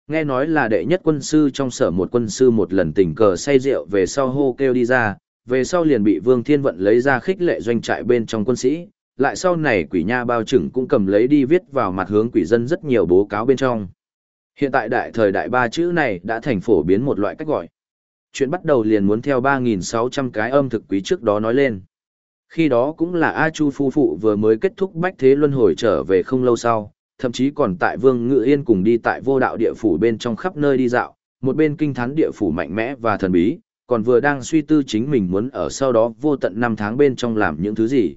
Nghe nói là đệ nhất quân sư trong sở một quân sư một lần tình cờ say rượu về sau hô kêu đi ra, về sau liền bị Vương Thiên Vận lấy ra khích lệ doanh trại bên trong quân sĩ, lại sau này quỷ nha bao trừng cũng cầm lấy đi viết vào mặt hướng quỷ dân rất nhiều bố cáo bên trong. Hiện tại đại thời đại ba chữ này đã thành phổ biến một loại cách gọi. Chuyện bắt đầu liền muốn theo 3.600 cái âm thực quý trước đó nói lên. Khi đó cũng là A Chu phu phụ vừa mới kết thúc bách thế luân hồi trở về không lâu sau, thậm chí còn tại Vương Ngự Yên cùng đi tại vô đạo địa phủ bên trong khắp nơi đi dạo, một bên kinh thán địa phủ mạnh mẽ và thần bí, còn vừa đang suy tư chính mình muốn ở sau đó vô tận năm tháng bên trong làm những thứ gì.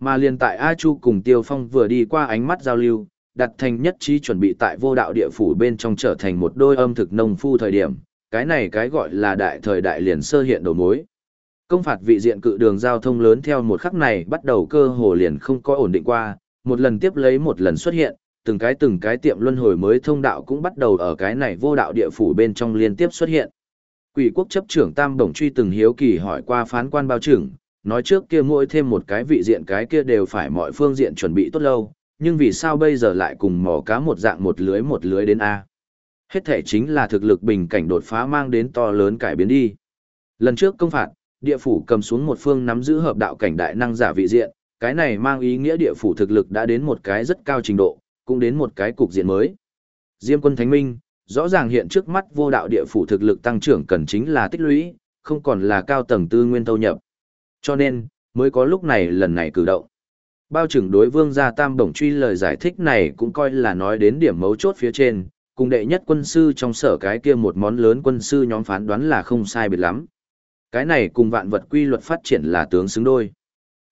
Mà liền tại A Chu cùng Tiêu Phong vừa đi qua ánh mắt giao lưu, đặt thành nhất trí chuẩn bị tại vô đạo địa phủ bên trong trở thành một đôi âm thực nông phu thời điểm, cái này cái gọi là đại thời đại liền sơ hiện đầu mối. Công phạt vị diện cự đường giao thông lớn theo một khắc này bắt đầu cơ hồ liền không có ổn định qua, một lần tiếp lấy một lần xuất hiện, từng cái từng cái tiệm luân hồi mới thông đạo cũng bắt đầu ở cái này vô đạo địa phủ bên trong liên tiếp xuất hiện. Quỷ quốc chấp trưởng Tam Đồng Truy từng hiếu kỳ hỏi qua phán quan bao trưởng, nói trước kia mỗi thêm một cái vị diện cái kia đều phải mọi phương diện chuẩn bị tốt lâu, nhưng vì sao bây giờ lại cùng mò cá một dạng một lưới một lưới đến A. Hết thể chính là thực lực bình cảnh đột phá mang đến to lớn cải biến đi. Lần trước công phạt, địa phủ cầm xuống một phương nắm giữ hợp đạo cảnh đại năng giả vị diện, cái này mang ý nghĩa địa phủ thực lực đã đến một cái rất cao trình độ, cũng đến một cái cục diện mới. Diêm quân Thánh Minh, rõ ràng hiện trước mắt vô đạo địa phủ thực lực tăng trưởng cần chính là tích lũy, không còn là cao tầng tư nguyên thâu nhập. Cho nên, mới có lúc này lần này cử động. Bao trưởng đối vương gia tam bổng truy lời giải thích này cũng coi là nói đến điểm mấu chốt phía trên, cùng đệ nhất quân sư trong sở cái kia một món lớn quân sư nhóm phán đoán là không sai biệt lắm. Cái này cùng vạn vật quy luật phát triển là tướng xứng đôi.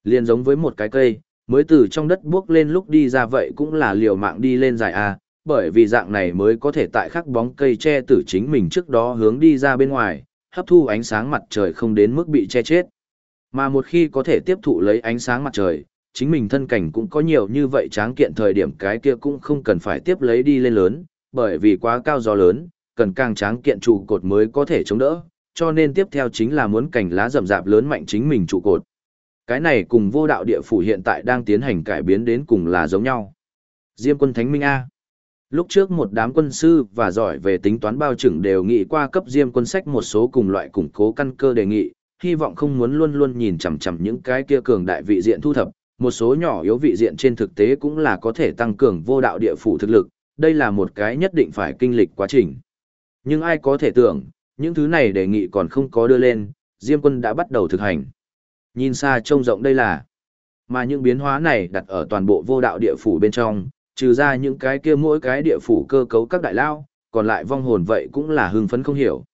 Liên giống với một cái cây, mới từ trong đất bước lên lúc đi ra vậy cũng là liều mạng đi lên dài A, bởi vì dạng này mới có thể tại khắc bóng cây che tử chính mình trước đó hướng đi ra bên ngoài, hấp thu ánh sáng mặt trời không đến mức bị che chết. Mà một khi có thể tiếp thụ lấy ánh sáng mặt trời, chính mình thân cảnh cũng có nhiều như vậy tráng kiện thời điểm cái kia cũng không cần phải tiếp lấy đi lên lớn, bởi vì quá cao gió lớn, cần càng tráng kiện trụ cột mới có thể chống đỡ, cho nên tiếp theo chính là muốn cảnh lá rậm rạp lớn mạnh chính mình trụ cột. Cái này cùng vô đạo địa phủ hiện tại đang tiến hành cải biến đến cùng là giống nhau. Diêm quân Thánh Minh A. Lúc trước một đám quân sư và giỏi về tính toán bao trưởng đều nghĩ qua cấp Diêm quân sách một số cùng loại củng cố căn cơ đề nghị, hy vọng không muốn luôn luôn nhìn chằm chằm những cái kia cường đại vị diện thu thập, một số nhỏ yếu vị diện trên thực tế cũng là có thể tăng cường vô đạo địa phủ thực lực, đây là một cái nhất định phải kinh lịch quá trình. Nhưng ai có thể tưởng, những thứ này đề nghị còn không có đưa lên, Diêm quân đã bắt đầu thực hành. Nhìn xa trông rộng đây là, mà những biến hóa này đặt ở toàn bộ vô đạo địa phủ bên trong, trừ ra những cái kia mỗi cái địa phủ cơ cấu các đại lao, còn lại vong hồn vậy cũng là hưng phấn không hiểu.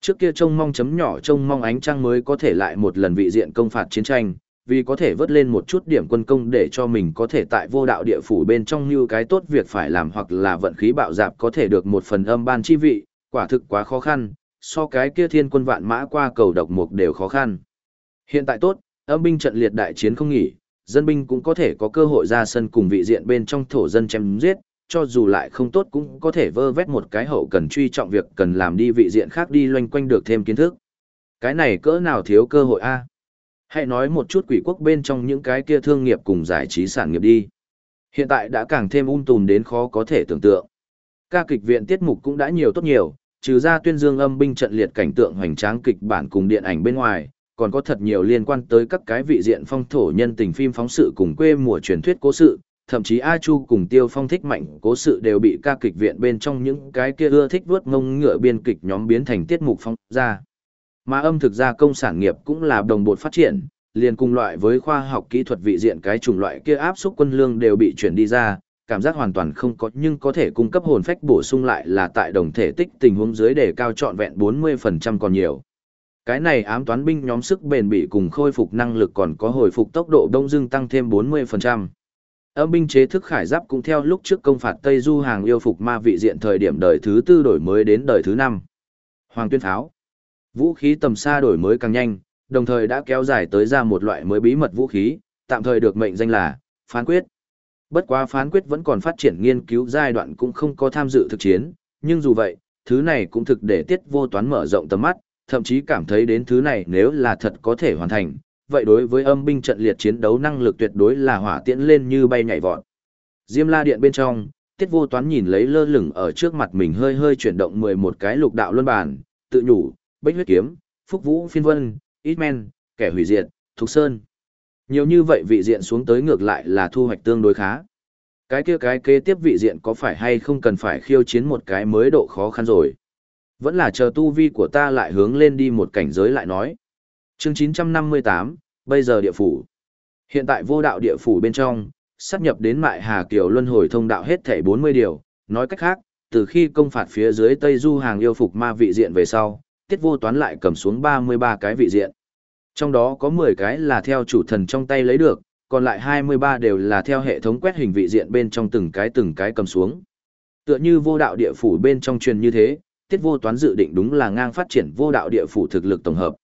Trước kia trông mong chấm nhỏ trông mong ánh trăng mới có thể lại một lần vị diện công phạt chiến tranh, vì có thể vớt lên một chút điểm quân công để cho mình có thể tại vô đạo địa phủ bên trong như cái tốt việc phải làm hoặc là vận khí bạo dạp có thể được một phần âm ban chi vị, quả thực quá khó khăn, so cái kia thiên quân vạn mã qua cầu độc mục đều khó khăn. Hiện tại tốt, âm binh trận liệt đại chiến không nghỉ, dân binh cũng có thể có cơ hội ra sân cùng vị diện bên trong thổ dân chém giết, cho dù lại không tốt cũng có thể vơ vét một cái hậu cần truy trọng việc cần làm đi vị diện khác đi loanh quanh được thêm kiến thức. Cái này cỡ nào thiếu cơ hội a? Hãy nói một chút quỷ quốc bên trong những cái kia thương nghiệp cùng giải trí sản nghiệp đi. Hiện tại đã càng thêm un um tùm đến khó có thể tưởng tượng. Ca kịch viện tiết mục cũng đã nhiều tốt nhiều, trừ ra tuyên dương âm binh trận liệt cảnh tượng hoành tráng kịch bản cùng điện ảnh bên ngoài, còn có thật nhiều liên quan tới các cái vị diện phong thổ nhân tình phim phóng sự cùng quê mùa truyền thuyết cố sự, thậm chí A Chu cùng Tiêu Phong thích mạnh cố sự đều bị ca kịch viện bên trong những cái kia ưa thích vuốt ngông ngựa biên kịch nhóm biến thành tiết mục phong ra. Mà âm thực ra công sản nghiệp cũng là đồng bộ phát triển, liền cùng loại với khoa học kỹ thuật vị diện cái chủng loại kia áp xúc quân lương đều bị chuyển đi ra, cảm giác hoàn toàn không có nhưng có thể cung cấp hồn phách bổ sung lại là tại đồng thể tích tình huống dưới để cao trọn vẹn 40% còn nhiều. Cái này ám toán binh nhóm sức bền bỉ cùng khôi phục năng lực còn có hồi phục tốc độ đông dương tăng thêm 40%. Âm binh chế thức khải giáp cũng theo lúc trước công phạt Tây Du hàng yêu phục ma vị diện thời điểm đời thứ tư đổi mới đến đời thứ năm. Hoàng tuyên tháo. Vũ khí tầm xa đổi mới càng nhanh, đồng thời đã kéo dài tới ra một loại mới bí mật vũ khí, tạm thời được mệnh danh là phán quyết. Bất quá phán quyết vẫn còn phát triển nghiên cứu giai đoạn cũng không có tham dự thực chiến, nhưng dù vậy, thứ này cũng thực để tiết vô toán mở rộng tầm mắt, thậm chí cảm thấy đến thứ này nếu là thật có thể hoàn thành, vậy đối với âm binh trận liệt chiến đấu năng lực tuyệt đối là hỏa tiễn lên như bay nhảy vọt. Diêm la điện bên trong, tiết vô toán nhìn lấy lơ lửng ở trước mặt mình hơi hơi chuyển động 11 cái lục đạo luân bản, tự nhủ, bích huyết kiếm, phúc vũ phiên vân, ít men, kẻ hủy diệt, thục sơn. Nhiều như vậy vị diện xuống tới ngược lại là thu hoạch tương đối khá. Cái kia cái kế tiếp vị diện có phải hay không cần phải khiêu chiến một cái mới độ khó khăn rồi. Vẫn là chờ tu vi của ta lại hướng lên đi một cảnh giới lại nói. Chương 958, bây giờ địa phủ. Hiện tại vô đạo địa phủ bên trong, sắp nhập đến mại Hà Kiều Luân hồi thông đạo hết thảy 40 điều, nói cách khác, từ khi công phạt phía dưới Tây Du hàng yêu phục ma vị diện về sau, tiết vô toán lại cầm xuống 33 cái vị diện. Trong đó có 10 cái là theo chủ thần trong tay lấy được, còn lại 23 đều là theo hệ thống quét hình vị diện bên trong từng cái từng cái cầm xuống. Tựa như vô đạo địa phủ bên trong truyền như thế, tiết vô toán dự định đúng là ngang phát triển vô đạo địa phủ thực lực tổng hợp.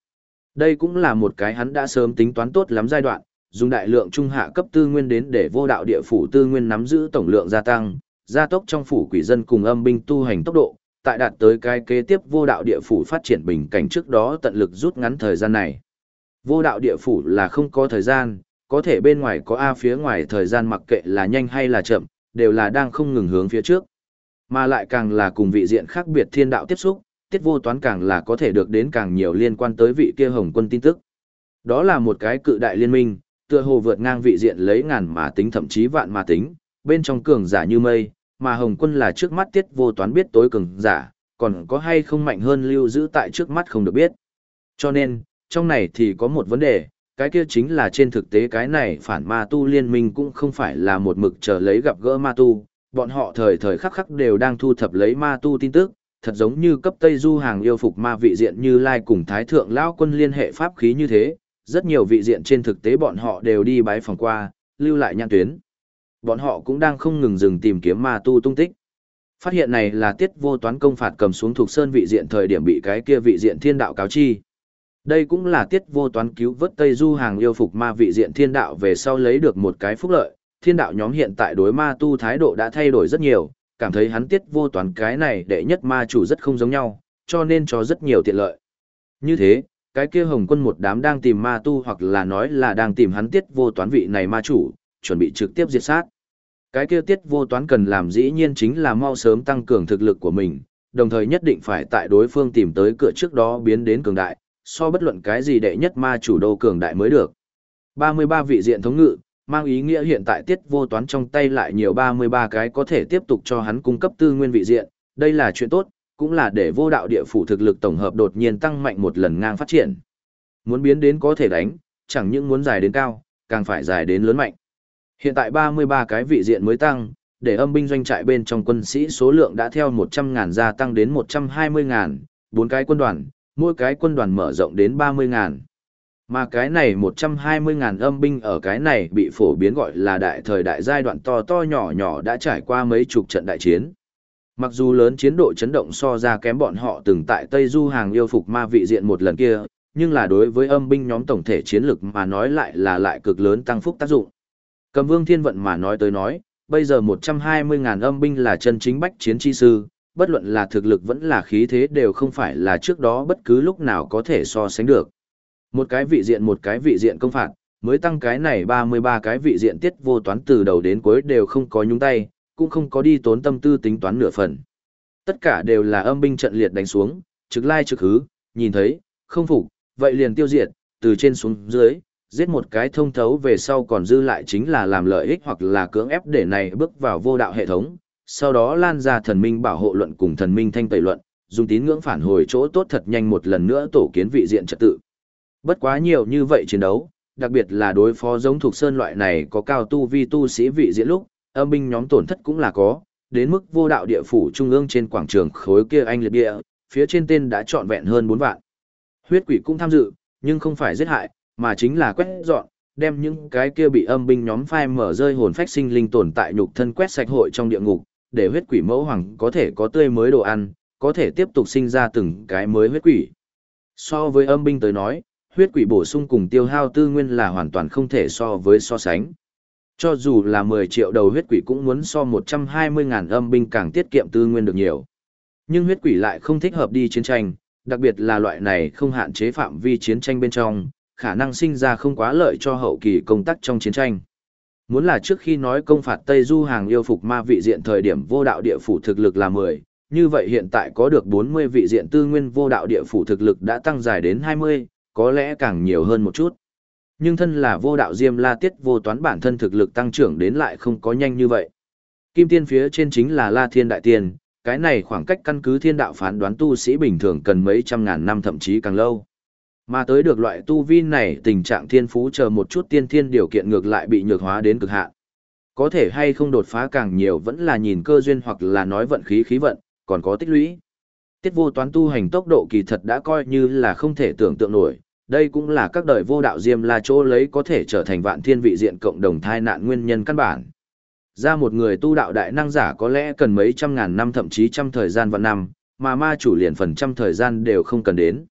Đây cũng là một cái hắn đã sớm tính toán tốt lắm giai đoạn, dùng đại lượng trung hạ cấp tư nguyên đến để vô đạo địa phủ tư nguyên nắm giữ tổng lượng gia tăng, gia tốc trong phủ quỷ dân cùng âm binh tu hành tốc độ, tại đạt tới cái kế tiếp vô đạo địa phủ phát triển bình cảnh trước đó tận lực rút ngắn thời gian này. Vô đạo địa phủ là không có thời gian, có thể bên ngoài có A phía ngoài thời gian mặc kệ là nhanh hay là chậm, đều là đang không ngừng hướng phía trước. Mà lại càng là cùng vị diện khác biệt thiên đạo tiếp xúc, tiết vô toán càng là có thể được đến càng nhiều liên quan tới vị kia hồng quân tin tức. Đó là một cái cự đại liên minh, tựa hồ vượt ngang vị diện lấy ngàn mà tính thậm chí vạn mà tính, bên trong cường giả như mây, mà hồng quân là trước mắt tiết vô toán biết tối cường giả, còn có hay không mạnh hơn lưu giữ tại trước mắt không được biết. Cho nên, trong này thì có một vấn đề, cái kia chính là trên thực tế cái này phản ma tu liên minh cũng không phải là một mực chờ lấy gặp gỡ ma tu, bọn họ thời thời khắc khắc đều đang thu thập lấy ma tu tin tức, thật giống như cấp Tây Du hàng yêu phục ma vị diện như Lai cùng Thái Thượng Lão quân liên hệ pháp khí như thế, rất nhiều vị diện trên thực tế bọn họ đều đi bái phòng qua, lưu lại nhãn tuyến. Bọn họ cũng đang không ngừng dừng tìm kiếm ma tu tung tích. Phát hiện này là tiết vô toán công phạt cầm xuống thuộc sơn vị diện thời điểm bị cái kia vị diện thiên đạo cáo chi. Đây cũng là tiết vô toán cứu vớt Tây Du hàng yêu phục ma vị diện thiên đạo về sau lấy được một cái phúc lợi. Thiên đạo nhóm hiện tại đối ma tu thái độ đã thay đổi rất nhiều, cảm thấy hắn tiết vô toán cái này đệ nhất ma chủ rất không giống nhau, cho nên cho rất nhiều tiện lợi. Như thế, cái kia hồng quân một đám đang tìm ma tu hoặc là nói là đang tìm hắn tiết vô toán vị này ma chủ, chuẩn bị trực tiếp diệt sát. Cái kia tiết vô toán cần làm dĩ nhiên chính là mau sớm tăng cường thực lực của mình, đồng thời nhất định phải tại đối phương tìm tới cửa trước đó biến đến cường đại, so bất luận cái gì đệ nhất ma chủ đô cường đại mới được. 33 vị diện thống ngự, mang ý nghĩa hiện tại tiết vô toán trong tay lại nhiều 33 cái có thể tiếp tục cho hắn cung cấp tư nguyên vị diện, đây là chuyện tốt, cũng là để vô đạo địa phủ thực lực tổng hợp đột nhiên tăng mạnh một lần ngang phát triển. Muốn biến đến có thể đánh, chẳng những muốn dài đến cao, càng phải dài đến lớn mạnh. Hiện tại 33 cái vị diện mới tăng, để âm binh doanh trại bên trong quân sĩ số lượng đã theo 100.000 gia tăng đến 120.000, bốn cái quân đoàn, mỗi cái quân đoàn mở rộng đến 30.000. Mà cái này 120.000 âm binh ở cái này bị phổ biến gọi là đại thời đại giai đoạn to to nhỏ nhỏ đã trải qua mấy chục trận đại chiến. Mặc dù lớn chiến độ chấn động so ra kém bọn họ từng tại Tây Du hàng yêu phục ma vị diện một lần kia, nhưng là đối với âm binh nhóm tổng thể chiến lực mà nói lại là lại cực lớn tăng phúc tác dụng. Cầm vương thiên vận mà nói tới nói, bây giờ 120.000 âm binh là chân chính bách chiến chi sư, bất luận là thực lực vẫn là khí thế đều không phải là trước đó bất cứ lúc nào có thể so sánh được. Một cái vị diện một cái vị diện công phạt, mới tăng cái này 33 cái vị diện tiết vô toán từ đầu đến cuối đều không có nhúng tay, cũng không có đi tốn tâm tư tính toán nửa phần. Tất cả đều là âm binh trận liệt đánh xuống, trực lai trực hứ, nhìn thấy, không phục, vậy liền tiêu diệt, từ trên xuống dưới, giết một cái thông thấu về sau còn dư lại chính là làm lợi ích hoặc là cưỡng ép để này bước vào vô đạo hệ thống, sau đó lan ra thần minh bảo hộ luận cùng thần minh thanh tẩy luận, dùng tín ngưỡng phản hồi chỗ tốt thật nhanh một lần nữa tổ kiến vị diện trật tự. Bất quá nhiều như vậy chiến đấu, đặc biệt là đối phó giống thuộc sơn loại này có cao tu vi tu sĩ vị diện lúc, âm binh nhóm tổn thất cũng là có, đến mức vô đạo địa phủ trung ương trên quảng trường khối kia anh liệt địa, phía trên tên đã trọn vẹn hơn 4 vạn. Huyết quỷ cũng tham dự, nhưng không phải giết hại, mà chính là quét dọn, đem những cái kia bị âm binh nhóm phai mở rơi hồn phách sinh linh tồn tại nhục thân quét sạch hội trong địa ngục, để huyết quỷ mẫu hoàng có thể có tươi mới đồ ăn, có thể tiếp tục sinh ra từng cái mới huyết quỷ. So với âm binh tới nói, huyết quỷ bổ sung cùng tiêu hao tư nguyên là hoàn toàn không thể so với so sánh. Cho dù là 10 triệu đầu huyết quỷ cũng muốn so 120.000 âm binh càng tiết kiệm tư nguyên được nhiều. Nhưng huyết quỷ lại không thích hợp đi chiến tranh, đặc biệt là loại này không hạn chế phạm vi chiến tranh bên trong, khả năng sinh ra không quá lợi cho hậu kỳ công tác trong chiến tranh. Muốn là trước khi nói công phạt Tây Du hàng yêu phục ma vị diện thời điểm vô đạo địa phủ thực lực là 10, như vậy hiện tại có được 40 vị diện tư nguyên vô đạo địa phủ thực lực đã tăng dài đến 20, có lẽ càng nhiều hơn một chút. Nhưng thân là vô đạo diêm la tiết vô toán bản thân thực lực tăng trưởng đến lại không có nhanh như vậy. Kim tiên phía trên chính là la thiên đại tiên, cái này khoảng cách căn cứ thiên đạo phán đoán tu sĩ bình thường cần mấy trăm ngàn năm thậm chí càng lâu. Mà tới được loại tu vi này tình trạng thiên phú chờ một chút tiên thiên điều kiện ngược lại bị nhược hóa đến cực hạn. Có thể hay không đột phá càng nhiều vẫn là nhìn cơ duyên hoặc là nói vận khí khí vận, còn có tích lũy. Tiết vô toán tu hành tốc độ kỳ thật đã coi như là không thể tưởng tượng nổi, đây cũng là các đời vô đạo diêm là chỗ lấy có thể trở thành vạn thiên vị diện cộng đồng thai nạn nguyên nhân căn bản. Ra một người tu đạo đại năng giả có lẽ cần mấy trăm ngàn năm thậm chí trăm thời gian vạn năm, mà ma chủ liền phần trăm thời gian đều không cần đến.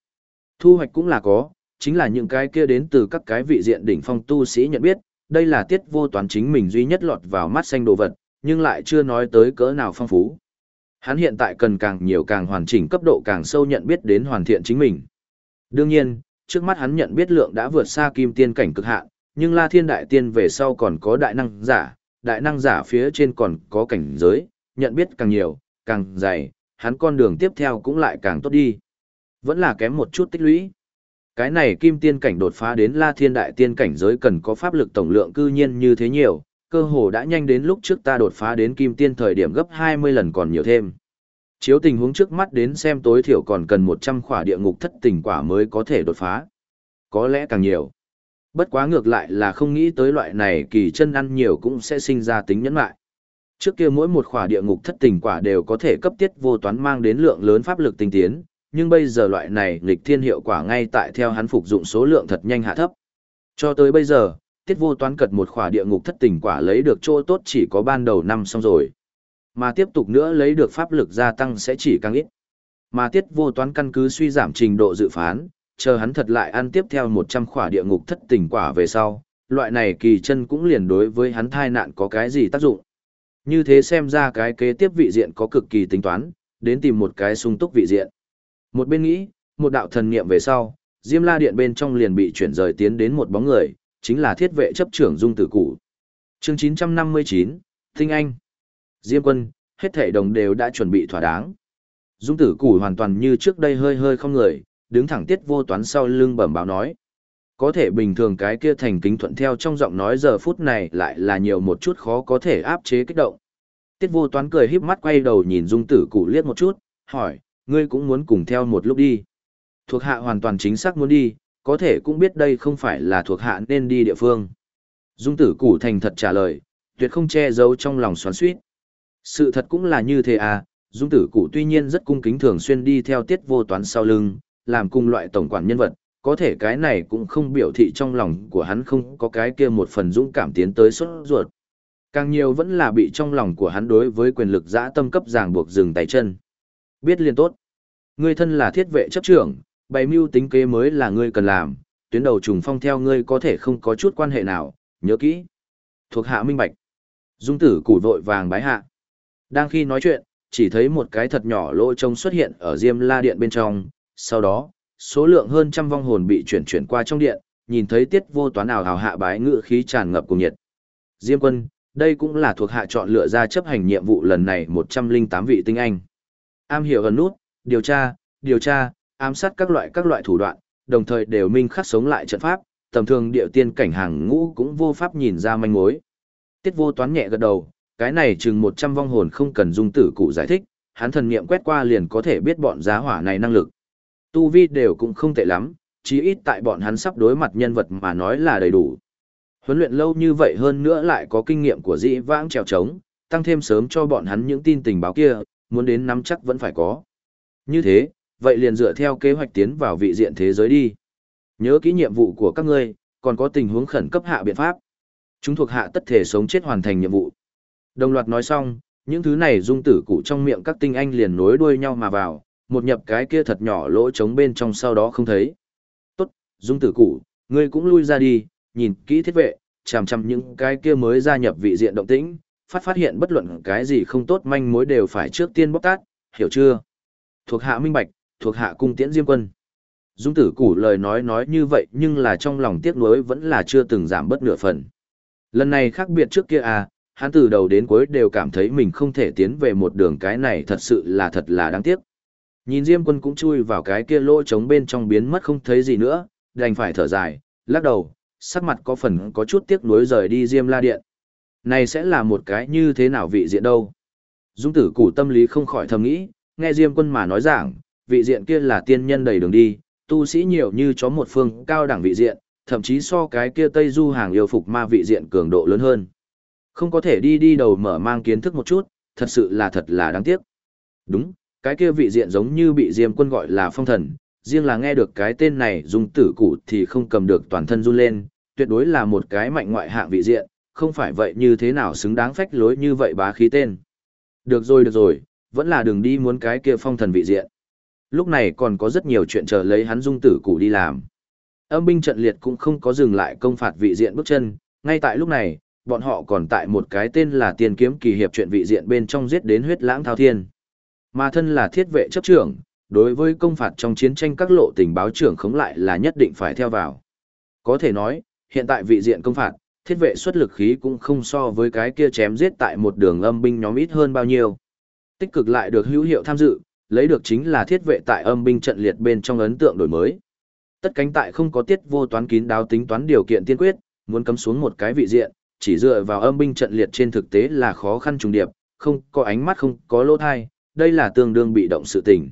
Thu hoạch cũng là có, chính là những cái kia đến từ các cái vị diện đỉnh phong tu sĩ nhận biết, đây là tiết vô toán chính mình duy nhất lọt vào mắt xanh đồ vật, nhưng lại chưa nói tới cỡ nào phong phú. Hắn hiện tại cần càng nhiều càng hoàn chỉnh cấp độ càng sâu nhận biết đến hoàn thiện chính mình. Đương nhiên, trước mắt hắn nhận biết lượng đã vượt xa kim tiên cảnh cực hạn, nhưng La Thiên Đại Tiên về sau còn có đại năng giả, đại năng giả phía trên còn có cảnh giới, nhận biết càng nhiều, càng dày, hắn con đường tiếp theo cũng lại càng tốt đi. Vẫn là kém một chút tích lũy. Cái này kim tiên cảnh đột phá đến La Thiên Đại Tiên cảnh giới cần có pháp lực tổng lượng cư nhiên như thế nhiều, cơ hồ đã nhanh đến lúc trước ta đột phá đến kim tiên thời điểm gấp 20 lần còn nhiều thêm. Chiếu tình huống trước mắt đến xem tối thiểu còn cần 100 khỏa địa ngục thất tình quả mới có thể đột phá. Có lẽ càng nhiều. Bất quá ngược lại là không nghĩ tới loại này kỳ chân ăn nhiều cũng sẽ sinh ra tính nhẫn lại. Trước kia mỗi một khỏa địa ngục thất tình quả đều có thể cấp tiết vô toán mang đến lượng lớn pháp lực tinh tiến, nhưng bây giờ loại này nghịch thiên hiệu quả ngay tại theo hắn phục dụng số lượng thật nhanh hạ thấp. Cho tới bây giờ, tiết vô toán cật một khỏa địa ngục thất tình quả lấy được chỗ tốt chỉ có ban đầu năm xong rồi. Mà tiếp tục nữa lấy được pháp lực gia tăng sẽ chỉ càng ít. Mà tiết vô toán căn cứ suy giảm trình độ dự phán, chờ hắn thật lại ăn tiếp theo 100 khỏa địa ngục thất tình quả về sau, loại này kỳ chân cũng liền đối với hắn thai nạn có cái gì tác dụng. Như thế xem ra cái kế tiếp vị diện có cực kỳ tính toán, đến tìm một cái sung túc vị diện. Một bên nghĩ, một đạo thần niệm về sau, Diêm La Điện bên trong liền bị chuyển rời tiến đến một bóng người, chính là thiết vệ chấp trưởng Dung Tử Cụ. Chương 959, Tinh Anh. Diêm quân, hết thể đồng đều đã chuẩn bị thỏa đáng. Dung Tử Cụ hoàn toàn như trước đây hơi hơi không người, đứng thẳng tiết vô toán sau lưng bẩm báo nói. Có thể bình thường cái kia thành kính thuận theo trong giọng nói giờ phút này lại là nhiều một chút khó có thể áp chế kích động. Tiết vô toán cười híp mắt quay đầu nhìn dung tử cụ liếc một chút, hỏi, ngươi cũng muốn cùng theo một lúc đi. Thuộc hạ hoàn toàn chính xác muốn đi, có thể cũng biết đây không phải là thuộc hạ nên đi địa phương. Dung tử củ thành thật trả lời, tuyệt không che giấu trong lòng xoắn suýt. Sự thật cũng là như thế à, dung tử củ tuy nhiên rất cung kính thường xuyên đi theo tiết vô toán sau lưng, làm cùng loại tổng quản nhân vật, có thể cái này cũng không biểu thị trong lòng của hắn không có cái kia một phần dũng cảm tiến tới xuất ruột. Càng nhiều vẫn là bị trong lòng của hắn đối với quyền lực dã tâm cấp ràng buộc dừng tay chân. Biết liền tốt. Ngươi thân là thiết vệ chấp trưởng, bày mưu tính kế mới là ngươi cần làm, tuyến đầu trùng phong theo ngươi có thể không có chút quan hệ nào, nhớ kỹ. Thuộc hạ minh bạch. Dung tử củ vội vàng bái hạ. Đang khi nói chuyện, chỉ thấy một cái thật nhỏ lỗ trông xuất hiện ở diêm la điện bên trong, sau đó, số lượng hơn trăm vong hồn bị chuyển chuyển qua trong điện, nhìn thấy tiết vô toán ảo hào hạ bái ngự khí tràn ngập cùng nhiệt. Diêm quân, đây cũng là thuộc hạ chọn lựa ra chấp hành nhiệm vụ lần này 108 vị tinh anh. Am hiểu gần nút, điều tra, điều tra, ám sát các loại các loại thủ đoạn, đồng thời đều minh khắc sống lại trận pháp, tầm thường điệu tiên cảnh hàng ngũ cũng vô pháp nhìn ra manh mối. Tiết vô toán nhẹ gật đầu, cái này chừng 100 vong hồn không cần dung tử cụ giải thích, hắn thần niệm quét qua liền có thể biết bọn giá hỏa này năng lực. Tu vi đều cũng không tệ lắm, chí ít tại bọn hắn sắp đối mặt nhân vật mà nói là đầy đủ. Huấn luyện lâu như vậy hơn nữa lại có kinh nghiệm của dĩ vãng trèo trống, tăng thêm sớm cho bọn hắn những tin tình báo kia, muốn đến nắm chắc vẫn phải có. Như thế, vậy liền dựa theo kế hoạch tiến vào vị diện thế giới đi. Nhớ kỹ nhiệm vụ của các ngươi, còn có tình huống khẩn cấp hạ biện pháp. Chúng thuộc hạ tất thể sống chết hoàn thành nhiệm vụ. Đồng loạt nói xong, những thứ này dung tử cụ trong miệng các tinh anh liền nối đuôi nhau mà vào, một nhập cái kia thật nhỏ lỗ trống bên trong sau đó không thấy. Tốt, dung tử cụ, ngươi cũng lui ra đi, nhìn kỹ thiết vệ, chằm chằm những cái kia mới gia nhập vị diện động tĩnh, phát phát hiện bất luận cái gì không tốt manh mối đều phải trước tiên bóc tát, hiểu chưa? Thuộc hạ minh bạch, thuộc hạ cung tiễn diêm quân. Dung tử củ lời nói nói như vậy nhưng là trong lòng tiếc nuối vẫn là chưa từng giảm bất nửa phần. Lần này khác biệt trước kia à, hắn từ đầu đến cuối đều cảm thấy mình không thể tiến về một đường cái này thật sự là thật là đáng tiếc. Nhìn Diêm quân cũng chui vào cái kia lỗ trống bên trong biến mất không thấy gì nữa, đành phải thở dài, lắc đầu, sắc mặt có phần có chút tiếc nuối rời đi Diêm La Điện. Này sẽ là một cái như thế nào vị diện đâu? Dung tử củ tâm lý không khỏi thầm nghĩ, nghe Diêm quân mà nói rằng, vị diện kia là tiên nhân đầy đường đi, tu sĩ nhiều như chó một phương cao đẳng vị diện, thậm chí so cái kia Tây Du hàng yêu phục ma vị diện cường độ lớn hơn. Không có thể đi đi đầu mở mang kiến thức một chút, thật sự là thật là đáng tiếc. Đúng, cái kia vị diện giống như bị Diêm quân gọi là phong thần, riêng là nghe được cái tên này dung tử cụ thì không cầm được toàn thân run lên, tuyệt đối là một cái mạnh ngoại hạng vị diện, không phải vậy như thế nào xứng đáng phách lối như vậy bá khí tên. Được rồi được rồi, vẫn là đường đi muốn cái kia phong thần vị diện. Lúc này còn có rất nhiều chuyện chờ lấy hắn dung tử cụ đi làm. Âm binh trận liệt cũng không có dừng lại công phạt vị diện bước chân, ngay tại lúc này, bọn họ còn tại một cái tên là tiền kiếm kỳ hiệp chuyện vị diện bên trong giết đến huyết lãng thao thiên. Mà thân là thiết vệ chấp trưởng, đối với công phạt trong chiến tranh các lộ tình báo trưởng khống lại là nhất định phải theo vào. Có thể nói, hiện tại vị diện công phạt, thiết vệ xuất lực khí cũng không so với cái kia chém giết tại một đường âm binh nhóm ít hơn bao nhiêu. Tích cực lại được hữu hiệu tham dự, lấy được chính là thiết vệ tại âm binh trận liệt bên trong ấn tượng đổi mới. Tất cánh tại không có tiết vô toán kín đáo tính toán điều kiện tiên quyết, muốn cấm xuống một cái vị diện, chỉ dựa vào âm binh trận liệt trên thực tế là khó khăn trùng điệp, không có ánh mắt không có lỗ thai, đây là tương đương bị động sự tình.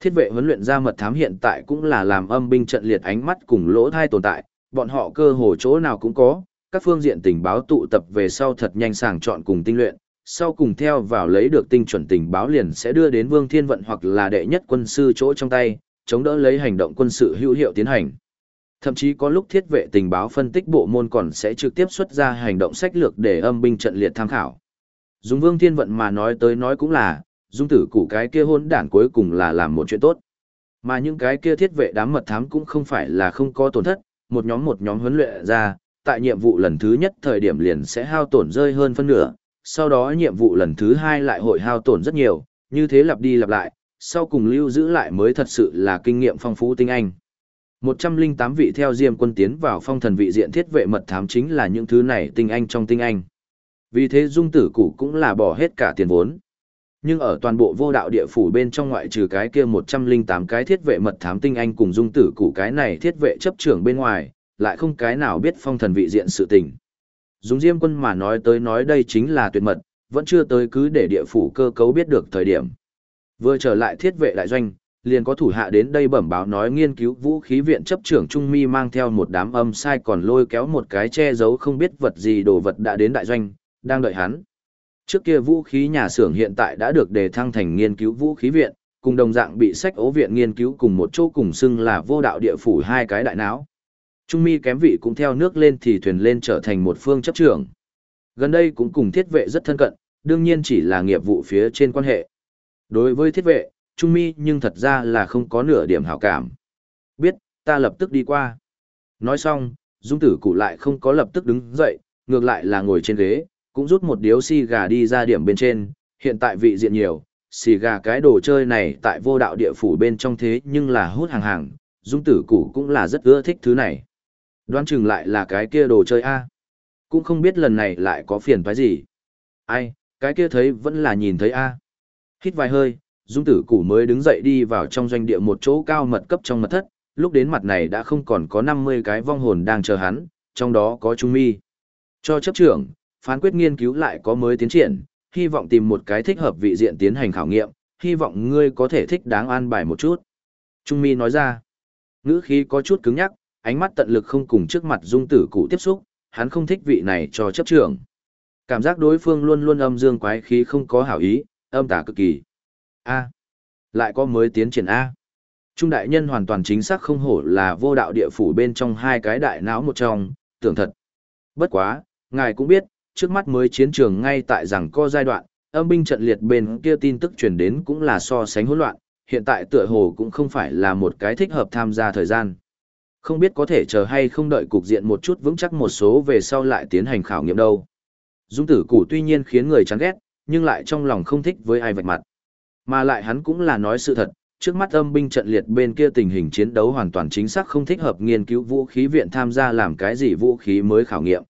Thiết vệ huấn luyện ra mật thám hiện tại cũng là làm âm binh trận liệt ánh mắt cùng lỗ thai tồn tại, bọn họ cơ hồ chỗ nào cũng có, các phương diện tình báo tụ tập về sau thật nhanh sàng chọn cùng tinh luyện, sau cùng theo vào lấy được tinh chuẩn tình báo liền sẽ đưa đến Vương Thiên Vận hoặc là đệ nhất quân sư chỗ trong tay, chống đỡ lấy hành động quân sự hữu hiệu tiến hành. Thậm chí có lúc thiết vệ tình báo phân tích bộ môn còn sẽ trực tiếp xuất ra hành động sách lược để âm binh trận liệt tham khảo. Dùng Vương Thiên Vận mà nói tới nói cũng là, dung tử củ cái kia hôn đản cuối cùng là làm một chuyện tốt. Mà những cái kia thiết vệ đám mật thám cũng không phải là không có tổn thất, một nhóm một nhóm huấn luyện ra, tại nhiệm vụ lần thứ nhất thời điểm liền sẽ hao tổn rơi hơn phân nửa, sau đó nhiệm vụ lần thứ hai lại hội hao tổn rất nhiều, như thế lặp đi lặp lại, sau cùng lưu giữ lại mới thật sự là kinh nghiệm phong phú tinh anh. 108 vị theo Diêm quân tiến vào phong thần vị diện thiết vệ mật thám chính là những thứ này tinh anh trong tinh anh. Vì thế dung tử cụ cũng là bỏ hết cả tiền vốn. Nhưng ở toàn bộ vô đạo địa phủ bên trong ngoại trừ cái kia 108 cái thiết vệ mật thám tinh anh cùng dung tử cụ cái này thiết vệ chấp trưởng bên ngoài, lại không cái nào biết phong thần vị diện sự tình. Dùng Diêm quân mà nói tới nói đây chính là tuyệt mật, vẫn chưa tới cứ để địa phủ cơ cấu biết được thời điểm. Vừa trở lại thiết vệ đại doanh, liền có thủ hạ đến đây bẩm báo nói nghiên cứu vũ khí viện chấp trưởng Trung Mi mang theo một đám âm sai còn lôi kéo một cái che giấu không biết vật gì đồ vật đã đến đại doanh, đang đợi hắn. Trước kia vũ khí nhà xưởng hiện tại đã được đề thăng thành nghiên cứu vũ khí viện, cùng đồng dạng bị sách ố viện nghiên cứu cùng một chỗ cùng xưng là vô đạo địa phủ hai cái đại não. Trung mi kém vị cũng theo nước lên thì thuyền lên trở thành một phương chấp trưởng. Gần đây cũng cùng thiết vệ rất thân cận, đương nhiên chỉ là nghiệp vụ phía trên quan hệ. Đối với thiết vệ, Trung mi nhưng thật ra là không có nửa điểm hảo cảm. Biết, ta lập tức đi qua. Nói xong, dung tử cụ lại không có lập tức đứng dậy, ngược lại là ngồi trên ghế, cũng rút một điếu xì gà đi ra điểm bên trên, hiện tại vị diện nhiều, xì gà cái đồ chơi này tại vô đạo địa phủ bên trong thế nhưng là hút hàng hàng, dung tử cụ cũng là rất ưa thích thứ này. Đoán chừng lại là cái kia đồ chơi A. Cũng không biết lần này lại có phiền phải gì. Ai, cái kia thấy vẫn là nhìn thấy A. Hít vài hơi, dung tử củ mới đứng dậy đi vào trong doanh địa một chỗ cao mật cấp trong mật thất, lúc đến mặt này đã không còn có 50 cái vong hồn đang chờ hắn, trong đó có Trung Mi. Cho chấp trưởng, phán quyết nghiên cứu lại có mới tiến triển, hy vọng tìm một cái thích hợp vị diện tiến hành khảo nghiệm, hy vọng ngươi có thể thích đáng an bài một chút. Trung Mi nói ra, ngữ khí có chút cứng nhắc, ánh mắt tận lực không cùng trước mặt dung tử cụ tiếp xúc, hắn không thích vị này cho chấp trưởng. Cảm giác đối phương luôn luôn âm dương quái khí không có hảo ý, âm tả cực kỳ. A. lại có mới tiến triển A. Trung đại nhân hoàn toàn chính xác không hổ là vô đạo địa phủ bên trong hai cái đại não một trong, tưởng thật. Bất quá, ngài cũng biết, trước mắt mới chiến trường ngay tại rằng co giai đoạn, âm binh trận liệt bên kia tin tức truyền đến cũng là so sánh hỗn loạn, hiện tại tựa hồ cũng không phải là một cái thích hợp tham gia thời gian. Không biết có thể chờ hay không đợi cục diện một chút vững chắc một số về sau lại tiến hành khảo nghiệm đâu. Dung tử củ tuy nhiên khiến người chán ghét, nhưng lại trong lòng không thích với ai vạch mặt. Mà lại hắn cũng là nói sự thật, trước mắt âm binh trận liệt bên kia tình hình chiến đấu hoàn toàn chính xác không thích hợp nghiên cứu vũ khí viện tham gia làm cái gì vũ khí mới khảo nghiệm.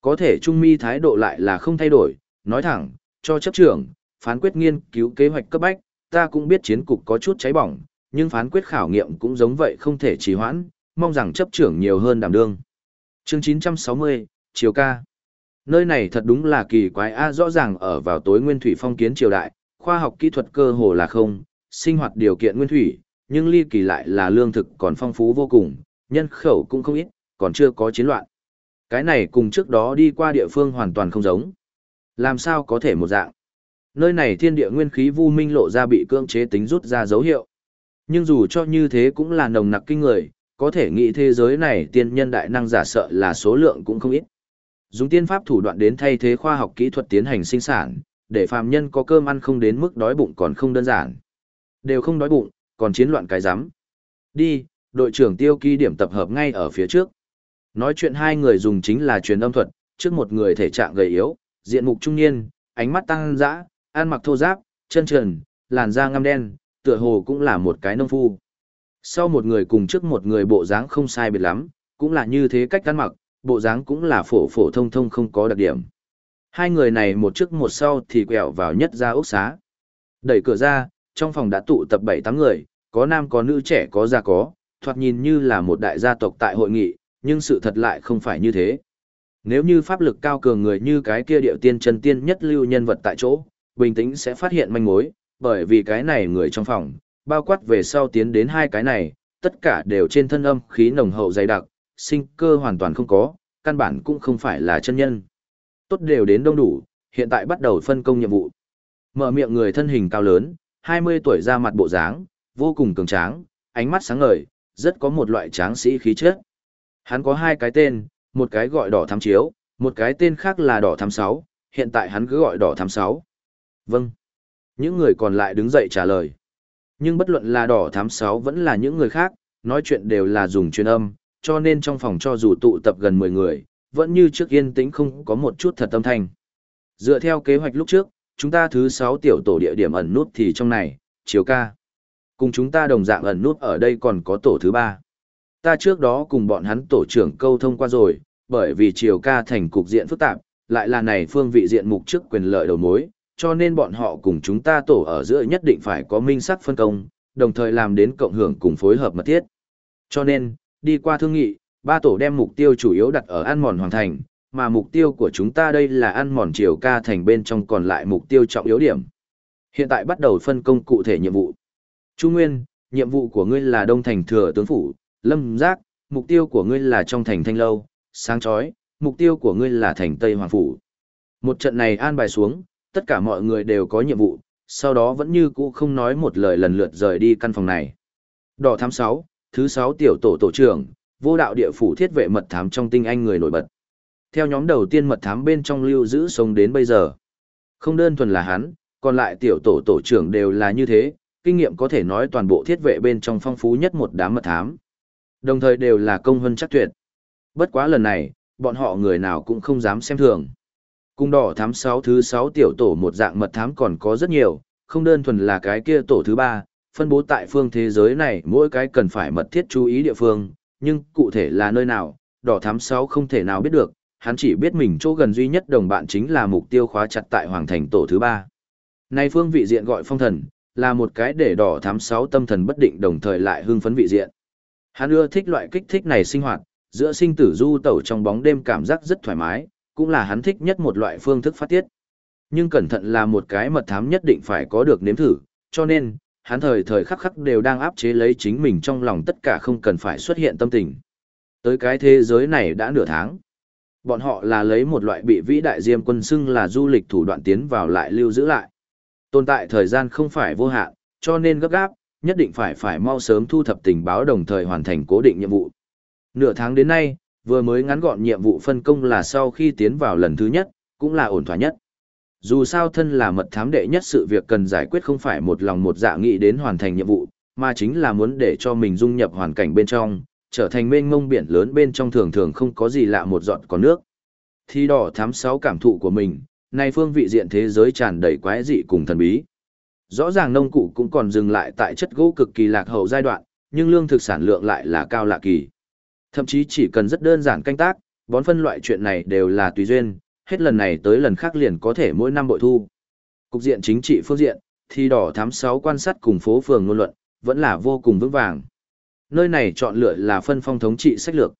Có thể Trung Mi thái độ lại là không thay đổi, nói thẳng, cho chấp trưởng, phán quyết nghiên cứu kế hoạch cấp bách, ta cũng biết chiến cục có chút cháy bỏng, nhưng phán quyết khảo nghiệm cũng giống vậy không thể trì hoãn, mong rằng chấp trưởng nhiều hơn đảm đương. Chương 960, triều ca. Nơi này thật đúng là kỳ quái a rõ ràng ở vào tối nguyên thủy phong kiến triều đại, khoa học kỹ thuật cơ hồ là không, sinh hoạt điều kiện nguyên thủy, nhưng ly kỳ lại là lương thực còn phong phú vô cùng, nhân khẩu cũng không ít, còn chưa có chiến loạn. Cái này cùng trước đó đi qua địa phương hoàn toàn không giống. Làm sao có thể một dạng? Nơi này thiên địa nguyên khí vu minh lộ ra bị cưỡng chế tính rút ra dấu hiệu. Nhưng dù cho như thế cũng là nồng nặc kinh người, có thể nghĩ thế giới này tiên nhân đại năng giả sợ là số lượng cũng không ít. Dùng tiên pháp thủ đoạn đến thay thế khoa học kỹ thuật tiến hành sinh sản, để phàm nhân có cơm ăn không đến mức đói bụng còn không đơn giản. Đều không đói bụng, còn chiến loạn cái rắm Đi, đội trưởng tiêu Kỳ điểm tập hợp ngay ở phía trước. Nói chuyện hai người dùng chính là truyền âm thuật, trước một người thể trạng gầy yếu, diện mục trung niên, ánh mắt tăng dã, ăn mặc thô giáp, chân trần, làn da ngăm đen, tựa hồ cũng là một cái nông phu. Sau một người cùng trước một người bộ dáng không sai biệt lắm, cũng là như thế cách ăn mặc, bộ dáng cũng là phổ phổ thông thông không có đặc điểm. Hai người này một trước một sau thì quẹo vào nhất ra ốc xá. Đẩy cửa ra, trong phòng đã tụ tập bảy tám người, có nam có nữ trẻ có già có, thoạt nhìn như là một đại gia tộc tại hội nghị, nhưng sự thật lại không phải như thế. Nếu như pháp lực cao cường người như cái kia điệu tiên chân tiên nhất lưu nhân vật tại chỗ, bình tĩnh sẽ phát hiện manh mối, bởi vì cái này người trong phòng, bao quát về sau tiến đến hai cái này, tất cả đều trên thân âm khí nồng hậu dày đặc, sinh cơ hoàn toàn không có, căn bản cũng không phải là chân nhân. Tốt đều đến đông đủ, hiện tại bắt đầu phân công nhiệm vụ. Mở miệng người thân hình cao lớn, 20 tuổi ra mặt bộ dáng, vô cùng cường tráng, ánh mắt sáng ngời, rất có một loại tráng sĩ khí chất. Hắn có hai cái tên, một cái gọi đỏ thám chiếu, một cái tên khác là đỏ thám sáu, hiện tại hắn cứ gọi đỏ thám sáu. Vâng. Những người còn lại đứng dậy trả lời. Nhưng bất luận là đỏ thám sáu vẫn là những người khác, nói chuyện đều là dùng truyền âm, cho nên trong phòng cho dù tụ tập gần 10 người, vẫn như trước yên tĩnh không có một chút thật tâm thanh. Dựa theo kế hoạch lúc trước, chúng ta thứ 6 tiểu tổ địa điểm ẩn nút thì trong này, chiều ca. Cùng chúng ta đồng dạng ẩn nút ở đây còn có tổ thứ 3. Ta trước đó cùng bọn hắn tổ trưởng câu thông qua rồi, bởi vì chiều ca thành cục diện phức tạp, lại là này phương vị diện mục trước quyền lợi đầu mối, cho nên bọn họ cùng chúng ta tổ ở giữa nhất định phải có minh sắc phân công, đồng thời làm đến cộng hưởng cùng phối hợp mật thiết. Cho nên, đi qua thương nghị, ba tổ đem mục tiêu chủ yếu đặt ở an mòn hoàn thành, mà mục tiêu của chúng ta đây là an mòn triều ca thành bên trong còn lại mục tiêu trọng yếu điểm. Hiện tại bắt đầu phân công cụ thể nhiệm vụ. Chu Nguyên, nhiệm vụ của ngươi là Đông Thành Thừa Tướng Phủ, Lâm Giác, mục tiêu của ngươi là trong thành Thanh Lâu, Sáng Chói, mục tiêu của ngươi là thành Tây Hoàng Phủ. Một trận này an bài xuống, tất cả mọi người đều có nhiệm vụ, sau đó vẫn như cũ không nói một lời lần lượt rời đi căn phòng này. Đỏ thám 6, thứ 6 tiểu tổ tổ trưởng, vô đạo địa phủ thiết vệ mật thám trong tinh anh người nổi bật. Theo nhóm đầu tiên mật thám bên trong lưu giữ sống đến bây giờ. Không đơn thuần là hắn, còn lại tiểu tổ tổ trưởng đều là như thế, kinh nghiệm có thể nói toàn bộ thiết vệ bên trong phong phú nhất một đám mật thám. Đồng thời đều là công hơn chắc tuyệt. Bất quá lần này, bọn họ người nào cũng không dám xem thường. Cung đỏ thám sáu thứ sáu tiểu tổ một dạng mật thám còn có rất nhiều, không đơn thuần là cái kia tổ thứ ba, phân bố tại phương thế giới này mỗi cái cần phải mật thiết chú ý địa phương, nhưng cụ thể là nơi nào, đỏ thám sáu không thể nào biết được, hắn chỉ biết mình chỗ gần duy nhất đồng bạn chính là mục tiêu khóa chặt tại Hoàng Thành tổ thứ ba. Nay phương vị diện gọi phong thần, là một cái để đỏ thám sáu tâm thần bất định đồng thời lại hưng phấn vị diện. Hắn ưa thích loại kích thích này sinh hoạt, giữa sinh tử du tẩu trong bóng đêm cảm giác rất thoải mái, cũng là hắn thích nhất một loại phương thức phát tiết. Nhưng cẩn thận là một cái mật thám nhất định phải có được nếm thử, cho nên, hắn thời thời khắc khắc đều đang áp chế lấy chính mình trong lòng tất cả không cần phải xuất hiện tâm tình. Tới cái thế giới này đã nửa tháng. Bọn họ là lấy một loại bị vĩ đại diêm quân xưng là du lịch thủ đoạn tiến vào lại lưu giữ lại. Tồn tại thời gian không phải vô hạn, cho nên gấp gáp, nhất định phải phải mau sớm thu thập tình báo đồng thời hoàn thành cố định nhiệm vụ. Nửa tháng đến nay, vừa mới ngắn gọn nhiệm vụ phân công là sau khi tiến vào lần thứ nhất, cũng là ổn thỏa nhất. Dù sao thân là mật thám đệ nhất sự việc cần giải quyết không phải một lòng một dạ nghĩ đến hoàn thành nhiệm vụ, mà chính là muốn để cho mình dung nhập hoàn cảnh bên trong, trở thành mênh mông biển lớn bên trong thường thường không có gì lạ một giọt có nước. Thi đỏ thám sáu cảm thụ của mình, nay phương vị diện thế giới tràn đầy quái dị cùng thần bí. Rõ ràng nông cụ cũng còn dừng lại tại chất gỗ cực kỳ lạc hậu giai đoạn, nhưng lương thực sản lượng lại là cao lạ kỳ. Thậm chí chỉ cần rất đơn giản canh tác, bón phân loại chuyện này đều là tùy duyên, hết lần này tới lần khác liền có thể mỗi năm bội thu. Cục diện chính trị phương diện, thì đỏ thám sáu quan sát cùng phố phường ngôn luận, vẫn là vô cùng vững vàng. Nơi này chọn lựa là phân phong thống trị sách lược.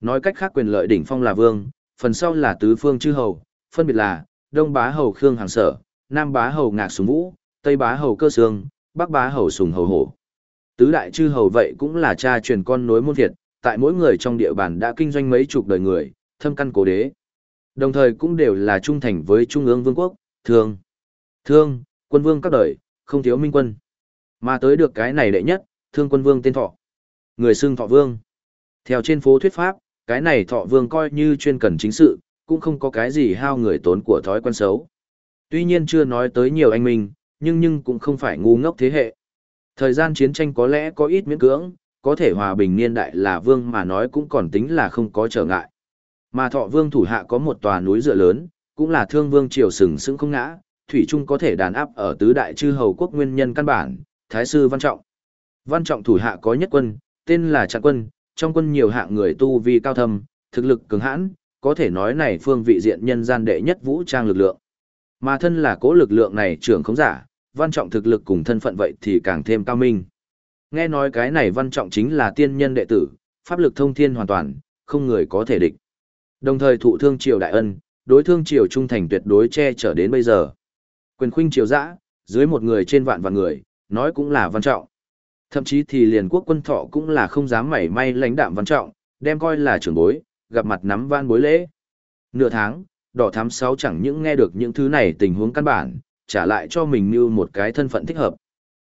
Nói cách khác quyền lợi đỉnh phong là vương, phần sau là tứ phương chư hầu, phân biệt là Đông bá hầu Khương Hàng Sở, Nam bá hầu Ngạc Sùng Vũ, Tây bá hầu Cơ Sương, Bắc bá hầu Sùng Hầu Hổ. Tứ đại chư hầu vậy cũng là cha truyền con nối môn thiệt, tại mỗi người trong địa bàn đã kinh doanh mấy chục đời người, thâm căn cố đế. Đồng thời cũng đều là trung thành với Trung ương Vương quốc, thương, thương, quân vương các đời, không thiếu minh quân. Mà tới được cái này đệ nhất, thương quân vương tên thọ. Người xưng thọ vương. Theo trên phố thuyết pháp, cái này thọ vương coi như chuyên cần chính sự, cũng không có cái gì hao người tốn của thói quen xấu. Tuy nhiên chưa nói tới nhiều anh minh, nhưng nhưng cũng không phải ngu ngốc thế hệ. Thời gian chiến tranh có lẽ có ít miễn cưỡng, có thể hòa bình niên đại là vương mà nói cũng còn tính là không có trở ngại. Mà thọ vương thủ hạ có một tòa núi dựa lớn, cũng là thương vương triều sừng sững không ngã, thủy trung có thể đàn áp ở tứ đại chư hầu quốc nguyên nhân căn bản, thái sư văn trọng. Văn trọng thủ hạ có nhất quân, tên là trạng quân, trong quân nhiều hạng người tu vi cao thâm, thực lực cường hãn, có thể nói này phương vị diện nhân gian đệ nhất vũ trang lực lượng. Mà thân là cố lực lượng này trưởng không giả, văn trọng thực lực cùng thân phận vậy thì càng thêm cao minh. Nghe nói cái này văn trọng chính là tiên nhân đệ tử, pháp lực thông thiên hoàn toàn, không người có thể địch. Đồng thời thụ thương triều đại ân, đối thương triều trung thành tuyệt đối che chở đến bây giờ. Quyền khuynh triều dã, dưới một người trên vạn vạn người, nói cũng là văn trọng. Thậm chí thì liền quốc quân thọ cũng là không dám mảy may lãnh đạm văn trọng, đem coi là trưởng bối, gặp mặt nắm van bối lễ. Nửa tháng, đỏ thám sáu chẳng những nghe được những thứ này tình huống căn bản, trả lại cho mình như một cái thân phận thích hợp.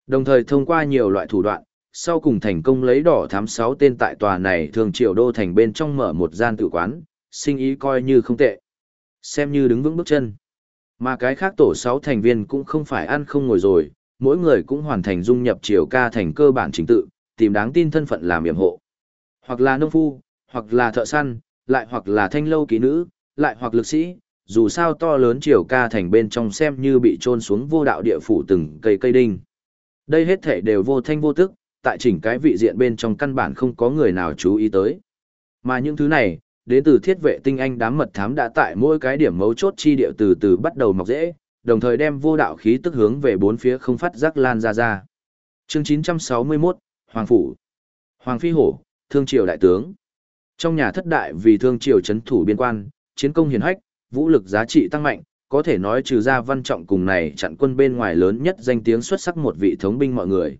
Đồng thời thông qua nhiều loại thủ đoạn, sau cùng thành công lấy đỏ thám sáu tên tại tòa này thường triệu đô thành bên trong mở một gian tự quán, sinh ý coi như không tệ. Xem như đứng vững bước chân. Mà cái khác tổ sáu thành viên cũng không phải ăn không ngồi rồi, mỗi người cũng hoàn thành dung nhập triều ca thành cơ bản chính tự, tìm đáng tin thân phận làm yểm hộ. Hoặc là nông phu, hoặc là thợ săn, lại hoặc là thanh lâu ký nữ, lại hoặc lực sĩ, dù sao to lớn triều ca thành bên trong xem như bị trôn xuống vô đạo địa phủ từng cây cây đinh. Đây hết thể đều vô thanh vô tức, tại chỉnh cái vị diện bên trong căn bản không có người nào chú ý tới. Mà những thứ này, đến từ thiết vệ tinh anh đám mật thám đã tại mỗi cái điểm mấu chốt chi địa từ từ bắt đầu mọc rễ, đồng thời đem vô đạo khí tức hướng về bốn phía không phát giác lan ra ra. Chương 961, Hoàng Phủ Hoàng Phi Hổ, Thương Triều Đại Tướng Trong nhà thất đại vì Thương Triều chấn thủ biên quan, chiến công hiển hách, vũ lực giá trị tăng mạnh, có thể nói trừ ra văn trọng cùng này chặn quân bên ngoài lớn nhất danh tiếng xuất sắc một vị thống binh mọi người.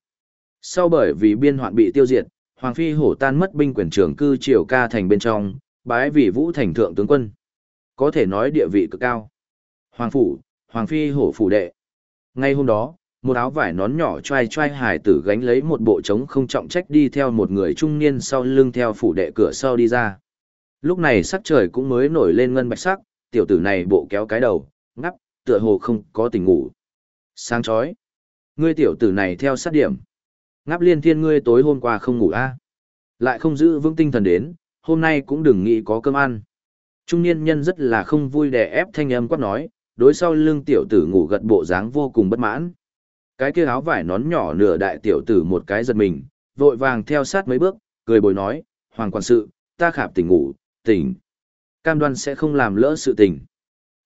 Sau bởi vì biên hoạn bị tiêu diệt, Hoàng Phi Hổ tan mất binh quyền trưởng cư triều ca thành bên trong, bái vì vũ thành thượng tướng quân. Có thể nói địa vị cực cao. Hoàng Phủ, Hoàng Phi Hổ Phủ Đệ. Ngay hôm đó, một áo vải nón nhỏ trai trai hải tử gánh lấy một bộ trống không trọng trách đi theo một người trung niên sau lưng theo phủ đệ cửa sau đi ra. Lúc này sắc trời cũng mới nổi lên ngân bạch sắc, tiểu tử này bộ kéo cái đầu, ngắp, tựa hồ không có tình ngủ. Sáng chói. Ngươi tiểu tử này theo sát điểm. Ngáp liên thiên ngươi tối hôm qua không ngủ a à? Lại không giữ vững tinh thần đến, hôm nay cũng đừng nghĩ có cơm ăn. Trung niên nhân rất là không vui đè ép thanh âm quát nói, đối sau lưng tiểu tử ngủ gật bộ dáng vô cùng bất mãn. Cái kia áo vải nón nhỏ nửa đại tiểu tử một cái giật mình, vội vàng theo sát mấy bước, cười bồi nói, Hoàng quản sự, ta khạp tỉnh ngủ, tỉnh. Cam đoan sẽ không làm lỡ sự tình.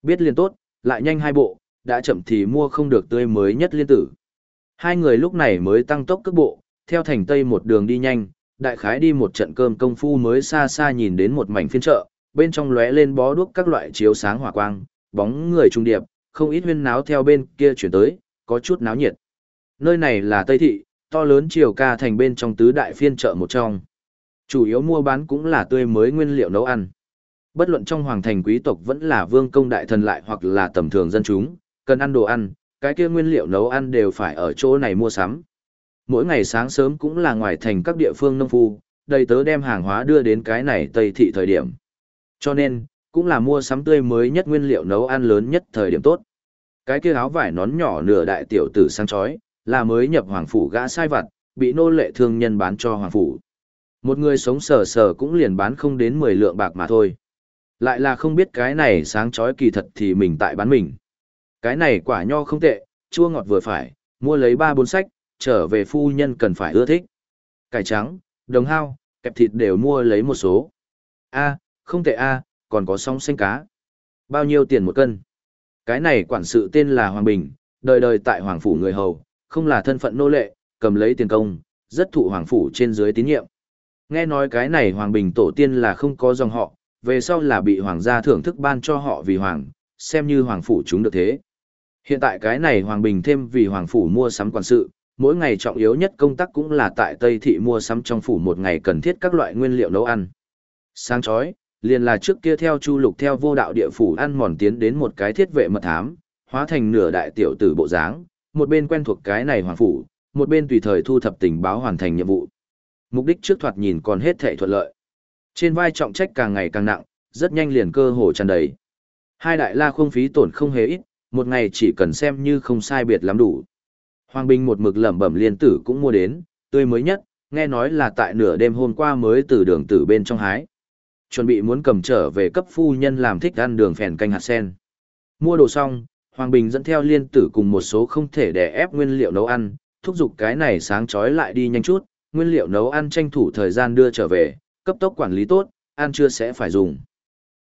Biết liền tốt, lại nhanh hai bộ, đã chậm thì mua không được tươi mới nhất liên tử. Hai người lúc này mới tăng tốc cước bộ, theo thành tây một đường đi nhanh, đại khái đi một trận cơm công phu mới xa xa nhìn đến một mảnh phiên chợ, bên trong lóe lên bó đuốc các loại chiếu sáng hỏa quang, bóng người trung điệp, không ít huyên náo theo bên kia chuyển tới, có chút náo nhiệt. Nơi này là Tây Thị, to lớn chiều ca thành bên trong tứ đại phiên chợ một trong. Chủ yếu mua bán cũng là tươi mới nguyên liệu nấu ăn. Bất luận trong hoàng thành quý tộc vẫn là vương công đại thần lại hoặc là tầm thường dân chúng, cần ăn đồ ăn, cái kia nguyên liệu nấu ăn đều phải ở chỗ này mua sắm. Mỗi ngày sáng sớm cũng là ngoài thành các địa phương nông phu, đầy tớ đem hàng hóa đưa đến cái này Tây Thị thời điểm. Cho nên, cũng là mua sắm tươi mới nhất nguyên liệu nấu ăn lớn nhất thời điểm tốt. Cái kia áo vải nón nhỏ nửa đại tiểu tử sang chói, là mới nhập hoàng phủ gã sai vặt, bị nô lệ thương nhân bán cho hoàng phủ. Một người sống sờ sờ cũng liền bán không đến 10 lượng bạc mà thôi. Lại là không biết cái này sáng chói kỳ thật thì mình tại bán mình. Cái này quả nho không tệ, chua ngọt vừa phải, mua lấy ba bốn sách, trở về phu nhân cần phải ưa thích. Cải trắng, đồng hao, kẹp thịt đều mua lấy một số. A, không tệ a, còn có sóng xanh cá. Bao nhiêu tiền một cân? Cái này quản sự tên là Hoàng Bình, đời đời tại Hoàng Phủ người hầu, không là thân phận nô lệ, cầm lấy tiền công, rất thụ Hoàng Phủ trên dưới tín nhiệm. Nghe nói cái này Hoàng Bình tổ tiên là không có dòng họ, về sau là bị Hoàng gia thưởng thức ban cho họ vì Hoàng, xem như Hoàng Phủ chúng được thế. Hiện tại cái này Hoàng Bình thêm vì Hoàng Phủ mua sắm quản sự, mỗi ngày trọng yếu nhất công tác cũng là tại Tây Thị mua sắm trong phủ một ngày cần thiết các loại nguyên liệu nấu ăn. Sáng chói, liền là trước kia theo Chu Lục theo vô đạo địa phủ ăn mòn tiến đến một cái thiết vệ mật thám, hóa thành nửa đại tiểu tử bộ dáng, một bên quen thuộc cái này hoàng phủ, một bên tùy thời thu thập tình báo hoàn thành nhiệm vụ. Mục đích trước thoạt nhìn còn hết thảy thuận lợi. Trên vai trọng trách càng ngày càng nặng, rất nhanh liền cơ hồ tràn đầy. Hai đại la không phí tổn không hề ít, một ngày chỉ cần xem như không sai biệt lắm đủ. Hoàng Bình một mực lẩm bẩm liên tử cũng mua đến, tươi mới nhất, nghe nói là tại nửa đêm hôm qua mới từ đường tử bên trong hái. Chuẩn bị muốn cầm trở về cấp phu nhân làm thích ăn đường phèn canh hạt sen. Mua đồ xong, Hoàng Bình dẫn theo liên tử cùng một số không thể đè ép nguyên liệu nấu ăn, thúc giục cái này sáng chói lại đi nhanh chút, nguyên liệu nấu ăn tranh thủ thời gian đưa trở về, cấp tốc quản lý tốt, ăn chưa sẽ phải dùng.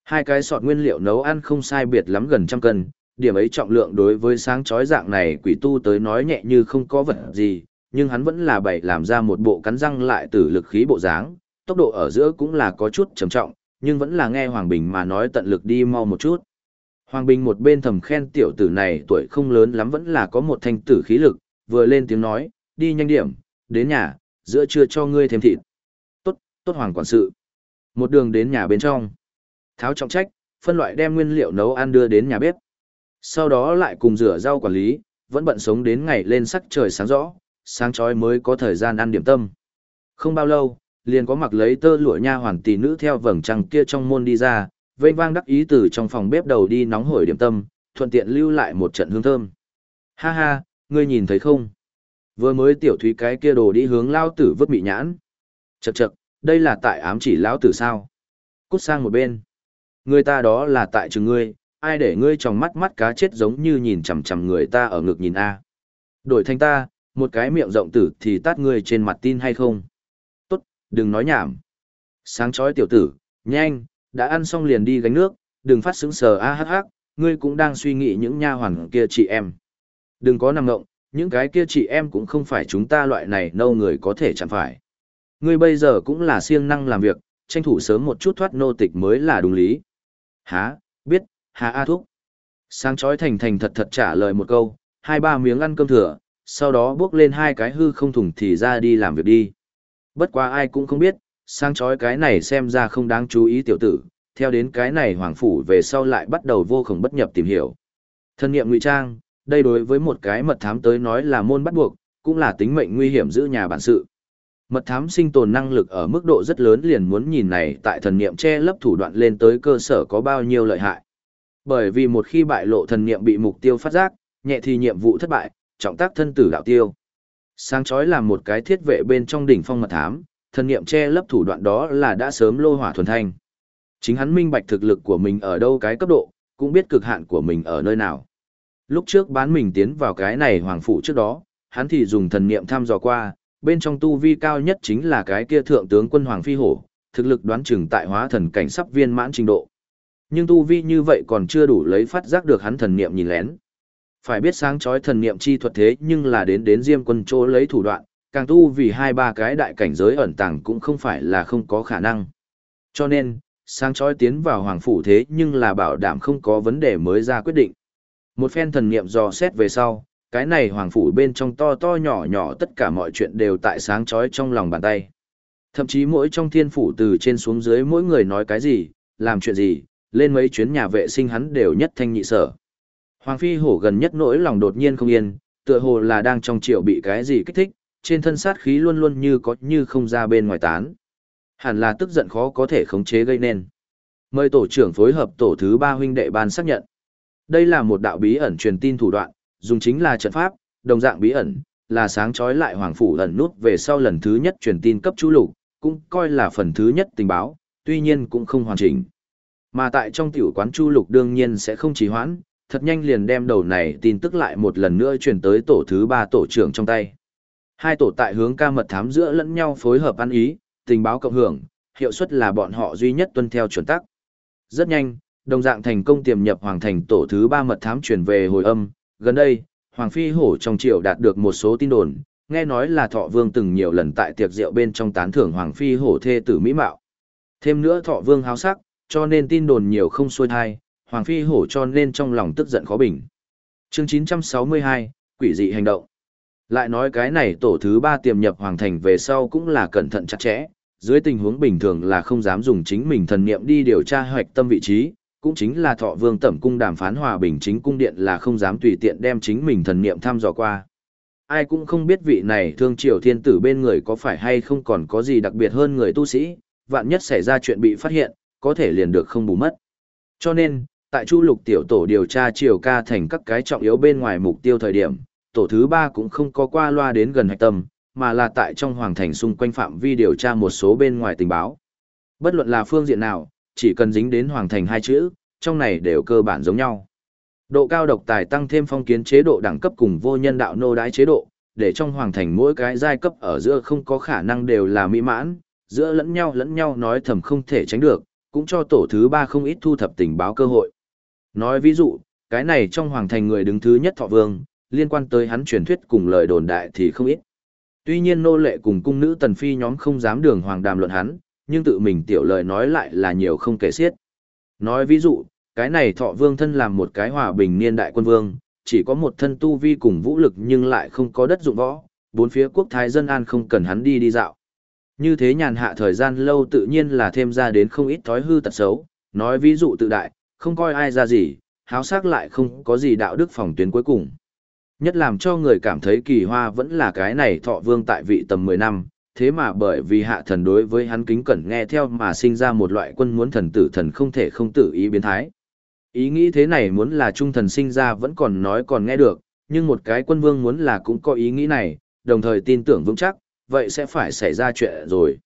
Hai cái sọt nguyên liệu nấu ăn không sai biệt lắm gần trăm cân, điểm ấy trọng lượng đối với sáng chói dạng này quỷ tu tới nói nhẹ như không có vật gì, nhưng hắn vẫn là bày làm ra một bộ cắn răng lại tử lực khí bộ dáng, tốc độ ở giữa cũng là có chút trầm trọng, nhưng vẫn là nghe Hoàng Bình mà nói tận lực đi mau một chút. Hoàng Bình một bên thầm khen tiểu tử này tuổi không lớn lắm vẫn là có một thanh tử khí lực, vừa lên tiếng nói, đi nhanh điểm, đến nhà, giữa trưa cho ngươi thêm thịt. Tốt, tốt Hoàng quản sự. Một đường đến nhà bên trong. Tháo trọng trách, phân loại đem nguyên liệu nấu ăn đưa đến nhà bếp. Sau đó lại cùng rửa rau quản lý, vẫn bận sống đến ngày lên sắc trời sáng rõ, sáng chói mới có thời gian ăn điểm tâm. Không bao lâu, liền có mặc lấy tơ lụa nha hoàn tỷ nữ theo vầng trăng kia trong môn đi ra, vênh vang đắc ý từ trong phòng bếp đầu đi nóng hổi điểm tâm, thuận tiện lưu lại một trận hương thơm. Ha ha, ngươi nhìn thấy không? Vừa mới tiểu thúy cái kia đồ đi hướng lao tử vứt bị nhãn. Chậc chậc, đây là tại ám chỉ lão tử sao? Cút sang một bên. Người ta đó là tại trường ngươi, ai để ngươi trong mắt mắt cá chết giống như nhìn chằm chằm người ta ở ngực nhìn a. Đổi thành ta, một cái miệng rộng tử thì tát ngươi trên mặt tin hay không? Tốt, đừng nói nhảm. Sáng chói tiểu tử, nhanh, đã ăn xong liền đi gánh nước, đừng phát sững sờ a hắc hắc, ngươi cũng đang suy nghĩ những nha hoàn kia chị em. Đừng có nằm ngộng, những cái kia chị em cũng không phải chúng ta loại này nâu người có thể chẳng phải. Ngươi bây giờ cũng là siêng năng làm việc, tranh thủ sớm một chút thoát nô tịch mới là đúng lý. Hả, biết, hà A Thúc. Sáng chói thành thành thật thật trả lời một câu, hai ba miếng ăn cơm thừa, sau đó bước lên hai cái hư không thủng thì ra đi làm việc đi. Bất quá ai cũng không biết, sáng chói cái này xem ra không đáng chú ý tiểu tử, theo đến cái này hoàng phủ về sau lại bắt đầu vô cùng bất nhập tìm hiểu. Thân nghiệm ngụy trang, đây đối với một cái mật thám tới nói là môn bắt buộc, cũng là tính mệnh nguy hiểm giữ nhà bản sự. Mật thám sinh tồn năng lực ở mức độ rất lớn liền muốn nhìn này tại thần niệm che lấp thủ đoạn lên tới cơ sở có bao nhiêu lợi hại. Bởi vì một khi bại lộ thần niệm bị mục tiêu phát giác, nhẹ thì nhiệm vụ thất bại, trọng tác thân tử đạo tiêu. Sáng chói là một cái thiết vệ bên trong đỉnh phong mật thám, thần niệm che lấp thủ đoạn đó là đã sớm lô hỏa thuần thanh. Chính hắn minh bạch thực lực của mình ở đâu cái cấp độ, cũng biết cực hạn của mình ở nơi nào. Lúc trước bán mình tiến vào cái này hoàng phủ trước đó, hắn thì dùng thần niệm thăm dò qua, bên trong tu vi cao nhất chính là cái kia thượng tướng quân hoàng phi hổ, thực lực đoán chừng tại hóa thần cảnh sắp viên mãn trình độ. Nhưng tu vi như vậy còn chưa đủ lấy phát giác được hắn thần niệm nhìn lén. Phải biết sáng chói thần niệm chi thuật thế nhưng là đến đến diêm quân chỗ lấy thủ đoạn, càng tu vì hai ba cái đại cảnh giới ẩn tàng cũng không phải là không có khả năng. Cho nên, sáng chói tiến vào hoàng phủ thế nhưng là bảo đảm không có vấn đề mới ra quyết định. Một phen thần niệm dò xét về sau, cái này hoàng phủ bên trong to to nhỏ nhỏ tất cả mọi chuyện đều tại sáng chói trong lòng bàn tay. Thậm chí mỗi trong thiên phủ từ trên xuống dưới mỗi người nói cái gì, làm chuyện gì, lên mấy chuyến nhà vệ sinh hắn đều nhất thanh nhị sở. Hoàng phi hổ gần nhất nỗi lòng đột nhiên không yên, tựa hồ là đang trong triệu bị cái gì kích thích, trên thân sát khí luôn luôn như có như không ra bên ngoài tán. Hẳn là tức giận khó có thể khống chế gây nên. Mời tổ trưởng phối hợp tổ thứ ba huynh đệ ban xác nhận. Đây là một đạo bí ẩn truyền tin thủ đoạn, dùng chính là trận pháp, đồng dạng bí ẩn, là sáng chói lại hoàng phủ ẩn nút về sau lần thứ nhất truyền tin cấp chú lục, cũng coi là phần thứ nhất tình báo, tuy nhiên cũng không hoàn chỉnh. Mà tại trong tiểu quán chu lục đương nhiên sẽ không trì hoãn, thật nhanh liền đem đầu này tin tức lại một lần nữa truyền tới tổ thứ ba tổ trưởng trong tay. Hai tổ tại hướng ca mật thám giữa lẫn nhau phối hợp ăn ý, tình báo cộng hưởng, hiệu suất là bọn họ duy nhất tuân theo chuẩn tắc. Rất nhanh, đồng dạng thành công tiềm nhập hoàng thành tổ thứ ba mật thám truyền về hồi âm, gần đây, Hoàng Phi Hổ trong triều đạt được một số tin đồn, nghe nói là Thọ Vương từng nhiều lần tại tiệc rượu bên trong tán thưởng Hoàng Phi Hổ thê tử Mỹ Mạo. Thêm nữa Thọ Vương háo sắc, cho nên tin đồn nhiều không xuôi thai, Hoàng Phi Hổ cho nên trong lòng tức giận khó bình. Chương 962, Quỷ dị hành động. Lại nói cái này tổ thứ ba tiềm nhập Hoàng Thành về sau cũng là cẩn thận chặt chẽ, dưới tình huống bình thường là không dám dùng chính mình thần niệm đi điều tra hoạch tâm vị trí, cũng chính là thọ vương tẩm cung đàm phán hòa bình chính cung điện là không dám tùy tiện đem chính mình thần niệm thăm dò qua. Ai cũng không biết vị này thương triều thiên tử bên người có phải hay không còn có gì đặc biệt hơn người tu sĩ, vạn nhất xảy ra chuyện bị phát hiện, có thể liền được không bù mất. Cho nên, tại chu lục tiểu tổ điều tra triều ca thành các cái trọng yếu bên ngoài mục tiêu thời điểm, tổ thứ ba cũng không có qua loa đến gần hạch tâm, mà là tại trong hoàng thành xung quanh phạm vi điều tra một số bên ngoài tình báo. Bất luận là phương diện nào, chỉ cần dính đến hoàng thành hai chữ, trong này đều cơ bản giống nhau. Độ cao độc tài tăng thêm phong kiến chế độ đẳng cấp cùng vô nhân đạo nô đái chế độ, để trong hoàng thành mỗi cái giai cấp ở giữa không có khả năng đều là mỹ mãn, giữa lẫn nhau lẫn nhau nói thầm không thể tránh được, cũng cho tổ thứ ba không ít thu thập tình báo cơ hội. Nói ví dụ, cái này trong hoàng thành người đứng thứ nhất thọ vương, liên quan tới hắn truyền thuyết cùng lời đồn đại thì không ít. Tuy nhiên nô lệ cùng cung nữ tần phi nhóm không dám đường hoàng đàm luận hắn, nhưng tự mình tiểu lời nói lại là nhiều không kể xiết. Nói ví dụ, cái này thọ vương thân làm một cái hòa bình niên đại quân vương, chỉ có một thân tu vi cùng vũ lực nhưng lại không có đất dụng võ, bốn phía quốc thái dân an không cần hắn đi đi dạo. Như thế nhàn hạ thời gian lâu tự nhiên là thêm ra đến không ít thói hư tật xấu, nói ví dụ tự đại, không coi ai ra gì, háo sắc lại không có gì đạo đức phòng tuyến cuối cùng. Nhất làm cho người cảm thấy kỳ hoa vẫn là cái này thọ vương tại vị tầm 10 năm, thế mà bởi vì hạ thần đối với hắn kính cẩn nghe theo mà sinh ra một loại quân muốn thần tử thần không thể không tự ý biến thái. Ý nghĩ thế này muốn là trung thần sinh ra vẫn còn nói còn nghe được, nhưng một cái quân vương muốn là cũng có ý nghĩ này, đồng thời tin tưởng vững chắc, vậy sẽ phải xảy ra chuyện rồi.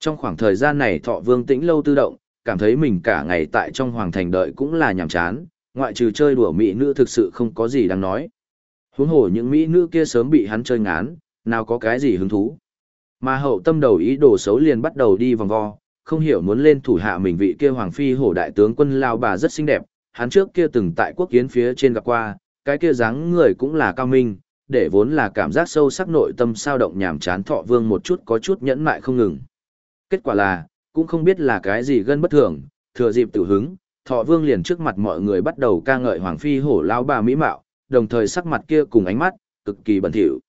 Trong khoảng thời gian này thọ vương tĩnh lâu tư động, cảm thấy mình cả ngày tại trong hoàng thành đợi cũng là nhàm chán, ngoại trừ chơi đùa mỹ nữ thực sự không có gì đáng nói. Huống hồ những mỹ nữ kia sớm bị hắn chơi ngán, nào có cái gì hứng thú. Mà hậu tâm đầu ý đồ xấu liền bắt đầu đi vòng vo, không hiểu muốn lên thủ hạ mình vị kia hoàng phi hổ đại tướng quân lao bà rất xinh đẹp, hắn trước kia từng tại quốc kiến phía trên gặp qua, cái kia dáng người cũng là cao minh, để vốn là cảm giác sâu sắc nội tâm sao động nhàm chán thọ vương một chút có chút nhẫn mại không ngừng. Kết quả là, cũng không biết là cái gì gân bất thường, thừa dịp tự hứng, thọ vương liền trước mặt mọi người bắt đầu ca ngợi hoàng phi hổ lao bà mỹ mạo, đồng thời sắc mặt kia cùng ánh mắt, cực kỳ bẩn thỉu.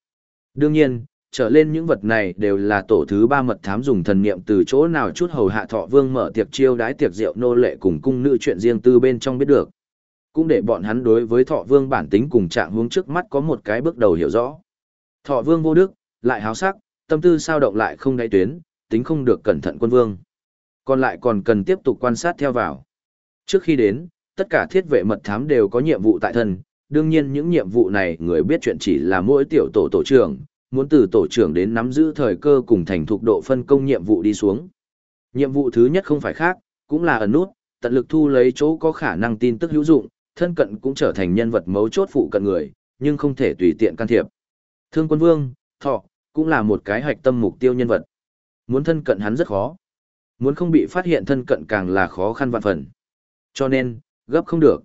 Đương nhiên, trở lên những vật này đều là tổ thứ ba mật thám dùng thần niệm từ chỗ nào chút hầu hạ thọ vương mở tiệc chiêu đái tiệc rượu nô lệ cùng cung nữ chuyện riêng tư bên trong biết được. Cũng để bọn hắn đối với thọ vương bản tính cùng trạng hướng trước mắt có một cái bước đầu hiểu rõ. Thọ vương vô đức, lại háo sắc, tâm tư sao động lại không đáy tuyến, tính không được cẩn thận quân vương. Còn lại còn cần tiếp tục quan sát theo vào. Trước khi đến, tất cả thiết vệ mật thám đều có nhiệm vụ tại thân, đương nhiên những nhiệm vụ này người biết chuyện chỉ là mỗi tiểu tổ tổ trưởng, muốn từ tổ trưởng đến nắm giữ thời cơ cùng thành thục độ phân công nhiệm vụ đi xuống. Nhiệm vụ thứ nhất không phải khác, cũng là ẩn nút, tận lực thu lấy chỗ có khả năng tin tức hữu dụng, thân cận cũng trở thành nhân vật mấu chốt phụ cận người, nhưng không thể tùy tiện can thiệp. Thương quân vương, thọ, cũng là một cái hạch tâm mục tiêu nhân vật. Muốn thân cận hắn rất khó. Muốn không bị phát hiện thân cận càng là khó khăn vạn phần. Cho nên, gấp không được.